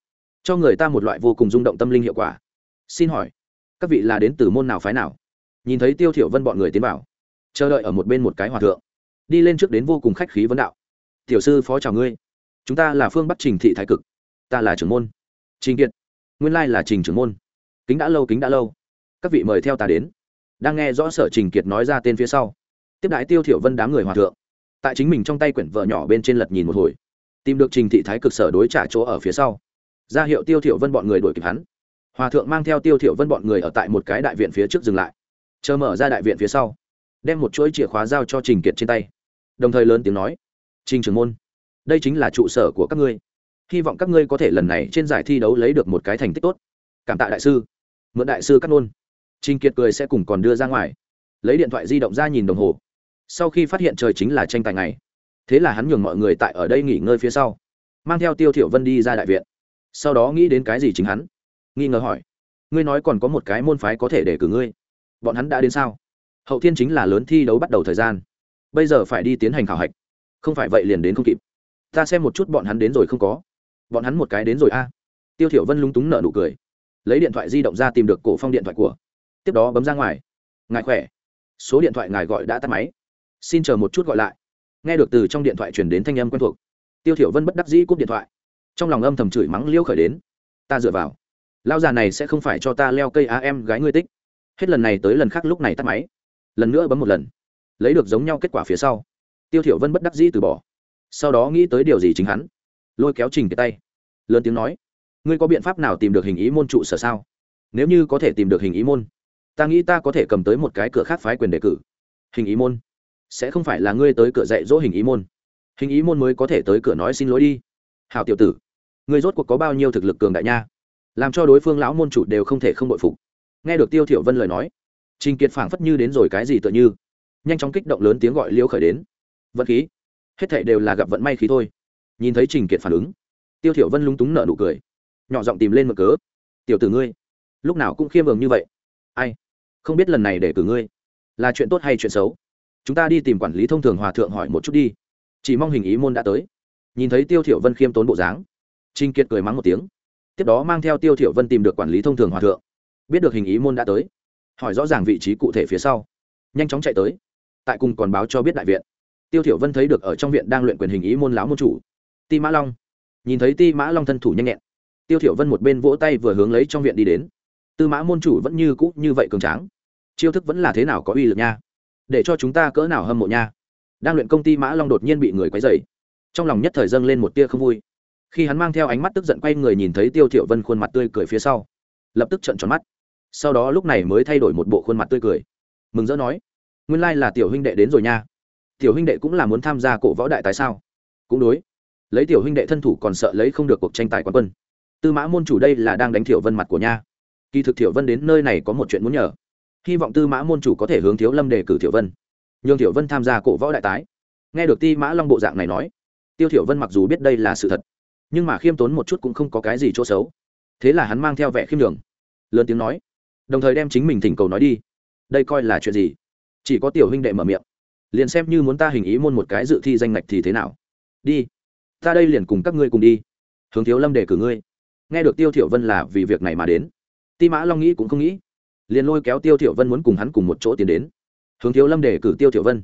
cho người ta một loại vô cùng rung động tâm linh hiệu quả. Xin hỏi, các vị là đến từ môn nào phái nào? Nhìn thấy tiêu thiểu vân bọn người tiến vào, chờ đợi ở một bên một cái hòa thượng, đi lên trước đến vô cùng khách khí vấn đạo. Tiểu sư phó chào ngươi, chúng ta là phương bắc trình thị thái cực, ta là trưởng môn. Trình kiệt, nguyên lai là trình trưởng môn. Kính đã lâu, kính đã lâu. Các vị mời theo ta đến. Đang nghe rõ sở trình kiệt nói ra tên phía sau, tiếp đái tiêu thiểu vân đám người hòa thượng. Tại chính mình trong tay quyển vợ nhỏ bên trên lật nhìn một hồi tìm được trình thị thái cực sở đối trả chỗ ở phía sau. Ra hiệu tiêu thiểu vân bọn người đuổi kịp hắn. Hòa thượng mang theo tiêu thiểu vân bọn người ở tại một cái đại viện phía trước dừng lại. Chờ mở ra đại viện phía sau, đem một chuỗi chìa khóa giao cho trình kiệt trên tay. Đồng thời lớn tiếng nói, trình trưởng môn, đây chính là trụ sở của các ngươi. Hy vọng các ngươi có thể lần này trên giải thi đấu lấy được một cái thành tích tốt. Cảm tạ đại sư. Mượn đại sư cắt nôn trình kiệt cười sẽ cùng còn đưa ra ngoài. Lấy điện thoại di động ra nhìn đồng hồ. Sau khi phát hiện trời chính là tranh tài ngày thế là hắn nhường mọi người tại ở đây nghỉ ngơi phía sau, mang theo tiêu thiểu vân đi ra đại viện. Sau đó nghĩ đến cái gì chính hắn? Nghi ngờ hỏi, ngươi nói còn có một cái môn phái có thể để cử ngươi. Bọn hắn đã đến sao? Hậu thiên chính là lớn thi đấu bắt đầu thời gian. Bây giờ phải đi tiến hành khảo hạch. Không phải vậy liền đến không kịp. Ta xem một chút bọn hắn đến rồi không có. Bọn hắn một cái đến rồi a. Tiêu thiểu vân lúng túng nở nụ cười. Lấy điện thoại di động ra tìm được cổ phong điện thoại của. Tiếp đó bấm ra ngoài. Ngài khỏe? Số điện thoại ngài gọi đã tắt máy. Xin chờ một chút gọi lại nghe được từ trong điện thoại truyền đến thanh âm quen thuộc. Tiêu thiểu vân bất đắc dĩ cúp điện thoại. Trong lòng âm thầm chửi mắng liêu khởi đến. Ta dựa vào. Lão già này sẽ không phải cho ta leo cây á em gái ngươi tích. Hết lần này tới lần khác lúc này tắt máy. Lần nữa bấm một lần. Lấy được giống nhau kết quả phía sau. Tiêu thiểu vân bất đắc dĩ từ bỏ. Sau đó nghĩ tới điều gì chính hắn. Lôi kéo trình cái tay. Lớn tiếng nói. Ngươi có biện pháp nào tìm được hình ý môn trụ sở sao? Nếu như có thể tìm được hình ý môn, ta nghĩ ta có thể cầm tới một cái cửa khác phái quyền đề cử. Hình ý môn sẽ không phải là ngươi tới cửa dạy dỗ hình ý môn. Hình ý môn mới có thể tới cửa nói xin lỗi đi. Hào tiểu tử, ngươi rốt cuộc có bao nhiêu thực lực cường đại nha? Làm cho đối phương lão môn chủ đều không thể không bội phục. Nghe được tiêu thiểu vân lời nói, trình kiệt phảng phất như đến rồi cái gì tựa như, nhanh chóng kích động lớn tiếng gọi liêu khởi đến. Vận khí, hết thảy đều là gặp vận may khí thôi. Nhìn thấy trình kiệt phản ứng, tiêu thiểu vân lúng túng nở nụ cười, nhỏ giọng tìm lên một cớ. Tiểu tử ngươi, lúc nào cũng khiêm nhường như vậy. Ai, không biết lần này để cử ngươi, là chuyện tốt hay chuyện xấu? Chúng ta đi tìm quản lý thông thường hòa thượng hỏi một chút đi. Chỉ mong hình ý môn đã tới. Nhìn thấy tiêu thiểu vân khiêm tốn bộ dáng trinh kiệt cười mắng một tiếng. Tiếp đó mang theo tiêu thiểu vân tìm được quản lý thông thường hòa thượng. Biết được hình ý môn đã tới, hỏi rõ ràng vị trí cụ thể phía sau. Nhanh chóng chạy tới. Tại cùng còn báo cho biết đại viện. Tiêu thiểu vân thấy được ở trong viện đang luyện quyền hình ý môn lão môn chủ, ti mã long. Nhìn thấy ti mã long thân thủ nhanh nhẹn, tiêu thiểu vân một bên vỗ tay vừa hướng lấy trong viện đi đến. Tư mã môn chủ vẫn như cũ như vậy cường tráng. Chiêu thức vẫn là thế nào có uy lực nha để cho chúng ta cỡ nào hâm mộ nha. Đang luyện công ty mã long đột nhiên bị người quấy dày trong lòng nhất thời dâng lên một tia không vui. Khi hắn mang theo ánh mắt tức giận quay người nhìn thấy tiêu thiểu vân khuôn mặt tươi cười phía sau, lập tức trợn tròn mắt. Sau đó lúc này mới thay đổi một bộ khuôn mặt tươi cười. Mừng rỡ nói, nguyên lai là tiểu huynh đệ đến rồi nha. Tiểu huynh đệ cũng là muốn tham gia cổ võ đại tái sao? Cũng đối. Lấy tiểu huynh đệ thân thủ còn sợ lấy không được cuộc tranh tài quán quân. Tư mã môn chủ đây là đang đánh tiểu vân mặt của nha. Kỳ thực tiểu vân đến nơi này có một chuyện muốn nhờ hy vọng tư mã môn chủ có thể hướng thiếu lâm đề cử thiểu vân. Nhường thiểu vân tham gia cổ võ đại tái. Nghe được ti mã long bộ dạng này nói, tiêu thiểu vân mặc dù biết đây là sự thật, nhưng mà khiêm tốn một chút cũng không có cái gì chỗ xấu. Thế là hắn mang theo vẻ khiêm đường lớn tiếng nói, đồng thời đem chính mình thỉnh cầu nói đi. Đây coi là chuyện gì? Chỉ có tiểu huynh đệ mở miệng. Liền xem như muốn ta hình ý môn một cái dự thi danh ngạch thì thế nào? Đi, ta đây liền cùng các ngươi cùng đi. Hướng thiếu lâm đề cử ngươi. Nghe được tiêu thiểu vân là vì việc này mà đến, ti mã long nghĩ cũng không nghĩ liền lôi kéo tiêu thiểu vân muốn cùng hắn cùng một chỗ tiến đến. Hướng thiếu lâm đề cử tiêu thiểu vân.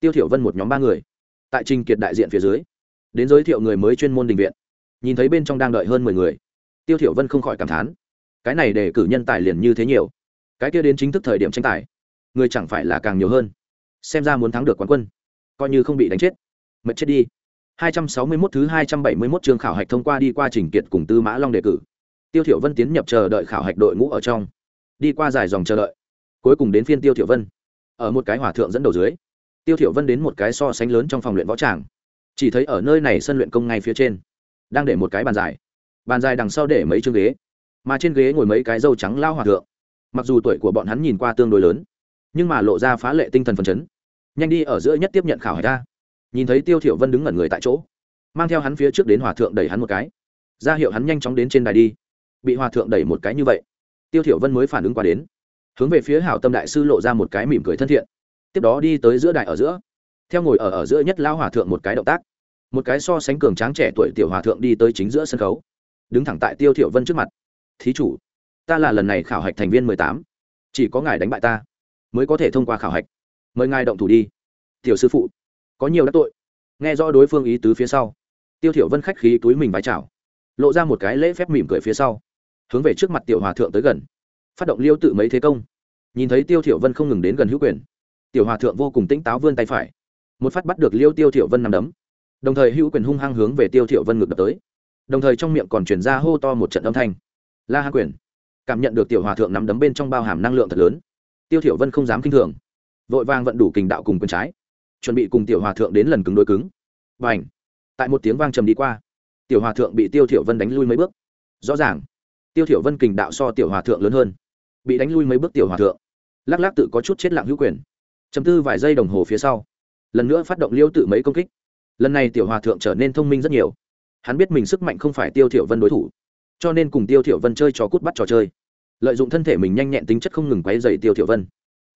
Tiêu thiểu vân một nhóm ba người, tại trình kiệt đại diện phía dưới, đến giới thiệu người mới chuyên môn đình viện. Nhìn thấy bên trong đang đợi hơn mười người, tiêu thiểu vân không khỏi cảm thán, cái này đề cử nhân tài liền như thế nhiều, cái kia đến chính thức thời điểm tranh tài, người chẳng phải là càng nhiều hơn. Xem ra muốn thắng được quán quân, coi như không bị đánh chết. Mệt chết đi. 261 thứ 271 trường khảo hạch thông qua đi qua trình kiệt cùng Tư Mã Long đề cử. Tiêu Thiểu Vân tiến nhập chờ đợi khảo hạch đội ngũ ở trong. Đi qua dài dòng chờ đợi. Cuối cùng đến phiên Tiêu Thiểu Vân. Ở một cái hỏa thượng dẫn đầu dưới, Tiêu Thiểu Vân đến một cái so sánh lớn trong phòng luyện võ tràng. Chỉ thấy ở nơi này sân luyện công ngay phía trên, đang để một cái bàn dài. Bàn dài đằng sau để mấy chương ghế, mà trên ghế ngồi mấy cái râu trắng lao hòa thượng. Mặc dù tuổi của bọn hắn nhìn qua tương đối lớn, nhưng mà lộ ra phá lệ tinh thần phấn chấn. Nhanh đi ở giữa nhất tiếp nhận khảo hạch ta nhìn thấy tiêu thiểu vân đứng ngẩn người tại chỗ mang theo hắn phía trước đến hòa thượng đẩy hắn một cái ra hiệu hắn nhanh chóng đến trên đài đi bị hòa thượng đẩy một cái như vậy tiêu thiểu vân mới phản ứng qua đến. Hướng về phía hảo tâm đại sư lộ ra một cái mỉm cười thân thiện. Tiếp đó đi tới giữa đại ở giữa. Theo ngồi ở ở giữa nhất lao hòa thượng một cái động tác. Một cái so sánh cường tráng trẻ tuổi tiểu hòa thượng đi tới chính giữa sân khấu. Đứng thẳng tại tiêu thiểu vân trước mặt. Thí chủ, ta là lần này khảo hạch thành viên mười tám. Chỉ có ngài đánh bại ta, mới có thể thông qua khảo hạch. Mời ngài động thủ đi. Tiểu sư phụ, có nhiều đắc tội. Nghe rõ đối phương ý tứ phía sau, tiêu thiểu vân khách khí túi mình vái chào, lộ ra một cái lễ phép mỉm cười phía sau hướng về trước mặt tiểu hòa thượng tới gần. Phát động liêu tự mấy thế công. Nhìn thấy tiêu thiểu vân không ngừng đến gần hữu quyền tiểu hòa thượng vô cùng tĩnh táo vươn tay phải. Một phát bắt được liêu tiêu thiểu vân nằm đấm. Đồng thời hữu quyền hung hăng hướng về tiêu thiểu vân ngược đập tới. Đồng thời trong miệng còn truyền ra hô to một trận âm thanh. La hán quyền. Cảm nhận được tiểu hòa thượng nắm đấm bên trong bao hàm năng lượng thật lớn tiêu thiểu vân không dám kinh thường. Vội vàng vận đủ kình đạo cùng quyền trái chuẩn bị cùng tiểu hòa thượng đến lần cứng đối cứng. Bành, tại một tiếng vang trầm đi qua tiểu hòa thượng bị tiêu thiểu vân đánh lui mấy bước. Rõ ràng tiêu thiểu vân kình đạo so tiểu hòa thượng lớn hơn. Bị đánh lui mấy bước tiểu hòa thượng. Lắc lắc tự có chút chết lặng hữu quyền. Chấm tư vài giây đồng hồ phía sau. Lần nữa phát động liêu tự mấy công kích. Lần này tiểu hòa thượng trở nên thông minh rất nhiều. Hắn biết mình sức mạnh không phải tiêu thiểu vân đối thủ. Cho nên cùng tiêu thiểu vân chơi trò cút bắt trò chơi. Lợi dụng thân thể mình nhanh nhẹn tính chất không ngừng quấy dày tiêu thiểu vân.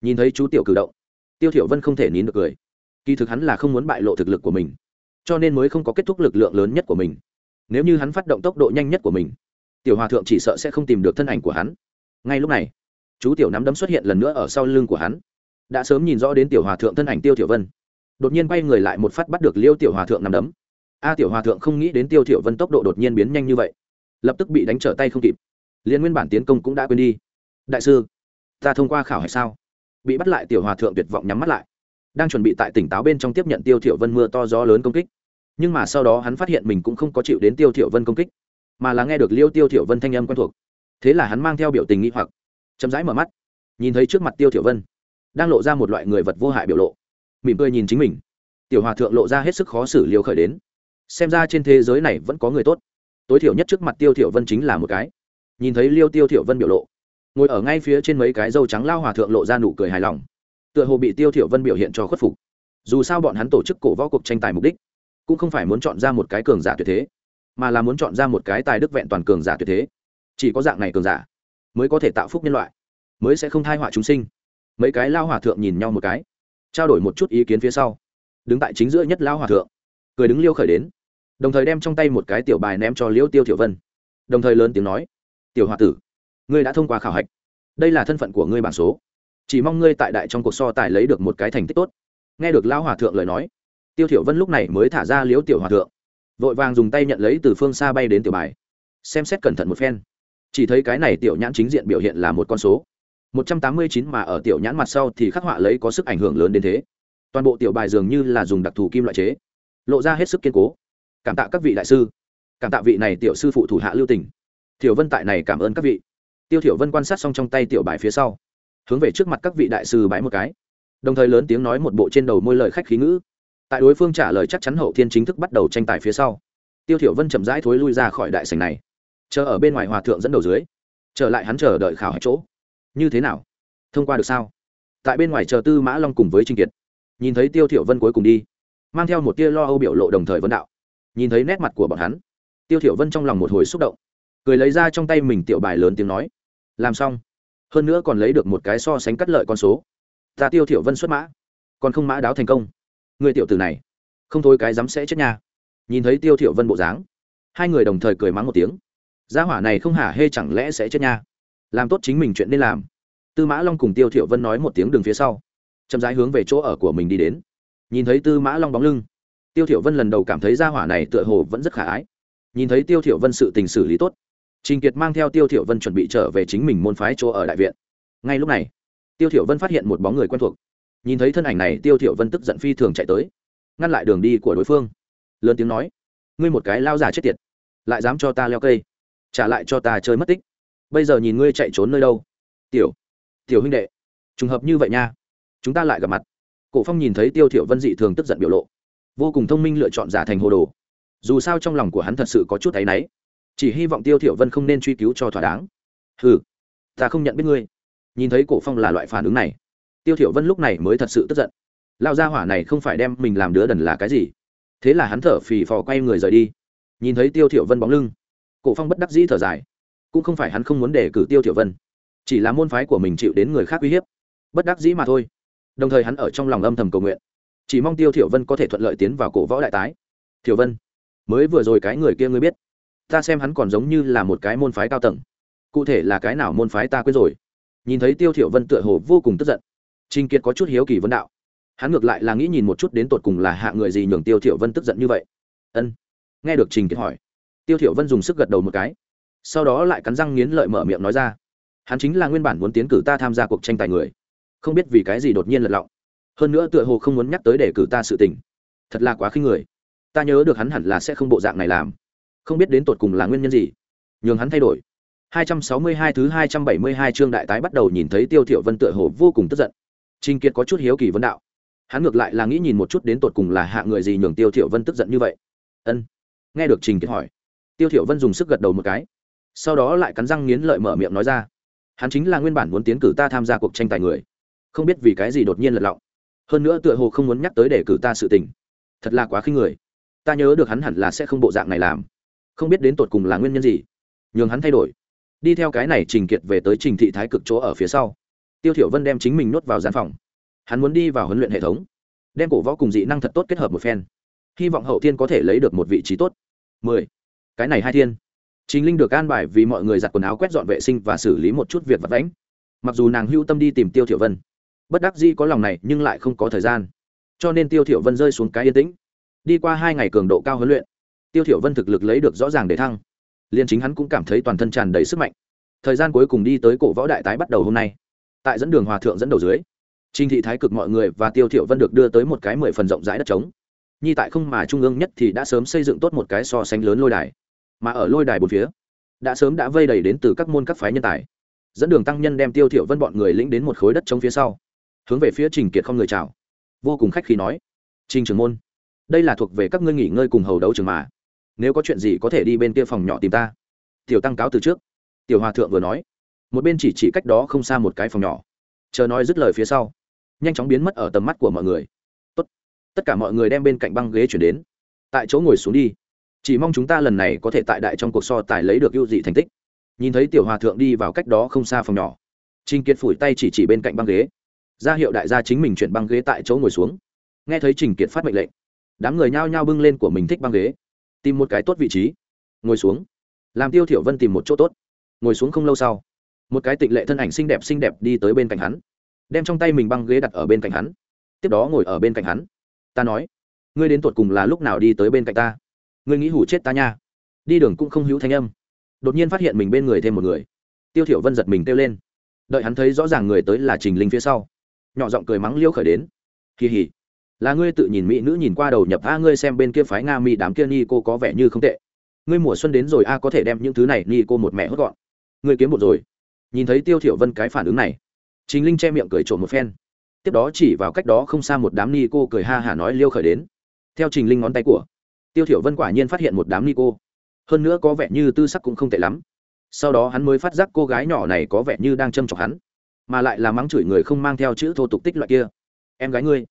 Nhìn thấy chú tiểu cử động, tiêu thiểu vân không thể nín được cười. Kỳ thực hắn là không muốn bại lộ thực lực của mình, cho nên mới không có kết thúc lực lượng lớn nhất của mình. Nếu như hắn phát động tốc độ nhanh nhất của mình tiểu hòa thượng chỉ sợ sẽ không tìm được thân ảnh của hắn. Ngay lúc này, chú tiểu nắm đấm xuất hiện lần nữa ở sau lưng của hắn. Đã sớm nhìn rõ đến tiểu hòa thượng thân ảnh tiêu tiểu vân. Đột nhiên bay người lại một phát bắt được liêu tiểu hòa thượng nằm đấm. A, tiểu hòa thượng không nghĩ đến tiêu tiểu vân tốc độ đột nhiên biến nhanh như vậy. Lập tức bị đánh trở tay không kịp. Liên nguyên bản tiến công cũng đã quên đi. Đại sư, ta thông qua khảo hay sao? Bị bắt lại tiểu hòa thượng tuyệt vọng nhắm mắt lại. Đang chuẩn bị tại tỉnh táo bên trong tiếp nhận tiêu tiểu vân mưa to gió lớn công kích. Nhưng mà sau đó hắn phát hiện mình cũng không có chịu đến tiêu tiểu vân công kích mà là nghe được liêu tiêu thiểu vân thanh âm quen thuộc. Thế là hắn mang theo biểu tình nghi hoặc, chậm rãi mở mắt, nhìn thấy trước mặt tiêu thiểu vân, đang lộ ra một loại người vật vô hại biểu lộ. Mỉm cười nhìn chính mình. Tiểu hòa thượng lộ ra hết sức khó xử liêu khởi đến. Xem ra trên thế giới này vẫn có người tốt. Tối thiểu nhất trước mặt tiêu thiểu vân chính là một cái. Nhìn thấy liêu tiêu thiểu vân biểu lộ, ngồi ở ngay phía trên mấy cái dâu trắng lao hòa thượng lộ ra nụ cười hài lòng. Tựa hồ bị tiêu thiểu vân biểu hiện cho khuất phục. Dù sao bọn hắn tổ chức cổ võ cuộc tranh tài mục đích, cũng không phải muốn chọn ra một cái cường giả tuyệt thế mà là muốn chọn ra một cái tài đức vẹn toàn cường giả tuyệt thế. Chỉ có dạng này cường giả mới có thể tạo phúc nhân loại, mới sẽ không thai họa chúng sinh. Mấy cái lao hòa thượng nhìn nhau một cái, trao đổi một chút ý kiến phía sau, đứng tại chính giữa nhất lao hòa thượng, cười đứng liêu khởi đến, đồng thời đem trong tay một cái tiểu bài ném cho liêu tiêu thiểu vân, đồng thời lớn tiếng nói, tiểu hòa tử, ngươi đã thông qua khảo hạch, đây là thân phận của ngươi bản số, chỉ mong ngươi tại đại trong cuộc so tài lấy được một cái thành tích tốt. Nghe được lao hòa thượng lời nói, tiêu thiểu vân lúc này mới thả ra liếu tiểu hòa thượng vội vàng dùng tay nhận lấy từ phương xa bay đến tiểu bài. Xem xét cẩn thận một phen. Chỉ thấy cái này tiểu nhãn chính diện biểu hiện là một con số. 189 mà ở tiểu nhãn mặt sau thì khắc họa lấy có sức ảnh hưởng lớn đến thế. Toàn bộ tiểu bài dường như là dùng đặc thù kim loại chế. Lộ ra hết sức kiên cố. Cảm tạ các vị đại sư. Cảm tạ vị này tiểu sư phụ thủ hạ lưu tình. Tiểu vân tại này cảm ơn các vị. Tiêu thiểu vân quan sát xong trong tay tiểu bài phía sau, hướng về trước mặt các vị đại sư bái một cái. Đồng thời lớn tiếng nói một bộ trên đầu môi lời khách khí ngữ tại đối phương trả lời chắc chắn hậu thiên chính thức bắt đầu tranh tài phía sau, tiêu thiểu vân chậm rãi thối lui ra khỏi đại sảnh này, chờ ở bên ngoài hòa thượng dẫn đầu dưới, trở lại hắn chờ đợi khảo hạch chỗ. Như thế nào? Thông qua được sao? Tại bên ngoài chờ tư mã long cùng với trinh kiệt. Nhìn thấy tiêu thiểu vân cuối cùng đi, mang theo một tia lo âu biểu lộ đồng thời vấn đạo. Nhìn thấy nét mặt của bọn hắn, tiêu thiểu vân trong lòng một hồi xúc động, cười lấy ra trong tay mình tiểu bài lớn tiếng nói, làm xong. Hơn nữa còn lấy được một cái so sánh cắt lợi con số. Ta tiêu thiểu vân xuất mã, còn không mã đáo thành công người tiểu tử này, không thôi cái dám sẽ chết nha. Nhìn thấy tiêu thiểu vân bộ dáng, hai người đồng thời cười mắng một tiếng. Gia hỏa này không hả hê chẳng lẽ sẽ chết nha. Làm tốt chính mình chuyện nên làm. Tư mã long cùng tiêu thiểu vân nói một tiếng đường phía sau, chậm rãi hướng về chỗ ở của mình đi đến. Nhìn thấy tư mã long bóng lưng, tiêu thiểu vân lần đầu cảm thấy gia hỏa này tựa hồ vẫn rất khả ái. Nhìn thấy tiêu thiểu vân sự tình xử lý tốt, trình kiệt mang theo tiêu thiểu vân chuẩn bị trở về chính mình môn phái chỗ ở đại viện. Ngay lúc này, tiêu thiểu vân phát hiện một bóng người quen thuộc nhìn thấy thân ảnh này, tiêu thiểu vân tức giận phi thường chạy tới, ngăn lại đường đi của đối phương. Lớn tiếng nói, ngươi một cái lao già chết tiệt, lại dám cho ta leo cây, trả lại cho ta chơi mất tích. Bây giờ nhìn ngươi chạy trốn nơi đâu. Tiểu tiểu huynh đệ, trùng hợp như vậy nha, chúng ta lại gặp mặt. Cổ phong nhìn thấy tiêu thiểu vân dị thường tức giận biểu lộ, vô cùng thông minh lựa chọn giả thành hồ đồ. Dù sao trong lòng của hắn thật sự có chút thấy náy, chỉ hy vọng tiêu thiểu vân không nên truy cứu cho thỏa đáng. Hừ, ta không nhận biết ngươi. Nhìn thấy cổ phong là loại phản ứng này tiêu thiểu vân lúc này mới thật sự tức giận. Lao gia hỏa này không phải đem mình làm đứa đần là cái gì? Thế là hắn thở phì phò quay người rời đi. Nhìn thấy tiêu thiểu vân bóng lưng, cổ phong bất đắc dĩ thở dài. Cũng không phải hắn không muốn để cử tiêu thiểu vân, chỉ là môn phái của mình chịu đến người khác uy hiếp. Bất đắc dĩ mà thôi. Đồng thời hắn ở trong lòng âm thầm cầu nguyện. Chỉ mong tiêu thiểu vân có thể thuận lợi tiến vào cổ võ đại tái. Thiểu vân, mới vừa rồi cái người kia ngươi biết. Ta xem hắn còn giống như là một cái môn phái cao tầng. Cụ thể là cái nào môn phái ta quên rồi. Nhìn thấy tiêu thiểu vân tựa hồ vô cùng tức giận trình kiệt có chút hiếu kỳ vấn đạo. Hắn ngược lại là nghĩ nhìn một chút đến tột cùng là hạ người gì nhường tiêu thiểu vân tức giận như vậy. Ân. Nghe được trình kiệt hỏi, tiêu thiểu vân dùng sức gật đầu một cái, sau đó lại cắn răng nghiến lợi mở miệng nói ra, hắn chính là nguyên bản muốn tiến cử ta tham gia cuộc tranh tài người, không biết vì cái gì đột nhiên lật lọng. Hơn nữa tựa hồ không muốn nhắc tới để cử ta sự tình. Thật là quá khinh người. Ta nhớ được hắn hẳn là sẽ không bộ dạng này làm. Không biết đến tột cùng là nguyên nhân gì. Nhường hắn thay đổi. 262 thứ 272 chương đại tái bắt đầu nhìn thấy Tiêu Thiệu Vân tựa hồ vô cùng tức giận. Trình Kiệt có chút hiếu kỳ vấn đạo. Hắn ngược lại là nghĩ nhìn một chút đến tột cùng là hạ người gì nhường Tiêu Thiệu Vân tức giận như vậy. Ân. Nghe được Trình Kiệt hỏi, Tiêu Thiệu Vân dùng sức gật đầu một cái, sau đó lại cắn răng nghiến lợi mở miệng nói ra. Hắn chính là nguyên bản muốn tiến cử ta tham gia cuộc tranh tài người, không biết vì cái gì đột nhiên lật lọng. Hơn nữa tựa hồ không muốn nhắc tới để cử ta sự tình. Thật là quá khinh người. Ta nhớ được hắn hẳn là sẽ không bộ dạng này làm. Không biết đến tột cùng là nguyên nhân gì, nhường hắn thay đổi đi theo cái này trình kiệt về tới trình thị thái cực chỗ ở phía sau tiêu thiểu vân đem chính mình nuốt vào gian phòng. Hắn muốn đi vào huấn luyện hệ thống. Đem cổ võ cùng dị năng thật tốt kết hợp một phen. Hy vọng hậu thiên có thể lấy được một vị trí tốt. Mười. Cái này hai thiên. Chính linh được an bài vì mọi người giặt quần áo quét dọn vệ sinh và xử lý một chút việc vặt vãnh. Mặc dù nàng hưu tâm đi tìm tiêu thiểu vân, bất đắc dĩ có lòng này nhưng lại không có thời gian. Cho nên tiêu thiểu vân rơi xuống cái yên tĩnh. Đi qua hai ngày cường độ cao huấn luyện, tiêu thiểu vân thực lực lấy được rõ ràng để thăng. Liên chính hắn cũng cảm thấy toàn thân tràn đầy sức mạnh. Thời gian cuối cùng đi tới cổ võ đại tái bắt đầu hôm nay tại dẫn đường hòa thượng dẫn đầu dưới. Trinh thị thái cực mọi người và tiêu thiểu vân được đưa tới một cái mười phần rộng rãi đất trống. Nhi tại không mà trung ương nhất thì đã sớm xây dựng tốt một cái so sánh lớn lôi đài. Mà ở lôi đài bốn phía, đã sớm đã vây đầy đến từ các môn các phái nhân tài. Dẫn đường tăng nhân đem tiêu thiểu vân bọn người lĩnh đến một khối đất trống phía sau, hướng về phía trình kiệt không người chào. Vô cùng khách khí nói, trình trưởng môn, đây là thuộc về các ngươi nghỉ ngơi cùng hầu đấu trường mà. Nếu có chuyện gì có thể đi bên kia phòng nhỏ tìm ta. Tiểu tăng cáo từ trước. Tiểu hòa thượng vừa nói một bên chỉ chỉ cách đó không xa một cái phòng nhỏ. Chờ nói dứt lời phía sau, nhanh chóng biến mất ở tầm mắt của mọi người. Tốt. tất cả mọi người đem bên cạnh băng ghế chuyển đến. Tại chỗ ngồi xuống đi. Chỉ mong chúng ta lần này có thể tại đại trong cuộc so tài lấy được ưu dị thành tích. Nhìn thấy tiểu hòa thượng đi vào cách đó không xa phòng nhỏ trinh kiệt phủi tay chỉ chỉ bên cạnh băng ghế. Ra hiệu đại gia chính mình chuyển băng ghế tại chỗ ngồi xuống. Nghe thấy trình kiệt phát mệnh lệnh, đám người nhao nhao bưng lên của mình thích băng ghế, tìm một cái tốt vị trí, ngồi xuống. Làm tiêu thiểu vân tìm một chỗ tốt, ngồi xuống không lâu sau một cái tịnh lệ thân ảnh xinh đẹp xinh đẹp đi tới bên cạnh hắn, đem trong tay mình băng ghế đặt ở bên cạnh hắn. Tiếp đó ngồi ở bên cạnh hắn. Ta nói, ngươi đến tuột cùng là lúc nào đi tới bên cạnh ta? Ngươi nghĩ hủ chết ta nha. Đi đường cũng không hữu thanh âm. Đột nhiên phát hiện mình bên người thêm một người. Tiêu thiểu vân giật mình kêu lên. Đợi hắn thấy rõ ràng người tới là trình linh phía sau, nhỏ giọng cười mắng liêu khởi đến. Kỳ hỉ, là ngươi tự nhìn mỹ nữ nhìn qua đầu nhập, a, ngươi xem bên kia phái nga mỹ đám kia ni cô có vẻ như không tệ. Ngươi mùa xuân đến rồi, a, có thể đem những thứ này ni cô một mẹ hốt gọn. Ngươi kiếm một rồi nhìn thấy tiêu thiểu vân cái phản ứng này. Chính linh che miệng cười trộm một phen. Tiếp đó chỉ vào cách đó không xa một đám ni cô cười ha hả nói liêu khởi đến. Theo trình linh ngón tay của tiêu thiểu vân quả nhiên phát hiện một đám ni cô. Hơn nữa có vẻ như tư sắc cũng không tệ lắm. Sau đó hắn mới phát giác cô gái nhỏ này có vẻ như đang châm chọc hắn, mà lại là mắng chửi người không mang theo chữ thô tục tích loại kia. Em gái ngươi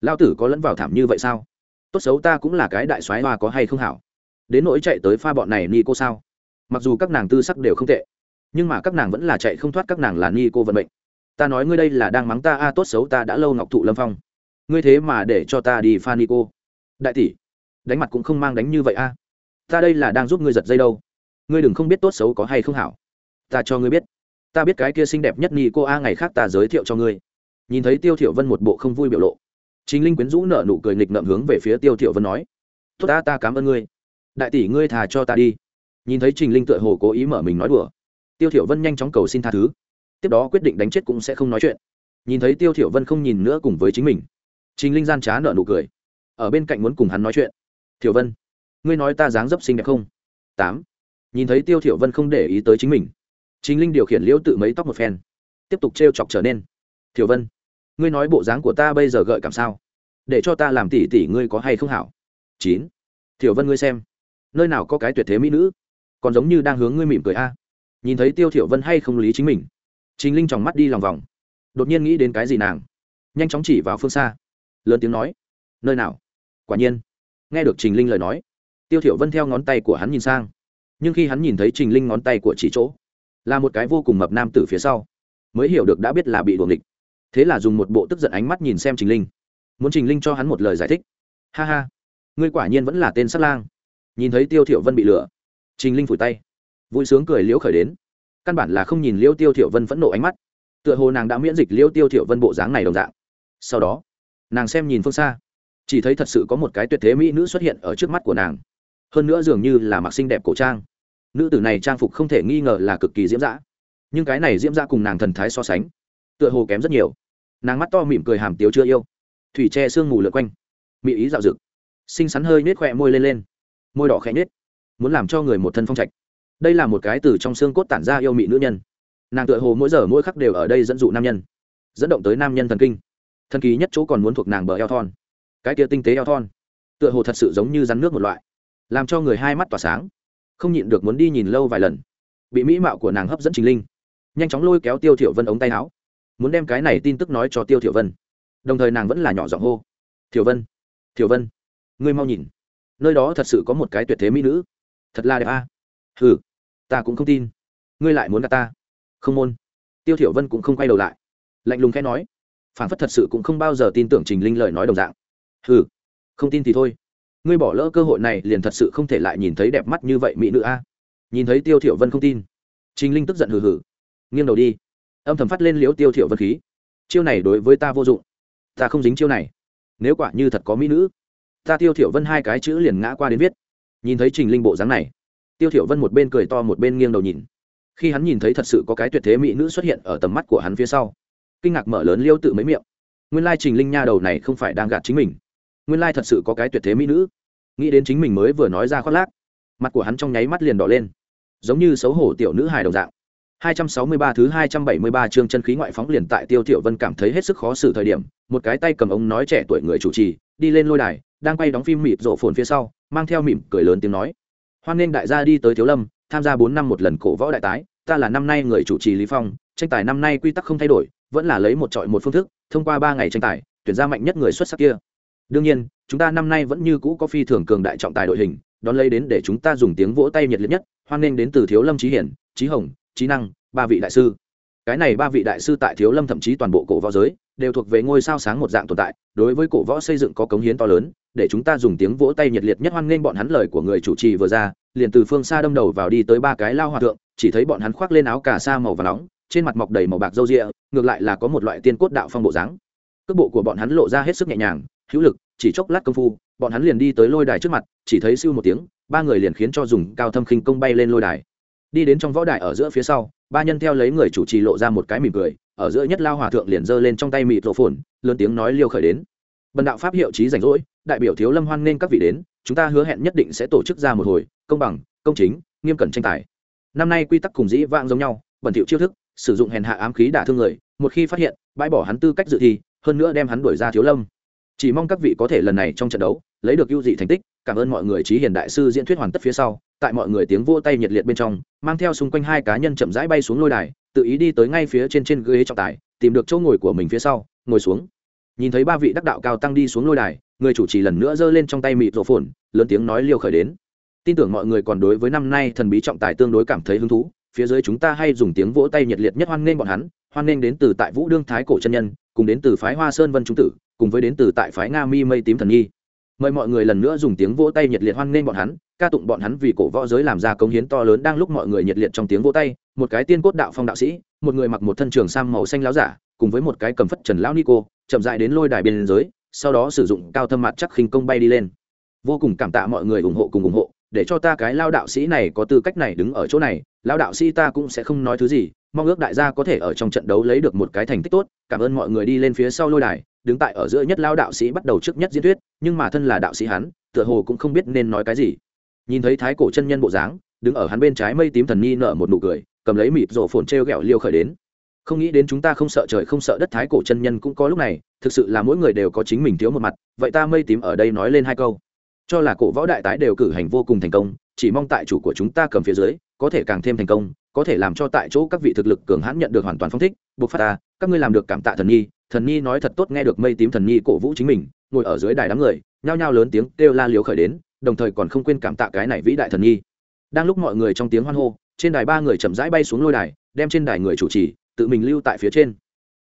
lao tử có lẫn vào thảm như vậy sao? Tốt xấu ta cũng là cái đại soái hoa có hay không hảo? Đến nỗi chạy tới pha bọn này ni cô sao? Mặc dù các nàng tư sắc đều không tệ nhưng mà các nàng vẫn là chạy không thoát, các nàng là ni cô vận mệnh. Ta nói ngươi đây là đang mắng ta, a, tốt xấu ta đã lâu ngọc thụ lâm phong. Ngươi thế mà để cho ta đi pha ni cô. Đại tỷ, đánh mặt cũng không mang đánh như vậy, a. Ta đây là đang giúp ngươi giật dây đâu. Ngươi đừng không biết tốt xấu có hay không hảo. Ta cho ngươi biết. Ta biết cái kia xinh đẹp nhất ni cô, a, ngày khác ta giới thiệu cho ngươi. Nhìn thấy tiêu thiểu vân một bộ không vui biểu lộ. Chính linh quyến rũ nở nụ cười nghịch ngợm hướng về phía tiêu thiểu vân nói. Tốt ta ta cảm ơn ngươi. Đại tỷ, ngươi thà cho ta đi. Nhìn thấy trình linh tựa hồ cố ý mở mình nói đùa tiêu thiểu vân nhanh chóng cầu xin tha thứ. Tiếp đó quyết định đánh chết cũng sẽ không nói chuyện. Nhìn thấy tiêu thiểu vân không nhìn nữa cùng với chính mình, trình linh gian trá nở nụ cười. Ở bên cạnh muốn cùng hắn nói chuyện. Thiểu vân, ngươi nói ta dáng dấp xinh đẹp không? Tám. Nhìn thấy tiêu thiểu vân không để ý tới chính mình, trình linh điều khiển liễu tự mấy tóc một phen, tiếp tục treo chọc trở nên. Thiểu vân, ngươi nói bộ dáng của ta bây giờ gợi cảm sao? Để cho ta làm tỷ tỷ ngươi có hay không hảo? Chín. Thiểu vân ngươi xem, nơi nào có cái tuyệt thế mỹ nữ, còn giống như đang hướng ngươi mỉm cười a nhìn thấy tiêu thiểu vân hay không lý chính mình trình linh tròng mắt đi lòng vòng đột nhiên nghĩ đến cái gì nàng nhanh chóng chỉ vào phương xa lớn tiếng nói nơi nào quả nhiên nghe được trình linh lời nói tiêu thiểu vân theo ngón tay của hắn nhìn sang nhưng khi hắn nhìn thấy trình linh ngón tay của chỉ chỗ là một cái vô cùng mập nam tử phía sau mới hiểu được đã biết là bị đuổi địch thế là dùng một bộ tức giận ánh mắt nhìn xem trình linh muốn trình linh cho hắn một lời giải thích ha ha ngươi quả nhiên vẫn là tên sát lang nhìn thấy tiêu thiểu vân bị lừa trình linh phủi tay vui sướng cười liễu khởi đến. Căn bản là không nhìn liễu tiêu thiểu vân phẫn nộ ánh mắt. Tựa hồ nàng đã miễn dịch liễu tiêu thiểu vân bộ dáng này đồng dạng. Sau đó, nàng xem nhìn phương xa, chỉ thấy thật sự có một cái tuyệt thế mỹ nữ xuất hiện ở trước mắt của nàng. Hơn nữa dường như là mặc xinh đẹp cổ trang. Nữ tử này trang phục không thể nghi ngờ là cực kỳ diễm dã. Nhưng cái này diễm dã cùng nàng thần thái so sánh, tựa hồ kém rất nhiều. Nàng mắt to mỉm cười hàm tiếu chưa yêu. Thủy che sương mù lượn quanh, mỹ ý dạo rực xinh xắn hơi nết khỏe môi lên lên. Môi đỏ khẽ nết muốn làm cho người một thân phong trạch đây là một cái từ trong xương cốt tản ra yêu mị nữ nhân. Nàng tựa hồ mỗi giờ mỗi khắc đều ở đây dẫn dụ nam nhân, dẫn động tới nam nhân thần kinh. Thần kỳ nhất chỗ còn muốn thuộc nàng bờ eo thon. Cái tia tinh tế eo thon, tựa hồ thật sự giống như rắn nước một loại, làm cho người hai mắt tỏa sáng. Không nhịn được muốn đi nhìn lâu vài lần, bị mỹ mạo của nàng hấp dẫn trình linh, nhanh chóng lôi kéo tiêu thiểu vân ống tay áo, muốn đem cái này tin tức nói cho tiêu thiểu vân. Đồng thời nàng vẫn là nhỏ giọng hô, thiểu vân thiểu vân, ngươi mau nhìn, nơi đó thật sự có một cái tuyệt thế mỹ nữ, thật là đẹp a. À? hừ ta cũng không tin. Ngươi lại muốn gạt ta? Không môn tiêu thiểu vân cũng không quay đầu lại. Lạnh lùng khẽ nói. Phản phất thật sự cũng không bao giờ tin tưởng trình linh lời nói đồng dạng. Hừ, không tin thì thôi. Ngươi bỏ lỡ cơ hội này liền thật sự không thể lại nhìn thấy đẹp mắt như vậy mỹ nữ a. Nhìn thấy tiêu thiểu vân không tin. Trình linh tức giận hừ hừ. Nghiêng đầu đi. Âm thầm phát lên liếu tiêu thiểu vân khí. Chiêu này đối với ta vô dụng. Ta không dính chiêu này. Nếu quả như thật có mỹ nữ, ta tiêu thiểu vân hai cái chữ liền ngã qua đến viết. Nhìn thấy trình linh bộ dáng này tiêu thiểu vân một bên cười to một bên nghiêng đầu nhìn. Khi hắn nhìn thấy thật sự có cái tuyệt thế mỹ nữ xuất hiện ở tầm mắt của hắn phía sau kinh ngạc mở lớn liêu tự mấy miệng. Nguyên lai trình linh nha đầu này không phải đang gạt chính mình. Nguyên lai thật sự có cái tuyệt thế mỹ nữ. Nghĩ đến chính mình mới vừa nói ra khoác lác mặt của hắn trong nháy mắt liền đỏ lên. Giống như xấu hổ tiểu nữ hài đồng dạng. 263 thứ 273 chương chân khí ngoại phóng liền tại Tiêu Thiểu Vân cảm thấy hết sức khó xử thời điểm, một cái tay cầm ống nói trẻ tuổi người chủ trì, đi lên lôi đài, đang quay đóng phim mịt rộ phồn phía sau, mang theo mỉm cười lớn tiếng nói: "Hoan nghênh đại gia đi tới Thiếu Lâm, tham gia bốn năm một lần cổ võ đại tái, ta là năm nay người chủ trì Lý Phong, tranh tài năm nay quy tắc không thay đổi, vẫn là lấy một trọi một phương thức, thông qua ba ngày tranh tài, tuyển ra mạnh nhất người xuất sắc kia. Đương nhiên, chúng ta năm nay vẫn như cũ có phi thường cường đại trọng tài đội hình, đón lấy đến để chúng ta dùng tiếng vỗ tay nhiệt liệt nhất, hoan nghênh đến từ Thiếu Lâm trí Hiển, trí Hồng, trí Năng, ba vị đại sư. Cái này ba vị đại sư tại Thiếu Lâm thậm chí toàn bộ cổ võ giới đều thuộc về ngôi sao sáng một dạng tồn tại, đối với cổ võ xây dựng có cống hiến to lớn, để chúng ta dùng tiếng vỗ tay nhiệt liệt nhất hoan nghênh bọn hắn lời của người chủ trì vừa ra, liền từ phương xa đâm đầu vào đi tới ba cái lao hòa thượng, chỉ thấy bọn hắn khoác lên áo cà sa màu vàng nóng, trên mặt mọc đầy màu bạc râu ria, ngược lại là có một loại tiên cốt đạo phong bộ dáng. Cước bộ của bọn hắn lộ ra hết sức nhẹ nhàng, hữu lực, chỉ chốc lát công phu, bọn hắn liền đi tới lôi đài trước mặt, chỉ thấy siêu một tiếng, ba người liền khiến cho dùng cao thâm khinh công bay lên lôi đài. Đi đến trong võ đài ở giữa phía sau, ba nhân theo lấy người chủ trì lộ ra một cái mỉm cười, ở giữa nhất lao hòa thượng liền giơ lên trong tay mịt rộ phồn, lớn tiếng nói liêu khởi đến. Bần đạo pháp hiệu trí rảnh rỗi, đại biểu thiếu lâm hoan nên các vị đến, chúng ta hứa hẹn nhất định sẽ tổ chức ra một hồi công bằng, công chính, nghiêm cẩn tranh tài. Năm nay quy tắc cùng dĩ vãng giống nhau, bẩn thiệu chiêu thức, sử dụng hèn hạ ám khí đả thương người một khi phát hiện bãi bỏ hắn tư cách dự thi hơn nữa đem hắn đuổi ra thiếu lâm chỉ mong các vị có thể lần này trong trận đấu lấy được ưu dị thành tích cảm ơn mọi người trí hiền đại sư diễn thuyết hoàn tất phía sau tại mọi người tiếng vô tay nhiệt liệt bên trong mang theo xung quanh hai cá nhân chậm rãi bay xuống lôi đài tự ý đi tới ngay phía trên trên ghế trọng tài tìm được chỗ ngồi của mình phía sau ngồi xuống nhìn thấy ba vị đắc đạo cao tăng đi xuống lôi đài, người chủ trì lần nữa giơ lên trong tay mịt rổ phồn, lớn tiếng nói liêu khởi đến. Tin tưởng mọi người còn đối với năm nay thần bí trọng tài tương đối cảm thấy hứng thú, phía dưới chúng ta hay dùng tiếng vỗ tay nhiệt liệt nhất hoan nghênh bọn hắn, hoan nghênh đến từ tại vũ đương thái cổ chân nhân, cùng đến từ phái hoa sơn vân trung tử, cùng với đến từ tại phái nga mi mây tím thần nhi. Mời mọi người lần nữa dùng tiếng vỗ tay nhiệt liệt hoan nghênh bọn hắn, ca tụng bọn hắn vì cổ võ giới làm ra công hiến to lớn đang lúc mọi người nhiệt liệt trong tiếng vỗ tay, một cái tiên cốt đạo phong đạo sĩ, một người mặc một thân trường sam màu xanh láo giả, cùng với một cái cầm phất trần lão nico chậm dại đến lôi đài biên giới sau đó sử dụng cao thâm mặt chắc khinh công bay đi lên. Vô cùng cảm tạ mọi người ủng hộ cùng ủng hộ, để cho ta cái lao đạo sĩ này có tư cách này đứng ở chỗ này, lao đạo sĩ ta cũng sẽ không nói thứ gì, mong ước đại gia có thể ở trong trận đấu lấy được một cái thành tích tốt, cảm ơn mọi người đi lên phía sau lôi đài, đứng tại ở giữa nhất lao đạo sĩ bắt đầu trước nhất diễn thuyết, nhưng mà thân là đạo sĩ hắn, tựa hồ cũng không biết nên nói cái gì. Nhìn thấy thái cổ chân nhân bộ dáng, đứng ở hắn bên trái mây tím thần nhi nở một nụ cười, cầm lấy mịt rổ phồn t r e o g ẹ o liêu khởi đến không nghĩ đến chúng ta không sợ trời không sợ đất, thái cổ chân nhân cũng có lúc này, thực sự là mỗi người đều có chính mình thiếu một mặt, vậy ta mây tím ở đây nói lên hai câu. Cho là cổ võ đại tái đều cử hành vô cùng thành công, chỉ mong tại chủ của chúng ta cầm phía dưới, có thể càng thêm thành công, có thể làm cho tại chỗ các vị thực lực cường hãn nhận được hoàn toàn phong thích, buộc phát ta, các ngươi làm được cảm tạ thần nhi thần nhi nói thật tốt nghe được mây tím thần nhi cổ vũ chính mình, ngồi ở dưới đài đám người, nhao nhao lớn tiếng kêu la liếu khởi đến, đồng thời còn không quên cảm tạ cái này vĩ đại thần nhi. Đang lúc mọi người trong tiếng hoan hô, trên đài ba người chậm rãi bay xuống lôi đài, đem trên đài người chủ trì tự mình lưu tại phía trên.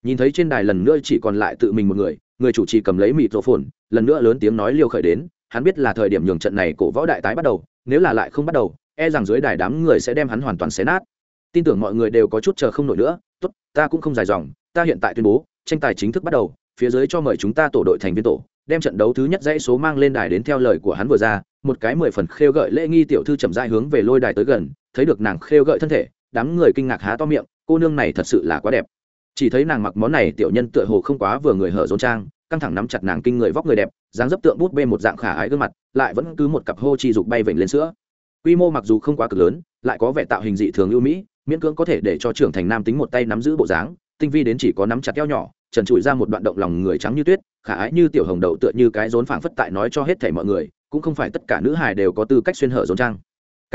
Nhìn thấy trên đài lần nữa chỉ còn lại tự mình một người người chủ trì cầm lấy mịt rộ phồn lần nữa lớn tiếng nói liêu khởi đến, hắn biết là thời điểm nhường trận này cổ võ đại tái bắt đầu, nếu là lại không bắt đầu e rằng dưới đài đám người sẽ đem hắn hoàn toàn xé nát. Tin tưởng mọi người đều có chút chờ không nổi nữa, tốt, ta cũng không dài dòng, ta hiện tại tuyên bố, tranh tài chính thức bắt đầu, phía dưới cho mời chúng ta tổ đội thành viên tổ, đem trận đấu thứ nhất dãy số mang lên đài đến theo lời của hắn vừa ra, một cái mười phần khêu gợi lễ nghi tiểu thư chậm dai hướng về lôi đài tới gần, thấy được nàng khêu gợi thân thể, đám người kinh ngạc há to miệng cô nương này thật sự là quá đẹp. Chỉ thấy nàng mặc món này tiểu nhân tựa hồ không quá vừa người hở rốn trang, căng thẳng nắm chặt nàng kinh người vóc người đẹp, dáng dấp tượng bút bê một dạng khả ái gương mặt, lại vẫn cứ một cặp hô chi dục bay vểnh lên sữa. Quy mô mặc dù không quá cực lớn, lại có vẻ tạo hình dị thường ưu mỹ, miễn cưỡng có thể để cho trưởng thành nam tính một tay nắm giữ bộ dáng, tinh vi đến chỉ có nắm chặt eo nhỏ, trần trụi ra một đoạn động lòng người trắng như tuyết, khả ái như tiểu hồng đậu tựa như cái rốn phảng phất tại nói cho hết thảy mọi người, cũng không phải tất cả nữ hài đều có tư cách xuyên hở rốn trang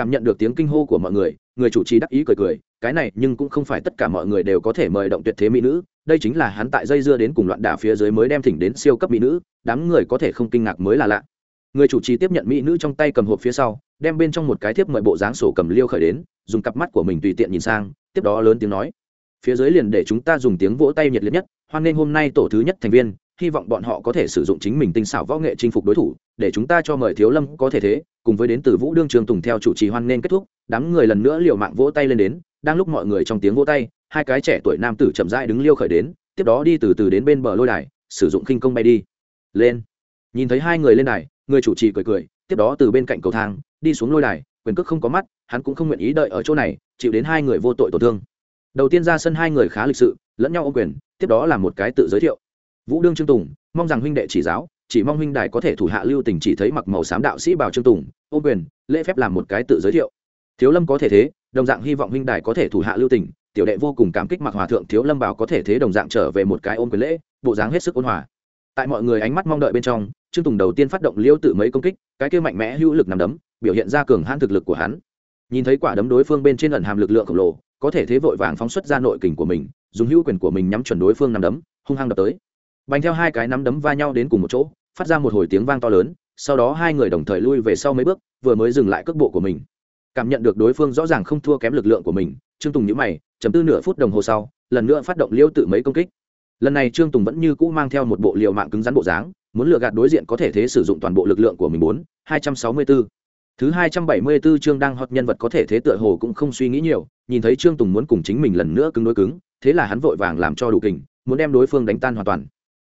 cảm nhận được tiếng kinh hô của mọi người người chủ trì đắc ý cười cười, cái này nhưng cũng không phải tất cả mọi người đều có thể mời động tuyệt thế mỹ nữ, đây chính là hắn tại dây dưa đến cùng loạn đả phía dưới mới đem thỉnh đến siêu cấp mỹ nữ, đám người có thể không kinh ngạc mới là lạ. Người chủ trì tiếp nhận mỹ nữ trong tay cầm hộp phía sau, đem bên trong một cái thiếp mời bộ dáng sổ cầm liêu khởi đến, dùng cặp mắt của mình tùy tiện nhìn sang, tiếp đó lớn tiếng nói, phía dưới liền để chúng ta dùng tiếng vỗ tay nhiệt liệt nhất, hoan nghênh hôm nay tổ thứ nhất thành viên hy vọng bọn họ có thể sử dụng chính mình tinh xảo võ nghệ chinh phục đối thủ, để chúng ta cho mời thiếu lâm có thể thế, cùng với đến từ vũ đương trường tùng theo chủ trì hoan nghênh kết thúc, đám người lần nữa liều mạng vỗ tay lên đến, đang lúc mọi người trong tiếng vỗ tay, hai cái trẻ tuổi nam tử chậm rãi đứng liêu khởi đến, tiếp đó đi từ từ đến bên bờ lôi đài, sử dụng khinh công bay đi. Lên. Nhìn thấy hai người lên đài, người chủ trì cười cười, tiếp đó từ bên cạnh cầu thang, đi xuống lôi đài, quyền cước không có mắt, hắn cũng không nguyện ý đợi ở chỗ này, chịu đến hai người vô tội tổn thương. Đầu tiên ra sân hai người khá lịch sự, lẫn nhau ô quyền, tiếp đó là một cái tự giới thiệu vũ đương trương tùng, mong rằng huynh đệ chỉ giáo, chỉ mong huynh đài có thể thủ hạ lưu tình chỉ thấy mặc màu xám đạo sĩ bảo trương tùng ô quyền, lễ phép làm một cái tự giới thiệu. Thiếu lâm có thể thế, đồng dạng hy vọng huynh đài có thể thủ hạ lưu tình, tiểu đệ vô cùng cảm kích mặc hòa thượng thiếu lâm bảo có thể thế đồng dạng trở về một cái ôm quyền lễ, bộ dáng hết sức ôn hòa. Tại mọi người ánh mắt mong đợi bên trong, trương tùng đầu tiên phát động liêu tự mấy công kích, cái kia mạnh mẽ hữu lực nằm đấm, biểu hiện ra cường hãn thực lực của hắn. Nhìn thấy quả đấm đối phương bên trên ẩn hàm lực lượng khổng lồ, có thể thế vội vàng phóng xuất ra nội kình của mình, dùng hữu quyền của mình nhắm chuẩn đối phương nằm đấm, hung hăng đập tới bành theo hai cái nắm đấm va nhau đến cùng một chỗ, phát ra một hồi tiếng vang to lớn, sau đó hai người đồng thời lui về sau mấy bước, vừa mới dừng lại cước bộ của mình. Cảm nhận được đối phương rõ ràng không thua kém lực lượng của mình, trương tùng nhữ mày, chấm tư nửa phút đồng hồ sau, lần nữa phát động liễu tự mấy công kích. Lần này trương tùng vẫn như cũ mang theo một bộ liều mạng cứng rắn bộ dáng, muốn lừa gạt đối diện có thể thế sử dụng toàn bộ lực lượng của mình bốn, hai trăm sáu mươi bốn thứ hai trăm bảy mươi bốn trương đang hot nhân vật có thể thế tựa hồ cũng không suy nghĩ nhiều, nhìn thấy trương tùng muốn cùng chính mình lần nữa cứng đối cứng, thế là hắn vội vàng làm cho đủ kình, muốn đem đối phương đánh tan hoàn toàn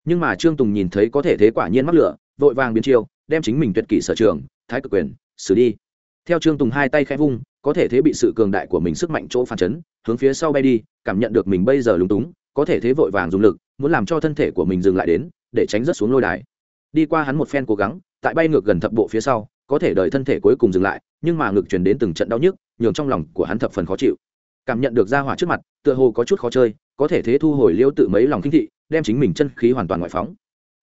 nhưng mà trương tùng nhìn thấy có thể thế quả nhiên mắc lửa, vội vàng biến chiêu, đem chính mình tuyệt kỷ sở trường, thái cực quyền, xử đi. Theo trương tùng hai tay khẽ vung, có thể thế bị sự cường đại của mình sức mạnh chỗ phản chấn, hướng phía sau bay đi, cảm nhận được mình bây giờ lúng túng, có thể thế vội vàng dùng lực, muốn làm cho thân thể của mình dừng lại đến, để tránh rớt xuống lôi đài. Đi qua hắn một phen cố gắng, tại bay ngược gần thập bộ phía sau, có thể đợi thân thể cuối cùng dừng lại, nhưng mà ngược chuyển đến từng trận đau nhức, nhường trong lòng của hắn thập phần khó chịu. Cảm nhận được ra hỏa trước mặt, tựa hồ có chút khó chơi, có thể thế thu hồi liêu tự mấy lòng kinh thị đem chính mình chân khí hoàn toàn ngoại phóng.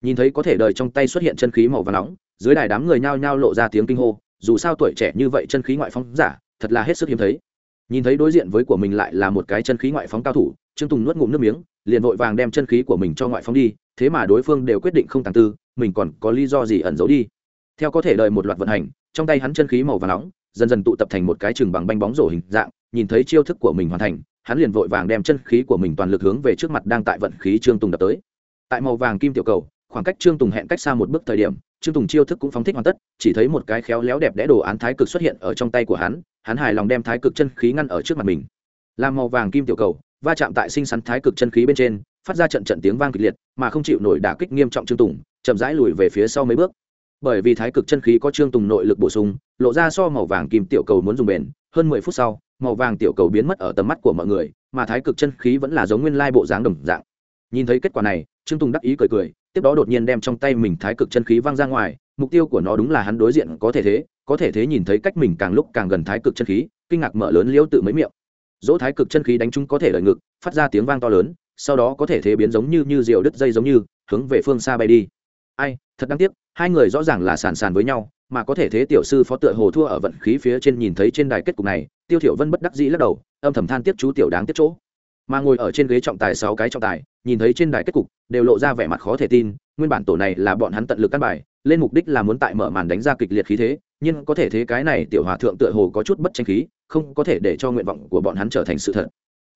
Nhìn thấy có thể đời trong tay xuất hiện chân khí màu và nóng, dưới đài đám người nhao nhao lộ ra tiếng kinh hô, dù sao tuổi trẻ như vậy chân khí ngoại phóng giả, thật là hết sức hiếm thấy. Nhìn thấy đối diện với của mình lại là một cái chân khí ngoại phóng cao thủ, trương tùng nuốt ngụm nước miếng, liền vội vàng đem chân khí của mình cho ngoại phóng đi, thế mà đối phương đều quyết định không tàng tư, mình còn có lý do gì ẩn giấu đi. Theo có thể đợi một loạt vận hành, trong tay hắn chân khí màu và nóng dần dần tụ tập thành một cái chừng bằng banh bóng rổ hình dạng, nhìn thấy chiêu thức của mình hoàn thành, hắn liền vội vàng đem chân khí của mình toàn lực hướng về trước mặt đang tại vận khí trương tùng đập tới. Tại màu vàng kim tiểu cầu, khoảng cách trương tùng hẹn cách xa một bước thời điểm, trương tùng chiêu thức cũng phóng thích hoàn tất, chỉ thấy một cái khéo léo đẹp đẽ đồ án thái cực xuất hiện ở trong tay của hắn hắn hài lòng đem thái cực chân khí ngăn ở trước mặt mình. Làm màu vàng kim tiểu cầu, va chạm tại sinh sắn thái cực chân khí bên trên, phát ra trận trận tiếng vang kịch liệt, mà không chịu nổi đả kích nghiêm trọng trương tùng, chậm rãi lùi về phía sau mấy bước bởi vì thái cực chân khí có trương tùng nội lực bổ sung, lộ ra so màu vàng kim tiểu cầu muốn dùng bền. Hơn mười phút sau, màu vàng tiểu cầu biến mất ở tầm mắt của mọi người, mà thái cực chân khí vẫn là giống nguyên lai bộ dáng đồng dạng. Nhìn thấy kết quả này, trương tùng đắc ý cười cười, tiếp đó đột nhiên đem trong tay mình thái cực chân khí văng ra ngoài, mục tiêu của nó đúng là hắn đối diện có thể thế, có thể thế nhìn thấy cách mình càng lúc càng gần thái cực chân khí, kinh ngạc mở lớn liễu tự mấy miệng. Dỗ thái cực chân khí đánh chúng có thể lợi ngực, phát ra tiếng vang to lớn, sau đó có thể thế biến giống như như diều đứt dây giống như, hướng về phương xa bay đi. Ai, thật đáng tiếc hai người rõ ràng là sàn sàn với nhau, mà có thể thế tiểu sư phó tựa hồ thua ở vận khí phía trên nhìn thấy trên đài kết cục này, tiêu thiểu vân bất đắc dĩ lắc đầu, âm thầm than tiếc chú tiểu đáng tiếc chỗ. Mà ngồi ở trên ghế trọng tài sáu cái trọng tài, nhìn thấy trên đài kết cục, đều lộ ra vẻ mặt khó thể tin, nguyên bản tổ này là bọn hắn tận lực căn bài, lên mục đích là muốn tại mở màn đánh ra kịch liệt khí thế, nhưng có thể thế cái này tiểu hòa thượng tựa hồ có chút bất tranh khí, không có thể để cho nguyện vọng của bọn hắn trở thành sự thật.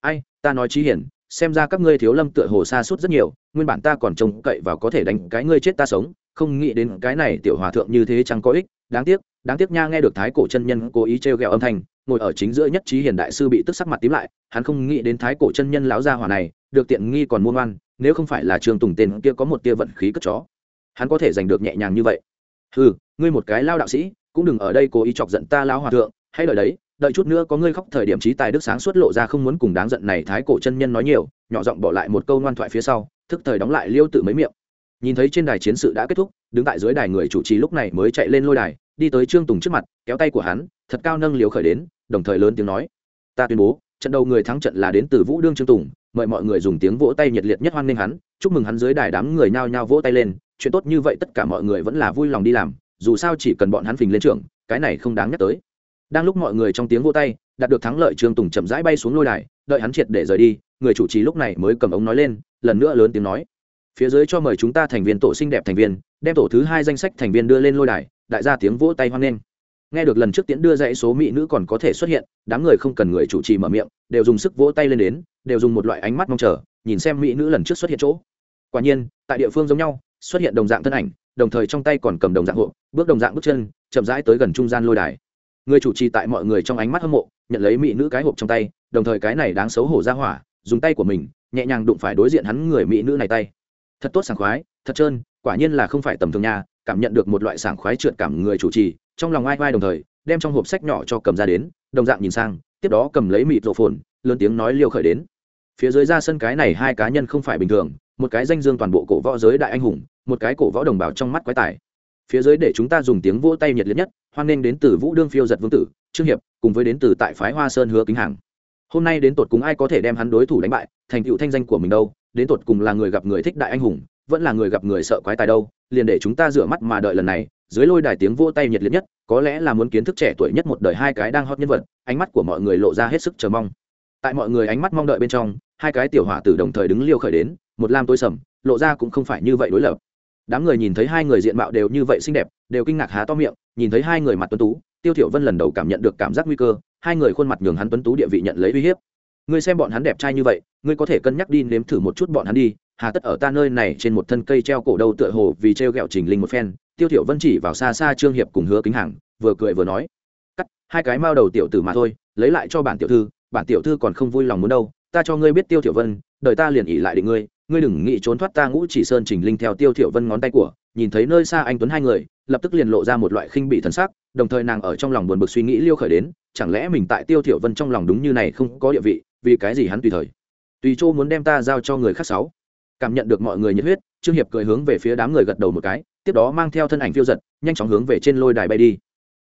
Ai, ta nói chí hiển, xem ra các ngươi thiếu lâm tựa hồ xa suốt rất nhiều, nguyên bản ta còn trông cậy vào có thể đánh cái ngươi chết ta sống không nghĩ đến cái này tiểu hòa thượng như thế chẳng có ích, đáng tiếc đáng tiếc nha nghe được thái cổ chân nhân cố ý trêu ghẹo âm thanh, ngồi ở chính giữa nhất trí hiền đại sư bị tức sắc mặt tím lại, hắn không nghĩ đến thái cổ chân nhân lão gia hỏa này, được tiện nghi còn muôn oan, nếu không phải là trường tùng tên kia có một tia vận khí cất chó. Hắn có thể giành được nhẹ nhàng như vậy. Ừ ngươi một cái lao đạo sĩ, cũng đừng ở đây cố ý chọc giận ta lão hòa thượng, hãy đợi đấy, đợi chút nữa có ngươi khóc thời điểm trí tài đức sáng suốt lộ ra không muốn cùng đáng giận này thái cổ chân nhân nói nhiều, nhỏ giọng bỏ lại một câu ngoan thoại phía sau, thức thời đóng lại liêu tự mấy miệng nhìn thấy trên đài chiến sự đã kết thúc, đứng tại dưới đài người chủ trì lúc này mới chạy lên lôi đài, đi tới trương tùng trước mặt, kéo tay của hắn, thật cao nâng liều khởi đến, đồng thời lớn tiếng nói. Ta tuyên bố, trận đầu người thắng trận là đến từ vũ đương trương tùng, mời mọi người dùng tiếng vỗ tay nhiệt liệt nhất hoan nghênh hắn, chúc mừng hắn dưới đài đám người nhao nhao vỗ tay lên, chuyện tốt như vậy tất cả mọi người vẫn là vui lòng đi làm, dù sao chỉ cần bọn hắn phình lên trường cái này không đáng nhắc tới. Đang lúc mọi người trong tiếng vỗ tay, đạt được thắng lợi trương tùng chậm rãi bay xuống lôi đài, đợi hắn triệt để rời đi, người chủ trì lúc này mới cầm ống nói lên, lần nữa lớn tiếng nói phía dưới cho mời chúng ta thành viên tổ xinh đẹp thành viên, đem tổ thứ hai danh sách thành viên đưa lên lôi đài, đại gia tiếng vỗ tay hoan nghênh. Nghe được lần trước tiễn đưa dãy số mỹ nữ còn có thể xuất hiện, đám người không cần người chủ trì mở miệng, đều dùng sức vỗ tay lên đến, đều dùng một loại ánh mắt mong chờ, nhìn xem mỹ nữ lần trước xuất hiện chỗ. Quả nhiên, tại địa phương giống nhau, xuất hiện đồng dạng thân ảnh, đồng thời trong tay còn cầm đồng dạng hộ, bước đồng dạng bước chân, chậm rãi tới gần trung gian lôi đài. Người chủ trì tại mọi người trong ánh mắt hâm mộ, nhận lấy mỹ nữ cái hộp trong tay, đồng thời cái này đáng xấu hổ ra hỏa, dùng tay của mình, nhẹ nhàng đụng phải đối diện hắn người mỹ nữ này tay thật tốt sảng khoái, thật trơn, quả nhiên là không phải tầm thường nhà cảm nhận được một loại sảng khoái trượt cảm người chủ trì, trong lòng ai vai đồng thời, đem trong hộp sách nhỏ cho cầm ra đến, đồng dạng nhìn sang, tiếp đó cầm lấy mịt rộ phồn, lớn tiếng nói liêu khởi đến. Phía dưới ra sân cái này hai cá nhân không phải bình thường, một cái danh dương toàn bộ cổ võ giới đại anh hùng, một cái cổ võ đồng bào trong mắt quái tài. Phía dưới để chúng ta dùng tiếng vỗ tay nhiệt liệt nhất, hoan nghênh đến từ vũ đương phiêu giật vương tử, trương hiệp, cùng với đến từ tại phái hoa sơn hứa kính hàng. Hôm nay đến tột cùng ai có thể đem hắn đối thủ đánh bại, thành tựu thanh danh của mình đâu đến tột cùng là người gặp người thích đại anh hùng, vẫn là người gặp người sợ quái tài đâu, liền để chúng ta rửa mắt mà đợi lần này. Dưới lôi đài tiếng vỗ tay nhiệt liệt nhất, có lẽ là muốn kiến thức trẻ tuổi nhất một đời hai cái đang hot nhân vật, ánh mắt của mọi người lộ ra hết sức chờ mong. Tại mọi người ánh mắt mong đợi bên trong, hai cái tiểu hỏa tử đồng thời đứng liêu khởi đến, một lam tối sầm, lộ ra cũng không phải như vậy đối lập. Đám người nhìn thấy hai người diện mạo đều như vậy xinh đẹp, đều kinh ngạc há to miệng, nhìn thấy hai người mặt tuấn tú, tiêu thiểu vân lần đầu cảm nhận được cảm giác nguy cơ, hai người khuôn mặt nhường hắn tuấn tú địa vị nhận lấy uy hiếp ngươi xem bọn hắn đẹp trai như vậy, ngươi có thể cân nhắc đi nếm thử một chút bọn hắn đi, hà tất ở ta nơi này trên một thân cây treo cổ đầu tựa hồ vì treo gẹo trình linh một phen, tiêu thiểu vân chỉ vào xa xa trương hiệp cùng hứa kính hàng vừa cười vừa nói, cắt, hai cái mao đầu tiểu tử mà thôi, lấy lại cho bản tiểu thư, bản tiểu thư còn không vui lòng muốn đâu, ta cho ngươi biết tiêu thiểu vân, đời ta liền ỉ lại định ngươi ngươi đừng nghĩ trốn thoát ta ngũ chỉ sơn trình linh theo tiêu thiểu vân ngón tay của, nhìn thấy nơi xa anh tuấn hai người, lập tức liền lộ ra một loại khinh bị thần sắc, đồng thời nàng ở trong lòng buồn bực suy nghĩ liêu khởi đến, chẳng lẽ mình tại tiêu thiểu vân trong lòng đúng như này không có địa vị vì cái gì hắn tùy thời? Tùy châu muốn đem ta giao cho người khác sáu. Cảm nhận được mọi người nhiệt huyết, trương hiệp cười hướng về phía đám người gật đầu một cái, tiếp đó mang theo thân ảnh phiêu giật, nhanh chóng hướng về trên lôi đài bay đi.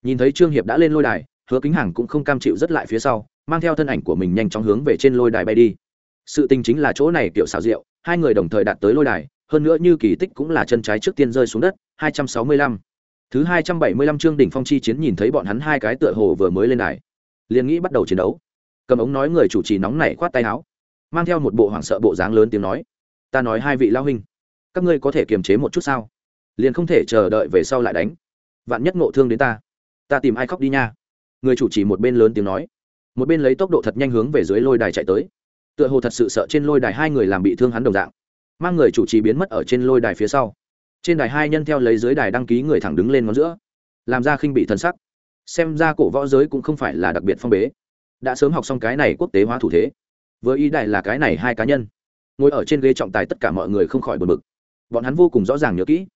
Nhìn thấy trương hiệp đã lên lôi đài, hứa kính hằng cũng không cam chịu rất lại phía sau, mang theo thân ảnh của mình nhanh chóng hướng về trên lôi đài bay đi. Sự tình chính là chỗ này kiểu xảo diệu, hai người đồng thời đạt tới lôi đài, hơn nữa như kỳ tích cũng là chân trái trước tiên rơi xuống đất 265. thứ 275 chương đỉnh phong chi chiến nhìn thấy bọn hắn hai cái tựa hồ vừa mới lên đài, liền nghĩ bắt đầu chiến đấu cầm ống nói người chủ trì nóng nảy khoát tay áo, mang theo một bộ hoảng sợ bộ dáng lớn tiếng nói, ta nói hai vị lao huynh, các ngươi có thể kiềm chế một chút sao? Liền không thể chờ đợi về sau lại đánh. Vạn nhất ngộ thương đến ta ta tìm ai khóc đi nha. Người chủ trì một bên lớn tiếng nói, một bên lấy tốc độ thật nhanh hướng về dưới lôi đài chạy tới. Tựa hồ thật sự sợ trên lôi đài hai người làm bị thương hắn đồng dạng, mang người chủ trì biến mất ở trên lôi đài phía sau. Trên đài hai nhân theo lấy dưới đài đăng ký người thẳng đứng lên ngón giữa, làm ra khinh bị thân sắc. Xem ra cổ võ giới cũng không phải là đặc biệt phong bế đã sớm học xong cái này quốc tế hóa thủ thế. Với ý đại là cái này hai cá nhân. Ngồi ở trên ghế trọng tài tất cả mọi người không khỏi bật mực bọn hắn vô cùng rõ ràng nhớ kỹ.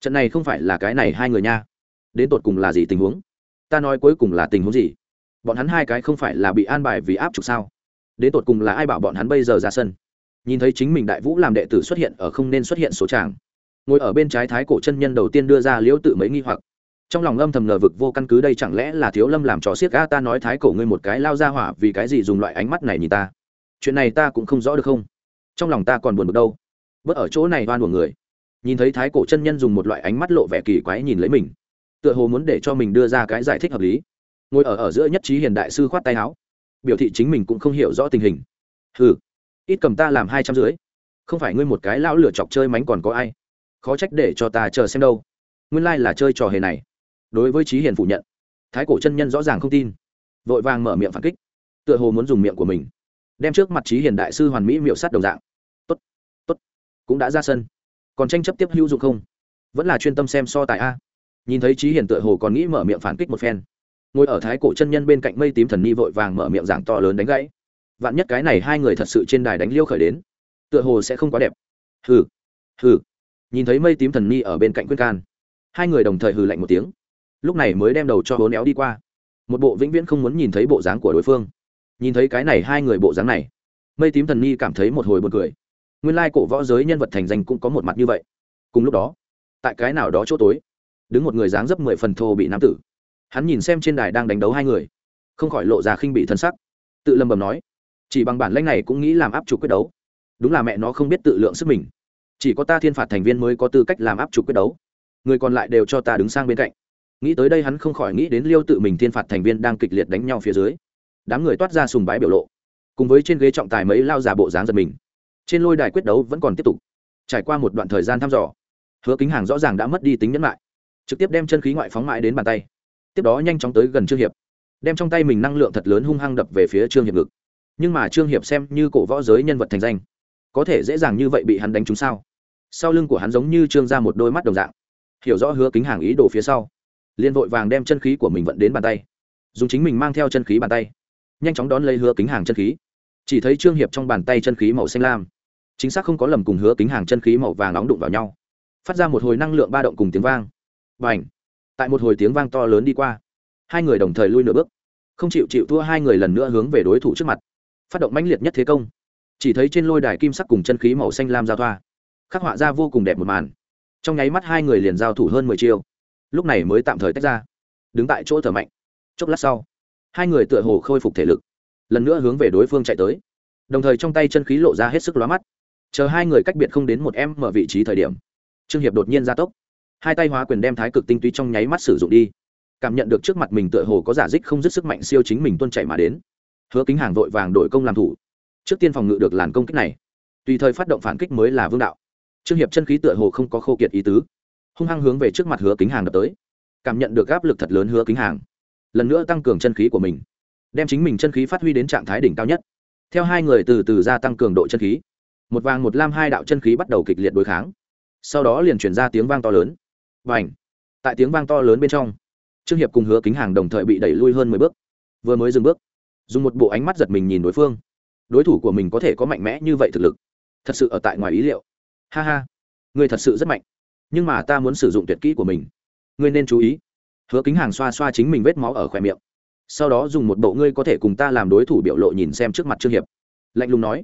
Trận này không phải là cái này hai người nha. Đến tột cùng là gì tình huống? Ta nói cuối cùng là tình huống gì? Bọn hắn hai cái không phải là bị an bài vì áp trục sao? Đến tột cùng là ai bảo bọn hắn bây giờ ra sân? Nhìn thấy chính mình đại vũ làm đệ tử xuất hiện ở không nên xuất hiện số tràng ngồi ở bên trái thái cổ chân nhân đầu tiên đưa ra liễu tự mấy nghi hoặc trong lòng âm thầm ngờ vực vô căn cứ đây chẳng lẽ là thiếu lâm làm trò xiếc ga ta nói thái cổ ngươi một cái lao ra hỏa vì cái gì dùng loại ánh mắt này nhìn ta? Chuyện này ta cũng không rõ được không? Trong lòng ta còn buồn bực đâu. Bớt ở chỗ này oan của người. Nhìn thấy thái cổ chân nhân dùng một loại ánh mắt lộ vẻ kỳ quái nhìn lấy mình, tựa hồ muốn để cho mình đưa ra cái giải thích hợp lý. Ngồi ở ở giữa nhất trí hiền đại sư khoát tay áo, biểu thị chính mình cũng không hiểu rõ tình hình. Ừ ít cầm ta làm hai trăm dưới không phải ngươi một cái lão lửa chọc chơi mánh còn có ai? Khó trách để cho ta chờ xem đâu. Nguyên lai、like、là chơi trò hề này đối với trí hiền phủ nhận. Thái cổ chân nhân rõ ràng không tin. Vội vàng mở miệng phản kích. Tựa hồ muốn dùng miệng của mình, đem trước mặt trí hiền đại sư hoàn mỹ miệu sát đồng dạng. Tốt tốt, cũng đã ra sân. Còn tranh chấp tiếp hữu dụng không? Vẫn là chuyên tâm xem so tài a. Nhìn thấy trí hiền tựa hồ còn nghĩ mở miệng phản kích một phen, ngồi ở thái cổ chân nhân bên cạnh mây tím thần ni vội vàng mở miệng giảng to lớn đánh gãy. Vạn nhất cái này hai người thật sự trên đài đánh liêu khởi đến, tựa hồ sẽ không quá đẹp. Hừ hừ. Nhìn thấy mây tím thần ni ở bên cạnh quyết can, hai người đồng thời hừ lạnh một tiếng lúc này mới đem đầu cho hố néo đi qua. Một bộ vĩnh viễn không muốn nhìn thấy bộ dáng của đối phương. Nhìn thấy cái này hai người bộ dáng này, mây tím thần ni cảm thấy một hồi b u ồ n cười. Nguyên lai cổ võ giới nhân vật thành danh cũng có một mặt như vậy. Cùng lúc đó, tại cái nào đó chỗ tối, đứng một người dáng dấp mười phần thô bị nam tử. Hắn nhìn xem trên đài đang đánh đấu hai người, không khỏi lộ ra khinh bị thân sắc. Tự lầm bầm nói, chỉ bằng bản lãnh này cũng nghĩ làm áp chủ quyết đấu. Đúng là mẹ nó không biết tự lượng sức mình. Chỉ có ta thiên phạt thành viên mới có tư cách làm áp chủ quyết đấu. Người còn lại đều cho ta đứng sang bên cạnh nghĩ tới đây hắn không khỏi nghĩ đến liêu tự mình thiên phạt thành viên đang kịch liệt đánh nhau phía dưới. Đám người toát ra sùng bái biểu lộ, cùng với trên ghế trọng tài mấy lao giả bộ dáng giật mình. Trên lôi đài quyết đấu vẫn còn tiếp tục. Trải qua một đoạn thời gian thăm dò, hứa kính hàng rõ ràng đã mất đi tính nhẫn lại trực tiếp đem chân khí ngoại phóng mãi đến bàn tay. Tiếp đó nhanh chóng tới gần trương hiệp, đem trong tay mình năng lượng thật lớn hung hăng đập về phía trương hiệp ngực. Nhưng mà trương hiệp xem như cổ võ giới nhân vật thành danh, có thể dễ dàng như vậy bị hắn đánh trúng sao? Sau lưng của hắn giống như trương ra một đôi mắt đồng dạng. Hiểu rõ hứa kính hàng ý đồ phía sau liền vội vàng đem chân khí của mình vận đến bàn tay. Dùng chính mình mang theo chân khí bàn tay. Nhanh chóng đón lấy hứa kính hàng chân khí. Chỉ thấy trương hiệp trong bàn tay chân khí màu xanh lam. Chính xác không có lầm cùng hứa kính hàng chân khí màu vàng nóng đụng vào nhau. Phát ra một hồi năng lượng ba động cùng tiếng vang. Và ảnh tại một hồi tiếng vang to lớn đi qua, hai người đồng thời lui nửa bước. Không chịu chịu thua hai người lần nữa hướng về đối thủ trước mặt. Phát động mãnh liệt nhất thế công. Chỉ thấy trên lôi đài kim sắc cùng chân khí màu xanh lam giao thoa. Khắc họa ra vô cùng đẹp một màn. Trong nháy mắt hai người liền giao thủ hơn mười chiêu lúc này mới tạm thời tách ra đứng tại chỗ thở mạnh chốc lát sau hai người tựa hồ khôi phục thể lực lần nữa hướng về đối phương chạy tới đồng thời trong tay chân khí lộ ra hết sức lóa mắt chờ hai người cách biệt không đến một em mở vị trí thời điểm trương hiệp đột nhiên ra tốc hai tay hóa quyền đem thái cực tinh túy trong nháy mắt sử dụng đi cảm nhận được trước mặt mình tựa hồ có giả dích không dứt sức mạnh siêu chính mình tuân chạy mà đến hứa kính hàng vội vàng đổi công làm thủ trước tiên phòng ngự được làn công kích này tùy thời phát động phản kích mới là vương đạo trương hiệp chân khí tựa hồ không có khô kiệt ý tứ hung hăng hướng về trước mặt hứa kính hàng đập tới. Cảm nhận được áp lực thật lớn hứa kính hàng, lần nữa tăng cường chân khí của mình, đem chính mình chân khí phát huy đến trạng thái đỉnh cao nhất. Theo hai người từ từ gia tăng cường độ chân khí, một vàng một lam hai đạo chân khí bắt đầu kịch liệt đối kháng. Sau đó liền chuyển ra tiếng vang to lớn. Và ảnh tại tiếng vang to lớn bên trong, trương hiệp cùng hứa kính hàng đồng thời bị đẩy lui hơn mười bước, vừa mới dừng bước, dùng một bộ ánh mắt giật mình nhìn đối phương. Đối thủ của mình có thể có mạnh mẽ như vậy thực lực, thật sự ở tại ngoài ý liệu. Ha ha! Người thật sự rất mạnh nhưng mà ta muốn sử dụng tuyệt kỹ của mình. Ngươi nên chú ý. Hứa kính hàng xoa xoa chính mình vết máu ở khỏe miệng. Sau đó dùng một bộ ngươi có thể cùng ta làm đối thủ biểu lộ nhìn xem trước mặt trương hiệp. Lạnh lùng nói.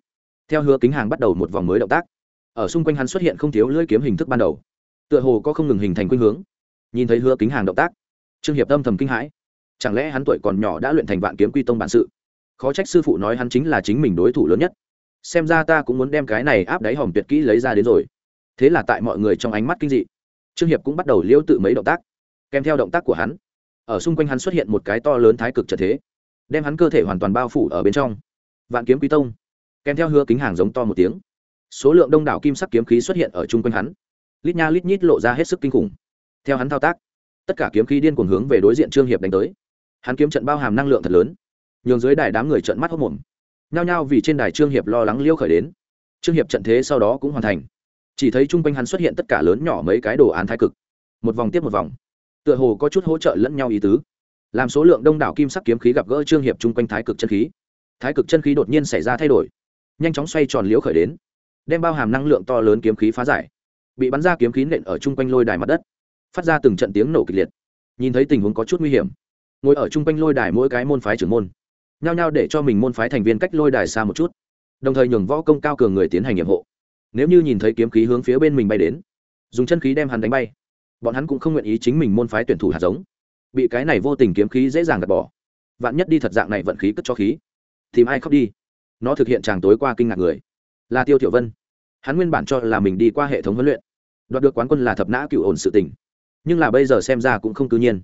Theo hứa kính hàng bắt đầu một vòng mới động tác. Ở xung quanh hắn xuất hiện không thiếu lưỡi kiếm hình thức ban đầu. Tựa hồ có không ngừng hình thành khuynh hướng. Nhìn thấy hứa kính hàng động tác, trương hiệp âm thầm kinh hãi. Chẳng lẽ hắn tuổi còn nhỏ đã luyện thành vạn kiếm quy tông bản sự? Khó trách sư phụ nói hắn chính là chính mình đối thủ lớn nhất. Xem ra ta cũng muốn đem cái này áp đáy hòm tuyệt kỹ lấy ra đến rồi thế là tại mọi người trong ánh mắt kinh dị, trương hiệp cũng bắt đầu liễu tự mấy động tác, kèm theo động tác của hắn. Ở xung quanh hắn xuất hiện một cái to lớn thái cực trận thế, đem hắn cơ thể hoàn toàn bao phủ ở bên trong. Vạn kiếm quý tông, kèm theo hứa kính hàng giống to một tiếng, số lượng đông đảo kim sắc kiếm khí xuất hiện ở chung quanh hắn, lít nha lít nhít lộ ra hết sức kinh khủng. Theo hắn thao tác, tất cả kiếm khí điên cuồng hướng về đối diện trương hiệp đánh tới. Hắn kiếm trận bao hàm năng lượng thật lớn, nhường dưới đài đám người trận mắt hốc mồm nhao nhao vì trên đài trương hiệp lo lắng liêu khởi đến. Trương hiệp trận thế sau đó cũng hoàn thành chỉ thấy chung quanh hắn xuất hiện tất cả lớn nhỏ mấy cái đồ án thái cực. Một vòng tiếp một vòng. Tựa hồ có chút hỗ trợ lẫn nhau ý tứ. Làm số lượng đông đảo kim sắc kiếm khí gặp gỡ trương hiệp chung quanh thái cực chân khí. Thái cực chân khí đột nhiên xảy ra thay đổi. Nhanh chóng xoay tròn liễu khởi đến. Đem bao hàm năng lượng to lớn kiếm khí phá giải. Bị bắn ra kiếm khí nện ở chung quanh lôi đài mặt đất. Phát ra từng trận tiếng nổ kịch liệt. Nhìn thấy tình huống có chút nguy hiểm. Ngồi ở chung quanh lôi đài mỗi cái môn phái trưởng môn. Nhao nhao để cho mình môn phái thành viên cách lôi đài xa một chút. Đồng thời nhường võ công cao cường người tiến hành nhiệm hộ nếu như nhìn thấy kiếm khí hướng phía bên mình bay đến dùng chân khí đem hắn đánh bay bọn hắn cũng không nguyện ý chính mình môn phái tuyển thủ hạt giống. Bị cái này vô tình kiếm khí dễ dàng gạt bỏ. Vạn nhất đi thật dạng này vận khí cất cho khí tìm ai khóc đi. Nó thực hiện chàng tối qua kinh ngạc người là tiêu tiểu vân. Hắn nguyên bản cho là mình đi qua hệ thống huấn luyện đoạt được quán quân là thập nã cựu ổn sự tình. Nhưng là bây giờ xem ra cũng không tự nhiên.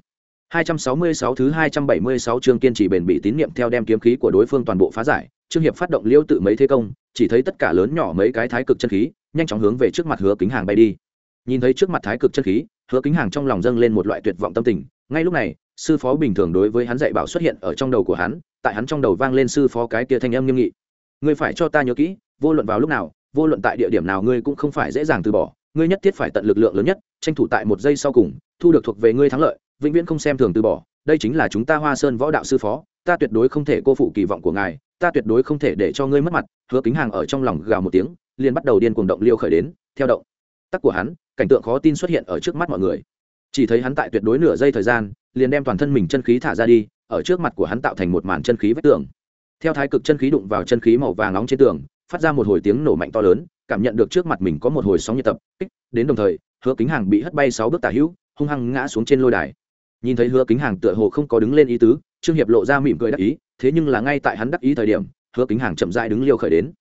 266 thứ 276 chương kiên trì bền bỉ tín niệm theo đem kiếm khí của đối phương toàn bộ phá giải, Trương Hiệp phát động liêu tự mấy thế công, chỉ thấy tất cả lớn nhỏ mấy cái thái cực chân khí, nhanh chóng hướng về trước mặt Hứa Kính Hàng bay đi. Nhìn thấy trước mặt thái cực chân khí, Hứa Kính Hàng trong lòng dâng lên một loại tuyệt vọng tâm tình, ngay lúc này, sư phó bình thường đối với hắn dạy bảo xuất hiện ở trong đầu của hắn, tại hắn trong đầu vang lên sư phó cái kia thanh âm nghiêm nghị. Ngươi phải cho ta nhớ kỹ, vô luận vào lúc nào, vô luận tại địa điểm nào ngươi cũng không phải dễ dàng từ bỏ, ngươi nhất thiết phải tận lực lượng lớn nhất, tranh thủ tại một giây sau cùng, thu được thuộc về ngươi thắng lợi, vĩnh viễn không xem thường từ bỏ đây chính là chúng ta hoa sơn võ đạo sư phó ta tuyệt đối không thể cô phụ kỳ vọng của ngài, ta tuyệt đối không thể để cho ngươi mất mặt, hứa kính hàng ở trong lòng gào một tiếng, liền bắt đầu điên cuồng động liêu khởi đến, theo động. Tắc của hắn, cảnh tượng khó tin xuất hiện ở trước mắt mọi người. Chỉ thấy hắn tại tuyệt đối nửa giây thời gian, liền đem toàn thân mình chân khí thả ra đi, ở trước mặt của hắn tạo thành một màn chân khí vách tường. Theo thái cực chân khí đụng vào chân khí màu vàng nóng trên tường, phát ra một hồi tiếng nổ mạnh to lớn, cảm nhận được trước mặt mình có một hồi sóng nhiệt tập kích, đến đồng thời, hứa kính hàng bị hất bay sáu bước tả hữu, hung hăng ngã xuống trên lôi đài. Nhìn thấy hứa kính hàng tựa hồ không có đứng lên ý tứ trương hiệp lộ ra mỉm cười đắc ý, thế nhưng là ngay tại hắn đắc ý thời điểm, hứa kính hàng chậm dại đứng liêu khởi đến.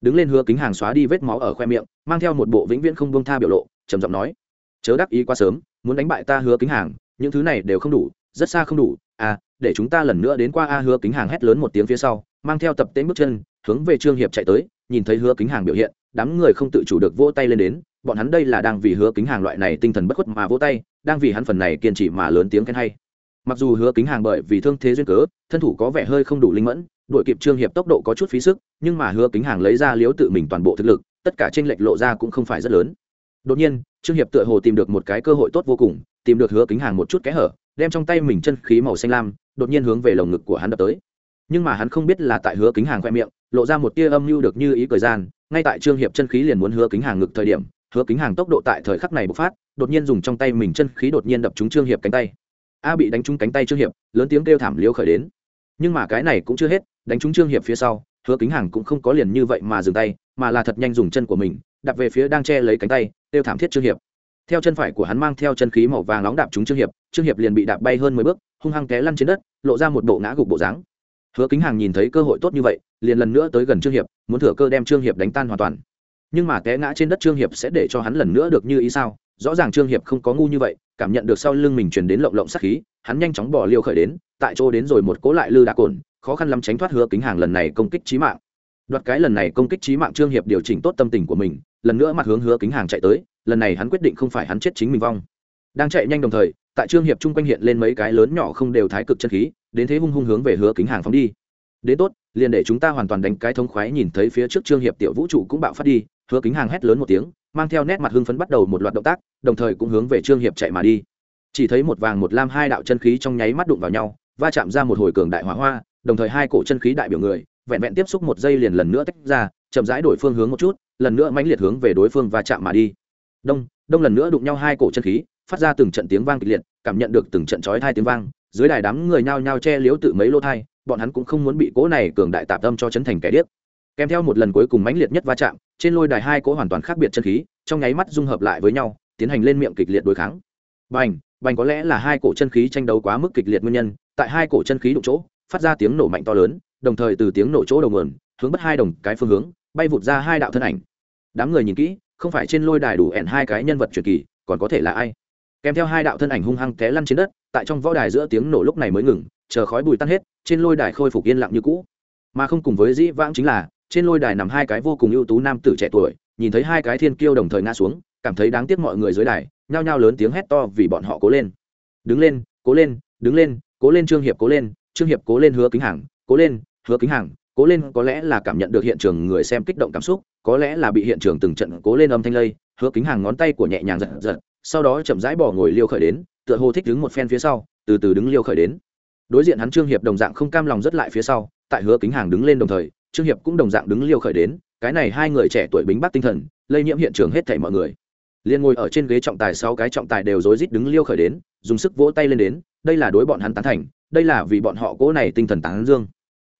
Đứng lên hứa kính hàng xóa đi vết máu ở khoe miệng, mang theo một bộ vĩnh viễn không bông tha biểu lộ, trầm giọng nói, chớ đắc ý quá sớm, muốn đánh bại ta hứa kính hàng, những thứ này đều không đủ, rất xa không đủ. À để chúng ta lần nữa đến qua a hứa kính hàng hét lớn một tiếng phía sau, mang theo tập tễnh bước chân, hướng về trương hiệp chạy tới, nhìn thấy hứa kính hàng biểu hiện, đám người không tự chủ được vỗ tay lên đến. Bọn hắn đây là đang vì hứa kính hàng loại này tinh thần bất khuất mà vỗ tay, đang vì hắn phần này kiên trì mà lớn tiếng khen hay mặc dù hứa kính hàng bởi vì thương thế duyên cớ, thân thủ có vẻ hơi không đủ linh mẫn đội kịp trương hiệp tốc độ có chút phí sức, nhưng mà hứa kính hàng lấy ra liếu tự mình toàn bộ thực lực, tất cả tranh lệch lộ ra cũng không phải rất lớn. Đột nhiên, trương hiệp tựa hồ tìm được một cái cơ hội tốt vô cùng, tìm được hứa kính hàng một chút kẽ hở, đem trong tay mình chân khí màu xanh lam, đột nhiên hướng về lồng ngực của hắn đập tới. Nhưng mà hắn không biết là tại hứa kính hàng khoe miệng, lộ ra một tia âm mưu được như ý thời gian, ngay tại trương hiệp chân khí liền muốn hứa kính hàng ngực thời điểm, hứa kính hàng tốc độ tại thời khắc này bộc phát, đột nhiên dùng trong tay mình chân khí đột nhiên đập trúng trương hiệp cánh tay a bị đánh trúng cánh tay trương hiệp, lớn tiếng kêu thảm liêu khởi đến. Nhưng mà cái này cũng chưa hết, đánh trúng trương hiệp phía sau, hứa kính hàng cũng không có liền như vậy mà dừng tay, mà là thật nhanh dùng chân của mình, đạp về phía đang che lấy cánh tay, kêu thảm thiết trương hiệp. Theo chân phải của hắn mang theo chân khí màu vàng nóng đạp trúng trương hiệp trương hiệp liền bị đạp bay hơn mười bước, hung hăng té lăn trên đất, lộ ra một bộ ngã gục bộ dáng. Hứa kính hàng nhìn thấy cơ hội tốt như vậy, liền lần nữa tới gần trương hiệp, muốn thừa cơ đem trương hiệp đánh tan hoàn toàn. Nhưng mà té ngã trên đất trương hiệp sẽ để cho hắn lần nữa được như ý sao? Rõ ràng trương hiệp không có ngu như vậy, cảm nhận được sau lưng mình truyền đến lộng lộng sắc khí, hắn nhanh chóng bỏ liều khởi đến, tại chỗ đến rồi một cố lại lư đã cồn, khó khăn lắm tránh thoát hứa kính hàng lần này công kích trí mạng. Đoạt cái lần này công kích trí mạng trương hiệp điều chỉnh tốt tâm tình của mình, lần nữa mặt hướng hứa kính hàng chạy tới, lần này hắn quyết định không phải hắn chết chính mình vong. Đang chạy nhanh đồng thời, tại trương hiệp chung quanh hiện lên mấy cái lớn nhỏ không đều thái cực chân khí, đến thế hung hung hướng về hứa kính hàng phóng đi. Đến tốt, liền để chúng ta hoàn toàn đánh cái thông khoái nhìn thấy phía trước trương hiệp tiểu vũ trụ cũng bạo phát đi, hứa kính hàng hét lớn một tiếng mang theo nét mặt hưng phấn bắt đầu một loạt động tác, đồng thời cũng hướng về trương hiệp chạy mà đi. Chỉ thấy một vàng một lam hai đạo chân khí trong nháy mắt đụng vào nhau, va chạm ra một hồi cường đại hỏa hoa, đồng thời hai cổ chân khí đại biểu người, vẹn vẹn tiếp xúc một giây liền lần nữa tách ra, chậm rãi đổi phương hướng một chút, lần nữa mãnh liệt hướng về đối phương va chạm mà đi. Đông đông lần nữa đụng nhau hai cổ chân khí, phát ra từng trận tiếng vang kịch liệt, cảm nhận được từng trận chói thai tiếng vang, dưới đài đám người nhao nhao che liếu tự mấy lô thai bọn hắn cũng không muốn bị cố này cường đại tạp tâm cho chấn thành kẻ điếc kèm theo một lần cuối cùng mãnh liệt nhất va chạm, trên lôi đài hai cỗ hoàn toàn khác biệt chân khí, trong nháy mắt dung hợp lại với nhau, tiến hành lên miệng kịch liệt đối kháng. Bành bành có lẽ là hai cổ chân khí tranh đấu quá mức kịch liệt nguyên nhân, tại hai cổ chân khí đụng chỗ, phát ra tiếng nổ mạnh to lớn, đồng thời từ tiếng nổ chỗ đầu nguồn, hướng bất hai đồng cái phương hướng, bay vụt ra hai đạo thân ảnh. Đám người nhìn kỹ, không phải trên lôi đài đủ ẹn hai cái nhân vật truyền kỳ, còn có thể là ai? Kèm theo hai đạo thân ảnh hung hăng té lăn trên đất, tại trong võ đài giữa tiếng nổ lúc này mới ngừng, chờ khói bụi tan hết, trên lôi đài khôi phục yên lặng như cũ. Mà không cùng với dĩ vãng chính là trên lôi đài nằm hai cái vô cùng ưu tú nam tử trẻ tuổi, nhìn thấy hai cái thiên kiêu đồng thời ngã xuống, cảm thấy đáng tiếc mọi người dưới đài, nhao nhao lớn tiếng hét to vì bọn họ cố lên. Đứng lên, cố lên, đứng lên, cố lên trương hiệp cố lên, trương hiệp cố lên hứa kính hàng cố lên, hứa kính hàng cố lên có lẽ là cảm nhận được hiện trường người xem kích động cảm xúc, có lẽ là bị hiện trường từng trận cố lên âm thanh lây, hứa kính hàng ngón tay của nhẹ nhàng giật giật, sau đó chậm rãi bỏ ngồi liêu khởi đến, tựa hồ thích đứng một phen phía sau, từ từ đứng liêu khởi đến. Đối diện hắn trương hiệp đồng dạng không cam lòng rất lại phía sau, tại hứa kính hàng đứng lên đồng thời trương hiệp cũng đồng dạng đứng liêu khởi đến, cái này hai người trẻ tuổi bính bắc tinh thần, lây nhiễm hiện trường hết thảy mọi người. Liên ngồi ở trên ghế trọng tài sáu cái trọng tài đều rối rít đứng liêu khởi đến, dùng sức vỗ tay lên đến, đây là đối bọn hắn tán thành, đây là vì bọn họ cố này tinh thần tán dương.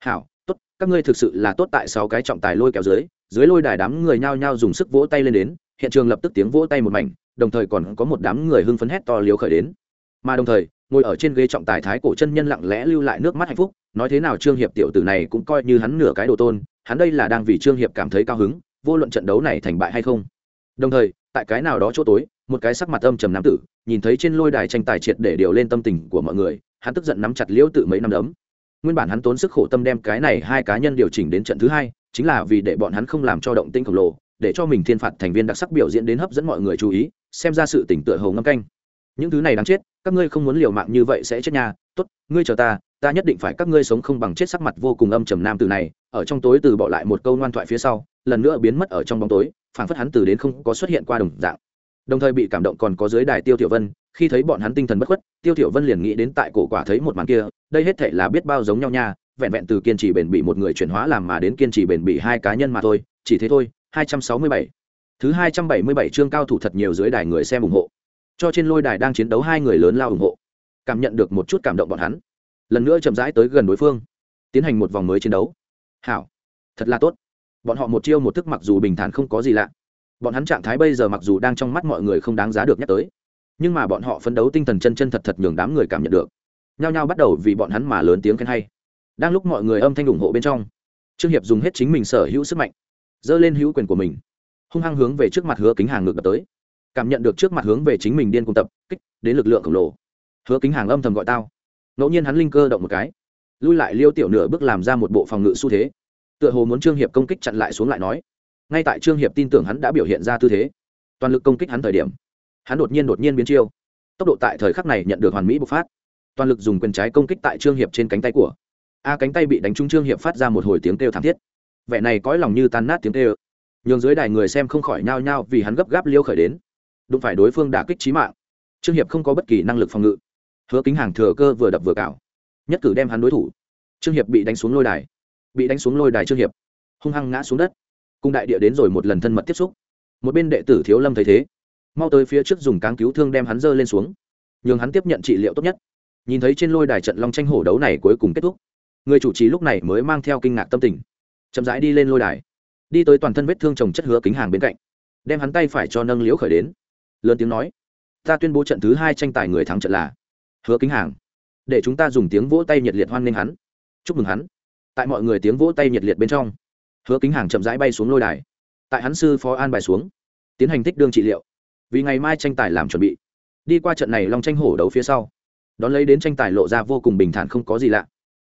Hảo, tốt, các ngươi thực sự là tốt tại sáu cái trọng tài lôi kéo dưới dưới lôi đài đám người nhao nhao dùng sức vỗ tay lên đến, hiện trường lập tức tiếng vỗ tay một mảnh, đồng thời còn có một đám người hưng phấn hét to liều khởi đến. Mà đồng thời, ngồi ở trên ghế trọng tài thái cổ chân nhân lặng lẽ lưu lại nước mắt hạnh phúc nói thế nào trương hiệp tiểu tử này cũng coi như hắn nửa cái đồ tôn, hắn đây là đang vì trương hiệp cảm thấy cao hứng, vô luận trận đấu này thành bại hay không. Đồng thời, tại cái nào đó chỗ tối, một cái sắc mặt âm trầm nam tử, nhìn thấy trên lôi đài tranh tài triệt để điều lên tâm tình của mọi người, hắn tức giận nắm chặt liễu tự mấy năm đấm. Nguyên bản hắn tốn sức khổ tâm đem cái này hai cá nhân điều chỉnh đến trận thứ hai, chính là vì để bọn hắn không làm cho động tinh khổng lồ, để cho mình thiên phạt thành viên đặc sắc biểu diễn đến hấp dẫn mọi người chú ý, xem ra sự tỉnh tựa hầu ngâm canh. Những thứ này đáng chết, các ngươi không muốn liều mạng như vậy sẽ chết nha, tốt, ngươi chờ ta ta nhất định phải các ngươi sống không bằng chết sắc mặt vô cùng âm trầm nam từ này, ở trong tối từ bỏ lại một câu ngoan thoại phía sau, lần nữa biến mất ở trong bóng tối, phảng phất hắn từ đến không có xuất hiện qua đồng dạng. Đồng thời bị cảm động còn có dưới đài tiêu tiểu vân, khi thấy bọn hắn tinh thần bất khuất, tiêu tiểu vân liền nghĩ đến tại cổ quả thấy một màn kia, đây hết thể là biết bao giống nhau nha, vẹn vẹn từ kiên trì bền bỉ một người chuyển hóa làm mà đến kiên trì bền bỉ hai cá nhân mà thôi, chỉ thế thôi 267. thứ 277 chương cao thủ thật nhiều dưới đài người xem ủng hộ. Cho trên lôi đài đang chiến đấu hai người lớn lao ủng hộ. Cảm nhận được một chút cảm động bọn hắn lần nữa chậm rãi tới gần đối phương, tiến hành một vòng mới chiến đấu. Hảo, thật là tốt. Bọn họ một chiêu một thức mặc dù bình thản không có gì lạ. Bọn hắn trạng thái bây giờ mặc dù đang trong mắt mọi người không đáng giá được nhắc tới, nhưng mà bọn họ phấn đấu tinh thần chân chân thật thật nhường đám người cảm nhận được. Nhao nhao bắt đầu vì bọn hắn mà lớn tiếng khen hay. Đang lúc mọi người âm thanh ủng hộ bên trong, trương hiệp dùng hết chính mình sở hữu sức mạnh dơ lên hữu quyền của mình, hung hăng hướng về trước mặt hứa kính hàng ngược đập tới. Cảm nhận được trước mặt hướng về chính mình điên cùng tập, kích, đến lực lượng khổng lồ. Hứa kính hàng âm thầm gọi tao ngẫu nhiên hắn linh cơ động một cái, lui lại liêu tiểu nửa bước làm ra một bộ phòng ngự xu thế. Tựa hồ muốn trương hiệp công kích chặn lại xuống lại nói. Ngay tại trương hiệp tin tưởng hắn đã biểu hiện ra tư thế, toàn lực công kích hắn thời điểm, hắn đột nhiên đột nhiên biến chiêu. Tốc độ tại thời khắc này nhận được hoàn mỹ bộc phát. Toàn lực dùng quyền trái công kích tại trương hiệp trên cánh tay của. A cánh tay bị đánh trúng trương hiệp phát ra một hồi tiếng kêu thảm thiết. Vẻ này cõi lòng như tan nát tiếng kêu. Nhường dưới đài người xem không khỏi nhao nhao vì hắn gấp gáp liêu khởi đến. Đụng phải đối phương đả kích trí mạng. Trương hiệp không có bất kỳ năng lực phòng ngự hứa kính hàng thừa cơ vừa đập vừa cào. Nhất cử đem hắn đối thủ. Trương hiệp bị đánh xuống lôi đài. Bị đánh xuống lôi đài trương hiệp. Hung hăng ngã xuống đất. Cung đại địa đến rồi một lần thân mật tiếp xúc. Một bên đệ tử thiếu lâm thấy thế, mau tới phía trước dùng cáng cứu thương đem hắn dơ lên xuống. Nhường hắn tiếp nhận trị liệu tốt nhất. Nhìn thấy trên lôi đài trận long tranh hổ đấu này cuối cùng kết thúc, người chủ trì lúc này mới mang theo kinh ngạc tâm tình. Chậm rãi đi lên lôi đài. Đi tới toàn thân vết thương trồng chất hứa kính hàng bên cạnh. Đem hắn tay phải cho nâng liễu khởi đến. Lớn tiếng nói, ta tuyên bố trận thứ hai tranh tài người thắng trận là hứa kính hàng. Để chúng ta dùng tiếng vỗ tay nhiệt liệt hoan nghênh hắn. Chúc mừng hắn. Tại mọi người tiếng vỗ tay nhiệt liệt bên trong, hứa kính hàng chậm rãi bay xuống lôi đài. Tại hắn sư phó an bài xuống, tiến hành tích đương trị liệu. Vì ngày mai tranh tài làm chuẩn bị. Đi qua trận này long tranh hổ đấu phía sau, đón lấy đến tranh tài lộ ra vô cùng bình thản không có gì lạ.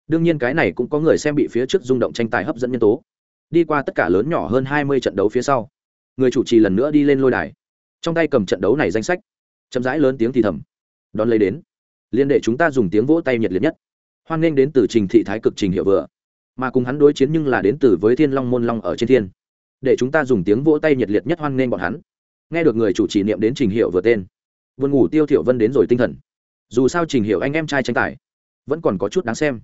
Đương nhiên cái này cũng có người xem bị phía trước rung động tranh tài hấp dẫn nhân tố. Đi qua tất cả lớn nhỏ hơn hai mươi trận đấu phía sau, người chủ trì lần nữa đi lên lôi đài. Trong tay cầm trận đấu này danh sách, chậm rãi lớn tiếng thì thầm. Đón lấy đến liên đệ chúng ta dùng tiếng vỗ tay nhiệt liệt nhất. Hoan nghênh đến từ trình thị thái cực trình hiệu vừa. Mà cùng hắn đối chiến nhưng là đến từ với thiên long môn long ở trên thiên. Để chúng ta dùng tiếng vỗ tay nhiệt liệt nhất hoan nghênh bọn hắn. Nghe được người chủ trì niệm đến trình hiệu vừa tên. Vườn ngủ tiêu thiểu vân đến rồi tinh thần. Dù sao trình hiệu anh em trai tranh tài, vẫn còn có chút đáng xem.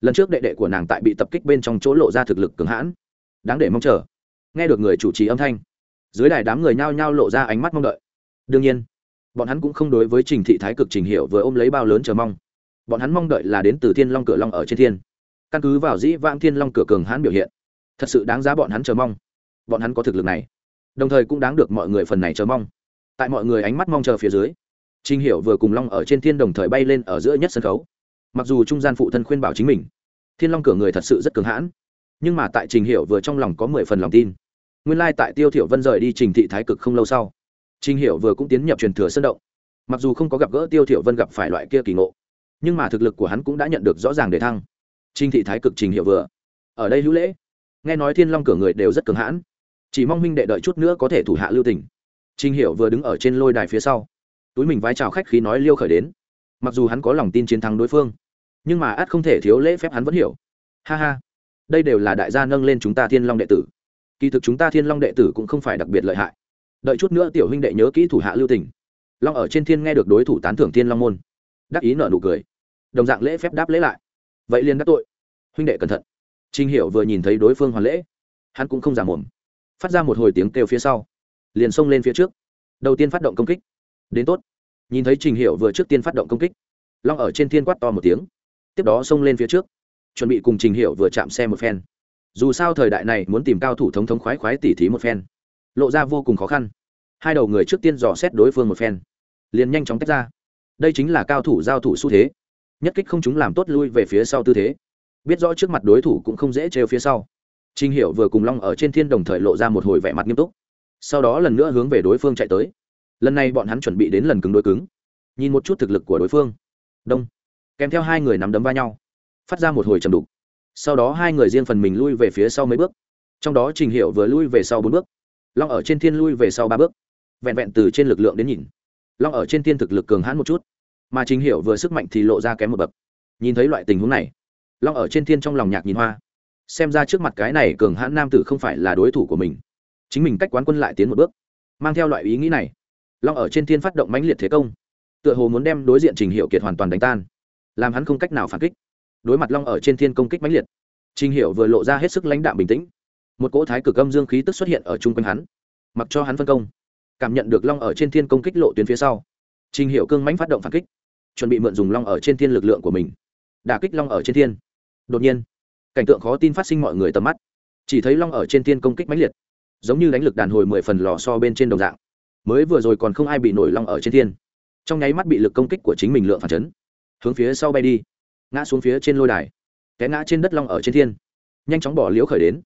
Lần trước đệ đệ của nàng tại bị tập kích bên trong chỗ lộ ra thực lực cường hãn. Đáng để mong chờ. Nghe được người chủ trì âm thanh, dưới đài đám người nhao nhao lộ ra ánh mắt mong đợi. Đương nhiên bọn hắn cũng không đối với trình thị thái cực trình hiệu vừa ôm lấy bao lớn chờ mong. Bọn hắn mong đợi là đến từ thiên long cửa long ở trên thiên. Căn cứ vào dĩ vãng thiên long cửa cường hãn biểu hiện thật sự đáng giá bọn hắn chờ mong. Bọn hắn có thực lực này đồng thời cũng đáng được mọi người phần này chờ mong. Tại mọi người ánh mắt mong chờ phía dưới Trình Hiểu vừa cùng Long ở trên thiên đồng thời bay lên ở giữa nhất sân khấu. Mặc dù trung gian phụ thân khuyên bảo chính mình, thiên long cửa người thật sự rất cường hãn nhưng mà tại trình hiệu vừa trong lòng có mười phần lòng tin. Nguyên lai tại tiêu thiểu vân rời đi trình thị thái cực không lâu sau trình Hiểu vừa cũng tiến nhập truyền thừa sân động. Mặc dù không có gặp gỡ tiêu thiểu vân gặp phải loại kia kỳ ngộ, nhưng mà thực lực của hắn cũng đã nhận được rõ ràng để thăng. Trình thị thái cực trình Hiểu vừa. Ở đây hữu lễ. Nghe nói thiên long cửa người đều rất cường hãn. Chỉ mong huynh đệ đợi chút nữa có thể thủ hạ lưu tình. Trình Hiểu vừa đứng ở trên lôi đài phía sau. Túi mình vái chào khách khí nói liêu khởi đến. Mặc dù hắn có lòng tin chiến thắng đối phương, nhưng mà át không thể thiếu lễ phép hắn vẫn hiểu. Ha ha. Đây đều là đại gia nâng lên chúng ta thiên long đệ tử. Kỳ thực chúng ta thiên long đệ tử cũng không phải đặc biệt lợi hại đợi chút nữa tiểu huynh đệ nhớ kỹ thủ hạ lưu tình. Long ở trên thiên nghe được đối thủ tán thưởng thiên long môn. Đắc ý nợ nụ cười. Đồng dạng lễ phép đáp lễ lại. Vậy liền đắc tội. Huynh đệ cẩn thận. Trinh hiểu vừa nhìn thấy đối phương hoàn lễ, hắn cũng không giả mồm. Phát ra một hồi tiếng kêu phía sau, liền xông lên phía trước. Đầu tiên phát động công kích. Đến tốt. Nhìn thấy trình hiểu vừa trước tiên phát động công kích, long ở trên thiên quát to một tiếng. Tiếp đó xông lên phía trước, chuẩn bị cùng trình hiểu vừa chạm xe một phen. Dù sao thời đại này muốn tìm cao thủ thống thống khoái khoái tỉ thí một phen lộ ra vô cùng khó khăn hai đầu người trước tiên dò xét đối phương một phen liền nhanh chóng tách ra đây chính là cao thủ giao thủ xu thế nhất kích không chúng làm tốt lui về phía sau tư thế biết rõ trước mặt đối thủ cũng không dễ trêu phía sau Trình Hiểu vừa cùng Long ở trên thiên đồng thời lộ ra một hồi vẻ mặt nghiêm túc. Sau đó lần nữa hướng về đối phương chạy tới. Lần này bọn hắn chuẩn bị đến lần cứng đối cứng. Nhìn một chút thực lực của đối phương. Đông. Kèm theo hai người nắm đấm va nhau, phát ra một hồi trầm đục. Sau đó hai người riêng phần mình lui về phía sau mấy bước. Trong đó Trình Hiểu vừa lui về sau bốn bước, Long ở trên thiên lui về sau ba bước. Vẹn vẹn từ trên lực lượng đến nhìn, Long ở trên thiên thực lực cường hãn một chút, mà Trình Hiểu vừa sức mạnh thì lộ ra kém một bậc. Nhìn thấy loại tình huống này, Long ở trên thiên trong lòng nhạc nhìn hoa xem ra trước mặt cái này cường hãn nam tử không phải là đối thủ của mình chính mình cách quán quân lại tiến một bước mang theo loại ý nghĩ này long ở trên thiên phát động mãnh liệt thế công tựa hồ muốn đem đối diện trình hiệu kiệt hoàn toàn đánh tan làm hắn không cách nào phản kích đối mặt long ở trên thiên công kích mãnh liệt trình hiệu vừa lộ ra hết sức lãnh đạm bình tĩnh một cỗ thái cực âm dương khí tức xuất hiện ở chung quanh hắn, mặc cho hắn phân công, cảm nhận được long ở trên thiên công kích lộ tuyến phía sau, trình hiệu cương mãnh phát động phản kích, chuẩn bị mượn dùng long ở trên thiên lực lượng của mình, đả kích long ở trên thiên. Đột nhiên, cảnh tượng khó tin phát sinh mọi người tầm mắt, chỉ thấy long ở trên thiên công kích mãnh liệt, giống như đánh lực đàn hồi mười phần lò so bên trên đồng dạng, mới vừa rồi còn không ai bị nổi long ở trên thiên, trong nháy mắt bị lực công kích của chính mình lượng phản chấn, hướng phía sau bay đi, ngã xuống phía trên lôi đài, té ngã trên đất long ở trên thiên, nhanh chóng bỏ liếu khởi đến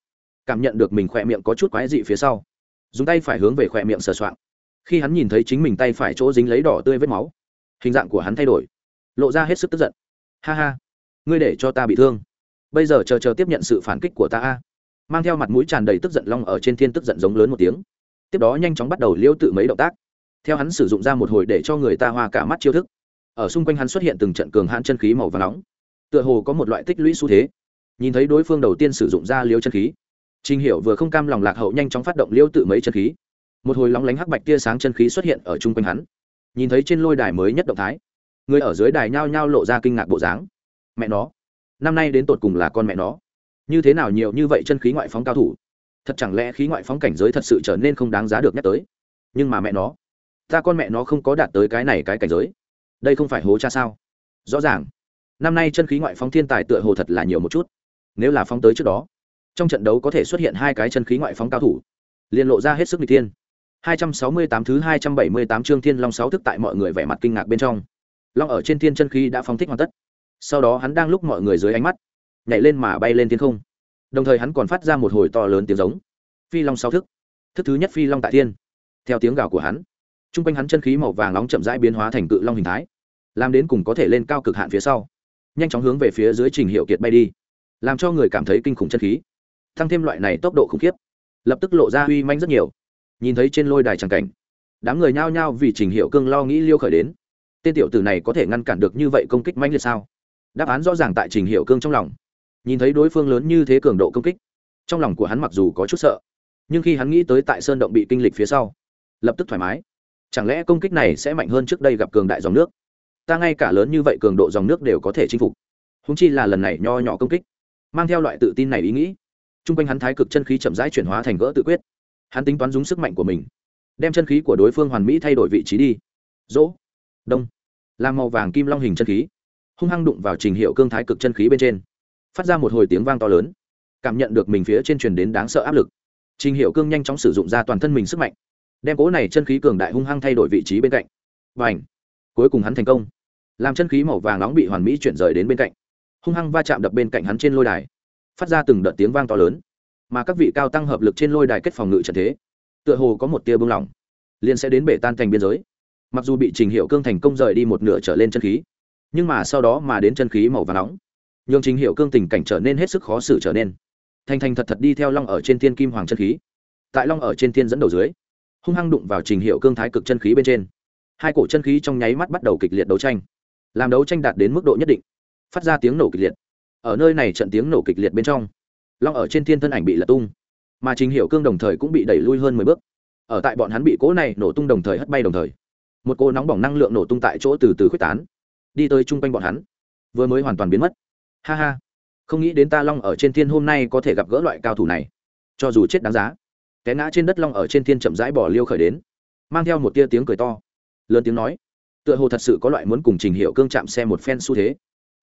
cảm nhận được mình khỏe miệng có chút quái dị phía sau. Dùng tay phải hướng về khỏe miệng sờ soạng. Khi hắn nhìn thấy chính mình tay phải chỗ dính lấy đỏ tươi vết máu, hình dạng của hắn thay đổi, lộ ra hết sức tức giận. Ha ha, ngươi để cho ta bị thương. Bây giờ chờ chờ tiếp nhận sự phản kích của ta a. Mang theo mặt mũi tràn đầy tức giận long ở trên thiên tức giận giống lớn một tiếng. Tiếp đó nhanh chóng bắt đầu liêu tự mấy động tác. Theo hắn sử dụng ra một hồi để cho người ta hoa cả mắt chiêu thức. Ở xung quanh hắn xuất hiện từng trận cường hãn chân khí màu và nóng. Tựa hồ có một loại tích lũy xu thế. Nhìn thấy đối phương đầu tiên sử dụng ra liêu chân khí Trình Hiểu vừa không cam lòng lạc hậu nhanh chóng phát động liêu tự mấy chân khí. Một hồi lóng lánh hắc bạch tia sáng chân khí xuất hiện ở trung quanh hắn. Nhìn thấy trên lôi đài mới nhất động thái, người ở dưới đài nhao nhao lộ ra kinh ngạc bộ dáng. Mẹ nó, năm nay đến tột cùng là con mẹ nó như thế nào nhiều như vậy chân khí ngoại phóng cao thủ thật chẳng lẽ khí ngoại phóng cảnh giới thật sự trở nên không đáng giá được nhắc tới nhưng mà mẹ nó ta con mẹ nó không có đạt tới cái này cái cảnh giới đây không phải hố cha sao rõ ràng năm nay chân khí ngoại phóng thiên tài tựa hồ thật là nhiều một chút nếu là phóng tới trước đó trong trận đấu có thể xuất hiện hai cái chân khí ngoại phóng cao thủ, liền lộ ra hết sức n g thiên 268 thứ 278 chương thiên long sáu thức tại mọi người vẻ mặt kinh ngạc bên trong. Long ở trên thiên chân khí đã phóng thích hoàn tất. Sau đó hắn đang lúc mọi người dưới ánh mắt, nhảy lên mà bay lên thiên không. Đồng thời hắn còn phát ra một hồi to lớn tiếng giống. Phi long sáu thức. Thức thứ nhất phi long tại thiên. Theo tiếng gào của hắn t r u n g quanh hắn chân khí màu vàng nóng chậm rãi biến hóa thành cự long hình thái, làm đến cùng có thể lên cao cực hạn phía sau, nhanh chóng hướng về phía dưới trình hiệu kiệt bay đi, làm cho người cảm thấy kinh khủng chân khí tăng thêm loại này tốc độ khủng khiếp. Lập tức lộ ra uy manh rất nhiều. Nhìn thấy trên lôi đài tràng cảnh, đám người nhao nhao vì trình hiệu cương lo nghĩ liêu khởi đến. Tên tiểu tử này có thể ngăn cản được như vậy công kích manh liệt sao? Đáp án rõ ràng tại trình hiệu cương trong lòng. Nhìn thấy đối phương lớn như thế cường độ công kích, trong lòng của hắn mặc dù có chút sợ, nhưng khi hắn nghĩ tới tại sơn động bị kinh lịch phía sau, lập tức thoải mái. Chẳng lẽ công kích này sẽ mạnh hơn trước đây gặp cường đại dòng nước? Ta ngay cả lớn như vậy cường độ dòng nước đều có thể chinh phục. Húng chi là lần này nho nhỏ công kích, mang theo loại tự tin này ý nghĩ t r u n g quanh hắn thái cực chân khí chậm rãi chuyển hóa thành gỡ tự quyết. Hắn tính toán dùng sức mạnh của mình, đem chân khí của đối phương hoàn mỹ thay đổi vị trí đi. Dỗ đông, làm màu vàng kim long hình chân khí, hung hăng đụng vào trình hiệu cương thái cực chân khí bên trên. Phát ra một hồi tiếng vang to lớn, cảm nhận được mình phía trên truyền đến đáng sợ áp lực. Trình hiệu cương nhanh chóng sử dụng ra toàn thân mình sức mạnh, đem cố này chân khí cường đại hung hăng thay đổi vị trí bên cạnh. Và ảnh cuối cùng hắn thành công, làm chân khí màu vàng nóng bị hoàn mỹ chuyển rời đến bên cạnh. Hung hăng va chạm đập bên cạnh hắn trên lôi đài phát ra từng đợt tiếng vang to lớn. Mà các vị cao tăng hợp lực trên lôi đài kết phòng ngự trận thế, tựa hồ có một tia bưng lỏng liền sẽ đến bể tan thành biên giới. Mặc dù bị trình hiệu cương thành công rời đi một nửa trở lên chân khí, nhưng mà sau đó mà đến chân khí màu và nóng, nhường trình hiệu cương tình cảnh trở nên hết sức khó xử trở nên. Thành thành thật thật đi theo long ở trên thiên kim hoàng chân khí, tại long ở trên thiên dẫn đầu dưới, hung hăng đụng vào trình hiệu cương thái cực chân khí bên trên. Hai cổ chân khí trong nháy mắt bắt đầu kịch liệt đấu tranh, làm đấu tranh đạt đến mức độ nhất định, phát ra tiếng nổ kịch liệt ở nơi này trận tiếng nổ kịch liệt bên trong. Long ở trên thiên thân ảnh bị lật tung. Mà trình hiệu cương đồng thời cũng bị đẩy lui hơn mười bước. Ở tại bọn hắn bị cỗ này nổ tung đồng thời hất bay đồng thời, một cô nóng bỏng năng lượng nổ tung tại chỗ từ từ k h u ế c tán, đi tới chung quanh bọn hắn. Vừa mới hoàn toàn biến mất. Ha ha. Không nghĩ đến ta long ở trên thiên hôm nay có thể gặp gỡ loại cao thủ này. Cho dù chết đáng giá, té ngã trên đất long ở trên thiên chậm rãi bỏ liêu khởi đến, mang theo một tia tiếng cười to. Lớn tiếng nói, tựa hồ thật sự có loại muốn cùng trình hiệu cương chạm xe một phen xu thế.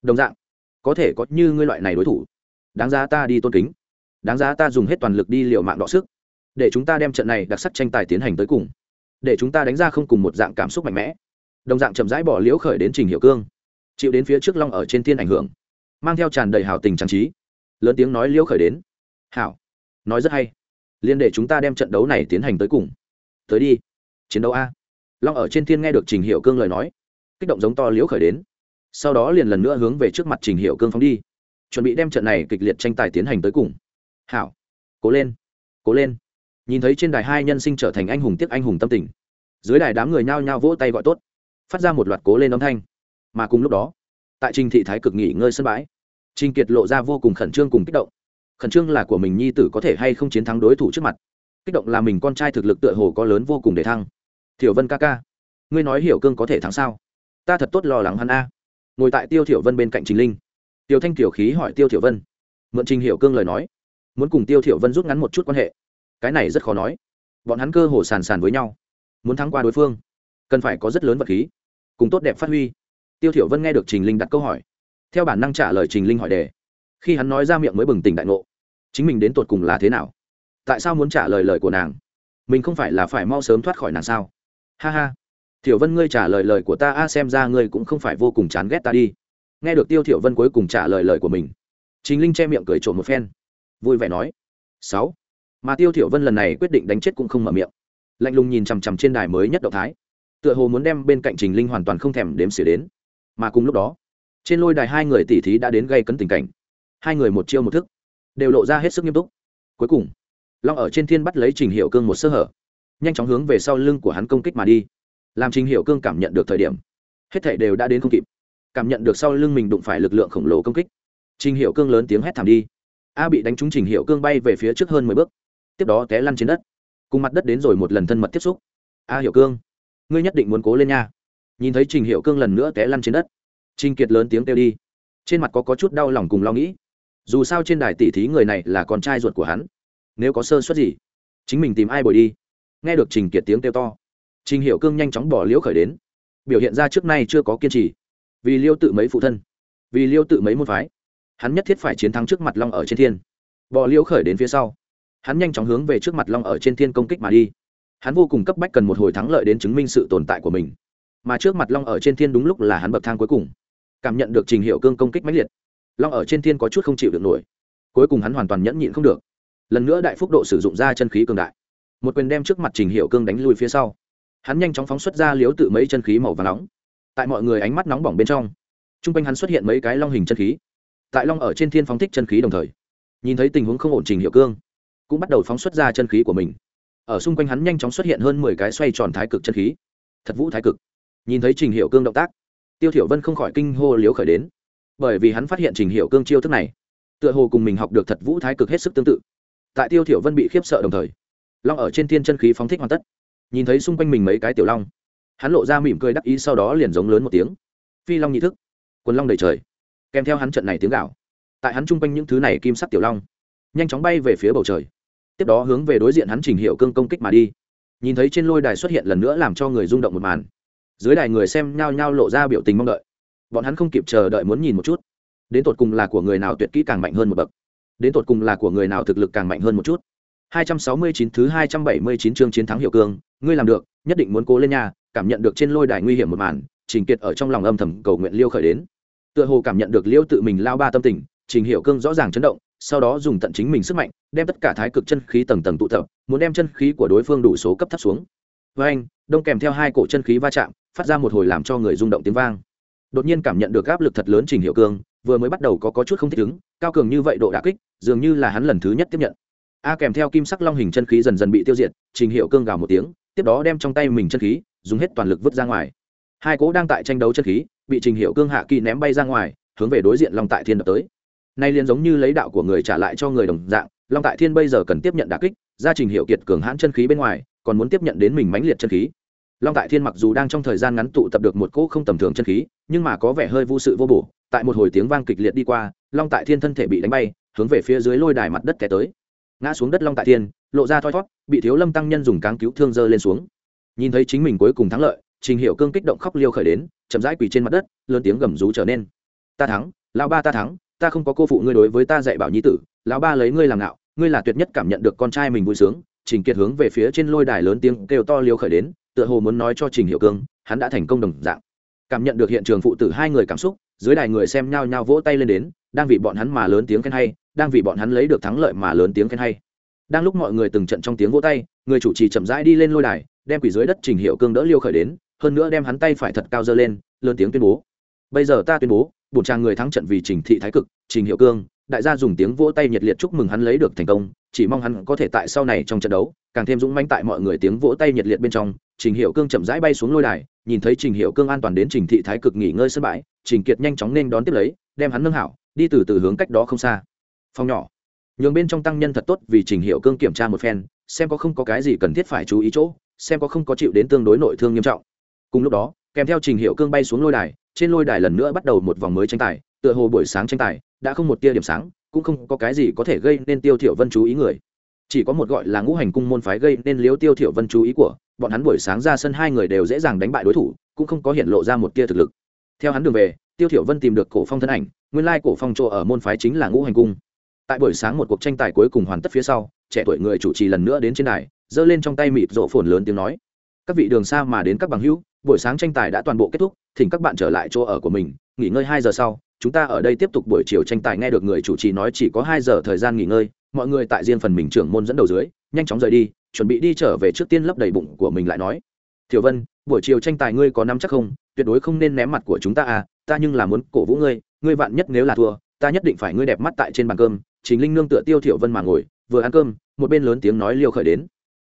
Đồng dạng có thể có như ngươi loại này đối thủ. Đáng giá ta đi tôn kính. Đáng giá ta dùng hết toàn lực đi liệu mạng đọ sức. Để chúng ta đem trận này đặc sắc tranh tài tiến hành tới cùng. Để chúng ta đánh ra không cùng một dạng cảm xúc mạnh mẽ. Đồng dạng chậm rãi bỏ liễu khởi đến trình hiệu cương. Chịu đến phía trước long ở trên thiên ảnh hưởng. Mang theo tràn đầy hào tình trang trí. Lớn tiếng nói liễu khởi đến. Hảo. Nói rất hay. Liên để chúng ta đem trận đấu này tiến hành tới cùng. Tới đi. Chiến đấu a. Long ở trên thiên nghe được trình hiệu cương lời nói. Kích động giống to liễu khởi đến sau đó liền lần nữa hướng về trước mặt trình hiệu cương phóng đi. Chuẩn bị đem trận này kịch liệt tranh tài tiến hành tới cùng. Hảo. Cố lên. Cố lên. Nhìn thấy trên đài hai nhân sinh trở thành anh hùng tiếc anh hùng tâm tình. Dưới đài đám người nhao nhao vỗ tay gọi tốt. Phát ra một loạt cố lên âm thanh. Mà cùng lúc đó, tại trình thị thái cực nghỉ ngơi sân bãi, trình kiệt lộ ra vô cùng khẩn trương cùng kích động. Khẩn trương là của mình nhi tử có thể hay không chiến thắng đối thủ trước mặt. Kích động là mình con trai thực lực tựa hồ có lớn vô cùng để thăng. Thiểu vân ca ca, ngươi nói hiểu cương có thể thắng sao? Ta thật tốt lo lắng hắn a ngồi tại tiêu thiểu vân bên cạnh trình linh. Tiêu thanh tiểu khí hỏi tiêu thiểu vân. Mượn trình hiểu cương lời nói, muốn cùng tiêu thiểu vân rút ngắn một chút quan hệ. Cái này rất khó nói. Bọn hắn cơ hồ sàn sàn với nhau, muốn thắng qua đối phương, cần phải có rất lớn vật khí, cùng tốt đẹp phát huy. Tiêu thiểu vân nghe được trình linh đặt câu hỏi, theo bản năng trả lời trình linh hỏi đề. Khi hắn nói ra miệng mới bừng tỉnh đại ngộ, chính mình đến tột cùng là thế nào? Tại sao muốn trả lời lời của nàng? Mình không phải là phải mau sớm thoát khỏi nàng sao? Ha ha thiểu vân ngươi trả lời lời của ta, a, xem ra ngươi cũng không phải vô cùng chán ghét ta đi. Nghe được tiêu thiểu vân cuối cùng trả lời lời của mình, trình linh che miệng cười trộm một phen, vui vẻ nói, sáu. Mà tiêu thiểu vân lần này quyết định đánh chết cũng không mở miệng. Lạnh lùng nhìn chằm chằm trên đài mới nhất động thái, tựa hồ muốn đem bên cạnh trình linh hoàn toàn không thèm đếm xỉa đến. Mà cùng lúc đó, trên lôi đài hai người tỷ thí đã đến gây cấn tình cảnh. Hai người một chiêu một thức, đều lộ ra hết sức nghiêm túc. Cuối cùng, long ở trên thiên bắt lấy trình hiệu cương một sơ hở, nhanh chóng hướng về sau lưng của hắn công kích mà đi làm trình hiệu cương cảm nhận được thời điểm hết thảy đều đã đến không kịp. Cảm nhận được sau lưng mình đụng phải lực lượng khổng lồ công kích trình hiệu cương lớn tiếng hét thảm đi. A bị đánh trúng trình hiệu cương bay về phía trước hơn mười bước tiếp đó té lăn trên đất. Cùng mặt đất đến rồi một lần thân mật tiếp xúc. A hiệu cương ngươi nhất định muốn cố lên nha. Nhìn thấy trình hiệu cương lần nữa té lăn trên đất trình kiệt lớn tiếng kêu đi. Trên mặt có, có chút đau lòng cùng lo nghĩ. Dù sao trên đài tỷ thí người này là con trai ruột của hắn. Nếu có sơ suất gì chính mình tìm ai bồi đi? Nghe được trình kiệt tiếng kêu to trình hiệu cương nhanh chóng bỏ liễu khởi đến. Biểu hiện ra trước nay chưa có kiên trì. Vì liêu tự mấy phụ thân, vì liêu tự mấy môn phái, hắn nhất thiết phải chiến thắng trước mặt long ở trên thiên. Bỏ liễu khởi đến phía sau, hắn nhanh chóng hướng về trước mặt long ở trên thiên công kích mà đi. Hắn vô cùng cấp bách cần một hồi thắng lợi đến chứng minh sự tồn tại của mình. Mà trước mặt long ở trên thiên đúng lúc là hắn bậc thang cuối cùng. Cảm nhận được trình hiệu cương công kích mãnh liệt, long ở trên thiên có chút không chịu được nổi. Cuối cùng hắn hoàn toàn nhẫn nhịn không được. Lần nữa đại phúc độ sử dụng ra chân khí cường đại. Một quyền đem trước mặt trình hiệu cương đánh lùi phía sau hắn nhanh chóng phóng xuất ra liếu tự mấy chân khí màu và nóng. Tại mọi người ánh mắt nóng bỏng bên trong t r u n g quanh hắn xuất hiện mấy cái long hình chân khí. Tại long ở trên thiên phóng thích chân khí đồng thời, nhìn thấy tình huống không ổn trình hiệu cương, cũng bắt đầu phóng xuất ra chân khí của mình. Ở xung quanh hắn nhanh chóng xuất hiện hơn mười cái xoay tròn thái cực chân khí. Thật vũ thái cực. Nhìn thấy trình hiệu cương động tác, tiêu thiểu vân không khỏi kinh hô liếu khởi đến. Bởi vì hắn phát hiện trình hiệu cương chiêu thức này, tựa hồ cùng mình học được thật vũ thái cực hết sức tương tự. Tại tiêu thiểu vân bị khiếp sợ đồng thời, long ở trên thiên chân khí phóng thích hoàn tất nhìn thấy xung quanh mình mấy cái tiểu long, hắn lộ ra mỉm cười đắc ý, sau đó liền giống lớn một tiếng, phi long nhị thức, quần long đầy trời. Kèm theo hắn trận này tiếng gạo tại hắn chung quanh những thứ này kim sắc tiểu long, nhanh chóng bay về phía bầu trời. Tiếp đó hướng về đối diện hắn trình hiệu cương công kích mà đi. Nhìn thấy trên lôi đài xuất hiện lần nữa làm cho người rung động một màn, dưới đài người xem nhao nhao lộ ra biểu tình mong đợi. Bọn hắn không kịp chờ đợi muốn nhìn một chút, đến tột cùng là của người nào tuyệt kỹ càng mạnh hơn một bậc, đến tột cùng là của người nào thực lực càng mạnh hơn một chút. 269 thứ 279 chương chiến thắng hiệu cương ngươi làm được nhất định muốn cố lên nhà cảm nhận được trên lôi đài nguy hiểm một màn trình kiệt ở trong lòng âm thầm cầu nguyện liêu khởi đến. Tựa hồ cảm nhận được liêu tự mình lao ba tâm tình trình hiệu cương rõ ràng chấn động sau đó dùng tận chính mình sức mạnh đem tất cả thái cực chân khí tầng tầng tụ tập muốn đem chân khí của đối phương đủ số cấp thấp xuống. Với anh đông kèm theo hai cổ chân khí va chạm phát ra một hồi làm cho người rung động tiếng vang. Đột nhiên cảm nhận được áp lực thật lớn trình hiệu cương vừa mới bắt đầu có, có chút không thích ứng cao cường như vậy độ đà kích dường như là hắn lần thứ nhất tiếp nhận. A kèm theo kim sắc long hình chân khí dần dần bị tiêu diệt trình hiệu cương gào một tiếng tiếp đó đem trong tay mình chân khí, dùng hết toàn lực vứt ra ngoài. Hai cố đang tại tranh đấu chân khí, bị trình hiệu cương hạ kỳ ném bay ra ngoài, hướng về đối diện long tại thiên đập tới. Nay liền giống như lấy đạo của người trả lại cho người đồng dạng, long tại thiên bây giờ cần tiếp nhận đà kích gia trình hiệu kiệt cường hãn chân khí bên ngoài, còn muốn tiếp nhận đến mình mãnh liệt chân khí. Long tại thiên mặc dù đang trong thời gian ngắn tụ tập được một cỗ không tầm thường chân khí, nhưng mà có vẻ hơi vô sự vô bổ, tại một hồi tiếng vang kịch liệt đi qua, long tại thiên thân thể bị đánh bay, hướng về phía dưới lôi đài mặt đất té tới. Ngã xuống đất long tại thiên lộ ra thoi thót, bị thiếu lâm tăng nhân dùng cáng cứu thương dơ lên xuống. Nhìn thấy chính mình cuối cùng thắng lợi, trình hiệu cương kích động khóc liêu khởi đến, chậm rãi quỳ trên mặt đất, lớn tiếng gầm rú trở nên. Ta thắng, lão ba ta thắng, ta không có cô phụ ngươi đối với ta dạy bảo nhi tử, lão ba lấy ngươi làm ngạo, ngươi là tuyệt nhất cảm nhận được con trai mình vui sướng. Trình kiệt hướng về phía trên lôi đài lớn tiếng kêu to liêu khởi đến, tựa hồ muốn nói cho trình hiệu cương, hắn đã thành công đồng dạng. Cảm nhận được hiện trường phụ tử hai người cảm xúc, dưới đài người xem nhao nhao vỗ tay lên đến, đang vì bọn hắn mà lớn tiếng khen hay, đang vì bọn hắn lấy được thắng lợi mà lớn tiếng khen hay đang lúc mọi người từng trận trong tiếng vỗ tay, người chủ trì chậm rãi đi lên lôi đài, đem quỷ dưới đất trình hiệu cương đỡ liêu khởi đến, hơn nữa đem hắn tay phải thật cao dơ lên, lớn tiếng tuyên bố. Bây giờ ta tuyên bố, bổn trang người thắng trận vì trình thị thái cực trình hiệu cương. Đại gia dùng tiếng vỗ tay nhiệt liệt chúc mừng hắn lấy được thành công, chỉ mong hắn có thể tại sau này trong trận đấu, càng thêm dũng mãnh tại mọi người tiếng vỗ tay nhiệt liệt bên trong, trình hiệu cương chậm rãi bay xuống lôi đài, nhìn thấy trình hiệu cương an toàn đến trình thị thái cực nghỉ ngơi sân bãi, trình kiệt nhanh chóng nên đón tiếp lấy, đem hắn nâng hảo, đi từ từ hướng cách đó không xa. Phòng nhỏ nhường bên trong tăng nhân thật tốt vì trình hiệu cương kiểm tra một phen, xem có không có cái gì cần thiết phải chú ý chỗ, xem có không có chịu đến tương đối nội thương nghiêm trọng. Cùng lúc đó, kèm theo trình hiệu cương bay xuống lôi đài, trên lôi đài lần nữa bắt đầu một vòng mới tranh tài, tựa hồ buổi sáng tranh tài đã không một tia điểm sáng, cũng không có cái gì có thể gây nên tiêu thiểu vân chú ý người. Chỉ có một gọi là ngũ hành cung môn phái gây nên liếu tiêu thiểu vân chú ý của, bọn hắn buổi sáng ra sân hai người đều dễ dàng đánh bại đối thủ, cũng không có hiện lộ ra một tia thực lực. Theo hắn đường về, tiêu thiểu vân tìm được cổ phong thân ảnh, nguyên lai cổ phong chỗ ở môn phái chính là ngũ hành cung tại buổi sáng một cuộc tranh tài cuối cùng hoàn tất phía sau, trẻ tuổi người chủ trì lần nữa đến trên đài, giơ lên trong tay mịt rộ phồn lớn tiếng nói. Các vị đường xa mà đến các bằng hữu, buổi sáng tranh tài đã toàn bộ kết thúc, thỉnh các bạn trở lại chỗ ở của mình, nghỉ ngơi hai giờ sau, chúng ta ở đây tiếp tục buổi chiều tranh tài nghe được người chủ trì nói chỉ có hai giờ thời gian nghỉ ngơi, mọi người tại riêng phần mình trưởng môn dẫn đầu dưới, nhanh chóng rời đi, chuẩn bị đi trở về trước tiên lấp đầy bụng của mình lại nói. Thiểu vân, buổi chiều tranh tài ngươi có nắm chắc không? Tuyệt đối không nên ném mặt của chúng ta à ta nhưng là muốn cổ vũ ngươi ngươi vạn nhất nếu là thua, ta nhất định phải ngươi đẹp mắt tại trên bàn cơm chính linh nương tựa tiêu thiểu vân mà ngồi, vừa ăn cơm, một bên lớn tiếng nói liêu khởi đến.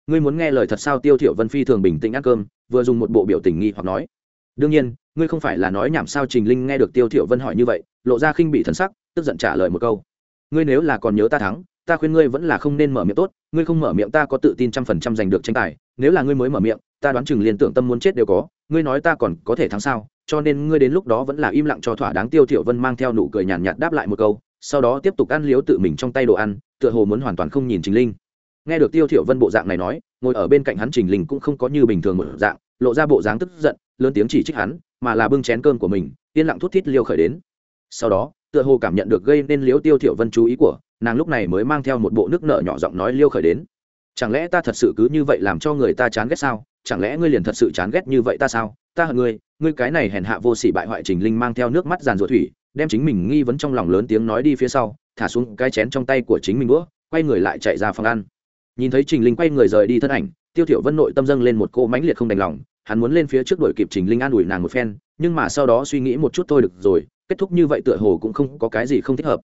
Ngươi muốn nghe lời thật sao? Tiêu thiểu vân phi thường bình tĩnh ăn cơm, vừa dùng một bộ biểu tình nghi hoặc nói. Đương nhiên, ngươi không phải là nói nhảm sao? Trình linh nghe được tiêu thiểu vân hỏi như vậy, lộ ra khinh bị thần sắc, tức giận trả lời một câu. Ngươi nếu là còn nhớ ta thắng, ta khuyên ngươi vẫn là không nên mở miệng tốt, ngươi không mở miệng ta có tự tin trăm phần trăm giành được tranh tài, nếu là ngươi mới mở miệng, ta đoán chừng liền tưởng tâm muốn chết đều có, ngươi nói ta còn có thể thắng sao? Cho nên ngươi đến lúc đó vẫn là im lặng cho thỏa đáng. Tiêu thiểu vân mang theo nụ cười nhàn nhạt đáp lại một câu sau đó tiếp tục ăn liếu tự mình trong tay đồ ăn, tựa hồ muốn hoàn toàn không nhìn trình linh. Nghe được tiêu thiểu vân bộ dạng này nói, ngồi ở bên cạnh hắn trình linh cũng không có như bình thường một dạng, lộ ra bộ dáng tức giận, lớn tiếng chỉ trích hắn, mà là bưng chén cơm của mình, yên lặng thút thít liêu khởi đến. Sau đó, tựa hồ cảm nhận được gây nên liếu tiêu thiểu vân chú ý của, nàng lúc này mới mang theo một bộ nước nợ nhỏ giọng nói liêu khởi đến. Chẳng lẽ ta thật sự cứ như vậy làm cho người ta chán ghét sao? Chẳng lẽ ngươi liền thật sự chán ghét như vậy ta sao? Ta hận ngươi ngươi cái này hèn hạ vô sỉ bại hoại trình linh mang theo nước mắt giàn ruột thủy đem chính mình nghi vấn trong lòng lớn tiếng nói đi phía sau, thả xuống cái chén trong tay của chính mình đũa, quay người lại chạy ra phòng ăn. Nhìn thấy trình linh quay người rời đi thân ảnh, tiêu thiểu vân nội tâm dâng lên một cô mãnh liệt không đành lòng, hắn muốn lên phía trước đuổi kịp trình linh an ủi nàng một phen, nhưng mà sau đó suy nghĩ một chút thôi được rồi, kết thúc như vậy tựa hồ cũng không có cái gì không thích hợp.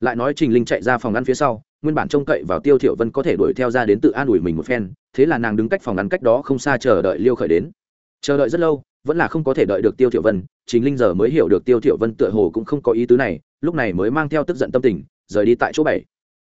Lại nói trình linh chạy ra phòng ăn phía sau, nguyên bản trông cậy vào tiêu thiểu vân có thể đuổi theo ra đến tự an ủi mình một phen, thế là nàng đứng cách phòng ăn cách đó không xa chờ đợi liêu khởi đến. Chờ đợi rất lâu vẫn là không có thể đợi được tiêu thiểu vân chính linh giờ mới hiểu được tiêu thiểu vân tựa hồ cũng không có ý tứ này, lúc này mới mang theo tức giận tâm tình, rời đi tại chỗ bảy.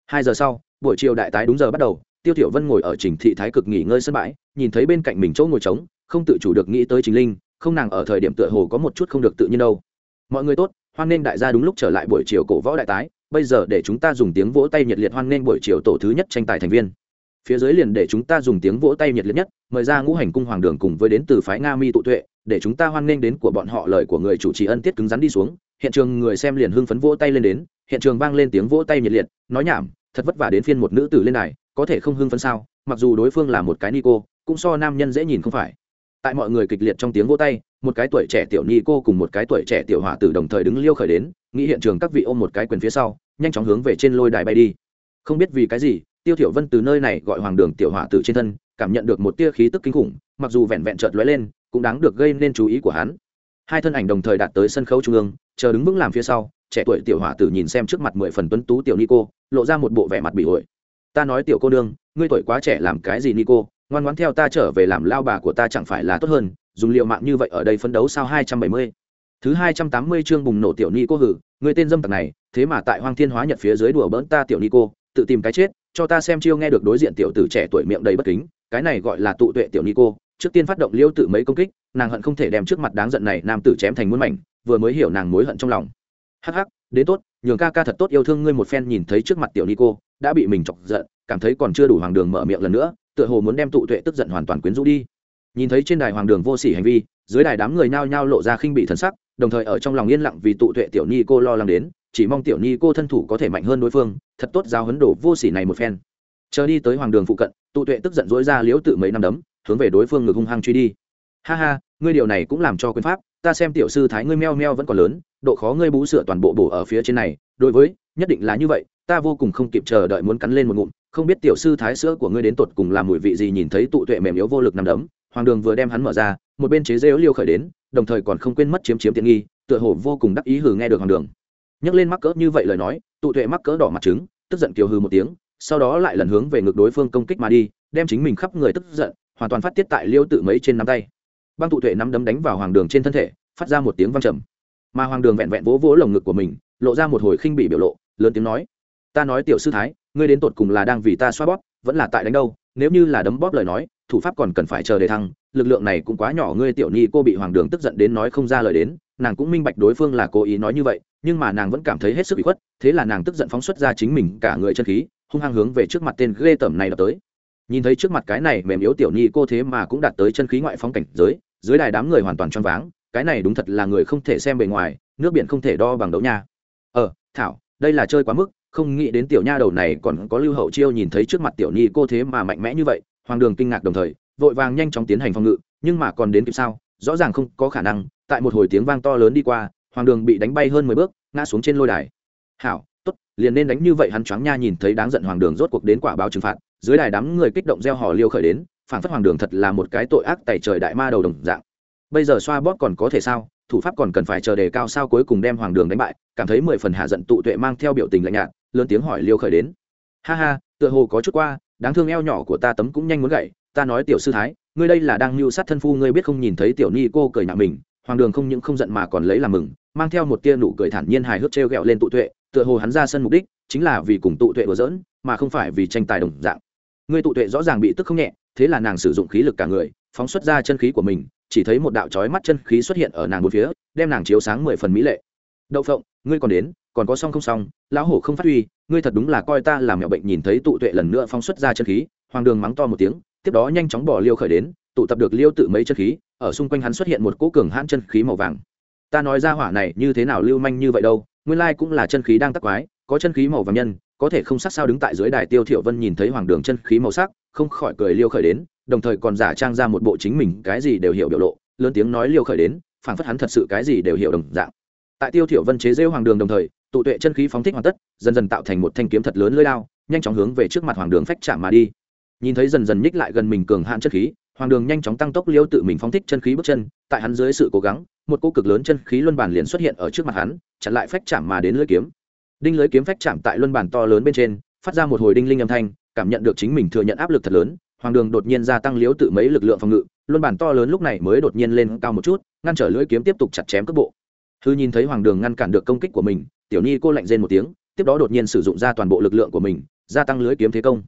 Hai giờ sau, buổi chiều đại tái đúng giờ bắt đầu, tiêu thiểu vân ngồi ở trình thị thái cực nghỉ ngơi sân bãi, nhìn thấy bên cạnh mình chỗ ngồi trống, không tự chủ được nghĩ tới chính linh, không nàng ở thời điểm tựa hồ có một chút không được tự nhiên đâu. Mọi người tốt, hoan nghênh đại gia đúng lúc trở lại buổi chiều cổ võ đại tái, bây giờ để chúng ta dùng tiếng vỗ tay nhiệt liệt hoan nghênh buổi chiều tổ thứ nhất tranh tài thành viên. Phía dưới liền để chúng ta dùng tiếng vỗ tay nhiệt liệt nhất, mời ra ngũ hành cung hoàng đường cùng với đến từ phái nga mi tụ tuệ để chúng ta hoan nghênh đến của bọn họ lời của người chủ trì ân tiết cứng rắn đi xuống. Hiện trường người xem liền hưng phấn vỗ tay lên đến, hiện trường vang lên tiếng vỗ tay nhiệt liệt, nói nhảm, thật vất vả đến phiên một nữ tử lên này có thể không hưng phấn sao? Mặc dù đối phương là một cái ni cô cũng so nam nhân dễ nhìn không phải. Tại mọi người kịch liệt trong tiếng vỗ tay, một cái tuổi trẻ tiểu ni cô cùng một cái tuổi trẻ tiểu hỏa tử đồng thời đứng liêu khởi đến, nghĩ hiện trường các vị ôm một cái quyền phía sau, nhanh chóng hướng về trên lôi đài bay đi. Không biết vì cái gì, tiêu thiểu vân từ nơi này gọi hoàng đường tiểu hỏa tử trên thân, cảm nhận được một tia khí tức kinh khủng, mặc dù vẹn vẹn chợt lóe lên cũng đáng được gây nên chú ý của hắn. Hai thân ảnh đồng thời đạt tới sân khấu trung ương, chờ đứng vững làm phía sau, trẻ tuổi tiểu hỏa tử nhìn xem trước mặt mười phần tuấn tú tiểu nico, lộ ra một bộ vẻ mặt bị ổi ta nói tiểu cô nương, ngươi tuổi quá trẻ làm cái gì nico, ngoan ngoãn theo ta trở về làm lao bà của ta chẳng phải là tốt hơn, dùng liệu mạng như vậy ở đây phấn đấu sao hai trăm bảy mươi? Thứ hai trăm tám mươi chương bùng nổ tiểu ni cô hử người tên dâm tặc này, thế mà tại hoang thiên hóa nhật phía dưới đùa bỡn ta tiểu ni cô tự tìm cái chết, cho ta xem chiêu nghe được đối diện tiểu tử trẻ tuổi miệng đầy bất kính, cái này gọi là tụ tuệ tiểu ni cô trước tiên phát động liêu tự mấy công kích, nàng hận không thể đem trước mặt đáng giận này nam tử chém thành muôn mảnh, vừa mới hiểu nàng mối hận trong lòng. Hắc hắc, đến tốt, nhường ca ca thật tốt yêu thương ngươi một phen nhìn thấy trước mặt tiểu ni cô đã bị mình chọc giận, cảm thấy còn chưa đủ hoàng đường mở miệng lần nữa, tựa hồ muốn đem tụ tuệ tức giận hoàn toàn quyến rũ đi. Nhìn thấy trên đài hoàng đường vô sỉ hành vi, dưới đài đám người nhao nhao lộ ra khinh bị thần sắc, đồng thời ở trong lòng yên lặng vì tụ tuệ tiểu ni cô lo lắng đến, chỉ mong tiểu ni cô thân thủ có thể mạnh hơn đối phương, thật tốt giao hấn đổ vô sỉ này một phen. Chờ đi tới hoàng đường phụ cận, tụ tuệ tức giận dối ra liếu tự mấy năm đấm hướng về đối phương ngực hung hăng truy đi. Ha ha, ngươi điều này cũng làm cho quyền pháp, ta xem tiểu sư thái ngươi meo meo vẫn còn lớn, độ khó ngươi bú sửa toàn bộ bổ ở phía trên này, đối với, nhất định là như vậy, ta vô cùng không kịp chờ đợi muốn cắn lên một ngụm, không biết tiểu sư thái sữa của ngươi đến tột cùng làm mùi vị gì nhìn thấy tụ tuệ mềm yếu vô lực nằm đấm, hoàng đường vừa đem hắn mở ra, một bên chế rêu liêu khởi đến, đồng thời còn không quên mất chiếm chiếm tiện nghi, tựa hồ vô cùng đắc ý hừ nghe được hoàng đường. Nhắc lên mắc cỡ như vậy lời nói, tụ tuệ mắc cỡ đỏ mặt trứng, tức giận kiều hừ một tiếng, sau đó lại lần hướng về ngược đối phương công kích mà đi, đem chính mình khắp người tức giận hoàn toàn phát tiết tại liêu tự mấy trên nắm tay. Băng tụ tuệ nắm đấm đánh vào hoàng đường trên thân thể, phát ra một tiếng văng trầm. Mà hoàng đường vẹn vẹn vỗ vỗ lồng ngực của mình, lộ ra một hồi khinh bị biểu lộ, lớn tiếng nói, ta nói tiểu sư thái, ngươi đến tột cùng là đang vì ta xoa bóp, vẫn là tại đánh đâu? Nếu như là đấm bóp lời nói, thủ pháp còn cần phải chờ để thăng, lực lượng này cũng quá nhỏ, ngươi tiểu nhi cô bị hoàng đường tức giận đến nói không ra lời đến, nàng cũng minh bạch đối phương là cố ý nói như vậy, nhưng mà nàng vẫn cảm thấy hết sức bị khuất, thế là nàng tức giận phóng xuất ra chính mình cả người chân khí, hung hăng hướng về trước mặt tên ghê tởm này đập tới nhìn thấy trước mặt cái này mềm yếu tiểu nhi cô thế mà cũng đạt tới chân khí ngoại phóng cảnh giới, dưới đài đám người hoàn toàn choáng váng, cái này đúng thật là người không thể xem bề ngoài, nước biển không thể đo bằng đấu nha. Ờ thảo, đây là chơi quá mức, không nghĩ đến tiểu nha đầu này còn có lưu hậu chiêu nhìn thấy trước mặt tiểu nhi cô thế mà mạnh mẽ như vậy, hoàng đường kinh ngạc đồng thời, vội vàng nhanh chóng tiến hành phòng ngự, nhưng mà còn đến kịp sao, rõ ràng không có khả năng, tại một hồi tiếng vang to lớn đi qua, hoàng đường bị đánh bay hơn mười bước, ngã xuống trên lôi đài. Hảo, tốt, liền nên đánh như vậy hắn choáng nha nhìn thấy đáng giận hoàng đường rốt cuộc đến quả báo trừng phạt dưới đài đám người kích động gieo hò liêu khởi đến phản phất hoàng đường thật là một cái tội ác tẩy trời đại ma đầu đồng dạng. Bây giờ xoa bóp còn có thể sao? Thủ pháp còn cần phải chờ đề cao sao cuối cùng đem hoàng đường đánh bại, cảm thấy mười phần hạ giận tụ tuệ mang theo biểu tình lạnh nhạt, lớn tiếng hỏi liêu khởi đến. Ha ha, tựa hồ có chút qua, đáng thương eo nhỏ của ta tấm cũng nhanh muốn gậy, ta nói tiểu sư thái, ngươi đây là đang mưu sát thân phu, ngươi biết không nhìn thấy tiểu ni cô cười nhạo mình, hoàng đường không những không giận mà còn lấy làm mừng, mang theo một tia nụ cười thản nhiên hài hước t r g ẹ o lên tụ tuệ, tựa hồ hắn ra sân mục đích, chính là vì cùng tụ tuệ đùa dỡn mà không phải vì tranh tài đồng dạng ngươi tụ tuệ rõ ràng bị tức không nhẹ, thế là nàng sử dụng khí lực cả người, phóng xuất ra chân khí của mình, chỉ thấy một đạo trói mắt chân khí xuất hiện ở nàng một phía, đem nàng chiếu sáng mười phần mỹ lệ. Đậu phộng, ngươi còn đến, còn có xong không xong, lão hổ không phát huy, ngươi thật đúng là coi ta làm mẹo bệnh nhìn thấy tụ tuệ lần nữa phóng xuất ra chân khí. Hoàng đường mắng to một tiếng, tiếp đó nhanh chóng bỏ liêu khởi đến, tụ tập được liêu tự mấy chân khí, ở xung quanh hắn xuất hiện một cỗ cường hãn chân khí màu vàng. Ta nói ra hỏa này như thế nào lưu manh như vậy đâu, nguyên lai cũng là chân khí đang tắc quái, có chân khí màu vàng nhân có thể không sắc sao đứng tại dưới đài tiêu thiểu vân nhìn thấy hoàng đường chân khí màu sắc, không khỏi cười liêu khởi đến, đồng thời còn giả trang ra một bộ chính mình cái gì đều hiểu biểu lộ, lớn tiếng nói liêu khởi đến, phảng phất hắn thật sự cái gì đều hiểu đồng dạng. Tại tiêu thiểu vân chế rêu hoàng đường đồng thời, tụ tuệ chân khí phóng thích hoàn tất, dần dần tạo thành một thanh kiếm thật lớn lưỡi lao, nhanh chóng hướng về trước mặt hoàng đường phách chạm mà đi. Nhìn thấy dần dần nhích lại gần mình cường hạn chân khí, hoàng đường nhanh chóng tăng tốc liêu tự mình phóng thích chân khí bước chân, tại hắn dưới sự cố gắng, một cỗ cực lớn chân khí luân bản liền xuất hiện ở trước mặt hắn, chặn lại phách chạm mà đến lưỡi kiếm đinh lưỡi kiếm phách chạm tại luân bản to lớn bên trên, phát ra một hồi đinh linh âm thanh, cảm nhận được chính mình thừa nhận áp lực thật lớn, hoàng đường đột nhiên gia tăng liếu tự mấy lực lượng phòng ngự, luân bản to lớn lúc này mới đột nhiên lên cao một chút, ngăn trở lưỡi kiếm tiếp tục chặt chém cước bộ. Hư nhìn thấy hoàng đường ngăn cản được công kích của mình, tiểu nhi cô lạnh rên một tiếng, tiếp đó đột nhiên sử dụng ra toàn bộ lực lượng của mình, gia tăng lưỡi kiếm thế công.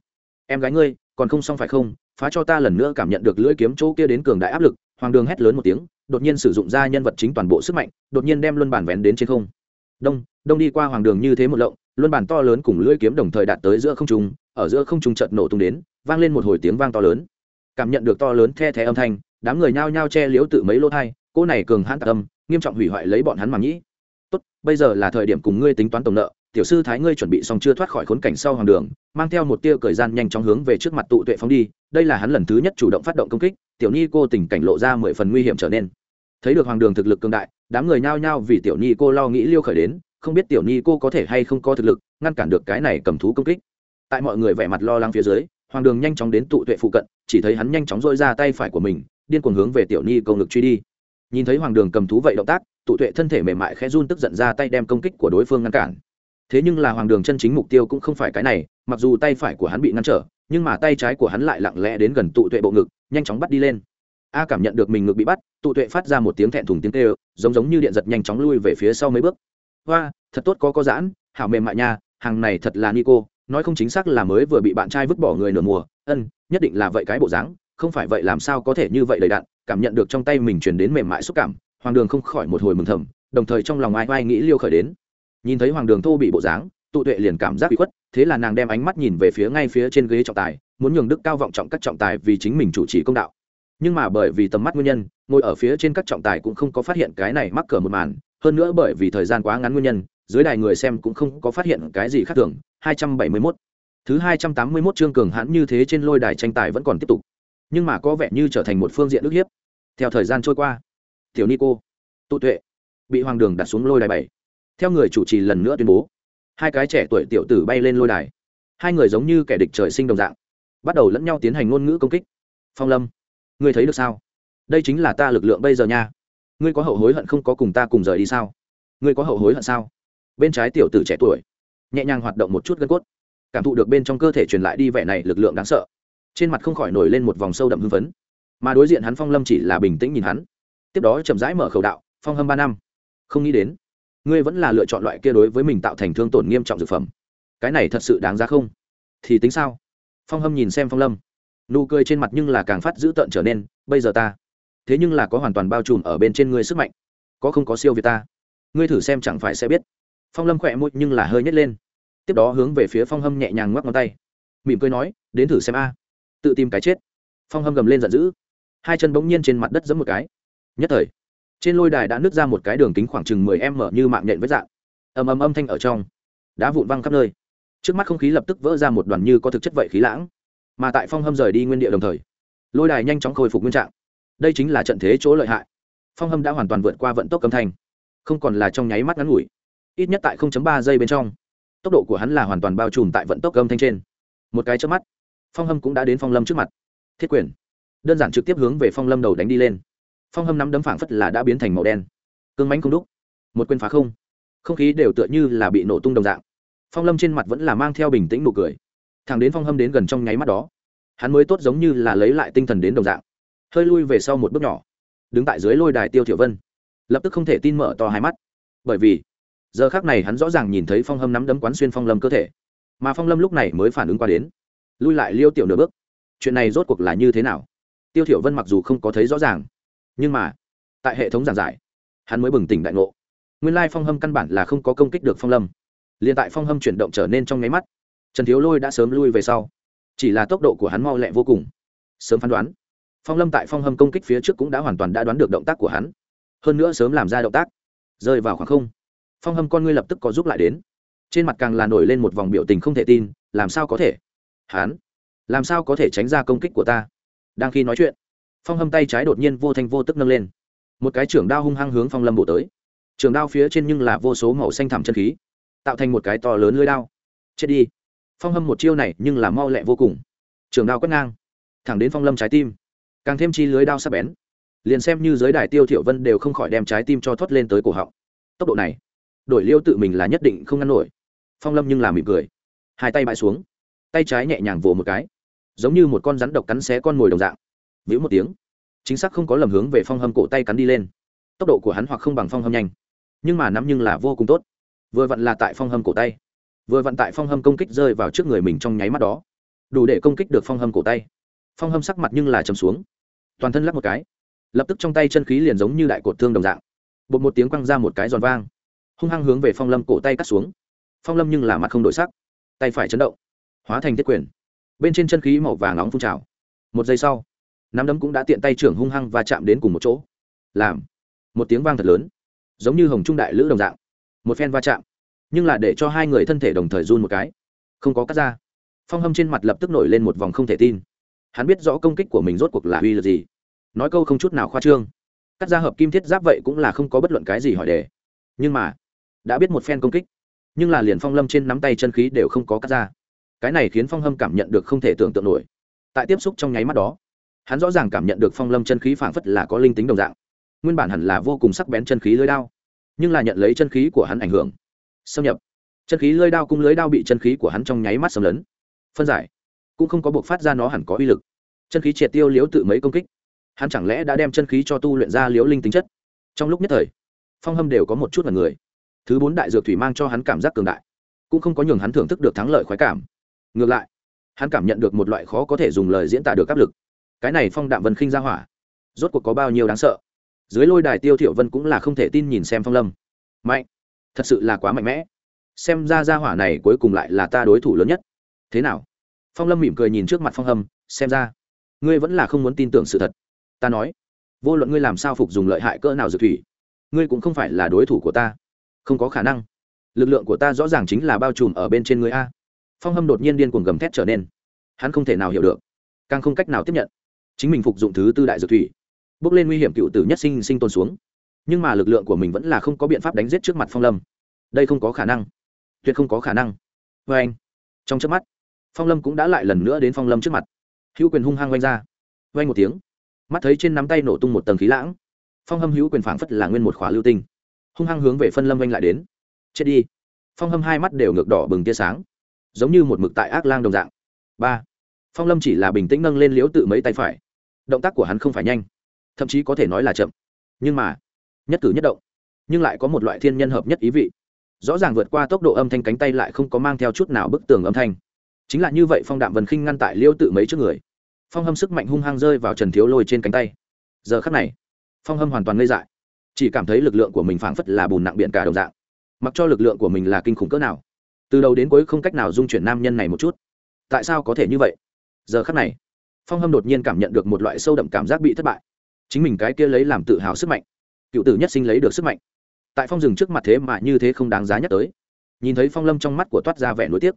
Em gái ngươi, còn không xong phải không? Phá cho ta lần nữa cảm nhận được lưỡi kiếm chỗ kia đến cường đại áp lực, hoàng đường hét lớn một tiếng, đột nhiên sử dụng ra nhân vật chính toàn bộ sức mạnh, đột nhiên đem luân bản vén đến trên không đông đông đi qua hoàng đường như thế một lộng, luân bàn to lớn cùng lưỡi kiếm đồng thời đạt tới giữa không trung, ở giữa không trung chợt nổ tung đến, vang lên một hồi tiếng vang to lớn. Cảm nhận được to lớn the thé âm thanh, đám người nhao nhao che liếu tự mấy lỗ thai, cô này cường hãn tạc âm, nghiêm trọng hủy hoại lấy bọn hắn mà nhĩ tốt, bây giờ là thời điểm cùng ngươi tính toán tổng nợ, tiểu sư thái ngươi chuẩn bị xong chưa thoát khỏi khốn cảnh sau hoàng đường, mang theo một tia cởi gian nhanh chóng hướng về trước mặt tụ tuệ phóng đi, đây là hắn lần thứ nhất chủ động phát động công kích, tiểu ni cô tình cảnh lộ ra mười phần nguy hiểm trở nên. Thấy được hoàng đường thực lực cường đại đám người nhao nhao vì tiểu ni cô lo nghĩ liêu khởi đến, không biết tiểu ni cô có thể hay không có thực lực, ngăn cản được cái này cầm thú công kích. Tại mọi người vẻ mặt lo lắng phía dưới, hoàng đường nhanh chóng đến tụ tuệ phụ cận, chỉ thấy hắn nhanh chóng dôi ra tay phải của mình, điên cuồng hướng về tiểu ni công lực truy đi. Nhìn thấy hoàng đường cầm thú vậy động tác, tụ tuệ thân thể mềm mại khẽ run tức giận ra tay đem công kích của đối phương ngăn cản. Thế nhưng là hoàng đường chân chính mục tiêu cũng không phải cái này, mặc dù tay phải của hắn bị ngăn trở, nhưng mà tay trái của hắn lại lặng lẽ đến gần tụ tuệ bộ ngực, nhanh chóng bắt đi lên a cảm nhận được mình ngực bị bắt, tụ tuệ phát ra một tiếng thẹn thùng tiếng tê giống giống như điện giật nhanh chóng lui về phía sau mấy bước. Hoa, thật tốt có có giãn, hảo mềm mại nha, hàng này thật là nico, nói không chính xác là mới vừa bị bạn trai vứt bỏ người nửa mùa, ân, nhất định là vậy cái bộ dáng, không phải vậy làm sao có thể như vậy đầy đạn cảm nhận được trong tay mình truyền đến mềm mại xúc cảm, hoàng đường không khỏi một hồi mừng thầm, đồng thời trong lòng ai ai nghĩ liêu khởi đến. Nhìn thấy hoàng đường thô bị bộ dáng, tụ tuệ liền cảm giác bị khuất, thế là nàng đem ánh mắt nhìn về phía ngay phía trên ghế trọng tài, muốn nhường đức cao vọng trọng các trọng tài vì chính mình chủ trì công đạo nhưng mà bởi vì tầm mắt nguyên nhân, ngồi ở phía trên các trọng tài cũng không có phát hiện cái này mắc cờ một màn. Hơn nữa bởi vì thời gian quá ngắn nguyên nhân, dưới đài người xem cũng không có phát hiện cái gì khác thường. 271 thứ 281 chương cường hãn như thế trên lôi đài tranh tài vẫn còn tiếp tục. Nhưng mà có vẻ như trở thành một phương diện ức hiếp. Theo thời gian trôi qua, tiểu nico, tụ tuệ bị hoàng đường đặt xuống lôi đài bảy. Theo người chủ trì lần nữa tuyên bố, hai cái trẻ tuổi tiểu tử bay lên lôi đài. Hai người giống như kẻ địch trời sinh đồng dạng, bắt đầu lẫn nhau tiến hành ngôn ngữ công kích. Phong lâm ngươi thấy được sao? Đây chính là ta lực lượng bây giờ nha. Ngươi có hậu hối hận không có cùng ta cùng rời đi sao? Ngươi có hậu hối hận sao? Bên trái tiểu tử trẻ tuổi, nhẹ nhàng hoạt động một chút gân cốt, cảm thụ được bên trong cơ thể truyền lại đi vẻ này lực lượng đáng sợ. Trên mặt không khỏi nổi lên một vòng sâu đậm hưng phấn, mà đối diện hắn phong lâm chỉ là bình tĩnh nhìn hắn. Tiếp đó chậm rãi mở khẩu đạo, phong hâm ba năm, không nghĩ đến, ngươi vẫn là lựa chọn loại kia đối với mình tạo thành thương tổn nghiêm trọng dược phẩm. Cái này thật sự đáng giá không? Thì tính sao? Phong hâm nhìn xem phong lâm nụ cười trên mặt nhưng là càng phát dữ tợn trở nên, bây giờ ta, thế nhưng là có hoàn toàn bao trùm ở bên trên ngươi sức mạnh. Có không có siêu việt ta? Ngươi thử xem chẳng phải sẽ biết. Phong lâm khỏe môi nhưng là hơi nhét lên. Tiếp đó hướng về phía phong hâm nhẹ nhàng ngoắc ngón tay. Mỉm cười nói, đến thử xem a. Tự tìm cái chết. Phong hâm gầm lên giận dữ. Hai chân bỗng nhiên trên mặt đất giẫm một cái. Nhất thời, trên lôi đài đã nứt ra một cái đường kính khoảng chừng mười m như mạng nhện với dạng. Ầm ầm âm thanh ở trong. Đá vụn văng khắp nơi. Trước mắt không khí lập tức vỡ ra một đoàn như có thực chất vậy khí lãng mà tại phong hâm rời đi nguyên địa đồng thời, lôi đài nhanh chóng khôi phục nguyên trạng. Đây chính là trận thế chỗ lợi hại. Phong hâm đã hoàn toàn vượt qua vận tốc âm thanh, không còn là trong nháy mắt ngắn ngủi, ít nhất tại 0.3 giây bên trong, tốc độ của hắn là hoàn toàn bao trùm tại vận tốc âm thanh trên. Một cái trước mắt, phong hâm cũng đã đến phong lâm trước mặt. Thiết quyền, đơn giản trực tiếp hướng về phong lâm đầu đánh đi lên. Phong hâm nắm đấm phảng phất là đã biến thành màu đen. Cương mánh không đúc, một quyền phá không. Không khí đều tựa như là bị nổ tung đồng dạng. Phong lâm trên mặt vẫn là mang theo bình tĩnh nụ cười thằng đến phong hâm đến gần trong nháy mắt đó. Hắn mới tốt giống như là lấy lại tinh thần đến đồng dạng. Hơi lui về sau một bước nhỏ. Đứng tại dưới lôi đài tiêu thiểu vân. Lập tức không thể tin mở to hai mắt. Bởi vì, giờ khác này hắn rõ ràng nhìn thấy phong hâm nắm đấm quán xuyên phong lâm cơ thể. Mà phong lâm lúc này mới phản ứng qua đến. Lui lại liêu tiểu nửa bước. Chuyện này rốt cuộc là như thế nào? Tiêu thiểu vân mặc dù không có thấy rõ ràng, nhưng mà, tại hệ thống giảng giải, hắn mới bừng tỉnh đại ngộ. Nguyên lai phong hâm căn bản là không có công kích được phong lâm. Liền tại phong hâm chuyển động trở nên trong nháy mắt trần thiếu lôi đã sớm lui về sau. Chỉ là tốc độ của hắn mau lẹ vô cùng. Sớm phán đoán, phong lâm tại phong hâm công kích phía trước cũng đã hoàn toàn đã đoán được động tác của hắn. Hơn nữa sớm làm ra động tác. Rơi vào khoảng không, phong hâm con ngươi lập tức có giúp lại đến. Trên mặt càng là nổi lên một vòng biểu tình không thể tin, làm sao có thể? Hắn, làm sao có thể tránh ra công kích của ta? Đang khi nói chuyện, phong hâm tay trái đột nhiên vô thanh vô tức nâng lên. Một cái trưởng đao hung hăng hướng phong lâm bổ tới. Trường đao phía trên nhưng là vô số màu xanh thẳm chân khí, tạo thành một cái to lớn lưới đao. Chết đi phong hâm một chiêu này nhưng là mau lẹ vô cùng. Trường đao quét ngang, thẳng đến phong lâm trái tim. Càng thêm chi lưới đao sắp bén. Liền xem như giới đài tiêu thiểu vân đều không khỏi đem trái tim cho thoát lên tới cổ họng. Tốc độ này, đổi liêu tự mình là nhất định không ngăn nổi. Phong lâm nhưng là mỉm cười. Hai tay bãi xuống, tay trái nhẹ nhàng vồ một cái. Giống như một con rắn độc cắn xé con mồi đồng dạng. Vĩu một tiếng, chính xác không có lầm hướng về phong hâm cổ tay cắn đi lên. Tốc độ của hắn hoặc không bằng phong hâm nhanh, nhưng mà nắm nhưng là vô cùng tốt. Vừa vặn là tại phong hâm cổ tay vừa vận tại phong hâm công kích rơi vào trước người mình trong nháy mắt đó. Đủ để công kích được phong hâm cổ tay. Phong hâm sắc mặt nhưng là chầm xuống. Toàn thân lắc một cái. Lập tức trong tay chân khí liền giống như đại cột thương đồng dạng. Bột một tiếng quăng ra một cái giòn vang. Hung hăng hướng về phong lâm cổ tay cắt xuống. Phong lâm nhưng là mặt không đổi sắc. Tay phải chấn động. Hóa thành thiết quyền. Bên trên chân khí màu vàng nóng phun trào. Một giây sau, nắm đấm cũng đã tiện tay trưởng hung hăng và chạm đến cùng một chỗ. Làm, một tiếng vang thật lớn. Giống như hồng trung đại lữ đồng dạng. Một phen va chạm nhưng là để cho hai người thân thể đồng thời run một cái. Không có cắt ra. Phong hâm trên mặt lập tức nổi lên một vòng không thể tin. Hắn biết rõ công kích của mình rốt cuộc là uy lực gì. Nói câu không chút nào khoa trương. Cắt ra hợp kim thiết giáp vậy cũng là không có bất luận cái gì hỏi đề. Nhưng mà, đã biết một phen công kích, nhưng là liền phong lâm trên nắm tay chân khí đều không có cắt ra. Cái này khiến phong hâm cảm nhận được không thể tưởng tượng nổi. Tại tiếp xúc trong nháy mắt đó, hắn rõ ràng cảm nhận được phong lâm chân khí phảng phất là có linh tính đồng dạng. Nguyên bản hẳn là vô cùng sắc bén chân khí lưới đao, nhưng là nhận lấy chân khí của hắn ảnh hưởng xâm nhập. Chân khí lơi đao cung lưới đao bị chân khí của hắn trong nháy mắt xâm lấn. Phân giải. Cũng không có buộc phát ra nó hẳn có uy lực. Chân khí triệt tiêu liếu tự mấy công kích. Hắn chẳng lẽ đã đem chân khí cho tu luyện ra liếu linh tính chất? Trong lúc nhất thời, phong hâm đều có một chút là người. Thứ bốn đại dược thủy mang cho hắn cảm giác cường đại. Cũng không có nhường hắn thưởng thức được thắng lợi khoái cảm. Ngược lại, hắn cảm nhận được một loại khó có thể dùng lời diễn tả được áp lực. Cái này phong đạm vân khinh ra hỏa, rốt cuộc có bao nhiêu đáng sợ? Dưới lôi đài tiêu thiểu vân cũng là không thể tin nhìn xem phong lâm. Mạnh thật sự là quá mạnh mẽ. Xem ra ra hỏa này cuối cùng lại là ta đối thủ lớn nhất. Thế nào? Phong lâm mỉm cười nhìn trước mặt phong hâm, xem ra, ngươi vẫn là không muốn tin tưởng sự thật. Ta nói, vô luận ngươi làm sao phục dùng lợi hại cỡ nào dược thủy, ngươi cũng không phải là đối thủ của ta. Không có khả năng. Lực lượng của ta rõ ràng chính là bao trùm ở bên trên ngươi a. Phong hâm đột nhiên điên cuồng gầm thét trở nên. Hắn không thể nào hiểu được, càng không cách nào tiếp nhận. Chính mình phục dụng thứ tư đại dược thủy, bước lên nguy hiểm cựu tử nhất sinh sinh tồn xuống nhưng mà lực lượng của mình vẫn là không có biện pháp đánh giết trước mặt phong lâm. Đây không có khả năng. Tuyệt không có khả năng. Vê anh, trong trước mắt, phong lâm cũng đã lại lần nữa đến phong lâm trước mặt. Hữu quyền hung hăng oanh ra. Oanh một tiếng, mắt thấy trên nắm tay nổ tung một tầng khí lãng. Phong hâm hữu quyền phảng phất là nguyên một khóa lưu tinh. Hung hăng hướng về phân lâm oanh lại đến. Chết đi. Phong hâm hai mắt đều ngược đỏ bừng tia sáng. Giống như một mực tại ác lang đồng dạng. Ba. Phong lâm chỉ là bình tĩnh nâng lên liếu tự mấy tay phải. Động tác của hắn không phải nhanh. Thậm chí có thể nói là chậm. Nhưng mà nhất cử nhất động, nhưng lại có một loại thiên nhân hợp nhất ý vị. Rõ ràng vượt qua tốc độ âm thanh cánh tay lại không có mang theo chút nào bức tường âm thanh. Chính là như vậy phong đạm vần khinh ngăn tại liêu tự mấy trước người. Phong hâm sức mạnh hung hăng rơi vào trần thiếu lôi trên cánh tay. Giờ khắc này, phong hâm hoàn toàn ngây dại. Chỉ cảm thấy lực lượng của mình phảng phất là bùn nặng biện cả đồng dạng. Mặc cho lực lượng của mình là kinh khủng cỡ nào, từ đầu đến cuối không cách nào dung chuyển nam nhân này một chút. Tại sao có thể như vậy? Giờ khắc này, phong hâm đột nhiên cảm nhận được một loại sâu đậm cảm giác bị thất bại. Chính mình cái kia lấy làm tự hào sức mạnh cựu tử nhất sinh lấy được sức mạnh. Tại phong rừng trước mặt thế mà như thế không đáng giá nhắc tới. Nhìn thấy phong lâm trong mắt của toát ra vẻ nối tiếc.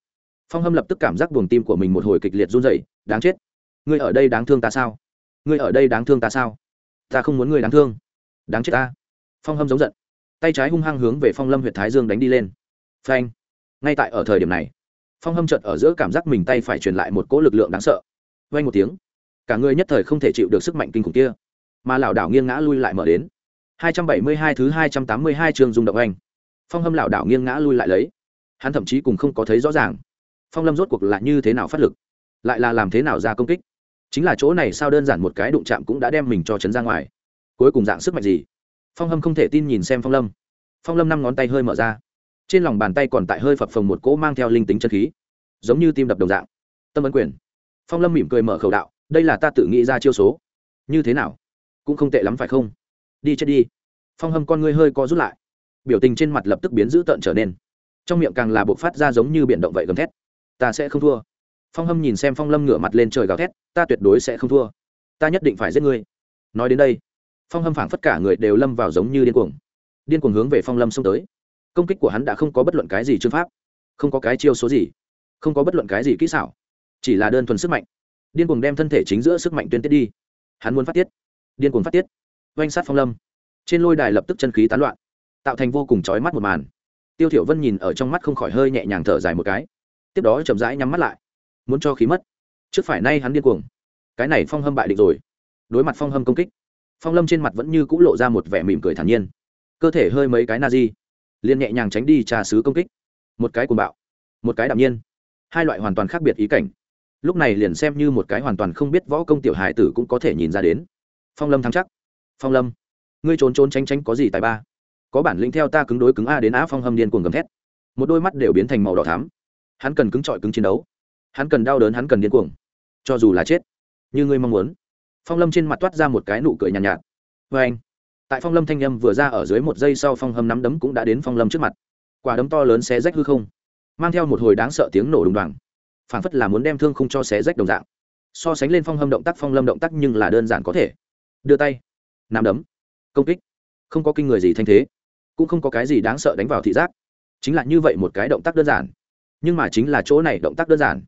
Phong hâm lập tức cảm giác buồng tim của mình một hồi kịch liệt run dậy đáng chết! Ngươi ở đây đáng thương ta sao? Ngươi ở đây đáng thương ta sao? Ta không muốn ngươi đáng thương. Đáng chết ta. Phong hâm giống giận. Tay trái hung hăng hướng về phong lâm huyện thái dương đánh đi lên. Phanh! Ngay tại ở thời điểm này, phong hâm chợt ở giữa cảm giác mình tay phải truyền lại một cỗ lực lượng đáng sợ. Vay một tiếng, cả người nhất thời không thể chịu được sức mạnh kinh khủng kia, mà lảo đảo nghiêng ngã lui lại mở đến. 272 thứ 282 chương rung động anh. Phong hâm lảo đảo nghiêng ngã lui lại lấy. Hắn thậm chí cùng không có thấy rõ ràng. Phong lâm rốt cuộc là như thế nào phát lực? Lại là làm thế nào ra công kích? Chính là chỗ này sao đơn giản một cái đụng chạm cũng đã đem mình cho chấn ra ngoài. Cuối cùng dạng sức mạnh gì? Phong hâm không thể tin nhìn xem phong lâm. Phong lâm năm ngón tay hơi mở ra. Trên lòng bàn tay còn tại hơi phập phồng một cỗ mang theo linh tính chân khí. Giống như tim đập đồng dạng. Tâm ấn quyền. Phong lâm mỉm cười mở khẩu đạo, đây là ta tự nghĩ ra chiêu số. Như thế nào? Cũng không tệ lắm phải không? Đi chết đi. Phong hâm con ngươi hơi co rút lại. Biểu tình trên mặt lập tức biến dữ tợn trở nên. Trong miệng càng là bộc phát ra giống như biển động vậy gầm thét. Ta sẽ không thua. Phong hâm nhìn xem phong lâm ngửa mặt lên trời gào thét, ta tuyệt đối sẽ không thua. Ta nhất định phải giết ngươi. Nói đến đây, phong hâm phảng phất cả người đều lâm vào giống như điên cuồng. Điên cuồng hướng về phong lâm xông tới. Công kích của hắn đã không có bất luận cái gì chương pháp, không có cái chiêu số gì, không có bất luận cái gì kỹ xảo, chỉ là đơn thuần sức mạnh. Điên cuồng đem thân thể chính giữa sức mạnh tuyên tiết đi. Hắn muốn phát tiết. Điên cuồng phát tiết oanh sát phong lâm. Trên lôi đài lập tức chân khí tán loạn, tạo thành vô cùng chói mắt một màn. Tiêu thiểu vân nhìn ở trong mắt không khỏi hơi nhẹ nhàng thở dài một cái. Tiếp đó chậm rãi nhắm mắt lại, muốn cho khí mất. Trước phải nay hắn điên cuồng. Cái này phong hâm bại định rồi. Đối mặt phong hâm công kích, phong lâm trên mặt vẫn như cũ lộ ra một vẻ mỉm cười thản nhiên. Cơ thể hơi mấy cái na di, liền nhẹ nhàng tránh đi trà sứ công kích. Một cái cuồng bạo, một cái đạm nhiên. Hai loại hoàn toàn khác biệt ý cảnh. Lúc này liền xem như một cái hoàn toàn không biết võ công tiểu hài tử cũng có thể nhìn ra đến. Phong lâm thắng chắc phong lâm ngươi trốn trốn tránh tránh có gì tài ba có bản lĩnh theo ta cứng đối cứng a đến á phong hâm điên cuồng gầm thét một đôi mắt đều biến thành màu đỏ thám hắn cần cứng trọi cứng chiến đấu hắn cần đau đớn hắn cần điên cuồng cho dù là chết như ngươi mong muốn phong lâm trên mặt toát ra một cái nụ cười nhàn nhạt, nhạt. Vê anh. tại phong lâm thanh â m vừa ra ở dưới một giây sau phong hâm nắm đấm cũng đã đến phong lâm trước mặt quả đấm to lớn xé rách hư không mang theo một hồi đáng sợ tiếng nổ đùng đoàng phảng phất là muốn đem thương không cho xé rách đồng dạng so sánh lên phong hâm động tác phong lâm động tác nhưng là đơn giản có thể đưa tay nam đấm. Công kích. Không có kinh người gì thanh thế, cũng không có cái gì đáng sợ đánh vào thị giác. Chính là như vậy một cái động tác đơn giản. Nhưng mà chính là chỗ này động tác đơn giản.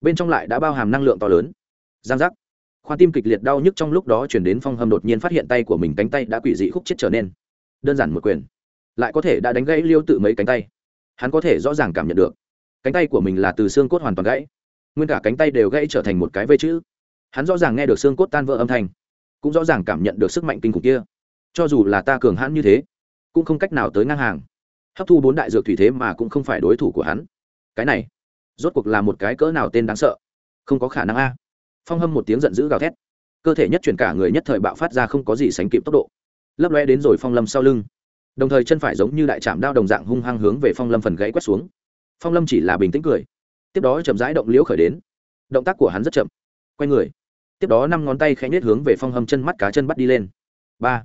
Bên trong lại đã bao hàm năng lượng to lớn. Giang giác. Khoan tim kịch liệt đau nhức trong lúc đó chuyển đến phong hâm đột nhiên phát hiện tay của mình cánh tay đã quỷ dị khúc chết trở nên. Đơn giản một quyền. Lại có thể đã đánh gãy liêu tự mấy cánh tay. Hắn có thể rõ ràng cảm nhận được. Cánh tay của mình là từ xương cốt hoàn toàn gãy. Nguyên cả cánh tay đều gãy trở thành một cái vây chữ. Hắn rõ ràng nghe được xương cốt tan vỡ âm thanh cũng rõ ràng cảm nhận được sức mạnh kinh khủng kia. Cho dù là ta cường hãn như thế, cũng không cách nào tới ngang hàng. Hấp thu bốn đại dược thủy thế mà cũng không phải đối thủ của hắn. Cái này, rốt cuộc là một cái cỡ nào tên đáng sợ? Không có khả năng a. Phong hâm một tiếng giận dữ gào thét. Cơ thể nhất chuyển cả người nhất thời bạo phát ra không có gì sánh kịp tốc độ. Lấp loe đến rồi phong lâm sau lưng. Đồng thời chân phải giống như đại trạm đao đồng dạng hung hăng hướng về phong lâm phần gãy quét xuống. Phong lâm chỉ là bình tĩnh cười. Tiếp đó chậm rãi động liễu khởi đến. Động tác của hắn rất chậm. Quay người tiếp đó năm ngón tay khẽ nhếch hướng về phong hâm chân mắt cá chân bắt đi lên. Ba,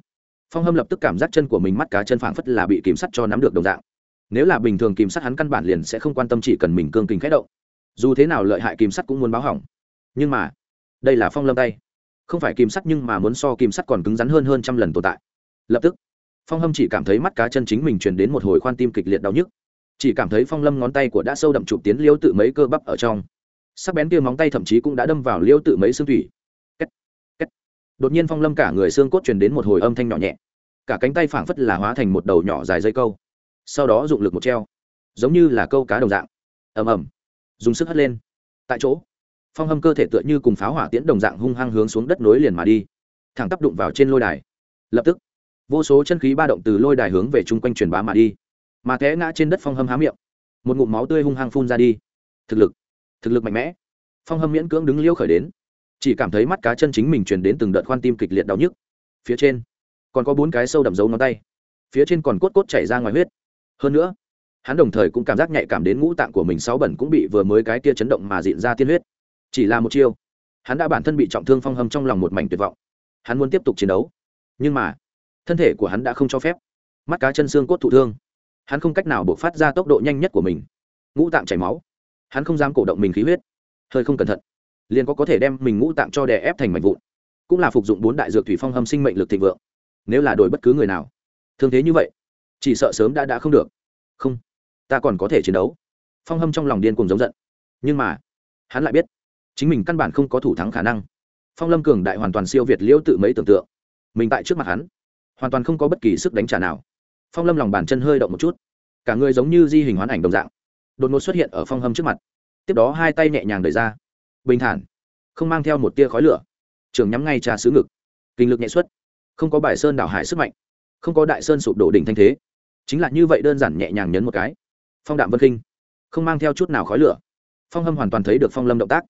phong hâm lập tức cảm giác chân của mình mắt cá chân phảng phất là bị kìm sắt cho nắm được đồng dạng. Nếu là bình thường kìm sắt hắn căn bản liền sẽ không quan tâm chỉ cần mình cương kình khẽ động. Dù thế nào lợi hại kìm sắt cũng muốn báo hỏng. Nhưng mà, đây là phong lâm tay. Không phải kìm sắt nhưng mà muốn so kìm sắt còn cứng rắn hơn hơn trăm lần tồn tại. Lập tức, phong hâm chỉ cảm thấy mắt cá chân chính mình truyền đến một hồi khoan tim kịch liệt đau nhức. Chỉ cảm thấy phong lâm ngón tay của đã sâu đậm chụp tiến liêu tự mấy cơ bắp ở trong. Sắc bén kia móng tay thậm chí cũng đã đâm vào liêu tự mấy xương thủy đột nhiên phong lâm cả người xương cốt truyền đến một hồi âm thanh nhỏ nhẹ. Cả cánh tay phảng phất là hóa thành một đầu nhỏ dài dây câu. Sau đó dụng lực một treo, giống như là câu cá đồng dạng. Ầm ầm. Dùng sức hất lên. Tại chỗ, phong hâm cơ thể tựa như cùng pháo hỏa tiễn đồng dạng hung hăng hướng xuống đất nối liền mà đi. Thẳng tắp đụng vào trên lôi đài. Lập tức, vô số chân khí ba động từ lôi đài hướng về chung quanh truyền bá mà đi. Mà té ngã trên đất phong hâm há miệng. Một ngụm máu tươi hung hăng phun ra đi. Thực lực thực lực mạnh mẽ. Phong hâm miễn cưỡng đứng liêu khởi đến chỉ cảm thấy mắt cá chân chính mình truyền đến từng đợt khoan tim kịch liệt đau nhức. Phía trên, còn có bốn cái sâu đậm dấu ngón tay. Phía trên còn cốt cốt chảy ra ngoài huyết. Hơn nữa, hắn đồng thời cũng cảm giác nhạy cảm đến ngũ tạng của mình sáu bẩn cũng bị vừa mới cái kia chấn động mà diện ra tiên huyết. Chỉ là một chiêu, hắn đã bản thân bị trọng thương phong hâm trong lòng một mảnh tuyệt vọng. Hắn muốn tiếp tục chiến đấu, nhưng mà, thân thể của hắn đã không cho phép. Mắt cá chân xương cốt thụ thương. Hắn không cách nào buộc phát ra tốc độ nhanh nhất của mình. Ngũ tạng chảy máu. Hắn không dám cổ động mình khí huyết. Hơi không cẩn thận liền có có thể đem mình ngũ tạng cho đè ép thành mảnh vụn. Cũng là phục dụng bốn đại dược thủy phong hâm sinh mệnh lực thịnh vượng. Nếu là đổi bất cứ người nào. Thương thế như vậy, chỉ sợ sớm đã đã không được. Không, ta còn có thể chiến đấu. Phong hâm trong lòng điên cùng giống giận. Nhưng mà, hắn lại biết, chính mình căn bản không có thủ thắng khả năng. Phong lâm cường đại hoàn toàn siêu việt liễu tự mấy tưởng tượng. Mình tại trước mặt hắn, hoàn toàn không có bất kỳ sức đánh trả nào. Phong lâm lòng bàn chân hơi động một chút. Cả người giống như di hình hoán ảnh đồng dạng, đột ngột xuất hiện ở phong hâm trước mặt. Tiếp đó hai tay nhẹ nhàng đẩy ra bình thản, không mang theo một tia khói lửa. Trường nhắm ngay trà xứ ngực, kinh lực nhẹ xuất. Không có bài sơn đảo hải sức mạnh, không có đại sơn sụp đổ đỉnh thanh thế. Chính là như vậy đơn giản nhẹ nhàng nhấn một cái. Phong đạm vân kinh, không mang theo chút nào khói lửa. Phong hâm hoàn toàn thấy được phong lâm động tác,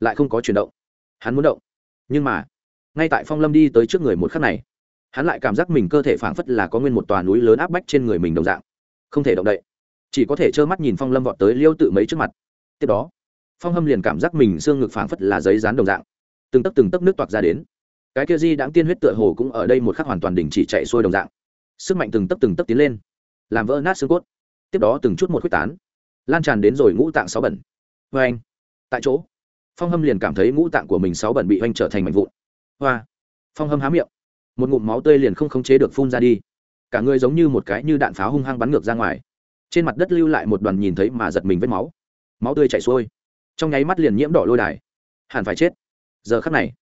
lại không có chuyển động. Hắn muốn động, nhưng mà, ngay tại phong lâm đi tới trước người một khắc này, hắn lại cảm giác mình cơ thể phảng phất là có nguyên một tòa núi lớn áp bách trên người mình đồng dạng. Không thể động đậy, chỉ có thể trơ mắt nhìn phong lâm vọt tới liêu tự mấy trước mặt. Tiếp đó phong hâm liền cảm giác mình xương ngực phảng phất là giấy rán đồng dạng. Từng tấc từng tấc nước toạc ra đến. Cái kia di đáng tiên huyết tựa hồ cũng ở đây một khắc hoàn toàn đình chỉ chạy xuôi đồng dạng. Sức mạnh từng tấc từng tấc tiến lên, làm vỡ nát xương cốt. Tiếp đó từng chút một quyết tán, lan tràn đến rồi ngũ tạng sáu bẩn. Vê anh, tại chỗ, phong hâm liền cảm thấy ngũ tạng của mình sáu bẩn bị oanh trở thành mảnh vụn. Hoa, phong hâm há miệng. Một ngụm máu tươi liền không khống chế được phun ra đi. Cả người giống như một cái như đạn pháo hung hăng bắn ngược ra ngoài. Trên mặt đất lưu lại một đoàn nhìn thấy mà giật mình vết máu. Máu tươi chảy xuôi trong nháy mắt liền nhiễm đỏ lôi đài. Hẳn phải chết. Giờ khắc này,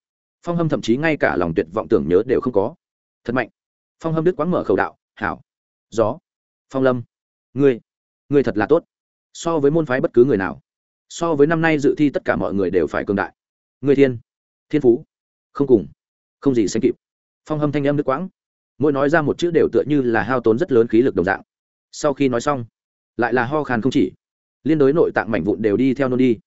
phong hâm thậm chí ngay cả lòng tuyệt vọng tưởng nhớ đều không có. Thật mạnh. Phong hâm đức quáng mở khẩu đạo, hảo. Gió. Phong lâm. Ngươi ngươi thật là tốt. So với môn phái bất cứ người nào, so với năm nay dự thi tất cả mọi người đều phải cường đại. Người thiên thiên phú. Không cùng, không gì sánh kịp. Phong hâm thanh em đức quãng. Mỗi nói ra một chữ đều tựa như là hao tốn rất lớn khí lực đồng dạng. Sau khi nói xong, lại là ho khan không chỉ. Liên đối nội tạng mảnh vụn đều đi theo nôn đi.